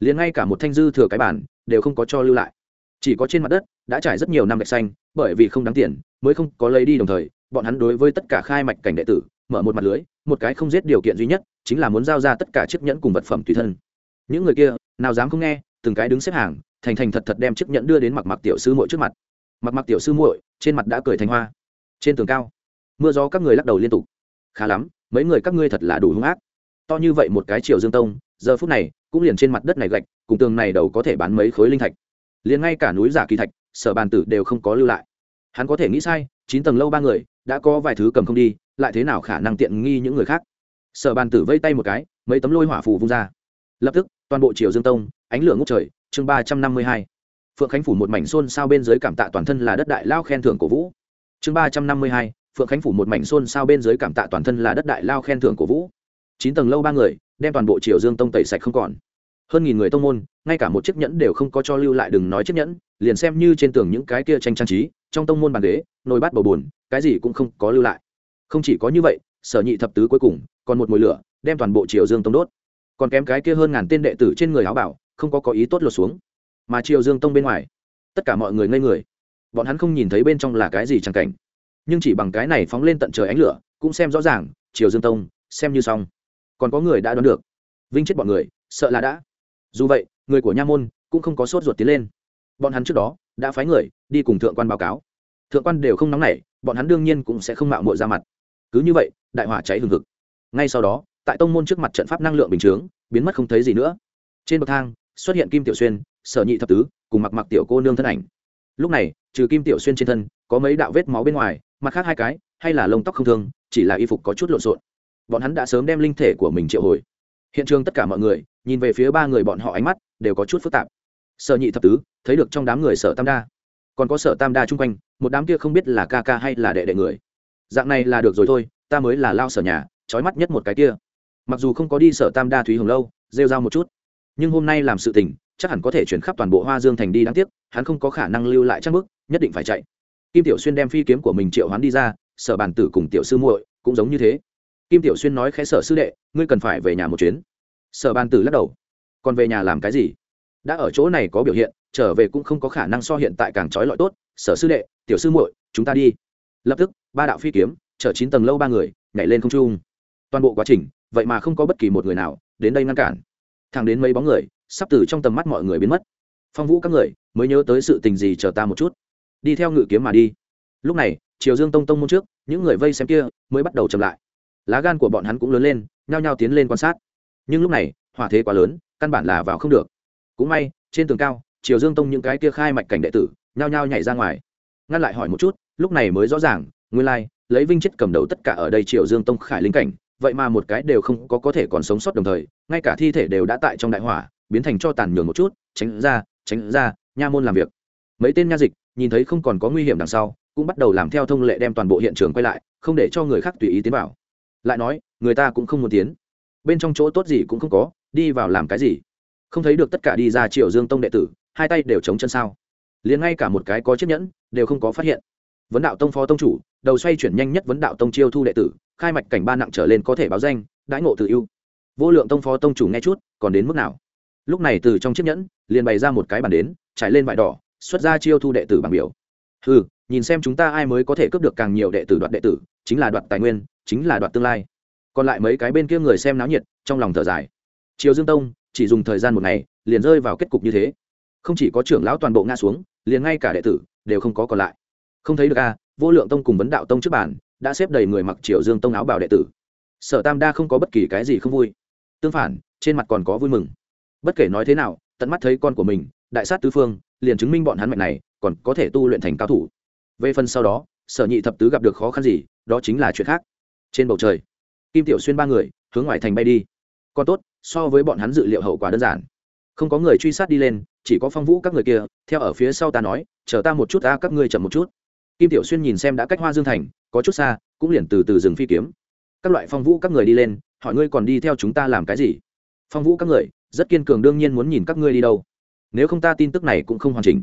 [SPEAKER 1] Liền ngay cả một thanh dư thừa cái bản, đều không có cho lưu lại. Chỉ có trên mặt đất, đã trải rất nhiều năm gạch xanh, bởi vì không đáng tiền, mới không có lấy đi đồng thời, bọn hắn đối với tất cả khai mạch cảnh đệ tử, mở một mặt lưới, một cái không giết điều kiện duy nhất, chính là muốn giao ra tất cả chiếc nhẫn cùng vật phẩm tùy thân. Những người kia, nào dám không nghe, từng cái đứng xếp hàng, thành thành thật thật đem chiếc nhẫn đưa đến mặc mặc tiểu sư muội trước mặt. Mặc mặc tiểu sư muội, trên mặt đã cười thành hoa. Trên tường cao, mưa gió các người lắc đầu liên tục. Khá lắm, mấy người các ngươi thật là đủ hung ác to như vậy một cái triều dương tông, giờ phút này, cũng liền trên mặt đất này gạch, cùng tường này đầu có thể bán mấy khối linh thạch. Liền ngay cả núi giả kỳ thạch, sở bàn tử đều không có lưu lại. Hắn có thể nghĩ sai, chín tầng lâu ba người, đã có vài thứ cầm không đi, lại thế nào khả năng tiện nghi những người khác? Sở bàn tử vây tay một cái, mấy tấm lôi hỏa phù vung ra. Lập tức, toàn bộ triều dương tông, ánh lửa ngút trời, chương ba trăm năm mươi hai. Phượng khánh phủ một mảnh xôn sao bên dưới cảm tạ toàn thân là đất đại lao khen thưởng cổ vũ. Chương ba trăm năm mươi hai, phượng khánh phủ một mảnh xôn sao bên dưới cảm tạ toàn thân là đất đại lao khen thưởng cổ vũ chín tầng lâu ba người, đem toàn bộ triều dương tông tẩy sạch không còn. Hơn nghìn người tông môn, ngay cả một chiếc nhẫn đều không có cho lưu lại đừng nói chiếc nhẫn, liền xem như trên tường những cái kia tranh trang trí, trong tông môn bàn ghế, nồi bát bầu bùn cái gì cũng không có lưu lại. Không chỉ có như vậy, sở nhị thập tứ cuối cùng, còn một mùi lửa, đem toàn bộ triều dương tông đốt. Còn kém cái kia hơn ngàn tên đệ tử trên người áo bảo, không có có ý tốt lột xuống. Mà triều dương tông bên ngoài, tất cả mọi người ngây người. Bọn hắn không nhìn thấy bên trong là cái gì chẳng cảnh. Nhưng chỉ bằng cái này phóng lên tận trời ánh lửa, cũng xem rõ ràng, triều dương tông, xem như xong còn có người đã đoán được. Vinh chết bọn người, sợ là đã. Dù vậy, người của nha môn cũng không có sốt ruột tiến lên. Bọn hắn trước đó đã phái người đi cùng thượng quan báo cáo. Thượng quan đều không nóng nảy, bọn hắn đương nhiên cũng sẽ không mạo mội ra mặt. Cứ như vậy, đại hỏa cháy hừng hực. Ngay sau đó, tại tông môn trước mặt trận pháp năng lượng bình chướng, biến mất không thấy gì nữa. Trên bậc thang, xuất hiện kim tiểu xuyên, sở nhị thập tứ, cùng mặc mặc tiểu cô nương thân ảnh. Lúc này, trừ kim tiểu xuyên trên thân, có mấy đạo vết máu bên ngoài, mặt khác hai cái, hay là lông tóc không thương, chỉ là y phục có chút lộn xộn bọn hắn đã sớm đem linh thể của mình triệu hồi. Hiện trường tất cả mọi người, nhìn về phía ba người bọn họ ánh mắt, đều có chút phức tạp. Sở nhị thập tứ, thấy được trong đám người sở tam đa. Còn có sở tam đa chung quanh, một đám kia không biết là ca ca hay là đệ đệ người. Dạng này là được rồi thôi, ta mới là lao sở nhà, trói mắt nhất một cái kia. Mặc dù không có đi sở tam đa thúy hồng lâu, rêu r a o một chút, nhưng hôm nay làm sự tình, chắc hẳn có thể chuyển khắp toàn bộ hoa dương thành đi đáng tiếc, hắn không có khả năng lưu lại trang bức, nhất định phải chạy. Kim tiểu xuyên đem phi kiếm của mình triệu hoán đi ra, sở bàn tử cùng tiểu sư muội cũng giống như thế kim tiểu xuyên nói khẽ sở sư đệ, ngươi cần phải về nhà một chuyến. Sở Ban tử lắc đầu. Còn về nhà làm cái gì? Đã ở chỗ này có biểu hiện, trở về cũng không có khả năng so hiện tại càng trói lọi tốt. Sở sư đệ, tiểu sư muội, chúng ta đi. Lập tức, ba đạo phi kiếm, chở chín tầng lâu ba người, nhảy lên không trung. Toàn bộ quá trình, vậy mà không có bất kỳ một người nào đến đây ngăn cản. Thẳng đến mấy bóng người, sắp từ trong tầm mắt mọi người biến mất. Phong vũ các người, mới nhớ tới sự tình gì chờ ta một chút. Đi theo ngự kiếm mà đi. Lúc này, triều dương tông tông môn trước, những người vây xem kia mới bắt đầu chậm lại lá gan của bọn hắn cũng lớn lên, nhao nhao tiến lên quan sát. Nhưng lúc này, hỏa thế quá lớn, căn bản là vào không được. Cũng may, trên tường cao, triều dương tông những cái kia khai mạch cảnh đệ tử, nhao nhao nhảy ra ngoài. Ngăn lại hỏi một chút, lúc này mới rõ ràng, nguyên lai, lấy vinh chết cầm đầu tất cả ở đây triều dương tông khải linh cảnh, vậy mà một cái đều không có có thể còn sống sót đồng thời, ngay cả thi thể đều đã tại trong đại hỏa, biến thành cho tàn nhường một chút, tránh ra tránh ra, nha môn làm việc. Mấy tên nha dịch, nhìn thấy không còn có nguy hiểm đằng sau, cũng bắt đầu làm theo thông lệ đem toàn bộ hiện trường quay lại, không để cho người khác tùy ý tiến vào lại nói, người ta cũng không muốn tiến. Bên trong chỗ tốt gì cũng không có, đi vào làm cái gì? Không thấy được tất cả đi ra triệu dương tông đệ tử, hai tay đều chống chân sao? Liền ngay cả một cái có chiếc nhẫn, đều không có phát hiện. Vấn đạo tông phó tông chủ, đầu xoay chuyển nhanh nhất vấn đạo tông chiêu thu đệ tử, khai mạch cảnh ba nặng trở lên có thể báo danh, đãi ngộ tự ưu. Vô lượng tông phó tông chủ nghe chút, còn đến mức nào? Lúc này từ trong chiếc nhẫn, liền bày ra một cái bàn đến, trải lên vải đỏ, xuất ra chiêu thu đệ tử bằng biểu. Ừ nhìn xem chúng ta ai mới có thể cướp được càng nhiều đệ tử đoạt đệ tử, chính là đoạt tài nguyên, chính là đoạt tương lai. Còn lại mấy cái bên kia người xem náo nhiệt, trong lòng thở dài. Triều dương tông, chỉ dùng thời gian một ngày, liền rơi vào kết cục như thế. Không chỉ có trưởng lão toàn bộ ngã xuống, liền ngay cả đệ tử đều không có còn lại. Không thấy được a vô lượng tông cùng vấn đạo tông trước bản đã xếp đầy người mặc triều dương tông áo bảo đệ tử. Sở tam đa không có bất kỳ cái gì không vui. Tương phản, trên mặt còn có vui mừng. Bất kể nói thế nào, tận mắt thấy con của mình, đại sát tứ phương, liền chứng minh bọn hắn mạnh này còn có thể tu luyện thành cao thủ về phần sau đó, sở nhị thập tứ gặp được khó khăn gì, đó chính là chuyện khác. Trên bầu trời, kim tiểu xuyên ba người hướng ngoài thành bay đi. Còn tốt, so với bọn hắn dự liệu hậu quả đơn giản. Không có người truy sát đi lên, chỉ có phong vũ các người kia, theo ở phía sau ta nói, chờ ta một chút ta các ngươi chậm một chút. Kim tiểu xuyên nhìn xem đã cách hoa dương thành, có chút xa, cũng liền từ từ dừng phi kiếm. Các loại phong vũ các người đi lên, hỏi ngươi còn đi theo chúng ta làm cái gì? Phong vũ các người, rất kiên cường đương nhiên muốn nhìn các ngươi đi đâu. Nếu không ta tin tức này cũng không hoàn chỉnh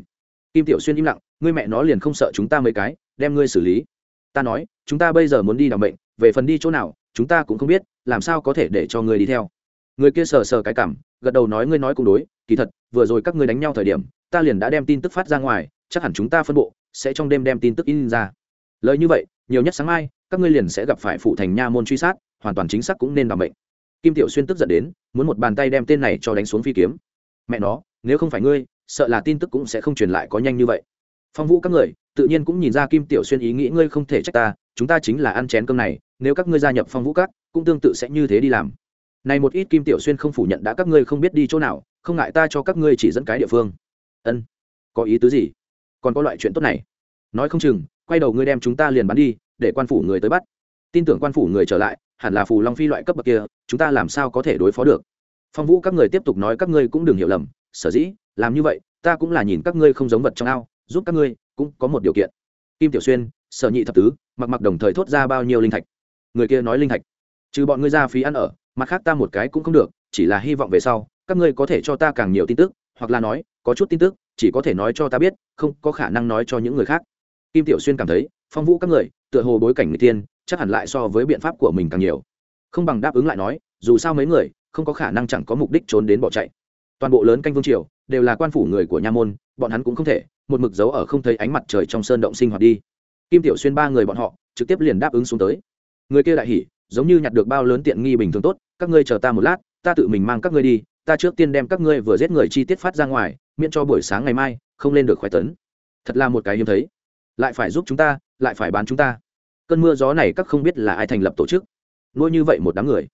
[SPEAKER 1] kim tiểu xuyên im lặng, ngươi mẹ nó liền không sợ chúng ta mấy cái, đem ngươi xử lý. Ta nói, chúng ta bây giờ muốn đi đ ả bệnh về phần đi chỗ nào, chúng ta cũng không biết, làm sao có thể để cho ngươi đi theo. Người kia sờ sờ cái cảm, gật đầu nói, ngươi nói cũng đối, kỳ thật, vừa rồi các ngươi đánh nhau thời điểm, ta liền đã đem tin tức phát ra ngoài, chắc hẳn chúng ta phân bộ, sẽ trong đêm đem tin tức in ra. Lời như vậy, nhiều nhất sáng mai, các ngươi liền sẽ gặp phải phụ thành nha môn truy sát, hoàn toàn chính xác cũng nên đảm bệnh kim tiểu xuyên tức giận đến, muốn một bàn tay đem tên này cho đánh xuống phi kiếm. Mẹ nó, nếu không phải ngươi sợ là tin tức cũng sẽ không truyền lại có nhanh như vậy. Phong vũ các người, tự nhiên cũng nhìn ra kim tiểu xuyên ý nghĩ ngươi không thể trách ta, chúng ta chính là ăn chén cơm này, nếu các ngươi gia nhập phong vũ các, cũng tương tự sẽ như thế đi làm. Này một ít kim tiểu xuyên không phủ nhận đã các ngươi không biết đi chỗ nào, không ngại ta cho các ngươi chỉ dẫn cái địa phương. Ân, có ý tứ gì? Còn có loại chuyện tốt này. Nói không chừng, quay đầu ngươi đem chúng ta liền bắn đi, để quan phủ người tới bắt. Tin tưởng quan phủ người trở lại, hẳn là phù long phi loại cấp bậc kia, chúng ta làm sao có thể đối phó được? Phong vũ các người tiếp tục nói các ngươi cũng đừng hiểu lầm sở dĩ, làm như vậy, ta cũng là nhìn các ngươi không giống vật trong ao, giúp các ngươi cũng có một điều kiện. Kim tiểu xuyên, sở nhị thập tứ, mặc mặc đồng thời thốt ra bao nhiêu linh thạch? Người kia nói linh thạch. Trừ bọn ngươi ra phí ăn ở, mặt khác ta một cái cũng không được, chỉ là hy vọng về sau, các ngươi có thể cho ta càng nhiều tin tức, hoặc là nói, có chút tin tức, chỉ có thể nói cho ta biết, không có khả năng nói cho những người khác. Kim tiểu xuyên cảm thấy, phong vũ các người, tựa hồ bối cảnh người tiên, chắc hẳn lại so với biện pháp của mình càng nhiều. Không bằng đáp ứng lại nói, dù sao mấy người, không có khả năng chẳng có mục đích trốn đến bỏ chạy toàn bộ lớn canh vương triều đều là quan phủ người của nha môn, bọn hắn cũng không thể, một mực dấu ở không thấy ánh mặt trời trong sơn động sinh hoạt đi. Kim tiểu xuyên ba người bọn họ trực tiếp liền đáp ứng xuống tới. Người kia đại hỉ, giống như nhặt được bao lớn tiện nghi bình thường tốt, các ngươi chờ ta một lát, ta tự mình mang các ngươi đi, ta trước tiên đem các ngươi vừa giết người chi tiết phát ra ngoài, miễn cho buổi sáng ngày mai không lên được khoái tấn. Thật là một cái hiếm thấy. Lại phải giúp chúng ta, lại phải bán chúng ta. Cơn mưa gió này các không biết là ai thành lập tổ chức. Nuôi như vậy một đám người.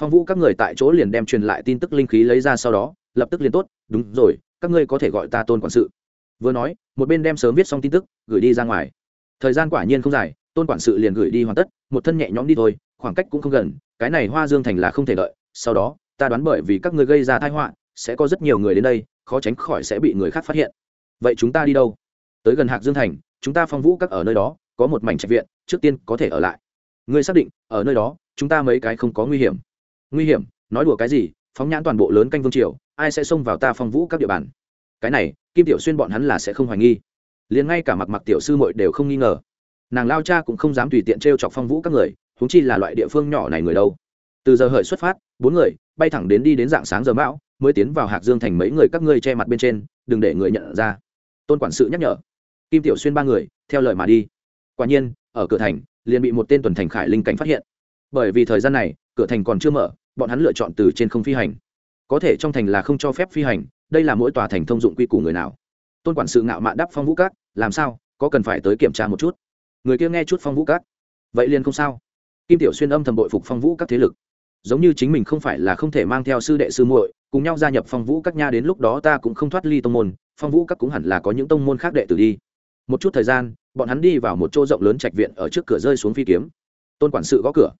[SPEAKER 1] Phong vũ các người tại chỗ liền đem truyền lại tin tức linh khí lấy ra sau đó lập tức liền tốt, đúng rồi, các ngươi có thể gọi ta tôn quản sự. Vừa nói, một bên đem sớm viết xong tin tức, gửi đi ra ngoài. Thời gian quả nhiên không dài, tôn quản sự liền gửi đi hoàn tất, một thân nhẹ nhõm đi thôi, khoảng cách cũng không gần, cái này hoa dương thành là không thể đợi, sau đó, ta đoán bởi vì các ngươi gây ra tai họa, sẽ có rất nhiều người đến đây, khó tránh khỏi sẽ bị người khác phát hiện. Vậy chúng ta đi đâu? Tới gần hạc dương thành, chúng ta phong vũ các ở nơi đó, có một mảnh trạch viện, trước tiên có thể ở lại. Ngươi xác định, ở nơi đó, chúng ta mấy cái không có nguy hiểm. Nguy hiểm? Nói đùa cái gì? Phóng nhãn toàn bộ lớn canh vương triều ai sẽ xông vào ta phong vũ các địa bàn? Cái này, kim tiểu xuyên bọn hắn là sẽ không hoài nghi. Liền ngay cả mặc mặc tiểu sư muội đều không nghi ngờ. Nàng lao cha cũng không dám tùy tiện t r e o chọc phong vũ các người húng chi là loại địa phương nhỏ này người đâu. Từ giờ hợi xuất phát, bốn người bay thẳng đến đi đến dạng sáng giờ mão, mới tiến vào hạc dương thành mấy người các ngươi che mặt bên trên, đừng để người nhận ra. Tôn quản sự nhắc nhở. Kim tiểu xuyên ba người, theo lời mà đi. Quả nhiên, ở cửa thành, liền bị một tên tuần thành khải linh cảnh phát hiện. Bởi vì thời gian này, cửa thành còn chưa mở, bọn hắn lựa chọn từ trên không phi hành có thể trong thành là không cho phép phi hành đây là mỗi tòa thành thông dụng quy củ người nào. Tôn quản sự ngạo mạn đáp phong vũ cát, làm sao? Có cần phải tới kiểm tra một chút? Người kia nghe chút phong vũ cát, vậy liền không sao. Kim tiểu xuyên âm thầm bội phục phong vũ các thế lực. Giống như chính mình không phải là không thể mang theo sư đệ sư muội cùng nhau gia nhập phong vũ các nha đến lúc đó ta cũng không thoát ly tông môn phong vũ các cũng hẳn là có những tông môn khác đệ tử đi. Một chút thời gian bọn hắn đi vào một chỗ rộng lớn trạch viện ở trước cửa rơi xuống phi kiếm. Tôn quản sự gõ cửa.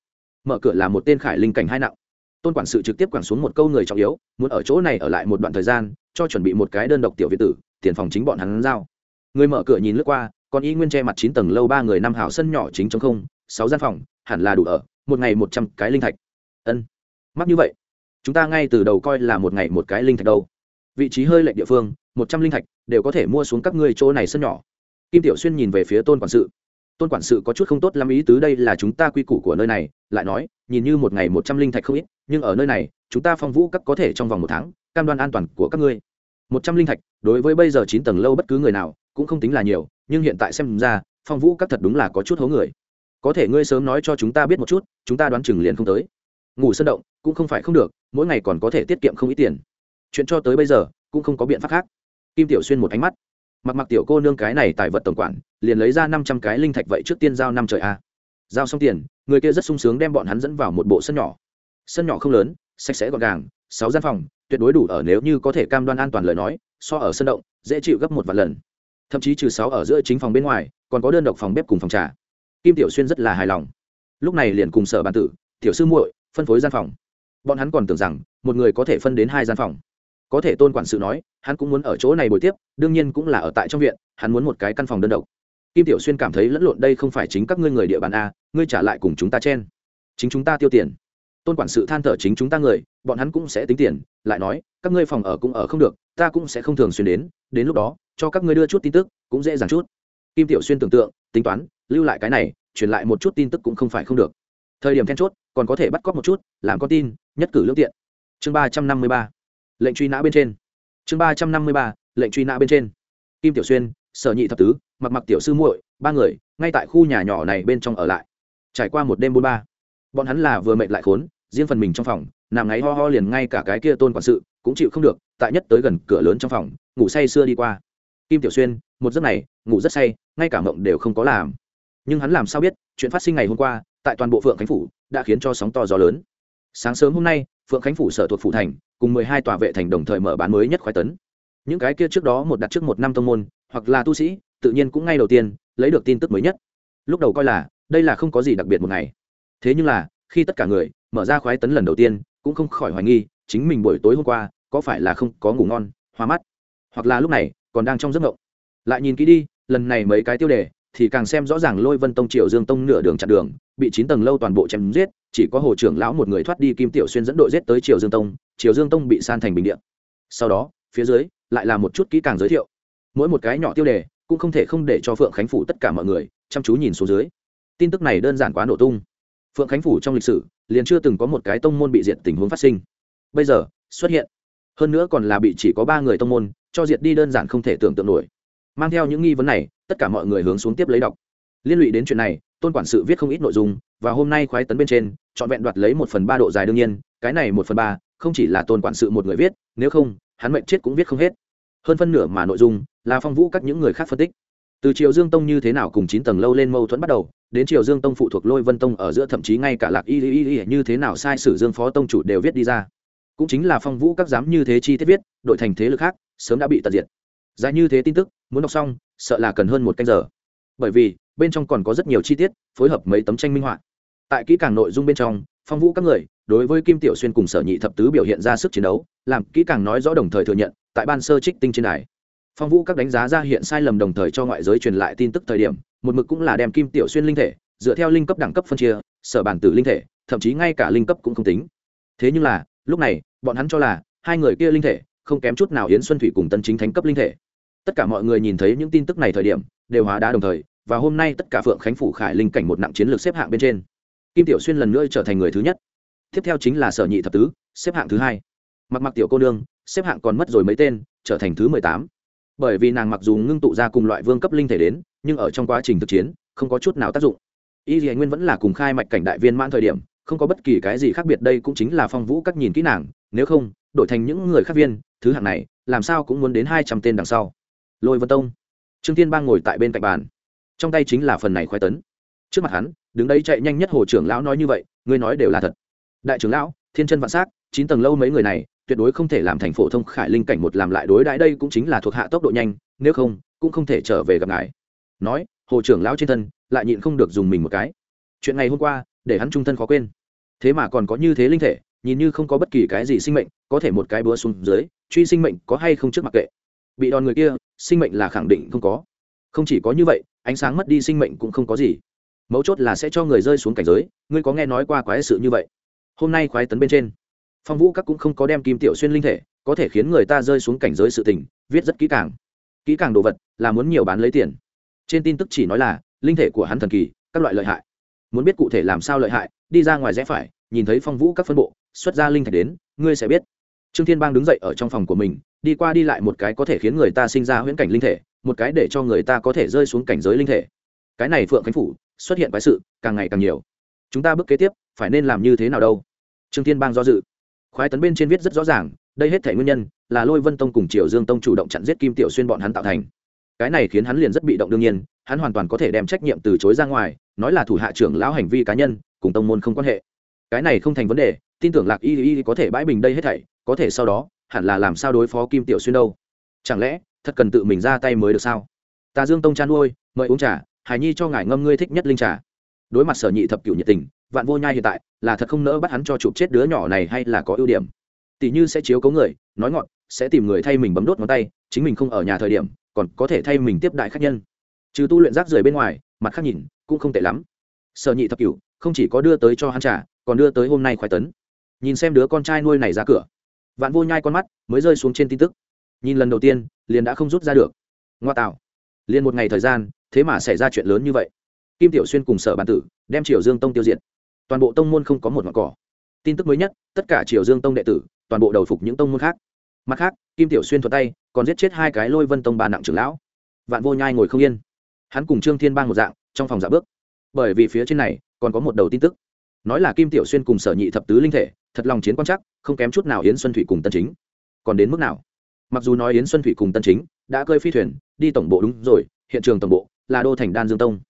[SPEAKER 1] Mở cửa là một tên khải linh cảnh hai nặng tôn quản sự trực tiếp quẳng xuống một câu người trọng yếu, muốn ở chỗ này ở lại một đoạn thời gian, cho chuẩn bị một cái đơn độc tiểu việt tử, tiền phòng chính bọn hắn giao. Người mở cửa nhìn lướt qua, còn y nguyên che mặt chín tầng lâu ba người năm hào sân nhỏ chính trong không, sáu gian phòng, hẳn là đủ ở, một ngày một trăm cái linh thạch. Ân, mắc như vậy, chúng ta ngay từ đầu coi là một ngày một cái linh thạch đâu. Vị trí hơi lệch địa phương, một trăm linh thạch, đều có thể mua xuống các ngươi chỗ này sân nhỏ. Kim tiểu xuyên nhìn về phía tôn quản sự tôn quản sự có chút không tốt lắm ý tứ đây là chúng ta quy củ của nơi này, lại nói, nhìn như một ngày một trăm linh thạch không ít, nhưng ở nơi này, chúng ta phong vũ các có thể trong vòng một tháng, cam đoan an toàn của các ngươi. Một trăm linh thạch, đối với bây giờ chín tầng lâu bất cứ người nào, cũng không tính là nhiều, nhưng hiện tại xem ra, phong vũ các thật đúng là có chút hố người. Có thể ngươi sớm nói cho chúng ta biết một chút, chúng ta đoán chừng liền không tới. Ngủ sân động, cũng không phải không được, mỗi ngày còn có thể tiết kiệm không ít tiền. Chuyện cho tới bây giờ, cũng không có biện pháp khác. Kim tiểu xuyên một ánh mắt mặc mặc tiểu cô nương cái này tại vật tổng quản, liền lấy ra năm trăm cái linh thạch vậy trước tiên giao năm trời a. Giao xong tiền, người kia rất sung sướng đem bọn hắn dẫn vào một bộ sân nhỏ. Sân nhỏ không lớn, sạch sẽ gọn gàng, sáu gian phòng, tuyệt đối đủ ở nếu như có thể cam đoan an toàn lời nói, so ở sân động, dễ chịu gấp một vài lần. Thậm chí trừ sáu ở giữa chính phòng bên ngoài, còn có đơn độc phòng bếp cùng phòng trà. Kim tiểu xuyên rất là hài lòng. Lúc này liền cùng sở bàn tử, tiểu sư muội, phân phối gian phòng. Bọn hắn còn tưởng rằng, một người có thể phân đến hai gian phòng có thể tôn quản sự nói, hắn cũng muốn ở chỗ này buổi tiếp, đương nhiên cũng là ở tại trong viện, hắn muốn một cái căn phòng đơn độc. Kim tiểu xuyên cảm thấy lẫn lộn đây không phải chính các ngươi người địa bàn a, ngươi trả lại cùng chúng ta chen. Chính chúng ta tiêu tiền. Tôn quản sự than thở chính chúng ta người, bọn hắn cũng sẽ tính tiền, lại nói, các ngươi phòng ở cũng ở không được, ta cũng sẽ không thường xuyên đến đến lúc đó, cho các ngươi đưa chút tin tức, cũng dễ dàng chút. Kim tiểu xuyên tưởng tượng, tính toán, lưu lại cái này, truyền lại một chút tin tức cũng không phải không được. Thời điểm then chốt, còn có thể bắt cóc một chút, làm con tin, nhất cử lương tiện. Chương ba trăm năm mươi ba lệnh truy nã bên trên. Chương ba trăm năm mươi ba, lệnh truy nã bên trên. Kim tiểu xuyên, sở nhị thập tứ, mặc mặc tiểu sư muội, ba người, ngay tại khu nhà nhỏ này bên trong ở lại. Trải qua một đêm bốn ba, bọn hắn là vừa mệt lại khốn, riêng phần mình trong phòng, nằm ngáy ho ho liền ngay cả cái kia tôn quản sự cũng chịu không được, tại nhất tới gần cửa lớn trong phòng, ngủ say sưa đi qua. Kim tiểu xuyên, một giấc này, ngủ rất say, ngay cả mộng đều không có làm. Nhưng hắn làm sao biết, chuyện phát sinh ngày hôm qua, tại toàn bộ phượng khánh phủ, đã khiến cho sóng to gió lớn. Sáng sớm hôm nay, phượng khánh phủ sở thuộc phủ thành cùng mười hai tòa vệ thành đồng thời mở bán mới nhất khoái tấn. Những cái kia trước đó một đặt trước một năm tông môn, hoặc là tu sĩ, tự nhiên cũng ngay đầu tiên lấy được tin tức mới nhất. Lúc đầu coi là, đây là không có gì đặc biệt một ngày. Thế nhưng là, khi tất cả người mở ra khoái tấn lần đầu tiên, cũng không khỏi hoài nghi, chính mình buổi tối hôm qua, có phải là không có ngủ ngon, hoa mắt? Hoặc là lúc này, còn đang trong giấc ngộng. Lại nhìn kỹ đi, lần này mấy cái tiêu đề, thì càng xem rõ ràng lôi vân tông, triều dương tông nửa đường chặn đường, bị chín tầng lâu toàn bộ chém giết chỉ có hồ trưởng lão một người thoát đi kim tiểu xuyên dẫn đội giết tới triều dương tông, triều dương tông bị san thành bình điện sau đó, phía dưới, lại là một chút kỹ càng giới thiệu. Mỗi một cái nhỏ tiêu đề, cũng không thể không để cho phượng khánh phủ tất cả mọi người chăm chú nhìn xuống dưới. Tin tức này đơn giản quá nổ tung. Phượng khánh phủ trong lịch sử, liền chưa từng có một cái tông môn bị diệt tình huống phát sinh. Bây giờ, xuất hiện. Hơn nữa còn là bị chỉ có ba người tông môn, cho diệt đi đơn giản không thể tưởng tượng nổi. Mang theo những nghi vấn này, tất cả mọi người hướng xuống tiếp lấy đọc. Liên lụy đến chuyện này, tôn quản sự viết không ít nội dung và hôm nay khoái tấn bên trên, trọn vẹn đoạt lấy một phần ba độ dài đương nhiên, cái này một phần ba không chỉ là tôn quản sự một người viết, nếu không, hắn mệnh chết cũng viết không hết. Hơn phân nửa mà nội dung là phong vũ các những người khác phân tích. Từ triều dương tông như thế nào cùng chín tầng lâu lên mâu thuẫn bắt đầu, đến triều dương tông phụ thuộc lôi vân tông ở giữa thậm chí ngay cả lạc y y y như thế nào sai sử dương phó tông chủ đều viết đi ra. Cũng chính là phong vũ các dám như thế chi tiết viết, đội thành thế lực khác sớm đã bị tận diệt. Dài như thế tin tức, muốn đọc xong, sợ là cần hơn một canh giờ. Bởi vì, bên trong còn có rất nhiều chi tiết, phối hợp mấy tấm tranh minh họa tại kỹ càng nội dung bên trong, phong vũ các người, đối với kim tiểu xuyên cùng sở nhị thập tứ biểu hiện ra sức chiến đấu, làm kỹ càng nói rõ đồng thời thừa nhận, tại ban sơ trích tinh trên đài. Phong vũ các đánh giá ra hiện sai lầm đồng thời cho ngoại giới truyền lại tin tức thời điểm, một mực cũng là đem kim tiểu xuyên linh thể, dựa theo linh cấp đẳng cấp phân chia, sở bản tử linh thể, thậm chí ngay cả linh cấp cũng không tính. Thế nhưng là, lúc này, bọn hắn cho là, hai người kia linh thể, không kém chút nào yến xuân thủy cùng tân chính thánh cấp linh thể. Tất cả mọi người nhìn thấy những tin tức này thời điểm, đều hóa đá đồng thời, và hôm nay tất cả phượng khánh phủ khải linh cảnh một nặng chiến lược xếp hạng bên trên kim tiểu xuyên lần nữa trở thành người thứ nhất. Tiếp theo chính là sở nhị thập tứ, xếp hạng thứ hai. Mặc mặc tiểu cô nương, xếp hạng còn mất rồi mấy tên, trở thành thứ mười tám. Bởi vì nàng mặc dù ngưng tụ ra cùng loại vương cấp linh thể đến, nhưng ở trong quá trình thực chiến, không có chút nào tác dụng. Y dì nguyên vẫn là cùng khai mạch cảnh đại viên mãn thời điểm, không có bất kỳ cái gì khác biệt, đây cũng chính là phong vũ các nhìn kỹ nàng, nếu không, đổi thành những người khác viên, thứ hạng này, làm sao cũng muốn đến hai trăm tên đằng sau. Lôi vân tông, trương thiên bang ngồi tại bên cạnh bàn. Trong tay chính là phần này khoái tấn trước mặt hắn, đứng đấy chạy nhanh nhất hồ trưởng lão nói như vậy, ngươi nói đều là thật. Đại trưởng lão, thiên chân vạn s á c chín tầng lâu mấy người này, tuyệt đối không thể làm thành phổ thông khải linh cảnh một làm lại đối đãi đây cũng chính là thuộc hạ tốc độ nhanh, nếu không, cũng không thể trở về gặp ngài. Nói, hồ trưởng lão trên thân, lại nhịn không được dùng mình một cái. Chuyện ngày hôm qua, để hắn trung thân khó quên. Thế mà còn có như thế linh thể, nhìn như không có bất kỳ cái gì sinh mệnh, có thể một cái búa xuống dưới, truy sinh mệnh có hay không trước mặc kệ. Bị đòn người kia, sinh mệnh là khẳng định không có. Không chỉ có như vậy, ánh sáng mất đi sinh mệnh cũng không có gì mấu chốt là sẽ cho người rơi xuống cảnh giới, ngươi có nghe nói qua quái sự như vậy? Hôm nay khoái tấn bên trên, phong vũ các cũng không có đem kim tiểu xuyên linh thể, có thể khiến người ta rơi xuống cảnh giới sự tình, viết rất kỹ càng. Kỹ càng đồ vật là muốn nhiều bán lấy tiền. Trên tin tức chỉ nói là, linh thể của hắn thần kỳ, các loại lợi hại. Muốn biết cụ thể làm sao lợi hại, đi ra ngoài rẽ phải, nhìn thấy phong vũ các phân bộ, xuất ra linh thạch đến, ngươi sẽ biết. Trương thiên bang đứng dậy ở trong phòng của mình, đi qua đi lại một cái có thể khiến người ta sinh ra huyễn cảnh linh thể, một cái để cho người ta có thể rơi xuống cảnh giới linh thể. Cái này phượng khánh phủ xuất hiện quái sự, càng ngày càng nhiều. Chúng ta bước kế tiếp, phải nên làm như thế nào đâu? Trương thiên bang do dự. Khoái tấn bên trên viết rất rõ ràng, đây hết thể nguyên nhân là lôi vân tông cùng triều dương tông chủ động chặn giết kim tiểu xuyên bọn hắn tạo thành. Cái này khiến hắn liền rất bị động đương nhiên, hắn hoàn toàn có thể đem trách nhiệm từ chối ra ngoài, nói là thủ hạ trưởng lão hành vi cá nhân, cùng tông môn không quan hệ. Cái này không thành vấn đề, tin tưởng lạc y y có thể bãi bình đây hết thảy, có thể sau đó, hẳn là làm sao đối phó kim tiểu xuyên đâu? Chẳng lẽ, thật cần tự mình ra tay mới được sao? Ta dương tông chăn nuôi, mời uống trà hải nhi cho ngài ngâm ngươi thích nhất linh trà. Đối mặt sở nhị thập cựu nhiệt tình, vạn vô nhai hiện tại là thật không nỡ bắt hắn cho chụp chết đứa nhỏ này hay là có ưu điểm. Tỷ như sẽ chiếu cấu người, nói ngọn sẽ tìm người thay mình bấm đốt ngón tay, chính mình không ở nhà thời điểm, còn có thể thay mình tiếp đại khách nhân. Trừ tu luyện rác rưởi bên ngoài, mặt khác nhìn, cũng không tệ lắm. Sở nhị thập cửu, không chỉ có đưa tới cho hắn trả còn đưa tới hôm nay khoái tấn. Nhìn xem đứa con trai nuôi này ra cửa, vạn vô nhai con mắt mới rơi xuống trên tin tức. Nhìn lần đầu tiên, liền đã không rút ra được. Ngoa tạo. Liền một ngày thời gian thế mà xảy ra chuyện lớn như vậy. Kim tiểu xuyên cùng sở bản tử đem triều dương tông tiêu diệt. Toàn bộ tông môn không có một ngọn cỏ. Tin tức mới nhất, tất cả triều dương tông đệ tử, toàn bộ đầu phục những tông môn khác. Mặt khác, kim tiểu xuyên thuật tay, còn giết chết hai cái lôi vân tông bà nặng trưởng lão. Vạn vô nhai ngồi không yên. Hắn cùng trương thiên bang một dạng, trong phòng giả bước. Bởi vì phía trên này, còn có một đầu tin tức. Nói là kim tiểu xuyên cùng sở nhị thập tứ linh thể, thật lòng chiến quan chắc, không kém chút nào yến xuân thủy cùng tân chính. Còn đến mức nào? Mặc dù nói yến xuân thủy cùng tân chính đã cơi phi thuyền, đi tổng bộ đúng rồi, hiện trường tổng bộ là đô thành đan dương tông.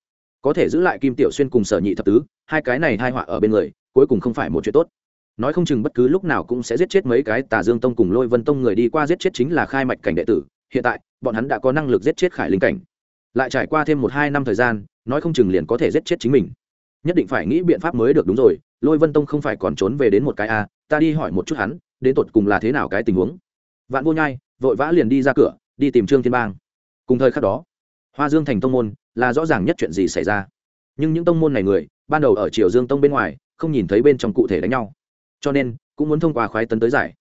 [SPEAKER 1] Có thể giữ lại kim tiểu xuyên cùng sở nhị thập tứ, hai cái này hai họa ở bên người, cuối cùng không phải một chuyện tốt. Nói không chừng bất cứ lúc nào cũng sẽ giết chết mấy cái tà dương tông cùng lôi vân tông người đi qua giết chết chính là khai mạch cảnh đệ tử, hiện tại, bọn hắn đã có năng lực giết chết khải linh cảnh. Lại trải qua thêm một hai năm thời gian, nói không chừng liền có thể giết chết chính mình. Nhất định phải nghĩ biện pháp mới được đúng rồi, lôi vân tông không phải còn trốn về đến một cái a, ta đi hỏi một chút hắn, đến tột cùng là thế nào cái tình huống. Vạn vô nhai, vội vã liền đi ra cửa, đi tìm trương thiên bang. Cùng thời khắc đó hoa dương thành tông môn là rõ ràng nhất chuyện gì xảy ra. Nhưng những tông môn này người, ban đầu ở triều dương tông bên ngoài, không nhìn thấy bên trong cụ thể đánh nhau. Cho nên, cũng muốn thông qua khoái tấn tới giải.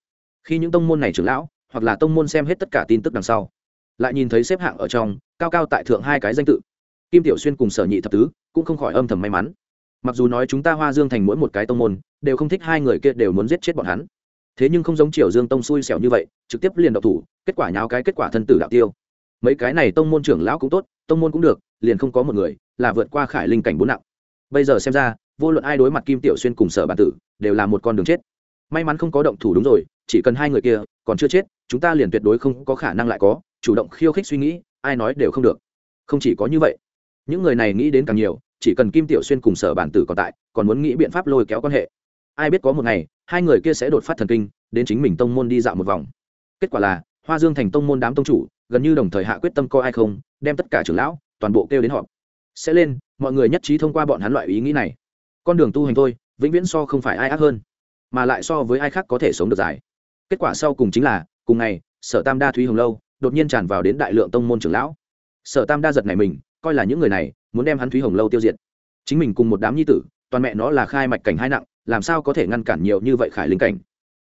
[SPEAKER 1] Khi những tông môn này trưởng lão, hoặc là tông môn xem hết tất cả tin tức đằng sau, lại nhìn thấy xếp hạng ở trong, cao cao tại thượng hai cái danh tự. Kim tiểu xuyên cùng sở nhị thập tứ cũng không khỏi âm thầm may mắn. Mặc dù nói chúng ta hoa dương thành mỗi một cái tông môn, đều không thích hai người kia đều muốn giết chết bọn hắn. Thế nhưng không giống triều dương tông xui xẻo như vậy, trực tiếp liền độc thủ, kết quả nháo cái kết quả thân tử đạo tiêu mấy cái này tông môn trưởng lão cũng tốt, tông môn cũng được, liền không có một người là vượt qua khải linh cảnh bốn nặng. Bây giờ xem ra, vô luận ai đối mặt kim tiểu xuyên cùng sở bản tử, đều là một con đường chết. May mắn không có động thủ đúng rồi, chỉ cần hai người kia còn chưa chết, chúng ta liền tuyệt đối không có khả năng lại có, chủ động khiêu khích suy nghĩ, ai nói đều không được. Không chỉ có như vậy, những người này nghĩ đến càng nhiều, chỉ cần kim tiểu xuyên cùng sở bản tử còn tại, còn muốn nghĩ biện pháp lôi kéo quan hệ. Ai biết có một ngày, hai người kia sẽ đột phát thần kinh, đến chính mình tông môn đi dạo một vòng. Kết quả là, hoa dương thành tông môn đám tông chủ gần như đồng thời hạ quyết tâm coi ai không, đem tất cả trưởng lão, toàn bộ kêu đến họp. Sẽ lên, mọi người nhất trí thông qua bọn hắn loại ý nghĩ này. Con đường tu hành thôi, vĩnh viễn so không phải ai ác hơn, mà lại so với ai khác có thể sống được dài. Kết quả sau cùng chính là, cùng ngày, sở tam đa thúy hồng lâu đột nhiên tràn vào đến đại lượng tông môn trưởng lão. Sở tam đa giật này mình, coi là những người này muốn đem hắn thúy hồng lâu tiêu diệt. Chính mình cùng một đám nhi tử, toàn mẹ nó là khai mạch cảnh hai nặng, làm sao có thể ngăn cản nhiều như vậy khải linh cảnh?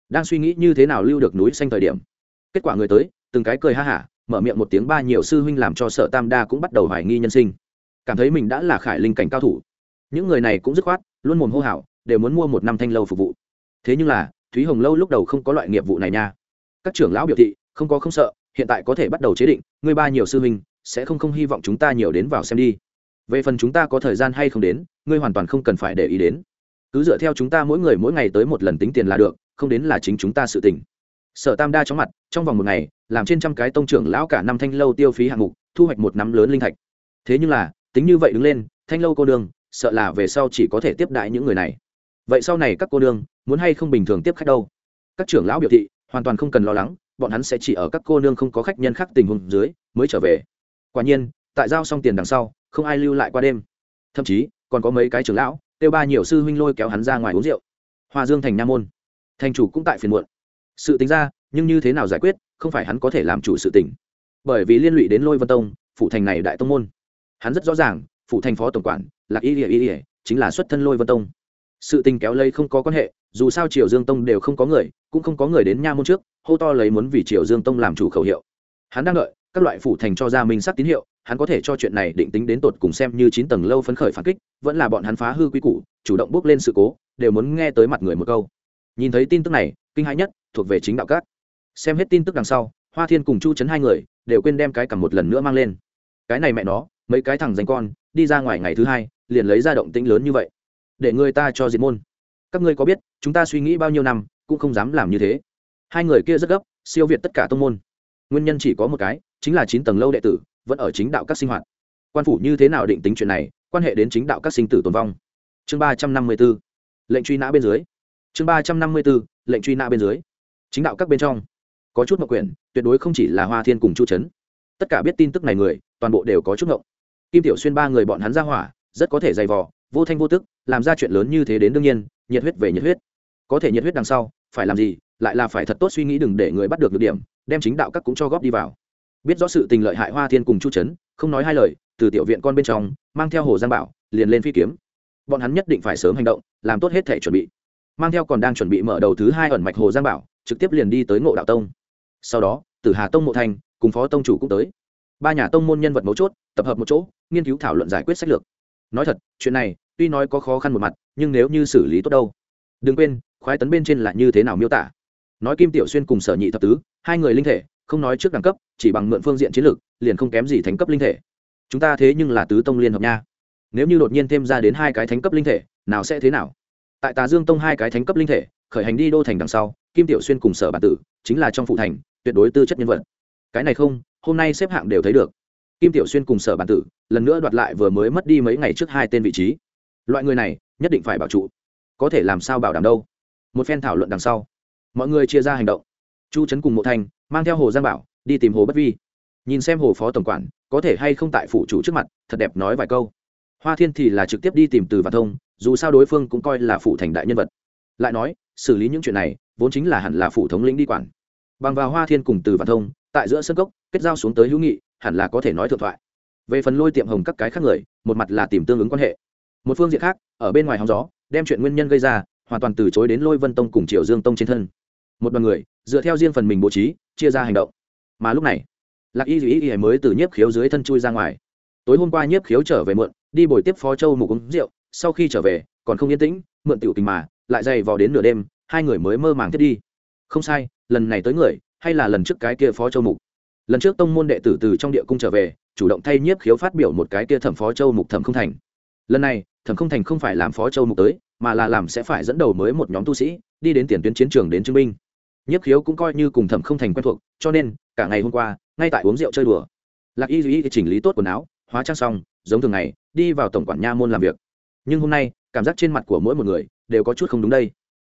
[SPEAKER 1] Đang suy nghĩ như thế nào lưu được núi xanh thời điểm, kết quả người tới, từng cái cười ha hả mở miệng một tiếng ba nhiều sư huynh làm cho sở tam đa cũng bắt đầu hoài nghi nhân sinh. Cảm thấy mình đã là khải linh cảnh cao thủ. Những người này cũng dứt khoát, luôn mồm hô hào, đều muốn mua một năm thanh lâu phục vụ. Thế nhưng là, thúy hồng lâu lúc đầu không có loại nghiệp vụ này nha. Các trưởng lão biểu thị, không có không sợ, hiện tại có thể bắt đầu chế định người ba nhiều sư huynh, sẽ không không hy vọng chúng ta nhiều đến vào xem đi. Về phần chúng ta có thời gian hay không đến, ngươi hoàn toàn không cần phải để ý đến. Cứ dựa theo chúng ta mỗi người mỗi ngày tới một lần tính tiền là được, không đến là chính chúng ta sự tỉnh sở tam đa chóng mặt, trong vòng một ngày, làm trên trăm cái tông trưởng lão cả năm thanh lâu tiêu phí hạng mục, thu hoạch một nắm lớn linh thạch. Thế nhưng là, tính như vậy đứng lên, thanh lâu cô đương sợ là về sau chỉ có thể tiếp đại những người này. Vậy sau này các cô đương muốn hay không bình thường tiếp khách đâu? Các trưởng lão biểu thị, hoàn toàn không cần lo lắng, bọn hắn sẽ chỉ ở các cô nương không có khách nhân khác tình huống dưới, mới trở về. Quả nhiên, tại giao xong tiền đằng sau, không ai lưu lại qua đêm. Thậm chí, còn có mấy cái trưởng lão tiêu ba nhiều sư huynh lôi kéo hắn ra ngoài uống rượu. Hoa dương thành nha môn. Thành chủ cũng tại phiền muộn sự tính ra, nhưng như thế nào giải quyết, không phải hắn có thể làm chủ sự tỉnh bởi vì liên lụy đến lôi vân tông phụ thành này đại tông môn. Hắn rất rõ ràng phụ thành phó tổng quản lạc y ỉa y ỉa chính là xuất thân lôi vân tông. Sự tình kéo lây không có quan hệ, dù sao triều dương tông đều không có người, cũng không có người đến nha môn trước, hô to lấy muốn vì triều dương tông làm chủ khẩu hiệu. Hắn đang đợi, các loại phủ thành cho ra minh sắc tín hiệu, hắn có thể cho chuyện này định tính đến tột cùng xem như chín tầng lâu phấn khởi phản kích, vẫn là bọn hắn phá hư quy củ, chủ động bước lên sự cố, đều muốn nghe tới mặt người một câu nhìn thấy tin tức này, kinh hãi nhất, thuộc về chính đạo cát xem hết tin tức đằng sau, hoa thiên cùng chu chấn hai người, đều quên đem cái cầm một lần nữa mang lên. Cái này mẹ nó, mấy cái thằng danh con, đi ra ngoài ngày thứ hai, liền lấy ra động tĩnh lớn như vậy. Để người ta cho diệt môn. Các ngươi có biết, chúng ta suy nghĩ bao nhiêu năm, cũng không dám làm như thế. Hai người kia rất gấp, siêu việt tất cả tông môn. Nguyên nhân chỉ có một cái, chính là chín tầng lâu đệ tử, vẫn ở chính đạo các sinh hoạt. Quan phủ như thế nào định tính chuyện này, quan hệ đến chính đạo các sinh tử tồn vong. Chương ba trăm năm mươi b ố lệnh truy nã bên dưới chương ba trăm năm mươi bốn, lệnh truy nã bên dưới. Chính đạo các bên trong. Có chút mậu quyền tuyệt đối không chỉ là hoa thiên cùng chu trấn tất cả biết tin tức này người, toàn bộ đều có chút mậu kim tiểu xuyên ba người bọn hắn ra hỏa, rất có thể dày vò, vô thanh vô tức, làm ra chuyện lớn như thế đến đương nhiên, nhiệt huyết về nhiệt huyết. Có thể nhiệt huyết đằng sau, phải làm gì, lại là phải thật tốt suy nghĩ đừng để người bắt được được điểm, đem chính đạo các cũng cho góp đi vào. Biết rõ sự tình lợi hại hoa thiên cùng chu trấn không nói hai lời, từ tiểu viện con bên trong, mang theo hồ giang bảo, liền lên phi kiếm. Bọn hắn nhất định phải sớm hành động, làm tốt hết thể chuẩn bị mang theo còn đang chuẩn bị mở đầu thứ hai ẩn mạch hồ giang bảo, trực tiếp liền đi tới ngộ đạo tông. Sau đó, tử hà tông mộ thành cùng phó tông chủ cũng tới. Ba nhà tông môn nhân vật mấu chốt, tập hợp một chỗ, nghiên cứu thảo luận giải quyết sách lược. Nói thật, chuyện này tuy nói có khó khăn một mặt, nhưng nếu như xử lý tốt đâu. Đừng quên, khoái tấn bên trên là như thế nào miêu tả. Nói kim tiểu xuyên cùng sở nhị thập tứ, hai người linh thể, không nói trước đẳng cấp, chỉ bằng mượn phương diện chiến lược, liền không kém gì thánh cấp linh thể. Chúng ta thế nhưng là tứ tông liên hợp nha. Nếu như đột nhiên thêm ra đến hai cái thánh cấp linh thể, nào sẽ thế nào? Tại tà dương tông hai cái thánh cấp linh thể, khởi hành đi đô thành đằng sau, kim tiểu xuyên cùng sở bản tử, chính là trong phụ thành, tuyệt đối tư chất nhân vật. Cái này không, hôm nay xếp hạng đều thấy được. Kim tiểu xuyên cùng sở bản tử, lần nữa đoạt lại vừa mới mất đi mấy ngày trước hai tên vị trí. Loại người này, nhất định phải bảo trụ. Có thể làm sao bảo đảm đâu? Một phen thảo luận đằng sau, mọi người chia ra hành động. Chu trấn cùng mộ thành, mang theo hồ giang bảo, đi tìm hồ bất vi. Nhìn xem hồ phó tổng quản, có thể hay không tại phủ chủ trước mặt, thật đẹp nói vài câu. Hoa thiên thì là trực tiếp đi tìm từ và thông dù sao đối phương cũng coi là phủ thành đại nhân vật. Lại nói, xử lý những chuyện này, vốn chính là hẳn là phủ thống lĩnh đi quản. Bằng vào hoa thiên cùng từ và thông, tại giữa sân cốc, kết giao xuống tới hữu nghị, hẳn là có thể nói thượng thoại. Về phần lôi tiệm hồng các cái khác người, một mặt là tìm tương ứng quan hệ. Một phương diện khác, ở bên ngoài hóng gió, đem chuyện nguyên nhân gây ra, hoàn toàn từ chối đến lôi vân tông cùng triệu dương tông trên thân. Một đoàn người, dựa theo riêng phần mình bố trí, chia ra hành động. Mà lúc này, lạc y ý y mới từ nhiếp khiếu dưới thân chui ra ngoài. Tối hôm qua nhiếp khiếu trở về muộn, đi buổi tiếp phó châu mục uống rượu sau khi trở về, còn không yên tĩnh, mượn tiểu tình mà, lại dày vò đến nửa đêm, hai người mới mơ màng thiết đi. Không sai, lần này tới người, hay là lần trước cái kia phó châu mục? Lần trước tông môn đệ tử từ trong địa cung trở về, chủ động thay nhiếp khiếu phát biểu một cái kia thẩm phó châu mục thẩm không thành. Lần này, thẩm không thành không phải làm phó châu mục tới, mà là làm sẽ phải dẫn đầu mới một nhóm tu sĩ, đi đến tiền tuyến chiến trường đến chứng minh. Nhiếp khiếu cũng coi như cùng thẩm không thành quen thuộc, cho nên, cả ngày hôm qua, ngay tại uống rượu chơi đùa. Lạc y duy chỉnh lý tốt quần áo, hóa trang xong, giống thường ngày, đi vào tổng quản nha môn làm việc nhưng hôm nay, cảm giác trên mặt của mỗi một người đều có chút không đúng đây.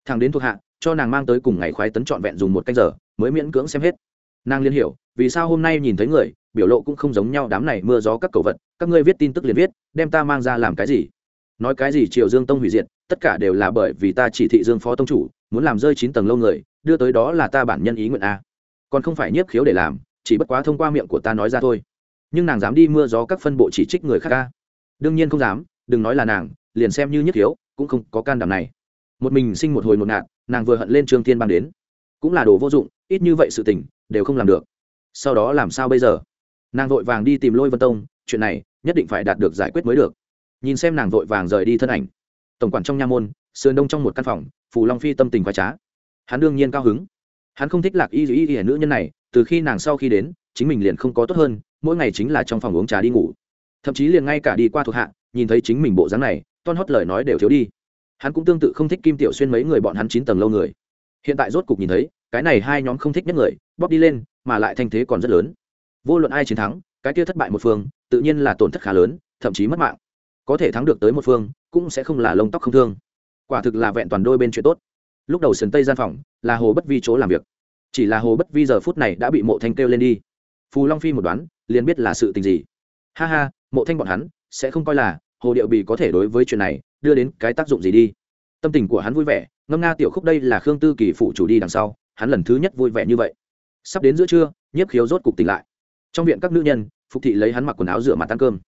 [SPEAKER 1] Thằng đến thuộc hạ, cho nàng mang tới cùng ngày khoái tấn trọn vẹn dùng một canh giờ, mới miễn cưỡng xem hết. Nàng liên hiểu, vì sao hôm nay nhìn thấy người, biểu lộ cũng không giống nhau đám này mưa gió các cầu vật, các ngươi viết tin tức liền viết, đem ta mang ra làm cái gì? Nói cái gì triều dương tông hủy diệt, tất cả đều là bởi vì ta chỉ thị dương phó tông chủ, muốn làm rơi chín tầng lâu người, đưa tới đó là ta bản nhân ý nguyện a. Còn không phải nhiếp khiếu để làm, chỉ bất quá thông qua miệng của ta nói ra thôi. Nhưng nàng dám đi mưa gió các phân bộ chỉ trích người khác ca đương nhiên không dám đừng nói là nàng, liền xem như nhất thiếu cũng không có can đảm này. Một mình sinh một hồi một ngạt, nàng vừa hận lên trương tiên bang đến. Cũng là đồ vô dụng, ít như vậy sự tình, đều không làm được. Sau đó làm sao bây giờ? Nàng vội vàng đi tìm lôi vân tông, chuyện này, nhất định phải đạt được giải quyết mới được. Nhìn xem nàng vội vàng rời đi thân ảnh. Tổng quản trong nha môn, sườn đông trong một căn phòng, phù long phi tâm tình khoái trá. Hắn đương nhiên cao hứng. Hắn không thích lạc y y y nữ nhân này, từ khi nàng sau khi đến, chính mình liền không có tốt hơn, mỗi ngày chính là trong phòng uống trà đi ngủ. Thậm chí liền ngay cả đi qua thuộc hạ nhìn thấy chính mình bộ dáng này, ton hót lời nói đều thiếu đi. Hắn cũng tương tự không thích kim tiểu xuyên mấy người bọn hắn chín tầng lâu người. Hiện tại rốt cục nhìn thấy, cái này hai nhóm không thích nhất người, bóp đi lên, mà lại thanh thế còn rất lớn. Vô luận ai chiến thắng, cái kia thất bại một phương, tự nhiên là tổn thất khá lớn, thậm chí mất mạng. Có thể thắng được tới một phương, cũng sẽ không là lông tóc không thương. Quả thực là vẹn toàn đôi bên chuyện tốt. Lúc đầu sườn tây gian phòng, là hồ bất vi chỗ làm việc. Chỉ là hồ bất vi giờ phút này đã bị mộ thanh kêu lên đi. Phù long phi một đoán, liền biết là sự tình gì. Ha ha, mộ thanh bọn hắn sẽ không coi là hồ điệu bì có thể đối với chuyện này đưa đến cái tác dụng gì đi. Tâm tình của hắn vui vẻ, ngâm nga tiểu khúc đây là khương tư kỳ phụ chủ đi đằng sau, hắn lần thứ nhất vui vẻ như vậy. Sắp đến giữa trưa, nhiếp khiếu rốt cục tỉnh lại. Trong viện các nữ nhân, phục thị lấy hắn mặc quần áo rửa mặt ăn cơm.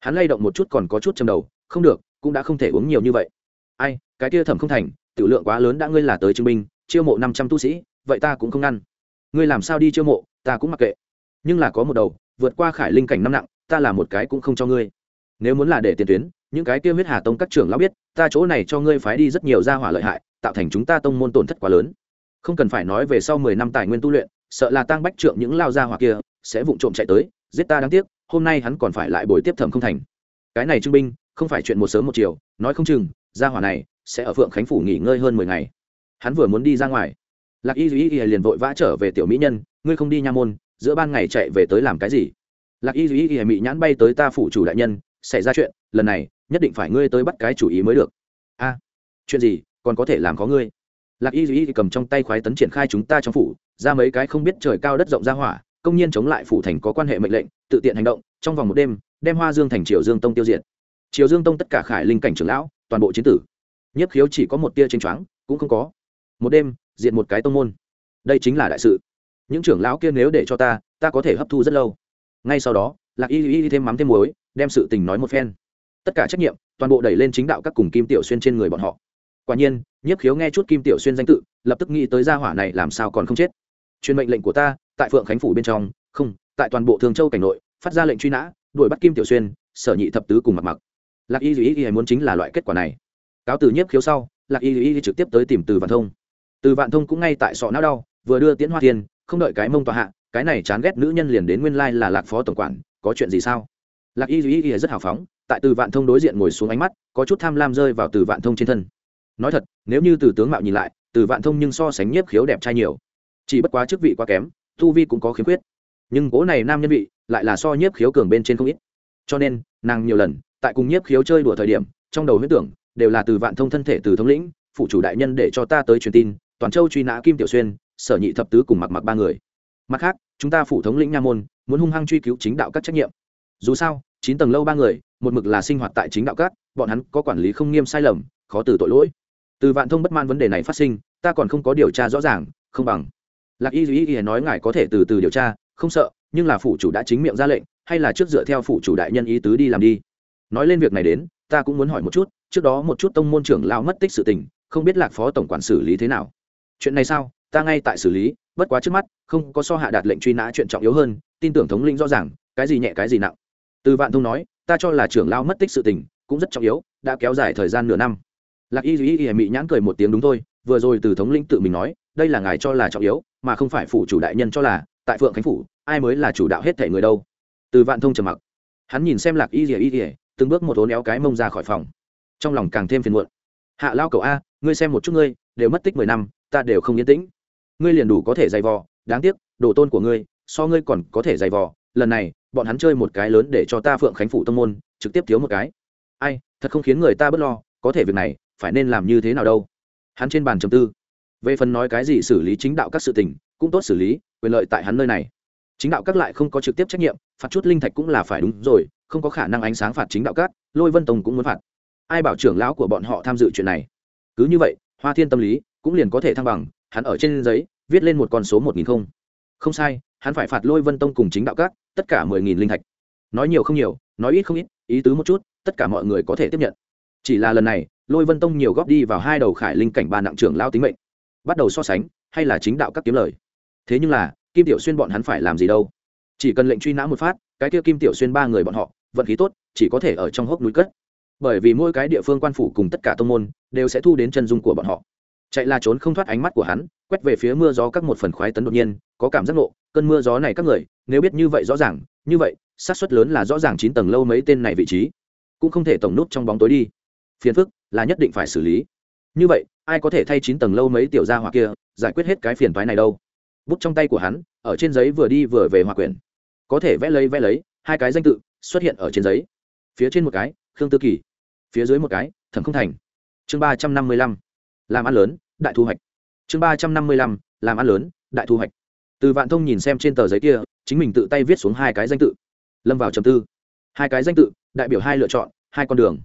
[SPEAKER 1] Hắn lay động một chút còn có chút châm đầu, không được, cũng đã không thể uống nhiều như vậy. Ai, cái kia thẩm không thành, tiểu lượng quá lớn đã ngươi là tới chứng minh, chiêu mộ năm trăm tu sĩ, vậy ta cũng không ngăn. Ngươi làm sao đi chiêu mộ, ta cũng mặc kệ. Nhưng là có một đầu, vượt qua khải linh cảnh năm nặng, ta là một cái cũng không cho ngươi nếu muốn là để tiền tuyến, những cái kia huyết hà tông các trưởng lão biết, ta chỗ này cho ngươi phái đi rất nhiều gia hỏa lợi hại, tạo thành chúng ta tông môn tổn thất quá lớn. Không cần phải nói về sau mười năm tài nguyên tu luyện, sợ là tăng bách trượng những lao gia hỏa kia, sẽ vụng trộm chạy tới, giết ta đáng tiếc, hôm nay hắn còn phải lại buổi tiếp thẩm không thành. Cái này trưng binh, không phải chuyện một sớm một chiều, nói không chừng, gia hỏa này sẽ ở phượng khánh phủ nghỉ ngơi hơn mười ngày. Hắn vừa muốn đi ra ngoài, lạc y duy y liền vội vã trở về tiểu mỹ nhân, ngươi không đi nha môn, giữa ban ngày chạy về tới làm cái gì? Lạc y duy y mỹ nhãn bay tới ta phủ chủ đại nhân xảy ra chuyện, lần này, nhất định phải ngươi tới bắt cái chủ ý mới được. A, chuyện gì, còn có thể làm có ngươi? Lạc y duy cầm trong tay khoái tấn triển khai chúng ta trong phủ, ra mấy cái không biết trời cao đất rộng ra hỏa, công nhiên chống lại phủ thành có quan hệ mệnh lệnh, tự tiện hành động, trong vòng một đêm, đem hoa dương thành triều dương tông tiêu diệt. Triều dương tông tất cả khải linh cảnh trưởng lão, toàn bộ chiến tử. Nhất khiếu chỉ có một tia tranh choáng, cũng không có. Một đêm diện một cái tông môn. Đây chính là đại sự. Những trưởng lão kia nếu để cho ta ta có thể hấp thu rất lâu. Ngay sau đó, lạc y y thêm mắm thêm muối đem sự tình nói một phen. Tất cả trách nhiệm, toàn bộ đẩy lên chính đạo các cùng kim tiểu xuyên trên người bọn họ. Quả nhiên, nhiếp khiếu nghe chút kim tiểu xuyên danh tự, lập tức nghĩ tới gia hỏa này làm sao còn không chết. Truyền mệnh lệnh của ta, tại phượng khánh phủ bên trong, không, tại toàn bộ thường châu cảnh nội, phát ra lệnh truy nã, đuổi bắt kim tiểu xuyên, sở nhị thập tứ cùng mặc mặc. Lạc y duy y muốn chính là loại kết quả này. Cáo từ nhiếp khiếu sau, lạc y duy y trực tiếp tới tìm từ vạn thông. Từ vạn thông cũng ngay tại sọ não đau, vừa đưa tiễn hoa thiên, không đợi cái mông tòa hạ, cái này chán ghét nữ nhân liền đến nguyên lai là lạc phó tổng quản, có chuyện gì sao? Lạc y duy y rất hào phóng, tại từ vạn thông đối diện ngồi xuống ánh mắt, có chút tham lam rơi vào từ vạn thông trên thân. Nói thật, nếu như từ tướng mạo nhìn lại, từ vạn thông nhưng so sánh nhiếp khiếu đẹp trai nhiều. Chỉ bất quá chức vị quá kém, tu vi cũng có khiếm khuyết. Nhưng cố này nam nhân vị, lại là so nhiếp khiếu cường bên trên không ít. Cho nên, nàng nhiều lần, tại cùng nhiếp khiếu chơi đùa thời điểm, trong đầu huyết tưởng, đều là từ vạn thông thân thể từ thống lĩnh, phụ chủ đại nhân để cho ta tới truyền tin, toàn châu truy nã kim tiểu xuyên, sở nhị thập tứ cùng mặc mặc ba người. Mặt khác, chúng ta phủ thống lĩnh nha môn, muốn hung hăng truy cứu chính đạo các trách nhiệm. Dù sao chín tầng lâu ba người, một mực là sinh hoạt tại chính đạo các, bọn hắn có quản lý không nghiêm sai lầm, khó từ tội lỗi. Từ vạn thông bất man vấn đề này phát sinh, ta còn không có điều tra rõ ràng, không bằng. Lạc y duy y nói ngài có thể từ từ điều tra, không sợ, nhưng là phủ chủ đã chính miệng ra lệnh, hay là trước dựa theo phủ chủ đại nhân ý tứ đi làm đi. Nói lên việc này đến, ta cũng muốn hỏi một chút, trước đó một chút tông môn trưởng lao mất tích sự tình, không biết lạc phó tổng quản xử lý thế nào. Chuyện này sao? Ta ngay tại xử lý, bất quá trước mắt, không có so hạ đạt lệnh truy nã chuyện trọng yếu hơn, tin tưởng thống linh rõ ràng, cái gì nhẹ cái gì nặng từ vạn thông nói, ta cho là trưởng lao mất tích sự tình cũng rất trọng yếu, đã kéo dài thời gian nửa năm. Lạc y duy y mị nhãn cười một tiếng đúng thôi, vừa rồi từ thống lĩnh tự mình nói, đây là ngài cho là trọng yếu, mà không phải phủ chủ đại nhân cho là, tại phượng khánh phủ, ai mới là chủ đạo hết thể người đâu. Từ vạn thông trầm mặc. Hắn nhìn xem lạc y duy y từng bước một ố néo cái mông ra khỏi phòng. Trong lòng càng thêm phiền muộn. Hạ lao cầu a, ngươi xem một chút ngươi, đều mất tích mười năm, ta đều không yên tĩnh. Ngươi liền đủ có thể dày vò, đáng tiếc, đồ tôn của ngươi, so ngươi còn có thể dày vò, lần này bọn hắn chơi một cái lớn để cho ta phượng khánh phủ tông môn, trực tiếp thiếu một cái. Ai, thật không khiến người ta bớt lo, có thể việc này, phải nên làm như thế nào đâu. Hắn trên bàn trầm tư. Về phần nói cái gì xử lý chính đạo các sự tình, cũng tốt xử lý, quyền lợi tại hắn nơi này. Chính đạo các lại không có trực tiếp trách nhiệm, phạt chút linh thạch cũng là phải đúng rồi, không có khả năng ánh sáng phạt chính đạo các, lôi vân tông cũng muốn phạt. Ai bảo trưởng lão của bọn họ tham dự chuyện này? Cứ như vậy, hoa thiên tâm lý cũng liền có thể thăng bằng, hắn ở trên giấy viết lên một con số một nghìn không. Không sai hắn phải phạt lôi vân tông cùng chính đạo các, tất cả mười nghìn linh thạch. Nói nhiều không nhiều, nói ít không ít, ý tứ một chút, tất cả mọi người có thể tiếp nhận. Chỉ là lần này, lôi vân tông nhiều góp đi vào hai đầu khải linh cảnh ba nặng trưởng lao tính mệnh. Bắt đầu so sánh, hay là chính đạo các kiếm lời. Thế nhưng là, kim tiểu xuyên bọn hắn phải làm gì đâu? Chỉ cần lệnh truy nã một phát, cái kia kim tiểu xuyên ba người bọn họ, vận khí tốt, chỉ có thể ở trong hốc núi cất. Bởi vì mỗi cái địa phương quan phủ cùng tất cả tông môn, đều sẽ thu đến chân dung của bọn họ. Chạy là trốn không thoát ánh mắt của hắn, quét về phía mưa gió các một phần khoái tấn đột nhiên, có cảm giác nộ cơn mưa gió này các người, nếu biết như vậy rõ ràng, như vậy, xác suất lớn là rõ ràng chín tầng lâu mấy tên này vị trí. Cũng không thể tổng nút trong bóng tối đi. Phiền phức, là nhất định phải xử lý. Như vậy, ai có thể thay chín tầng lâu mấy tiểu gia hỏa kia, giải quyết hết cái phiền toái này đâu? Bút trong tay của hắn, ở trên giấy vừa đi vừa về hòa quyển. Có thể vẽ lấy vẽ lấy, hai cái danh tự, xuất hiện ở trên giấy. Phía trên một cái, khương tư kỳ. Phía dưới một cái, thẩm không thành. Chương ba trăm năm mươi lăm. Làm ăn lớn, đại thu hoạch. Chương ba trăm năm mươi lăm, làm ăn lớn, đại thu hoạch từ vạn thông nhìn xem trên tờ giấy kia, chính mình tự tay viết xuống hai cái danh tự. Lâm vào trầm tư. Hai cái danh tự, đại biểu hai lựa chọn, hai con đường.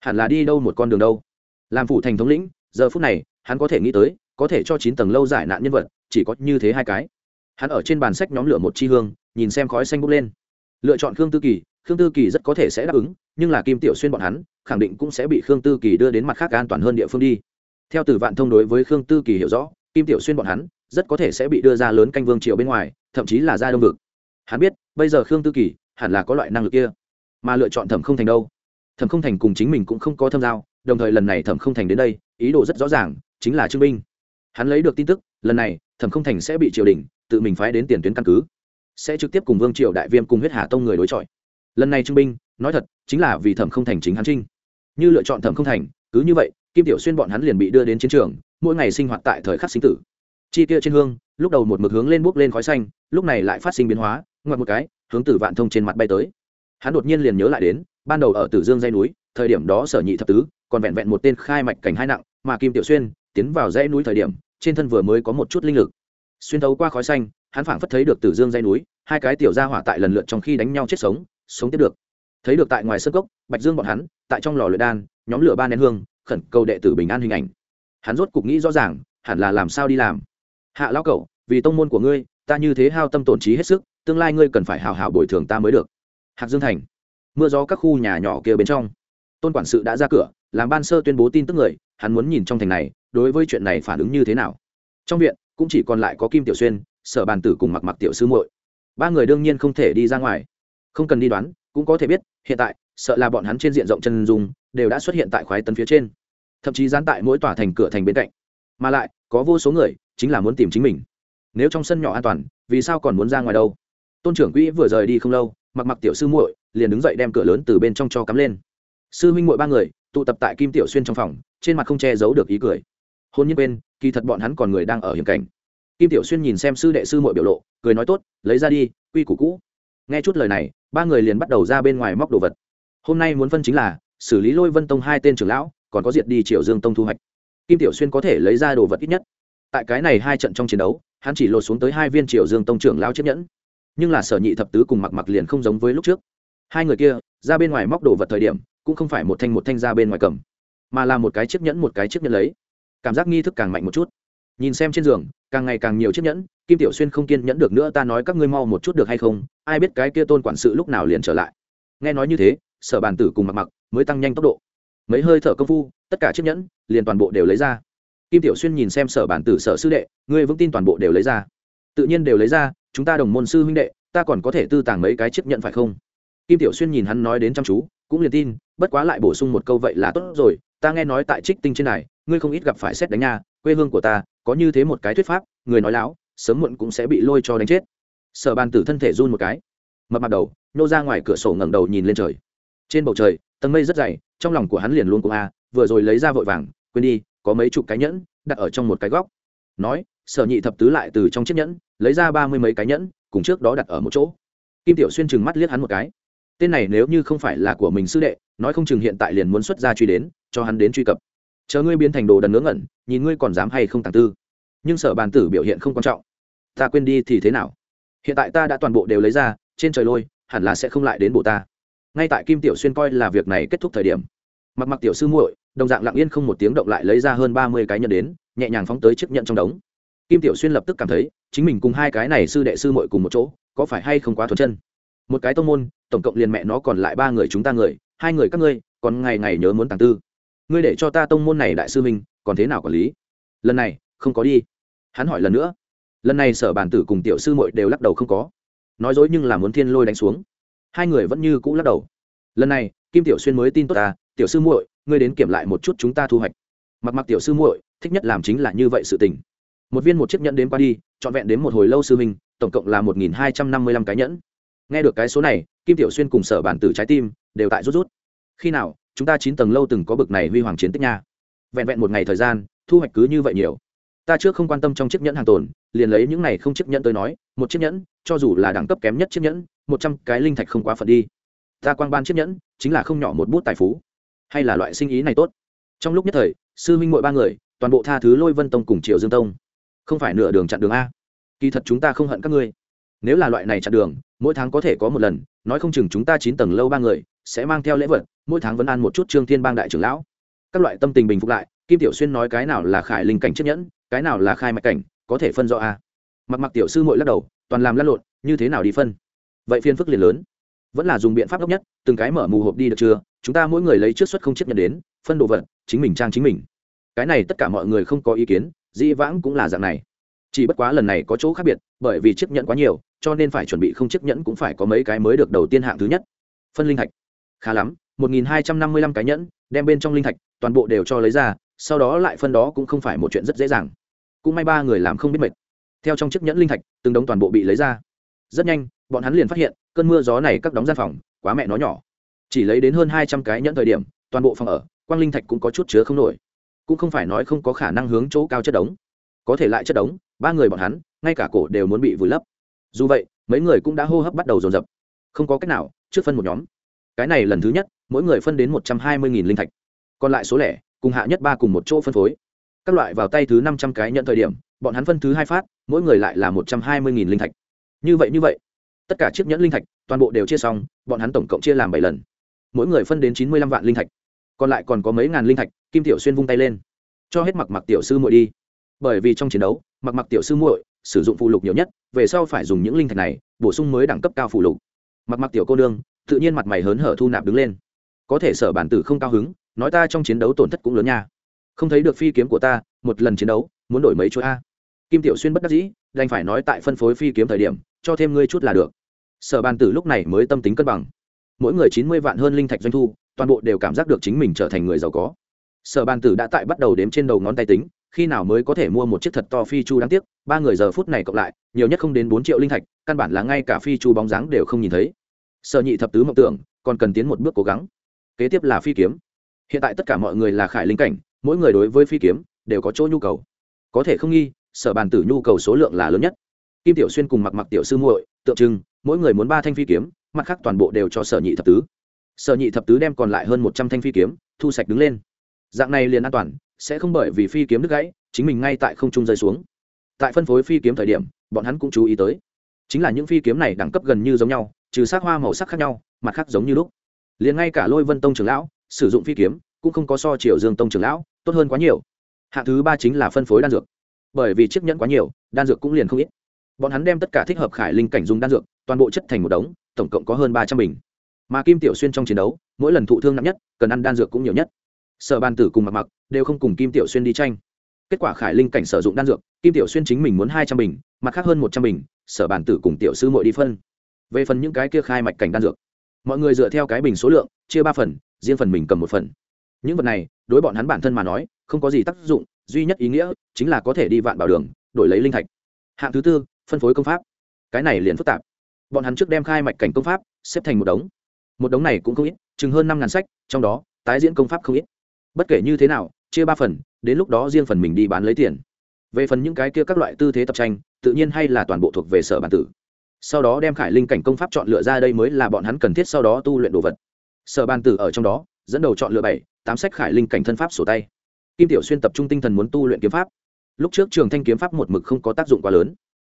[SPEAKER 1] Hẳn là đi đâu một con đường đâu. Làm phủ thành thống lĩnh, giờ phút này, hắn có thể nghĩ tới, có thể cho chín tầng lâu giải nạn nhân vật, chỉ có như thế hai cái. Hắn ở trên bàn sách nhóm lửa một chi hương, nhìn xem khói xanh bốc lên. Lựa chọn khương tư kỳ, khương tư kỳ rất có thể sẽ đáp ứng, nhưng là kim tiểu xuyên bọn hắn, khẳng định cũng sẽ bị khương tư kỳ đưa đến mặt khác an toàn hơn địa phương đi. Theo từ vạn thông đối với khương tư kỳ hiểu rõ, kim tiểu xuyên bọn hắn rất có thể sẽ bị đưa ra lớn canh vương triều bên ngoài, thậm chí là ra đông vực. Hắn biết, bây giờ khương tư kỳ hẳn là có loại năng lực kia, mà lựa chọn thẩm không thành đâu? Thẩm không thành cùng chính mình cũng không có thâm giao, đồng thời lần này thẩm không thành đến đây, ý đồ rất rõ ràng, chính là trương binh hắn lấy được tin tức, lần này, thẩm không thành sẽ bị triều đình, tự mình phái đến tiền tuyến căn cứ, sẽ trực tiếp cùng vương triều đại viêm cùng huyết hà tông người đối chọi. Lần này trương binh nói thật, chính là vì thẩm không thành chính hắn trinh. Như lựa chọn thẩm không thành, cứ như vậy, kim tiểu xuyên bọn hắn liền bị đưa đến chiến trường, mỗi ngày sinh hoạt tại thời khắc sinh tử chi kia trên hương, lúc đầu một mực hướng lên bốc lên khói xanh, lúc này lại phát sinh biến hóa, ngoặt một cái, hướng tử vạn thông trên mặt bay tới. Hắn đột nhiên liền nhớ lại đến, ban đầu ở tử dương dây núi, thời điểm đó sở nhị thập tứ, còn vẹn vẹn một tên khai mạch cảnh hai nặng, mà kim tiểu xuyên tiến vào dãy núi thời điểm, trên thân vừa mới có một chút linh lực. Xuyên thấu qua khói xanh, hắn phảng phất thấy được tử dương dây núi, hai cái tiểu gia hỏa tại lần lượt trong khi đánh nhau chết sống sống tiếp được. Thấy được tại ngoài sân cốc, bạch dương bọn hắn, tại trong lò luyện đan, nhóm lửa ba nén hương, khẩn cầu đệ tử bình an hình ảnh. Hắn rốt cục nghĩ rõ ràng, hẳn là làm sao đi làm hạ lão cậu vì tông môn của ngươi, ta như thế hao tâm tổn trí hết sức, tương lai ngươi cần phải hào hào bồi thường ta mới được. Hạc dương thành, mưa gió các khu nhà nhỏ kia bên trong. Tôn quản sự đã ra cửa, làm ban sơ tuyên bố tin tức người, hắn muốn nhìn trong thành này, đối với chuyện này phản ứng như thế nào. Trong viện, cũng chỉ còn lại có kim tiểu xuyên, sở bàn tử cùng mặc mặc tiểu sư muội. Ba người đương nhiên không thể đi ra ngoài. Không cần đi đoán, cũng có thể biết, hiện tại, sợ là bọn hắn trên diện rộng chân dung, đều đã xuất hiện tại khoái tấn phía trên. Thậm chí dán tại mỗi tòa thành cửa thành bên cạnh mà lại, có vô số người chính là muốn tìm chính mình. Nếu trong sân nhỏ an toàn, vì sao còn muốn ra ngoài đâu? Tôn trưởng quỹ vừa rời đi không lâu, mặc mặc tiểu sư muội liền đứng dậy đem cửa lớn từ bên trong cho cắm lên. Sư huynh muội ba người tụ tập tại kim tiểu xuyên trong phòng, trên mặt không che giấu được ý cười. Hôn nhiên bên, kỳ thật bọn hắn còn người đang ở hiểm cảnh. Kim tiểu xuyên nhìn xem sư đệ sư muội biểu lộ, cười nói tốt, lấy ra đi, quy củ cũ. Nghe chút lời này, ba người liền bắt đầu ra bên ngoài móc đồ vật. Hôm nay muốn phân chính là, xử lý lôi vân tông hai tên trưởng lão, còn có diệt đi triệu dương tông thu hoạch kim tiểu xuyên có thể lấy ra đồ vật ít nhất. Tại cái này hai trận trong chiến đấu, hắn chỉ lột xuống tới hai viên triệu dương tông trưởng lao chiếc nhẫn. Nhưng là sở nhị thập tứ cùng mặc mặc liền không giống với lúc trước. Hai người kia, ra bên ngoài móc đồ vật thời điểm, cũng không phải một thanh một thanh ra bên ngoài cầm, mà là một cái chiếc nhẫn một cái chiếc nhẫn lấy. Cảm giác nghi thức càng mạnh một chút. Nhìn xem trên giường, càng ngày càng nhiều chiếc nhẫn, kim tiểu xuyên không kiên nhẫn được nữa, ta nói các ngươi mau một chút được hay không? Ai biết cái kia tôn quản sự lúc nào liền trở lại? Nghe nói như thế, sở bàn tử cùng mặc mặc mới tăng nhanh tốc độ mấy hơi thở công phu, tất cả chiếc nhẫn liền toàn bộ đều lấy ra. Kim tiểu xuyên nhìn xem sở bản tử, sở sư đệ, ngươi vững tin toàn bộ đều lấy ra. Tự nhiên đều lấy ra, chúng ta đồng môn sư huynh đệ, ta còn có thể tư tàng mấy cái chiếc nhận phải không? Kim tiểu xuyên nhìn hắn nói đến chăm chú, cũng liền tin, bất quá lại bổ sung một câu vậy là tốt rồi, ta nghe nói tại trích tinh trên này, ngươi không ít gặp phải xét đánh nha, quê hương của ta, có như thế một cái thuyết pháp, người nói láo, sớm muộn cũng sẽ bị lôi cho đánh chết. Sở bàn tử thân thể run một cái, mập mặt đầu, nô ra ngoài cửa sổ ngẩng đầu nhìn lên trời. Trên bầu trời tầng mây rất dày, trong lòng của hắn liền luôn cùng a, vừa rồi lấy ra vội vàng, quên đi, có mấy chục cái nhẫn, đặt ở trong một cái góc. Nói, sở nhị thập tứ lại từ trong chiếc nhẫn, lấy ra ba mươi mấy cái nhẫn, cùng trước đó đặt ở một chỗ. Kim tiểu xuyên chừng mắt liếc hắn một cái. Tên này nếu như không phải là của mình sư đệ, nói không chừng hiện tại liền muốn xuất ra truy đến, cho hắn đến truy cập. Chờ ngươi biến thành đồ đần ngớ ngẩn, nhìn ngươi còn dám hay không tàng tư. Nhưng sở bàn tử biểu hiện không quan trọng. Ta quên đi thì thế nào? Hiện tại ta đã toàn bộ đều lấy ra, trên trời lôi, hẳn là sẽ không lại đến bộ ta ngay tại kim tiểu xuyên coi là việc này kết thúc thời điểm, mặc mặc tiểu sư muội, đồng dạng lặng yên không một tiếng động lại lấy ra hơn ba mươi cái nhận đến, nhẹ nhàng phóng tới chiếc nhận trong đống. Kim tiểu xuyên lập tức cảm thấy, chính mình cùng hai cái này sư đệ sư muội cùng một chỗ, có phải hay không quá thuần chân? Một cái tông môn, tổng cộng liền mẹ nó còn lại ba người chúng ta người, hai người các ngươi, còn ngày ngày nhớ muốn tàng tư. Ngươi để cho ta tông môn này đại sư minh còn thế nào quản lý? Lần này, không có đi. Hắn hỏi lần nữa. Lần này sở bản tử cùng tiểu sư muội đều lắc đầu không có. Nói dối nhưng là muốn thiên lôi đánh xuống hai người vẫn như cũ lắc đầu. Lần này, kim tiểu xuyên mới tin tốt ta, tiểu sư muội, ngươi đến kiểm lại một chút chúng ta thu hoạch. Mặc mặc tiểu sư muội, thích nhất làm chính là như vậy sự tình. Một viên một chiếc nhẫn đến qua đi, trọn vẹn đến một hồi lâu sư minh tổng cộng là một nghìn hai trăm năm mươi lăm cái nhẫn. Nghe được cái số này, kim tiểu xuyên cùng sở bản tử trái tim đều tại rút rút. Khi nào, chúng ta chín tầng lâu từng có bực này huy hoàng chiến tích nha. Vẹn vẹn một ngày thời gian, thu hoạch cứ như vậy nhiều. Ta trước không quan tâm trong chiếc nhẫn hàng tồn, liền lấy những này không chiếc nhẫn tới nói, một chiếc nhẫn cho dù là đẳng cấp kém nhất chiếc nhẫn, một trăm cái linh thạch không quá phận đi. Ta quang ban chiếc nhẫn, chính là không nhỏ một bút tài phú. Hay là loại sinh ý này tốt? Trong lúc nhất thời, sư minh mội ba người, toàn bộ tha thứ lôi vân tông cùng triệu dương tông. Không phải nửa đường chặn đường a. Kỳ thật chúng ta không hận các ngươi. Nếu là loại này chặn đường, mỗi tháng có thể có một lần, nói không chừng chúng ta chín tầng lâu ba người, sẽ mang theo lễ vật, mỗi tháng vẫn ăn một chút trương thiên bang đại trưởng lão. Các loại tâm tình bình phục lại, kim tiểu xuyên nói cái nào là khải linh cảnh chiếc nhẫn, cái nào là khai mạch cảnh, có thể phân rõ a. Mặc mặc tiểu sư mội lắc đầu toàn làm lăn lộn, như thế nào đi phân? Vậy phiên phức liền lớn. Vẫn là dùng biện pháp đốc nhất, từng cái mở mù hộp đi được chưa? Chúng ta mỗi người lấy trước suất không chấp nhận đến, phân đồ vật, chính mình trang chính mình. Cái này tất cả mọi người không có ý kiến, dĩ vãng cũng là dạng này. Chỉ bất quá lần này có chỗ khác biệt, bởi vì chấp nhận quá nhiều, cho nên phải chuẩn bị không chấp nhận cũng phải có mấy cái mới được đầu tiên hạng thứ nhất. Phân linh thạch. Khá lắm, một nghìn hai trăm năm mươi lăm cái nhẫn, đem bên trong linh thạch, toàn bộ đều cho lấy ra, sau đó lại phân đó cũng không phải một chuyện rất dễ dàng. Cũng may ba người làm không biết mệt theo trong chiếc nhẫn linh thạch, từng đống toàn bộ bị lấy ra. Rất nhanh, bọn hắn liền phát hiện, cơn mưa gió này các đóng gian phòng, quá mẹ nó nhỏ. Chỉ lấy đến hơn hai trăm cái nhẫn thời điểm, toàn bộ phòng ở, quang linh thạch cũng có chút chứa không nổi. Cũng không phải nói không có khả năng hướng chỗ cao chất đống. Có thể lại chất đống, ba người bọn hắn, ngay cả cổ đều muốn bị vùi lấp. Dù vậy, mấy người cũng đã hô hấp bắt đầu dồn dập. Không có cách nào, trước phân một nhóm. Cái này lần thứ nhất, mỗi người phân đến một trăm hai mươi linh thạch. Còn lại số lẻ, cùng hạ nhất ba cùng một chỗ phân phối. Các loại vào tay thứ năm trăm cái nhận thời điểm, bọn hắn phân thứ hai phát mỗi người lại là một trăm hai mươi linh thạch. Như vậy như vậy. Tất cả chiếc nhẫn linh thạch, toàn bộ đều chia xong, bọn hắn tổng cộng chia làm bảy lần. Mỗi người phân đến chín mươi lăm vạn linh thạch. Còn lại còn có mấy ngàn linh thạch, kim tiểu xuyên vung tay lên. Cho hết mặc mặc tiểu sư muội đi. Bởi vì trong chiến đấu, mặc mặc tiểu sư muội sử dụng phụ lục nhiều nhất, về sau phải dùng những linh thạch này bổ sung mới đẳng cấp cao phụ lục. Mặc mặc tiểu cô nương, tự nhiên mặt mày hớn hở thu nạp đứng lên. Có thể sở bản tử không cao hứng, nói ta trong chiến đấu tổn thất cũng lớn nha. Không thấy được phi kiếm của ta, một lần chiến đấu, muốn đổi mấy chỗ a kim tiểu xuyên bất đắc dĩ, đành phải nói tại phân phối phi kiếm thời điểm, cho thêm ngươi chút là được. Sở bàn tử lúc này mới tâm tính cân bằng. Mỗi người chín mươi vạn hơn linh thạch doanh thu, toàn bộ đều cảm giác được chính mình trở thành người giàu có. Sở bàn tử đã tại bắt đầu đếm trên đầu ngón tay tính, khi nào mới có thể mua một chiếc thật to phi chu đáng tiếc, ba người giờ phút này cộng lại, nhiều nhất không đến bốn triệu linh thạch, căn bản là ngay cả phi chu bóng dáng đều không nhìn thấy. Sở nhị thập tứ mộng tưởng, còn cần tiến một bước cố gắng. Kế tiếp là phi kiếm. Hiện tại tất cả mọi người là khải linh cảnh, mỗi người đối với phi kiếm, đều có chỗ nhu cầu. Có thể không nghi sở bàn tử nhu cầu số lượng là lớn nhất. Kim tiểu xuyên cùng mặc mặc tiểu sư muội, tượng trưng, mỗi người muốn ba thanh phi kiếm, mặt khác toàn bộ đều cho sở nhị thập tứ. Sở nhị thập tứ đem còn lại hơn một trăm thanh phi kiếm, thu sạch đứng lên. Dạng này liền an toàn, sẽ không bởi vì phi kiếm đứt gãy, chính mình ngay tại không trung rơi xuống. Tại phân phối phi kiếm thời điểm, bọn hắn cũng chú ý tới. Chính là những phi kiếm này đẳng cấp gần như giống nhau, trừ sắc hoa màu sắc khác nhau, mặt khác giống như lúc. Liền ngay cả lôi vân tông trưởng lão, sử dụng phi kiếm, cũng không có so triệu dương tông trưởng lão, tốt hơn quá nhiều. Hạng thứ ba chính là phân phối đan dược bởi vì chiếc nhẫn quá nhiều, đan dược cũng liền không ít. Bọn hắn đem tất cả thích hợp khải linh cảnh dùng đan dược, toàn bộ chất thành một đống, tổng cộng có hơn ba trăm bình. Mà kim tiểu xuyên trong chiến đấu, mỗi lần thụ thương nặng nhất, cần ăn đan dược cũng nhiều nhất. Sở ban tử cùng mặc mặc đều không cùng kim tiểu xuyên đi tranh. Kết quả khải linh cảnh sử dụng đan dược, kim tiểu xuyên chính mình muốn hai trăm bình, mặt khác hơn một trăm bình, sở bàn tử cùng tiểu sư mội đi phân. Về phần những cái kia khai mạch cảnh đan dược, mọi người dựa theo cái bình số lượng, chia ba phần, riêng phần mình cầm một phần. Những vật này, đối bọn hắn bản thân mà nói, không có gì tác dụng duy nhất ý nghĩa chính là có thể đi vạn bảo đường, đổi lấy linh thạch. Hạng thứ tư, phân phối công pháp. Cái này liền phức tạp. Bọn hắn trước đem khai mạch cảnh công pháp xếp thành một đống. Một đống này cũng không ít, chừng hơn năm ngàn sách, trong đó, tái diễn công pháp không ít. Bất kể như thế nào, chia ba phần, đến lúc đó riêng phần mình đi bán lấy tiền. Về phần những cái kia các loại tư thế tập tranh, tự nhiên hay là toàn bộ thuộc về sở bản tử. Sau đó đem khải linh cảnh công pháp chọn lựa ra đây mới là bọn hắn cần thiết sau đó tu luyện đồ vật. Sở bản tử ở trong đó, dẫn đầu chọn lựa bảy, tám sách khải linh cảnh thân pháp sổ tay kim tiểu xuyên tập trung tinh thần muốn tu luyện kiếm pháp. Lúc trước trường thanh kiếm pháp một mực không có tác dụng quá lớn.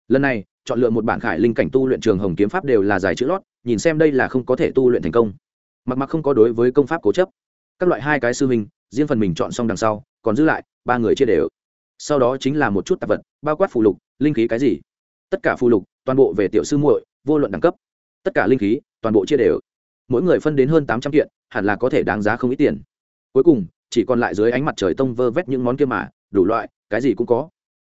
[SPEAKER 1] Lần này, chọn lựa một bản khải linh cảnh tu luyện trường hồng kiếm pháp đều là dài chữ lót, nhìn xem đây là không có thể tu luyện thành công. Mặc mặc không có đối với công pháp cố chấp. Các loại hai cái sư minh riêng phần mình chọn xong đằng sau, còn giữ lại, ba người chia đều. Sau đó chính là một chút tạp vật, bao quát phù lục, linh khí cái gì. Tất cả phù lục, toàn bộ về tiểu sư muội, vô luận đẳng cấp. Tất cả linh khí, toàn bộ chia đều. Mỗi người phân đến hơn tám trăm kiện, hẳn là có thể đáng giá không ít tiền. Cuối cùng chỉ còn lại dưới ánh mặt trời tông vơ vét những món kia mà, đủ loại, cái gì cũng có.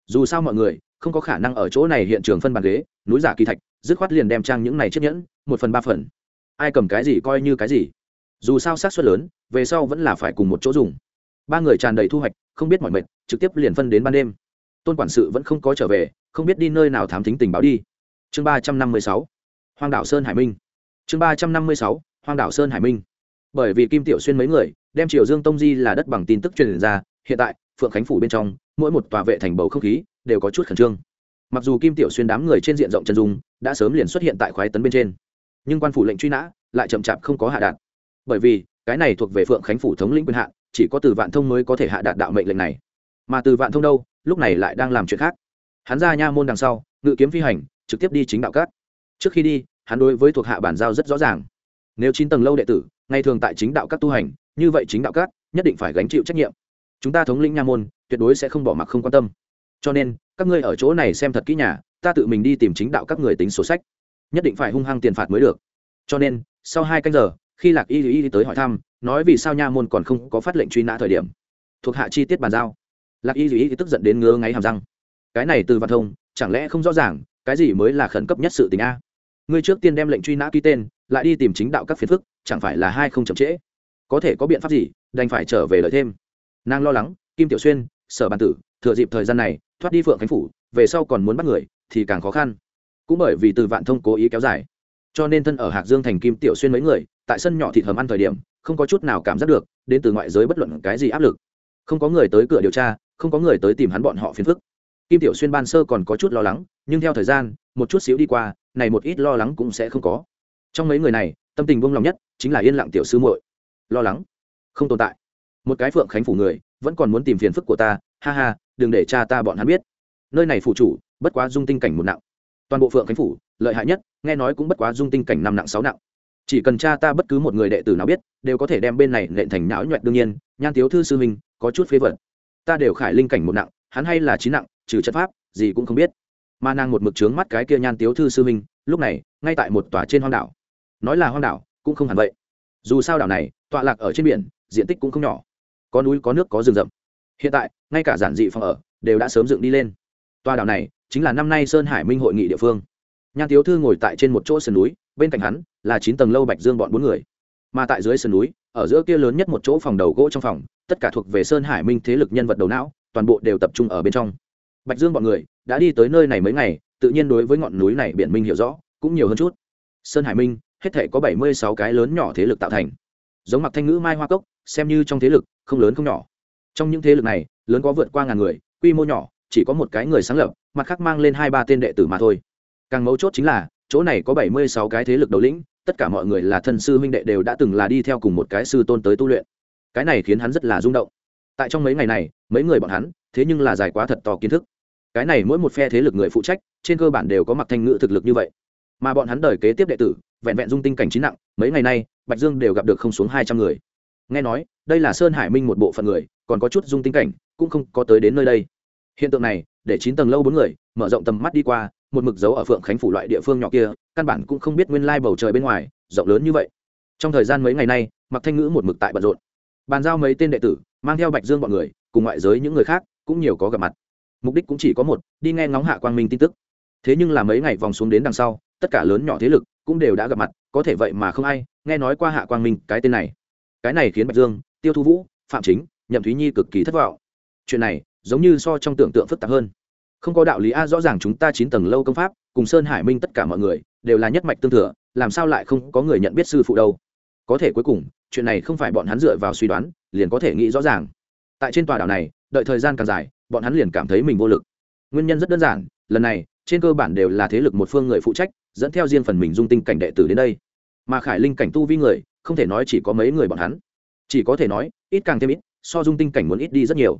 [SPEAKER 1] Dù sao mọi người không có khả năng ở chỗ này hiện trường phân bàn ghế, núi giả kỳ thạch, dứt khoát liền đem trang những này chiếc nhẫn, một phần ba phần. Ai cầm cái gì coi như cái gì. Dù sao xác suất lớn, về sau vẫn là phải cùng một chỗ dùng. Ba người tràn đầy thu hoạch, không biết mọi mệt trực tiếp liền phân đến ban đêm. Tôn quản sự vẫn không có trở về, không biết đi nơi nào thám thính tình báo đi. Chương ba trăm năm mươi sáu, hoang đảo sơn hải minh. Chương ba trăm năm mươi sáu, hoang đảo sơn hải minh. Bởi vì kim tiểu xuyên mấy người đem triều dương tông di là đất bằng tin tức truyền ra, hiện tại, phượng khánh phủ bên trong, mỗi một tòa vệ thành bầu không khí đều có chút khẩn trương. Mặc dù kim tiểu xuyên đám người trên diện rộng chân dung đã sớm liền xuất hiện tại khoái tấn bên trên, nhưng quan phủ lệnh truy nã lại chậm chạp không có hạ đạt. Bởi vì, cái này thuộc về phượng khánh phủ thống lĩnh quyền hạn, chỉ có từ vạn thông mới có thể hạ đạt đạo mệnh lệnh này. Mà từ vạn thông đâu, lúc này lại đang làm chuyện khác. Hắn ra nha môn đằng sau, ngự kiếm phi hành, trực tiếp đi chính đạo cát trước khi đi, hắn đối với thuộc hạ bản giao rất rõ ràng. Nếu chín tầng lâu đệ tử, ngày thường tại chính đạo các tu hành như vậy chính đạo các, nhất định phải gánh chịu trách nhiệm. Chúng ta thống lĩnh nha môn, tuyệt đối sẽ không bỏ mặc không quan tâm. Cho nên, các ngươi ở chỗ này xem thật kỹ nhà, ta tự mình đi tìm chính đạo các người tính sổ sách. Nhất định phải hung hăng tiền phạt mới được. Cho nên, sau hai canh giờ, khi lạc y y tới hỏi thăm, nói vì sao nha môn còn không có phát lệnh truy nã thời điểm. Thuộc hạ chi tiết bàn giao. Lạc y y tức giận đến ngứa ngáy hàm răng. Cái này từ văn thông, chẳng lẽ không rõ ràng, cái gì mới là khẩn cấp nhất sự tình a? Ngươi trước tiên đem lệnh truy nã ký tên, lại đi tìm chính đạo các phiền phức, chẳng phải là hai không chậm trễ? Có thể có biện pháp gì, đành phải trở về lợi thêm. Nàng lo lắng, kim tiểu xuyên, sở bàn tử, thừa dịp thời gian này, thoát đi phượng khánh phủ, về sau còn muốn bắt người, thì càng khó khăn. Cũng bởi vì từ vạn thông cố ý kéo dài, cho nên thân ở hạc dương thành kim tiểu xuyên mấy người, tại sân nhỏ thịt hầm ăn thời điểm, không có chút nào cảm giác được, đến từ ngoại giới bất luận cái gì áp lực. Không có người tới cửa điều tra, không có người tới tìm hắn bọn họ phiền phức. Kim tiểu xuyên ban sơ còn có chút lo lắng, nhưng theo thời gian, một chút xíu đi qua, này một ít lo lắng cũng sẽ không có. Trong mấy người này, tâm tình buông lòng nhất chính là yên lặng tiểu sư muội lo lắng. Không tồn tại. Một cái phượng khánh phủ người, vẫn còn muốn tìm phiền phức của ta, ha ha, đừng để cha ta bọn hắn biết. Nơi này phủ chủ, bất quá dung tinh cảnh một nặng. Toàn bộ phượng khánh phủ, lợi hại nhất, nghe nói cũng bất quá dung tinh cảnh năm nặng, sáu nặng. Chỉ cần cha ta bất cứ một người đệ tử nào biết, đều có thể đem bên này nện thành não nhuẹn đương nhiên, nhan tiếu thư sư minh có chút phế vật. Ta đều khải linh cảnh một nặng, hắn hay là chín nặng, trừ chất pháp, gì cũng không biết. Mà nàng một mực trướng mắt cái kia nhan tiếu thư sư minh lúc này, ngay tại một tòa trên hoang đảo. Nói là hoang đảo, cũng không hẳn vậy dù sao đảo này, tọa lạc ở trên biển, diện tích cũng không nhỏ. Có núi, có nước, có rừng rậm. Hiện tại, ngay cả giản dị phòng ở đều đã sớm dựng đi lên. Tòa đảo này chính là năm nay sơn hải minh hội nghị địa phương. Nhan tiếu thư ngồi tại trên một chỗ sườn núi, bên cạnh hắn là chín tầng lâu bạch dương bọn bốn người. Mà tại dưới sườn núi, ở giữa kia lớn nhất một chỗ phòng đầu gỗ trong phòng, tất cả thuộc về sơn hải minh thế lực nhân vật đầu não, toàn bộ đều tập trung ở bên trong. Bạch dương bọn người đã đi tới nơi này mấy ngày, tự nhiên đối với ngọn núi này biển minh hiểu rõ, cũng nhiều hơn chút. Sơn hải minh hết thể có bảy mươi sáu cái lớn nhỏ thế lực tạo thành. Giống mặc thanh ngữ, mai hoa cốc, xem như trong thế lực, không lớn không nhỏ. Trong những thế lực này, lớn có vượt qua ngàn người, quy mô nhỏ, chỉ có một cái người sáng lập, mặt khác mang lên hai ba tên đệ tử mà thôi. Càng mấu chốt chính là, chỗ này có bảy mươi sáu cái thế lực đầu lĩnh, tất cả mọi người là thân sư huynh đệ đều đã từng là đi theo cùng một cái sư tôn tới tu luyện. Cái này khiến hắn rất là rung động. Tại trong mấy ngày này, mấy người bọn hắn, thế nhưng là dài quá thật to kiến thức. Cái này mỗi một phe thế lực người phụ trách, trên cơ bản đều có mặc thanh ngữ thực lực như vậy. Mà bọn hắn đời kế tiếp đệ tử vẹn vẹn dung tinh cảnh chín nặng, mấy ngày nay, bạch dương đều gặp được không xuống hai trăm người. Nghe nói, đây là sơn hải minh một bộ phận người, còn có chút dung tinh cảnh, cũng không có tới đến nơi đây. Hiện tượng này, để chín tầng lâu bốn người, mở rộng tầm mắt đi qua, một mực dấu ở phượng khánh phủ loại địa phương nhỏ kia, căn bản cũng không biết nguyên lai bầu trời bên ngoài, rộng lớn như vậy. Trong thời gian mấy ngày nay mặc thanh ngữ một mực tại bận rộn. Bàn giao mấy tên đệ tử, mang theo bạch dương bọn người, cùng ngoại giới những người khác, cũng nhiều có gặp mặt. Mục đích cũng chỉ có một, đi nghe ngóng hạ quang minh tin tức. Thế nhưng là mấy ngày vòng xuống đến đằng sau, tất cả lớn nhỏ thế lực cũng đều đã gặp mặt, có thể vậy mà không ai nghe nói qua hạ quang minh cái tên này. Cái này khiến bạch dương, tiêu thu vũ, phạm chính, nhậm thúy nhi cực kỳ thất vọng. Chuyện này giống như so trong tưởng tượng phức tạp hơn. Không có đạo lý a, rõ ràng chúng ta chín tầng lâu công pháp, cùng sơn hải minh tất cả mọi người đều là nhất mạch tương thừa, làm sao lại không có người nhận biết sư phụ đâu? Có thể cuối cùng, chuyện này không phải bọn hắn dựa vào suy đoán, liền có thể nghĩ rõ ràng. Tại trên tòa đảo này, đợi thời gian càng dài, bọn hắn liền cảm thấy mình vô lực. Nguyên nhân rất đơn giản, lần này, trên cơ bản đều là thế lực một phương người phụ trách dẫn theo riêng phần mình dung tinh cảnh đệ tử đến đây. Mà khải linh cảnh tu vi người, không thể nói chỉ có mấy người bọn hắn. Chỉ có thể nói, ít càng thêm ít, so dung tinh cảnh muốn ít đi rất nhiều.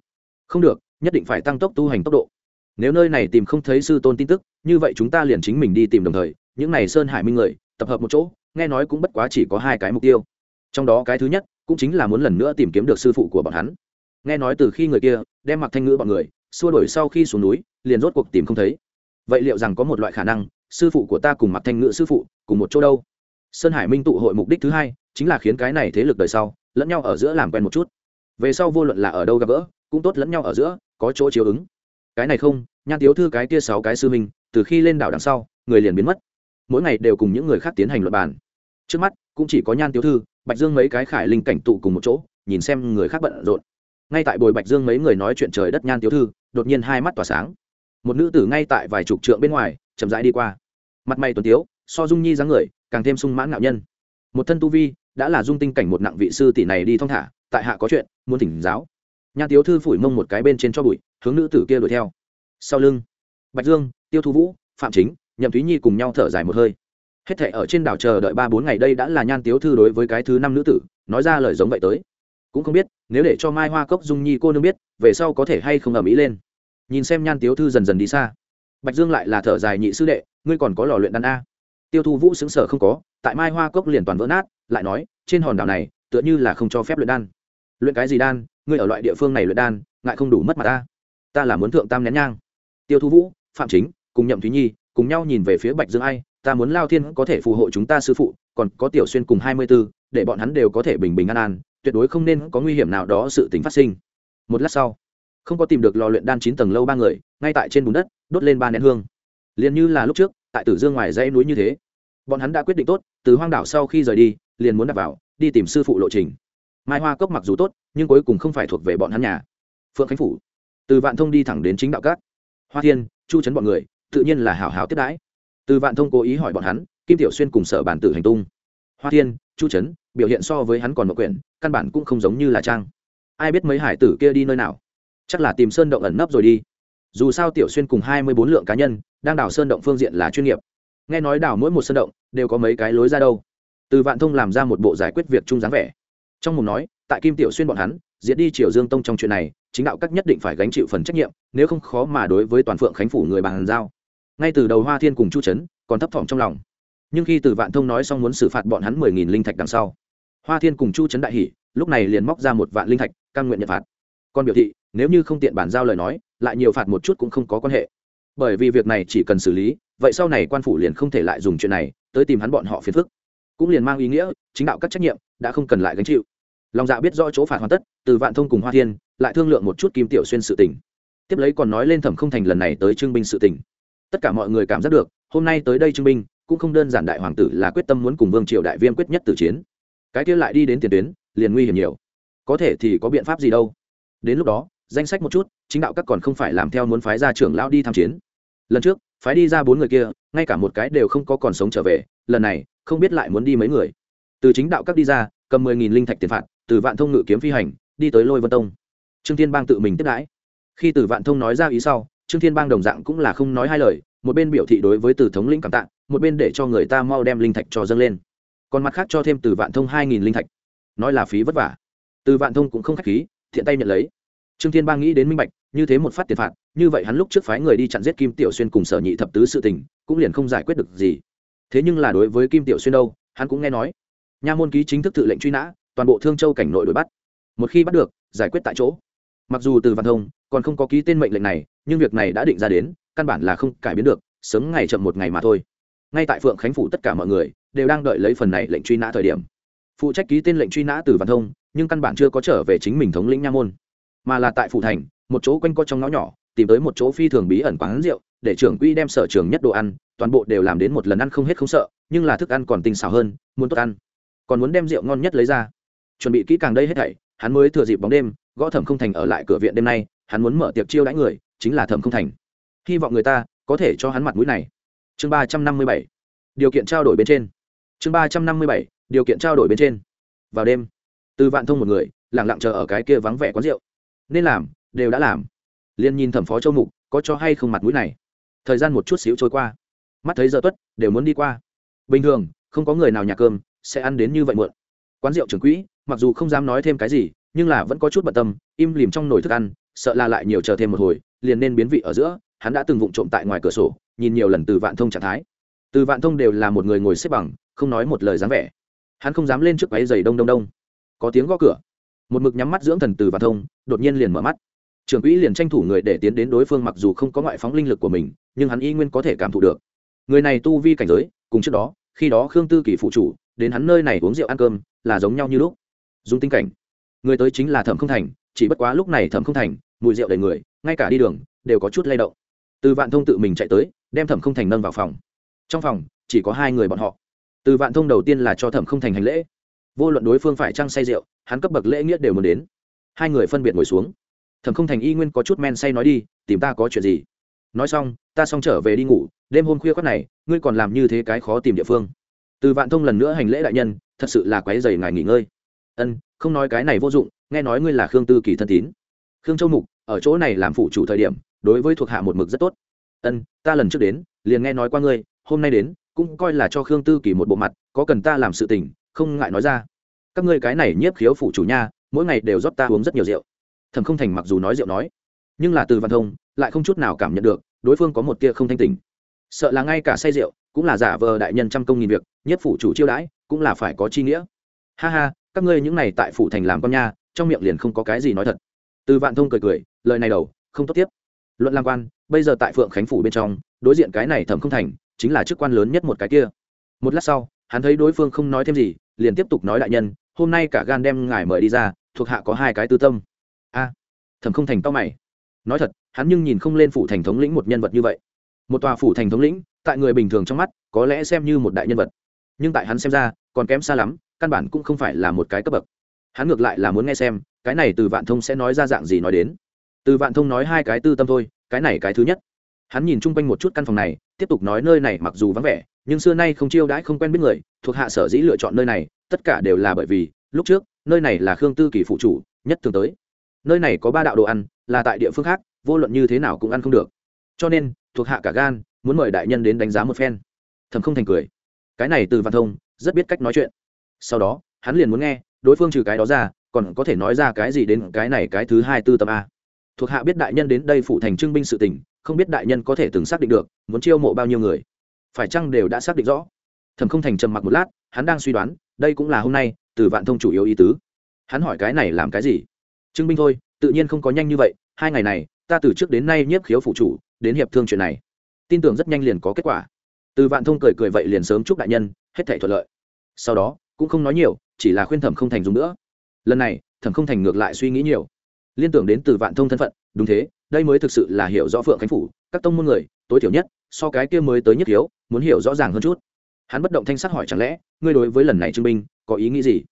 [SPEAKER 1] Không được, nhất định phải tăng tốc tu hành tốc độ. Nếu nơi này tìm không thấy sư tôn tin tức, như vậy chúng ta liền chính mình đi tìm đồng thời, những n à y sơn hải minh người, tập hợp một chỗ, nghe nói cũng bất quá chỉ có hai cái mục tiêu. Trong đó cái thứ nhất, cũng chính là muốn lần nữa tìm kiếm được sư phụ của bọn hắn. Nghe nói từ khi người kia đem mặc thanh ngữ bọn người, xua đổi sau khi xuống núi, liền rốt cuộc tìm không thấy. Vậy liệu rằng có một loại khả năng sư phụ của ta cùng mặc thanh ngữ sư phụ, cùng một chỗ đâu? Sơn hải minh tụ hội mục đích thứ hai, chính là khiến cái này thế lực đời sau, lẫn nhau ở giữa làm quen một chút. Về sau vô luận là ở đâu gặp gỡ, cũng tốt lẫn nhau ở giữa, có chỗ chiếu ứng. Cái này không, nhan tiếu thư cái kia sáu cái sư minh từ khi lên đảo đằng sau, người liền biến mất. Mỗi ngày đều cùng những người khác tiến hành luật bàn. Trước mắt, cũng chỉ có nhan tiếu thư, bạch dương mấy cái khải linh cảnh tụ cùng một chỗ, nhìn xem người khác bận rộn. Ngay tại bồi bạch dương mấy người nói chuyện trời đất nhan tiếu thư, đột nhiên hai mắt tỏa sáng. Một nữ tử ngay tại vài chục trượng bên ngoài chậm rãi đi qua. Mặt mày tuần tiếu, so dung nhi dáng người, càng thêm sung mãn ngạo nhân. Một thân tu vi, đã là dung tinh cảnh một nặng vị sư tỷ này đi thong thả, tại hạ có chuyện, muốn thỉnh giáo. Nhan tiếu thư phủi mông một cái bên trên cho bụi, hướng nữ tử kia đuổi theo. Sau lưng, bạch dương, tiêu thu vũ, phạm chính, nhậm thúy nhi cùng nhau thở dài một hơi. Hết thể ở trên đảo chờ đợi ba bốn ngày đây đã là nhan tiếu thư đối với cái thứ năm nữ tử, nói ra lời giống vậy tới. Cũng không biết, nếu để cho mai hoa cốc dung nhi cô nương biết, về sau có thể hay không ầm ĩ lên. Nhìn xem nhan tiếu thư dần dần đi xa bạch dương lại là thở dài, nhị sư đệ, ngươi còn có lò luyện đan a? Tiêu thu vũ xứng sở không có, tại mai hoa cốc liền toàn vỡ nát, lại nói, trên hòn đảo này, tựa như là không cho phép luyện đan. Luyện cái gì đan? Ngươi ở loại địa phương này luyện đan, ngại không đủ mất mặt ta. Ta là muốn thượng tam nén nhang. Tiêu thu vũ, phạm chính, cùng nhậm thúy nhi cùng nhau nhìn về phía bạch dương ai, ta muốn lao thiên có thể phù hộ chúng ta sư phụ, còn có tiểu xuyên cùng hai mươi b ố để bọn hắn đều có thể bình bình an an, tuyệt đối không nên có nguy hiểm nào đó sự tình phát sinh. Một lát sau không có tìm được lò luyện đan chín tầng lâu ba người, ngay tại trên bùn đất, đốt lên ba nén hương. Liền như là lúc trước, tại tử dương ngoài dãy núi như thế. Bọn hắn đã quyết định tốt, từ hoang đảo sau khi rời đi, liền muốn đặt vào, đi tìm sư phụ lộ trình. Mai hoa cốc mặc dù tốt, nhưng cuối cùng không phải thuộc về bọn hắn nhà. Phượng khánh phủ. Từ vạn thông đi thẳng đến chính đạo cát hoa thiên, chu chấn bọn người, tự nhiên là hào hào tiếp đãi. Từ vạn thông cố ý hỏi bọn hắn, kim tiểu xuyên cùng sở bản tử hành tung. Hoa thiên, chu trấn biểu hiện so với hắn còn một quyển, căn bản cũng không giống như là trang. Ai biết mấy hải tử kia đi nơi nào? Chắc là tìm sơn động ẩn nấp rồi đi. Dù sao tiểu xuyên cùng hai mươi bốn lượng cá nhân, đang đào sơn động phương diện là chuyên nghiệp. Nghe nói đào mỗi một sơn động, đều có mấy cái lối ra đâu. Từ vạn thông làm ra một bộ giải quyết việc chung dáng vẻ. Trong mùng nói, tại kim tiểu xuyên bọn hắn diễn đi triều dương tông trong chuyện này, chính đạo các nhất định phải gánh chịu phần trách nhiệm, nếu không khó mà đối với toàn phượng khánh phủ người bàn giao. Ngay từ đầu hoa thiên cùng chu trấn còn thấp thỏm trong lòng. Nhưng khi từ vạn thông nói xong muốn xử phạt bọn hắn mười nghìn linh thạch đằng sau, hoa thiên cùng chu trấn đại hỷ lúc này liền móc ra một vạn linh thạch căn nguyện nhận phạt còn biểu thị, nếu như không tiện bản giao lời nói, lại nhiều phạt một chút cũng không có quan hệ. Bởi vì việc này chỉ cần xử lý, vậy sau này quan phủ liền không thể lại dùng chuyện này tới tìm hắn bọn họ phiền phức. Cũng liền mang ý nghĩa, chính đạo các trách nhiệm đã không cần lại gánh chịu. Lòng dạ biết rõ chỗ phạt hoàn tất, từ vạn thông cùng hoa thiên, lại thương lượng một chút kim tiểu xuyên sự tình. Tiếp lấy còn nói lên thẩm không thành lần này tới Trương binh sự tình. Tất cả mọi người cảm giác được, hôm nay tới đây Trương binh, cũng không đơn giản đại hoàng tử là quyết tâm muốn cùng vương triều đại viêm quyết nhất tử chiến. Cái kia lại đi đến tiền tuyến, liền nguy hiểm nhiều. Có thể thì có biện pháp gì đâu đến lúc đó, danh sách một chút, chính đạo các còn không phải làm theo muốn phái ra trưởng lão đi tham chiến. Lần trước, phái đi ra bốn người kia, ngay cả một cái đều không có còn sống trở về, lần này, không biết lại muốn đi mấy người. Từ chính đạo các đi ra, cầm mười nghìn linh thạch tiền phạt, từ vạn thông ngự kiếm phi hành, đi tới lôi vân tông. Trương thiên bang tự mình tiếp đãi. Khi từ vạn thông nói ra ý sau, trương thiên bang đồng dạng cũng là không nói hai lời, một bên biểu thị đối với từ thống lĩnh cảm tạ, một bên để cho người ta mau đem linh thạch cho dâng lên. Còn mặt khác cho thêm từ vạn thông hai nghìn linh thạch. Nói là phí vất vả. Từ vạn thông cũng không k h á c h khí, thiện tay nhận lấy trương thiên bang nghĩ đến minh bạch, như thế một phát tiền phạt, như vậy hắn lúc trước phái người đi chặn giết kim tiểu xuyên cùng sở nhị thập tứ sự tình, cũng liền không giải quyết được gì. Thế nhưng là đối với kim tiểu xuyên đâu, hắn cũng nghe nói. Nha môn ký chính thức tự lệnh truy nã, toàn bộ thương châu cảnh nội đuổi bắt. Một khi bắt được, giải quyết tại chỗ. Mặc dù từ văn thông còn không có ký tên mệnh lệnh này, nhưng việc này đã định ra đến, căn bản là không cải biến được, sớm ngày chậm một ngày mà thôi. Ngay tại phượng khánh phủ tất cả mọi người đều đang đợi lấy phần này lệnh truy nã thời điểm. Phụ trách ký tên lệnh truy nã từ văn thông, nhưng căn bản chưa có trở về chính mình thống lĩnh nha môn mà là tại phủ thành, một chỗ quanh co trong ngõ nhỏ, tìm tới một chỗ phi thường bí ẩn quán rượu, để trưởng quỹ đem sở trường nhất đồ ăn, toàn bộ đều làm đến một lần ăn không hết không sợ, nhưng là thức ăn còn tinh xảo hơn, muốn tốt ăn. Còn muốn đem rượu ngon nhất lấy ra. Chuẩn bị kỹ càng đây hết thảy, hắn mới thừa dịp bóng đêm, gõ thẩm không thành ở lại cửa viện đêm nay, hắn muốn mở tiệc chiêu đãi người, chính là thẩm không thành. Hy vọng người ta có thể cho hắn mặt mũi này. Chương ba trăm năm mươi bảy. Điều kiện trao đổi bên trên. Chương ba trăm năm mươi bảy. Điều kiện trao đổi bên trên. Vào đêm, từ vạn thông một người lẳng lặng chờ ở cái kia vắng vẻ quán rượu nên làm, đều đã làm. Liền nhìn thẩm phó châu mục, có cho hay không mặt mũi này? Thời gian một chút xíu trôi qua. Mắt thấy giờ tuất, đều muốn đi qua. Bình thường, không có người nào nhà cơm, sẽ ăn đến như vậy muộn. Quán rượu trưởng quỹ, mặc dù không dám nói thêm cái gì, nhưng là vẫn có chút bận tâm, im lìm trong nồi thức ăn, sợ là lại nhiều chờ thêm một hồi, liền nên biến vị ở giữa, hắn đã từng vụng trộm tại ngoài cửa sổ, nhìn nhiều lần từ vạn thông trạng thái. Từ vạn thông đều là một người ngồi xếp bằng, không nói một lời dáng vẻ. Hắn không dám lên trước máy giày đông đông đông. Có tiếng gõ cửa một mực nhắm mắt dưỡng thần từ vạn thông, đột nhiên liền mở mắt. Trưởng quỹ liền tranh thủ người để tiến đến đối phương mặc dù không có ngoại phóng linh lực của mình, nhưng hắn y nguyên có thể cảm thụ được. Người này tu vi cảnh giới, cùng trước đó, khi đó khương tư kỳ phụ chủ, đến hắn nơi này uống rượu ăn cơm, là giống nhau như lúc. Dung tinh cảnh. Người tới chính là thẩm không thành, chỉ bất quá lúc này thẩm không thành, mùi rượu đầy người, ngay cả đi đường, đều có chút lay động. Từ vạn thông tự mình chạy tới, đem thẩm không thành nâng vào phòng. Trong phòng, chỉ có hai người bọn họ. Từ vạn thông đầu tiên là cho thẩm không thành hành lễ vô luận đối phương phải trăng say rượu, hắn cấp bậc lễ nghĩa đều muốn đến. Hai người phân biệt ngồi xuống. Thẩm không thành y nguyên có chút men say nói đi, tìm ta có chuyện gì? Nói xong, ta xong trở về đi ngủ, đêm hôm khuya khoác này, ngươi còn làm như thế cái khó tìm địa phương. Từ vạn thông lần nữa hành lễ đại nhân, thật sự là quái dày ngài nghỉ ngơi. Ân, không nói cái này vô dụng, nghe nói ngươi là khương tư kỳ thân tín. Khương châu mục, ở chỗ này làm phụ chủ thời điểm, đối với thuộc hạ một mực rất tốt. Ân, ta lần trước đến, liền nghe nói qua ngươi, hôm nay đến, cũng coi là cho khương tư kỳ một bộ mặt, có cần ta làm sự tình không ngại nói ra. Các ngươi cái này nhiếp khiếu phụ chủ nha, mỗi ngày đều rót ta uống rất nhiều rượu. Thầm không thành mặc dù nói rượu nói, nhưng là từ văn thông lại không chút nào cảm nhận được, đối phương có một tia không thanh tình sợ là ngay cả say rượu cũng là giả vờ đại nhân trăm công nghìn việc nhất phủ chủ chiêu đãi cũng là phải có chi nghĩa. Ha ha, các ngươi những này tại phủ thành làm con nha, trong miệng liền không có cái gì nói thật. Từ vạn thông cười cười, lời này đầu, không tốt tiếp. Luận làm quan, bây giờ tại phượng khánh phủ bên trong, đối diện cái này thẩm không thành chính là chức quan lớn nhất một cái kia. Một lát sau hắn thấy đối phương không nói thêm gì, liền tiếp tục nói đại nhân, hôm nay cả gan đem ngài mời đi ra, thuộc hạ có hai cái tư tâm. A. Thẩm không thành to mày. Nói thật, hắn nhưng nhìn không lên phủ thành thống lĩnh một nhân vật như vậy. Một tòa phủ thành thống lĩnh, tại người bình thường trong mắt, có lẽ xem như một đại nhân vật. Nhưng tại hắn xem ra, còn kém xa lắm, căn bản cũng không phải là một cái cấp bậc. Hắn ngược lại là muốn nghe xem, cái này từ vạn thông sẽ nói ra dạng gì nói đến. Từ vạn thông nói hai cái tư tâm thôi, cái này cái thứ nhất hắn nhìn chung quanh một chút căn phòng này, tiếp tục nói nơi này mặc dù vắng vẻ, nhưng xưa nay không chiêu đãi không quen biết người, thuộc hạ sở dĩ lựa chọn nơi này, tất cả đều là bởi vì, lúc trước, nơi này là khương tư kỳ phụ chủ, nhất thường tới. Nơi này có ba đạo đồ ăn, là tại địa phương khác, vô luận như thế nào cũng ăn không được. Cho nên, thuộc hạ cả gan, muốn mời đại nhân đến đánh giá một phen. Thầm không thành cười. Cái này từ văn thông, rất biết cách nói chuyện. Sau đó, hắn liền muốn nghe, đối phương trừ cái đó ra, còn có thể nói ra cái gì đến cái này cái thứ hai tư tập a. Thuộc hạ biết đại nhân đến đây phụ thành trưng binh sự tỉnh không biết đại nhân có thể từng xác định được, muốn chiêu mộ bao nhiêu người. Phải chăng đều đã xác định rõ? Thẩm không thành trầm mặc một lát, hắn đang suy đoán, đây cũng là hôm nay, từ vạn thông chủ yếu ý tứ. Hắn hỏi cái này làm cái gì? Trưng binh thôi, tự nhiên không có nhanh như vậy, hai ngày này, ta từ trước đến nay nhiếp khiếu phụ chủ, đến hiệp thương chuyện này. Tin tưởng rất nhanh liền có kết quả. Từ vạn thông cười cười vậy liền sớm chúc đại nhân, hết thể thuận lợi. Sau đó, cũng không nói nhiều, chỉ là khuyên thẩm không thành dùng nữa. Lần này, thẩm không thành ngược lại suy nghĩ nhiều. Liên tưởng đến từ vạn thông thân phận, đúng thế đây mới thực sự là hiểu rõ phượng khánh phủ, các tông môn người, tối thiểu nhất, so cái kia mới tới nhất thiếu, muốn hiểu rõ ràng hơn chút. Hắn bất động thanh sắc hỏi chẳng lẽ, ngươi đối với lần này trương binh có ý nghĩ gì?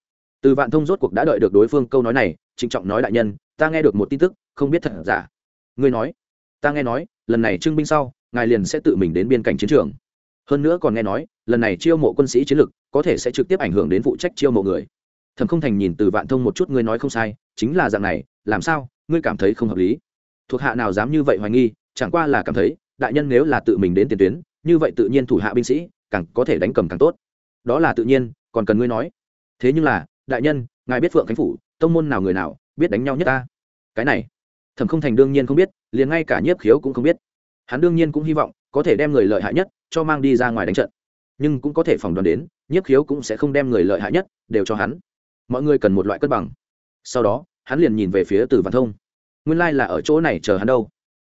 [SPEAKER 1] Từ vạn thông rốt cuộc đã đợi được đối phương câu nói này, trịnh trọng nói đại nhân, ta nghe được một tin tức, không biết thật giả. Ngươi nói. Ta nghe nói, lần này trưng binh sau, ngài liền sẽ tự mình đến biên cảnh chiến trường. Hơn nữa còn nghe nói, lần này chiêu mộ quân sĩ chiến lực, có thể sẽ trực tiếp ảnh hưởng đến phụ trách chiêu mộ người. Thầm không thành nhìn từ vạn thông một chút, ngươi nói không sai, chính là dạng này, làm sao, ngươi cảm thấy không hợp lý? Thuộc hạ nào dám như vậy hoài nghi, chẳng qua là cảm thấy, đại nhân nếu là tự mình đến tiền tuyến, như vậy tự nhiên thủ hạ binh sĩ, càng có thể đánh cầm càng tốt. Đó là tự nhiên, còn cần ngươi nói. Thế nhưng là, đại nhân, ngài biết phượng khánh phủ, tông môn nào người nào, biết đánh nhau nhất ta? Cái này, thẩm không thành đương nhiên không biết, liền ngay cả nhiếp khiếu cũng không biết. Hắn đương nhiên cũng hy vọng, có thể đem người lợi hại nhất, cho mang đi ra ngoài đánh trận. Nhưng cũng có thể phỏng đoán đến, nhiếp khiếu cũng sẽ không đem người lợi hại nhất, đều cho hắn. Mọi người cần một loại cân bằng. Sau đó, hắn liền nhìn về phía từ văn thông nguyên lai、like、là ở chỗ này chờ hắn đâu.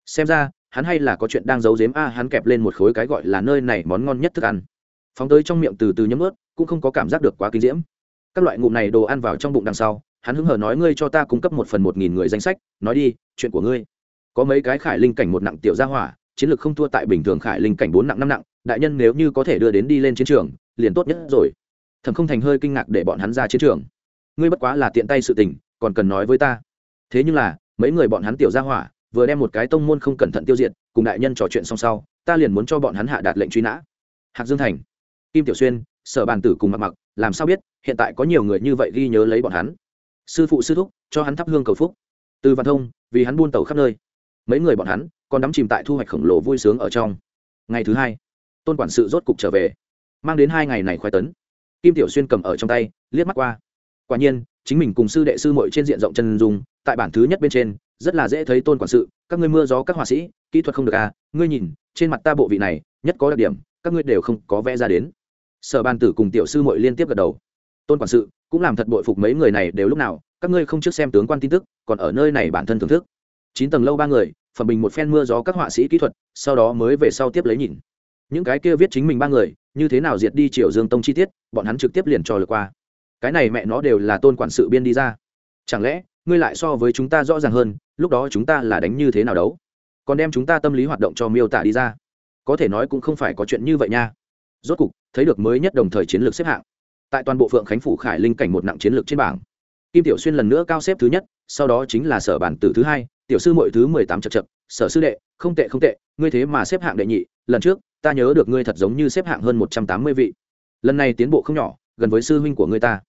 [SPEAKER 1] Xem ra, hắn hay là có chuyện đang giấu giếm, a, hắn kẹp lên một khối cái gọi là nơi này món ngon nhất thức ăn. Phóng tới trong miệng từ từ nhấm ướt, cũng không có cảm giác được quá kinh diễm. Các loại ngụm này đồ ăn vào trong bụng đằng sau, hắn hứng hở nói, ngươi cho ta cung cấp một phần một nghìn người danh sách, nói đi, chuyện của ngươi. Có mấy cái khải linh cảnh một nặng tiểu gia hỏa, chiến lược không thua tại bình thường khải linh cảnh bốn nặng năm nặng, đại nhân nếu như có thể đưa đến đi lên chiến trường, liền tốt nhất rồi. Thầm không thành hơi kinh ngạc để bọn hắn ra chiến trường. Ngươi bất quá là tiện tay sự tình, còn cần nói với ta. Thế nhưng là mấy người bọn hắn tiểu gia hỏa, vừa đem một cái tông môn không cẩn thận tiêu diệt, cùng đại nhân trò chuyện xong sau, ta liền muốn cho bọn hắn hạ đạt lệnh truy nã. Hạc dương thành, kim tiểu xuyên, sở bàn tử cùng mặc mặc làm sao biết, hiện tại có nhiều người như vậy ghi nhớ lấy bọn hắn? Sư phụ sư thúc, cho hắn thắp hương cầu phúc. Từ văn thông, vì hắn buôn tàu khắp nơi. Mấy người bọn hắn, còn đắm chìm tại thu hoạch khổng lồ vui sướng ở trong. Ngày thứ hai, tôn quản sự rốt cục trở về. Mang đến hai ngày này khoái tấn. Kim tiểu xuyên cầm ở trong tay, liếc mắt qua. Quả nhiên chính mình cùng sư đệ sư mội trên diện rộng chân dung, tại bản thứ nhất bên trên, rất là dễ thấy tôn quản sự, các ngươi mưa gió, các họa sĩ, kỹ thuật không được à ngươi nhìn, trên mặt ta bộ vị này, nhất có đặc điểm, các ngươi đều không có vẽ ra đến. Sở ban tử cùng tiểu sư mội liên tiếp gật đầu. Tôn quản sự, cũng làm thật bội phục mấy người này đều lúc nào, các ngươi không trước xem tướng quan tin tức, còn ở nơi này bản thân thưởng thức. Chín tầng lâu ba người, phẩm bình một phen mưa gió các họa sĩ kỹ thuật, sau đó mới về sau tiếp lấy nhìn. Những cái kia viết chính mình ba người, như thế nào diệt đi triều dương tông chi tiết, bọn hắn trực tiếp liền cho lượt qua cái này mẹ nó đều là tôn quản sự biên đi ra. Chẳng lẽ, ngươi lại so với chúng ta rõ ràng hơn, lúc đó chúng ta là đánh như thế nào đấu? Còn đem chúng ta tâm lý hoạt động cho miêu tả đi ra. Có thể nói cũng không phải có chuyện như vậy nha. Rốt cục, thấy được mới nhất đồng thời chiến lược xếp hạng. Tại toàn bộ phượng khánh phủ khải linh cảnh một nặng chiến lược trên bảng. Kim tiểu xuyên lần nữa cao xếp thứ nhất, sau đó chính là sở bản tử thứ hai, tiểu sư mọi thứ mười tám chập chập sở sư đệ, không tệ không tệ, ngươi thế mà xếp hạng đệ nhị, lần trước, ta nhớ được ngươi thật giống như xếp hạng hơn một trăm tám mươi vị. Lần này tiến bộ không nhỏ, gần với sư huynh của ngươi ta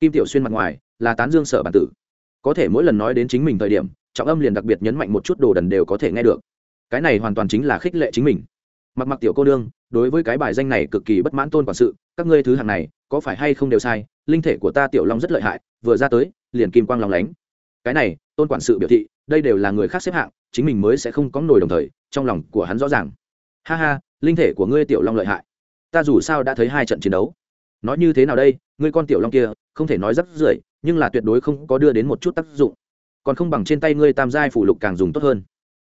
[SPEAKER 1] kim tiểu xuyên mặt ngoài là tán dương sở bản tử. Có thể mỗi lần nói đến chính mình thời điểm, trọng âm liền đặc biệt nhấn mạnh một chút đồ đần đều có thể nghe được. Cái này hoàn toàn chính là khích lệ chính mình. Mặc mặc tiểu cô đương, đối với cái bài danh này cực kỳ bất mãn tôn quản sự, các ngươi thứ hàng này có phải hay không đều sai, linh thể của ta tiểu long rất lợi hại, vừa ra tới, liền kim quang lòng lánh. Cái này, tôn quản sự biểu thị, đây đều là người khác xếp hạng, chính mình mới sẽ không có nổi đồng thời, trong lòng của hắn rõ ràng. Ha ha, linh thể của ngươi tiểu long lợi hại. Ta dù sao đã thấy hai trận chiến đấu nói như thế nào đây, ngươi con tiểu long kia, không thể nói rất rưởi, nhưng là tuyệt đối không có đưa đến một chút tác dụng. Còn không bằng trên tay ngươi tam giai phủ lục càng dùng tốt hơn.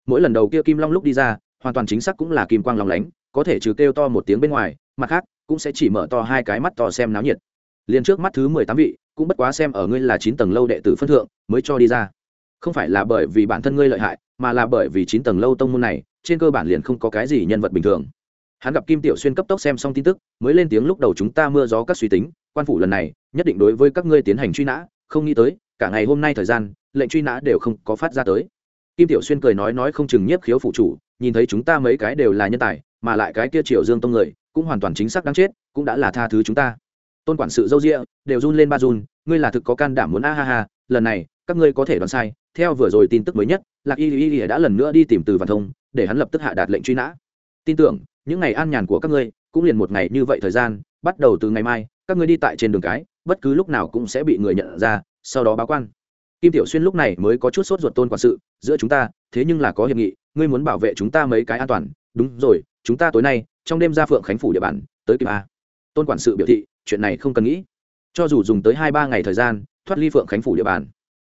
[SPEAKER 1] Mỗi lần đầu kia kim long lúc đi ra, hoàn toàn chính xác cũng là kim quang lòng lánh, có thể trừ kêu to một tiếng bên ngoài, mặt khác, cũng sẽ chỉ mở to hai cái mắt to xem náo nhiệt. Liền trước mắt thứ mười tám vị, cũng bất quá xem ở ngươi là chín tầng lâu đệ tử phân thượng, mới cho đi ra. Không phải là bởi vì bản thân ngươi lợi hại, mà là bởi vì chín tầng lâu tông môn này, trên cơ bản liền không có cái gì nhân vật bình thường hắn gặp kim tiểu xuyên cấp tốc xem xong tin tức, mới lên tiếng lúc đầu chúng ta mưa gió các suy tính, quan phủ lần này, nhất định đối với các ngươi tiến hành truy nã, không nghĩ tới, cả ngày hôm nay thời gian, lệnh truy nã đều không có phát ra tới. Kim tiểu xuyên cười nói nói không chừng nhiếp khiếu phụ chủ, nhìn thấy chúng ta mấy cái đều là nhân tài, mà lại cái kia triều dương tông người, cũng hoàn toàn chính xác đáng chết, cũng đã là tha thứ chúng ta. Tôn quản sự dâu rịa đều run lên ba run, ngươi là thực có can đảm muốn a ha ha, lần này, các ngươi có thể đoán sai, theo vừa rồi tin tức mới nhất, lạc y y y đã lần nữa đi tìm từ văn thông, để hắn lập tức hạ đạt lệnh truy nã. Tin tưởng những ngày an nhàn của các ngươi, cũng liền một ngày như vậy thời gian, bắt đầu từ ngày mai, các ngươi đi tại trên đường cái, bất cứ lúc nào cũng sẽ bị người nhận ra, sau đó báo quan. Kim tiểu xuyên lúc này mới có chút sốt ruột tôn quản sự, giữa chúng ta, thế nhưng là có hiệp nghị, ngươi muốn bảo vệ chúng ta mấy cái an toàn. Đúng rồi, chúng ta tối nay, trong đêm ra phượng khánh phủ địa bàn, tới kịp a tôn quản sự biểu thị, chuyện này không cần nghĩ. Cho dù dùng tới hai ba ngày thời gian, thoát ly phượng khánh phủ địa bàn,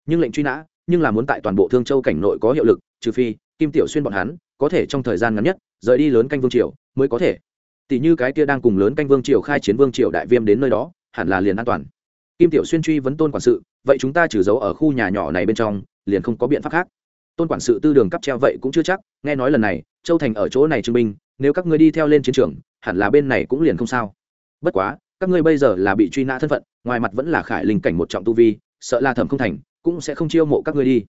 [SPEAKER 1] nhưng lệnh truy nã, nhưng là muốn tại toàn bộ thương châu cảnh nội có hiệu lực, trừ phi, kim tiểu xuyên bọn hắn, có thể trong thời gian ngắn nhất rời đi lớn canh vương triều mới có thể. Tỷ như cái kia đang cùng lớn canh vương triều khai chiến vương triều đại viêm đến nơi đó, hẳn là liền an toàn. Kim tiểu xuyên truy vấn tôn quản sự, vậy chúng ta trừ giấu ở khu nhà nhỏ này bên trong, liền không có biện pháp khác. Tôn quản sự tư đường cắp treo vậy cũng chưa chắc, nghe nói lần này, châu thành ở chỗ này chứng minh, nếu các ngươi đi theo lên chiến trường, hẳn là bên này cũng liền không sao. Bất quá, các ngươi bây giờ là bị truy nã thân phận, ngoài mặt vẫn là khải linh cảnh một trọng tu vi, sợ là thẩm không thành, cũng sẽ không chiêu mộ các ngươi đi.